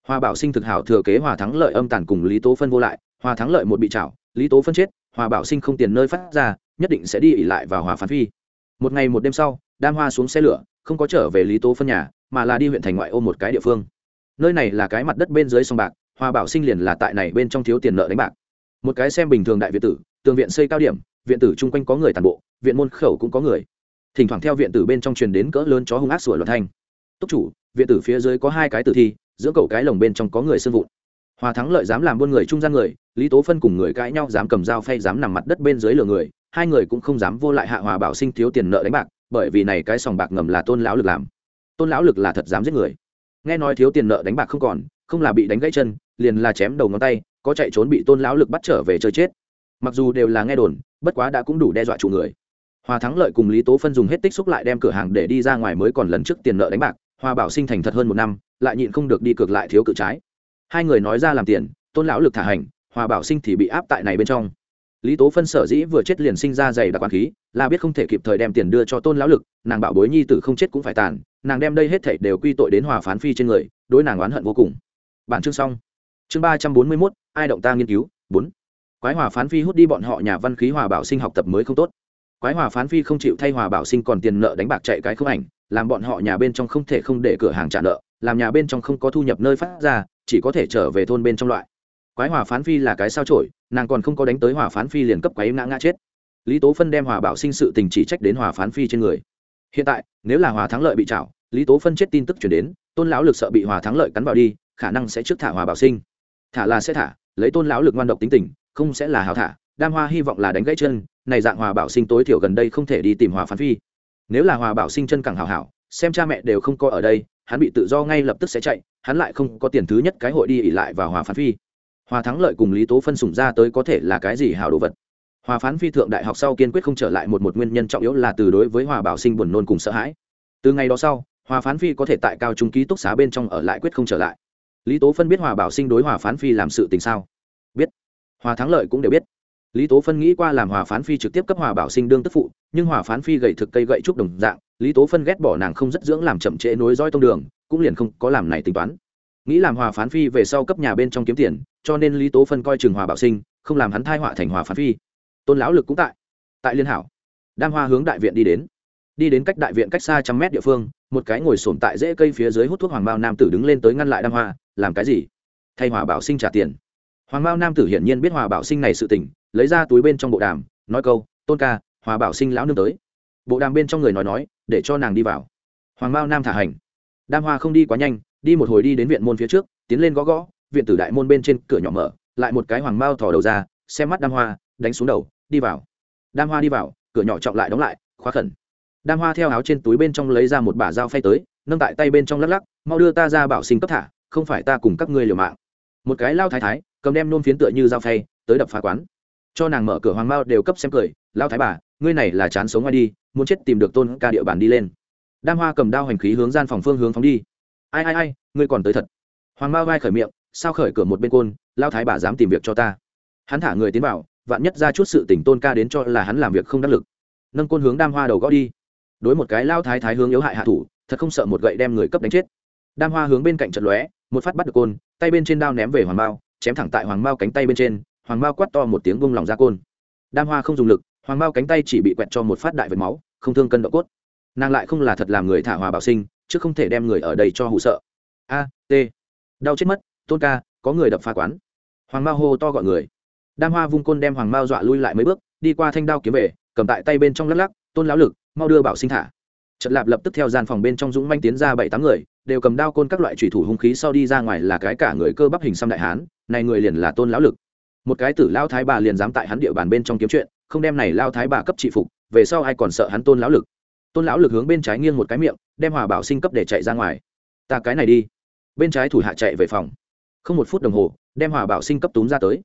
hoa bảo sinh thực hảo thừa kế hòa thắng lợi âm tàn cùng lý tố phân vô lại hòa thắng lợi một bị chảo lý tố phân chết hòa bảo sinh không tiền nơi phát ra, nhất định sẽ đi ỉ lại vào hòa phán phi. Một ngày một đêm sau, đam hoa xuống xe lửa, không có trở về lý tố phân nhà, mà là đi huyện thành ngoại ô một cái địa phương. Nơi này là cái mặt đất bên dưới sông bạc hòa bảo sinh liền là tại này bên trong thiếu tiền nợ đánh bạc. Một cái xem bình thường đại viện tử, tường viện xây cao điểm, viện tử chung quanh có người tàn bộ, viện môn khẩu cũng có người. Thỉnh thoảng theo viện tử bên trong truyền đến cỡ lớn chó hung ác sủa loạn thanh. Túc chủ, viện tử phía dưới có hai cái tử thi giữa cậu cái lồng bên trong có người sưng vụn. Hòa thắng lợi dám làm buôn người trung gian người, lý tố phân cùng người cãi nhau dám cầm dao phay dám nằm mặt đất bên dưới lửa người, hai người cũng không dám vô lại hạ hòa bảo sinh thiếu tiền nợ đánh bạc, bởi vì này cái sòng bạc ngầm là tôn lão lực làm. Tôn lão lực là thật dám giết người. Nghe nói thiếu tiền nợ đánh bạc không còn, không là bị đánh gãy chân, liền là chém đầu ngón tay, có chạy trốn bị tôn lão lực bắt trở về chơi chết. Mặc dù đều là nghe đồn, bất quá đã cũng đủ đe dọa chủ người. Hòa thắng lợi cùng lý tố phân dùng hết tích xúc lại đem cửa hàng để đi ra ngoài mới còn lần trước tiền nợ đánh bạc hòa bảo sinh thành thật hơn một năm, lại nhịn không được đi cược lại thiếu cự trái. Hai người nói ra làm tiền, tôn lão lực thả hành hòa bảo sinh thì bị áp tại này bên trong. Lý tố phân sở dĩ vừa chết liền sinh ra dày đặc quán khí, là biết không thể kịp thời đem tiền đưa cho tôn lão lực, nàng bảo bối nhi tử không chết cũng phải tàn, nàng đem đây hết thảy đều quy tội đến hòa phán phi trên người, đối nàng oán hận vô cùng. Bản chương xong. Chương ba trăm bốn mươi mốt, ai động ta nghiên cứu? Bốn. Quái hòa phán phi hút đi bọn họ nhà văn khí hòa bảo sinh học tập mới không tốt quái hòa phán phi không chịu thay hòa bảo sinh còn tiền nợ đánh bạc chạy cái không ảnh, làm bọn họ nhà bên trong không thể không để cửa hàng trả nợ, làm nhà bên trong không có thu nhập nơi phát ra, chỉ có thể trở về thôn bên trong loại. Quái hòa phán phi là cái sao trổi nàng còn không có đánh tới hòa phán phi liền cấp quái ngã ngã chết. Lý tố phân đem hòa bảo sinh sự tình chỉ trách đến hòa phán phi trên người. Hiện tại, nếu là hòa thắng lợi bị chảo lý tố phân chết tin tức chuyển đến, tôn lão lực sợ bị hòa thắng lợi cắn vào đi, khả năng sẽ trước thả hòa bảo sinh. Thả là sẽ thả, lấy tôn lão lực ngoan độc tính tình, không sẽ là hào thả, đam hoa hy vọng là đánh gãy chân này dạng hòa bảo sinh tối thiểu gần đây không thể đi tìm hòa phán phi. Nếu là hòa bảo sinh chân càng hào hảo, xem cha mẹ đều không coi ở đây, hắn bị tự do ngay lập tức sẽ chạy, hắn lại không có tiền thứ nhất cái hội đi ỉ lại vào hòa phán phi. Hòa thắng lợi cùng lý tố phân sủng ra tới có thể là cái gì hảo đồ vật? Hòa phán phi thượng đại học sau kiên quyết không trở lại một một nguyên nhân trọng yếu là từ đối với hòa bảo sinh buồn nôn cùng sợ hãi. Từ ngày đó sau, hòa phán phi có thể tại cao trung ký túc xá bên trong ở lại quyết không trở lại. Lý tố phân biết hòa bảo sinh đối hòa phán phi làm sự tình sao? Biết. Hòa thắng lợi cũng đều biết lý tố phân nghĩ qua làm hòa phán phi trực tiếp cấp hòa bảo sinh đương tức phụ, nhưng hòa phán phi gậy thực cây gậy trúc đồng dạng, lý tố phân ghét bỏ nàng không rất dưỡng làm chậm trễ nối roi tông đường, cũng liền không có làm này tính toán. Nghĩ làm hòa phán phi về sau cấp nhà bên trong kiếm tiền, cho nên lý tố phân coi trường hòa bảo sinh, không làm hắn thai họa thành hòa phán phi. Tôn lão lực cũng tại. Tại liên hảo, đam hoa hướng đại viện đi đến. Đi đến cách đại viện cách xa trăm mét địa phương, một cái ngồi sổm tại rễ cây phía dưới hút thuốc hoàng bao nam tử đứng lên tới ngăn lại đam hoa, làm cái gì? Thay hòa bảo sinh trả tiền. Hoàng bao nam tử hiển nhiên biết hòa bảo sinh này sự tình lấy ra túi bên trong bộ đàm, nói câu, tôn ca, hòa bảo sinh lão nương tới. Bộ đàm bên trong người nói nói, để cho nàng đi vào. Hoàng mao nam thả hành. Đam hoa không đi quá nhanh, đi một hồi đi đến viện môn phía trước, tiến lên gõ gõ, viện tử đại môn bên trên cửa nhỏ mở, lại một cái hoàng mao thò đầu ra, xem mắt đam hoa, đánh xuống đầu, đi vào. Đam hoa đi vào, cửa nhỏ trọng lại đóng lại, khóa khẩn. Đam hoa theo áo trên túi bên trong lấy ra một bả dao phay tới, nâng tại tay bên trong lắc lắc, mau đưa ta ra bảo sinh cấp thả, không phải ta cùng các ngươi liều mạng. Một cái lao thái thái, cầm đem nôn phiến tựa như dao phay, tới đập phá quán cho nàng mở cửa hoàng mao đều cấp xem cười lao thái bà, ngươi này là chán sống ngoài đi, muốn chết tìm được tôn ca địa bàn đi lên. Đam hoa cầm đao hành khí hướng gian phòng phương hướng phóng đi. Ai ai ai, ngươi còn tới thật. Hoàng mao vai khởi miệng, sao khởi cửa một bên côn lao thái bà dám tìm việc cho ta. Hắn thả người tiến vào, vạn nhất ra chút sự tỉnh tôn ca đến cho là hắn làm việc không đắc lực. Nâng côn hướng đam hoa đầu gõ đi. Đối một cái lao thái thái hướng yếu hại hạ thủ, thật không sợ một gậy đem người cấp đánh chết. Đam hoa hướng bên cạnh trận lóe, một phát bắt được côn, tay bên trên đao ném về hoàng mao, chém thẳng tại hoàng mao cánh tay bên trên hoàng Mao quát to một tiếng vung lòng ra côn. Đam hoa không dùng lực, hoàng Mao cánh tay chỉ bị quẹt cho một phát đại vệt máu, không thương cân độ cốt. Nàng lại không là thật làm người thả hòa bảo sinh, chứ không thể đem người ở đây cho hụ sợ. A, t. Đau chết mất, tôn ca, có người đập phá quán. Hoàng mao hô to gọi người. Đam hoa vung côn đem hoàng mao dọa lui lại mấy bước, đi qua thanh đao kiếm về, cầm tại tay bên trong lắc lắc, tôn lão lực, mau đưa bảo sinh thả. Trận lạp lập tức theo gian phòng bên trong dũng manh tiến ra bảy tám người, đều cầm đao côn các loại thủy thủ hung khí sau đi ra ngoài là cái cả người cơ bắp hình xăm đại hán, này người liền là tôn lão lực một cái tử lao thái bà liền dám tại hắn địa bàn bên trong kiếm chuyện, không đem này lao thái bà cấp trị phục, về sau ai còn sợ hắn tôn lão lực? Tôn lão lực hướng bên trái nghiêng một cái miệng, đem hòa bảo sinh cấp để chạy ra ngoài. Ta cái này đi. Bên trái thủ hạ chạy về phòng. Không một phút đồng hồ, đem hòa bảo sinh cấp túm ra tới.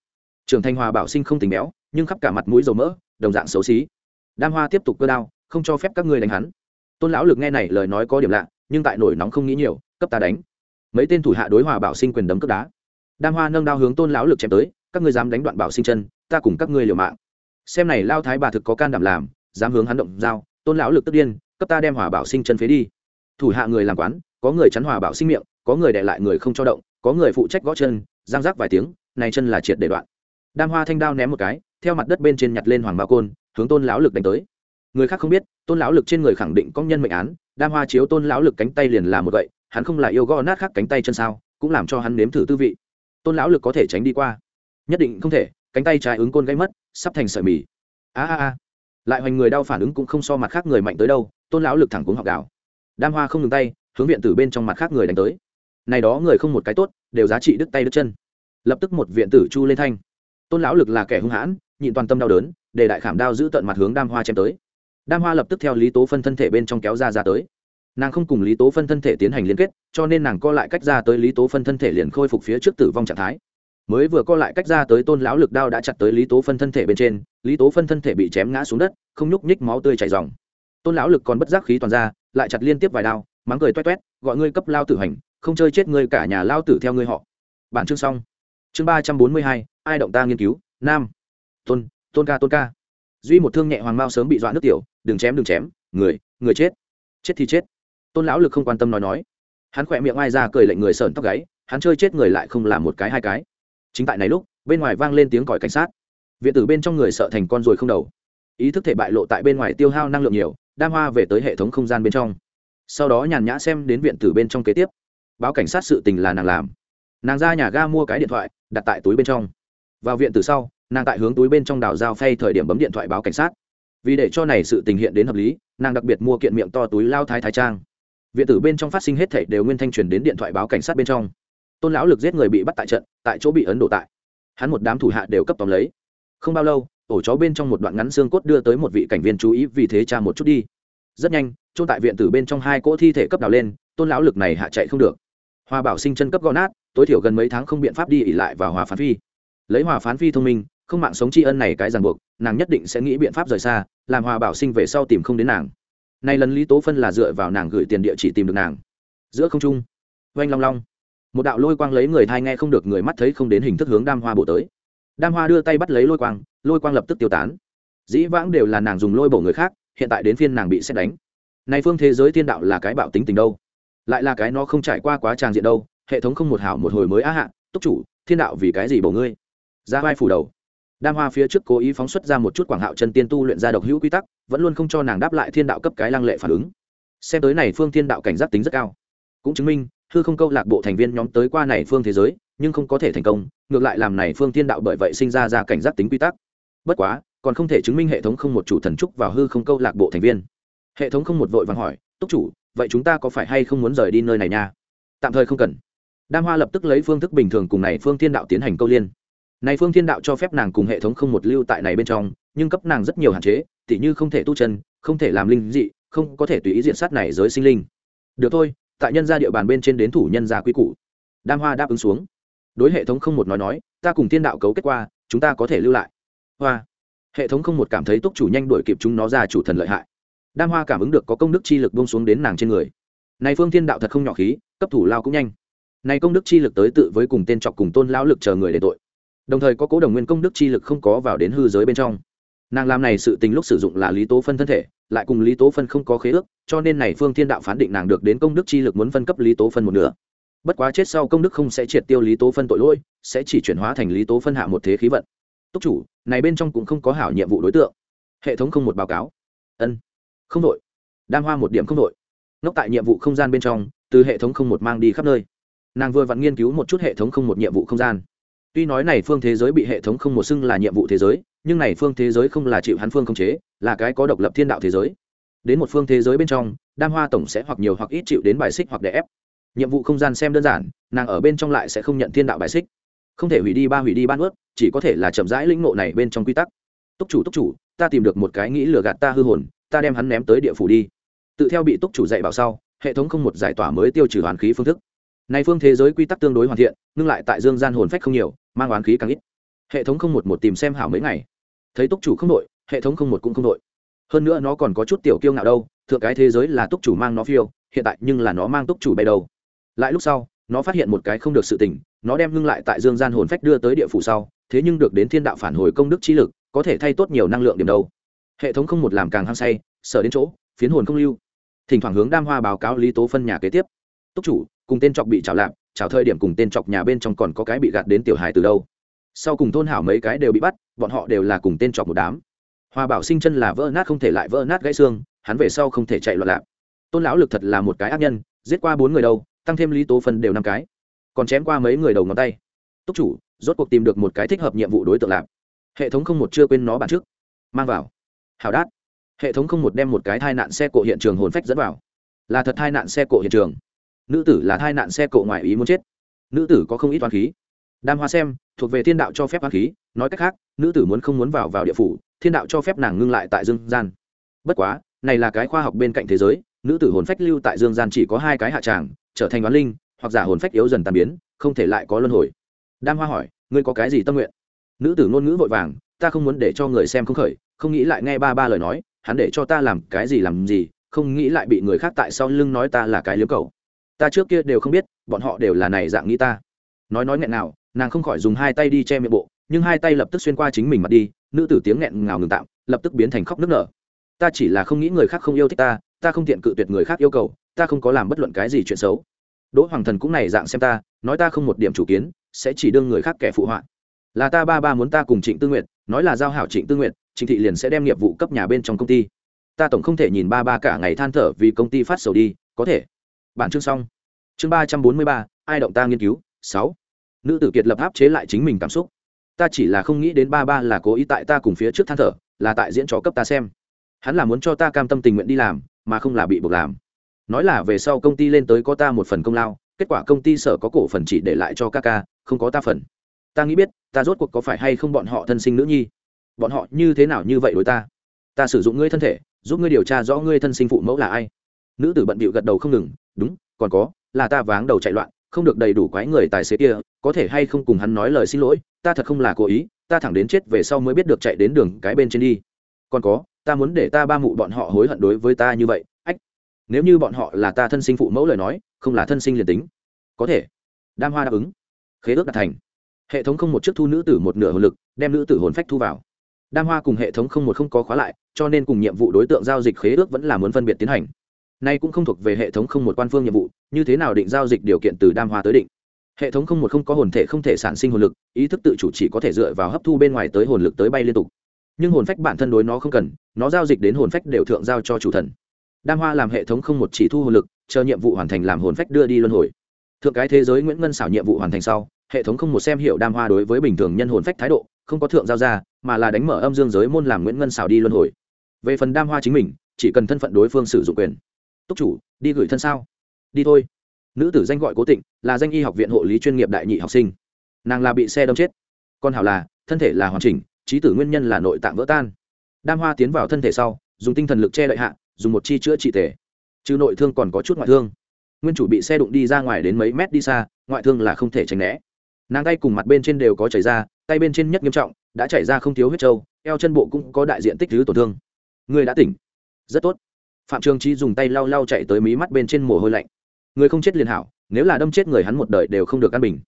Trưởng thành hòa bảo sinh không tình béo, nhưng khắp cả mặt mũi dầu mỡ, đồng dạng xấu xí. Đam hoa tiếp tục cơ đao, không cho phép các ngươi đánh hắn. Tôn lão lực nghe này lời nói có điểm lạ, nhưng tại nổi nóng không nghĩ nhiều, cấp ta đánh. Mấy tên thủ hạ đối hòa bảo sinh quyền đấm cướp đá. Đam hoa nâng đao hướng tôn lão lực chém tới các ngươi dám đánh đoạn bảo sinh chân, ta cùng các ngươi liều mạng. Xem này lao thái bà thực có can đảm làm, dám hướng hắn động dao, tôn lão lực tức điên, cấp ta đem hòa bảo sinh chân phế đi. Thủ hạ người làm quán, có người chắn hòa bảo sinh miệng, có người đệ lại người không cho động, có người phụ trách gõ chân, giang rác vài tiếng, này chân là triệt để đoạn. Đam hoa thanh đao ném một cái, theo mặt đất bên trên nhặt lên hoàng bao côn, hướng tôn lão lực đánh tới. Người khác không biết, tôn lão lực trên người khẳng định công nhân mệnh án, đam hoa chiếu tôn lão lực cánh tay liền là một vậy hắn không là yêu gõ nát khác cánh tay chân sao, cũng làm cho hắn nếm thử tư vị. Tôn lão lực có thể tránh đi qua nhất định không thể, cánh tay trái ứng côn gây mất, sắp thành sợi mì. A a a. Lại hoành người đau phản ứng cũng không so mặt khác người mạnh tới đâu, tôn lão lực thẳng cuống học đảo đam hoa không ngừng tay, hướng viện tử bên trong mặt khác người đánh tới. Này đó người không một cái tốt, đều giá trị đứt tay đứt chân. Lập tức một viện tử chu lên thanh. Tôn lão lực là kẻ hung hãn, nhịn toàn tâm đau đớn, để đại khảm đao giữ tận mặt hướng đam hoa chém tới. Đam hoa lập tức theo lý tố phân thân thể bên trong kéo ra ra tới. Nàng không cùng lý tố phân thân thể tiến hành liên kết, cho nên nàng co lại cách ra tới lý tố phân thân thể liền khôi phục phía trước tử vong trạng thái mới vừa co lại cách ra tới tôn lão lực đao đã chặt tới lý tố phân thân thể bên trên, lý tố phân thân thể bị chém ngã xuống đất, không nhúc nhích máu tươi chảy dòng. Tôn lão lực còn bất giác khí toàn ra, lại chặt liên tiếp vài đao, mắng cười toét toét, gọi ngươi cấp lao tử hành, không chơi chết ngươi cả nhà lao tử theo ngươi họ. Bản chương xong. Chương ba trăm bốn mươi hai, ai động ta nghiên cứu, nam. Tôn tôn ca tôn ca. Duy một thương nhẹ hoàng mao sớm bị dọa nước tiểu, đừng chém đừng chém, người người chết. Chết thì chết. Tôn lão lực không quan tâm nói nói. Hắn khỏe miệng ai ra cười lệnh người sờn tóc gáy, hắn chơi chết người lại không làm một cái hai cái chính tại này lúc, bên ngoài vang lên tiếng còi cảnh sát. Viện tử bên trong người sợ thành con ruồi không đầu. Ý thức thể bại lộ tại bên ngoài tiêu hao năng lượng nhiều đam hoa về tới hệ thống không gian bên trong. Sau đó nhàn nhã xem đến viện tử bên trong kế tiếp. Báo cảnh sát sự tình là nàng làm. Nàng ra nhà ga mua cái điện thoại, đặt tại túi bên trong. Vào viện tử sau, nàng tại hướng túi bên trong đào dao phay thời điểm bấm điện thoại báo cảnh sát. Vì để cho này sự tình hiện đến hợp lý, nàng đặc biệt mua kiện miệng to túi lao thái thái trang. Viện tử bên trong phát sinh hết thảy đều nguyên thanh truyền đến điện thoại báo cảnh sát bên trong tôn lão lực giết người bị bắt tại trận, tại chỗ bị ấn đổ tại. Hắn một đám thủ hạ đều cấp tóm lấy. Không bao lâu, ổ chó bên trong một đoạn ngắn xương cốt đưa tới một vị cảnh viên chú ý, vì thế cha một chút đi. Rất nhanh trôn tại viện tử bên trong hai cỗ thi thể cấp đào lên, tôn lão lực này hạ chạy không được. Hòa bảo sinh chân cấp gò nát, tối thiểu gần mấy tháng không biện pháp đi ỉ lại vào hòa phán phi. Lấy hòa phán phi thông minh, không mạng sống tri ân này cái ràng buộc, nàng nhất định sẽ nghĩ biện pháp rời xa, làm hòa bảo sinh về sau tìm không đến nàng. Nay lần lý tố phân là dựa vào nàng gửi tiền địa chỉ tìm được nàng. Giữa không trung, oanh long long một đạo lôi quang lấy người thai nghe không được người mắt thấy không đến hình thức hướng đam hoa bổ tới. Đam hoa đưa tay bắt lấy lôi quang lôi quang lập tức tiêu tán. Dĩ vãng đều là nàng dùng lôi bổ người khác, hiện tại đến phiên nàng bị xét đánh. Này phương thế giới thiên đạo là cái bạo tính tình đâu? Lại là cái nó không trải qua quá tràng diện đâu, hệ thống không một hảo một hồi mới á hạ, túc chủ, thiên đạo vì cái gì bổ ngươi? Ra vai phủ đầu. Đam hoa phía trước cố ý phóng xuất ra một chút quảng hạo chân tiên tu luyện ra độc hữu quy tắc, vẫn luôn không cho nàng đáp lại thiên đạo cấp cái lăng lệ phản ứng. Xem tới này phương thiên đạo cảnh giác tính rất cao. Cũng chứng minh hư không câu lạc bộ thành viên nhóm tới qua này phương thế giới, nhưng không có thể thành công, ngược lại làm này phương thiên đạo bởi vậy sinh ra ra cảnh giác tính quy tắc. Bất quá, còn không thể chứng minh hệ thống không một chủ thần trúc vào hư không câu lạc bộ thành viên. Hệ thống không một vội vàng hỏi, túc chủ, vậy chúng ta có phải hay không muốn rời đi nơi này nha? Tạm thời không cần. Đam hoa lập tức lấy phương thức bình thường cùng này phương thiên đạo tiến hành câu liên. Này phương thiên đạo cho phép nàng cùng hệ thống không một lưu tại này bên trong, nhưng cấp nàng rất nhiều hạn chế, tỉ như không thể tu chân, không thể làm linh dị, không có thể tùy ý diện sát này giới sinh linh. Được thôi tại nhân gia địa bàn bên trên đến thủ nhân gia quy cũ đam hoa đáp ứng xuống. Đối hệ thống không một nói nói, ta cùng thiên đạo cấu kết qua, chúng ta có thể lưu lại. Hoa. Hệ thống không một cảm thấy túc chủ nhanh đuổi kịp chúng nó ra chủ thần lợi hại. Đam hoa cảm ứng được có công đức chi lực bông xuống đến nàng trên người. Này phương thiên đạo thật không nhỏ khí, cấp thủ lao cũng nhanh. Này công đức chi lực tới tự với cùng tên trọc cùng tôn lão lực chờ người để tội. Đồng thời có cố đồng nguyên công đức chi lực không có vào đến hư giới bên trong. Nàng làm này sự tình lúc sử dụng là lý tố phân thân thể lại cùng lý tố phân không có khế ước, cho nên này phương thiên đạo phán định nàng được đến công đức chi lực muốn phân cấp lý tố phân một nửa. Bất quá chết sau công đức không sẽ triệt tiêu lý tố phân tội lỗi, sẽ chỉ chuyển hóa thành lý tố phân hạ một thế khí vận. Túc chủ, này bên trong cũng không có hảo nhiệm vụ đối tượng. Hệ thống không một báo cáo. Ân, không đội. Đam hoa một điểm không đội. Nốc tại nhiệm vụ không gian bên trong, từ hệ thống không một mang đi khắp nơi. Nàng vừa vặn nghiên cứu một chút hệ thống không một nhiệm vụ không gian. Tuy nói này phương thế giới bị hệ thống không một xưng là nhiệm vụ thế giới nhưng này phương thế giới không là chịu hắn phương khống chế, là cái có độc lập thiên đạo thế giới. Đến một phương thế giới bên trong, đam hoa tổng sẽ hoặc nhiều hoặc ít chịu đến bài xích hoặc đè ép. Nhiệm vụ không gian xem đơn giản, nàng ở bên trong lại sẽ không nhận thiên đạo bài xích. Không thể hủy đi ba hủy đi ban ướt chỉ có thể là chậm rãi lĩnh ngộ này bên trong quy tắc. Túc chủ túc chủ, ta tìm được một cái nghĩ lừa gạt ta hư hồn, ta đem hắn ném tới địa phủ đi. Tự theo bị túc chủ dạy bảo sau, hệ thống không một giải tỏa mới tiêu trừ hoàn khí phương thức. Này phương thế giới quy tắc tương đối hoàn thiện nhưng lại tại dương gian hồn phách không nhiều, mang oán khí càng ít. Hệ thống không một một tìm xem hảo mấy ngày thấy túc chủ không đội, hệ thống không một cũng không đội. Hơn nữa nó còn có chút tiểu kiêu ngạo đâu, thượng cái thế giới là túc chủ mang nó phiêu, hiện tại nhưng là nó mang túc chủ bay đầu. lại lúc sau, nó phát hiện một cái không được sự tình, nó đem ngưng lại tại dương gian hồn phách đưa tới địa phủ sau, thế nhưng được đến thiên đạo phản hồi công đức trí lực, có thể thay tốt nhiều năng lượng điểm đâu. Hệ thống không một làm càng hăng say sở đến chỗ, phiến hồn không lưu. Thỉnh thoảng hướng đam hoa báo cáo lý tố phân nhà kế tiếp. Túc chủ, cùng tên trọc bị trào lạp trào thời điểm cùng tên trọc nhà bên trong còn có cái bị gạt đến tiểu hài từ đâu? Sau cùng thôn hảo mấy cái đều bị bắt, bọn họ đều là cùng tên trọc một đám. Hoa bảo sinh chân là vỡ nát không thể lại vỡ nát gãy xương, hắn về sau không thể chạy loạn lạc. tôn lão lực thật là một cái ác nhân, giết qua bốn người đâu, tăng thêm lý tố phân đều năm cái, còn chém qua mấy người đầu ngón tay. Túc chủ, rốt cuộc tìm được một cái thích hợp nhiệm vụ đối tượng lạp hệ thống không một chưa quên nó bản trước. Mang vào. Hảo đát. Hệ thống không một đem một cái thai nạn xe cộ hiện trường hồn phách dẫn vào. Là thật thai nạn xe cộ hiện trường. Nữ tử là thai nạn xe cộ ngoài ý muốn chết. Nữ tử có không ít toán khí đam hoa xem, thuộc về thiên đạo cho phép hoa khí, nói cách khác, nữ tử muốn không muốn vào vào địa phủ, thiên đạo cho phép nàng ngưng lại tại dương gian. Bất quá, này là cái khoa học bên cạnh thế giới, nữ tử hồn phách lưu tại dương gian chỉ có hai cái hạ tràng, trở thành đoán linh, hoặc giả hồn phách yếu dần tàn biến, không thể lại có luân hồi. Đam hoa hỏi, ngươi có cái gì tâm nguyện? Nữ tử ngôn ngữ vội vàng, ta không muốn để cho người xem không khởi, không nghĩ lại nghe ba ba lời nói, hắn để cho ta làm cái gì làm gì, không nghĩ lại bị người khác tại sau lưng nói ta là cái liếm cầu. Ta trước kia đều không biết, bọn họ đều là này dạng nghĩ ta. Nói nói nghẹn nào nàng không khỏi dùng hai tay đi che miệng bộ, nhưng hai tay lập tức xuyên qua chính mình mặt đi, nữ tử tiếng nghẹn ngào ngừng tạm, lập tức biến thành khóc nức nở. Ta chỉ là không nghĩ người khác không yêu thích ta ta không tiện cự tuyệt người khác yêu cầu, ta không có làm bất luận cái gì chuyện xấu. Đỗ hoàng thần cũng này dạng xem ta, nói ta không một điểm chủ kiến, sẽ chỉ đương người khác kẻ phụ họa. Là ta ba ba muốn ta cùng trịnh tư nguyện nói là giao hảo trịnh tư nguyện trịnh thị liền sẽ đem nghiệp vụ cấp nhà bên trong công ty. Ta tổng không thể nhìn ba ba cả ngày than thở vì công ty phát sầu đi, có thể. Bản chương xong. Chương ba trăm bốn mươi ba, ai động ta nghiên cứu? Sáu nữ tử kiệt lập áp chế lại chính mình cảm xúc. Ta chỉ là không nghĩ đến ba ba là cố ý tại ta cùng phía trước than thở, là tại diễn trò cấp ta xem. Hắn là muốn cho ta cam tâm tình nguyện đi làm, mà không là bị buộc làm. Nói là về sau công ty lên tới có ta một phần công lao, kết quả công ty sở có cổ phần chỉ để lại cho ca ca, không có ta phần. Ta nghĩ biết, ta rốt cuộc có phải hay không bọn họ thân sinh nữ nhi? Bọn họ như thế nào như vậy đối ta? Ta sử dụng ngươi thân thể, giúp ngươi điều tra rõ ngươi thân sinh phụ mẫu là ai. Nữ tử bận bịu gật đầu không ngừng, đúng, còn có, là ta váng đầu chạy loạn không được đầy đủ quái người tài xế kia, có thể hay không cùng hắn nói lời xin lỗi, ta thật không là cố ý, ta thẳng đến chết về sau mới biết được chạy đến đường cái bên trên đi. Còn có, ta muốn để ta ba mụ bọn họ hối hận đối với ta như vậy, ách. Nếu như bọn họ là ta thân sinh phụ mẫu lời nói, không là thân sinh liền tính. Có thể. Đam hoa đáp ứng. Khế ước đạt thành. Hệ thống không một chiếc thu nữ tử một nửa hồn lực, đem nữ tử hồn phách thu vào. Đam hoa cùng hệ thống không một không có khóa lại, cho nên cùng nhiệm vụ đối tượng giao dịch khế ước vẫn là muốn phân biệt tiến hành nay cũng không thuộc về hệ thống không một quan phương nhiệm vụ, như thế nào định giao dịch điều kiện từ đam hoa tới định? Hệ thống không một không có hồn thể không thể sản sinh hồn lực, ý thức tự chủ chỉ có thể dựa vào hấp thu bên ngoài tới hồn lực tới bay liên tục. Nhưng hồn phách bản thân đối nó không cần, nó giao dịch đến hồn phách đều thượng giao cho chủ thần. Đam hoa làm hệ thống không một chỉ thu hồn lực, chờ nhiệm vụ hoàn thành làm hồn phách đưa đi luân hồi. Thượng cái thế giới nguyễn ngân xảo nhiệm vụ hoàn thành sau, hệ thống không một xem hiệu đam hoa đối với bình thường nhân hồn phách thái độ, không có thượng giao ra, mà là đánh mở âm dương giới môn làm nguyễn ngân xảo đi luân hồi. Về phần đam hoa chính mình, chỉ cần thân phận đối phương sử dụng quyền túc chủ, đi gửi thân sao? Đi thôi. Nữ tử danh gọi cố tịnh, là danh y học viện hộ lý chuyên nghiệp đại nhị học sinh. Nàng là bị xe đâm chết. Con hảo là, thân thể là hoàn chỉnh, trí tử nguyên nhân là nội tạng vỡ tan. Đam hoa tiến vào thân thể sau, dùng tinh thần lực che đậy hạ, dùng một chi chữa trị thể trừ nội thương còn có chút ngoại thương. Nguyên chủ bị xe đụng đi ra ngoài đến mấy mét đi xa, ngoại thương là không thể tránh né. Nàng tay cùng mặt bên trên đều có chảy ra, tay bên trên nhất nghiêm trọng, đã chảy ra không thiếu huyết trâu, eo chân bộ cũng có đại diện tích thứ tổn thương. Người đã tỉnh. Rất tốt phạm trường trí dùng tay lau lau chạy tới mí mắt bên trên mồ hôi lạnh. Người không chết liền hảo, nếu là đâm chết người hắn một đời đều không được an bình.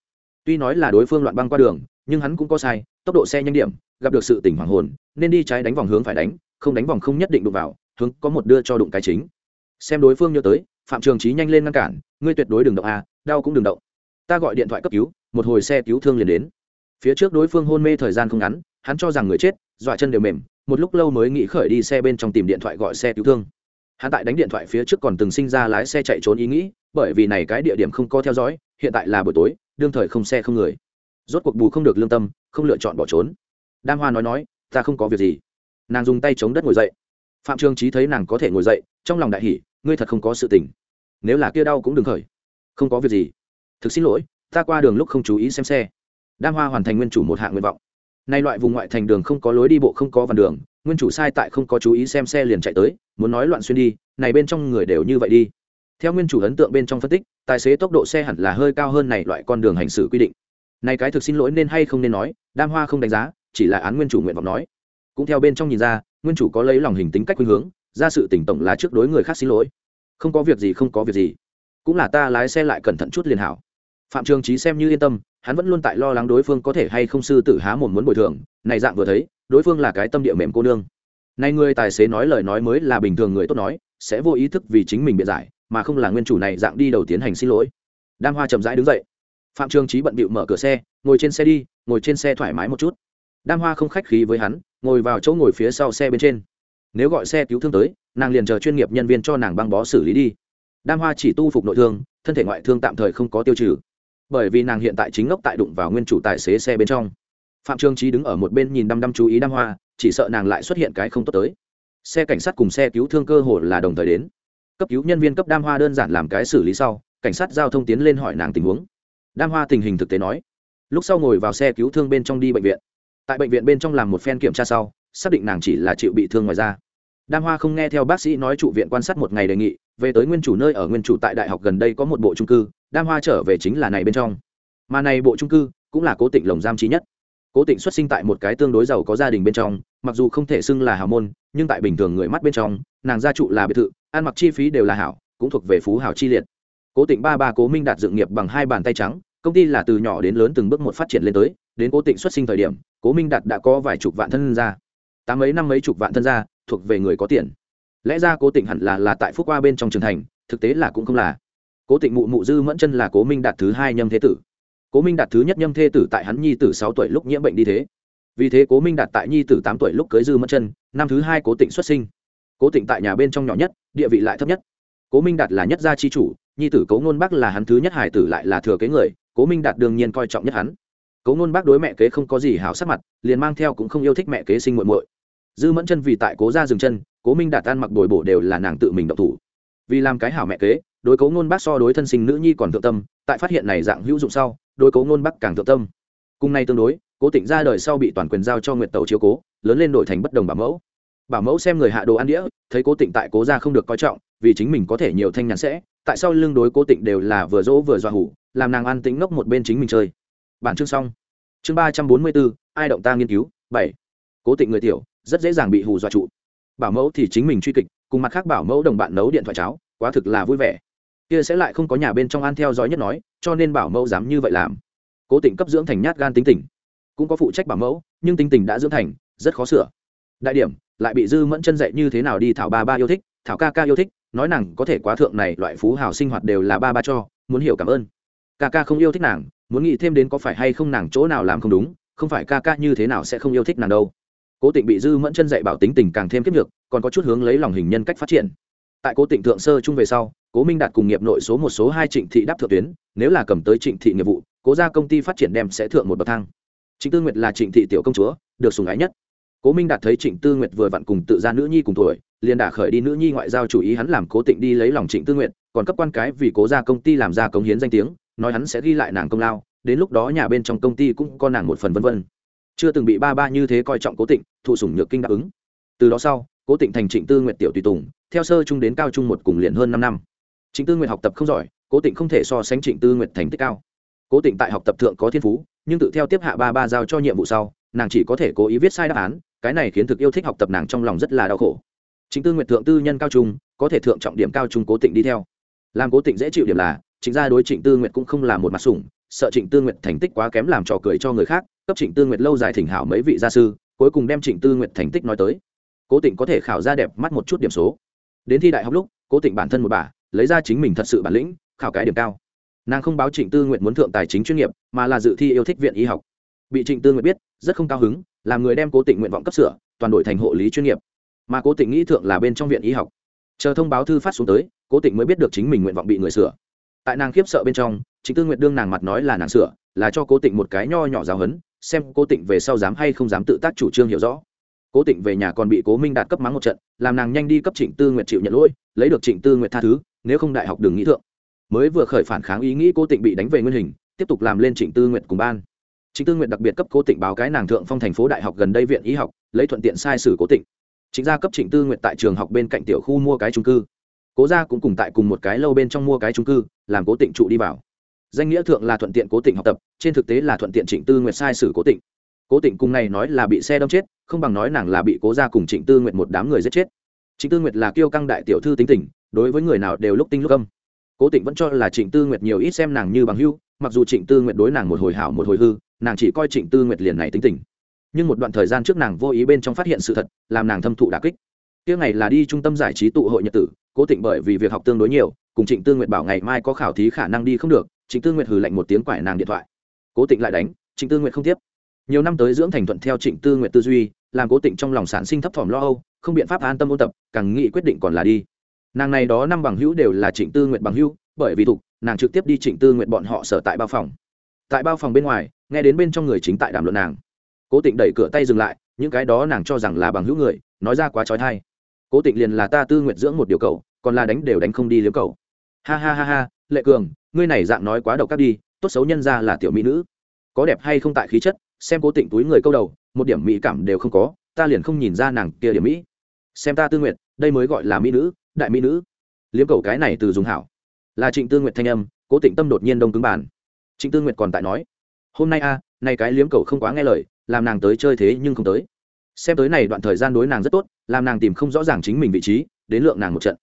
Tuy nói là đối phương loạn băng qua đường, nhưng hắn cũng có sai, tốc độ xe nhanh điểm, gặp được sự tỉnh hoàng hồn, nên đi trái đánh vòng hướng phải đánh, không đánh vòng không nhất định đụng vào, hướng có một đưa cho đụng cái chính. Xem đối phương nhớ tới, phạm trường trí nhanh lên ngăn cản, ngươi tuyệt đối đừng động a, đau cũng đừng động. Ta gọi điện thoại cấp cứu, một hồi xe cứu thương liền đến. Phía trước đối phương hôn mê thời gian không ngắn, hắn cho rằng người chết, dọa chân đều mềm, một lúc lâu mới nghĩ khởi đi xe bên trong tìm điện thoại gọi xe cứu thương hắn tại đánh điện thoại phía trước còn từng sinh ra lái xe chạy trốn ý nghĩ, bởi vì này cái địa điểm không có theo dõi, hiện tại là buổi tối, đương thời không xe không người. Rốt cuộc bù không được lương tâm, không lựa chọn bỏ trốn. Đam hoa nói nói, ta không có việc gì. Nàng dùng tay chống đất ngồi dậy. Phạm trường trí thấy nàng có thể ngồi dậy, trong lòng đại hỷ ngươi thật không có sự tình. Nếu là kia đau cũng đừng khởi. Không có việc gì. Thực xin lỗi, ta qua đường lúc không chú ý xem xe. Đam hoa hoàn thành nguyên chủ một hạng nguyện vọng. Nay loại vùng ngoại thành đường không có lối đi bộ, không có vằn đường nguyên chủ sai tại không có chú ý xem xe liền chạy tới, muốn nói loạn xuyên đi, này bên trong người đều như vậy đi. Theo nguyên chủ ấn tượng bên trong phân tích, tài xế tốc độ xe hẳn là hơi cao hơn này loại con đường hành xử quy định. Này cái thực xin lỗi nên hay không nên nói, đam hoa không đánh giá, chỉ là án nguyên chủ nguyện vọng nói. Cũng theo bên trong nhìn ra, nguyên chủ có lấy lòng hình tính cách khuynh hướng, ra sự tỉnh tổng là trước đối người khác xin lỗi. Không có việc gì, không có việc gì. Cũng là ta lái xe lại cẩn thận chút liền hảo. Phạm trường trí xem như yên tâm hắn vẫn luôn tại lo lắng đối phương có thể hay không sư tử há mồm muốn bồi thường. Này dạng vừa thấy, đối phương là cái tâm địa mềm cô nương. Nay người tài xế nói lời nói mới là bình thường người tốt nói, sẽ vô ý thức vì chính mình biện giải, mà không là nguyên chủ này dạng đi đầu tiến hành xin lỗi. Đam hoa chậm rãi đứng dậy. Phạm trường trí bận bịu mở cửa xe, ngồi trên xe đi, ngồi trên xe thoải mái một chút. Đam hoa không khách khí với hắn, ngồi vào chỗ ngồi phía sau xe bên trên. Nếu gọi xe cứu thương tới, nàng liền chờ chuyên nghiệp nhân viên cho nàng băng bó xử lý đi. Đam hoa chỉ tu phục nội thương, thân thể ngoại thương tạm thời không có tiêu trừ bởi vì nàng hiện tại chính ngốc tại đụng vào nguyên chủ tài xế xe bên trong. Phạm trương trí đứng ở một bên nhìn đăm đăm chú ý đam hoa, chỉ sợ nàng lại xuất hiện cái không tốt tới. Xe cảnh sát cùng xe cứu thương cơ hồ là đồng thời đến. Cấp cứu nhân viên cấp đam hoa đơn giản làm cái xử lý sau, cảnh sát giao thông tiến lên hỏi nàng tình huống. Đam hoa tình hình thực tế nói, lúc sau ngồi vào xe cứu thương bên trong đi bệnh viện. Tại bệnh viện bên trong làm một phen kiểm tra sau, xác định nàng chỉ là chịu bị thương ngoài da. Đam hoa không nghe theo bác sĩ nói trụ viện quan sát một ngày đề nghị, về tới nguyên chủ nơi ở nguyên chủ tại đại học gần đây có một bộ trung cư đam hoa trở về chính là này bên trong. Mà này bộ trung cư cũng là cố tịnh lồng giam trí nhất. Cố tịnh xuất sinh tại một cái tương đối giàu có gia đình bên trong, mặc dù không thể xưng là hào môn, nhưng tại bình thường người mắt bên trong, nàng gia trụ là biệt thự, ăn mặc chi phí đều là hảo, cũng thuộc về phú hảo chi liệt. Cố tịnh ba ba cố minh đạt dự nghiệp bằng hai bàn tay trắng, công ty là từ nhỏ đến lớn từng bước một phát triển lên tới, đến cố tịnh xuất sinh thời điểm, cố minh đạt đã có vài chục vạn thân gia tám mấy năm mấy chục vạn thân gia thuộc về người có tiền. Lẽ ra cố tịnh hẳn là là tại phúc qua bên trong trường thành, thực tế là cũng không là cố tịnh mụ mụ dư mẫn chân là cố minh đạt thứ hai nhâm thế tử. Cố minh đạt thứ nhất nhâm thế tử tại hắn nhi tử sáu tuổi lúc nhiễm bệnh đi thế. Vì thế cố minh đạt tại nhi tử tám tuổi lúc cưới dư mẫn chân, năm thứ hai cố tịnh xuất sinh. Cố tịnh tại nhà bên trong nhỏ nhất, địa vị lại thấp nhất. Cố minh đạt là nhất gia chi chủ, nhi tử cố ngôn bắc là hắn thứ nhất hải tử lại là thừa kế người, cố minh đạt đương nhiên coi trọng nhất hắn. Cố ngôn bác đối mẹ kế không có gì hảo sắc mặt, liền mang theo cũng không yêu thích mẹ kế sinh muội muội. Dư mẫn chân vì tại cố ra dừng chân, cố minh đạt tan mặc bồi bổ đều là nàng tự mình độc thủ. Vì làm cái hảo mẹ kế đối cố ngôn bác so đối thân sinh nữ nhi còn thượng tâm, tại phát hiện này dạng hữu dụng sau, đối cố ngôn bác càng thượng tâm. Cùng nay tương đối, cố tịnh ra đời sau bị toàn quyền giao cho nguyệt tàu chiếu cố, lớn lên đổi thành bất đồng bảo mẫu. Bảo mẫu xem người hạ đồ ăn đĩa, thấy cố tịnh tại cố ra không được coi trọng, vì chính mình có thể nhiều thanh nhàn sẽ, tại sao lương đối cố tịnh đều là vừa dỗ vừa dọa hủ, làm nàng ăn tính ngốc một bên chính mình chơi. Bản chương xong. Chương ba trăm bốn mươi bốn ai động ta nghiên cứu? Bảy. Cố tịnh người tiểu, rất dễ dàng bị hù dọa trụ. Bảo mẫu thì chính mình truy kịch, cùng mặt khác bảo mẫu đồng bạn nấu điện thoại cháo, quá thực là vui vẻ kia sẽ lại không có nhà bên trong an theo dõi nhất nói, cho nên bảo mẫu dám như vậy làm. Cố tình cấp dưỡng thành nhát gan tính tình. Cũng có phụ trách bảo mẫu, nhưng tính tình đã dưỡng thành, rất khó sửa. Đại điểm, lại bị dư mẫn chân dạy như thế nào đi thảo ba ba yêu thích, thảo ca ca yêu thích, nói nàng có thể quá thượng này, loại phú hào sinh hoạt đều là ba ba cho, muốn hiểu cảm ơn. Ca ca không yêu thích nàng, muốn nghĩ thêm đến có phải hay không nàng chỗ nào làm không đúng, không phải ca ca như thế nào sẽ không yêu thích nàng đâu. Cố tịnh bị dư mẫn chân dạy bảo tính tình càng thêm kiếp được còn có chút hướng lấy lòng hình nhân cách phát triển. Tại cố tịnh thượng sơ chung về sau cố minh đạt cùng nghiệp nội số một số hai trịnh thị đáp thượng tuyến, nếu là cầm tới trịnh thị nghiệp vụ, cố ra công ty phát triển đem sẽ thượng một bậc thang. Trịnh tư nguyệt là trịnh thị tiểu công chúa, được sùng ái nhất. Cố minh đạt thấy trịnh tư nguyệt vừa vặn cùng tự ra nữ nhi cùng tuổi, liền đả khởi đi nữ nhi ngoại giao chủ ý hắn làm cố tịnh đi lấy lòng trịnh tư nguyệt, còn cấp quan cái vì cố ra công ty làm ra công hiến danh tiếng, nói hắn sẽ ghi lại nàng công lao, đến lúc đó nhà bên trong công ty cũng có nàng một phần vân vân. Chưa từng bị ba ba như thế coi trọng cố tịnh, thụ sủng nhược kinh đáp ứng. Từ đó sau, cố tịnh thành trịnh tư nguyệt tiểu tùy tùng, theo sơ trung đến cao trung một cùng liền hơn năm năm trịnh tư nguyệt học tập không giỏi, cố tịnh không thể so sánh trịnh tư nguyệt thành tích cao. Cố tịnh tại học tập thượng có thiên phú, nhưng tự theo tiếp hạ ba ba giao cho nhiệm vụ sau, nàng chỉ có thể cố ý viết sai đáp án, cái này khiến thực yêu thích học tập nàng trong lòng rất là đau khổ. Trịnh tư nguyệt thượng tư nhân cao trung, có thể thượng trọng điểm cao trung cố tịnh đi theo. Làm cố tịnh dễ chịu điểm là chính gia đối trịnh tư nguyệt cũng không là một mặt sủng, sợ trịnh tư nguyệt thành tích quá kém làm trò cười cho người khác, cấp trịnh tư nguyệt lâu dài thỉnh hảo mấy vị gia sư, cuối cùng đem trịnh tư nguyệt thành tích nói tới. Cố tịnh có thể khảo ra đẹp mắt một chút điểm số. Đến thi đại học lúc, cố tịnh bản thân một bà lấy ra chính mình thật sự bản lĩnh, khảo cái điểm cao. Nàng không báo trịnh tư nguyệt muốn thượng tài chính chuyên nghiệp, mà là dự thi yêu thích viện y học. Bị trịnh tư nguyệt biết, rất không cao hứng, làm người đem cố tịnh nguyện vọng cấp sửa, toàn đổi thành hộ lý chuyên nghiệp. Mà cố tịnh nghĩ thượng là bên trong viện y học. Chờ thông báo thư phát xuống tới, cố tịnh mới biết được chính mình nguyện vọng bị người sửa. Tại nàng khiếp sợ bên trong, Trịnh tư nguyện đương nàng mặt nói là nàng sửa, là cho cố tịnh một cái nho nhỏ giáo hấn xem cố tịnh về sau dám hay không dám tự tác chủ trương hiểu rõ. Cố tịnh về nhà còn bị cố minh đạt cấp mắng một trận, làm nàng nhanh đi cấp trịnh tư nguyện chịu nhận lỗi, lấy được trịnh tư nguyện tha thứ nếu không đại học đừng nghĩ thượng. Mới vừa khởi phản kháng ý nghĩ cố tịnh bị đánh về nguyên hình, tiếp tục làm lên trịnh tư nguyện cùng ban. Trịnh tư nguyện đặc biệt cấp cố tịnh báo cái nàng thượng phong thành phố đại học gần đây viện y học, lấy thuận tiện sai sử cố tịnh. Chính gia cấp trịnh tư nguyện tại trường học bên cạnh tiểu khu mua cái trung cư. Cố gia cũng cùng tại cùng một cái lâu bên trong mua cái trung cư, làm cố tịnh trụ đi vào. Danh nghĩa thượng là thuận tiện cố tịnh học tập, trên thực tế là thuận tiện trịnh tư nguyện sai sử cố tịnh. Cố tịnh cùng này nói là bị xe đâm chết, không bằng nói nàng là bị cố gia cùng trịnh tư nguyện một đám người giết chết. Trịnh tư nguyệt là kiêu căng đại tiểu thư tính tình đối với người nào đều lúc tinh lúc âm. Cố tịnh vẫn cho là trịnh tư nguyệt nhiều ít xem nàng như bằng hưu mặc dù trịnh tư nguyệt đối nàng một hồi hảo một hồi hư, nàng chỉ coi trịnh tư nguyệt liền này tính tình. Nhưng một đoạn thời gian trước nàng vô ý bên trong phát hiện sự thật, làm nàng thâm thụ đà kích. Tiếng ngày là đi trung tâm giải trí tụ hội nhật tử, cố tịnh bởi vì việc học tương đối nhiều, cùng trịnh tư nguyệt bảo ngày mai có khảo thí khả năng đi không được, trịnh tư nguyệt hừ lạnh một tiếng quải nàng điện thoại. Cố tịnh lại đánh, trịnh tư nguyệt không tiếp. Nhiều năm tới dưỡng thành thuận theo trịnh tư nguyệt tư duy, làm cố tịnh trong lòng sản sinh thấp thỏm lo âu, không biện pháp an tâm ôn tập, càng nghĩ quyết định còn là đi nàng này đó năm bằng hữu đều là trịnh tư nguyện bằng hữu, bởi vì thục nàng trực tiếp đi trịnh tư nguyện bọn họ sở tại bao phòng. Tại bao phòng bên ngoài, nghe đến bên trong người chính tại đàm luận nàng. Cố tịnh đẩy cửa tay dừng lại, những cái đó nàng cho rằng là bằng hữu người, nói ra quá trói thai cố tịnh liền là ta tư nguyện dưỡng một điều cầu còn là đánh đều đánh không đi liếm cầu ha ha ha ha, lệ cường, ngươi này dạng nói quá độc cắt đi, tốt xấu nhân ra là tiểu mỹ nữ. Có đẹp hay không tại khí chất, xem cố tịnh túi người câu đầu, một điểm mỹ cảm đều không có, ta liền không nhìn ra nàng kia điểm mỹ. Xem ta tư nguyện đây mới gọi là mỹ nữ đại mỹ nữ. Liếm cầu cái này từ dùng hảo. Là trịnh tư Nguyệt thanh âm cố tịnh tâm đột nhiên đông cứng bản. trịnh tư Nguyệt còn tại nói hôm nay a à, nay cái liếm cầu không quá nghe lời làm nàng tới chơi thế nhưng không tới. Xem tới này đoạn thời gian đối nàng rất tốt làm nàng tìm không rõ ràng chính mình vị trí đến lượng nàng một trận.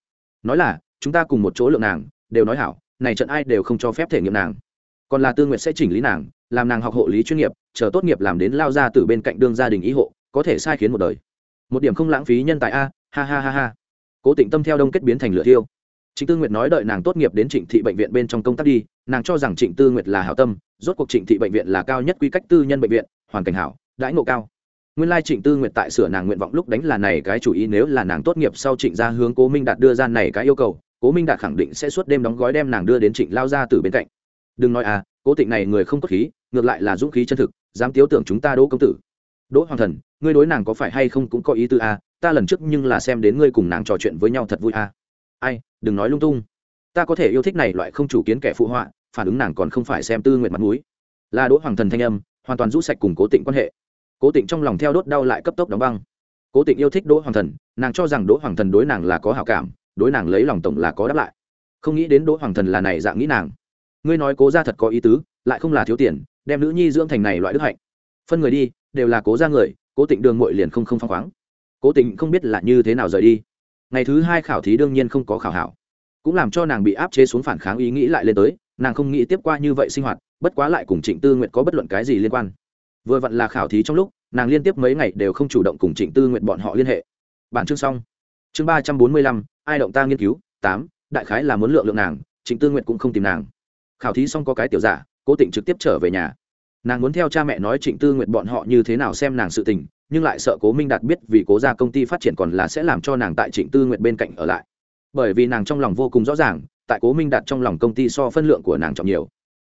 Nói là chúng ta cùng một chỗ lượng nàng đều nói hảo này trận ai đều không cho phép thể nghiệm nàng. Còn là tư nguyện sẽ chỉnh lý nàng làm nàng học hộ lý chuyên nghiệp chờ tốt nghiệp làm đến lao ra từ bên cạnh đương gia đình ý hộ có thể sai khiến một đời. Một điểm không lãng phí nhân tài a ha ha ha ha cố tịnh tâm theo đông kết biến thành lửa thiêu. Trịnh tư nguyệt nói đợi nàng tốt nghiệp đến trịnh thị bệnh viện bên trong công tác đi nàng cho rằng trịnh tư nguyệt là hảo tâm rốt cuộc trịnh thị bệnh viện là cao nhất quy cách tư nhân bệnh viện hoàn cảnh hảo đãi ngộ cao. Nguyên lai trịnh tư nguyệt tại sửa nàng nguyện vọng lúc đánh là này cái chủ ý nếu là nàng tốt nghiệp sau trịnh ra hướng cố minh đạt đưa ra này cái yêu cầu cố minh đạt khẳng định sẽ suốt đêm đóng gói đem nàng đưa đến trịnh lao ra từ bên cạnh. Đừng nói à cố tịnh này người không có khí ngược lại là dũng khí chân thực dám tiếu tưởng chúng ta đỗ công tử. Đỗ hoàng thần ngươi đối nàng có phải hay không cũng có ý tư à, ta lần trước nhưng là xem đến ngươi cùng nàng trò chuyện với nhau thật vui à. ai, đừng nói lung tung. Ta có thể yêu thích này loại không chủ kiến kẻ phụ họa, phản ứng nàng còn không phải xem tư nguyện mặt mũi. Là đỗ hoàng thần thanh âm, hoàn toàn rút sạch cùng cố tịnh quan hệ. Cố tịnh trong lòng theo đốt đau lại cấp tốc đóng băng. Cố tịnh yêu thích đỗ hoàng thần, nàng cho rằng đỗ hoàng thần đối nàng là có hảo cảm, đối nàng lấy lòng tổng là có đáp lại. Không nghĩ đến đỗ hoàng thần là này dạng nghĩ nàng. Ngươi nói cố ra thật có ý tứ, lại không là thiếu tiền, đem nữ nhi dưỡng thành này loại đức hạnh. Phân người đi, đều là cố ra người, cố tịnh đường mội liền không không phăng khoáng cố tình không biết là như thế nào rời đi. Ngày thứ hai khảo thí đương nhiên không có khảo hảo. Cũng làm cho nàng bị áp chế xuống phản kháng ý nghĩ lại lên tới, nàng không nghĩ tiếp qua như vậy sinh hoạt, bất quá lại cùng trịnh tư nguyện có bất luận cái gì liên quan. Vừa vặn là khảo thí trong lúc, nàng liên tiếp mấy ngày đều không chủ động cùng trịnh tư nguyện bọn họ liên hệ. Bản chương xong. Chương ba trăm bốn mươi lăm, ai động ta nghiên cứu? Tám, đại khái là muốn lượng lượng nàng, trịnh tư nguyện cũng không tìm nàng. Khảo thí xong có cái tiểu giả, cố tịnh trực tiếp trở về nhà. Nàng muốn theo cha mẹ nói trịnh tư nguyện bọn họ như thế nào xem nàng sự tình nhưng lại sợ cố minh đạt biết vì cố ra công ty phát triển còn là sẽ làm cho nàng tại trịnh tư nguyện bên cạnh ở lại. Bởi vì nàng trong lòng vô cùng rõ ràng, tại cố minh đạt trong lòng công ty so phân lượng của nàng trọng nhiều.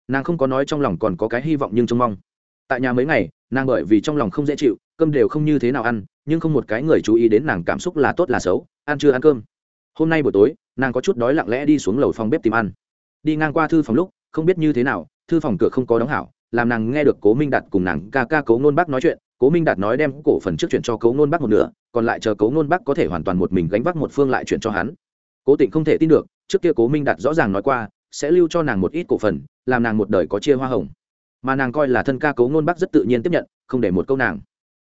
Nàng không có nói trong lòng còn có cái hy vọng nhưng trông mong. Tại nhà mấy ngày, nàng bởi vì trong lòng không dễ chịu, cơm đều không như thế nào ăn, nhưng không một cái người chú ý đến nàng cảm xúc là tốt là xấu, ăn chưa ăn cơm. Hôm nay buổi tối, nàng có chút đói lặng lẽ đi xuống lầu phòng bếp tìm ăn. Đi ngang qua thư phòng lúc, không biết như thế nào, thư phòng cửa không có đóng hảo, làm nàng nghe được cố minh đạt cùng nàng ca ca cố nôn bác nói chuyện cố minh đạt nói đem cổ phần trước chuyển cho cố nôn Bắc một nửa, còn lại chờ cố nôn Bắc có thể hoàn toàn một mình gánh vác một phương lại chuyển cho hắn. Cố tịnh không thể tin được, trước kia cố minh đạt rõ ràng nói qua, sẽ lưu cho nàng một ít cổ phần, làm nàng một đời có chia hoa hồng. Mà nàng coi là thân ca cố nôn Bắc rất tự nhiên tiếp nhận, không để một câu nàng.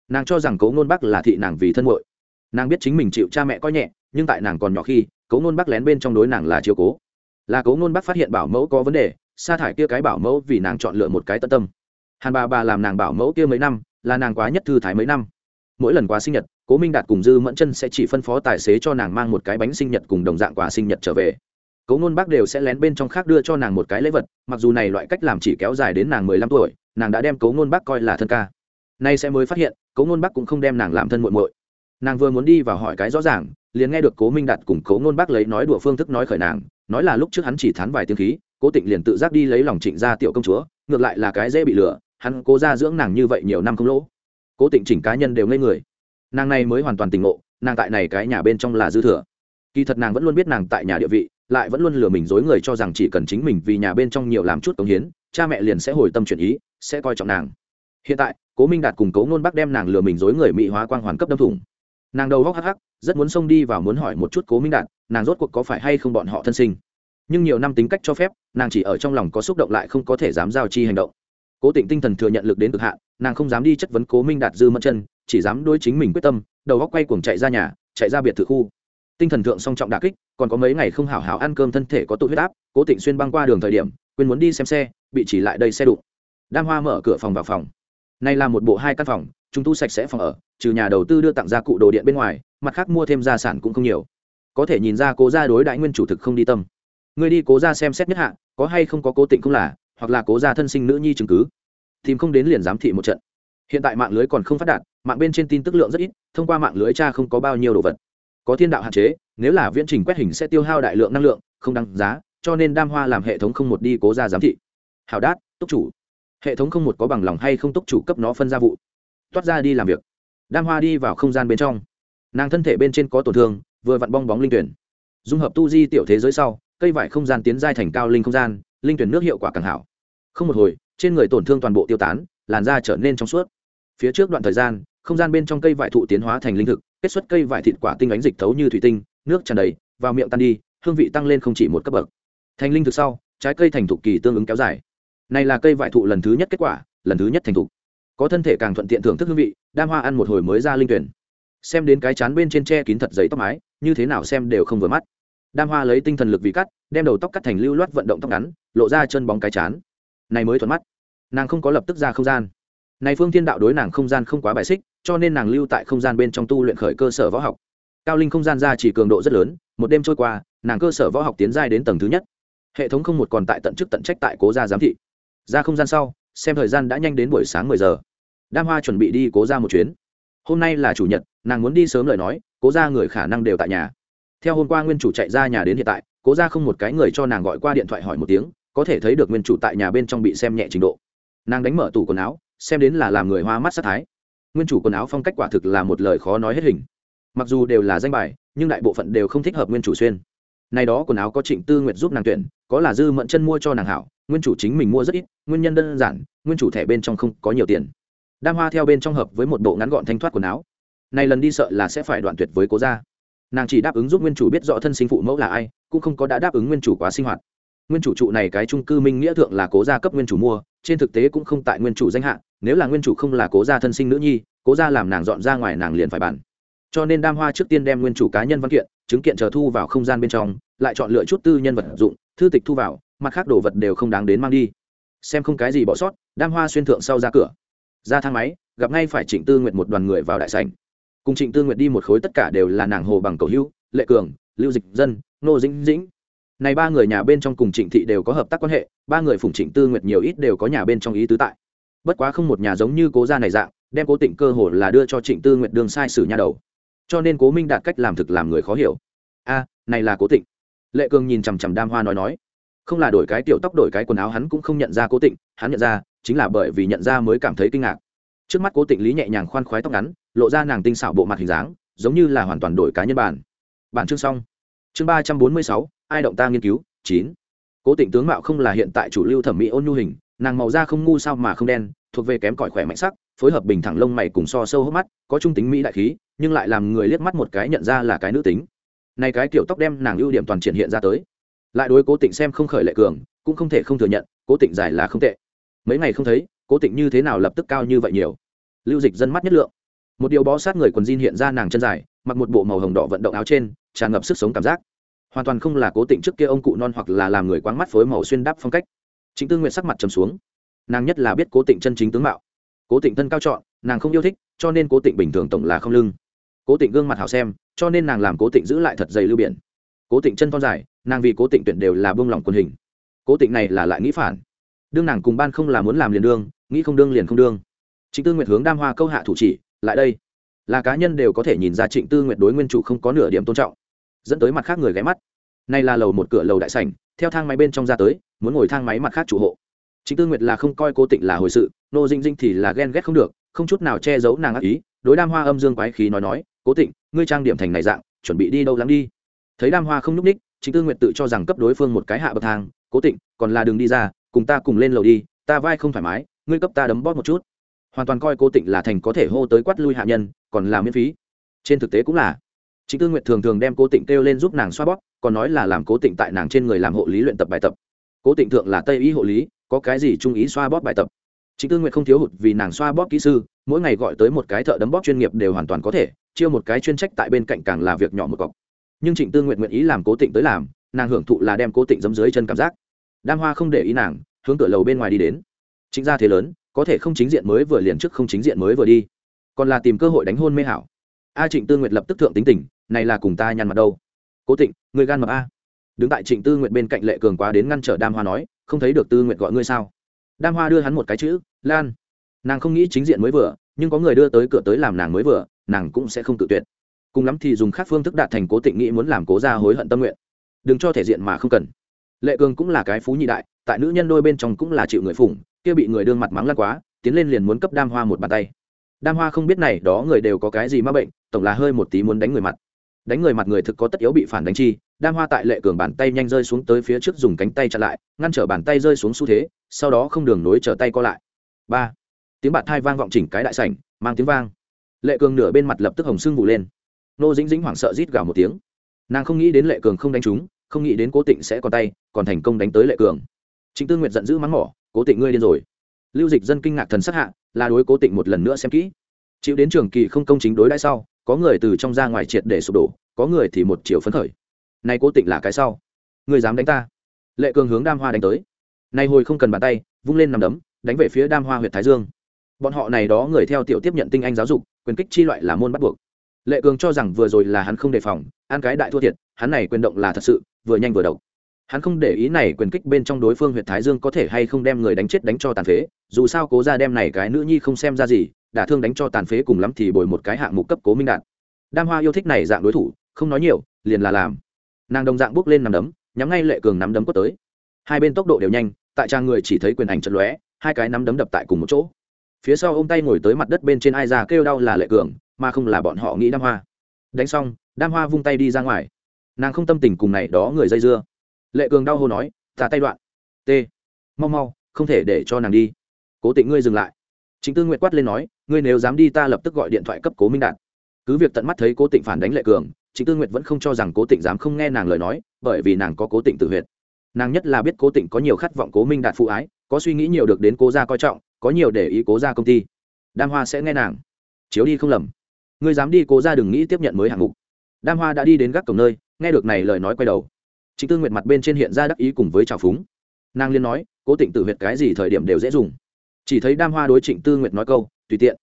Nàng cho rằng cố nôn Bắc là thị nàng vì thân hội nàng biết chính mình chịu cha mẹ coi nhẹ, nhưng tại nàng còn nhỏ khi, cố nôn Bắc lén bên trong đối nàng là chiều cố. Là cố ngôn Bắc phát hiện bảo mẫu có vấn đề, sa thải kia cái bảo mẫu vì nàng chọn lựa một cái tận tâm. Hàn bà bà làm nàng bảo mẫu kia mấy năm là nàng quá nhất thư thái mấy năm. Mỗi lần quá sinh nhật, cố minh đạt cùng dư mẫn chân sẽ chỉ phân phó tài xế cho nàng mang một cái bánh sinh nhật cùng đồng dạng quà sinh nhật trở về. Cố ngôn bác đều sẽ lén bên trong khác đưa cho nàng một cái lễ vật, mặc dù này loại cách làm chỉ kéo dài đến nàng mười lăm tuổi, nàng đã đem cố ngôn bác coi là thân ca. Nay sẽ mới phát hiện, cố ngôn bác cũng không đem nàng làm thân muội muội. Nàng vừa muốn đi và hỏi cái rõ ràng, liền nghe được cố minh đạt cùng cố ngôn bác lấy nói đùa phương thức nói khởi nàng, nói là lúc trước hắn chỉ thán vài tiếng khí, cố tịnh liền tự giác đi lấy lòng trịnh gia tiểu công chúa, ngược lại là cái dễ bị lừa hắn cố ra dưỡng nàng như vậy nhiều năm không lỗ. Cố tịnh chỉnh cá nhân đều ngây người. Nàng này mới hoàn toàn tỉnh ngộ, nàng tại này cái nhà bên trong là dư thừa. Kỳ thật nàng vẫn luôn biết nàng tại nhà địa vị, lại vẫn luôn lừa mình dối người cho rằng chỉ cần chính mình vì nhà bên trong nhiều làm chút công hiến, cha mẹ liền sẽ hồi tâm chuyển ý, sẽ coi trọng nàng. Hiện tại, cố minh đạt cùng cố ngôn bắc đem nàng lừa mình dối người mỹ hóa quang hoàn cấp đâm thủng. Nàng đầu góc hắc hắc, rất muốn xông đi và muốn hỏi một chút cố minh đạt, nàng rốt cuộc có phải hay không bọn họ thân sinh. Nhưng nhiều năm tính cách cho phép, nàng chỉ ở trong lòng có xúc động lại không có thể dám giao chi hành động cố tịnh tinh thần thừa nhận lực đến cực hạn, nàng không dám đi chất vấn cố minh đạt dư mất chân, chỉ dám đối chính mình quyết tâm, đầu góc quay cuồng chạy ra nhà, chạy ra biệt thự khu. Tinh thần thượng song trọng đà kích, còn có mấy ngày không hảo hảo ăn cơm thân thể có tụ huyết áp, cố tịnh xuyên băng qua đường thời điểm, quên muốn đi xem xe, bị chỉ lại đây xe đụng. Đam hoa mở cửa phòng vào phòng. Này là một bộ hai căn phòng, chúng tu sạch sẽ phòng ở, trừ nhà đầu tư đưa tặng ra cụ đồ điện bên ngoài, mặt khác mua thêm gia sản cũng không nhiều. Có thể nhìn ra cố gia đối đại nguyên chủ thực không đi tâm. Người đi cố gia xem xét nhất hạ, có hay không có cố tịnh cũng là hoặc là cố gia thân sinh nữ nhi chứng cứ, tìm không đến liền giám thị một trận. Hiện tại mạng lưới còn không phát đạt, mạng bên trên tin tức lượng rất ít, thông qua mạng lưới cha không có bao nhiêu đồ vật. Có thiên đạo hạn chế, nếu là viễn trình quét hình sẽ tiêu hao đại lượng năng lượng, không đăng giá, cho nên đam hoa làm hệ thống không một đi cố ra giám thị. Hào đát, túc chủ. Hệ thống không một có bằng lòng hay không túc chủ cấp nó phân ra vụ. Toát ra đi làm việc. Đam hoa đi vào không gian bên trong. Nàng thân thể bên trên có tổn thương, vừa vặn bong bóng linh tuyển. Dung hợp tu di tiểu thế giới sau, cây vải không gian tiến giai thành cao linh không gian linh tuyển nước hiệu quả càng hảo. Không một hồi, trên người tổn thương toàn bộ tiêu tán, làn da trở nên trong suốt. Phía trước đoạn thời gian, không gian bên trong cây vải thụ tiến hóa thành linh thực, kết xuất cây vải thịt quả tinh ánh dịch thấu như thủy tinh, nước tràn đầy, vào miệng tan đi, hương vị tăng lên không chỉ một cấp bậc. Thành linh thực sau, trái cây thành thục kỳ tương ứng kéo dài. Này là cây vải thụ lần thứ nhất kết quả, lần thứ nhất thành thục. Có thân thể càng thuận tiện thưởng thức hương vị, đam hoa ăn một hồi mới ra linh tuyển. Xem đến cái chán bên trên tre kín thật giấy tóc mái, như thế nào xem đều không vừa mắt đam hoa lấy tinh thần lực vì cắt, đem đầu tóc cắt thành lưu loát vận động tóc ngắn, lộ ra chân bóng cái chán. Này mới thuận mắt. Nàng không có lập tức ra không gian. Này phương thiên đạo đối nàng không gian không quá bài xích, cho nên nàng lưu tại không gian bên trong tu luyện khởi cơ sở võ học. Cao linh không gian ra chỉ cường độ rất lớn, một đêm trôi qua, nàng cơ sở võ học tiến giai đến tầng thứ nhất. Hệ thống không một còn tại tận chức tận trách tại cố gia giám thị. Ra không gian sau, xem thời gian đã nhanh đến buổi sáng mười giờ. Đam hoa chuẩn bị đi cố ra một chuyến. Hôm nay là chủ nhật, nàng muốn đi sớm lời nói, cố ra người khả năng đều tại nhà theo hôm qua nguyên chủ chạy ra nhà đến hiện tại, cố ra không một cái người cho nàng gọi qua điện thoại hỏi một tiếng, có thể thấy được nguyên chủ tại nhà bên trong bị xem nhẹ trình độ. Nàng đánh mở tủ quần áo, xem đến là làm người hoa mắt sát thái. Nguyên chủ quần áo phong cách quả thực là một lời khó nói hết hình. Mặc dù đều là danh bài, nhưng đại bộ phận đều không thích hợp nguyên chủ xuyên. Này đó quần áo có trịnh tư nguyệt giúp nàng tuyển, có là dư mận chân mua cho nàng hảo, nguyên chủ chính mình mua rất ít, nguyên nhân đơn giản, nguyên chủ thẻ bên trong không có nhiều tiền. Đam hoa theo bên trong hợp với một bộ ngắn gọn thanh thoát quần áo. Này lần đi sợ là sẽ phải đoạn tuyệt với cố gia nàng chỉ đáp ứng giúp nguyên chủ biết rõ thân sinh phụ mẫu là ai, cũng không có đã đáp ứng nguyên chủ quá sinh hoạt. Nguyên chủ trụ này cái trung cư minh nghĩa thượng là cố gia cấp nguyên chủ mua, trên thực tế cũng không tại nguyên chủ danh hạ, nếu là nguyên chủ không là cố gia thân sinh nữ nhi, cố gia làm nàng dọn ra ngoài nàng liền phải bản cho nên đam hoa trước tiên đem nguyên chủ cá nhân văn kiện, chứng kiện chờ thu vào không gian bên trong, lại chọn lựa chút tư nhân vật dụng, thư tịch thu vào, mặt khác đồ vật đều không đáng đến mang đi. Xem không cái gì bỏ sót, đam hoa xuyên thượng sau ra cửa. Ra thang máy, gặp ngay phải trịnh tư nguyện một đoàn người vào đại sảnh cùng trịnh tư nguyệt đi một khối tất cả đều là nàng hồ bằng cầu hữu, lệ cường, lưu dịch dân, nô dĩnh dĩnh. Này ba người nhà bên trong cùng trịnh thị đều có hợp tác quan hệ, ba người phụng trịnh tư nguyệt nhiều ít đều có nhà bên trong ý tứ tại. Bất quá không một nhà giống như cố gia này dạng, đem cố tịnh cơ hồ là đưa cho trịnh tư nguyệt đường sai sử nhà đầu. Cho nên cố minh đạt cách làm thực làm người khó hiểu. A, này là cố tịnh. Lệ cường nhìn chằm chằm đam hoa nói nói. Không là đổi cái tiểu tóc đổi cái quần áo hắn cũng không nhận ra cố tịnh, hắn nhận ra chính là bởi vì nhận ra mới cảm thấy kinh ngạc. Trước mắt cố tịnh lý nhẹ nhàng khoan khoái tóc ngắn lộ ra nàng tinh xảo bộ mặt hình dáng, giống như là hoàn toàn đổi cá nhân bản. Bản chương xong. Chương ba trăm bốn mươi sáu, ai động ta nghiên cứu? Chín. Cố tịnh tướng mạo không là hiện tại chủ lưu thẩm mỹ ôn nhu hình, nàng màu da không ngu sao mà không đen, thuộc về kém cỏi khỏe mạnh sắc, phối hợp bình thẳng lông mày cùng so sâu hốc mắt, có trung tính mỹ đại khí, nhưng lại làm người liếc mắt một cái nhận ra là cái nữ tính. Này cái kiểu tóc đem nàng ưu điểm toàn triển hiện ra tới. Lại đối cố tịnh xem không khởi lệ cường, cũng không thể không thừa nhận, cố tịnh dài là không tệ. Mấy ngày không thấy, cố tịnh như thế nào lập tức cao như vậy nhiều? Lưu dịch dân mắt nhất lượng một điều bó sát người quần jean hiện ra nàng chân dài, mặc một bộ màu hồng đỏ vận động áo trên, tràn ngập sức sống cảm giác. Hoàn toàn không là cố tình trước kia ông cụ non hoặc là làm người quáng mắt phối màu xuyên đắp phong cách. Chính tư nguyện sắc mặt trầm xuống. Nàng nhất là biết cố tình chân chính tướng mạo. Cố tình thân cao chọn nàng không yêu thích, cho nên cố tình bình thường tổng là không lưng. Cố tình gương mặt hào xem, cho nên nàng làm cố tình giữ lại thật dày lưu biển. Cố tình chân thon dài, nàng vì cố tình tuyển đều là bông lỏng quần hình. Cố tình này là lại nghĩ phản. Đương nàng cùng ban không là muốn làm liền đương, nghĩ không đương liền không đương. Trịnh tư nguyệt hướng đam hoa câu hạ thủ chỉ lại đây, là cá nhân đều có thể nhìn ra trịnh tư nguyệt đối nguyên chủ không có nửa điểm tôn trọng. Dẫn tới mặt khác người ghé mắt. Nay là lầu một cửa lầu đại sảnh, theo thang máy bên trong ra tới, muốn ngồi thang máy mặt khác chủ hộ. Trịnh tư nguyệt là không coi cố tịnh là hồi sự, nô dinh dinh thì là ghen ghét không được, không chút nào che giấu nàng ác ý, đối đam hoa âm dương quái khí nói nói, cố tịnh, ngươi trang điểm thành này dạng, chuẩn bị đi đâu lắng đi? Thấy đam hoa không nhúc ních, Trịnh tư nguyệt tự cho rằng cấp đối phương một cái hạ bậc thang, cố tịnh, còn là đường đi ra, cùng ta cùng lên lầu đi, ta vai không thoải mái, ngươi cấp ta đấm bóp một chút hoàn toàn coi cố tịnh là thành có thể hô tới quát lui hạ nhân, còn là miễn phí. Trên thực tế cũng là. Chính tư nguyệt thường thường đem cố tịnh kêu lên giúp nàng xoa bóp, còn nói là làm cố tịnh tại nàng trên người làm hộ lý luyện tập bài tập. Cố tịnh thượng là tây y hộ lý, có cái gì trung ý xoa bóp bài tập? Chính tư nguyệt không thiếu hụt vì nàng xoa bóp kỹ sư, mỗi ngày gọi tới một cái thợ đấm bóp chuyên nghiệp đều hoàn toàn có thể, chiêu một cái chuyên trách tại bên cạnh càng là việc nhỏ một cọc. Nhưng trịnh tư nguyện nguyện ý làm cố tịnh tới làm, nàng hưởng thụ là đem cố tịnh dấm dưới chân cảm giác. Đam hoa không để ý nàng, hướng cửa lầu bên ngoài đi đến. Chính ra thế lớn có thể không chính diện mới vừa liền trước không chính diện mới vừa đi. Còn là tìm cơ hội đánh hôn mê hảo. A trịnh tư nguyệt lập tức thượng tính tình, này là cùng ta nhăn mặt đâu. Cố tịnh, người gan mập a. Đứng tại trịnh tư nguyệt bên cạnh lệ cường quá đến ngăn trở đam hoa nói, không thấy được tư nguyệt gọi ngươi sao? Đam hoa đưa hắn một cái chữ, lan. Nàng không nghĩ chính diện mới vừa, nhưng có người đưa tới cửa tới làm nàng mới vừa, nàng cũng sẽ không tự tuyệt. Cùng lắm thì dùng khác phương thức đạt thành cố tịnh nghĩ muốn làm cố ra hối hận tâm nguyện. Đừng cho thể diện mà không cần. Lệ cường cũng là cái phú nhị đại, tại nữ nhân đôi bên trong cũng là chịu người phủng kia bị người đương mặt mắng lăn quá, tiến lên liền muốn cấp đam hoa một bàn tay. Đam hoa không biết này đó người đều có cái gì m bệnh, tổng là hơi một tí muốn đánh người mặt. Đánh người mặt người thực có tất yếu bị phản đánh chi, đam hoa tại lệ cường bàn tay nhanh rơi xuống tới phía trước dùng cánh tay chặn lại, ngăn trở bàn tay rơi xuống xu thế, sau đó không đường nối trở tay co lại. Ba. Tiếng bạt thai vang vọng chỉnh cái đại sảnh, mang tiếng vang. Lệ cường nửa bên mặt lập tức hồng sưng vụ lên. Nô dính dính hoảng sợ rít gào một tiếng. Nàng không nghĩ đến lệ cường không đánh trúng không nghĩ đến cố tịnh sẽ còn tay, còn thành công đánh tới lệ cường. Trịnh tư nguyệt giận dữ mắng mỏ cố tịnh ngươi điên rồi. Lưu dịch dân kinh ngạc thần sắc hạ, là đối cố tịnh một lần nữa xem kỹ. Chịu đến trường kỳ không công chính đối đãi sau, có người từ trong ra ngoài triệt để sụp đổ, có người thì một chiều phấn khởi. Nay cố tịnh là cái sau? Người dám đánh ta? Lệ cường hướng đam hoa đánh tới. Nay hồi không cần bàn tay, vung lên nằm đấm, đánh về phía đam hoa huyện thái dương. Bọn họ này đó người theo tiểu tiếp nhận tinh anh giáo dục, quyền kích chi loại là môn bắt buộc. Lệ cường cho rằng vừa rồi là hắn không đề phòng, ăn cái đại thua thiệt, hắn này quyền động là thật sự, vừa nhanh vừa độc hắn không để ý này quyền kích bên trong đối phương huyện thái dương có thể hay không đem người đánh chết đánh cho tàn phế, dù sao cố ra đem này cái nữ nhi không xem ra gì, đả thương đánh cho tàn phế cùng lắm thì bồi một cái hạng mục cấp cố minh đạt. Đam hoa yêu thích này dạng đối thủ, không nói nhiều, liền là làm. Nàng đồng dạng bước lên nằm đấm, nhắm ngay lệ cường nắm đấm quất tới. Hai bên tốc độ đều nhanh, tại trang người chỉ thấy quyền ảnh chật lóe, hai cái nắm đấm đập tại cùng một chỗ. Phía sau ô m tay ngồi tới mặt đất bên trên ai ra kêu đau là lệ cường, mà không là bọn họ nghĩ đam hoa. Đánh xong, đam hoa vung tay đi ra ngoài. Nàng không tâm tình cùng này đó người dây dưa lệ cường đau hô nói ta tay đoạn. T, mau mau, không thể để cho nàng đi. Cố tịnh ngươi dừng lại. Chính tư nguyện quát lên nói, ngươi nếu dám đi ta lập tức gọi điện thoại cấp cố minh đạt. Cứ việc tận mắt thấy cố tịnh phản đánh lệ cường, chính tư nguyện vẫn không cho rằng cố tịnh dám không nghe nàng lời nói, bởi vì nàng có cố tịnh tự huyệt. Nàng nhất là biết cố tịnh có nhiều khát vọng cố minh đạt phụ ái, có suy nghĩ nhiều được đến cố gia coi trọng, có nhiều để ý cố gia công ty. Đam hoa sẽ nghe nàng. Chiếu đi không lầm. Ngươi dám đi, cố gia đừng nghĩ tiếp nhận mới hạng mục. Đam hoa đã đi đến gác cổng nơi, nghe được này lời nói quay đầu. Trịnh tư nguyệt mặt bên trên hiện ra đắc ý cùng với trào phúng. Nàng liên nói, cố tịnh tự huyệt cái gì thời điểm đều dễ dùng. Chỉ thấy đam hoa đối trịnh tư nguyệt nói câu, tùy tiện.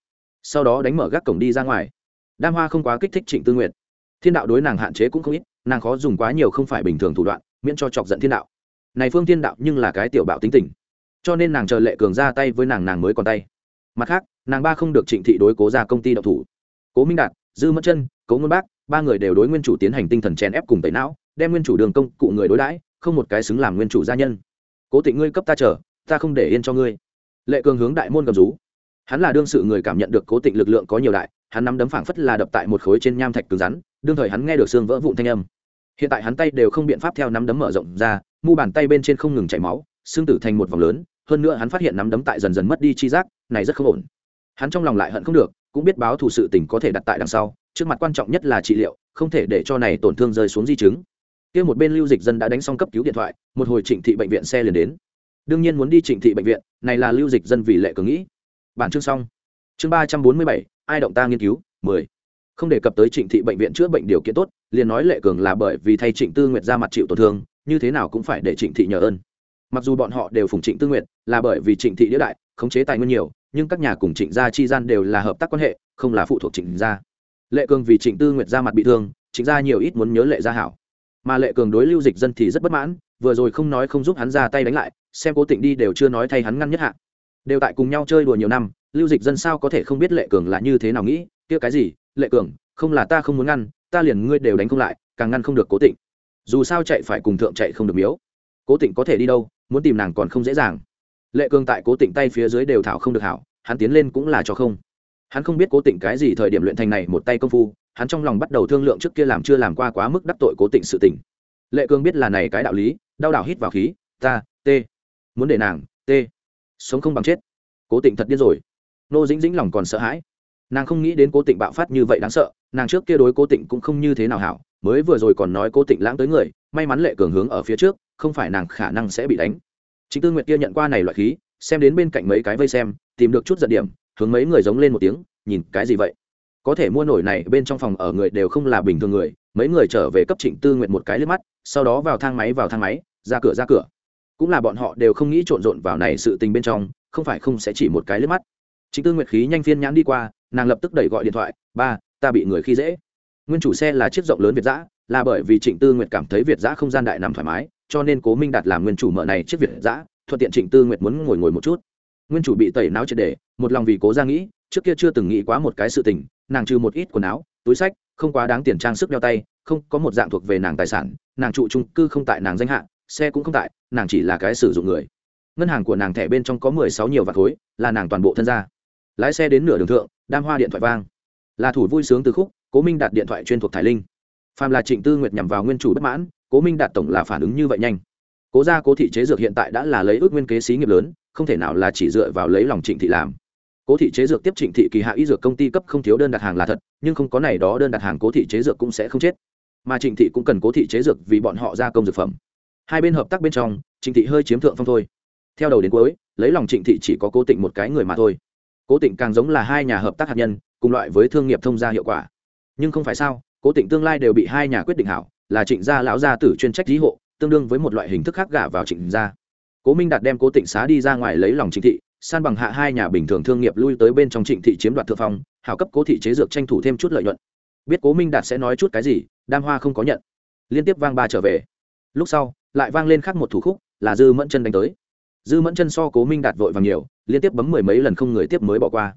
Sau đó đánh mở gác cổng đi ra ngoài. Đam hoa không quá kích thích trịnh tư nguyệt. Thiên đạo đối nàng hạn chế cũng không ít, nàng khó dùng quá nhiều không phải bình thường thủ đoạn, miễn cho chọc giận thiên đạo. Này phương thiên đạo nhưng là cái tiểu bạo tính tình, cho nên nàng chờ lệ cường ra tay với nàng nàng mới còn tay. Mặt khác, nàng ba không được trịnh thị đối cố ra công ty đậu thủ. Cố minh đạt, dư mất chân, cố ngôn bác, ba người đều đối nguyên chủ tiến hành tinh thần chèn ép cùng tẩy não đem nguyên chủ đường công cụ người đối đãi, không một cái xứng làm nguyên chủ gia nhân. Cố tịnh ngươi cấp ta chờ, ta không để yên cho ngươi. Lệ cường hướng đại môn cầm rú. Hắn là đương sự người cảm nhận được cố tịnh lực lượng có nhiều đại, hắn nắm đấm phảng phất là đập tại một khối trên nham thạch cứng rắn, đương thời hắn nghe được xương vỡ vụn thanh âm. Hiện tại hắn tay đều không biện pháp theo nắm đấm mở rộng ra, mu bàn tay bên trên không ngừng chảy máu, xương tử thành một vòng lớn, hơn nữa hắn phát hiện nắm đấm tại dần dần mất đi chi giác, này rất không ổn. Hắn trong lòng lại hận không được, cũng biết báo thủ sự tình có thể đặt tại đằng sau, trước mặt quan trọng nhất là trị liệu, không thể để cho này tổn thương rơi xuống di chứng kia một bên lưu dịch dân đã đánh xong cấp cứu điện thoại, một hồi trịnh thị bệnh viện xe liền đến. Đương nhiên muốn đi trịnh thị bệnh viện, này là lưu dịch dân vì lệ cường nghĩ. Bản chương xong. Chương ba trăm bốn mươi bảy, ai động ta nghiên cứu? mười. Không đề cập tới trịnh thị bệnh viện chữa bệnh điều kiện tốt, liền nói lệ cường là bởi vì thay trịnh tư nguyệt ra mặt chịu tổn thương, như thế nào cũng phải để trịnh thị nhờ ơn. Mặc dù bọn họ đều phùng trịnh tư nguyệt, là bởi vì trịnh thị đĩa đại, khống chế tài nguyên nhiều, nhưng các nhà cùng trịnh gia chi gian đều là hợp tác quan hệ, không là phụ thuộc trịnh gia. Lệ cường vì trịnh tư nguyệt ra mặt bị thương, trịnh gia nhiều ít muốn nhớ lệ gia hảo mà lệ cường đối lưu dịch dân thì rất bất mãn, vừa rồi không nói không giúp hắn ra tay đánh lại, xem cố tịnh đi đều chưa nói thay hắn ngăn nhất hạ. Đều tại cùng nhau chơi đùa nhiều năm, lưu dịch dân sao có thể không biết lệ cường là như thế nào nghĩ, kia cái gì, lệ cường, không là ta không muốn ngăn, ta liền ngươi đều đánh không lại, càng ngăn không được cố tịnh. Dù sao chạy phải cùng thượng chạy không được miếu. Cố tịnh có thể đi đâu, muốn tìm nàng còn không dễ dàng. Lệ cường tại cố tịnh tay phía dưới đều thảo không được hảo, hắn tiến lên cũng là cho không. Hắn không biết cố tịnh cái gì thời điểm luyện thành này một tay công phu hắn trong lòng bắt đầu thương lượng trước kia làm chưa làm qua quá mức đắc tội cố tình sự tình. Lệ Cương biết là này cái đạo lý, đau đảo hít vào khí, ta, t, muốn để nàng, t, sống không bằng chết. Cố tịnh thật điên rồi. Nô dĩnh dĩnh lòng còn sợ hãi. Nàng không nghĩ đến cố tịnh bạo phát như vậy đáng sợ, nàng trước kia đối cố tịnh cũng không như thế nào hảo, mới vừa rồi còn nói cố tịnh lãng tới người, may mắn lệ cường hướng ở phía trước, không phải nàng khả năng sẽ bị đánh. Chính tư nguyệt kia nhận qua này loại khí, xem đến bên cạnh mấy cái vây xem, tìm được chút giận điểm, hướng mấy người giống lên một tiếng, nhìn, cái gì vậy? Có thể mua nổi này bên trong phòng ở người đều không là bình thường người, mấy người trở về cấp trịnh tư nguyện một cái liếc mắt, sau đó vào thang máy, vào thang máy, ra cửa ra cửa. Cũng là bọn họ đều không nghĩ trộn rộn vào này sự tình bên trong, không phải không sẽ chỉ một cái liếc mắt. Trịnh tư nguyệt khí nhanh phiên nhãn đi qua, nàng lập tức đẩy gọi điện thoại, ba, ta bị người khi dễ. Nguyên chủ xe là chiếc rộng lớn việt giã, là bởi vì trịnh tư nguyệt cảm thấy việt giã không gian đại nằm thoải mái, cho nên cố minh đạt làm nguyên chủ mở này chiếc việt giã, thuận tiện trịnh tư nguyệt muốn ngồi ngồi một chút. Nguyên chủ bị tẩy não triệt đề một lòng vì cố ra nghĩ, trước kia chưa từng nghĩ quá một cái sự tình nàng trừ một ít quần áo, túi sách, không quá đáng tiền trang sức đeo tay, không có một dạng thuộc về nàng tài sản, nàng trụ trung cư không tại nàng danh hạ, xe cũng không tại, nàng chỉ là cái sử dụng người. Ngân hàng của nàng thẻ bên trong có mười sáu nhiều vạt khối, là nàng toàn bộ thân gia. Lái xe đến nửa đường thượng, đam hoa điện thoại vang. Là thủ vui sướng từ khúc, cố minh đạt điện thoại chuyên thuộc thải linh. Phàm là trịnh tư nguyệt nhằm vào nguyên chủ bất mãn, cố minh đạt tổng là phản ứng như vậy nhanh. Cố gia cố thị chế dược hiện tại đã là lấy ước nguyên kế xí nghiệp lớn, không thể nào là chỉ dựa vào lấy lòng trịnh thị làm cố thị chế dược tiếp trịnh thị kỳ hạ y dược công ty cấp không thiếu đơn đặt hàng là thật, nhưng không có này đó đơn đặt hàng cố thị chế dược cũng sẽ không chết. Mà trịnh thị cũng cần cố thị chế dược vì bọn họ gia công dược phẩm. Hai bên hợp tác bên trong, trịnh thị hơi chiếm thượng phong thôi. Theo đầu đến cuối, lấy lòng trịnh thị chỉ có cố tịnh một cái người mà thôi. Cố tịnh càng giống là hai nhà hợp tác hạt nhân, cùng loại với thương nghiệp thông gia hiệu quả. Nhưng không phải sao, cố tịnh tương lai đều bị hai nhà quyết định hảo, là trịnh gia lão gia tử chuyên trách lý hộ, tương đương với một loại hình thức khác gả vào trịnh gia. Cố minh đạt đem cố tịnh xá đi ra ngoài lấy lòng trịnh thị san bằng hạ hai nhà bình thường thương nghiệp lui tới bên trong trịnh thị chiếm đoạt thượng phong, hảo cấp cố thị chế dược tranh thủ thêm chút lợi nhuận. Biết cố minh đạt sẽ nói chút cái gì, đam hoa không có nhận. Liên tiếp vang ba trở về. Lúc sau, lại vang lên khác một thủ khúc, là dư mẫn chân đánh tới. Dư mẫn chân so cố minh đạt vội vàng nhiều, liên tiếp bấm mười mấy lần không người tiếp mới bỏ qua.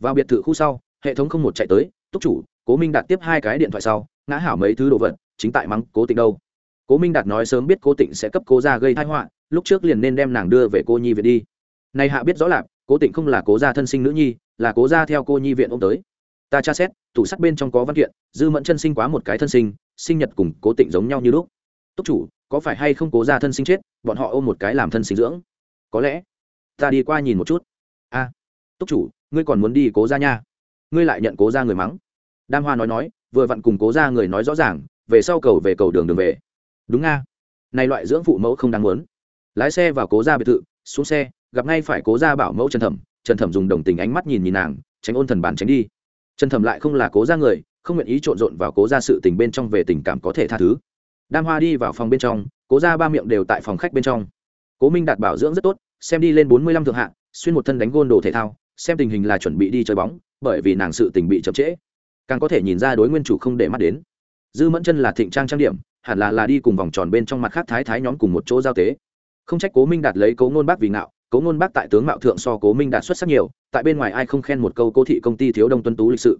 Vào biệt thự khu sau, hệ thống không một chạy tới, túc chủ, cố minh đạt tiếp hai cái điện thoại sau, ngã hảo mấy thứ đồ vật, chính tại mắng cố tịnh đâu. Cố minh đạt nói sớm biết cố tịnh sẽ cấp cố ra gây thái họa, lúc trước liền nên đem nàng đưa về cô nhi viện đi này hạ biết rõ lạc cố tịnh không là cố gia thân sinh nữ nhi, là cố gia theo cô nhi viện ô m tới. Ta tra xét, tủ sắt bên trong có văn kiện, dư mẫn chân sinh quá một cái thân sinh sinh nhật cùng cố tịnh giống nhau như lúc. Túc chủ, có phải hay không cố gia thân sinh chết, bọn họ ôm một cái làm thân sinh dưỡng? Có lẽ. Ta đi qua nhìn một chút. A. Túc chủ, ngươi còn muốn đi cố gia nha? Ngươi lại nhận cố gia người mắng. Đam hoa nói nói, vừa vặn cùng cố gia người nói rõ ràng, về sau cầu về cầu đường đường về. Đúng nga này loại dưỡng phụ mẫu không đáng muốn. Lái xe vào cố gia biệt thự, xuống xe gặp ngay phải cố gia bảo mẫu trần thẩm trần thẩm dùng đồng tình ánh mắt nhìn nhìn nàng tránh ôn thần bản tránh đi. Trần thẩm lại không là cố gia người không nguyện ý trộn rộn vào cố gia sự tình bên trong về tình cảm có thể tha thứ. Đam hoa đi vào phòng bên trong cố gia ba miệng đều tại phòng khách bên trong. Cố minh đạt bảo dưỡng rất tốt xem đi lên bốn mươi lăm thượng hạng, xuyên một thân đánh gôn đồ thể thao xem tình hình là chuẩn bị đi chơi bóng bởi vì nàng sự tình bị chậm trễ. Càng có thể nhìn ra đối nguyên chủ không để mắt đến. Dư mẫn chân là thịnh trang trang điểm hẳn là là đi cùng vòng tròn bên trong mặt khác thái thái nhóm cùng một chỗ giao tế. Không trách cố minh đạt lấy cố ngôn bác vì ngạo cố ngôn bác tại tướng mạo thượng so cố minh đạt xuất sắc nhiều, tại bên ngoài ai không khen một câu cố thị công ty thiếu đông tuân tú lịch sự.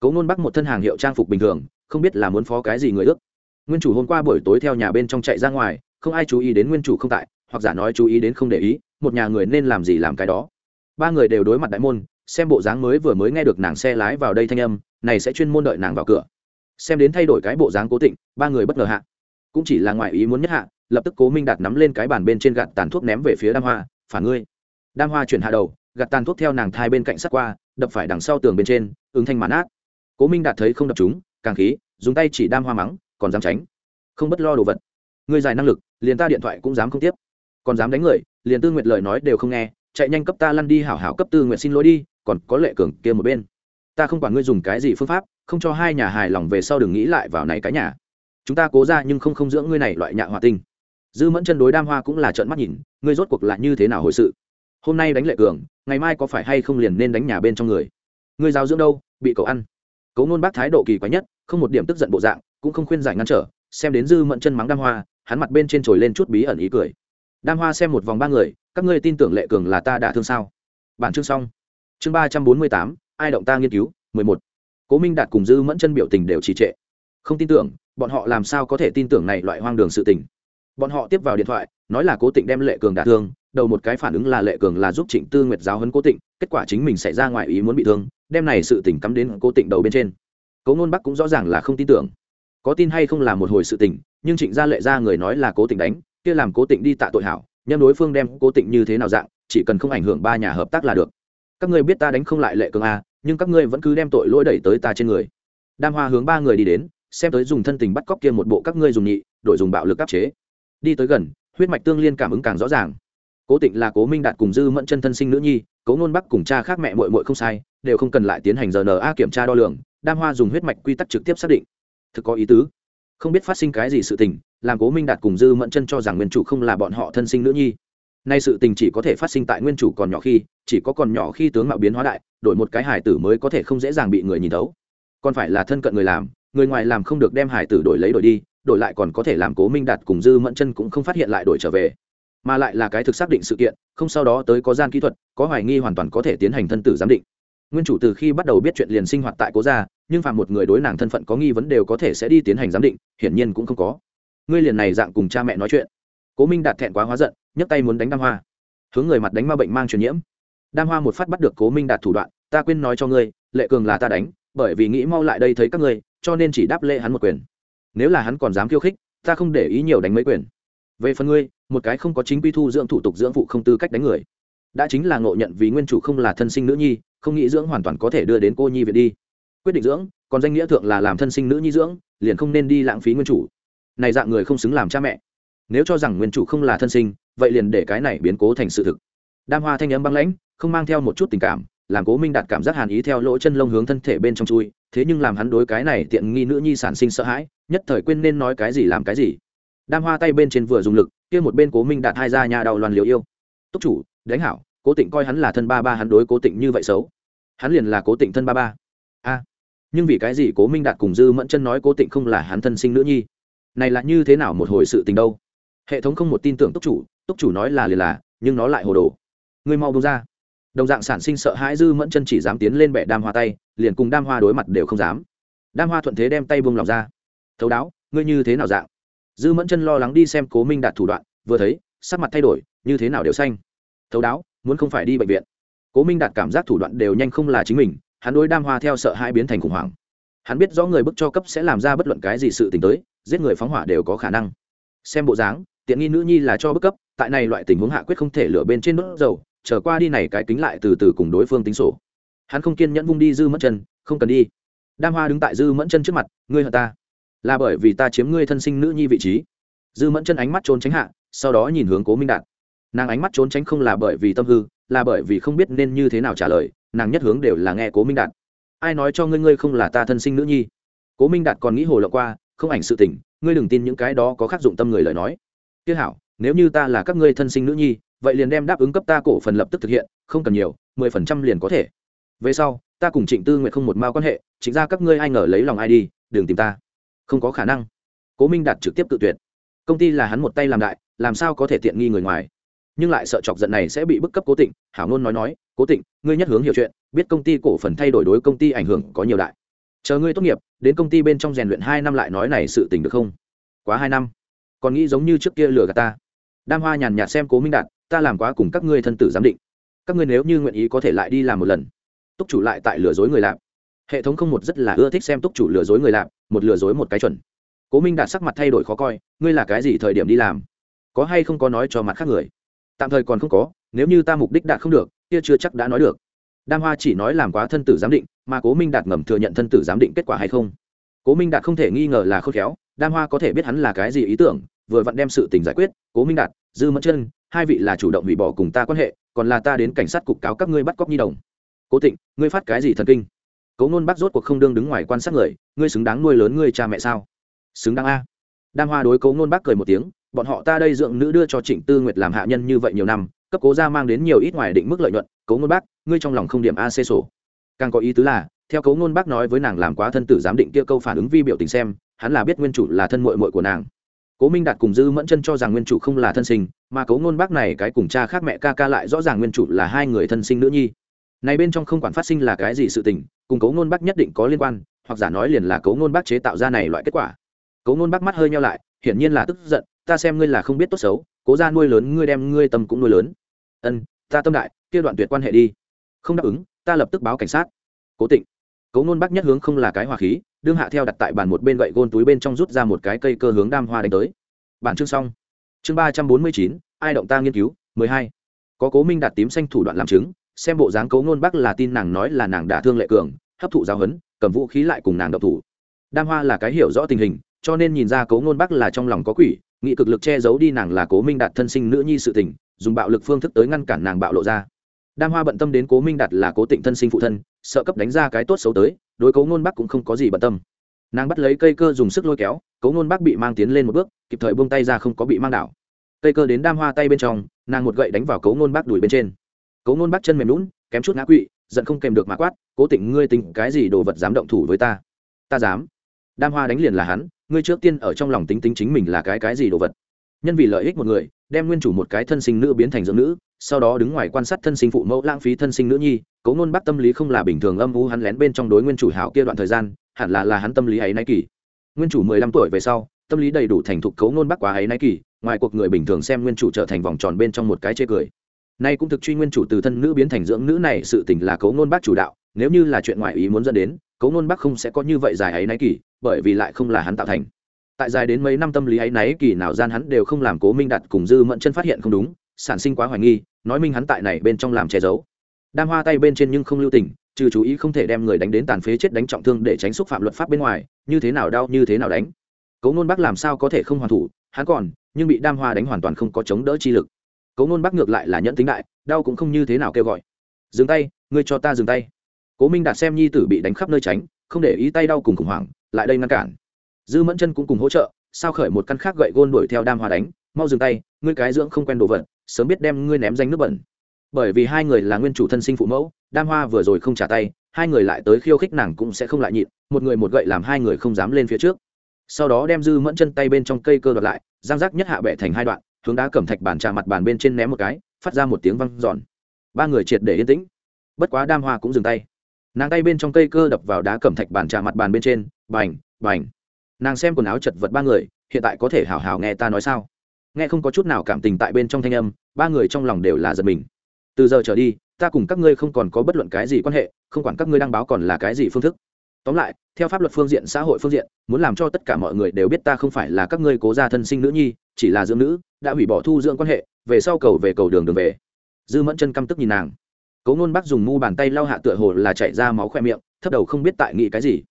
Cố ngôn bác một thân hàng hiệu trang phục bình thường, không biết là muốn phó cái gì người ước. Nguyên chủ hôm qua buổi tối theo nhà bên trong chạy ra ngoài, không ai chú ý đến nguyên chủ không tại, hoặc giả nói chú ý đến không để ý, một nhà người nên làm gì làm cái đó. Ba người đều đối mặt đại môn, xem bộ dáng mới vừa mới nghe được nàng xe lái vào đây thanh âm, này sẽ chuyên môn đợi nàng vào cửa. Xem đến thay đổi cái bộ dáng cố tịnh, ba người bất ngờ hạ. Cũng chỉ là ngoại ý muốn nhất hạ, lập tức cố minh đạt nắm lên cái bàn bên trên gạt tàn thuốc ném về phía đam hoa phản ngươi. Đam hoa chuyển hạ đầu, gạt tàn thuốc theo nàng thai bên cạnh sắt qua, đập phải đằng sau tường bên trên, ứng thanh màn át. Cố minh đạt thấy không đập chúng, càng khí, dùng tay chỉ đam hoa mắng, còn dám tránh. Không bất lo đồ vật. Ngươi dài năng lực, liền ta điện thoại cũng dám không tiếp. Còn dám đánh người, liền tư nguyệt lời nói đều không nghe, chạy nhanh cấp ta lăn đi hảo hảo cấp tư nguyệt xin lỗi đi, còn có lệ cường kia một bên. Ta không quản ngươi dùng cái gì phương pháp, không cho hai nhà hài lòng về sau đừng nghĩ lại vào này cái nhà. Chúng ta cố ra nhưng không không dưỡng ngươi này loại nhạ hòa tinh. Dư mẫn chân đối đam hoa cũng là trợn mắt nhìn ngươi rốt cuộc là như thế nào hồi sự? Hôm nay đánh lệ cường, ngày mai có phải hay không liền nên đánh nhà bên trong người? Ngươi giáo dưỡng đâu, bị cậu ăn? Cấu ngôn bác thái độ kỳ quái nhất, không một điểm tức giận bộ dạng, cũng không khuyên giải ngăn trở, xem đến dư mẫn chân mắng đam hoa, hắn mặt bên trên trồi lên chút bí ẩn ý cười. Đam hoa xem một vòng ba người, các ngươi tin tưởng lệ cường là ta đã thương sao? Bản chương xong. Chương ba trăm bốn mươi tám, ai động ta nghiên cứu? mười một. Cố minh đạt cùng dư mẫn chân biểu tình đều trì trệ. Không tin tưởng, bọn họ làm sao có thể tin tưởng này loại hoang đường sự tình? Bọn họ tiếp vào điện thoại, nói là cố tịnh đem lệ cường đả thương, đầu một cái phản ứng là lệ cường là giúp trịnh tư nguyệt giáo hấn cố tịnh, kết quả chính mình xảy ra ngoài ý muốn bị thương, đem này sự tình cắm đến cố tịnh đầu bên trên. Cố ngôn bắc cũng rõ ràng là không tin tưởng. Có tin hay không là một hồi sự tình, nhưng trịnh gia lệ ra người nói là cố tịnh đánh, kia làm cố tịnh đi tạ tội hảo nhân đối phương đem cố tịnh như thế nào dạng, chỉ cần không ảnh hưởng ba nhà hợp tác là được. Các ngươi biết ta đánh không lại lệ cường a, nhưng các ngươi vẫn cứ đem tội lỗi đẩy tới ta trên người. Đam hoa hướng ba người đi đến, xem tới dùng thân tình bắt cóc kia một bộ các ngươi dùng nhị, đổi dùng bạo lực áp chế đi tới gần, huyết mạch tương liên cảm ứng càng rõ ràng. Cố tịnh là cố minh đạt cùng dư mẫn chân thân sinh nữ nhi, cố ngôn bắc cùng cha khác mẹ mội mội không sai, đều không cần lại tiến hành rna kiểm tra đo lường, đam hoa dùng huyết mạch quy tắc trực tiếp xác định. Thực có ý tứ. Không biết phát sinh cái gì sự tình, làm cố minh đạt cùng dư mẫn chân cho rằng nguyên chủ không là bọn họ thân sinh nữ nhi. Nay sự tình chỉ có thể phát sinh tại nguyên chủ còn nhỏ khi, chỉ có còn nhỏ khi tướng mạo biến hóa đại, đổi một cái hải tử mới có thể không dễ dàng bị người nhìn thấu. Còn phải là thân cận người làm, người ngoài làm không được đem hải tử đổi lấy đổi đi đổi lại còn có thể làm cố minh đạt cùng dư mẫn chân cũng không phát hiện lại đổi trở về. Mà lại là cái thực xác định sự kiện, không sau đó tới có gian kỹ thuật, có hoài nghi hoàn toàn có thể tiến hành thân tử giám định. Nguyên chủ từ khi bắt đầu biết chuyện liền sinh hoạt tại cố gia, nhưng phạm một người đối nàng thân phận có nghi vấn đều có thể sẽ đi tiến hành giám định, hiển nhiên cũng không có. Ngươi liền này dạng cùng cha mẹ nói chuyện. Cố minh đạt thẹn quá hóa giận, nhấc tay muốn đánh đam hoa. Hướng người mặt đánh ma bệnh mang truyền nhiễm. Đam hoa một phát bắt được cố minh đạt thủ đoạn, ta quên nói cho ngươi, lệ cường là ta đánh, bởi vì nghĩ mau lại đây thấy các ngươi, cho nên chỉ đáp lệ hắn một quyền nếu là hắn còn dám khiêu khích, ta không để ý nhiều đánh mấy quyền. Về phần ngươi, một cái không có chính quy thu dưỡng thủ tục dưỡng phụ không tư cách đánh người. Đã chính là ngộ nhận vì nguyên chủ không là thân sinh nữ nhi, không nghĩ dưỡng hoàn toàn có thể đưa đến cô nhi viện đi. Quyết định dưỡng, còn danh nghĩa thượng là làm thân sinh nữ nhi dưỡng, liền không nên đi lãng phí nguyên chủ. Này dạng người không xứng làm cha mẹ. Nếu cho rằng nguyên chủ không là thân sinh, vậy liền để cái này biến cố thành sự thực. Đam hoa thanh âm băng lãnh, không mang theo một chút tình cảm làm cố minh đạt cảm giác hàn ý theo lỗ chân lông hướng thân thể bên trong chui, thế nhưng làm hắn đối cái này tiện nghi nữ nhi sản sinh sợ hãi, nhất thời quên nên nói cái gì làm cái gì. Đam hoa tay bên trên vừa dùng lực, kia một bên cố minh đạt hai ra nhà đầu loàn liều yêu. Túc chủ, đánh hảo, cố tịnh coi hắn là thân ba ba, hắn đối cố tịnh như vậy xấu. Hắn liền là cố tịnh thân ba ba. A. Nhưng vì cái gì cố minh đạt cùng dư mẫn chân nói cố tịnh không là hắn thân sinh nữ nhi? Này là như thế nào một hồi sự tình đâu? Hệ thống không một tin tưởng túc chủ túc chủ nói là liền là, nhưng nó lại hồ đồ. Ngươi mau bông ra đồng dạng sản sinh sợ hãi dư mẫn chân chỉ dám tiến lên bẻ đam hoa tay, liền cùng đam hoa đối mặt đều không dám. Đam hoa thuận thế đem tay buông lỏng ra. Thấu đáo, ngươi như thế nào dạng? Dư mẫn chân lo lắng đi xem cố minh đạt thủ đoạn, vừa thấy, sắc mặt thay đổi, như thế nào đều xanh. Thấu đáo, muốn không phải đi bệnh viện. Cố minh đạt cảm giác thủ đoạn đều nhanh không là chính mình, hắn đối đam hoa theo sợ hãi biến thành khủng hoảng. Hắn biết rõ người bức cho cấp sẽ làm ra bất luận cái gì sự t ì n h tới, giết người phóng hỏa đều có khả năng. Xem bộ dáng, tiện nghi nữ nhi là cho bức cấp, tại này loại tình huống hạ quyết không thể lửa bên trên đốt dầu trở qua đi này cái kính lại từ từ cùng đối phương tính sổ. Hắn không kiên nhẫn vung đi dư mẫn chân, không cần đi. Đam hoa đứng tại dư mẫn chân trước mặt, ngươi hận ta. Là bởi vì ta chiếm ngươi thân sinh nữ nhi vị trí. Dư mẫn chân ánh mắt trốn tránh hạ, sau đó nhìn hướng cố minh đạt. Nàng ánh mắt trốn tránh không là bởi vì tâm hư, là bởi vì không biết nên như thế nào trả lời, nàng nhất hướng đều là nghe cố minh đạt. Ai nói cho ngươi ngươi không là ta thân sinh nữ nhi? Cố minh đạt còn nghĩ hồ lộ qua, không ảnh sự tình, ngươi đừng tin những cái đó có khắc dụng tâm người lời nói. Tiếc hảo, nếu như ta là các ngươi thân sinh nữ nhi vậy liền đem đáp ứng cấp ta cổ phần lập tức thực hiện, không cần nhiều, mười phần trăm liền có thể. Về sau, ta cùng trịnh tư nguyện không một mao quan hệ chính ra các ngươi ai ngờ lấy lòng ai đi, đừng tìm ta. Không có khả năng. Cố minh đạt trực tiếp tự tuyệt. Công ty là hắn một tay làm đại, làm sao có thể tiện nghi người ngoài? Nhưng lại sợ chọc giận này sẽ bị bức cấp cố tịnh, hảo ngôn nói nói, cố tịnh, ngươi nhất hướng hiểu chuyện, biết công ty cổ phần thay đổi đối công ty ảnh hưởng có nhiều đại. Chờ ngươi tốt nghiệp, đến công ty bên trong rèn luyện hai năm lại nói này sự tình được không? Quá hai năm. Còn nghĩ giống như trước kia lừa gạt ta. Đam hoa nhàn nhạt xem cố minh đạt ta làm quá cùng các ngươi thân tử giám định. Các ngươi nếu như nguyện ý có thể lại đi làm một lần, túc chủ lại tại lừa dối người lạp. Hệ thống không một rất là ưa thích xem túc chủ lừa dối người lạp, một lừa dối một cái chuẩn. Cố minh đạt sắc mặt thay đổi khó coi, ngươi là cái gì thời điểm đi làm? Có hay không có nói cho mặt khác người? Tạm thời còn không có, nếu như ta mục đích đạt không được, kia chưa chắc đã nói được. Đam hoa chỉ nói làm quá thân tử giám định, mà cố minh đạt ngầm thừa nhận thân tử giám định kết quả hay không? Cố minh đạt không thể nghi ngờ là khôn khéo, đam hoa có thể biết hắn là cái gì ý tưởng vừa vặn đem sự tình giải quyết, cố minh đạt, dư mẫn chân, hai vị là chủ động hủy bỏ cùng ta quan hệ, còn là ta đến cảnh sát cục cáo các ngươi bắt cóc nhi đồng. Cố tịnh, ngươi phát cái gì thần kinh? Cố ngôn bắt rốt cuộc không đương đứng ngoài quan sát người, ngươi xứng đáng nuôi lớn ngươi cha mẹ sao? Xứng đáng a. Đam hoa đối cố ngôn bác cười một tiếng, bọn họ ta đây dưỡng nữ đưa cho trịnh tư nguyệt làm hạ nhân như vậy nhiều năm, cấp cố gia mang đến nhiều ít ngoài định mức lợi nhuận, cố ngôn bác, ngươi trong lòng không điểm a c sổ. Càng có ý tứ là, theo cố ngôn bác nói với nàng làm quá thân tử giám định kia câu phản ứng vi biểu tình xem, hắn là biết nguyên chủ là thân mội mội của nàng cố minh đạt cùng dư mẫn chân cho rằng nguyên chủ không là thân sinh, mà cố ngôn bác này cái cùng cha khác mẹ ca ca lại rõ ràng nguyên chủ là hai người thân sinh nữ nhi. Này bên trong không quản phát sinh là cái gì sự tình, cùng cố ngôn bác nhất định có liên quan, hoặc giả nói liền là cố ngôn bác chế tạo ra này loại kết quả. Cố ngôn bác mắt hơi nhau lại, hiển nhiên là tức giận, ta xem ngươi là không biết tốt xấu, cố ra nuôi lớn ngươi đem ngươi tâm cũng nuôi lớn. Ân, ta tâm đại, kia đoạn tuyệt quan hệ đi. Không đáp ứng, ta lập tức báo cảnh sát. Cố tịnh. Cố ngôn bác nhất hướng không là cái hòa khí đương hạ theo đặt tại bàn một bên gậy gôn túi bên trong rút ra một cái cây cơ hướng đam hoa đánh tới. Bản chương xong. Chương ba trăm bốn mươi chín, ai động ta nghiên cứu, mười hai. Có cố minh đạt tím xanh thủ đoạn làm chứng, xem bộ dáng cấu ngôn bắc là tin nàng nói là nàng đã thương lệ cường, hấp thụ giáo huấn, cầm vũ khí lại cùng nàng đậu thủ. Đam hoa là cái hiểu rõ tình hình, cho nên nhìn ra cố ngôn bắc là trong lòng có quỷ, nghị cực lực che giấu đi nàng là cố minh đạt thân sinh nữ nhi sự tình, dùng bạo lực phương thức tới ngăn cản nàng bạo lộ ra. Đam hoa bận tâm đến cố minh đạt là cố tịnh thân sinh phụ thân sợ cấp đánh ra cái tốt xấu tới, đối cố ngôn bác cũng không có gì bận tâm. Nàng bắt lấy cây cơ dùng sức lôi kéo cố ngôn bác bị mang tiến lên một bước, kịp thời buông tay ra không có bị mang đảo. Cây cơ đến đam hoa tay bên trong, nàng một gậy đánh vào cố ngôn bác đùi bên trên. Cố ngôn bác chân mềm lún kém chút ngã quỵ, giận không kèm được mà quát, cố tình ngươi tình cái gì đồ vật dám động thủ với ta? Ta dám. Đam hoa đánh liền là hắn, ngươi trước tiên ở trong lòng tính tính chính mình là cái cái gì đồ vật? Nhân vì lợi ích một người đem nguyên chủ một cái thân sinh nữ biến thành dưỡng nữ, sau đó đứng ngoài quan sát thân sinh phụ mẫu lãng phí thân sinh nữ nhi, cấu ngôn bắc tâm lý không là bình thường âm u hắn lén bên trong đối nguyên chủ hảo kia đoạn thời gian, hẳn là là hắn tâm lý ấy nay kỳ. Nguyên chủ mười lăm tuổi về sau, tâm lý đầy đủ thành thục cấu ngôn bắc quá ấy nay kỳ, ngoài cuộc người bình thường xem nguyên chủ trở thành vòng tròn bên trong một cái chê cười. Nay cũng thực truy nguyên chủ từ thân nữ biến thành dưỡng nữ này sự tình là cấu ngôn bác chủ đạo, nếu như là chuyện ngoại ý muốn dẫn đến, cấu ngôn bác không sẽ có như vậy dài ấy nay kỳ, bởi vì lại không là hắn tạo thành tại dài đến mấy năm tâm lý ấy náy kỳ nào gian hắn đều không làm cố minh đặt cùng dư mẫn chân phát hiện không đúng, sản sinh quá hoài nghi, nói minh hắn tại này bên trong làm che giấu. Đam hoa tay bên trên nhưng không lưu tình, trừ chú ý không thể đem người đánh đến tàn phế chết đánh trọng thương để tránh xúc phạm luật pháp bên ngoài, như thế nào đau như thế nào đánh. Cấu nôn bác làm sao có thể không hoàn thủ, hắn còn, nhưng bị đam hoa đánh hoàn toàn không có chống đỡ chi lực. Cấu nôn bác ngược lại là nhẫn tính đại, đau cũng không như thế nào kêu gọi. Dừng tay, ngươi cho ta dừng tay. Cố minh đạt xem nhi tử bị đánh khắp nơi tránh, không để ý tay đau cùng khủng hoảng, lại đây ngăn cản dư mẫn chân cũng cùng hỗ trợ, sao khởi một căn khác gậy gôn đuổi theo đam hoa đánh, mau dừng tay, ngươi cái dưỡng không quen đồ vật, sớm biết đem ngươi ném danh nước bẩn. Bởi vì hai người là nguyên chủ thân sinh phụ mẫu, đam hoa vừa rồi không trả tay, hai người lại tới khiêu khích nàng cũng sẽ không lại nhịn, một người một gậy làm hai người không dám lên phía trước. Sau đó đem dư mẫn chân tay bên trong cây cơ đoạt lại giang giác nhất hạ bẹ thành hai đoạn, hướng đá cẩm thạch bàn trà mặt bàn bên trên ném một cái, phát ra một tiếng văng giòn ba người triệt để yên tĩnh. Bất quá đam hoa cũng dừng tay. Nàng tay bên trong cây cơ đập vào đá cẩm thạch bàn trà mặt bàn bên trên, bành bành nàng xem quần áo chật vật ba người, hiện tại có thể hào hào nghe ta nói sao? Nghe không có chút nào cảm tình tại bên trong thanh âm, ba người trong lòng đều là giật mình. Từ giờ trở đi, ta cùng các ngươi không còn có bất luận cái gì quan hệ, không quản các ngươi đăng báo còn là cái gì phương thức. Tóm lại, theo pháp luật phương diện, xã hội phương diện, muốn làm cho tất cả mọi người đều biết ta không phải là các ngươi cố gia thân sinh nữ nhi, chỉ là dưỡng nữ, đã hủy bỏ thu dưỡng quan hệ, về sau cầu về cầu đường đường về. Dư mẫn chân căm tức nhìn nàng. Cố ngôn bác dùng mu bàn tay lau hạ tựa hồ là chảy ra máu khoe miệng, thấp đầu không biết tại nghĩ cái gì.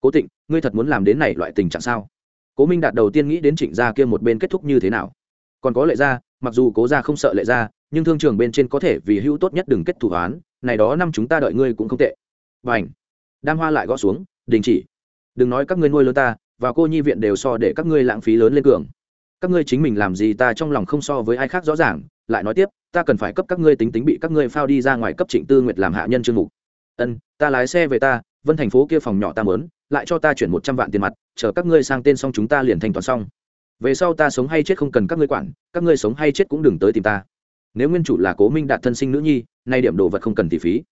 Cố tịnh ngươi thật muốn làm đến này loại tình trạng sao? Cố minh đạt đầu tiên nghĩ đến trịnh gia kia một bên kết thúc như thế nào. Còn có lệ gia, mặc dù cố gia không sợ lệ gia, nhưng thương trường bên trên có thể vì hữu tốt nhất đừng kết thủ hoán này đó năm chúng ta đợi ngươi cũng không tệ. Và ảnh đam hoa lại gõ xuống, đình chỉ. Đừng nói các ngươi nuôi lớn ta, và cô nhi viện đều so để các ngươi lãng phí lớn lên cường. Các ngươi chính mình làm gì ta trong lòng không so với ai khác rõ ràng, lại nói tiếp, ta cần phải cấp các ngươi tính tính bị các ngươi phao đi ra ngoài cấp trịnh tư nguyệt làm hạ nhân chương mục. Ân, ta lái xe về ta, vân thành phố kia phòng nhỏ ta mớn lại cho ta chuyển một trăm vạn tiền mặt, chờ các ngươi sang tên xong chúng ta liền thanh toán xong. Về sau ta sống hay chết không cần các ngươi quản, các ngươi sống hay chết cũng đừng tới tìm ta. Nếu nguyên chủ là cố minh đạt thân sinh nữ nhi, nay điểm đồ vật không cần tỷ phí.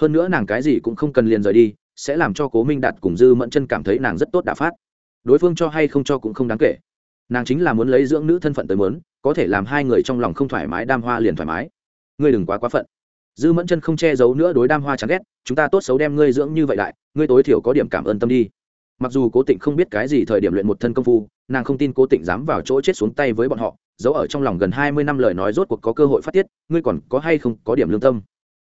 Hơn nữa nàng cái gì cũng không cần liền rời đi, sẽ làm cho cố minh đạt cùng dư mẫn chân cảm thấy nàng rất tốt đã phát. Đối phương cho hay không cho cũng không đáng kể. Nàng chính là muốn lấy dưỡng nữ thân phận tới mớn có thể làm hai người trong lòng không thoải mái đam hoa liền thoải mái. Ngươi đừng quá quá phận dư mẫn chân không che giấu nữa đối đam hoa chán ghét, chúng ta tốt xấu đem ngươi dưỡng như vậy lại, ngươi tối thiểu có điểm cảm ơn tâm đi. Mặc dù cố tịnh không biết cái gì thời điểm luyện một thân công phu, nàng không tin cố tịnh dám vào chỗ chết xuống tay với bọn họ, giấu ở trong lòng gần hai mươi năm lời nói rốt cuộc có cơ hội phát tiết, ngươi còn có hay không có điểm lương tâm?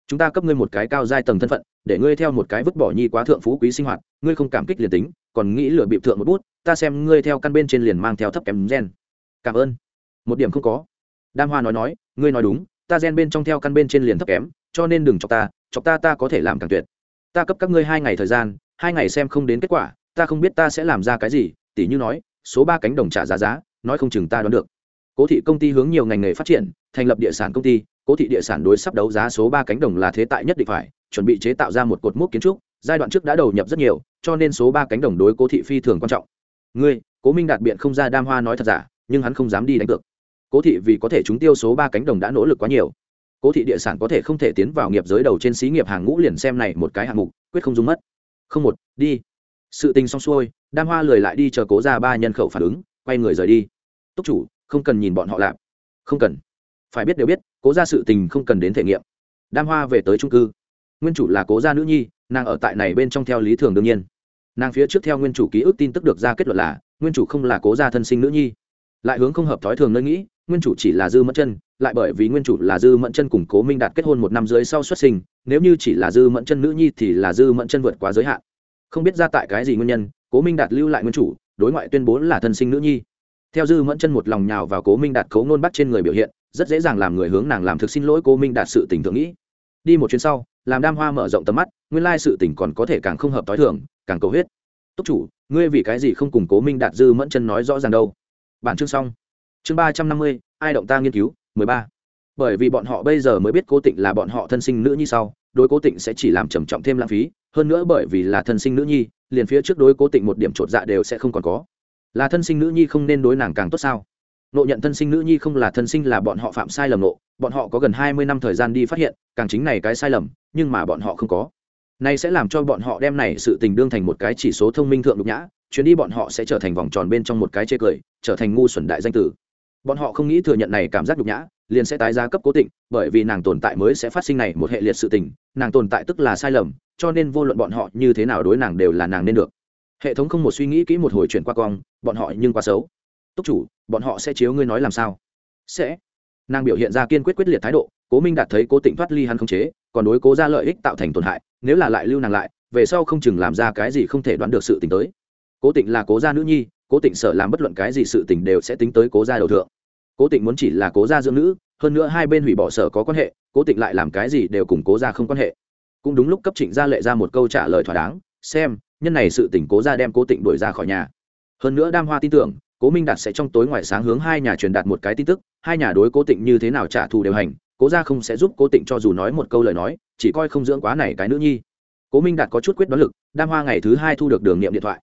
Chúng ta cấp ngươi một cái cao giai tầng thân phận, để ngươi theo một cái vứt bỏ nhi quá thượng phú quý sinh hoạt, ngươi không cảm kích liền tính, còn nghĩ lựa bịp thượng một bút, ta xem ngươi theo căn bên trên liền mang theo thấp kém gen. Cảm ơn. Một điểm không có. Đam hoa nói nói, ngươi nói đúng, ta gen bên trong theo căn bên trên liền thấp kém cho nên đừng chọc ta chọc ta ta có thể làm càng tuyệt. Ta cấp các ngươi hai ngày thời gian, hai ngày xem không đến kết quả, ta không biết ta sẽ làm ra cái gì, tỉ như nói, số ba cánh đồng trả giá giá, nói không chừng ta đoán được. Cố thị công ty hướng nhiều ngành nghề phát triển, thành lập địa sản công ty, cố thị địa sản đối sắp đấu giá số ba cánh đồng là thế tại nhất định phải, chuẩn bị chế tạo ra một cột mốc kiến trúc, giai đoạn trước đã đầu nhập rất nhiều, cho nên số ba cánh đồng đối cố thị phi thường quan trọng. Ngươi, cố minh đạt biện không ra đam hoa nói thật giả, nhưng hắn không dám đi đánh cược. Cố thị vì có thể chúng tiêu số ba cánh đồng đã nỗ lực quá nhiều cố thị địa sản có thể không thể tiến vào nghiệp giới đầu trên xí nghiệp hàng ngũ liền xem này một cái hạng mục, quyết không dùng mất. Không một, đi. Sự tình xong xuôi đam hoa lười lại đi chờ cố ra ba nhân khẩu phản ứng, quay người rời đi. Túc chủ, không cần nhìn bọn họ làm. Không cần. Phải biết đều biết, cố ra sự tình không cần đến thể nghiệm. Đam hoa về tới trung cư. Nguyên chủ là cố gia nữ nhi, nàng ở tại này bên trong theo lý thường đương nhiên. Nàng phía trước theo nguyên chủ ký ức tin tức được ra kết luận là, nguyên chủ không là cố gia thân sinh nữ nhi. Lại hướng không hợp thói thường nơi nghĩ nguyên chủ chỉ là dư mẫn chân, lại bởi vì nguyên chủ là dư mẫn chân cùng cố minh đạt kết hôn một năm dưới sau xuất sinh, nếu như chỉ là dư mẫn chân nữ nhi thì là dư mẫn chân vượt quá giới hạn. Không biết ra tại cái gì nguyên nhân, cố minh đạt lưu lại nguyên chủ, đối ngoại tuyên bố là thân sinh nữ nhi. Theo dư mẫn chân một lòng nhào vào cố minh đạt cấu nôn bắt trên người biểu hiện, rất dễ dàng làm người hướng nàng làm thực xin lỗi cố minh đạt sự tình thượng nghĩ. Đi một chuyến sau, làm đam hoa mở rộng tầm mắt, nguyên lai sự tình còn có thể càng không hợp t h i thường, càng cầu huyết. Túc chủ, ngươi vì cái gì không cùng cố minh đạt dư mẫn chân nói rõ ràng đâu? Bản chương xong chương ba trăm năm mươi, ai động ta nghiên cứu, mười ba. Bởi vì bọn họ bây giờ mới biết cố tịnh là bọn họ thân sinh nữ nhi sau, đối cố tịnh sẽ chỉ làm trầm trọng thêm lãng phí, hơn nữa bởi vì là thân sinh nữ nhi, liền phía trước đối cố tịnh một điểm chột dạ đều sẽ không còn có. Là thân sinh nữ nhi không nên đối nàng càng tốt sao? Nộ nhận thân sinh nữ nhi không là thân sinh là bọn họ phạm sai lầm nộ, bọn họ có gần hai mươi năm thời gian đi phát hiện, càng chính này cái sai lầm, nhưng mà bọn họ không có. Này sẽ làm cho bọn họ đem này sự tình đương thành một cái chỉ số thông minh thượng đục nhã, chuyến đi bọn họ sẽ trở thành vòng tròn bên trong một cái chê cười, trở thành ngu xuẩn đại danh tử bọn họ không nghĩ thừa nhận này cảm giác nhục nhã liền sẽ tái giá cấp cố tịnh, bởi vì nàng tồn tại mới sẽ phát sinh này một hệ liệt sự tình nàng tồn tại tức là sai lầm cho nên vô luận bọn họ như thế nào đối nàng đều là nàng nên được. Hệ thống không một suy nghĩ kỹ một hồi chuyển qua cong bọn họ nhưng quá xấu. Túc chủ bọn họ sẽ chiếu ngươi nói làm sao? Sẽ. Nàng biểu hiện ra kiên quyết quyết liệt thái độ cố minh đạt thấy cố tịnh thoát ly hắn không chế còn đối cố ra lợi ích tạo thành tổn hại nếu là lại lưu nàng lại về sau không chừng làm ra cái gì không thể đoán được sự t tới. Cố tịnh là cố gia nữ nhi cố tịnh sợ làm bất luận cái gì sự t đều sẽ tính tới cố gia đầu thượng. Cố tịnh muốn chỉ là cố gia dưỡng nữ, hơn nữa hai bên hủy bỏ sở có quan hệ, cố tịnh lại làm cái gì đều cùng cố gia không quan hệ. Cũng đúng lúc cấp trịnh gia lệ ra một câu trả lời thỏa đáng, xem, nhân này sự tỉnh cố gia đem cố tịnh đuổi ra khỏi nhà. Hơn nữa đam hoa tin tưởng, cố minh đạt sẽ trong tối ngoài sáng hướng hai nhà truyền đạt một cái tin tức, hai nhà đối cố tịnh như thế nào trả thù đều hành, cố gia không sẽ giúp cố tịnh cho dù nói một câu lời nói, chỉ coi không dưỡng quá này cái nữ nhi. Cố minh đạt có chút quyết đoán lực, đam hoa ngày thứ hai thu được đường nghiệm điện thoại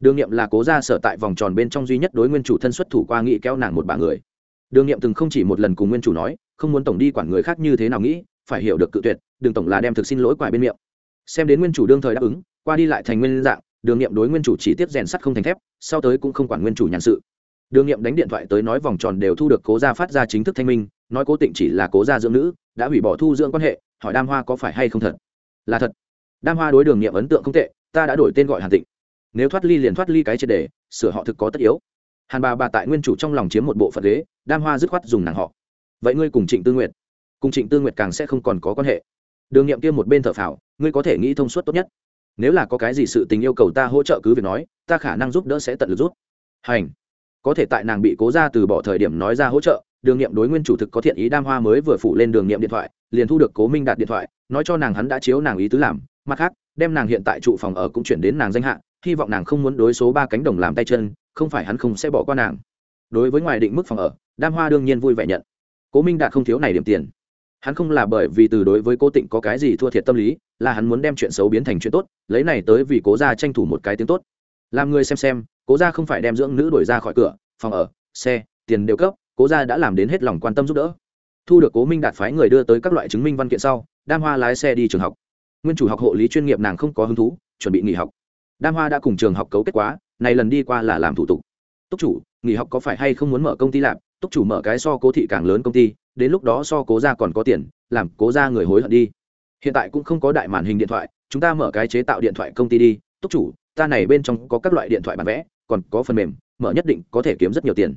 đường nghiệm là cố ra sở tại vòng tròn bên trong duy nhất đối nguyên chủ thân xuất thủ qua nghị kéo nàng một bà người. Đường nghiệm từng không chỉ một lần cùng nguyên chủ nói, không muốn tổng đi quản người khác như thế nào nghĩ, phải hiểu được cự tuyệt, đừng tổng là đem thực xin lỗi quải bên miệng. Xem đến nguyên chủ đương thời đáp ứng, qua đi lại thành nguyên dạng đường nghiệm đối nguyên chủ chỉ tiếp rèn sắt không thành thép, sau tới cũng không quản nguyên chủ nhàn sự. Đường nghiệm đánh điện thoại tới nói vòng tròn đều thu được cố gia phát ra chính thức thanh minh, nói cố tịnh chỉ là cố gia dưỡng nữ, đã hủy bỏ thu dưỡng quan hệ, hỏi đam hoa có phải hay không thật. Là thật. Đam hoa đối đường nghiệm ấn tượng không tệ, ta đã đổi tên gọi hàn tịnh nếu thoát ly liền thoát ly cái triệt đề sửa họ thực có tất yếu. Hàn bà bà tại nguyên chủ trong lòng chiếm một bộ phận ghế, đam hoa dứt khoát dùng nàng họ. Vậy ngươi cùng trịnh tư nguyệt, cùng trịnh tư nguyệt càng sẽ không còn có quan hệ. Đường nghiệm kia một bên thờ phào, ngươi có thể nghĩ thông suốt tốt nhất. Nếu là có cái gì sự tình yêu cầu ta hỗ trợ cứ việc nói, ta khả năng giúp đỡ sẽ tận lực rút hành. Có thể tại nàng bị cố ra từ bỏ thời điểm nói ra hỗ trợ, đường nghiệm đối nguyên chủ thực có thiện ý đam hoa mới vừa phụ lên đường nghiệm điện thoại, liền thu được cố minh đạt điện thoại, nói cho nàng hắn đã chiếu nàng ý tứ làm. Mặt khác, đem nàng hiện tại trụ phòng ở cũng chuyển đến nàng danh hạ hy vọng nàng không muốn đối số ba cánh đồng làm tay chân, không phải hắn không sẽ bỏ qua nàng. Đối với ngoài định mức phòng ở, đam hoa đương nhiên vui vẻ nhận. Cố minh đạt không thiếu này điểm tiền. Hắn không là bởi vì từ đối với cố tịnh có cái gì thua thiệt tâm lý, là hắn muốn đem chuyện xấu biến thành chuyện tốt, lấy này tới vì cố gia tranh thủ một cái tiếng tốt. Làm người xem xem, cố gia không phải đem dưỡng nữ đuổi ra khỏi cửa, phòng ở, xe, tiền đều cấp, cố gia đã làm đến hết lòng quan tâm giúp đỡ. Thu được cố minh đạt phái người đưa tới các loại chứng minh văn kiện sau, đam hoa lái xe đi trường học. Nguyên chủ học hộ lý chuyên nghiệp nàng không có hứng thú, chuẩn bị nghỉ học đam hoa đã cùng trường học cấu kết quá, này lần đi qua là làm thủ tục. Túc chủ, nghỉ học có phải hay không muốn mở công ty làm? Túc chủ mở cái so cố thị càng lớn công ty, đến lúc đó so cố ra còn có tiền, làm cố ra người hối hận đi. Hiện tại cũng không có đại màn hình điện thoại, chúng ta mở cái chế tạo điện thoại công ty đi. Túc chủ, ta này bên trong có các loại điện thoại bản vẽ, còn có phần mềm, mở nhất định có thể kiếm rất nhiều tiền.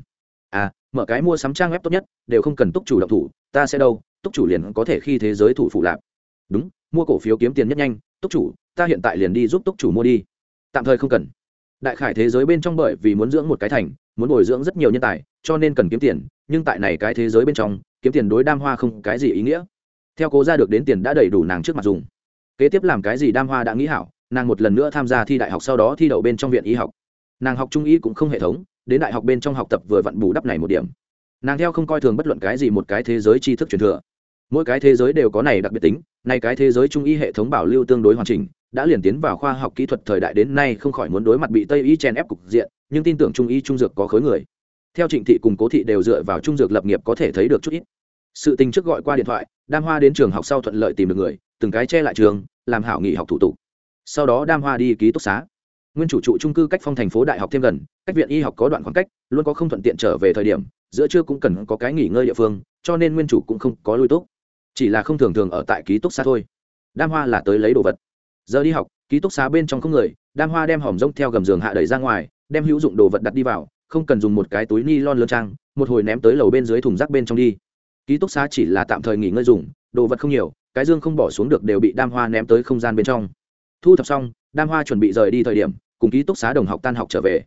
À mở cái mua sắm trang web tốt nhất, đều không cần túc chủ động thủ, ta sẽ đâu, túc chủ liền có thể khi thế giới thủ phụ lạp. Đúng, mua cổ phiếu kiếm tiền nhất nhanh, túc chủ, ta hiện tại liền đi giúp túc chủ mua đi tạm thời không cần. Đại khải thế giới bên trong bởi vì muốn dưỡng một cái thành, muốn bồi dưỡng rất nhiều nhân tài, cho nên cần kiếm tiền, nhưng tại này cái thế giới bên trong, kiếm tiền đối đam hoa không cái gì ý nghĩa. Theo cố ra được đến tiền đã đầy đủ nàng trước mặt dùng. Kế tiếp làm cái gì đam hoa đã nghĩ hảo, nàng một lần nữa tham gia thi đại học sau đó thi đậu bên trong viện y học. Nàng học trung y cũng không hệ thống, đến đại học bên trong học tập vừa vặn bù đắp này một điểm. Nàng theo không coi thường bất luận cái gì một cái thế giới tri thức truyền thừa mỗi cái thế giới đều có này đặc biệt tính, nay cái thế giới trung y hệ thống bảo lưu tương đối hoàn chỉnh, đã liền tiến vào khoa học kỹ thuật thời đại đến nay không khỏi muốn đối mặt bị tây y chen ép cục diện, nhưng tin tưởng trung y trung dược có khối người. Theo trịnh thị cùng cố thị đều dựa vào trung dược lập nghiệp có thể thấy được chút ít. Sự tình trước gọi qua điện thoại, đam hoa đến trường học sau thuận lợi tìm được người, từng cái che lại trường, làm hảo nghỉ học thủ tục. Sau đó đam hoa đi ký túc xá. Nguyên chủ trụ trung cư cách phong thành phố đại học thêm gần, cách viện y học có đoạn khoảng cách, luôn có không thuận tiện trở về thời điểm, giữa trưa cũng cần có cái nghỉ ngơi địa phương, cho nên nguyên chủ cũng không có lui túc chỉ là không thường thường ở tại ký túc xá thôi. Đam hoa là tới lấy đồ vật. Giờ đi học, ký túc xá bên trong không người, đam hoa đem hòm rông theo gầm giường hạ đẩy ra ngoài, đem hữu dụng đồ vật đặt đi vào, không cần dùng một cái túi ni lon lơ trang, một hồi ném tới lầu bên dưới thùng rác bên trong đi. Ký túc xá chỉ là tạm thời nghỉ ngơi dùng, đồ vật không nhiều, cái dương không bỏ xuống được đều bị đam hoa ném tới không gian bên trong. Thu thập xong, đam hoa chuẩn bị rời đi thời điểm, cùng ký túc xá đồng học tan học trở về.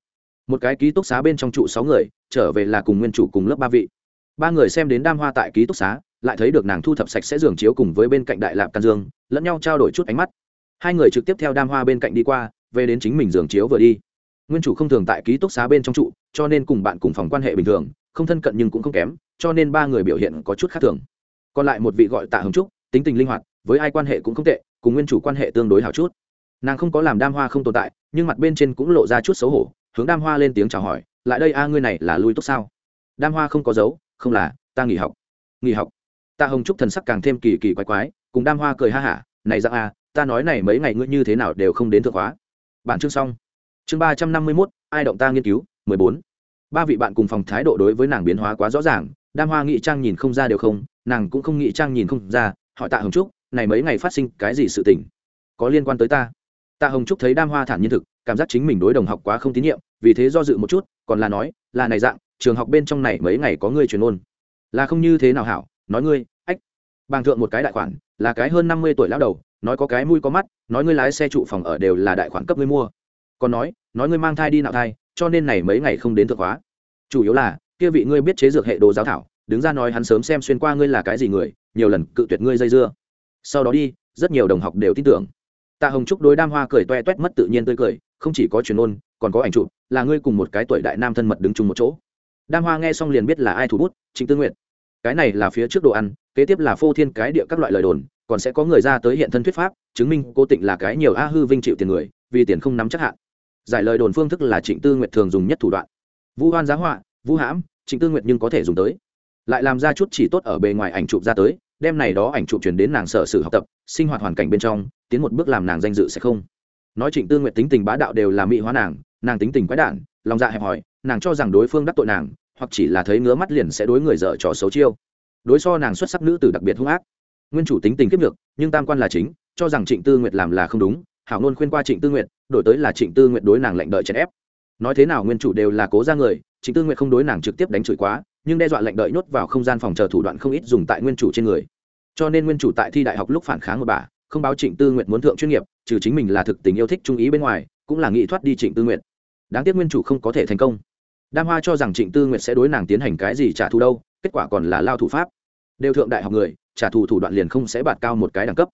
Một cái ký túc xá bên trong trụ sáu người, trở về là cùng nguyên chủ cùng lớp ba vị. Ba người xem đến đam hoa tại ký túc xá lại thấy được nàng thu thập sạch sẽ giường chiếu cùng với bên cạnh đại lạp can dương, lẫn nhau trao đổi chút ánh mắt. Hai người trực tiếp theo đam hoa bên cạnh đi qua, về đến chính mình giường chiếu vừa đi. Nguyên chủ không thường tại ký túc xá bên trong trụ, cho nên cùng bạn cùng phòng quan hệ bình thường, không thân cận nhưng cũng không kém, cho nên ba người biểu hiện có chút khác thường. Còn lại một vị gọi tạ hồng trúc, tính tình linh hoạt, với ai quan hệ cũng không tệ, cùng nguyên chủ quan hệ tương đối hào chút. Nàng không có làm đam hoa không tồn tại, nhưng mặt bên trên cũng lộ ra chút xấu hổ, hướng đam hoa lên tiếng chào hỏi, lại đây a, ngươi này là lui túc sao? Đam hoa không có dấu, không là, ta nghỉ học. Nghỉ học? Tạ hồng trúc thần sắc càng thêm kỳ kỳ quái quái cùng đam hoa cười ha hả này dạng à, ta nói này mấy ngày ngươi như thế nào đều không đến thượng hóa. Bản chương xong. Chương ba trăm năm mươi mốt ai động ta nghiên cứu? mười bốn. Ba vị bạn cùng phòng thái độ đối với nàng biến hóa quá rõ ràng đam hoa nghị trang nhìn không ra đều không nàng cũng không nghị trang nhìn không ra hỏi tạ hồng trúc này mấy ngày phát sinh cái gì sự tình? Có liên quan tới ta? Tạ hồng trúc thấy đam hoa thản nhiên thực cảm giác chính mình đối đồng học quá không tín nhiệm vì thế do dự một chút còn là nói là này dạng trường học bên trong này mấy ngày có người truyền ôn. Là không như thế nào hảo nói ngươi, ách. Bàng thượng một cái đại khoản, là cái hơn năm mươi tuổi lão đầu, nói có cái mũi có mắt, nói ngươi lái xe trụ phòng ở đều là đại khoản cấp ngươi mua. Còn nói nói ngươi mang thai đi nạo thai, cho nên này mấy ngày không đến thượng hóa. Chủ yếu là, kia vị ngươi biết chế dược hệ đồ giáo thảo, đứng ra nói hắn sớm xem xuyên qua ngươi là cái gì người, nhiều lần cự tuyệt ngươi dây dưa. Sau đó đi, rất nhiều đồng học đều tin tưởng. Tạ hồng trúc đối đam hoa cười toe toét mất tự nhiên tươi cười, không chỉ có truyền ôn, còn có ảnh chụp, là ngươi cùng một cái tuổi đại nam thân mật đứng chung một chỗ. Đam hoa nghe xong liền biết là ai thủ bút, trịnh tư nguyện cái này là phía trước đồ ăn, kế tiếp là phô thiên cái địa các loại lời đồn, còn sẽ có người ra tới hiện thân thuyết pháp, chứng minh cô tịnh là cái nhiều a hư vinh chịu tiền người, vì tiền không nắm chắc hạn. Giải lời đồn phương thức là trịnh tư nguyệt thường dùng nhất thủ đoạn. Vu hoan giá họa, vu hãm, trịnh tư nguyệt nhưng có thể dùng tới. Lại làm ra chút chỉ tốt ở bề ngoài ảnh chụp ra tới đem này đó ảnh chụp chuyển đến nàng sở sử học tập, sinh hoạt hoàn cảnh bên trong, tiến một bước làm nàng danh dự sẽ không. Nói trịnh tư nguyệt tính tình bá đạo đều là mỹ hóa nàng nàng tính tình quái đản, lòng dạ hẹp hòi, nàng cho rằng đối phương đắc tội nàng hoặc chỉ là thấy ngứa mắt liền sẽ đối người dở trò xấu chiêu. Đối so nàng xuất sắc nữ tử đặc biệt hung ác. Nguyên chủ tính tình kiếp được nhưng tam quan là chính, cho rằng trịnh tư nguyệt làm là không đúng, hảo nôn khuyên qua trịnh tư nguyệt, đổi tới là trịnh tư nguyệt đối nàng lệnh đợi chèn ép. Nói thế nào nguyên chủ đều là cố ra người, trịnh tư nguyệt không đối nàng trực tiếp đánh chửi quá, nhưng đe dọa lệnh đợi nhốt vào không gian phòng chờ thủ đoạn không ít dùng tại nguyên chủ trên người. Cho nên nguyên chủ tại thi đại học lúc phản kháng một bà, không báo trịnh tư nguyệt muốn thượng chuyên nghiệp, trừ chính mình là thực tình yêu thích trung ý bên ngoài, cũng là nghị thoát đi trịnh tư nguyệt. Đáng tiếc nguyên chủ không có thể thành công đam hoa cho rằng trịnh tư nguyệt sẽ đối nàng tiến hành cái gì trả thù đâu, kết quả còn là lao thủ pháp. Đều thượng đại học người, trả thù thủ đoạn liền không sẽ bạt cao một cái đẳng cấp.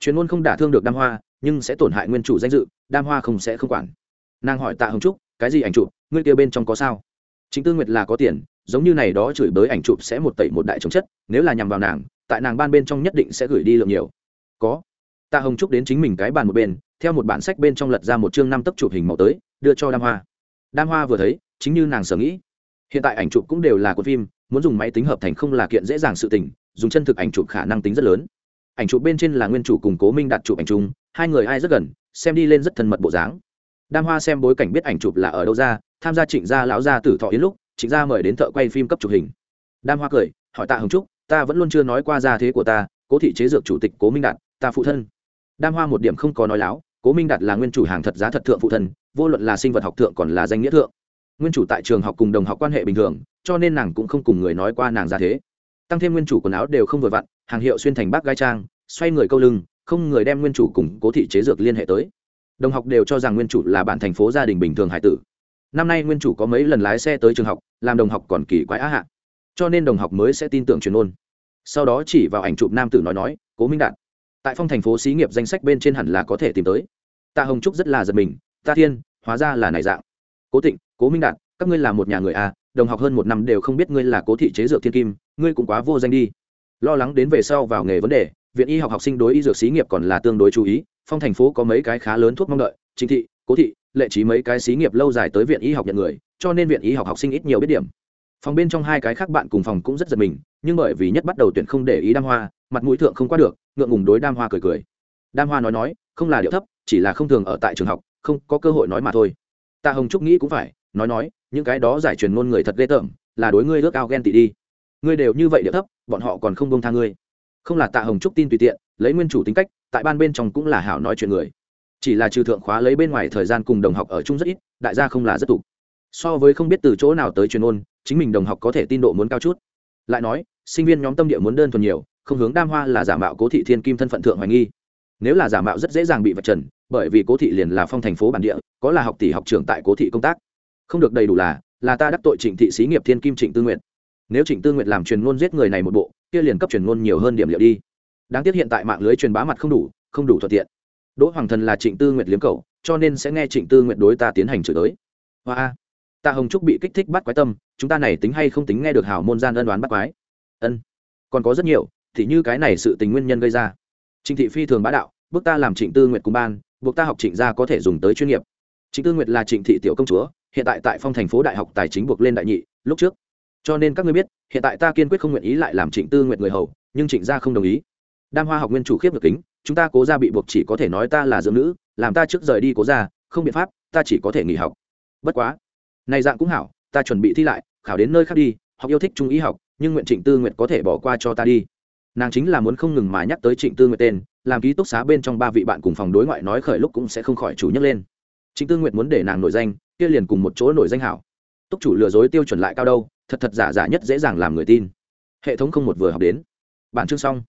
Chuyên môn không đả thương được đam hoa, nhưng sẽ tổn hại nguyên chủ danh dự, đam hoa không sẽ không quản. Nàng hỏi tạ hồng trúc, cái gì ảnh chụp? Ngươi kia bên trong có sao? Chính tư nguyệt là có tiền, giống như này đó chửi bới ảnh chụp sẽ một tẩy một đại chống chất, nếu là nhằm vào nàng, tại nàng ban bên trong nhất định sẽ gửi đi lượng nhiều. Có. Tạ hồng trúc đến chính mình cái bàn một bên, theo một bản sách bên trong lật ra một chương năm tấc chụp hình màu tới, đưa cho đam hoa. Đam hoa vừa thấy chính như nàng sở nghĩ. Hiện tại ảnh chụp cũng đều là của phim, muốn dùng máy tính hợp thành không là kiện dễ dàng sự tình, dùng chân thực ảnh chụp khả năng tính rất lớn. Ảnh chụp bên trên là nguyên chủ cùng cố minh đặt chụp ảnh chung, hai người ai rất gần, xem đi lên rất thân mật bộ dáng. Đam hoa xem bối cảnh biết ảnh chụp là ở đâu ra, tham gia trịnh gia lão gia tử thọ yến lúc, trịnh gia mời đến thợ quay phim cấp chụp hình. Đam hoa cười, hỏi tạ hồng trúc, ta vẫn luôn chưa nói qua gia thế của ta, cố thị chế dược chủ tịch cố minh đạt, ta phụ thân. Đam hoa một điểm không có nói láo, cố minh đạt là nguyên chủ hàng thật giá thật thượng phụ thân, vô luận là sinh vật học thượng còn là danh nghĩa thượng nguyên chủ tại trường học cùng đồng học quan hệ bình thường, cho nên nàng cũng không cùng người nói qua nàng ra thế. Tăng thêm nguyên chủ quần áo đều không vừa vặn, hàng hiệu xuyên thành bác gai trang, xoay người câu lưng, không người đem nguyên chủ cùng cố thị chế dược liên hệ tới. Đồng học đều cho rằng nguyên chủ là bạn thành phố gia đình bình thường hải tử. Năm nay nguyên chủ có mấy lần lái xe tới trường học, làm đồng học còn kỳ quái á hạ. Cho nên đồng học mới sẽ tin tưởng truyền ôn. Sau đó chỉ vào ảnh chụp nam tử nói nói, cố minh đạt, tại phong thành phố xí nghiệp danh sách bên trên hẳn là có thể tìm tới. Tạ hồng trúc rất là giật mình, ta thiên, hóa ra là này dạng. Cố tịnh cố minh đạt, các ngươi là một nhà người à? đồng học hơn một năm đều không biết ngươi là cố thị chế dược thiên kim, ngươi cũng quá vô danh đi. Lo lắng đến về sau vào nghề vấn đề, viện y học học sinh đối y dược xí nghiệp còn là tương đối chú ý, phong thành phố có mấy cái khá lớn thuốc mong đợi, chính thị, cố thị, lệ trí mấy cái xí nghiệp lâu dài tới viện y học nhận người, cho nên viện y học học sinh ít nhiều biết điểm. Phòng bên trong hai cái khác bạn cùng phòng cũng rất giật mình, nhưng bởi vì nhất bắt đầu tuyển không để ý đam hoa, mặt mũi thượng không qua được, ngượng ngùng đối đam hoa cười cười. Đam hoa nói nói, không là điệu thấp, chỉ là không thường ở tại trường học, không có cơ hội nói mà thôi. Ta hồng trúc nghĩ cũng phải nói nói, những cái đó giải truyền ngôn người thật ghê tởm, là đối ngươi ước ao ghen tị đi. Ngươi đều như vậy địa thấp, bọn họ còn không bông tha ngươi. Không là tạ hồng trúc tin tùy tiện, lấy nguyên chủ tính cách, tại ban bên trong cũng là hảo nói chuyện người. Chỉ là trừ thượng khóa lấy bên ngoài thời gian cùng đồng học ở chung rất ít, đại gia không là rất tục so với không biết từ chỗ nào tới truyền ôn chính mình đồng học có thể tin độ muốn cao chút. Lại nói, sinh viên nhóm tâm địa muốn đơn thuần nhiều, không hướng đam hoa là giả mạo cố thị thiên kim thân phận thượng hoài nghi. Nếu là giả mạo rất dễ dàng bị vật trần, bởi vì cố thị liền là phong thành phố bản địa, có là học tỷ học trưởng tại cố thị công tác không được đầy đủ là là ta đắc tội trịnh thị xí nghiệp thiên kim trịnh tư nguyện nếu trịnh tư nguyện làm truyền ngôn giết người này một bộ, kia liền cấp truyền ngôn nhiều hơn điểm liệu đi. Đáng tiếc hiện tại mạng lưới truyền bá mặt không đủ không đủ thuận tiện. Đỗ hoàng thần là trịnh tư nguyện liếm cầu cho nên sẽ nghe trịnh tư nguyện đối ta tiến hành chửi tới hoa ta hồng trúc bị kích thích bắt quái tâm, chúng ta này tính hay không tính nghe được hảo môn gian ân đoán bắt quái. Ân. Còn có rất nhiều, thì như cái này sự tình nguyên nhân gây ra. Trịnh thị phi thường bá đạo, bước ta làm trịnh tư nguyện cùng ban, buộc ta học trịnh gia có thể dùng tới chuyên nghiệp. Trịnh tư nguyệt là trịnh thị tiểu công chúa hiện tại tại phong thành phố đại học tài chính buộc lên đại nhị, lúc trước. Cho nên các ngươi biết, hiện tại ta kiên quyết không nguyện ý lại làm trịnh tư nguyện người hầu, nhưng trịnh gia không đồng ý. Đam hoa học nguyên chủ khiếp được kính, chúng ta cố ra bị buộc chỉ có thể nói ta là dưỡng nữ, làm ta trước rời đi cố ra không biện pháp, ta chỉ có thể nghỉ học. Bất quá, này dạng cũng hảo, ta chuẩn bị thi lại, khảo đến nơi khác đi, học yêu thích trung ý học, nhưng nguyện trịnh tư nguyện có thể bỏ qua cho ta đi. Nàng chính là muốn không ngừng mà nhắc tới trịnh tư nguyện tên, làm ký túc xá bên trong ba vị bạn cùng phòng đối ngoại nói khởi lúc cũng sẽ không khỏi chủ nhắc lên trịnh tư nguyện muốn để nàng nổi danh, kia liền cùng một chỗ nổi danh hảo. Túc chủ lừa dối tiêu chuẩn lại cao đâu, thật thật giả giả nhất dễ dàng làm người tin. Hệ thống không một vừa học đến. Bản chương xong.